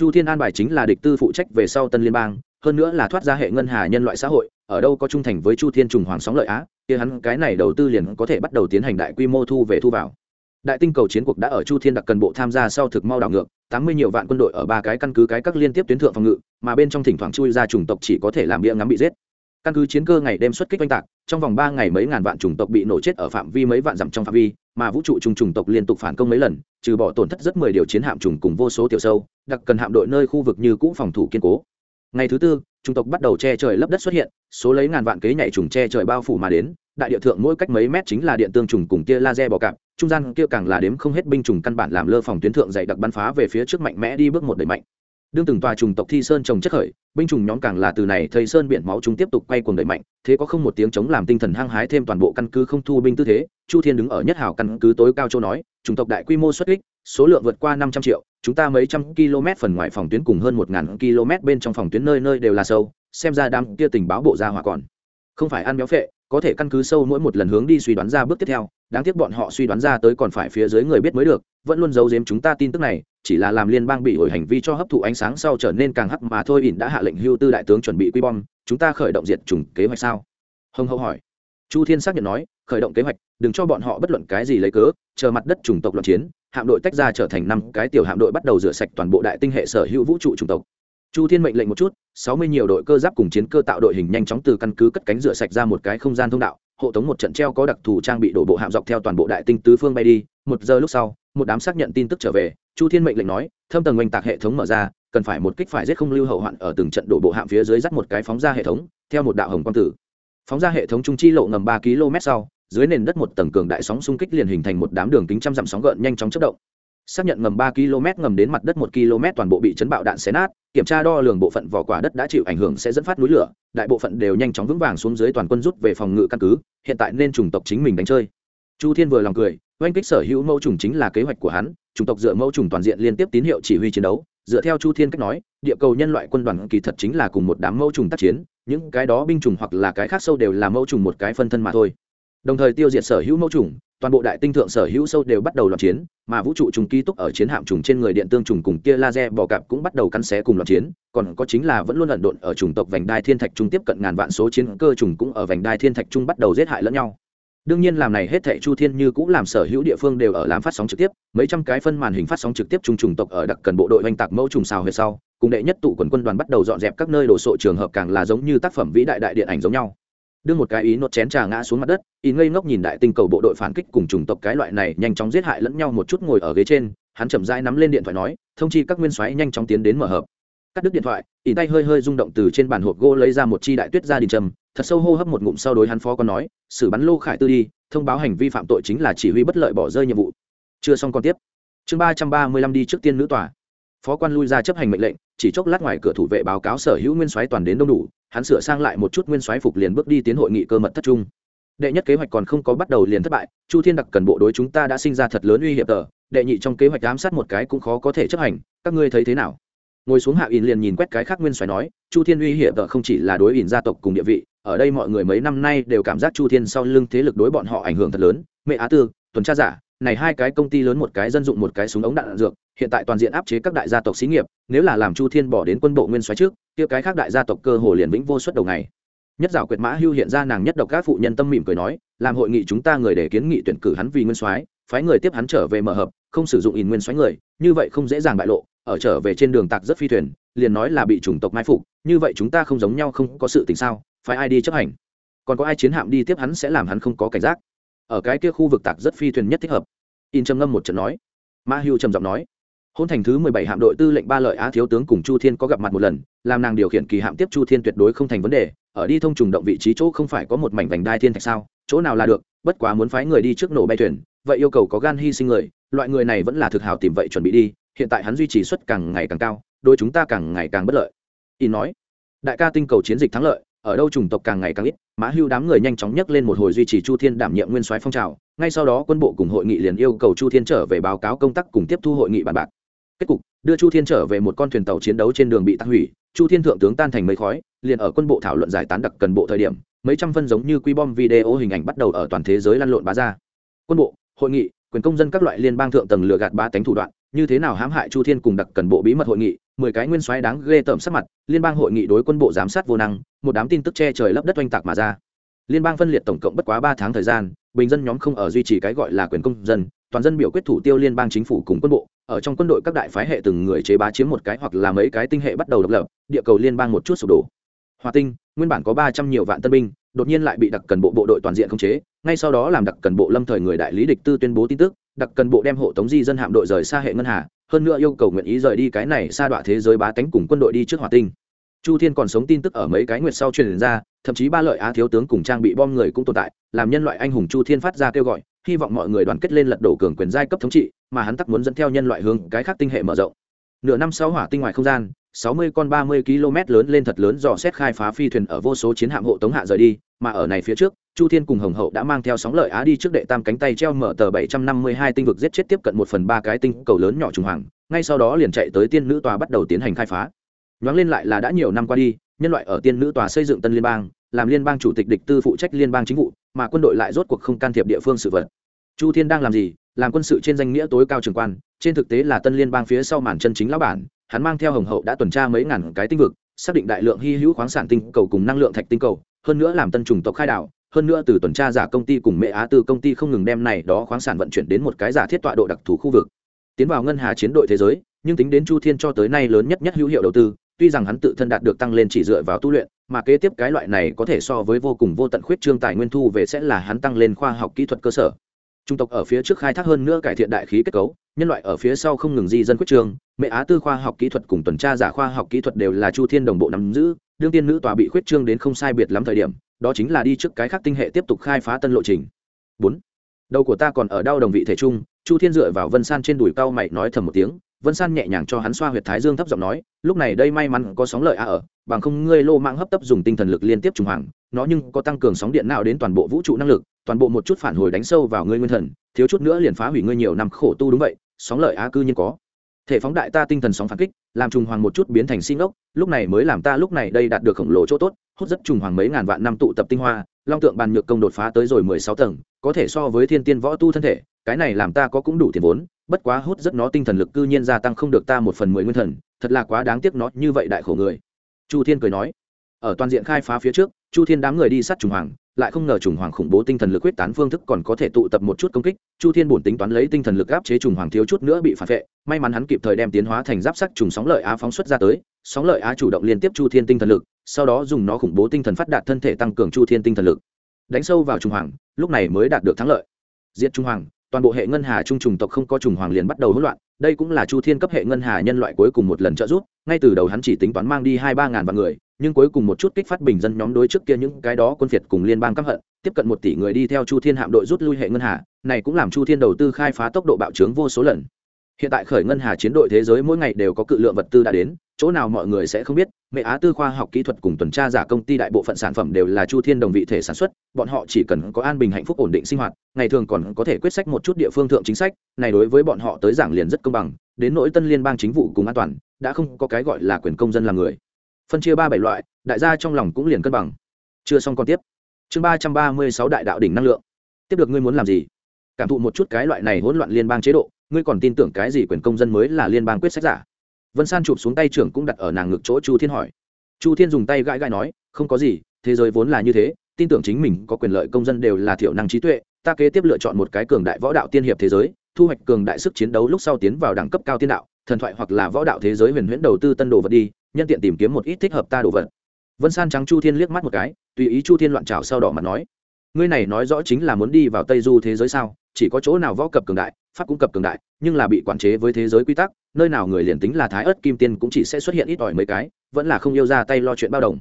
chu thiên an bài chính là địch tư phụ trách về sau tân liên bang, hơn nữa là thoát ra hệ ngân hà nhân loại xã hội, ở đâu có trung thành với chu thiên trùng hoàng sóng lợi á, kia hắn cái này đầu tư liền có thể bắt đầu tiến hành đại quy mô thu về thu vào. Đại tinh cầu chiến cuộc đã ở chu thiên đặc cần bộ tham gia sau thực mau đảo ngược, tám mươi nhiều vạn quân đội ở ba cái căn cứ cái các liên tiếp tuyến thượng phòng ngự, mà bên trong thỉnh thoảng chui ra chủng tộc chỉ có thể làm bia ngắm bị giết. Căn cứ chiến cơ ngày đêm xuất kích oanh tạc, trong vòng ba ngày mấy ngàn vạn chủng tộc bị nổ chết ở phạm vi mấy vạn dặm trong phạm vi mà vũ trụ trùng trùng tộc liên tục phản công mấy lần, trừ bỏ tổn thất rất mười điều chiến hạm trùng cùng vô số tiểu sâu, đặc cần hạm đội nơi khu vực như cũ phòng thủ kiên cố. Ngày thứ tư trung tộc bắt đầu che trời lấp đất xuất hiện, số lấy ngàn vạn kế nhảy trùng che trời bao phủ mà đến, đại địa thượng mỗi cách mấy mét chính là điện tương trùng cùng tia laser bò cạp, trung gian kia càng là đếm không hết binh trùng căn bản làm lơ phòng tuyến thượng dày đặc bắn phá về phía trước mạnh mẽ đi bước một đẩy mạnh đương từng tòa trùng tộc thi sơn trồng chất khởi, binh trùng nhóm càng là từ này thầy sơn biển máu chúng tiếp tục quay cuồng đẩy mạnh, thế có không một tiếng chống làm tinh thần hăng hái thêm toàn bộ căn cứ không thu binh tư thế, chu thiên đứng ở nhất hảo căn cứ tối cao châu nói trùng tộc đại quy mô xuất kích, số lượng vượt qua năm trăm triệu, chúng ta mấy trăm km phần ngoài phòng tuyến cùng hơn một ngàn km bên trong phòng tuyến nơi nơi đều là sâu, xem ra đám kia tình báo bộ ra hỏa còn không phải ăn béo phệ, có thể căn cứ sâu mỗi một lần hướng đi suy đoán ra bước tiếp theo, đáng tiếc bọn họ suy đoán ra tới còn phải phía dưới người biết mới được, vẫn luôn giấu giếm chúng ta tin tức này chỉ là làm liên bang bị ổi hành vi cho hấp thụ ánh sáng sau trở nên càng hắc mà thôi, ỉn đã hạ lệnh hưu tư đại tướng chuẩn bị quy bom, chúng ta khởi động diệt chủng kế hoạch sao? Hồng hậu hỏi. Chu thiên xác nhận nói, khởi động kế hoạch, đừng cho bọn họ bất luận cái gì lấy cớ, chờ mặt đất chủng tộc loạn chiến, hạm đội tách ra trở thành năm cái tiểu hạm đội bắt đầu rửa sạch toàn bộ đại tinh hệ sở hữu vũ trụ chủng tộc. Chu thiên mệnh lệnh một chút, sáu mươi nhiều đội cơ giáp cùng chiến cơ tạo đội hình nhanh chóng từ căn cứ cất cánh rửa sạch ra một cái không gian thông đạo, hộ tống một trận treo có đặc thù trang bị đổ bộ hạm dọc theo toàn bộ đại tinh tứ phương bay đi. Một giờ lúc sau, một đám xác nhận tin tức trở về chu thiên mệnh lệnh nói, thâm tầng oanh tạc hệ thống mở ra, cần phải một kích phải giết không lưu hậu hoạn ở từng trận đổ bộ hạm phía dưới dắt một cái phóng ra hệ thống, theo một đạo hồng quang tử. Phóng ra hệ thống trung chi lộ ngầm ba km sau, dưới nền đất một tầng cường đại sóng xung kích liền hình thành một đám đường kính trăm dặm sóng gợn nhanh chóng chất động. Xác nhận ngầm ba km ngầm đến mặt đất một km toàn bộ bị chấn bạo đạn xé nát, kiểm tra đo lường bộ phận vỏ quả đất đã chịu ảnh hưởng sẽ dẫn phát núi lửa, đại bộ phận đều nhanh chóng vững vàng xuống dưới toàn quân rút về phòng ngự căn cứ, hiện tại nên chủng tộc chính mình đánh chơi. Chu thiên vừa lòng cười oanh kích sở hữu mẫu trùng chính là kế hoạch của hắn, chủng tộc dựa mẫu trùng toàn diện liên tiếp tín hiệu chỉ huy chiến đấu, dựa theo chu thiên cách nói, địa cầu nhân loại quân đoàn kỳ thật chính là cùng một đám mẫu trùng tác chiến, những cái đó binh trùng hoặc là cái khác sâu đều là mẫu trùng một cái phân thân mà thôi. Đồng thời tiêu diệt sở hữu mẫu trùng, toàn bộ đại tinh thượng sở hữu sâu đều bắt đầu loạn chiến, mà vũ trụ trùng ký túc ở chiến hạm trùng trên người điện tương trùng cùng tia laser bò cạp cũng bắt đầu cắn xé cùng loạn chiến, còn có chính là vẫn luôn ẩn độn ở chủng tộc vành đai thiên thạch trung tiếp cận ngàn vạn số chiến cơ trùng cũng ở vành đai thiên thạch trung bắt đầu giết hại lẫn nhau đương nhiên làm này hết thệ chu thiên như cũng làm sở hữu địa phương đều ở làm phát sóng trực tiếp, mấy trăm cái phân màn hình phát sóng trực tiếp trung trùng tộc ở đặc cần bộ đội oanh tạc mẫu trùng xào về sau, cùng đệ nhất tụ quần quân đoàn bắt đầu dọn dẹp các nơi đồ sộ trường hợp càng là giống như tác phẩm vĩ đại đại điện ảnh giống nhau. Đưa một cái ý nốt chén trà ngã xuống mặt đất ý ngây ngốc nhìn đại tinh cầu bộ đội phản kích cùng chủng tộc cái loại này nhanh chóng giết hại lẫn nhau một chút ngồi ở ghế trên, hắn chậm rãi nắm lên điện thoại nói, thông chi các nguyên soái nhanh chóng tiến đến mở hợp cắt đứt điện thoại ỉ tay hơi hơi rung động từ trên bàn hộp gỗ lấy ra một chi đại tuyết gia đình trầm, thật sâu hô hấp một ngụm sau đối hắn phó còn nói xử bắn lô khải tư đi, thông báo hành vi phạm tội chính là chỉ huy bất lợi bỏ rơi nhiệm vụ. Chưa xong còn tiếp. Chương ba trăm ba mươi lăm đi trước tiên nữ tòa. Phó quan lui ra chấp hành mệnh lệnh, chỉ chốc lát ngoài cửa thủ vệ báo cáo sở hữu nguyên soái toàn đến đông đủ, hắn sửa sang lại một chút nguyên soái phục liền bước đi tiến hội nghị cơ mật thất trung. Đệ nhất kế hoạch còn không có bắt đầu liền thất bại, chu thiên đặc cần bộ đối chúng ta đã sinh ra thật lớn uy hiểm tờ, đệ nhị trong kế hoạch ám sát một cái cũng khó có thể chấp hành, các ngươi thấy thế nào? Ngồi xuống hạ ỉn liền nhìn quét cái khác nguyên xoáy nói chu thiên uy hiểm tờ không chỉ là đối ỉn gia tộc cùng địa vị ở đây mọi người mấy năm nay đều cảm giác chu thiên sau lưng thế lực đối bọn họ ảnh hưởng thật lớn. Mẹ á tư tuần tra giả này hai cái công ty lớn một cái dân dụng một cái súng ống đạn, đạn dược hiện tại toàn diện áp chế các đại gia tộc xí nghiệp nếu là làm chu thiên bỏ đến quân bộ nguyên xoáy trước kia cái khác đại gia tộc cơ hồ liền vĩnh vô suất đầu ngày. Nhất dạo quyệt mã hưu hiện ra nàng nhất độc các phụ nhân tâm mỉm cười nói làm hội nghị chúng ta người để kiến nghị tuyển cử hắn vì nguyên soái phái người tiếp hắn trở về mở hợp, không sử dụng ỉn nguyên soái người, như vậy không dễ dàng bại lộ, ở trở về trên đường tạc rất phi thuyền, liền nói là bị chủng tộc mai phục, như vậy chúng ta không giống nhau không có sự tình sao, phải ai đi chấp hành? Còn có ai chiến hạm đi tiếp hắn sẽ làm hắn không có cảnh giác. Ở cái kia khu vực tạc rất phi thuyền nhất thích hợp. In trầm ngâm một trận nói. Ma hưu trầm giọng nói. Hôn thành thứ mười bảy hạm đội tư lệnh ba lợi á thiếu tướng cùng chu thiên có gặp mặt một lần, làm nàng điều khiển kỳ hạm tiếp chu thiên tuyệt đối không thành vấn đề, ở đi thông trùng động vị trí chỗ không phải có một mảnh vành đai thiên thạch sao, chỗ nào là được, bất quá muốn phái người đi trước nổ bay thuyền vậy yêu cầu có gan hy sinh người, loại người này vẫn là thực hào tìm vậy chuẩn bị đi, hiện tại hắn duy trì suất càng ngày càng cao đôi chúng ta càng ngày càng bất lợi. In nói. Đại ca tinh cầu chiến dịch thắng lợi, ở đâu chủng tộc càng ngày càng ít, mã hưu đám người nhanh chóng nhấc lên một hồi duy trì chu thiên đảm nhiệm nguyên soái phong trào, ngay sau đó quân bộ cùng hội nghị liền yêu cầu chu thiên trở về báo cáo công tác cùng tiếp thu hội nghị bàn bạc. Kết cục, đưa chu thiên trở về một con thuyền tàu chiến đấu trên đường bị tắc hủy, chu thiên thượng tướng tan thành mấy khói, liền ở quân bộ thảo luận giải tán đặc cần bộ thời điểm, mấy trăm phân giống như quy bom video hình ảnh bắt đầu ở toàn thế giới lăn lộn bá ra. Quân bộ hội nghị, quyền công dân các loại liên bang thượng tầng lừa gạt ba tánh thủ đoạn, như thế nào hãm hại chu thiên cùng đặc cần bộ bí mật hội nghị, mười cái nguyên soái đáng ghê tởm sắc mặt, liên bang hội nghị đối quân bộ giám sát vô năng, một đám tin tức che trời lấp đất oanh tạc mà ra. Liên bang phân liệt tổng cộng bất quá ba tháng thời gian, bình dân nhóm không ở duy trì cái gọi là quyền công dân, toàn dân biểu quyết thủ tiêu liên bang chính phủ cùng quân bộ, ở trong quân đội các đại phái hệ từng người chế bá chiếm một cái hoặc là mấy cái tinh hệ bắt đầu độc lập, địa cầu liên bang một chút sụp đổ hòa tinh, nguyên bản có ba trăm nhiều vạn tân binh, đột nhiên lại bị đặc cần bộ bộ đội toàn diện khống chế, ngay sau đó làm đặc cần bộ lâm thời người đại lý địch tư tuyên bố tin tức, đặc cần bộ đem hộ tống di dân hạm đội rời xa hệ ngân hà, hơn nữa yêu cầu nguyện ý rời đi cái này xa đoạn thế giới bá tánh cùng quân đội đi trước hòa tinh. Chu thiên còn sống tin tức ở mấy cái nguyệt sau truyền ra, thậm chí ba lợi á thiếu tướng cùng trang bị bom người cũng tồn tại, làm nhân loại anh hùng chu thiên phát ra kêu gọi, hy vọng mọi người đoàn kết lên lật đổ cường quyền giai cấp thống trị, mà hắn tắc muốn dẫn theo nhân loại hướng cái khác tinh hệ mở rộng. Nửa năm sau hỏa tinh ngoài không gian sáu mươi con ba mươi km lớn lên thật lớn dò xét khai phá phi thuyền ở vô số chiến hạm hộ tống hạ rời đi, mà ở này phía trước, chu thiên cùng hồng hậu đã mang theo sóng lợi á đi trước đệ tam cánh tay treo mở tờ bảy trăm năm mươi hai tinh vực giết chết tiếp cận một phần ba cái tinh cầu lớn nhỏ trùng hoàng, ngay sau đó liền chạy tới tiên nữ tòa bắt đầu tiến hành khai phá. Ngoáng lên lại là đã nhiều năm qua đi, nhân loại ở tiên nữ tòa xây dựng tân liên bang, làm liên bang chủ tịch địch tư phụ trách liên bang chính vụ, mà quân đội lại rốt cuộc không can thiệp địa phương sự vật. Chu thiên đang làm gì? Làm quân sự trên danh nghĩa tối cao trưởng quan, trên thực tế là tân liên bang phía sau màn chân chính lão bản hắn mang theo hồng hậu đã tuần tra mấy ngàn cái tinh vực, xác định đại lượng hy hữu khoáng sản tinh cầu cùng năng lượng thạch tinh cầu, hơn nữa làm tân trùng tộc khai đảo, hơn nữa từ tuần tra giả công ty cùng mẹ á từ công ty không ngừng đem này đó khoáng sản vận chuyển đến một cái giả thiết tọa độ đặc thù khu vực. Tiến vào ngân hà chiến đội thế giới, nhưng tính đến chu thiên cho tới nay lớn nhất nhất hữu hiệu đầu tư, tuy rằng hắn tự thân đạt được tăng lên chỉ dựa vào tu luyện, mà kế tiếp cái loại này có thể so với vô cùng vô tận khuyết trương tài nguyên thu về sẽ là hắn tăng lên khoa học kỹ thuật cơ sở trung tộc ở phía trước khai thác hơn nữa cải thiện đại khí kết cấu, nhân loại ở phía sau không ngừng di dân quyết trường, mẹ á tư khoa học kỹ thuật cùng tuần tra giả khoa học kỹ thuật đều là chu thiên đồng bộ nắm giữ, đương tiên nữ tòa bị khuyết trương đến không sai biệt lắm thời điểm, đó chính là đi trước cái khác tinh hệ tiếp tục khai phá tân lộ trình. Bốn, đầu của ta còn ở đau đồng vị thể trung chu thiên dựa vào vân san trên đùi cao mày nói thầm một tiếng vân san nhẹ nhàng cho hắn xoa huyệt thái dương thấp giọng nói, lúc này đây may mắn có sóng lợi a ở, bằng không ngươi lô mạng hấp tấp dùng tinh thần lực liên tiếp trùng hoàng, nó nhưng có tăng cường sóng điện nào đến toàn bộ vũ trụ năng lực, toàn bộ một chút phản hồi đánh sâu vào ngươi nguyên thần, thiếu chút nữa liền phá hủy ngươi nhiều năm khổ tu đúng vậy, sóng lợi á cư nhiên có. Thể phóng đại ta tinh thần sóng phản kích, làm trùng hoàng một chút biến thành sinh ốc, lúc này mới làm ta lúc này đây đạt được khổng lồ chỗ tốt, hút rất trùng hoàng mấy ngàn vạn năm tụ tập tinh hoa, long tượng bàn nhược công đột phá tới rồi mười sáu tầng, có thể so với thiên tiên võ tu thân thể, cái này làm ta có cũng đủ tiền vốn bất quá hút rất nó tinh thần lực cư nhiên gia tăng không được ta một phần mười nguyên thần, thật là quá đáng tiếc nó như vậy đại khổ người. Chu thiên cười nói. Ở toàn diện khai phá phía trước, chu thiên đám người đi sát trùng hoàng, lại không ngờ trùng hoàng khủng bố tinh thần lực quyết tán phương thức còn có thể tụ tập một chút công kích, chu thiên bổn tính toán lấy tinh thần lực áp chế trùng hoàng thiếu chút nữa bị phản vệ, may mắn hắn kịp thời đem tiến hóa thành giáp sắc trùng sóng lợi á phóng xuất ra tới, sóng lợi á chủ động liên tiếp chu thiên tinh thần lực, sau đó dùng nó khủng bố tinh thần phát đạt thân thể tăng cường chu thiên tinh thần lực. Đánh sâu vào trùng hoàng, lúc này mới đạt được thắng lợi. Diệt trung hoàng toàn bộ hệ ngân hà trung trùng tộc không có trùng hoàng liền bắt đầu hỗn loạn, đây cũng là chu thiên cấp hệ ngân hà nhân loại cuối cùng một lần trợ giúp, ngay từ đầu hắn chỉ tính toán mang đi hai ba ngàn vạn người, nhưng cuối cùng một chút kích phát bình dân nhóm đối trước kia những cái đó quân phiệt cùng liên bang căm hận, tiếp cận một tỷ người đi theo chu thiên hạm đội rút lui hệ ngân hà, này cũng làm chu thiên đầu tư khai phá tốc độ bạo trướng vô số lần. Hiện tại khởi ngân hà chiến đội thế giới mỗi ngày đều có cự lượng vật tư đã đến, chỗ nào mọi người sẽ không biết mẹ á tư khoa học kỹ thuật cùng tuần tra giả công ty đại bộ phận sản phẩm đều là chu thiên đồng vị thể sản xuất, bọn họ chỉ cần có an bình hạnh phúc ổn định sinh hoạt, ngày thường còn có thể quyết sách một chút địa phương thượng chính sách, này đối với bọn họ tới giảng liền rất công bằng, đến nỗi tân liên bang chính vụ cùng an toàn, đã không có cái gọi là quyền công dân làm người. Phân chia ba bảy loại, đại gia trong lòng cũng liền cân bằng. Chưa xong còn tiếp. Chương ba trăm ba mươi sáu đại đạo đỉnh năng lượng. Tiếp được ngươi muốn làm gì? Cảm thụ một chút cái loại này hỗn loạn liên bang chế độ, ngươi còn tin tưởng cái gì quyền công dân mới là liên bang quyết sách giả? Vân san chụp xuống tay trưởng cũng đặt ở nàng ngực chỗ chu thiên hỏi. Chu thiên dùng tay gãi gãi nói, không có gì, thế giới vốn là như thế, tin tưởng chính mình có quyền lợi công dân đều là thiểu năng trí tuệ, ta kế tiếp lựa chọn một cái cường đại võ đạo tiên hiệp thế giới, thu hoạch cường đại sức chiến đấu lúc sau tiến vào đẳng cấp cao tiên đạo, thần thoại hoặc là võ đạo thế giới huyền huyễn đầu tư tân đồ vật đi, nhân tiện tìm kiếm một ít thích hợp ta đồ vật. Vân san trắng chu thiên liếc mắt một cái, tùy ý chu thiên loạn trào sau đỏ mặt nói ngươi này nói rõ chính là muốn đi vào tây du thế giới sao? Chỉ có chỗ nào võ cập cường đại, pháp cũng cập cường đại, nhưng là bị quản chế với thế giới quy tắc, nơi nào người liền tính là thái ớt kim tiên cũng chỉ sẽ xuất hiện ít ỏi mấy cái, vẫn là không yêu ra tay lo chuyện bao đồng.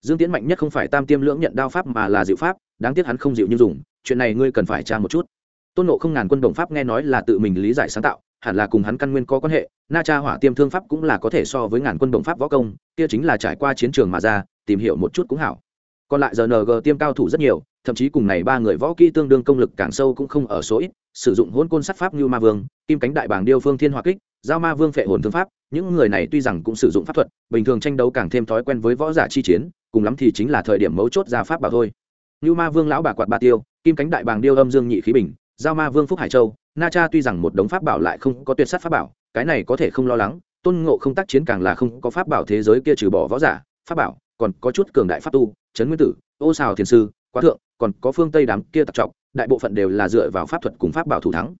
Dương Tiến mạnh nhất không phải tam tiêm lưỡng nhận đao pháp mà là dịu pháp, đáng tiếc hắn không dịu như dùng, chuyện này ngươi cần phải tra một chút. Tôn nộ không ngàn quân đồng pháp nghe nói là tự mình lý giải sáng tạo, hẳn là cùng hắn căn nguyên có quan hệ, na cha hỏa tiêm thương pháp cũng là có thể so với ngàn quân đồng pháp võ công, kia chính là trải qua chiến trường mà ra, tìm hiểu một chút cũng hảo. Còn lại giờ ng tiêm cao thủ rất nhiều thậm chí cùng này ba người võ kỹ tương đương công lực càng sâu cũng không ở số ít, sử dụng hôn côn sát pháp như ma vương, kim cánh đại bảng điêu phương thiên hỏa kích, giao ma vương phệ hồn thương pháp, những người này tuy rằng cũng sử dụng pháp thuật, bình thường tranh đấu càng thêm thói quen với võ giả chi chiến, cùng lắm thì chính là thời điểm mấu chốt ra pháp bảo thôi. Như ma vương lão bà quạt ba tiêu, kim cánh đại bàng điêu âm dương nhị khí bình, giao ma vương phúc hải châu, na cha tuy rằng một đống pháp bảo lại không có tuyệt sát pháp bảo, cái này có thể không lo lắng, tôn ngộ không tác chiến càng là không có pháp bảo thế giới kia trừ bỏ võ giả, pháp bảo, còn có chút cường đại pháp tu, trấn nguyên tử, ô xào thiền sư quá thượng, còn có phương tây đám kia tặc trọng đại bộ phận đều là dựa vào pháp thuật cùng pháp bảo thủ thắng.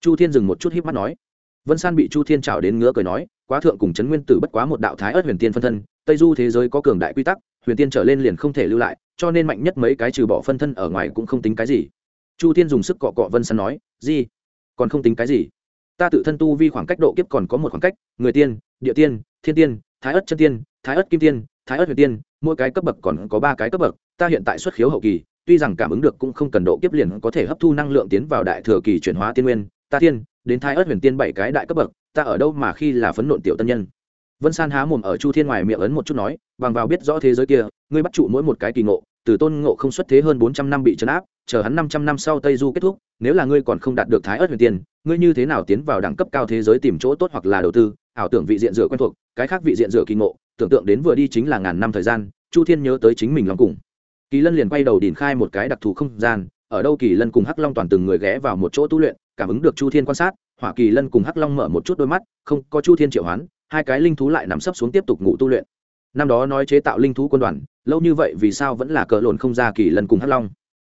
Chu thiên dừng một chút híp mắt nói. Vân san bị chu thiên trào đến ngứa cười nói, quá thượng cùng trấn nguyên tử bất quá một đạo thái ớt huyền tiên phân thân, tây du thế giới có cường đại quy tắc, huyền tiên trở lên liền không thể lưu lại, cho nên mạnh nhất mấy cái trừ bỏ phân thân ở ngoài cũng không tính cái gì. Chu thiên dùng sức cọ cọ vân san nói, gì? Còn không tính cái gì? Ta tự thân tu vi khoảng cách độ kiếp còn có một khoảng cách, người tiên, địa tiên, thiên tiên, thái ớt chân tiên, thái ớt kim tiên, thái ớt huyền tiên, mỗi cái cấp bậc còn có ba cái cấp bậc ta hiện tại xuất khiếu hậu kỳ, tuy rằng cảm ứng được cũng không cần độ kiếp liền có thể hấp thu năng lượng tiến vào đại thừa kỳ chuyển hóa tiên nguyên, ta thiên, đến thái ớt huyền tiên bảy cái đại cấp bậc, ta ở đâu mà khi là phấn nộn tiểu tân nhân. Vân san há mồm ở chu thiên ngoài miệng ấn một chút nói, bằng vào biết rõ thế giới kia, ngươi bắt trụ mỗi một cái kỳ ngộ, từ tôn ngộ không xuất thế hơn bốn trăm năm bị chấn áp, chờ hắn năm trăm năm sau tây du kết thúc, nếu là ngươi còn không đạt được thái ớt huyền tiên, ngươi như thế nào tiến vào đẳng cấp cao thế giới tìm chỗ tốt hoặc là đầu tư, ảo tưởng vị diện dựa quen thuộc, cái khác vị diện dựa kỳ ngộ, tưởng tượng đến vừa đi chính là ngàn năm thời gian, chu thiên nhớ tới chính mình lòng cùng kỳ lân liền quay đầu điền khai một cái đặc thù không gian, ở đâu kỳ lân cùng hắc long toàn từng người ghé vào một chỗ tu luyện, cảm ứng được chu thiên quan sát, hỏa kỳ lân cùng hắc long mở một chút đôi mắt, không, có chu thiên triệu hoán, hai cái linh thú lại nằm sấp xuống tiếp tục ngủ tu luyện. Năm đó nói chế tạo linh thú quân đoàn, lâu như vậy vì sao vẫn là cờ lộn không ra kỳ lân cùng hắc long?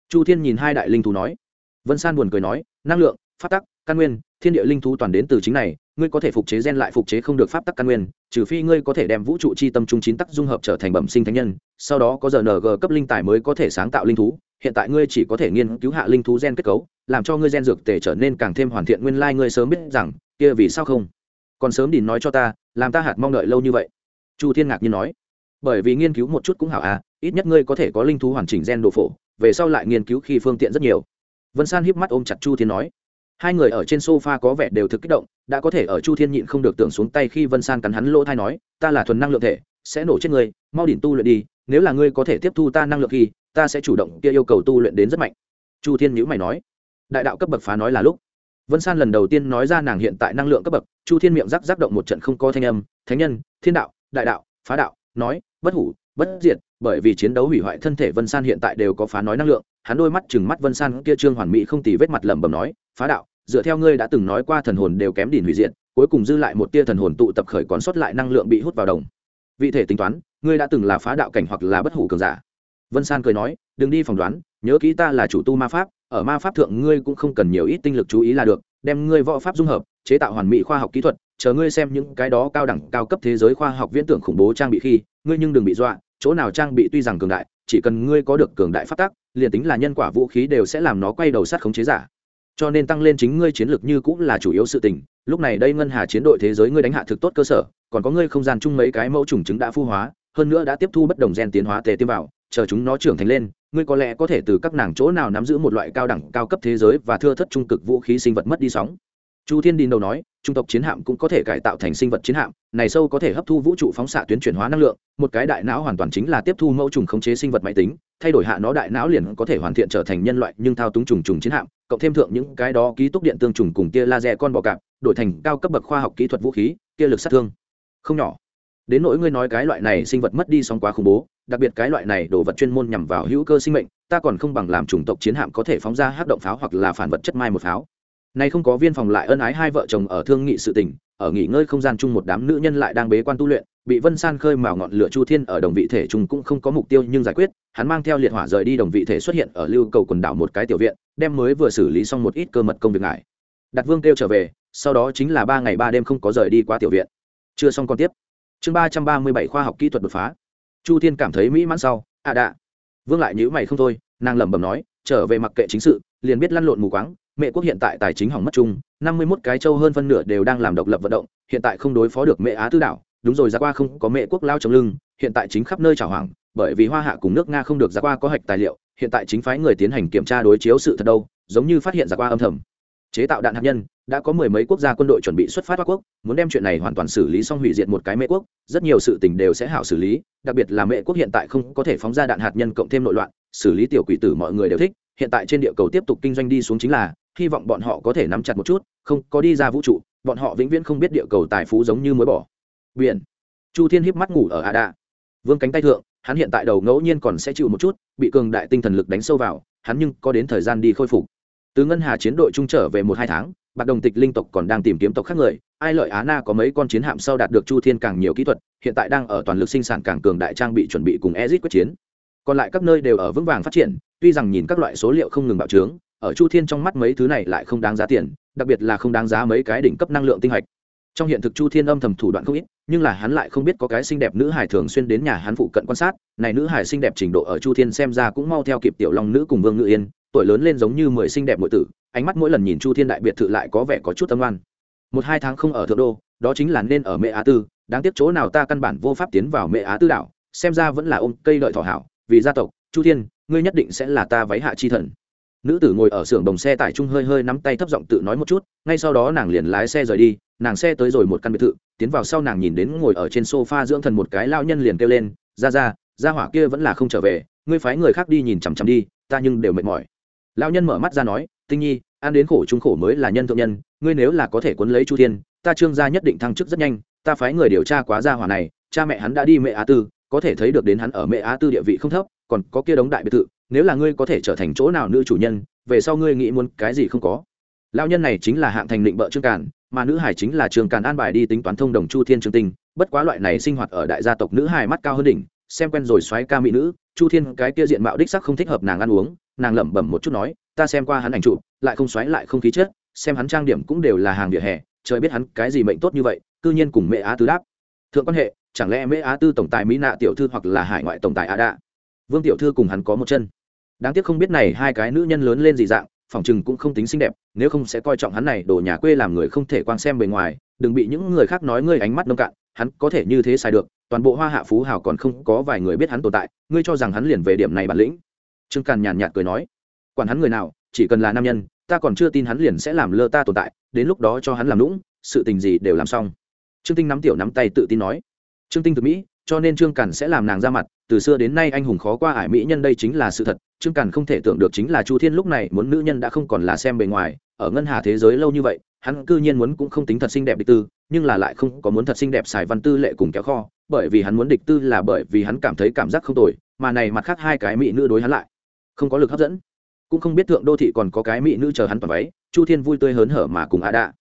Chu thiên nhìn hai đại linh thú nói. Vân san buồn cười nói, năng lượng, phát tắc căn nguyên, thiên địa linh thú toàn đến từ chính này, ngươi có thể phục chế gen lại phục chế không được pháp tắc căn nguyên, trừ phi ngươi có thể đem vũ trụ chi tâm trung chín tắc dung hợp trở thành bẩm sinh thánh nhân, sau đó có giờ ng cấp linh tài mới có thể sáng tạo linh thú, hiện tại ngươi chỉ có thể nghiên cứu hạ linh thú gen kết cấu, làm cho ngươi gen dược tể trở nên càng thêm hoàn thiện, nguyên lai ngươi sớm biết rằng, kia vì sao không? Còn sớm đỉnh nói cho ta, làm ta hạt mong đợi lâu như vậy. Chu thiên ngạc nhiên nói. Bởi vì nghiên cứu một chút cũng hảo à ít nhất ngươi có thể có linh thú hoàn chỉnh gen đồ phổ, về sau lại nghiên cứu khi phương tiện rất nhiều. Vân san híp mắt ôm chặt chu thiên nói hai người ở trên sofa có vẻ đều thực kích động, đã có thể ở chu thiên nhịn không được tưởng xuống tay khi vân san cắn hắn lỗ thai nói, ta là thuần năng lượng thể, sẽ nổ chết ngươi, mau đỉnh tu luyện đi, nếu là ngươi có thể tiếp thu ta năng lượng khi ta sẽ chủ động kia yêu cầu tu luyện đến rất mạnh. Chu thiên nhữ mày nói, đại đạo cấp bậc phá nói là lúc. Vân san lần đầu tiên nói ra nàng hiện tại năng lượng cấp bậc, chu thiên miệng rắc rắc động một trận không có thanh âm, thánh nhân, thiên đạo, đại đạo, phá đạo, nói, bất hủ, bất diệt, bởi vì chiến đấu hủy hoại thân thể vân san hiện tại đều có phá nói năng lượng. Hắn đôi mắt chừng mắt vân san, kia trương hoàn mỹ không tì vết mặt lẩm bẩm nói, phá đạo dựa theo ngươi đã từng nói qua thần hồn đều kém đỉnh hủy diệt, cuối cùng dư lại một tia thần hồn tụ tập khởi còn sót lại năng lượng bị hút vào đồng. Vị thể tính toán, ngươi đã từng là phá đạo cảnh hoặc là bất hủ cường giả. Vân san cười nói, đừng đi phỏng đoán, nhớ kỹ ta là chủ tu ma pháp, ở ma pháp thượng ngươi cũng không cần nhiều ít tinh lực chú ý là được, đem ngươi võ pháp dung hợp, chế tạo hoàn mỹ khoa học kỹ thuật, chờ ngươi xem những cái đó cao đẳng, cao cấp thế giới khoa học viễn tưởng khủng bố trang bị khi, ngươi nhưng đừng bị dọa, chỗ nào trang bị tuy rằng cường đại, chỉ cần ngươi có được cường đại phát tác liền tính là nhân quả vũ khí đều sẽ làm nó quay đầu sát khống chế giả cho nên tăng lên chính ngươi chiến lược như cũng là chủ yếu sự tình. Lúc này đây ngân hà chiến đội thế giới ngươi đánh hạ thực tốt cơ sở, còn có ngươi không gian chung mấy cái mẫu trùng trứng đã phu hóa, hơn nữa đã tiếp thu bất đồng gen tiến hóa tề tiêm vào, chờ chúng nó trưởng thành lên, ngươi có lẽ có thể từ các nàng chỗ nào nắm giữ một loại cao đẳng, cao cấp thế giới và thưa thất trung cực vũ khí sinh vật mất đi sóng. Chu thiên đình đầu nói trung tộc chiến hạm cũng có thể cải tạo thành sinh vật chiến hạm, này sâu có thể hấp thu vũ trụ phóng xạ tuyến chuyển hóa năng lượng, một cái đại não hoàn toàn chính là tiếp thu mẫu trùng khống chế sinh vật máy tính, thay đổi hạ nó đại não liền có thể hoàn thiện trở thành nhân loại nhưng thao túng trùng trùng chiến hạm, cộng thêm thượng những cái đó ký túc điện tương trùng cùng tia laser con bò cạp, đổi thành cao cấp bậc khoa học kỹ thuật vũ khí kia lực sát thương. Không nhỏ. Đến nỗi ngươi nói cái loại này sinh vật mất đi song quá khủng bố, đặc biệt cái loại này đồ vật chuyên môn nhằm vào hữu cơ sinh mệnh, ta còn không bằng làm chủng tộc chiến hạm có thể phóng ra hát động pháo hoặc là phản vật chất mai một pháo nay không có viên phòng lại ân ái hai vợ chồng ở thương nghị sự tình, ở nghỉ ngơi không gian chung một đám nữ nhân lại đang bế quan tu luyện, bị vân san khơi mào ngọn lửa chu thiên ở đồng vị thể chung cũng không có mục tiêu nhưng giải quyết, hắn mang theo liệt hỏa rời đi đồng vị thể xuất hiện ở lưu cầu quần đảo một cái tiểu viện, đem mới vừa xử lý xong một ít cơ mật công việc ngại. Đặt vương kêu trở về, sau đó chính là ba ngày ba đêm không có rời đi qua tiểu viện. Chưa xong còn tiếp. Chương ba trăm ba mươi bảy khoa học kỹ thuật đột phá. Chu thiên cảm thấy mỹ mãn sau à đạ. Vương lại nhữ mày không thôi, nàng lẩm bẩm nói, trở về mặc kệ chính sự, liền biết lăn lộn mù quáng mẹ quốc hiện tại tài chính hỏng mất chung, năm mươi mốt cái châu hơn phân nửa đều đang làm độc lập vận động, hiện tại không đối phó được mẹ á tư đảo. Đúng rồi ra qua không có mẹ quốc lao chống lưng, hiện tại chính khắp nơi trào hoảng, bởi vì hoa hạ cùng nước nga không được ra qua có hạch tài liệu, hiện tại chính phái người tiến hành kiểm tra đối chiếu sự thật đâu, giống như phát hiện ra qua âm thầm. Chế tạo đạn hạt nhân, đã có mười mấy quốc gia quân đội chuẩn bị xuất phát hoa quốc, muốn đem chuyện này hoàn toàn xử lý xong hủy diệt một cái mễ quốc, rất nhiều sự tình đều sẽ hảo xử lý, đặc biệt là mễ quốc hiện tại không có thể phóng ra đạn hạt nhân cộng thêm nội loạn, xử lý tiểu quỷ tử mọi người đều thích, hiện tại trên địa cầu tiếp tục kinh doanh đi xuống chính là hy vọng bọn họ có thể nắm chặt một chút, không có đi ra vũ trụ, bọn họ vĩnh viễn không biết địa cầu tài phú giống như mối bỏ. Biển. Chu thiên híp mắt ngủ ở a đạ vương cánh tay thượng, hắn hiện tại đầu ngẫu nhiên còn sẽ chịu một chút, bị cường đại tinh thần lực đánh sâu vào, hắn nhưng có đến thời gian đi khôi phục. Từ ngân hà chiến đội trung trở về một hai tháng, bạc đồng tịch linh tộc còn đang tìm kiếm tộc khác người, ai lợi á na có mấy con chiến hạm sau đạt được chu thiên càng nhiều kỹ thuật, hiện tại đang ở toàn lực sinh sản càng cường đại trang bị chuẩn bị cùng ezit quyết chiến. Còn lại các nơi đều ở vững vàng phát triển, tuy rằng nhìn các loại số liệu không ngừng bạo trướng ở chu thiên trong mắt mấy thứ này lại không đáng giá tiền, đặc biệt là không đáng giá mấy cái đỉnh cấp năng lượng tinh hạch. Trong hiện thực chu thiên âm thầm thủ đoạn không ít, nhưng là hắn lại không biết có cái xinh đẹp nữ hải thường xuyên đến nhà hắn phụ cận quan sát, này nữ hải xinh đẹp trình độ ở chu thiên xem ra cũng mau theo kịp tiểu long nữ cùng vương ngự yên, tuổi lớn lên giống như mười xinh đẹp nội tử, ánh mắt mỗi lần nhìn chu thiên đại biệt thự lại có vẻ có chút tâm oan. Một hai tháng không ở thượng đô, đó chính là nên ở mẹ á tư, đáng tiếc chỗ nào ta căn bản vô pháp tiến vào mẹ á tư đảo, xem ra vẫn là ôm cây lợi thỏ hảo, vì gia tộc, chu thiên, ngươi nhất định sẽ là ta váy hạ chi thần nữ tử ngồi ở xưởng đồng xe tải trung hơi hơi nắm tay thấp giọng tự nói một chút, ngay sau đó nàng liền lái xe rời đi, nàng xe tới rồi một căn biệt thự, tiến vào sau nàng nhìn đến ngồi ở trên sofa dưỡng thần một cái lao nhân liền kêu lên, ra ra ra hỏa kia vẫn là không trở về, ngươi phái người khác đi nhìn chằm chằm đi, ta nhưng đều mệt mỏi. Lao nhân mở mắt ra nói, tinh nhi, ăn đến khổ trung khổ mới là nhân thượng nhân, ngươi nếu là có thể quấn lấy chu thiên, ta trương gia nhất định thăng chức rất nhanh, ta phái người điều tra quá gia hỏa này, cha mẹ hắn đã đi mẹ á tư, có thể thấy được đến hắn ở mẹ á tư địa vị không thấp, còn có kia đống đại biệt thự nếu là ngươi có thể trở thành chỗ nào nữ chủ nhân, về sau ngươi nghĩ muốn cái gì không có. Lao nhân này chính là hạng thành định bợ trương càn, mà nữ hải chính là trường càn an bài đi tính toán thông đồng chu thiên trương tinh, bất quá loại này sinh hoạt ở đại gia tộc nữ hải mắt cao hơn đỉnh, xem quen rồi xoáy ca mỹ nữ, chu thiên cái kia diện mạo đích sắc không thích hợp nàng ăn uống, nàng lẩm bẩm một chút nói, ta xem qua hắn ảnh trụ lại không xoáy lại không khí chết xem hắn trang điểm cũng đều là hàng vỉa hè, trời biết hắn cái gì mệnh tốt như vậy, cư nhiên cùng mẹ á tứ đáp. Thượng quan hệ, chẳng lẽ mẹ á tư tổng tài mỹ nạ tiểu thư hoặc là hải ngoại tổng tài á đạ? Vương tiểu thư cùng hắn có một chân đáng tiếc không biết này hai cái nữ nhân lớn lên gì dạng, phòng chừng cũng không tính xinh đẹp, nếu không sẽ coi trọng hắn này, đồ nhà quê làm người không thể quan xem bề ngoài, đừng bị những người khác nói ngươi ánh mắt nông cạn, hắn có thể như thế xài được, toàn bộ hoa hạ phú hào còn không có vài người biết hắn tồn tại, ngươi cho rằng hắn liền về điểm này bản lĩnh. Trương càn nhàn nhạt cười nói, quản hắn người nào, chỉ cần là nam nhân, ta còn chưa tin hắn liền sẽ làm lơ ta tồn tại, đến lúc đó cho hắn làm lũng sự tình gì đều làm xong. Trương tinh nắm tiểu nắm tay tự tin nói, trương tinh từ mỹ, cho nên trương càn sẽ làm nàng ra mặt, từ xưa đến nay anh hùng khó qua ải mỹ nhân đây chính là sự thật trương càn không thể tưởng được chính là chu thiên lúc này muốn nữ nhân đã không còn là xem bề ngoài, ở ngân hà thế giới lâu như vậy, hắn cư nhiên muốn cũng không tính thật xinh đẹp địch tư, nhưng là lại không có muốn thật xinh đẹp xài văn tư lệ cùng kéo kho, bởi vì hắn muốn địch tư là bởi vì hắn cảm thấy cảm giác không tồi, mà này mặt khác hai cái mỹ nữ đối hắn lại không có lực hấp dẫn. Cũng không biết thượng đô thị còn có cái mỹ nữ chờ hắn toàn váy, chu thiên vui tươi hớn hở mà cùng a đạ.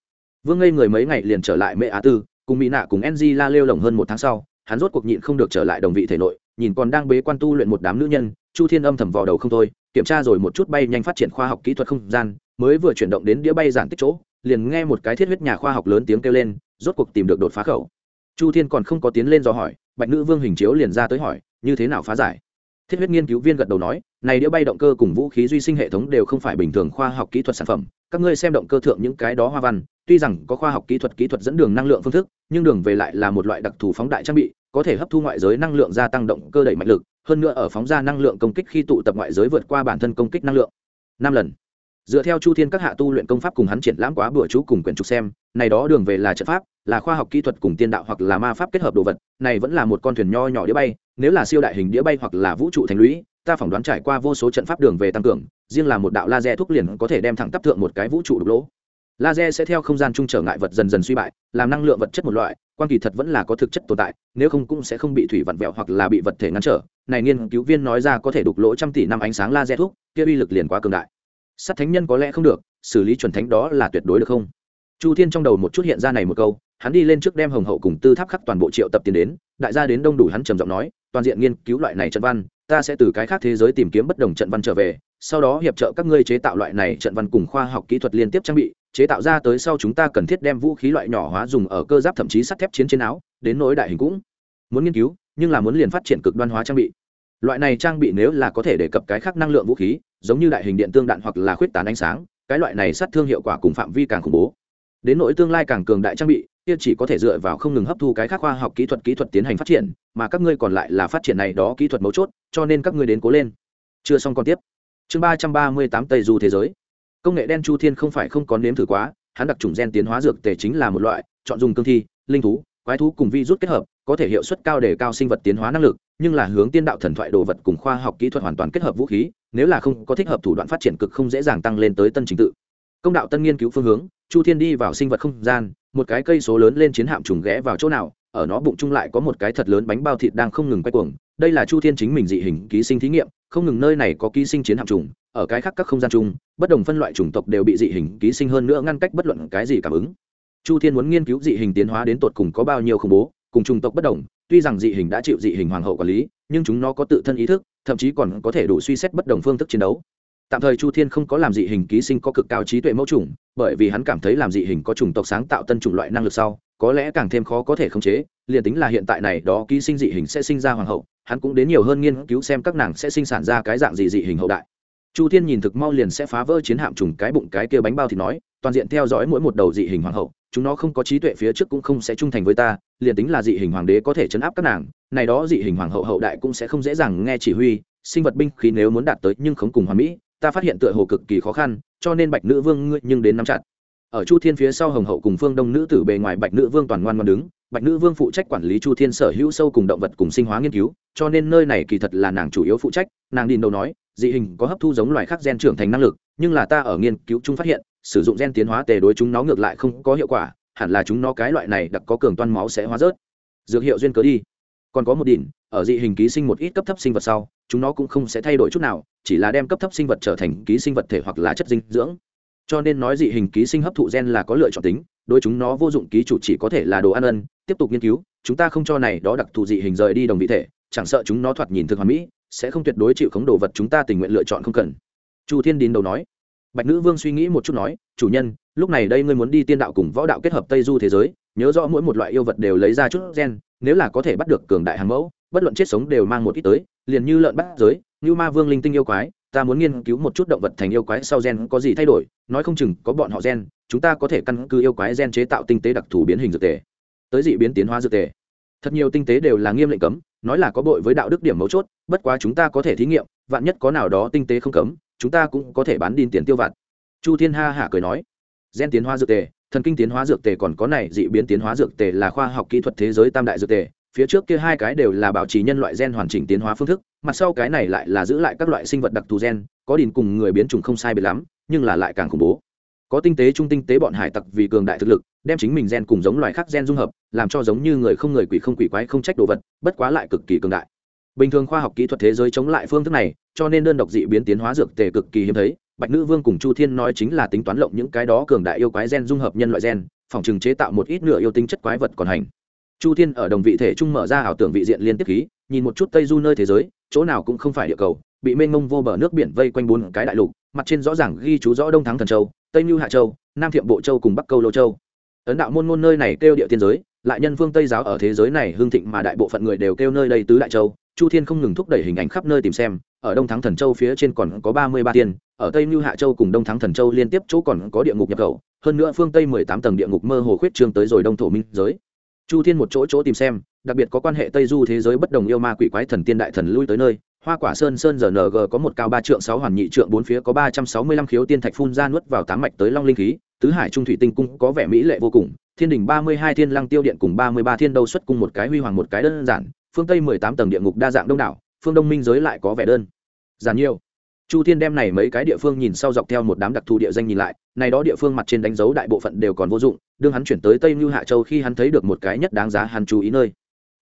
Vương ngây người mấy ngày liền trở lại mẹ á tư, cùng mỹ nạ cùng ng la lêu lồng hơn một tháng sau hắn rốt cuộc nhịn không được trở lại đồng vị thể nội, nhìn còn đang bế quan tu luyện một đám nữ nhân, chu thiên âm thầm vào đầu không thôi, kiểm tra rồi một chút bay nhanh phát triển khoa học kỹ thuật không gian, mới vừa chuyển động đến đĩa bay giản tích chỗ, liền nghe một cái thiết huyết nhà khoa học lớn tiếng kêu lên, rốt cuộc tìm được đột phá khẩu. Chu thiên còn không có tiến lên do hỏi, bạch nữ vương hình chiếu liền ra tới hỏi, như thế nào phá giải? Thiết huyết nghiên cứu viên gật đầu nói, này đĩa bay động cơ cùng vũ khí duy sinh hệ thống đều không phải bình thường khoa học kỹ thuật sản phẩm, các ngươi xem động cơ thượng những cái đó hoa văn tuy rằng có khoa học kỹ thuật kỹ thuật dẫn đường năng lượng phương thức, nhưng đường về lại là một loại đặc thù phóng đại trang bị, có thể hấp thu ngoại giới năng lượng gia tăng động cơ đẩy mạnh lực, hơn nữa ở phóng ra năng lượng công kích khi tụ tập ngoại giới vượt qua bản thân công kích năng lượng. Năm lần. Dựa theo chu thiên các hạ tu luyện công pháp cùng hắn triển lãm quá bữa chú cùng quyển trục xem, này đó đường về là trận pháp, là khoa học kỹ thuật cùng tiên đạo hoặc là ma pháp kết hợp đồ vật, này vẫn là một con thuyền nho nhỏ đĩa bay, nếu là siêu đại hình đĩa bay hoặc là vũ trụ thành lũy, ta phỏng đoán trải qua vô số trận pháp đường về tăng cường, riêng là một đạo laser thuốc liền có thể đem thẳng tắp thượng một cái vũ trụ đục lỗ laser sẽ theo không gian chung trở ngại vật dần dần suy bại, làm năng lượng vật chất một loại quan kỳ thật vẫn là có thực chất tồn tại, nếu không cũng sẽ không bị thủy vặn vẹo hoặc là bị vật thể ngăn trở. Này nghiên cứu viên nói ra có thể đục lỗ trăm tỷ năm ánh sáng laser thuốc, kia uy lực liền quá cường đại. Sát thánh nhân có lẽ không được, xử lý chuẩn thánh đó là tuyệt đối được không? Chu thiên trong đầu một chút hiện ra này một câu, hắn đi lên trước đem hồng hậu cùng tư tháp khắc toàn bộ triệu tập tiền đến, đại gia đến đông đủ hắn trầm giọng nói, toàn diện nghiên cứu loại này trận văn, ta sẽ từ cái khác thế giới tìm kiếm bất đồng trận văn trở về sau đó hiệp trợ các ngươi chế tạo loại này trận văn cùng khoa học kỹ thuật liên tiếp trang bị, chế tạo ra tới sau chúng ta cần thiết đem vũ khí loại nhỏ hóa dùng ở cơ giáp thậm chí sắt thép chiến trên áo, đến nỗi đại hình cũng muốn nghiên cứu, nhưng là muốn liền phát triển cực đoan hóa trang bị. Loại này trang bị nếu là có thể đề cập cái khác năng lượng vũ khí, giống như đại hình điện tương đạn hoặc là khuyết tán ánh sáng, cái loại này sát thương hiệu quả cùng phạm vi càng khủng bố. Đến nỗi tương lai càng cường đại trang bị, kia chỉ có thể dựa vào không ngừng hấp thu cái khác khoa học kỹ thuật kỹ thuật tiến hành phát triển, mà các ngươi còn lại là phát triển này đó kỹ thuật mấu chốt, cho nên các ngươi đến cố lên. Chưa xong còn tiếp chương ba trăm ba mươi tám tây du thế giới. Công nghệ đen chu thiên không phải không có nếm thử quá, hắn đặc trùng gen tiến hóa dược tề chính là một loại, chọn dùng cương thi, linh thú, quái thú cùng vi rút kết hợp, có thể hiệu suất cao để cao sinh vật tiến hóa năng lực, nhưng là hướng tiên đạo thần thoại đồ vật cùng khoa học kỹ thuật hoàn toàn kết hợp vũ khí, nếu là không có thích hợp thủ đoạn phát triển cực không dễ dàng tăng lên tới tân trình tự. Công đạo tân nghiên cứu phương hướng, chu thiên đi vào sinh vật không gian, một cái cây số lớn lên chiến hạm trùng ghé vào chỗ nào, ở nó bụng chung lại có một cái thật lớn bánh bao thịt đang không ngừng quay cuồng, đây là chu thiên chính mình dị hình ký sinh thí nghiệm không ngừng nơi này có ký sinh chiến hạm trùng, ở cái khác các không gian chung bất đồng phân loại chủng tộc đều bị dị hình ký sinh hơn nữa ngăn cách bất luận cái gì cảm ứng. Chu thiên muốn nghiên cứu dị hình tiến hóa đến tột cùng có bao nhiêu khủng bố, cùng chủng tộc bất đồng, tuy rằng dị hình đã chịu dị hình hoàng hậu quản lý, nhưng chúng nó có tự thân ý thức, thậm chí còn có thể đủ suy xét bất đồng phương thức chiến đấu tạm thời chu thiên không có làm dị hình ký sinh có cực cao trí tuệ mẫu chủng, bởi vì hắn cảm thấy làm dị hình có chủng tộc sáng tạo tân chủng loại năng lực sau, có lẽ càng thêm khó có thể khống chế, liền tính là hiện tại này đó ký sinh dị hình sẽ sinh ra hoàng hậu, hắn cũng đến nhiều hơn nghiên cứu xem các nàng sẽ sinh sản ra cái dạng gì dị hình hậu đại. Chu thiên nhìn thực mau liền sẽ phá vỡ chiến hạm trùng cái bụng cái kia bánh bao thì nói, toàn diện theo dõi mỗi một đầu dị hình hoàng hậu, chúng nó không có trí tuệ phía trước cũng không sẽ trung thành với ta, liền tính là dị hình hoàng đế có thể chấn áp các nàng, này đó dị hình hoàng hậu hậu đại cũng sẽ không dễ dàng nghe chỉ huy, sinh vật binh khí nếu muốn đạt tới nhưng không cùng hoàn mỹ ta phát hiện tựa hồ cực kỳ khó khăn, cho nên bạch nữ vương ngươi nhưng đến nắm chặt. Ở chu thiên phía sau hồng hậu cùng phương đông nữ tử bề ngoài bạch nữ vương toàn ngoan ngoan đứng, bạch nữ vương phụ trách quản lý chu thiên sở hữu sâu cùng động vật cùng sinh hóa nghiên cứu, cho nên nơi này kỳ thật là nàng chủ yếu phụ trách, nàng đi đầu nói, dị hình có hấp thu giống loài khác gen trưởng thành năng lực, nhưng là ta ở nghiên cứu chung phát hiện, sử dụng gen tiến hóa tề đối chúng nó ngược lại không có hiệu quả, hẳn là chúng nó cái loại này đặc có cường toan máu sẽ hóa rớt. Dược hiệu duyên cớ đi. Còn có một đỉnh, ở dị hình ký sinh một ít cấp thấp sinh vật sau chúng nó cũng không sẽ thay đổi chút nào, chỉ là đem cấp thấp sinh vật trở thành ký sinh vật thể hoặc là chất dinh dưỡng. Cho nên nói dị hình ký sinh hấp thụ gen là có lựa chọn tính, đối chúng nó vô dụng ký chủ chỉ có thể là đồ ăn ân, tiếp tục nghiên cứu, chúng ta không cho này đó đặc thù dị hình rời đi đồng vị thể, chẳng sợ chúng nó thoạt nhìn thực hoàn mỹ, sẽ không tuyệt đối chịu khống đồ vật chúng ta tình nguyện lựa chọn không cần. Chu thiên đín đầu nói. Bạch nữ vương suy nghĩ một chút nói, chủ nhân, lúc này đây ngươi muốn đi tiên đạo cùng võ đạo kết hợp tây du thế giới, nhớ rõ mỗi một loại yêu vật đều lấy ra chút gen, nếu là có thể bắt được cường đại hàng mẫu bất luận chết sống đều mang một ít tới, liền như lợn bắt giới, như ma vương linh tinh yêu quái, ta muốn nghiên cứu một chút động vật thành yêu quái sau gen có gì thay đổi, nói không chừng có bọn họ gen, chúng ta có thể căn cứ yêu quái gen chế tạo tinh tế đặc thù biến hình dược tề. Tới dị biến tiến hóa dược tề. Thật nhiều tinh tế đều là nghiêm lệnh cấm, nói là có bội với đạo đức điểm mấu chốt, bất quá chúng ta có thể thí nghiệm, vạn nhất có nào đó tinh tế không cấm, chúng ta cũng có thể bán đi tiền tiêu vặt. Chu thiên ha hả cười nói, gen tiến hóa dược tề, thần kinh tiến hóa dược tề còn có này, dị biến tiến hóa dược tề là khoa học kỹ thuật thế giới tam đại dược tề phía trước kia hai cái đều là bảo trì nhân loại gen hoàn chỉnh tiến hóa phương thức, mặt sau cái này lại là giữ lại các loại sinh vật đặc thù gen, có đìn cùng người biến chủng không sai biệt lắm, nhưng là lại càng khủng bố. Có tinh tế trung tinh tế bọn hải tặc vì cường đại thực lực, đem chính mình gen cùng giống loài khác gen dung hợp, làm cho giống như người không người quỷ không quỷ quái không trách đồ vật, bất quá lại cực kỳ cường đại. Bình thường khoa học kỹ thuật thế giới chống lại phương thức này, cho nên đơn độc dị biến tiến hóa dược tề cực kỳ hiếm thấy, bạch nữ vương cùng chu thiên nói chính là tính toán lộng những cái đó cường đại yêu quái gen dung hợp nhân loại gen, phòng trừng chế tạo một ít nửa yêu tinh chất quái vật còn hành chu thiên ở đồng vị thể trung mở ra ảo tưởng vị diện liên tiếp khí, nhìn một chút tây du nơi thế giới, chỗ nào cũng không phải địa cầu, bị mênh mông vô bờ nước biển vây quanh bốn cái đại lục, mặt trên rõ ràng ghi chú rõ đông thắng thần châu, tây mưu hạ châu, nam thiệm bộ châu cùng bắc câu lô châu. Ấn đạo môn ngôn nơi này kêu địa tiên giới, lại nhân phương tây giáo ở thế giới này hương thịnh mà đại bộ phận người đều kêu nơi đây tứ đại châu. Chu thiên không ngừng thúc đẩy hình ảnh khắp nơi tìm xem, ở đông thắng thần châu phía trên còn có ba mươi ba tiên, ở tây mưu hạ châu cùng đông thắng thần châu liên tiếp chỗ còn có địa ngục nhập khẩu, hơn nữa phương tây mười tám tầng địa ngục mơ hồ khuyết trương tới rồi đông thổ minh giới chu thiên một chỗ chỗ tìm xem, đặc biệt có quan hệ tây du thế giới bất đồng yêu ma quỷ quái thần tiên đại thần lui tới nơi, hoa quả sơn sơn giờ ng có một cao ba trượng sáu hoàn nhị trượng bốn phía có ba trăm sáu mươi lăm khiếu tiên thạch phun ra nuốt vào tám mạch tới long linh khí, tứ hải trung thủy tinh cung có vẻ mỹ lệ vô cùng, thiên đình ba mươi hai thiên lăng tiêu điện cùng ba mươi ba thiên đâu xuất cung một cái huy hoàng một cái đơn giản, phương tây mười tám tầng địa ngục đa dạng đông đảo, phương đông minh giới lại có vẻ đơn giản nhiều chu thiên đem này mấy cái địa phương nhìn sau dọc theo một đám đặc thù địa danh nhìn lại, này đó địa phương mặt trên đánh dấu đại bộ phận đều còn vô dụng, đương hắn chuyển tới tây mưu hạ châu khi hắn thấy được một cái nhất đáng giá hắn chú ý nơi.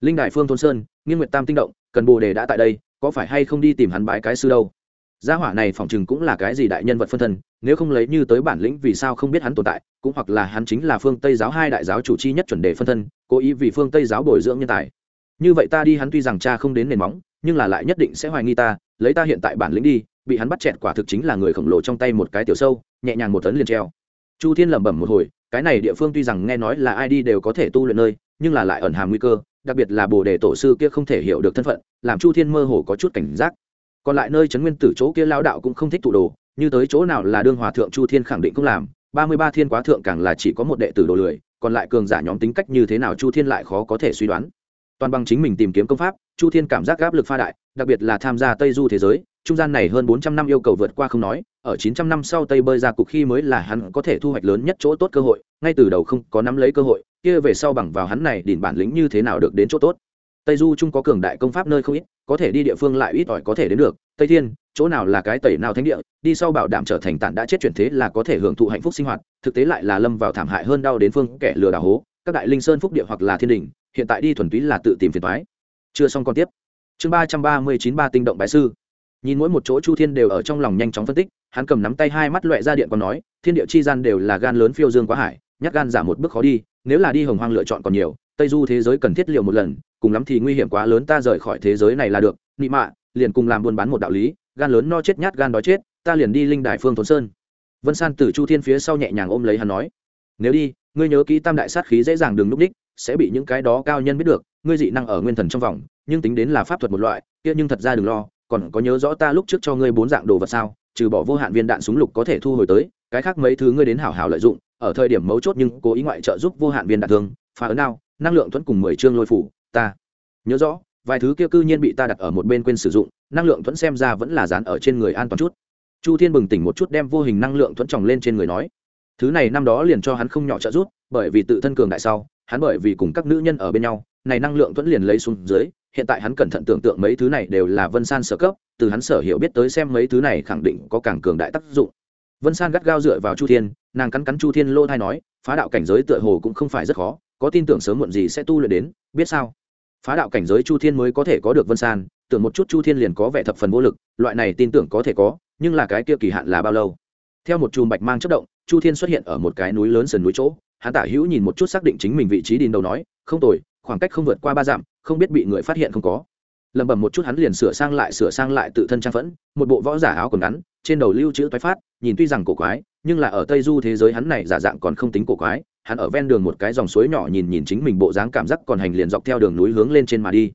Linh đại phương thôn sơn, nghiên nguyệt tam tinh động, cần bồ đề đã tại đây, có phải hay không đi tìm hắn bái cái sư đâu? Gia hỏa này phỏng chừng cũng là cái gì đại nhân vật phân thân, nếu không lấy như tới bản lĩnh vì sao không biết hắn tồn tại, cũng hoặc là hắn chính là phương tây giáo hai đại giáo chủ chi nhất chuẩn đề phân thân, cố ý vì phương tây giáo bồi dưỡng nhân tài. Như vậy ta đi hắn tuy rằng cha không đến nền móng, nhưng là lại nhất định sẽ hoài nghi ta, lấy ta hiện tại bản lĩnh đi bị hắn bắt chẹt quả thực chính là người khổng lồ trong tay một cái tiểu sâu, nhẹ nhàng một tấn liền treo. Chu thiên lẩm bẩm một hồi, cái này địa phương tuy rằng nghe nói là ai đi đều có thể tu luyện nơi, nhưng là lại ẩn hàm nguy cơ, đặc biệt là bồ đề tổ sư kia không thể hiểu được thân phận, làm chu thiên mơ hồ có chút cảnh giác. Còn lại nơi trấn nguyên tử chỗ kia lao đạo cũng không thích tụ đồ, như tới chỗ nào là đương hòa thượng chu thiên khẳng định không làm, ba mươi ba thiên quá thượng càng là chỉ có một đệ tử đồ lười, còn lại cường giả nhóm tính cách như thế nào chu thiên lại khó có thể suy đoán. Toàn bằng chính mình tìm kiếm công pháp, chu thiên cảm giác áp lực pha đại, đặc biệt là tham gia tây du thế giới trung gian này hơn bốn trăm năm yêu cầu vượt qua không nói, ở chín trăm năm sau tây bơi ra cục khi mới là hắn có thể thu hoạch lớn nhất chỗ tốt cơ hội, ngay từ đầu không có nắm lấy cơ hội, kia về sau bằng vào hắn này đỉnh bản lĩnh như thế nào được đến chỗ tốt. Tây du trung có cường đại công pháp nơi không ít, có thể đi địa phương lại ít ỏi có thể đến được. Tây thiên, chỗ nào là cái tẩy nào thánh địa, đi sau bảo đảm trở thành tản đã chết chuyển thế là có thể hưởng thụ hạnh phúc sinh hoạt, thực tế lại là lâm vào thảm hại hơn đau đến phương kẻ lừa đảo hố. Các đại linh sơn phúc địa hoặc là thiên đình, hiện tại đi thuần túy là tự tìm phiền toái. chưa xong còn tiếp. Chương ba trăm ba mươi chín ba tinh động bái sư nhìn mỗi một chỗ chu thiên đều ở trong lòng nhanh chóng phân tích, hắn cầm nắm tay hai mắt loẹ ra điện còn nói, thiên địa chi gian đều là gan lớn phiêu dương quá hải nhắc gan giảm một bước khó đi, nếu là đi hồng hoang lựa chọn còn nhiều, tây du thế giới cần thiết liệu một lần, cùng lắm thì nguy hiểm quá lớn ta rời khỏi thế giới này là được, nị mạ, liền cùng làm buôn bán một đạo lý, gan lớn no chết nhát gan đói chết, ta liền đi linh đại phương thốn sơn. Vân san từ chu thiên phía sau nhẹ nhàng ôm lấy hắn nói, nếu đi, ngươi nhớ kỹ tam đại sát khí dễ dàng đừng núp đích, sẽ bị những cái đó cao nhân biết được, ngươi dị năng ở nguyên thần trong vòng, nhưng tính đến là pháp thuật một loại, kia nhưng thật ra đừng lo còn có nhớ rõ ta lúc trước cho ngươi bốn dạng đồ vật sao? Trừ bỏ vô hạn viên đạn súng lục có thể thu hồi tới, cái khác mấy thứ ngươi đến hảo hảo lợi dụng, ở thời điểm mấu chốt nhưng cố ý ngoại trợ giúp vô hạn viên đạn thương, phá ấn nào năng lượng thuẫn cùng mười chương lôi phủ, ta nhớ rõ, vài thứ kia cư nhiên bị ta đặt ở một bên quên sử dụng, năng lượng thuẫn xem ra vẫn là dán ở trên người an toàn chút. Chu thiên bừng tỉnh một chút đem vô hình năng lượng thuẫn tròng lên trên người nói, thứ này năm đó liền cho hắn không nhỏ trợ giúp, bởi vì tự thân cường đại sau, hắn bởi vì cùng các nữ nhân ở bên nhau, này năng lượng thuẫn liền lấy xuống dưới hiện tại hắn cẩn thận tưởng tượng mấy thứ này đều là vân san sở cấp, từ hắn sở hiểu biết tới xem mấy thứ này khẳng định có càng cường đại tác dụng. Vân san gắt gao dựa vào chu thiên, nàng cắn cắn chu thiên lô thai nói, phá đạo cảnh giới tựa hồ cũng không phải rất khó, có tin tưởng sớm muộn gì sẽ tu luyện đến, biết sao? Phá đạo cảnh giới chu thiên mới có thể có được vân san, tưởng một chút chu thiên liền có vẻ thập phần vô lực, loại này tin tưởng có thể có, nhưng là cái kia kỳ hạn là bao lâu? Theo một chùm bạch mang chất động, chu thiên xuất hiện ở một cái núi lớn sườn núi chỗ, hắn tả hữu nhìn một chút xác định chính mình vị trí đìn đầu nói, không tồi khoảng cách không vượt qua ba dặm, không biết bị người phát hiện không có. Lẩm bẩm một chút hắn liền sửa sang lại, sửa sang lại tự thân trang phẫn, một bộ võ giả áo quần ngắn, trên đầu lưu chữ toái phát, nhìn tuy rằng cổ quái, nhưng là ở tây du thế giới hắn này giả dạng còn không tính cổ quái, hắn ở ven đường một cái dòng suối nhỏ nhìn nhìn chính mình bộ dáng cảm giác còn hành liền dọc theo đường núi hướng lên trên mà đi.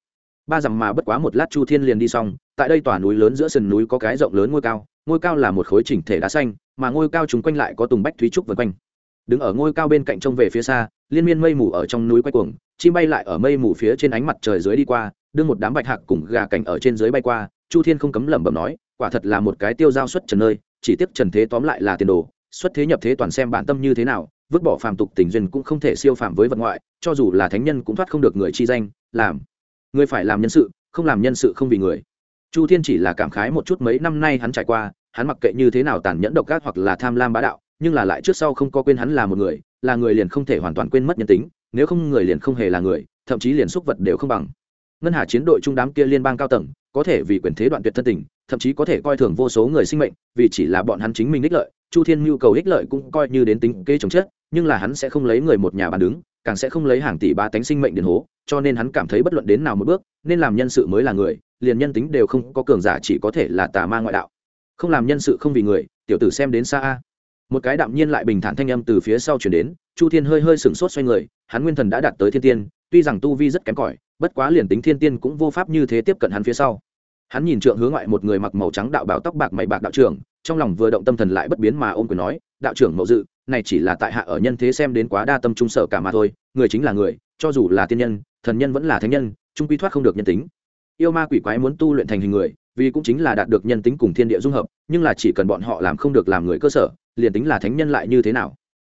Ba dặm mà bất quá một lát chu thiên liền đi xong, tại đây tòa núi lớn giữa sườn núi có cái rộng lớn ngôi cao ngôi cao là một khối chỉnh thể đá xanh, mà ngôi cao chúng quanh lại có tùng bách thúy trúc vân quanh. Đứng ở ngôi cao bên cạnh trông về phía xa liên miên mây mù ở trong núi quay cuồng, chim bay lại ở mây mù phía trên ánh mặt trời dưới đi qua, đưa một đám bạch hạc cùng gà cảnh ở trên dưới bay qua, chu thiên không cấm lẩm bẩm nói, quả thật là một cái tiêu giao xuất trần nơi, chỉ tiếc trần thế tóm lại là tiền đồ, xuất thế nhập thế toàn xem bản tâm như thế nào, vứt bỏ phàm tục tình duyên cũng không thể siêu phàm với vật ngoại, cho dù là thánh nhân cũng thoát không được người chi danh, làm, người phải làm nhân sự, không làm nhân sự không vì người. Chu thiên chỉ là cảm khái một chút mấy năm nay hắn trải qua, hắn mặc kệ như thế nào tàn nhẫn độc ác hoặc là tham lam bá đạo, nhưng là lại trước sau không có quên hắn là một người là người liền không thể hoàn toàn quên mất nhân tính, nếu không người liền không hề là người, thậm chí liền xúc vật đều không bằng. Ngân hà chiến đội trung đám kia liên bang cao tầng, có thể vì quyền thế đoạn tuyệt thân tình, thậm chí có thể coi thường vô số người sinh mệnh, vì chỉ là bọn hắn chính mình ích lợi, chu thiên mưu cầu ích lợi cũng coi như đến tính kế chống chết nhưng là hắn sẽ không lấy người một nhà bàn đứng, càng sẽ không lấy hàng tỷ ba tánh sinh mệnh điền hố, cho nên hắn cảm thấy bất luận đến nào một bước, nên làm nhân sự mới là người, liền nhân tính đều không có cường giả chỉ có thể là tà ma ngoại đạo. Không làm nhân sự không vì người, tiểu tử xem đến xa a một cái đạm nhiên lại bình thản thanh âm từ phía sau chuyển đến, chu thiên hơi hơi sửng sốt xoay người, hắn nguyên thần đã đạt tới thiên tiên, tuy rằng tu vi rất kém cỏi, bất quá liền tính thiên tiên cũng vô pháp như thế tiếp cận hắn phía sau. Hắn nhìn trượng hướng ngoại một người mặc màu trắng đạo bảo tóc bạc mày bạc đạo trưởng, trong lòng vừa động tâm thần lại bất biến mà ôm quyền nói, đạo trưởng mậu dự, này chỉ là tại hạ ở nhân thế xem đến quá đa tâm trung sở cả mà thôi, người chính là người, cho dù là tiên nhân, thần nhân vẫn là thánh nhân, trung quy thoát không được nhân tính yêu ma quỷ quái muốn tu luyện thành hình người, vì cũng chính là đạt được nhân tính cùng thiên địa dung hợp, nhưng là chỉ cần bọn họ làm không được làm người cơ sở, liền tính là thánh nhân lại như thế nào?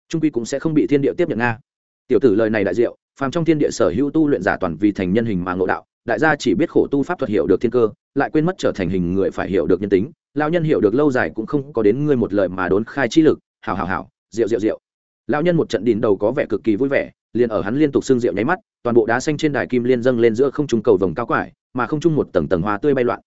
Trung quy cũng sẽ không bị thiên địa tiếp nhận nga. Tiểu tử lời này đại diệu, phàm trong thiên địa sở hữu tu luyện giả toàn vì thành nhân hình mà ngộ đạo, đại gia chỉ biết khổ tu pháp thuật hiểu được thiên cơ, lại quên mất trở thành hình người phải hiểu được nhân tính lao nhân hiểu được lâu dài cũng không có đến ngươi một lời mà đốn khai chi lực hào hào hào rượu rượu rượu lao nhân một trận đìn đầu có vẻ cực kỳ vui vẻ, liền ở hắn liên tục xương rượu nháy mắt, toàn bộ đá xanh trên đài kim liên dâng lên giữa không trung cầu vồng cao quải mà không chung một tầng tầng hoa tươi bay loạn.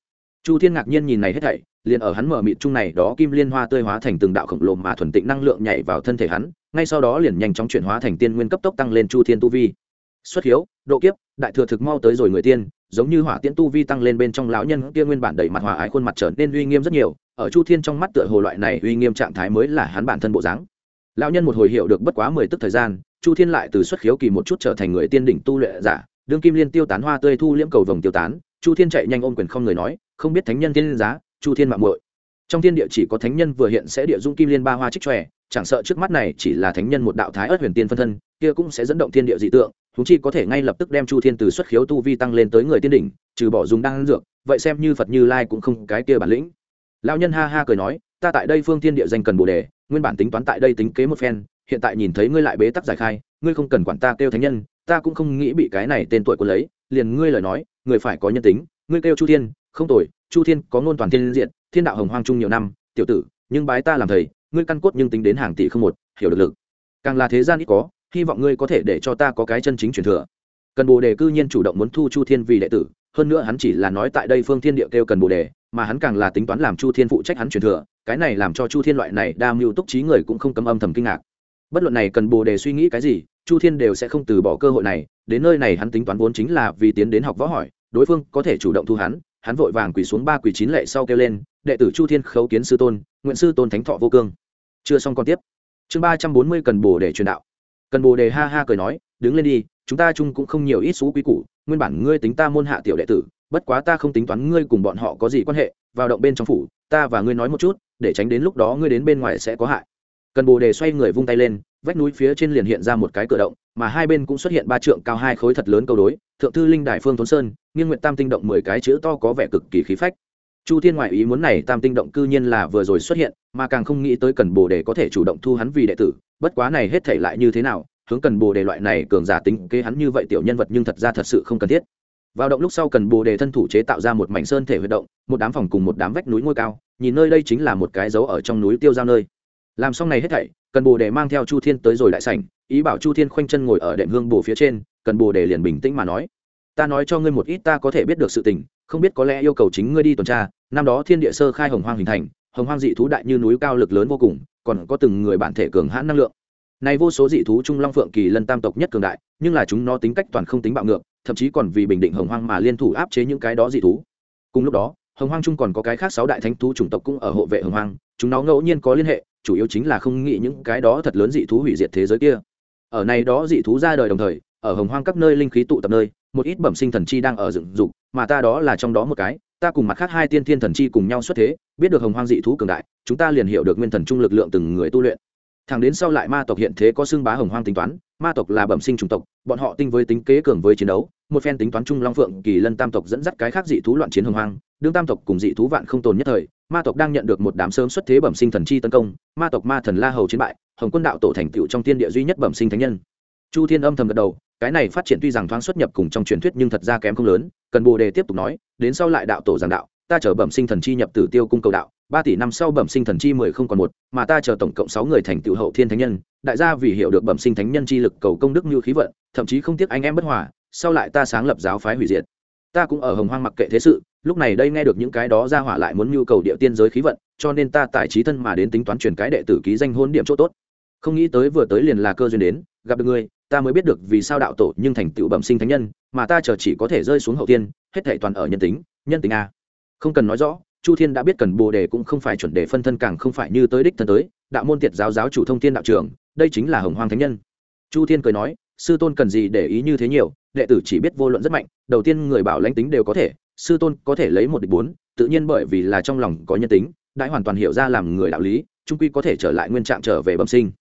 Chu thiên ngạc nhiên nhìn này hết thảy, liền ở hắn mở mịt chung này đó kim liên hoa tươi hóa thành từng đạo khổng lồ mà thuần tịnh năng lượng nhảy vào thân thể hắn, ngay sau đó liền nhanh chóng chuyển hóa thành tiên nguyên cấp tốc tăng lên chu thiên tu vi. Xuất hiếu, độ kiếp, đại thừa thực mau tới rồi người tiên, giống như hỏa tiễn tu vi tăng lên bên trong lão nhân kia nguyên bản đầy mặt hòa ái khuôn mặt trở nên uy nghiêm rất nhiều, ở chu thiên trong mắt tựa hồ loại này uy nghiêm trạng thái mới là hắn bản thân bộ dáng. Lão nhân một hồi hiểu được bất quá mười tức thời gian, chu thiên lại từ xuất khiếu kỳ một chút trở thành người tiên đỉnh tu luyện giả đương kim liên tiêu tán hoa tươi thu liễm cầu vồng tiêu tán, chu thiên chạy nhanh ôm quyền không người nói, không biết thánh nhân thiên giá, chu thiên mạng muội. Trong thiên địa chỉ có thánh nhân vừa hiện sẽ địa dung kim liên ba hoa trích tròe chẳng sợ trước mắt này chỉ là thánh nhân một đạo thái ớt huyền tiên phân thân, kia cũng sẽ dẫn động thiên địa dị tượng chúng chi có thể ngay lập tức đem chu thiên từ xuất khiếu tu vi tăng lên tới người tiên đỉnh, trừ bỏ dùng đan dược, vậy xem như phật như lai cũng không cái kia bản lĩnh. Lão nhân ha ha cười nói, ta tại đây phương thiên địa danh cần bồ đề, nguyên bản tính toán tại đây tính kế một phen, hiện tại nhìn thấy ngươi lại bế tắc giải khai, ngươi không cần quản ta kêu thánh nhân ta cũng không nghĩ bị cái này tên tuổi của lấy, liền ngươi lời nói, người phải có nhân tính. Ngươi kêu chu thiên, không tội chu thiên có ngôn toàn thiên diện, thiên đạo hồng hoang trung nhiều năm, tiểu tử, nhưng bái ta làm thầy, ngươi căn cốt nhưng tính đến hàng tỷ không một, hiểu được lực. Càng là thế gian ít có, hy vọng ngươi có thể để cho ta có cái chân chính truyền thừa. Cần bồ đề cư nhiên chủ động muốn thu chu thiên vì đệ tử, hơn nữa hắn chỉ là nói tại đây phương thiên địa kêu cần bồ đề, mà hắn càng là tính toán làm chu thiên phụ trách hắn truyền thừa. Cái này làm cho chu thiên loại này đa mưu túc trí người cũng không cấm âm thầm kinh ngạc bất luận này cần bồ đề suy nghĩ cái gì, chu thiên đều sẽ không từ bỏ cơ hội này. Đến nơi này hắn tính toán vốn chính là vì tiến đến học võ hỏi, đối phương có thể chủ động thu hắn hắn vội vàng quỳ xuống ba quỳ chín lệ sau kêu lên, đệ tử chu thiên khấu kiến sư tôn, nguyện sư tôn thánh thọ vô cương. Chưa xong còn tiếp. Chương ba trăm bốn mươi cần bồ đề truyền đạo. Cần bồ đề ha ha cười nói, đứng lên đi, chúng ta chung cũng không nhiều ít xú quý củ, nguyên bản ngươi tính ta môn hạ tiểu đệ tử, bất quá ta không tính toán ngươi cùng bọn họ có gì quan hệ, vào động bên trong phủ, ta và ngươi nói một chút, để tránh đến lúc đó ngươi đến bên ngoài sẽ có hại cần bồ đề xoay người vung tay lên, vách núi phía trên liền hiện ra một cái cửa động, mà hai bên cũng xuất hiện ba trượng cao hai khối thật lớn câu đối, thượng thư linh đại phương thốn sơn nghiêng nguyện tam tinh động mười cái chữ to có vẻ cực kỳ khí phách. Chu thiên ngoại ý muốn này tam tinh động cư nhiên là vừa rồi xuất hiện, mà càng không nghĩ tới cần bồ đề có thể chủ động thu hắn vì đệ tử, bất quá này hết thể lại như thế nào, hướng cần bồ đề loại này cường giả tính kế hắn như vậy tiểu nhân vật nhưng thật ra thật sự không cần thiết. Vào động lúc sau cần bồ đề thân thủ chế tạo ra một mảnh sơn thể huy động, một đám phòng cùng một đám vách núi ngôi cao, nhìn nơi đây chính là một cái dấu ở trong núi tiêu giao nơi làm xong này hết thảy, cần bồ đề mang theo chu thiên tới rồi đại sảnh, ý bảo chu thiên khoanh chân ngồi ở đệm hương bồ phía trên, cần bồ đề liền bình tĩnh mà nói. Ta nói cho ngươi một ít ta có thể biết được sự tình, không biết có lẽ yêu cầu chính ngươi đi tuần tra, năm đó thiên địa sơ khai hồng hoang hình thành, hồng hoang dị thú đại như núi cao lực lớn vô cùng, còn có từng người bản thể cường hãn năng lượng. Nay vô số dị thú trung long phượng kỳ lân tam tộc nhất cường đại, nhưng là chúng nó tính cách toàn không tính bạo ngược, thậm chí còn vì bình định hồng hoang mà liên thủ áp chế những cái đó dị thú. Cùng lúc đó, hồng hoang trung còn có cái khác sáu đại thánh thú chủng tộc cũng ở hộ vệ hồng hoang, chúng nó ngẫu nhiên có liên hệ chủ yếu chính là không nghĩ những cái đó thật lớn dị thú hủy diệt thế giới kia. Ở này đó dị thú ra đời đồng thời, ở hồng hoang các nơi linh khí tụ tập nơi, một ít bẩm sinh thần chi đang ở dựng dục, mà ta đó là trong đó một cái, ta cùng mặt khác hai tiên thiên thần chi cùng nhau xuất thế, biết được hồng hoang dị thú cường đại, chúng ta liền hiểu được nguyên thần trung lực lượng từng người tu luyện. Thẳng đến sau lại ma tộc hiện thế có xưng bá hồng hoang tính toán, ma tộc là bẩm sinh chủng tộc, bọn họ tinh với tính kế cường với chiến đấu, một phen tính toán trung long phượng kỳ lân tam tộc dẫn dắt cái khác dị thú loạn chiến hồng hoang, đương tam tộc cùng dị thú vạn không tồn nhất thời ma tộc đang nhận được một đám sớm xuất thế bẩm sinh thần chi tấn công, ma tộc ma thần la hầu chiến bại, hồng quân đạo tổ thành tựu trong tiên địa duy nhất bẩm sinh thánh nhân. Chu thiên âm thầm gật đầu, cái này phát triển tuy rằng thoáng xuất nhập cùng trong truyền thuyết nhưng thật ra kém không lớn, cần bồ đề tiếp tục nói, đến sau lại đạo tổ giảng đạo, ta chờ bẩm sinh thần chi nhập tử tiêu cung cầu đạo, ba tỷ năm sau bẩm sinh thần chi mười không còn một, mà ta chờ tổng cộng sáu người thành tựu hậu thiên thánh nhân, đại gia vì hiểu được bẩm sinh thánh nhân chi lực cầu công đức như khí vận, thậm chí không tiếc anh em bất hòa, sau lại ta sáng lập giáo phái hủy diệt ta cũng ở hồng hoang mặc kệ thế sự, lúc này đây nghe được những cái đó ra hỏa lại muốn nhu cầu địa tiên giới khí vận, cho nên ta tài trí thân mà đến tính toán truyền cái đệ tử ký danh hôn điểm chỗ tốt. Không nghĩ tới vừa tới liền là cơ duyên đến, gặp được ngươi, ta mới biết được vì sao đạo tổ nhưng thành tựu bẩm sinh thánh nhân, mà ta chờ chỉ có thể rơi xuống hậu tiên, hết thảy toàn ở nhân tính nhân tính a. Không cần nói rõ, chu thiên đã biết cần bồ đề cũng không phải chuẩn đề phân thân càng không phải như tới đích thân tới, đạo môn tiệt giáo giáo chủ thông thiên đạo trưởng đây chính là hồng hoàng thánh nhân. Chu thiên cười nói, sư tôn cần gì để ý như thế nhiều đệ tử chỉ biết vô luận rất mạnh, đầu tiên người bảo lãnh tính đều có thể, sư tôn có thể lấy một địch bốn, tự nhiên bởi vì là trong lòng có nhân tính đã hoàn toàn hiểu ra làm người đạo lý, trung quy có thể trở lại nguyên trạng trở về bẩm sinh.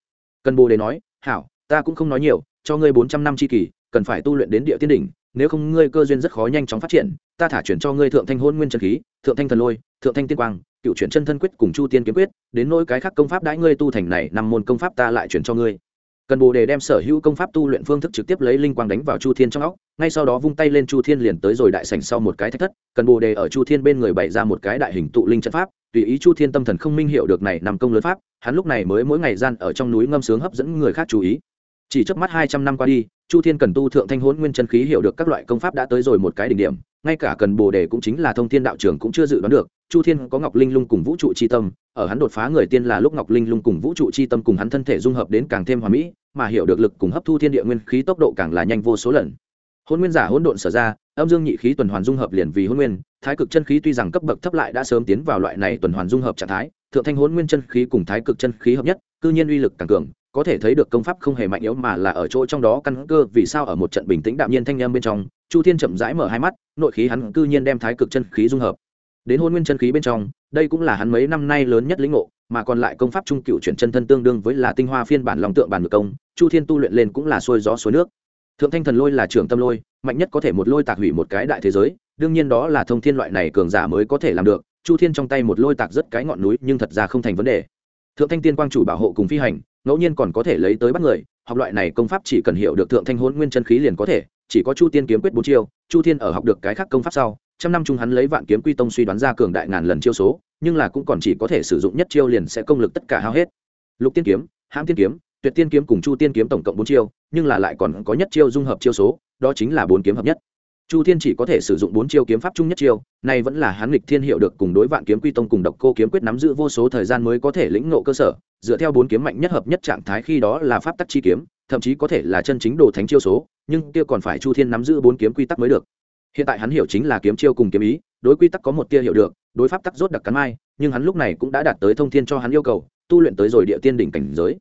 Cần bồ đề nói, hảo, ta cũng không nói nhiều, cho ngươi bốn trăm năm c kỳ, cần phải tu luyện đến địa tiên đỉnh, nếu không ngươi cơ duyên rất khó nhanh chóng phát triển, ta thả chuyển cho ngươi thượng thanh hôn nguyên chân khí, thượng thanh thần lôi, thượng thanh tiên quang, cựu chuyển chân thân quyết cùng chu tiên kiếm quyết, đến nỗi cái khác công pháp đãi ngươi tu thành này, năm môn công pháp ta lại chuyển cho ngươi cần bồ đề đem sở hữu công pháp tu luyện phương thức trực tiếp lấy linh quang đánh vào chu thiên trong óc, ngay sau đó vung tay lên chu thiên liền tới rồi đại sảnh sau một cái thách thất, cần bồ đề ở chu thiên bên người bày ra một cái đại hình tụ linh trận pháp, tùy ý chu thiên tâm thần không minh hiểu được này nằm công lớn pháp, hắn lúc này mới mỗi ngày gian ở trong núi ngâm sướng hấp dẫn người khác chú ý. Chỉ trước mắt hai trăm năm qua đi, chu thiên cần tu thượng thanh hốn nguyên chân khí hiểu được các loại công pháp đã tới rồi một cái đỉnh điểm ngay cả cần bồ đề cũng chính là thông thiên đạo trưởng cũng chưa dự đoán được, chu thiên có ngọc linh lung cùng vũ trụ c h i tâm, ở hắn đột phá người tiên là lúc ngọc linh lung cùng vũ trụ c h i tâm cùng hắn thân thể dung hợp đến càng thêm hòa mỹ, mà hiểu được lực cùng hấp thu thiên địa nguyên khí tốc độ càng là nhanh vô số lần. Hôn nguyên giả hỗn độn sở ra, âm dương nhị khí tuần hoàn dung hợp liền vì hôn nguyên, thái cực chân khí tuy rằng cấp bậc thấp lại đã sớm tiến vào loại này tuần hoàn dung hợp trạng thái, thượng thanh hôn nguyên chân khí cùng thái cực chân khí hợp nhất, cư nhiên uy lực càng cường có thể thấy được công pháp không hề mạnh yếu mà là ở chỗ trong đó căn cơ, vì sao ở một trận bình tĩnh đạm nhiên thanh em bên trong, chu thiên chậm rãi mở hai mắt, nội khí hắn cư nhiên đem thái cực chân khí dung hợp. Đến hôn nguyên chân khí bên trong, đây cũng là hắn mấy năm nay lớn nhất lĩnh ngộ, mà còn lại công pháp trung cựu chuyển chân thân tương đương với là tinh hoa phiên bản lòng tượng bản ngược công, chu thiên tu luyện lên cũng là xuôi gió suối nước. Thượng thanh thần lôi là trưởng tâm lôi, mạnh nhất có thể một lôi tạc hủy một cái đại thế giới, đương nhiên đó là thông thiên loại này cường giả mới có thể làm được, chu thiên trong tay một lôi tạc rất cái ngọn núi nhưng thật ra không thành vấn đề. Thượng thanh tiên quang chủ bảo hộ cùng phi hành ngẫu nhiên còn có thể lấy tới bắt người, học loại này công pháp chỉ cần hiểu được thượng thanh hôn nguyên chân khí liền có thể, chỉ có chu tiên kiếm quyết bốn chiêu, chu thiên ở học được cái khác công pháp sau, trăm năm chung hắn lấy vạn kiếm quy tông suy đoán ra cường đại ngàn lần chiêu số, nhưng là cũng còn chỉ có thể sử dụng nhất chiêu liền sẽ công lực tất cả hao hết. Lục tiên kiếm, hãm tiên kiếm, tuyệt tiên kiếm cùng chu tiên kiếm tổng cộng bốn chiêu, nhưng là lại còn có nhất chiêu dung hợp chiêu số, đó chính là bốn kiếm hợp nhất chu thiên chỉ có thể sử dụng bốn chiêu kiếm pháp chung nhất chiêu này vẫn là hắn lịch thiên hiệu được cùng đối vạn kiếm quy tông cùng độc cô kiếm quyết nắm giữ vô số thời gian mới có thể lĩnh ngộ cơ sở, dựa theo bốn kiếm mạnh nhất hợp nhất trạng thái khi đó là pháp tắc chi kiếm, thậm chí có thể là chân chính đồ thánh chiêu số, nhưng kia còn phải chu thiên nắm giữ bốn kiếm quy tắc mới được. Hiện tại hắn hiểu chính là kiếm chiêu cùng kiếm ý, đối quy tắc có một tia hiểu được, đối pháp tắc rốt đặc cắn mai, nhưng hắn lúc này cũng đã đạt tới thông thiên cho hắn yêu cầu, tu luyện tới rồi địa tiên đỉnh cảnh giới.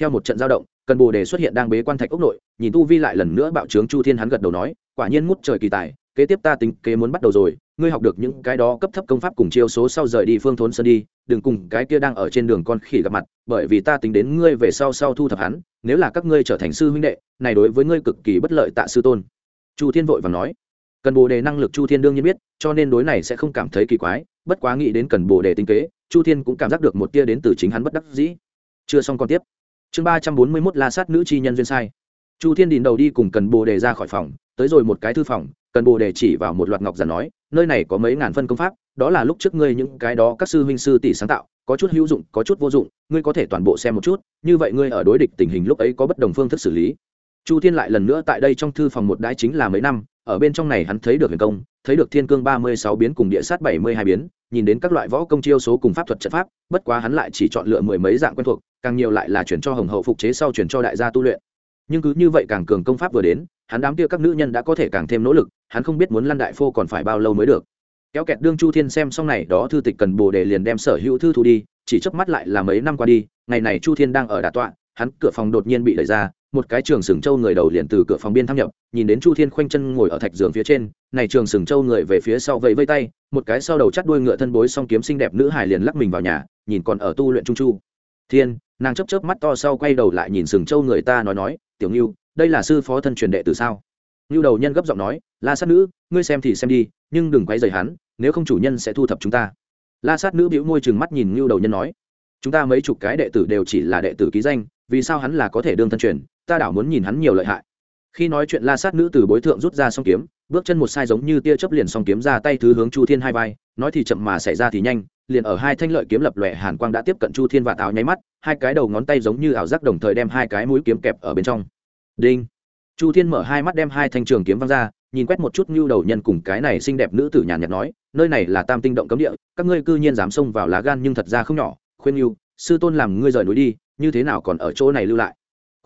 Theo một trận giao động, cần bồ đề xuất hiện đang bế quan thạch ốc nội, nhìn tu vi lại lần nữa bạo trướng chu thiên hắn gật đầu nói quả nhiên ngút trời kỳ tài, kế tiếp ta tính kế muốn bắt đầu rồi, ngươi học được những cái đó cấp thấp công pháp cùng chiêu số sau rời đi phương thốn sơn đi, đừng cùng cái kia đang ở trên đường con khỉ gặp mặt, bởi vì ta tính đến ngươi về sau sau thu thập hắn, nếu là các ngươi trở thành sư huynh đệ, này đối với ngươi cực kỳ bất lợi tạ sư tôn. Chu thiên vội và nói. Cần bồ đề năng lực chu thiên đương nhiên biết, cho nên đối này sẽ không cảm thấy kỳ quái, bất quá nghĩ đến cần bồ đề tinh kế, chu thiên cũng cảm giác được một tia đến từ chính hắn bất đắc dĩ. Chưa xong còn tiếp. Chương ba trăm bốn mươi mốt la sát nữ chi nhân duyên sai. Chu thiên đình đầu đi cùng cần bồ đề ra khỏi phòng tới rồi một cái thư phòng, cần bồ đề chỉ vào một loạt ngọc giản nói, nơi này có mấy ngàn phân công pháp, đó là lúc trước ngươi những cái đó các sư huynh sư tỷ sáng tạo, có chút hữu dụng, có chút vô dụng, ngươi có thể toàn bộ xem một chút, như vậy ngươi ở đối địch tình hình lúc ấy có bất đồng phương thức xử lý. Chu thiên lại lần nữa tại đây trong thư phòng một đái chính là mấy năm, ở bên trong này hắn thấy được huyền công, thấy được thiên cương ba mươi sáu biến cùng địa sát bảy mươi hai biến, nhìn đến các loại võ công chiêu số cùng pháp thuật trận pháp, bất quá hắn lại chỉ chọn lựa mười mấy dạng quen thuộc, càng nhiều lại là chuyển cho hồng hậu phục chế sau chuyển cho đại gia tu luyện. Nhưng cứ như vậy càng cường công pháp vừa đến hắn đám kia các nữ nhân đã có thể càng thêm nỗ lực, hắn không biết muốn lăn đại phô còn phải bao lâu mới được. Kéo kẹt đương chu thiên xem xong này, đó thư tịch cần bồ đề liền đem sở hữu thư thu đi, chỉ chớp mắt lại là mấy năm qua đi, ngày này chu thiên đang ở đà tọa, hắn cửa phòng đột nhiên bị đẩy ra, một cái trường sừng châu người đầu liền từ cửa phòng biên thâm nhập, nhìn đến chu thiên khoanh chân ngồi ở thạch giường phía trên, này trường sừng châu người về phía sau vẫy vây tay, một cái sau đầu chắt đuôi ngựa thân bối song kiếm xinh đẹp nữ hải liền lắc mình vào nhà, nhìn còn ở tu luyện trung chu. Thiên nàng chấp chớp mắt to sau quay đầu lại nhìn sừng châu người ta nói nói, tiểu ngưu đây là sư phó thân truyền đệ từ sao? Ngưu đầu nhân gấp giọng nói, la sát nữ, ngươi xem thì xem đi, nhưng đừng quay dày hắn, nếu không chủ nhân sẽ thu thập chúng ta. La sát nữ bĩu môi chừng mắt nhìn ngưu đầu nhân nói, chúng ta mấy chục cái đệ tử đều chỉ là đệ tử ký danh, vì sao hắn là có thể đương thân truyền, ta đảo muốn nhìn hắn nhiều lợi hại. Khi nói chuyện la sát nữ từ bối thượng rút ra song kiếm, bước chân một sai giống như tia chớp liền song kiếm ra tay thứ hướng chu thiên hai vai, nói thì chậm mà xảy ra thì nhanh, liền ở hai thanh lợi kiếm lập lòe hàn quang đã tiếp cận chu thiên và táo nháy mắt, hai cái đầu ngón tay giống như ảo giác đồng thời đem hai cái mũi kiếm kẹp ở bên trong đinh. Chu thiên mở hai mắt đem hai thanh trường kiếm văng ra, nhìn quét một chút ngưu đầu nhân cùng cái này xinh đẹp nữ tử nhàn nhạt nói, nơi này là tam tinh động cấm địa, các ngươi cư nhiên dám xông vào lá gan nhưng thật ra không nhỏ. Khuyên ngưu sư tôn làm ngươi rời núi đi, như thế nào còn ở chỗ này lưu lại?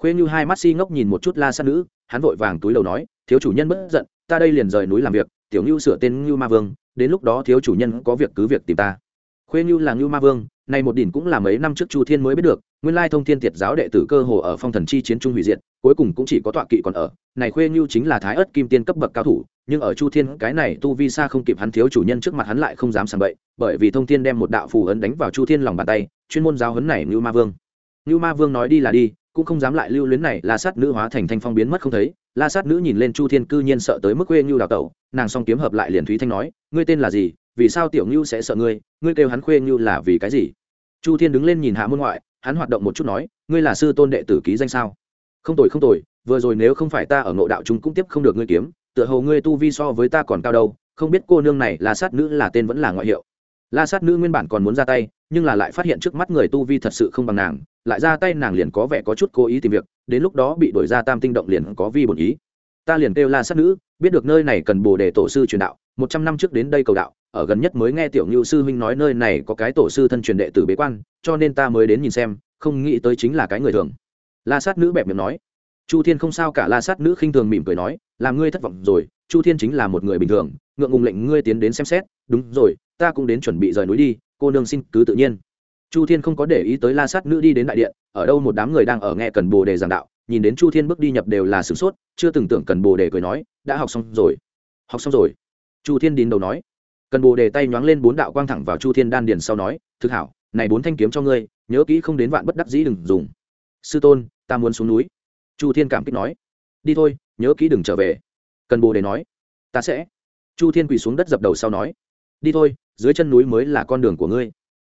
Khuyên ngưu hai mắt si ngốc nhìn một chút la sát nữ, hắn vội vàng túi đầu nói, thiếu chủ nhân bất giận, ta đây liền rời núi làm việc, tiểu ngưu sửa tên ngưu ma vương, đến lúc đó thiếu chủ nhân có việc cứ việc tìm ta. Khuyên ngưu là ngưu ma vương này một đỉnh cũng là mấy năm trước chu thiên mới biết được nguyên lai thông thiên tiệt giáo đệ tử cơ hồ ở phong thần chi chiến trung hủy diệt, cuối cùng cũng chỉ có tọa kỵ còn ở. Này khuê như chính là thái ớt kim tiên cấp bậc cao thủ, nhưng ở chu thiên, cái này tu vi xa không kịp hắn thiếu chủ nhân trước mặt hắn lại không dám sàng bậy, bởi vì thông thiên đem một đạo phù ấn đánh vào chu thiên lòng bàn tay, chuyên môn giáo huấn này ngưu ma vương. Ngưu ma vương nói đi là đi, cũng không dám lại lưu luyến này la sát nữ hóa thành thanh phong biến mất không thấy. La sát nữ nhìn lên chu thiên cư nhiên sợ tới mức khuê ngưu đào tẩu, nàng song kiếm hợp lại liền thúy thanh nói, ngươi tên là gì? Vì sao tiểu ngưu sẽ sợ ngươi? Ngươi kêu hắn khuê ngưu là vì cái gì? Chu thiên đứng lên nhìn hạ môn ngoại hắn hoạt động một chút nói, ngươi là sư tôn đệ tử ký danh sao? Không tồi không tồi, vừa rồi nếu không phải ta ở ngộ đạo chúng cũng tiếp không được ngươi kiếm, tựa hồ ngươi tu vi so với ta còn cao đâu, không biết cô nương này là sát nữ là tên vẫn là ngoại hiệu. La sát nữ nguyên bản còn muốn ra tay, nhưng là lại phát hiện trước mắt người tu vi thật sự không bằng nàng, lại ra tay nàng liền có vẻ có chút cố ý tìm việc, đến lúc đó bị đổi ra tam tinh động liền có vi bổn ý. Ta liền kêu la sát nữ, biết được nơi này cần bồ đề tổ sư truyền đạo một trăm năm trước đến đây cầu đạo, ở gần nhất mới nghe tiểu ngưu sư huynh nói nơi này có cái tổ sư thân truyền đệ tử bế quan, cho nên ta mới đến nhìn xem, không nghĩ tới chính là cái người thường. La sát nữ bẹp miệng nói. Chu thiên không sao cả, la sát nữ khinh thường mỉm cười nói làm ngươi thất vọng rồi, chu thiên chính là một người bình thường, ngượng ngùng lệnh ngươi tiến đến xem xét, đúng rồi, ta cũng đến chuẩn bị rời núi đi, cô nương xin cứ tự nhiên. Chu thiên không có để ý tới la sát nữ đi đến đại điện, ở đâu một đám người đang ở nghe cần bồ đề giảng đạo, nhìn đến chu thiên bước đi nhập đều là sửng sốt, chưa từng tưởng cần bồ đề cười nói, đã học xong rồi, học xong rồi chu thiên đín đầu nói. Cần bồ đề tay nhoáng lên bốn đạo quang thẳng vào chu thiên đan điền sau nói, thực hảo, này bốn thanh kiếm cho ngươi, nhớ kỹ không đến vạn bất đắc dĩ đừng dùng. Sư tôn, ta muốn xuống núi. Chu thiên cảm kích nói. Đi thôi, nhớ kỹ đừng trở về. Cần bồ đề nói. Ta sẽ. Chu thiên quỳ xuống đất dập đầu sau nói. Đi thôi, dưới chân núi mới là con đường của ngươi.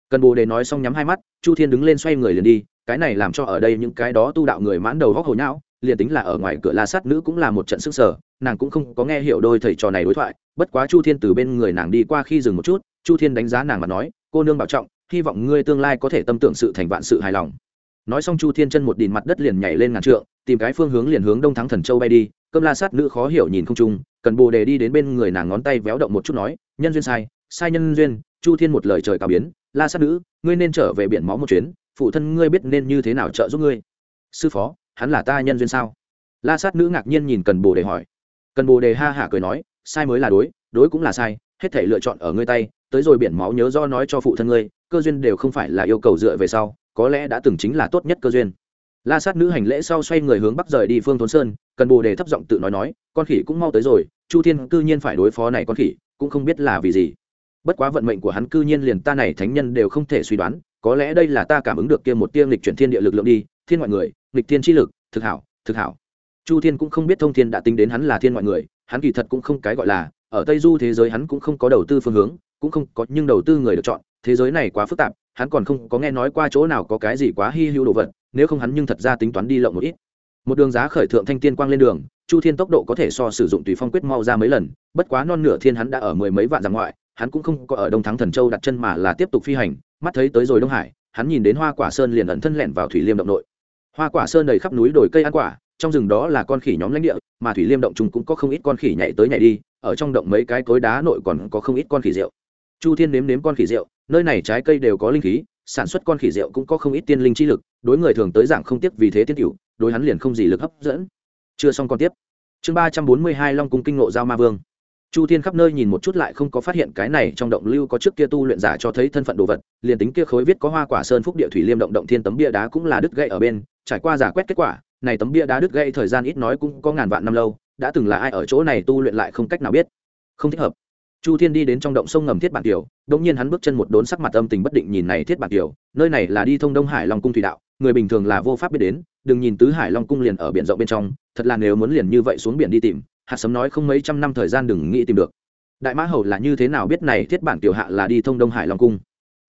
Cần bồ đề nói xong nhắm hai mắt, chu thiên đứng lên xoay người liền đi, cái này làm cho ở đây những cái đó tu đạo người mãn đầu góc hồi não liền tính là ở ngoài cửa la sát nữ cũng là một trận sức sở, nàng cũng không có nghe hiểu đôi thầy trò này đối thoại, bất quá chu thiên từ bên người nàng đi qua khi dừng một chút, chu thiên đánh giá nàng mà nói, cô nương bảo trọng, hy vọng ngươi tương lai có thể tâm tưởng sự thành vạn sự hài lòng. Nói xong chu thiên chân một đìn mặt đất liền nhảy lên ngàn trượng, tìm cái phương hướng liền hướng đông thắng thần châu bay đi, cơm la sát nữ khó hiểu nhìn không trung, cần bồ đề đi đến bên người nàng ngón tay véo động một chút nói, nhân duyên sai sai nhân duyên. Chu thiên một lời trời cao biến, la sát nữ, ngươi nên trở về biển máu một chuyến, phụ thân ngươi biết nên như thế nào trợ giúp ngươi. Sư phó hắn là ta nhân duyên sao? La sát nữ ngạc nhiên nhìn cần bồ đề hỏi. Cần bồ đề ha hả cười nói, sai mới là đối đối cũng là sai, hết thể lựa chọn ở ngươi tay, tới rồi biển máu nhớ do nói cho phụ thân ngươi, cơ duyên đều không phải là yêu cầu dựa về sau, có lẽ đã từng chính là tốt nhất cơ duyên. La sát nữ hành lễ sau xoay người hướng bắc rời đi phương thốn sơn, cần bồ đề thấp giọng tự nói nói, con khỉ cũng mau tới rồi, chu thiên cư nhiên phải đối phó này con khỉ, cũng không biết là vì gì. Bất quá vận mệnh của hắn cư nhiên liền ta này thánh nhân đều không thể suy đoán, có lẽ đây là ta cảm ứng được kia một tiêm lịch chuyển thiên địa lực lượng đi, thiên ngoại người nghịch thiên chi lực, thực hảo thực hảo. Chu thiên cũng không biết thông thiên đã tính đến hắn là thiên ngoại người, hắn kỳ thật cũng không cái gọi là, ở tây du thế giới hắn cũng không có đầu tư phương hướng, cũng không có nhưng đầu tư người được chọn, thế giới này quá phức tạp, hắn còn không có nghe nói qua chỗ nào có cái gì quá hy hữu đồ vật, nếu không hắn nhưng thật ra tính toán đi lộng một ít. Một đường giá khởi thượng thanh tiên quang lên đường, chu thiên tốc độ có thể so sử dụng tùy phong quyết mau ra mấy lần, bất quá non nửa thiên hắn đã ở mười mấy vạn dặm ngoại, hắn cũng không có ở đông thắng thần châu đặt chân mà là tiếp tục phi hành, mắt thấy tới rồi đông hải, hắn nhìn đến hoa quả sơn liền ẩn thân lẻn vào thủy liêm động nội hoa quả sơn đầy khắp núi đồi cây ăn quả, trong rừng đó là con khỉ nhóm lãnh địa, mà thủy liêm động chúng cũng có không ít con khỉ nhảy tới nhảy đi, ở trong động mấy cái cối đá nội còn có không ít con khỉ rượu. Chu thiên nếm nếm con khỉ rượu, nơi này trái cây đều có linh khí, sản xuất con khỉ rượu cũng có không ít tiên linh chi lực, đối người thường tới giảng không tiếc vì thế tiên tiểu đối hắn liền không gì lực hấp dẫn. Chưa xong con tiếp. Chương ba trăm bốn mươi hai long cung kinh ngộ giao ma vương chu thiên khắp nơi nhìn một chút lại không có phát hiện cái này trong động lưu có trước kia tu luyện giả cho thấy thân phận đồ vật, liền tính kia khối viết có hoa quả sơn phúc địa thủy liêm động động thiên tấm bia đá cũng là đứt gãy ở bên, trải qua giả quét kết quả, này tấm bia đá đứt gãy thời gian ít nói cũng có ngàn vạn năm lâu, đã từng là ai ở chỗ này tu luyện lại không cách nào biết. Không thích hợp. Chu thiên đi đến trong động sông ngầm thiết bản tiểu đ nhiên hắn bước chân một đốn sắc mặt âm tình bất định nhìn này thiết bản tiểu nơi này là đi thông đông hải long cung thủy đạo, người bình thường là vô pháp biết đến, đừng nhìn tứ hải long cung liền ở biển rộng bên trong, thật là nếu muốn liền như vậy xuống biển đi tìm hạt sấm nói không mấy trăm năm thời gian đừng nghĩ tìm được. Đại mã hầu là như thế nào biết này thiết bản tiểu hạ là đi thông đông hải long cung?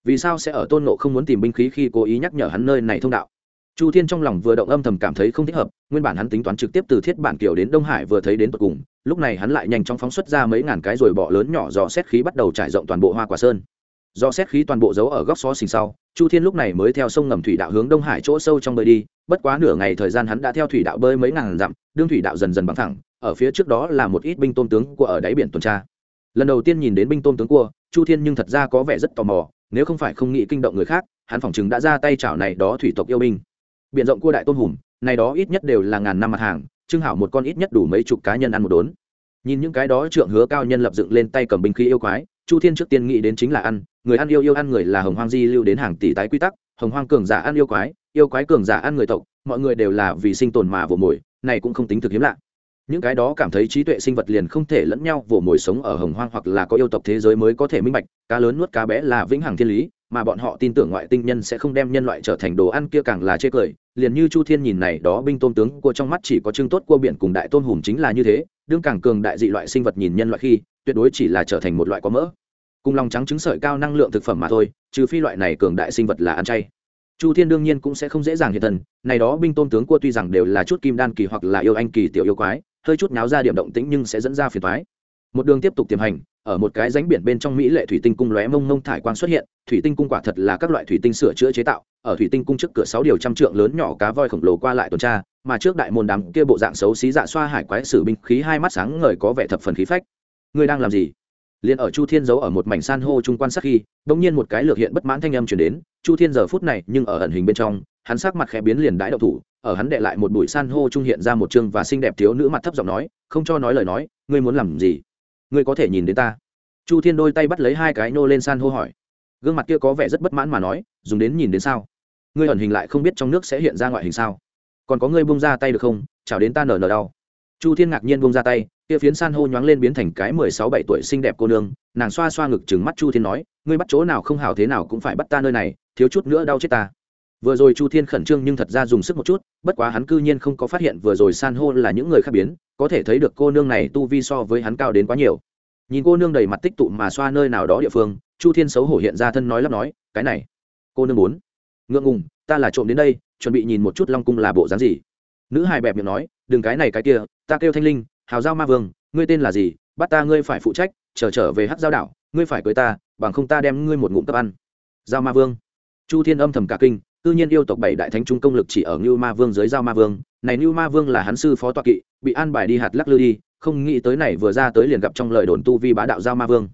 Vì sao sẽ ở tôn nộ không muốn tìm binh khí khi cố ý nhắc nhở hắn nơi này thông đạo? Chu thiên trong lòng vừa động âm thầm cảm thấy không thích hợp, nguyên bản hắn tính toán trực tiếp từ thiết bản kiểu đến đông hải vừa thấy đến tận cùng, lúc này hắn lại nhanh chóng phóng xuất ra mấy ngàn cái rồi bọ lớn nhỏ dò xét khí bắt đầu trải rộng toàn bộ hoa quả sơn. Do xét khí toàn bộ giấu ở góc xó xình sau, chu thiên lúc này mới theo sông ngầm thủy đạo hướng đông hải chỗ sâu trong bơi đi, bất quá nửa ngày thời gian hắn đã theo thủy đạo bơi mấy ngàn dặm, đương thủy đạo dần dần bằng thẳng ở phía trước đó là một ít binh tôn tướng của ở đáy biển tuần tra. Lần đầu tiên nhìn đến binh tôn tướng cua, chu thiên nhưng thật ra có vẻ rất tò mò, nếu không phải không nghĩ kinh động người khác, hắn phỏng chừng đã ra tay chảo này đó thủy tộc yêu binh. Biển rộng cua đại tôn hùm, này đó ít nhất đều là ngàn năm mặt hàng trưng hảo một con ít nhất đủ mấy chục cá nhân ăn một đốn. Nhìn những cái đó trượng hứa cao nhân lập dựng lên tay cầm binh khí yêu quái, chu thiên trước tiên nghĩ đến chính là ăn, người ăn yêu yêu ăn người là hồng hoang di lưu đến hàng tỷ tái quy tắc, hồng hoang cường giả ăn yêu quái yêu quái cường giả ăn người tộc, mọi người đều là vì sinh tồn mà vồ mồi, này cũng không tính thực hiếm lạ những cái đó cảm thấy trí tuệ sinh vật liền không thể lẫn nhau vồ mồi sống ở hồng hoang hoặc là có yêu tộc thế giới mới có thể minh bạch, cá lớn nuốt cá bé là vĩnh hằng thiên lý, mà bọn họ tin tưởng ngoại tinh nhân sẽ không đem nhân loại trở thành đồ ăn kia càng là chê cười. Liền như chu thiên nhìn này, đó binh tôn tướng của trong mắt chỉ có chương tốt cua biển cùng đại tôn hùm chính là như thế, đương càng cường đại dị loại sinh vật nhìn nhân loại khi, tuyệt đối chỉ là trở thành một loại có mỡ. Cùng lòng trắng trứng sợi cao năng lượng thực phẩm mà thôi, trừ phi loại này cường đại sinh vật là ăn chay. Chu thiên đương nhiên cũng sẽ không dễ dàng hiện thần này đó binh tôn tướng cua tuy rằng đều là chút kim đan kỳ hoặc là yêu anh kỳ tiểu yêu quái hơi chút náo ra điểm động tĩnh nhưng sẽ dẫn ra phiền toái. Một đường tiếp tục tiềm hành, ở một cái rãnh biển bên trong mỹ lệ thủy tinh cung lóe mông mông thải quang xuất hiện, thủy tinh cung quả thật là các loại thủy tinh sửa chữa chế tạo, ở thủy tinh cung trước cửa sáu điều trăm trượng lớn nhỏ cá voi khổng lồ qua lại tuần tra, mà trước đại môn đám kia bộ dạng xấu xí dạ xoa hải quái sử binh khí hai mắt sáng ngời có vẻ thập phần khí phách. Ngươi đang làm gì? Liền ở chu thiên giấu ở một mảnh san hô trung quan sát khi, bỗng nhiên một cái lược hiện bất mãn thanh âm chuyển đến, chu thiên giờ phút này nhưng ở ẩn hình bên trong, hắn sắc mặt khẽ biến liền đãi đậu thủ, ở hắn đệ lại một bụi san hô trung hiện ra một chương và xinh đẹp thiếu nữ mặt thấp giọng nói, không cho nói lời nói, ngươi muốn làm gì? Ngươi có thể nhìn đến ta. Chu thiên đôi tay bắt lấy hai cái nô lên san hô hỏi. Gương mặt kia có vẻ rất bất mãn mà nói, dùng đến nhìn đến sao? Ngươi ẩn hình lại không biết trong nước sẽ hiện ra ngoại hình sao? Còn có ngươi bung ra tay được không? Chào đến ta nở nở đau chu thiên ngạc nhiên bông ra tay, kia phiến san hô nhoáng lên biến thành cái mười sáu bảy tuổi xinh đẹp cô nương, nàng xoa xoa ngực chừng mắt chu thiên nói, ngươi bắt chỗ nào không hảo thế nào cũng phải bắt ta nơi này, thiếu chút nữa đau chết ta. Vừa rồi chu thiên khẩn trương nhưng thật ra dùng sức một chút, bất quá hắn cư nhiên không có phát hiện vừa rồi san hô là những người khác biến, có thể thấy được cô nương này tu vi so với hắn cao đến quá nhiều. Nhìn cô nương đầy mặt tích tụ mà xoa nơi nào đó địa phương, chu thiên xấu hổ hiện ra thân nói lắp nói, cái này, cô nương muốn. Ngượng ngùng, ta là trộm đến đây, chuẩn bị nhìn một chút long cung là bộ dáng gì. Nữ hài bẹp miệng nói, đừng cái này cái kia ta kêu thanh linh hào giao ma vương ngươi tên là gì bắt ta ngươi phải phụ trách trở trở về hát giao đảo ngươi phải cưới ta bằng không ta đem ngươi một ngụm cấp ăn giao ma vương chu thiên âm thầm cả kinh tự nhiên yêu tộc bảy đại thánh trung công lực chỉ ở ngưu Ma Vương dưới Giao Ma Vương, này ngưu Ma Vương là hắn sư phó toa kỵ, bị an bài đi hạt lắc lư đi, không nghĩ tới này vừa ra tới liền gặp trong lời đồn tu vi bá đạo Giao Ma Vương.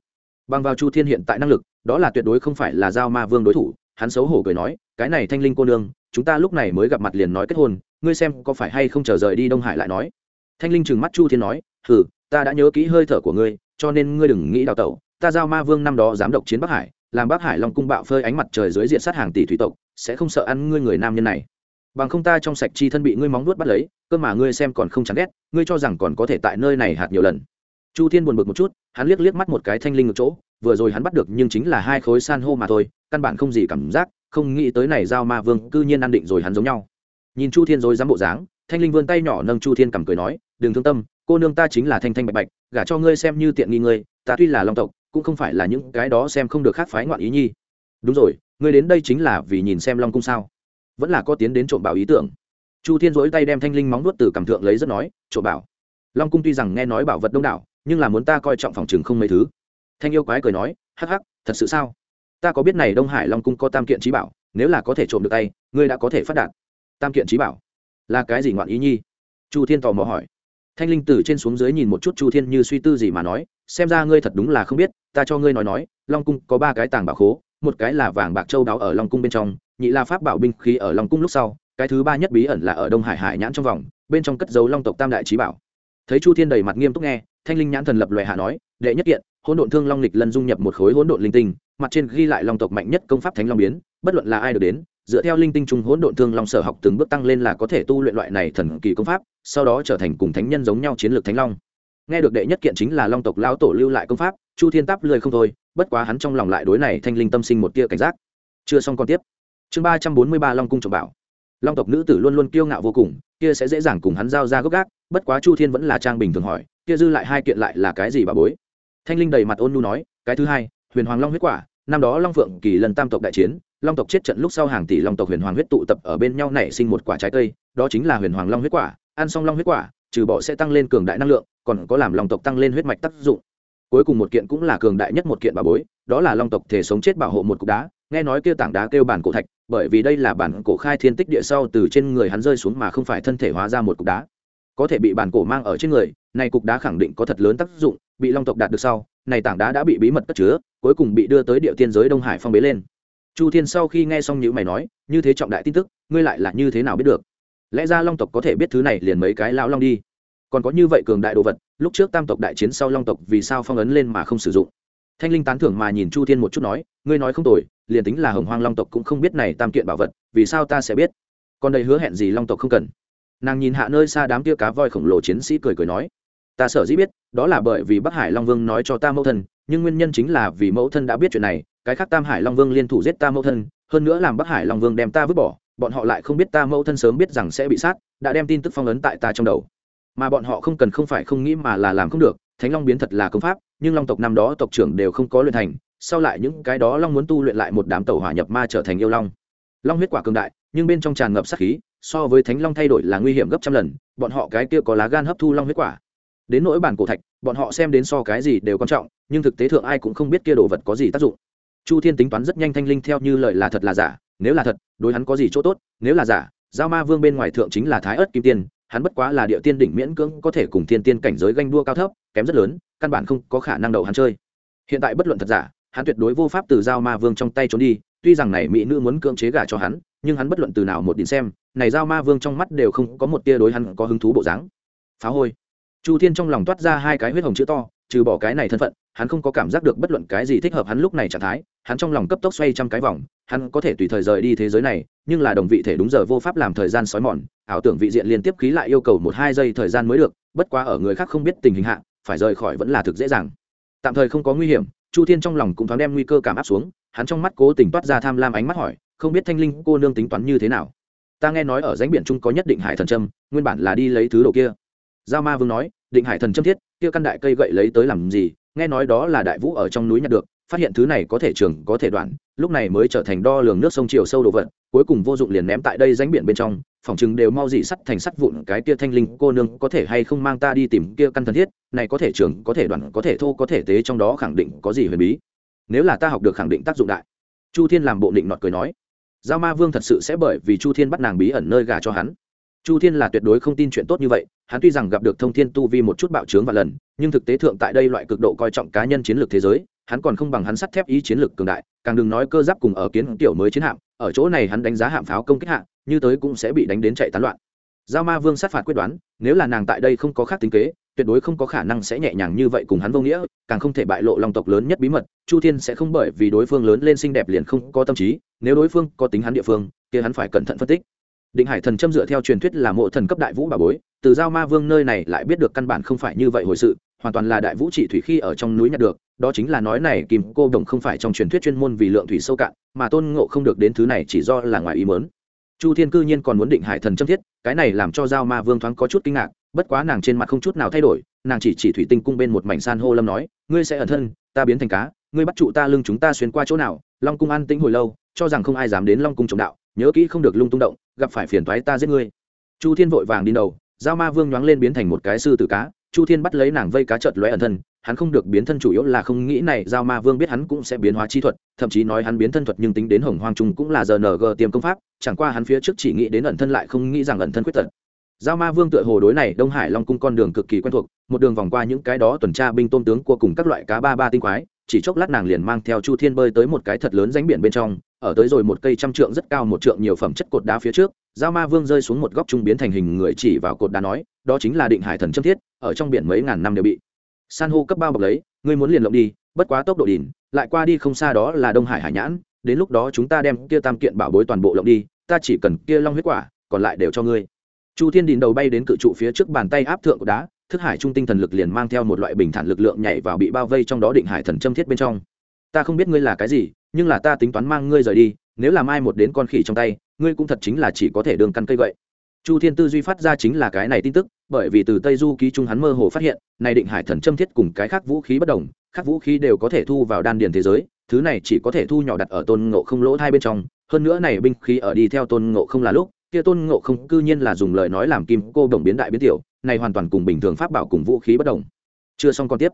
Bằng vào Chu Thiên hiện tại năng lực, đó là tuyệt đối không phải là Giao Ma Vương đối thủ, hắn xấu hổ cười nói, cái này Thanh Linh cô nương, chúng ta lúc này mới gặp mặt liền nói kết hôn, ngươi xem có phải hay không chờ rời đi Đông Hải lại nói. Thanh Linh trừng mắt Chu Thiên nói, "Hừ, ta đã nhớ kỹ hơi thở của ngươi, cho nên ngươi đừng nghĩ đào tẩu, ta Giao Ma Vương năm đó dám độc chiến Bắc Hải, làm Bắc Hải Long cung bạo phơi ánh mặt trời dưới diện sát hàng tỷ thủy tộc, sẽ không sợ ăn ngươi người nam nhân này. Bằng không ta trong sạch chi thân bị ngươi móng nuốt bắt lấy cơ mà ngươi xem còn không chán ghét ngươi cho rằng còn có thể tại nơi này hạt nhiều lần. Chu thiên buồn bực một chút hắn liếc liếc mắt một cái thanh linh ở chỗ vừa rồi hắn bắt được nhưng chính là hai khối san hô mà thôi căn bản không gì cảm giác không nghĩ tới này giao ma vương cư nhiên ăn định rồi hắn giống nhau. Nhìn chu thiên rồi dám bộ dáng thanh linh vươn tay nhỏ nâng chu thiên cầm cười nói, đừng thương tâm, cô nương ta chính là thanh thanh bạch bạch, gả cho ngươi xem như tiện nghi ngươi, ta tuy là long tộc, cũng không phải là những cái đó xem không được khác phái ngoạn ý nhi. Đúng rồi, ngươi đến đây chính là vì nhìn xem long cung sao? Vẫn là có tiến đến trộm bảo ý tưởng. Chu thiên dỗi tay đem thanh linh móng nuốt từ cầm thượng lấy rất nói, trộm bảo. Long cung tuy rằng nghe nói bảo vật đông đảo, nhưng là muốn ta coi trọng phòng chừng không mấy thứ. Thanh yêu quái cười nói, hắc hắc, thật sự sao? Ta có biết này đông hải long cung có tam kiện trí bảo, nếu là có thể trộm được tay, ngươi đã có thể phát đạt. Tam kiện trí bảo là cái gì ngoạn ý nhi? Chu thiên tò mò hỏi. Thanh linh từ trên xuống dưới nhìn một chút chu thiên như suy tư gì mà nói, xem ra ngươi thật đúng là không biết, ta cho ngươi nói nói, long cung có ba cái tàng bảo khố, một cái là vàng bạc châu đáo ở long cung bên trong, nhị là pháp bảo binh khí ở long cung lúc sau, cái thứ ba nhất bí ẩn là ở đông hải hải nhãn trong vòng, bên trong cất dấu long tộc tam đại trí bảo. Thấy chu thiên đầy mặt nghiêm túc nghe, thanh linh nhãn thần lập loè hạ nói, đệ nhất kiện, hỗn độn thương long lịch lần dung nhập một khối hỗn độn linh tinh, mặt trên ghi lại long tộc mạnh nhất công pháp thánh long biến, bất luận là ai được đến dựa theo linh tinh trung hỗn độn thương long sở học từng bước tăng lên là có thể tu luyện loại này thần kỳ công pháp, sau đó trở thành cùng thánh nhân giống nhau chiến lược thánh long. Nghe được đệ nhất kiện chính là long tộc lão tổ lưu lại công pháp, chu thiên táp lười không thôi, bất quá hắn trong lòng lại đối này thanh linh tâm sinh một tia cảnh giác. Chưa xong còn tiếp. Chương ba trăm bốn mươi ba long cung trọng bảo. Long tộc nữ tử luôn luôn kiêu ngạo vô cùng, kia sẽ dễ dàng cùng hắn giao ra gốc gác, bất quá chu thiên vẫn là trang bình thường hỏi, kia dư lại hai kiện lại là cái gì bà bối? Thanh linh đầy mặt ôn nhu nói, cái thứ hai, huyền hoàng long huyết quả, năm đó long phượng kỳ lần tam tộc đại chiến long tộc chết trận lúc sau hàng tỷ long tộc huyền hoàng huyết tụ tập ở bên nhau nảy sinh một quả trái cây, đó chính là huyền hoàng long huyết quả. Ăn xong long huyết quả, trừ bỏ sẽ tăng lên cường đại năng lượng, còn có làm long tộc tăng lên huyết mạch tác dụng. Cuối cùng một kiện cũng là cường đại nhất một kiện bà bối, đó là long tộc thể sống chết bảo hộ một cục đá. Nghe nói kêu tảng đá kêu bản cổ thạch, bởi vì đây là bản cổ khai thiên tích địa sau từ trên người hắn rơi xuống mà không phải thân thể hóa ra một cục đá. Có thể bị bản cổ mang ở trên người, này cục đá khẳng định có thật lớn tác dụng, bị long tộc đạt được sau, này tảng đá đã bị bí mật cất chứa, cuối cùng bị đưa tới địa tiên giới đông hải phong bế lên chu thiên sau khi nghe xong những mày nói, như thế trọng đại tin tức, ngươi lại là như thế nào biết được? Lẽ ra long tộc có thể biết thứ này liền mấy cái lão long đi. Còn có như vậy cường đại đồ vật, lúc trước tam tộc đại chiến sau long tộc vì sao phong ấn lên mà không sử dụng? Thanh linh tán thưởng mà nhìn chu thiên một chút nói, ngươi nói không tồi, liền tính là hồng hoang long tộc cũng không biết này tam kiện bảo vật, vì sao ta sẽ biết? Còn đây hứa hẹn gì long tộc không cần? Nàng nhìn hạ nơi xa đám tia cá voi khổng lồ chiến sĩ cười cười nói, ta sở dĩ biết, đó là bởi vì bắc hải long vương nói cho ta mẫu thân, nhưng nguyên nhân chính là vì mẫu thân đã biết chuyện này cái khác tam hải long vương liên thủ giết ta mẫu thân, hơn nữa làm bắc hải long vương đem ta vứt bỏ, bọn họ lại không biết ta mẫu thân sớm biết rằng sẽ bị sát, đã đem tin tức phong ấn tại ta trong đầu. Mà bọn họ không cần không phải không nghĩ mà là làm không được, thánh long biến thật là công pháp, nhưng long tộc năm đó tộc trưởng đều không có luyện thành, sau lại những cái đó long muốn tu luyện lại một đám tàu hỏa nhập ma trở thành yêu long. Long huyết quả cường đại, nhưng bên trong tràn ngập sát khí, so với thánh long thay đổi là nguy hiểm gấp trăm lần, bọn họ cái kia có lá gan hấp thu long huyết quả. Đến nỗi bản cổ thạch, bọn họ xem đến so cái gì đều quan trọng, nhưng thực tế thượng ai cũng không biết kia đồ vật có gì tác dụng chu thiên tính toán rất nhanh thanh linh theo như lời là thật là giả, nếu là thật, đối hắn có gì chỗ tốt, nếu là giả, giao ma vương bên ngoài thượng chính là thái ớt kim tiên, hắn bất quá là địa tiên đỉnh miễn cưỡng có thể cùng thiên tiên cảnh giới ganh đua cao thấp, kém rất lớn, căn bản không có khả năng đầu hắn chơi. Hiện tại bất luận thật giả, hắn tuyệt đối vô pháp từ giao ma vương trong tay trốn đi, tuy rằng này mỹ nữ muốn cưỡng chế gả cho hắn, nhưng hắn bất luận từ nào một điểm xem, này giao ma vương trong mắt đều không có một tia đối hắn có hứng thú bộ dáng. Phá hôi. Chu thiên trong lòng toát ra hai cái huyết hồng chữ to trừ bỏ cái này thân phận, hắn không có cảm giác được bất luận cái gì thích hợp hắn lúc này trạng thái, hắn trong lòng cấp tốc xoay trăm cái vòng, hắn có thể tùy thời rời đi thế giới này, nhưng là đồng vị thể đúng giờ vô pháp làm thời gian sói mòn, ảo tưởng vị diện liên tiếp khí lại yêu cầu một hai giây thời gian mới được, bất quá ở người khác không biết tình hình hạ, phải rời khỏi vẫn là thực dễ dàng. Tạm thời không có nguy hiểm, chu thiên trong lòng cũng thoáng đem nguy cơ cảm áp xuống, hắn trong mắt cố tình toát ra tham lam ánh mắt hỏi, không biết thanh linh cô nương tính toán như thế nào? Ta nghe nói ở ránh biển trung có nhất định hải thần trâm nguyên bản là đi lấy thứ đồ kia. Giao ma vương nói định hải thần châm thiết, kia căn đại cây gậy lấy tới làm gì? Nghe nói đó là đại vũ ở trong núi nhặt được, phát hiện thứ này có thể trường, có thể đoạn, lúc này mới trở thành đo lường nước sông chiều sâu đồ vật, cuối cùng vô dụng liền ném tại đây ránh biển bên trong, phòng chừng đều mau dị sắt thành sắt vụn, cái kia thanh linh cô nương có thể hay không mang ta đi tìm kia căn thân thiết, này có thể trường, có thể đoạn, có thể thô, có thể tế trong đó khẳng định có gì huyền bí. Nếu là ta học được khẳng định tác dụng đại. Chu thiên làm bộ định nọt cười nói. Giao ma vương thật sự sẽ bởi vì chu thiên bắt nàng bí ẩn nơi gà cho hắn chu thiên là tuyệt đối không tin chuyện tốt như vậy, hắn tuy rằng gặp được thông thiên tu vi một chút bạo trướng và lần, nhưng thực tế thượng tại đây loại cực độ coi trọng cá nhân chiến lược thế giới, hắn còn không bằng hắn sắt thép ý chiến lược cường đại, càng đừng nói cơ giáp cùng ở kiến tiểu mới chiến hạm, ở chỗ này hắn đánh giá hạm pháo công kích hạng như tới cũng sẽ bị đánh đến chạy tán loạn. Giao ma vương sát phạt quyết đoán, nếu là nàng tại đây không có khác tính kế, tuyệt đối không có khả năng sẽ nhẹ nhàng như vậy cùng hắn vô nghĩa, càng không thể bại lộ long tộc lớn nhất bí mật, chu thiên sẽ không bởi vì đối phương lớn lên xinh đẹp liền không có tâm trí, nếu đối phương có tính hắn địa phương, kia hắn phải cẩn thận phân tích định hải thần châm dựa theo truyền thuyết là mộ thần cấp đại vũ bà bối, từ giao ma vương nơi này lại biết được căn bản không phải như vậy hồi sự, hoàn toàn là đại vũ trị thủy khi ở trong núi nhặt được, đó chính là nói này kìm cô đồng không phải trong truyền thuyết chuyên môn vì lượng thủy sâu cạn, mà tôn ngộ không được đến thứ này chỉ do là ngoài ý mớn chu thiên cư nhiên còn muốn định hải thần châm thiết, cái này làm cho giao ma vương thoáng có chút kinh ngạc, bất quá nàng trên mặt không chút nào thay đổi, nàng chỉ chỉ thủy tinh cung bên một mảnh san hô lâm nói, ngươi sẽ ẩn thân, ta biến thành cá, ngươi bắt trụ ta lưng chúng ta xuyên qua chỗ nào, long cung an tĩnh hồi lâu, cho rằng không ai dám đến long cung trọng đạo nhớ kỹ không được lung tung động, gặp phải phiền toái ta giết ngươi. Chu thiên vội vàng đi đầu, giao ma vương nhoáng lên biến thành một cái sư tử cá. Chu thiên bắt lấy nàng vây cá chợt lóe ẩn thân, hắn không được biến thân chủ yếu là không nghĩ này, giao ma vương biết hắn cũng sẽ biến hóa chi thuật, thậm chí nói hắn biến thân thuật nhưng tính đến hồng hoang trung cũng là giờ ng tiêm công pháp, chẳng qua hắn phía trước chỉ nghĩ đến ẩn thân lại không nghĩ rằng ẩn thân quyết tật. Giao ma vương tựa hồ đối này, đông hải long cung con đường cực kỳ quen thuộc, một đường vòng qua những cái đó tuần tra binh tôn tướng của cùng các loại cá ba ba tinh quái, chỉ chốc lát nàng liền mang theo chu thiên bơi tới một cái thật lớn ránh biển bên trong ở tới rồi một cây trăm trượng rất cao, một trượng nhiều phẩm chất cột đá phía trước, giao ma vương rơi xuống một góc trung biến thành hình người chỉ vào cột đá nói, đó chính là định hải thần châm thiết, ở trong biển mấy ngàn năm đều bị san hô cấp bao bọc lấy, ngươi muốn liền lộng đi, bất quá tốc độ đỉnh, lại qua đi không xa đó là đông hải hải nhãn, đến lúc đó chúng ta đem kia tam kiện bảo bối toàn bộ lộng đi, ta chỉ cần kia long huyết quả, còn lại đều cho ngươi. Chu thiên đình đầu bay đến cự trụ phía trước bàn tay áp thượng của đá, thức hải trung tinh thần lực liền mang theo một loại bình thản lực lượng nhảy vào bị bao vây trong đó định hải thần châm thiết bên trong. Ta không biết ngươi là cái gì nhưng là ta tính toán mang ngươi rời đi, nếu làm ai một đến con khỉ trong tay, ngươi cũng thật chính là chỉ có thể đường căn cây vậy. chu thiên tư duy phát ra chính là cái này tin tức, bởi vì từ tây du ký trung hắn mơ hồ phát hiện, này định hải thần châm thiết cùng cái khác vũ khí bất đồng, khác vũ khí đều có thể thu vào đan điền thế giới, thứ này chỉ có thể thu nhỏ đặt ở tôn ngộ không lỗ hai bên trong, hơn nữa này binh khí ở đi theo tôn ngộ không là lúc, kia tôn ngộ không cư nhiên là dùng lời nói làm kim cô đồng biến đại biến tiểu, này hoàn toàn cùng bình thường pháp bảo cùng vũ khí bất đồng. Chưa xong còn tiếp.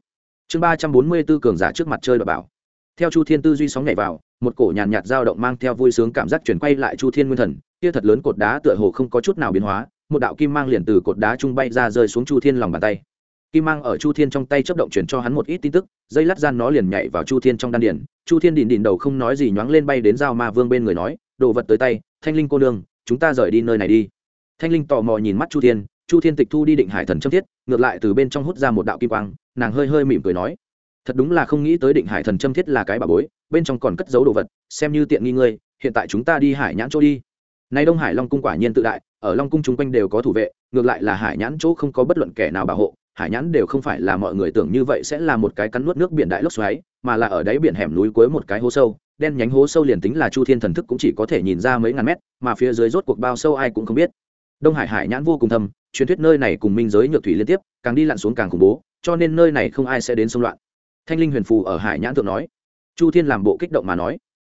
Chương ba trăm bốn mươi 344 cường giả trước mặt chơi và bảo theo chu thiên tư duy sóng nhảy vào, một cổ nhàn nhạt dao động mang theo vui sướng cảm giác chuyển quay lại chu thiên nguyên thần, kia thật lớn cột đá tựa hồ không có chút nào biến hóa, một đạo kim mang liền từ cột đá trung bay ra rơi xuống chu thiên lòng bàn tay. Kim mang ở chu thiên trong tay chấp động chuyển cho hắn một ít tin tức, dây lát gian nó liền nhảy vào chu thiên trong đan điển chu thiên đỉnh đỉnh đầu không nói gì nhoáng lên bay đến giao ma vương bên người nói, đồ vật tới tay, thanh linh cô nương, chúng ta rời đi nơi này đi. Thanh linh tò mò nhìn mắt chu thiên chu thiên tịch thu đi định hải thần châm thiết, ngược lại từ bên trong hút ra một đạo kim quang, nàng hơi hơi mỉm cười nói thật đúng là không nghĩ tới định hải thần châm thiết là cái bà bối, bên trong còn cất giấu đồ vật, xem như tiện nghi ngươi, hiện tại chúng ta đi hải nhãn chỗ đi. Nay đông hải long cung quả nhiên tự đại, ở long cung chung quanh đều có thủ vệ, ngược lại là hải nhãn chỗ không có bất luận kẻ nào bảo hộ, hải nhãn đều không phải là mọi người tưởng như vậy sẽ là một cái cắn nuốt nước biển đại lốc xoáy, mà là ở đáy biển hẻm núi cuối một cái hố sâu, đen nhánh hố sâu liền tính là chu thiên thần thức cũng chỉ có thể nhìn ra mấy ngàn mét, mà phía dưới rốt cuộc bao sâu ai cũng không biết. Đông hải hải nhãn vô cùng thâm, truyền thuyết nơi này cùng minh giới nhược thủy liên tiếp, càng đi lặn xuống càng khủng bố, cho nên nơi này không ai sẽ đến xung loạn thanh linh huyền phù ở hải nhãn thượng nói. Chu thiên làm bộ kích động mà nói.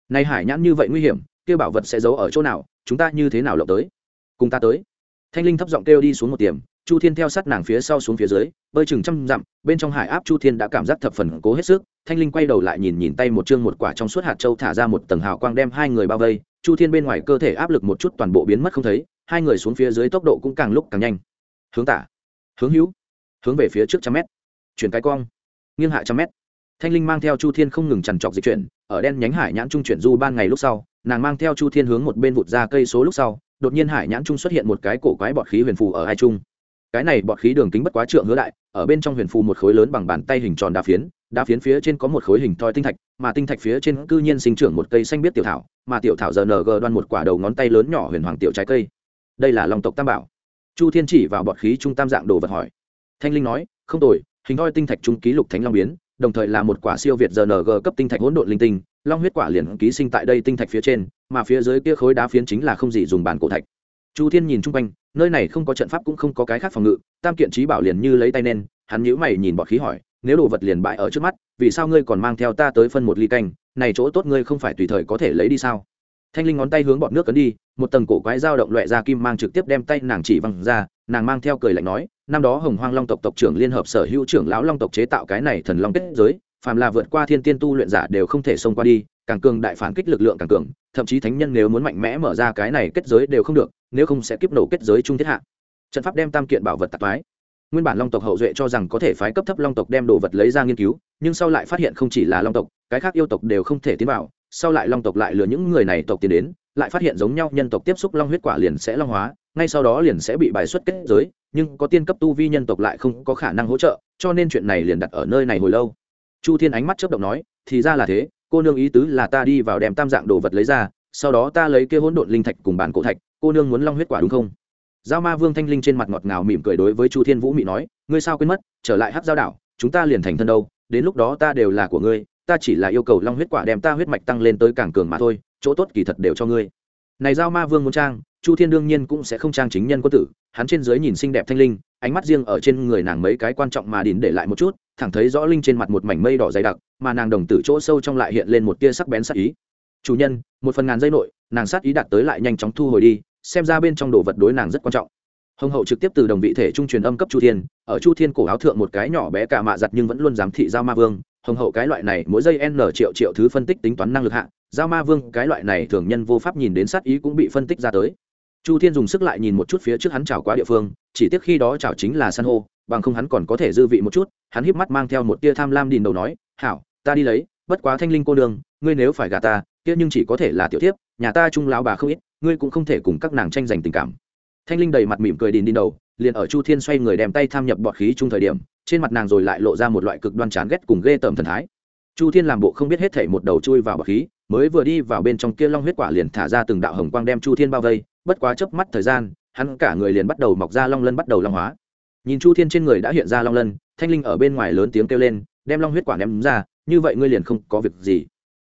Nay hải nhãn như vậy nguy hiểm, kia bảo vật sẽ giấu ở chỗ nào, chúng ta như thế nào lộng tới? Cùng ta tới. Thanh linh thấp giọng kêu đi xuống một tiềm, chu thiên theo sát nàng phía sau xuống phía dưới, bơi chừng trăm dặm, bên trong hải áp chu thiên đã cảm giác thập phần cố hết sức. Thanh linh quay đầu lại nhìn nhìn tay một chương một quả trong suốt hạt châu thả ra một tầng hào quang đem hai người bao vây. Chu thiên bên ngoài cơ thể áp lực một chút toàn bộ biến mất không thấy, hai người xuống phía dưới tốc độ cũng càng lúc càng nhanh. Hướng tả, hướng hữu, hướng về phía trước trăm mét. Chuyển cái cong nghiêng hạ trăm mét thanh linh mang theo chu thiên không ngừng trằn trọc dịch chuyển, ở đen nhánh hải nhãn trung chuyển du ban ngày lúc sau, nàng mang theo chu thiên hướng một bên vụt ra cây số lúc sau, đột nhiên hải nhãn trung xuất hiện một cái cổ quái bọt khí huyền phù ở hai trung. Cái này bọt khí đường kính bất quá trượng hứa đại, ở bên trong huyền phù một khối lớn bằng bàn tay hình tròn đá phiến đá phiến phía trên có một khối hình thoi tinh thạch, mà tinh thạch phía trên cư nhiên sinh trưởng một cây xanh biết tiểu thảo, mà tiểu thảo giờ ng đoan một quả đầu ngón tay lớn nhỏ huyền hoàng tiểu trái cây. Đây là long tộc tam bảo. Chu thiên chỉ vào bọt khí trung tam dạng đồ vật hỏi. Thanh linh nói, không tồi, hình thoi tinh thạch trung ký lục thánh long biến đồng thời là một quả siêu việt rng cấp tinh thạch hỗn độn linh tinh, long huyết quả liền ký sinh tại đây tinh thạch phía trên, mà phía dưới kia khối đá phiến chính là không gì dùng bàn cổ thạch. Chu thiên nhìn chung quanh, nơi này không có trận pháp cũng không có cái khác phòng ngự, tam kiện trí bảo liền như lấy tay nên, hắn nhíu mày nhìn bọt khí hỏi, nếu đồ vật liền bại ở trước mắt, vì sao ngươi còn mang theo ta tới phân một ly canh, này chỗ tốt ngươi không phải tùy thời có thể lấy đi sao? Thanh linh ngón tay hướng bọt nước cấn đi, một tầng cổ quái dao động loẹ ra kim mang trực tiếp đem tay nàng chỉ văng ra nàng mang theo cười lạnh nói, năm đó hồng hoang long tộc tộc trưởng liên hợp sở hữu trưởng lão long tộc chế tạo cái này thần long kết giới, phàm là vượt qua thiên tiên tu luyện giả đều không thể xông qua đi, càng cường đại phản kích lực lượng càng cường, thậm chí thánh nhân nếu muốn mạnh mẽ mở ra cái này kết giới đều không được, nếu không sẽ kiếp nổ kết giới trung thiết hạ. Trận pháp đem tam kiện bảo vật tạp mái nguyên bản long tộc hậu duệ cho rằng có thể phái cấp thấp long tộc đem đồ vật lấy ra nghiên cứu, nhưng sau lại phát hiện không chỉ là long tộc, cái khác yêu tộc đều không thể tiến vào, sau lại long tộc lại lừa những người này tộc tiến đến, lại phát hiện giống nhau nhân tộc tiếp xúc long huyết quả liền sẽ long hóa ngay sau đó liền sẽ bị bài xuất kết giới, nhưng có tiên cấp tu vi nhân tộc lại không có khả năng hỗ trợ, cho nên chuyện này liền đặt ở nơi này hồi lâu. Chu thiên ánh mắt chớp động nói, thì ra là thế, cô nương ý tứ là ta đi vào đem tam dạng đồ vật lấy ra, sau đó ta lấy kia hỗn độn linh thạch cùng bản cổ thạch, cô nương muốn long huyết quả đúng không? Giao ma vương thanh linh trên mặt ngọt ngào mỉm cười đối với chu thiên vũ mị nói, ngươi sao quên mất, trở lại hát giao đảo, chúng ta liền thành thân đâu, đến lúc đó ta đều là của ngươi, ta chỉ là yêu cầu long huyết quả đem ta huyết mạch tăng lên tới càng cường mà thôi, chỗ tốt kỳ thật đều cho ngươi. Này giao ma vương muốn trang chu thiên đương nhiên cũng sẽ không trang chính nhân quân tử, hắn trên dưới nhìn xinh đẹp thanh linh, ánh mắt riêng ở trên người nàng mấy cái quan trọng mà đỉn để lại một chút, thẳng thấy rõ linh trên mặt một mảnh mây đỏ dày đặc, mà nàng đồng tử chỗ sâu trong lại hiện lên một tia sắc bén sắc ý. Chủ nhân, một phần ngàn dây nội, nàng sát ý đạt tới lại nhanh chóng thu hồi đi, xem ra bên trong đồ vật đối nàng rất quan trọng. Hồng hậu trực tiếp từ đồng vị thể trung truyền âm cấp chu thiên, ở chu thiên cổ áo thượng một cái nhỏ bé cả mạ giặt nhưng vẫn luôn giám thị giao ma vương, hồng hậu cái loại này mỗi giây n triệu triệu thứ phân tích tính toán năng lực hạ, giao ma vương cái loại này thường nhân vô pháp nhìn đến sát ý cũng bị phân tích ra tới chu thiên dùng sức lại nhìn một chút phía trước hắn chảo quá địa phương, chỉ tiếc khi đó chảo chính là san hô, bằng không hắn còn có thể dư vị một chút. Hắn híp mắt mang theo một tia tham lam đìn đầu nói, hảo, ta đi lấy, bất quá thanh linh cô đường ngươi nếu phải gả ta, kia nhưng chỉ có thể là tiểu thiếp, nhà ta trung lão bà không ít, ngươi cũng không thể cùng các nàng tranh giành tình cảm. Thanh linh đầy mặt mỉm cười đìn đi đầu, liền ở chu thiên xoay người đem tay tham nhập bọt khí chung thời điểm, trên mặt nàng rồi lại lộ ra một loại cực đoan chán ghét cùng ghê tởm thần thái. Chu thiên làm bộ không biết hết thảy một đầu chui vào bọt khí, mới vừa đi vào bên trong kia long huyết quả liền thả ra từng đạo hồng quang đem chu thiên bao vây bất quá chớp mắt thời gian, hắn cả người liền bắt đầu mọc ra long lân bắt đầu long hóa. Nhìn chu thiên trên người đã hiện ra long lân, thanh linh ở bên ngoài lớn tiếng kêu lên, đem long huyết quả ném ra, như vậy ngươi liền không có việc gì.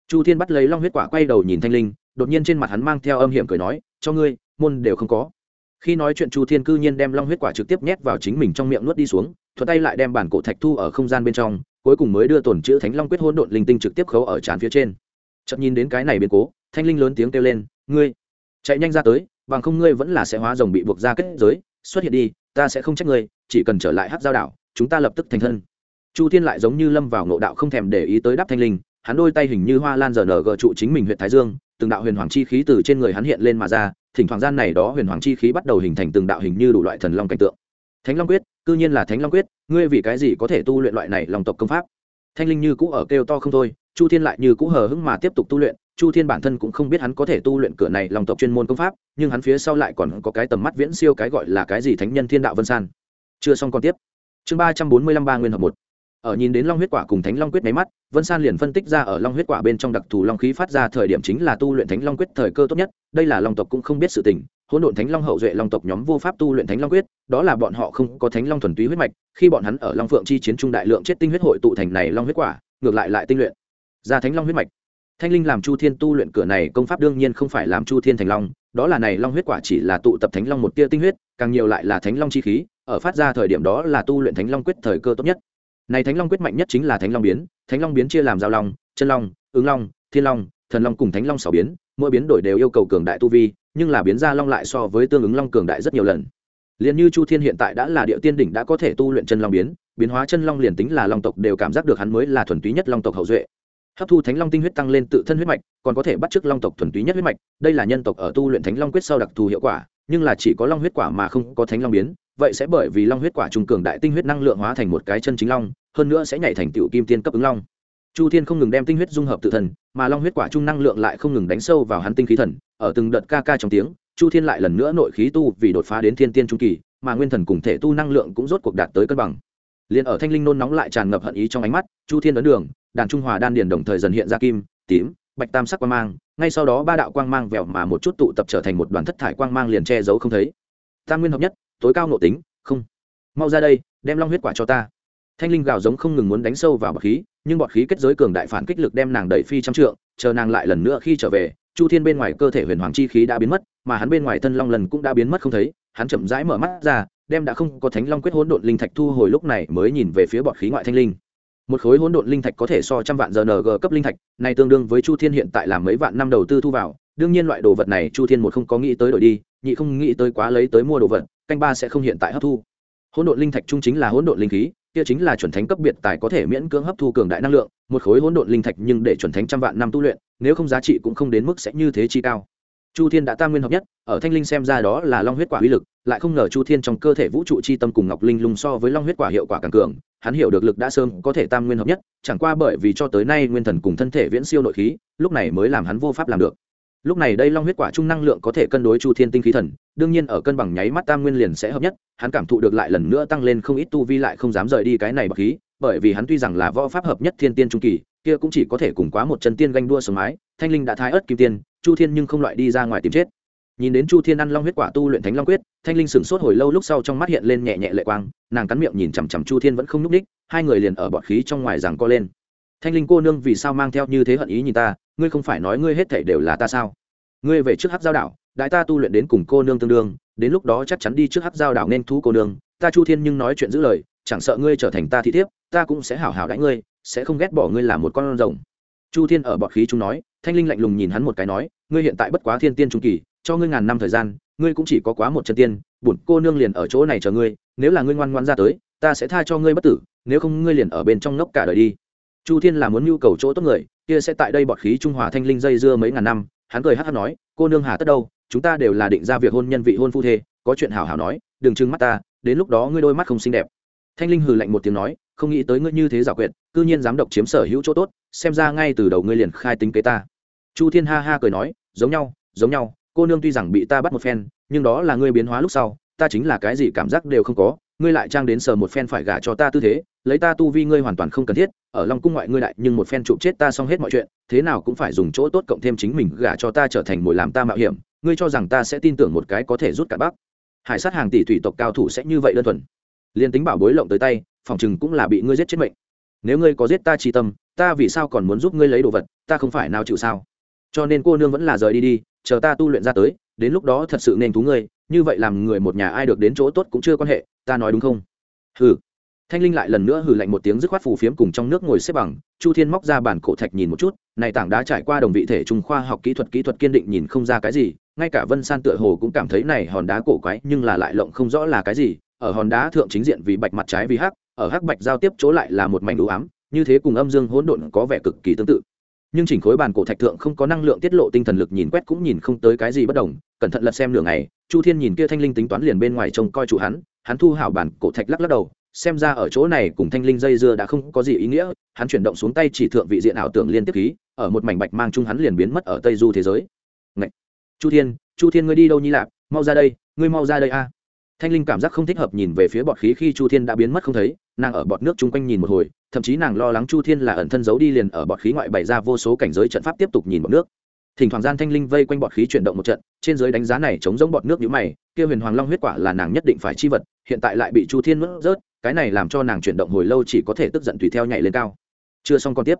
Chu thiên bắt lấy long huyết quả quay đầu nhìn thanh linh, đột nhiên trên mặt hắn mang theo âm hiểm cười nói, cho ngươi, môn đều không có. Khi nói chuyện chu thiên cư nhiên đem long huyết quả trực tiếp nhét vào chính mình trong miệng nuốt đi xuống thuật tay lại đem bản cổ thạch thu ở không gian bên trong, cuối cùng mới đưa tổn chữ thánh long quyết hỗn độn linh tinh trực tiếp khấu ở trán phía trên. Chợt nhìn đến cái này biến cố, thanh linh lớn tiếng kêu lên, ngươi, chạy nhanh ra tới bằng không ngươi vẫn là sẽ hóa rồng bị buộc ra kết giới. Xuất hiện đi, ta sẽ không trách ngươi, chỉ cần trở lại hát giao đảo, chúng ta lập tức thành thân. Chu thiên lại giống như lâm vào ngộ đạo không thèm để ý tới đáp thanh linh, hắn đôi tay hình như hoa lan giờ nở gờ trụ chính mình huyện thái dương, từng đạo huyền hoàng chi khí từ trên người hắn hiện lên mà ra, thỉnh thoảng gian này đó huyền hoàng chi khí bắt đầu hình thành từng đạo hình như đủ loại thần long cảnh tượng. Thánh long quyết, cư nhiên là thánh long quyết, ngươi vì cái gì có thể tu luyện loại này lòng tộc công pháp? Thanh linh như cũ ở kêu to không thôi, chu thiên lại như cũ hờ hững mà tiếp tục tu luyện chu thiên bản thân cũng không biết hắn có thể tu luyện cửa này lòng tộc chuyên môn công pháp, nhưng hắn phía sau lại còn có cái tầm mắt viễn siêu cái gọi là cái gì thánh nhân thiên đạo vân san. Chưa xong còn tiếp. Chương ba trăm bốn mươi lăm ba nguyên hợp một. Ở nhìn đến long huyết quả cùng thánh long quyết máy mắt, vân san liền phân tích ra ở long huyết quả bên trong đặc thù long khí phát ra thời điểm chính là tu luyện thánh long quyết thời cơ tốt nhất, đây là long tộc cũng không biết sự tình, hỗn độn thánh long hậu duệ long tộc nhóm vô pháp tu luyện thánh long quyết, đó là bọn họ không có thánh long thuần túy huyết mạch, khi bọn hắn ở long phượng chi chiến trung đại lượng chết tinh huyết hội tụ thành này long huyết quả, ngược lại lại tinh luyện ra thánh long huyết mạch thanh linh làm chu thiên tu luyện cửa này công pháp đương nhiên không phải làm chu thiên thành long, đó là này long huyết quả chỉ là tụ tập thánh long một tia tinh huyết, càng nhiều lại là thánh long chi khí, ở phát ra thời điểm đó là tu luyện thánh long quyết thời cơ tốt nhất. Này thánh long quyết mạnh nhất chính là thánh long biến, thánh long biến chia làm giao long, chân long, ứng long, thiên long, thần long cùng thánh long sáu biến, mỗi biến đổi đều yêu cầu cường đại tu vi, nhưng là biến ra long lại so với tương ứng long cường đại rất nhiều lần. Liền như chu thiên hiện tại đã là địa tiên đỉnh đã có thể tu luyện chân long biến biến hóa chân long liền tính là long tộc đều cảm giác được hắn mới là thuần túy nhất long tộc hậu duệ hấp thu thánh long tinh huyết tăng lên tự thân huyết mạch, còn có thể bắt chước long tộc thuần túy nhất huyết mạch. Đây là nhân tộc ở tu luyện thánh long quyết sau đặc thù hiệu quả, nhưng là chỉ có long huyết quả mà không có thánh long biến. Vậy sẽ bởi vì long huyết quả trung cường đại tinh huyết năng lượng hóa thành một cái chân chính long, hơn nữa sẽ nhảy thành tiểu kim tiên cấp ứng long. Chu thiên không ngừng đem tinh huyết dung hợp tự thần mà long huyết quả trung năng lượng lại không ngừng đánh sâu vào hắn tinh khí thần. Ở từng đợt ca ca trong tiếng, chu thiên lại lần nữa nội khí tu vì đột phá đến thiên tiên trung kỳ, mà nguyên thần cùng thể tu năng lượng cũng rốt cuộc đạt tới cân bằng liền ở thanh linh nôn nóng lại tràn ngập hận ý trong ánh mắt, chu thiên ấn đường, đàn trung hòa đan điền đồng thời dần hiện ra kim, tím, bạch tam sắc quang mang, ngay sau đó ba đạo quang mang vẹo mà một chút tụ tập trở thành một đoàn thất thải quang mang liền che giấu không thấy. Tam nguyên hợp nhất, tối cao nộ tính, không. Mau ra đây, đem long huyết quả cho ta. Thanh linh gào giống không ngừng muốn đánh sâu vào bọt khí, nhưng bọt khí kết giới cường đại phản kích lực đem nàng đẩy phi trăm trượng, chờ nàng lại lần nữa khi trở về, chu thiên bên ngoài cơ thể huyền hoàng chi khí đã biến mất mà hắn bên ngoài thân long lần cũng đã biến mất không thấy, hắn chậm rãi mở mắt ra, đem đã không có thánh long quyết hỗn độn linh thạch thu hồi lúc này mới nhìn về phía bọt khí ngoại thanh linh. Một khối hỗn độn linh thạch có thể so trăm vạn giờ ng cấp linh thạch, này tương đương với chu thiên hiện tại là mấy vạn năm đầu tư thu vào, đương nhiên loại đồ vật này chu thiên một không có nghĩ tới đổi đi, nhị không nghĩ tới quá lấy tới mua đồ vật, canh ba sẽ không hiện tại hấp thu. Hỗn độn linh thạch trung chính là hỗn độn linh khí, kia chính là chuẩn thánh cấp biệt tài có thể miễn cưỡng hấp thu cường đại năng lượng, một khối hỗn độn linh thạch nhưng để chuẩn thánh trăm vạn năm tu luyện, nếu không giá trị cũng không đến mức sẽ như thế chi cao chu thiên đã tam nguyên hợp nhất, ở thanh linh xem ra đó là long huyết quả uy lực, lại không ngờ chu thiên trong cơ thể vũ trụ chi tâm cùng ngọc linh lung so với long huyết quả hiệu quả càng cường, hắn hiểu được lực đã sơn có thể tam nguyên hợp nhất, chẳng qua bởi vì cho tới nay nguyên thần cùng thân thể viễn siêu nội khí, lúc này mới làm hắn vô pháp làm được. Lúc này đây long huyết quả trung năng lượng có thể cân đối chu thiên tinh khí thần, đương nhiên ở cân bằng nháy mắt tam nguyên liền sẽ hợp nhất, hắn cảm thụ được lại lần nữa tăng lên không ít tu vi lại không dám rời đi cái này bậc khí, bởi vì hắn tuy rằng là võ pháp hợp nhất thiên tiên trung kỳ, kia cũng chỉ có thể cùng quá một chân tiên ganh đua sống mái, thanh linh đã thái ớt kim tiên chu thiên nhưng không loại đi ra ngoài tìm chết. Nhìn đến chu thiên ăn long huyết quả tu luyện thánh long quyết, thanh linh sửng sốt hồi lâu lúc sau trong mắt hiện lên nhẹ nhẹ lệ quang, nàng cắn miệng nhìn chằm chằm chu thiên vẫn không nhúc ních hai người liền ở bọt khí trong ngoài rằng co lên. Thanh linh cô nương, vì sao mang theo như thế hận ý nhìn ta? Ngươi không phải nói ngươi hết thể đều là ta sao? Ngươi về trước hát giao đảo, đại ta tu luyện đến cùng cô nương tương đương, đến lúc đó chắc chắn đi trước hát giao đảo nên thú cô nương. Ta chu thiên nhưng nói chuyện giữ lời, chẳng sợ ngươi trở thành ta thị thiếp, ta cũng sẽ hảo hảo đãi ngươi, sẽ không ghét bỏ ngươi là một con rồng chu thiên ở bọt khí chúng nói, thanh linh lạnh lùng nhìn hắn một cái nói, ngươi hiện tại bất quá thiên tiên trung kỳ, cho ngươi ngàn năm thời gian, ngươi cũng chỉ có quá một chân tiên, bổn cô nương liền ở chỗ này chờ ngươi, nếu là ngươi ngoan ngoan ra tới, ta sẽ tha cho ngươi bất tử, nếu không ngươi liền ở bên trong ngốc cả đời đi. Chu thiên là muốn nhu cầu chỗ tốt người, kia sẽ tại đây bọt khí trung hòa thanh linh dây dưa mấy ngàn năm, hắn cười hát hát nói, cô nương hà tất đâu, chúng ta đều là định ra việc hôn nhân vị hôn phu thê, có chuyện hảo hảo nói, đừng trừng mắt ta, đến lúc đó ngươi đôi mắt không xinh đẹp. Thanh linh hừ lạnh một tiếng nói, không nghĩ tới ngươi như thế giả quyệt cư nhiên dám độc chiếm sở hữu chỗ tốt, xem ra ngay từ đầu ngươi liền khai tính kế ta. Chu thiên ha ha cười nói, giống nhau giống nhau, cô nương tuy rằng bị ta bắt một phen, nhưng đó là ngươi biến hóa lúc sau, ta chính là cái gì cảm giác đều không có, ngươi lại trang đến sờ một phen phải gả cho ta tư thế, lấy ta tu vi ngươi hoàn toàn không cần thiết, ở long cung ngoại ngươi lại nhưng một phen chụp chết ta xong hết mọi chuyện, thế nào cũng phải dùng chỗ tốt cộng thêm chính mình gả cho ta trở thành mồi làm ta mạo hiểm, ngươi cho rằng ta sẽ tin tưởng một cái có thể rút cả bắc hải sát hàng tỷ thủy tộc cao thủ sẽ như vậy đơn thuần. Liên tính bảo bối lộng tới tay, phòng chừng cũng là bị ngươi giết chết mệnh nếu ngươi có giết ta chi tâm, ta vì sao còn muốn giúp ngươi lấy đồ vật, ta không phải nào chịu sao? Cho nên cô nương vẫn là rời đi đi, chờ ta tu luyện ra tới, đến lúc đó thật sự nên thú ngươi, như vậy làm người một nhà ai được đến chỗ tốt cũng chưa quan hệ, ta nói đúng không? Hừ. Thanh linh lại lần nữa hừ lạnh một tiếng dứt khoát phù phiếm cùng trong nước ngồi xếp bằng, chu thiên móc ra bản cổ thạch nhìn một chút, này tảng đá trải qua đồng vị thể trung khoa học kỹ thuật kỹ thuật kiên định nhìn không ra cái gì, ngay cả vân san tựa hồ cũng cảm thấy này hòn đá cổ quái nhưng là lại lộng không rõ là cái gì, ở hòn đá thượng chính diện vì bạch mặt trái vì hắc ở hắc bạch giao tiếp chỗ lại là một mảnh đủ ám, như thế cùng âm dương hỗn độn có vẻ cực kỳ tương tự. Nhưng chỉnh khối bàn cổ thạch thượng không có năng lượng tiết lộ tinh thần lực nhìn quét cũng nhìn không tới cái gì bất đồng, cẩn thận lật xem nửa ngày, chu thiên nhìn kia thanh linh tính toán liền bên ngoài trông coi chủ hắn hắn thu hảo bản cổ thạch lắc lắc đầu, xem ra ở chỗ này cùng thanh linh dây dưa đã không có gì ý nghĩa, hắn chuyển động xuống tay chỉ thượng vị diện ảo tưởng liên tiếp khí, ở một mảnh bạch mang chung hắn liền biến mất ở tây du thế giới. Ngậy! chu thiên chu thiên ngươi đi đâu nhi lạp? Mau ra đây, ngươi mau ra đây a thanh linh cảm giác không thích hợp nhìn về phía bọt khí khi chu thiên đã biến mất không thấy, nàng ở bọt nước chung quanh nhìn một hồi, thậm chí nàng lo lắng chu thiên là ẩn thân giấu đi liền ở bọt khí ngoại bày ra vô số cảnh giới trận pháp tiếp tục nhìn bọt nước. Thỉnh thoảng gian thanh linh vây quanh bọt khí chuyển động một trận, trên giới đánh giá này chống giống bọt nước nhũ mày, kia huyền hoàng long huyết quả là nàng nhất định phải chi vật, hiện tại lại bị chu thiên nuốt rớt, cái này làm cho nàng chuyển động hồi lâu chỉ có thể tức giận tùy theo nhảy lên cao. Chưa xong còn tiếp.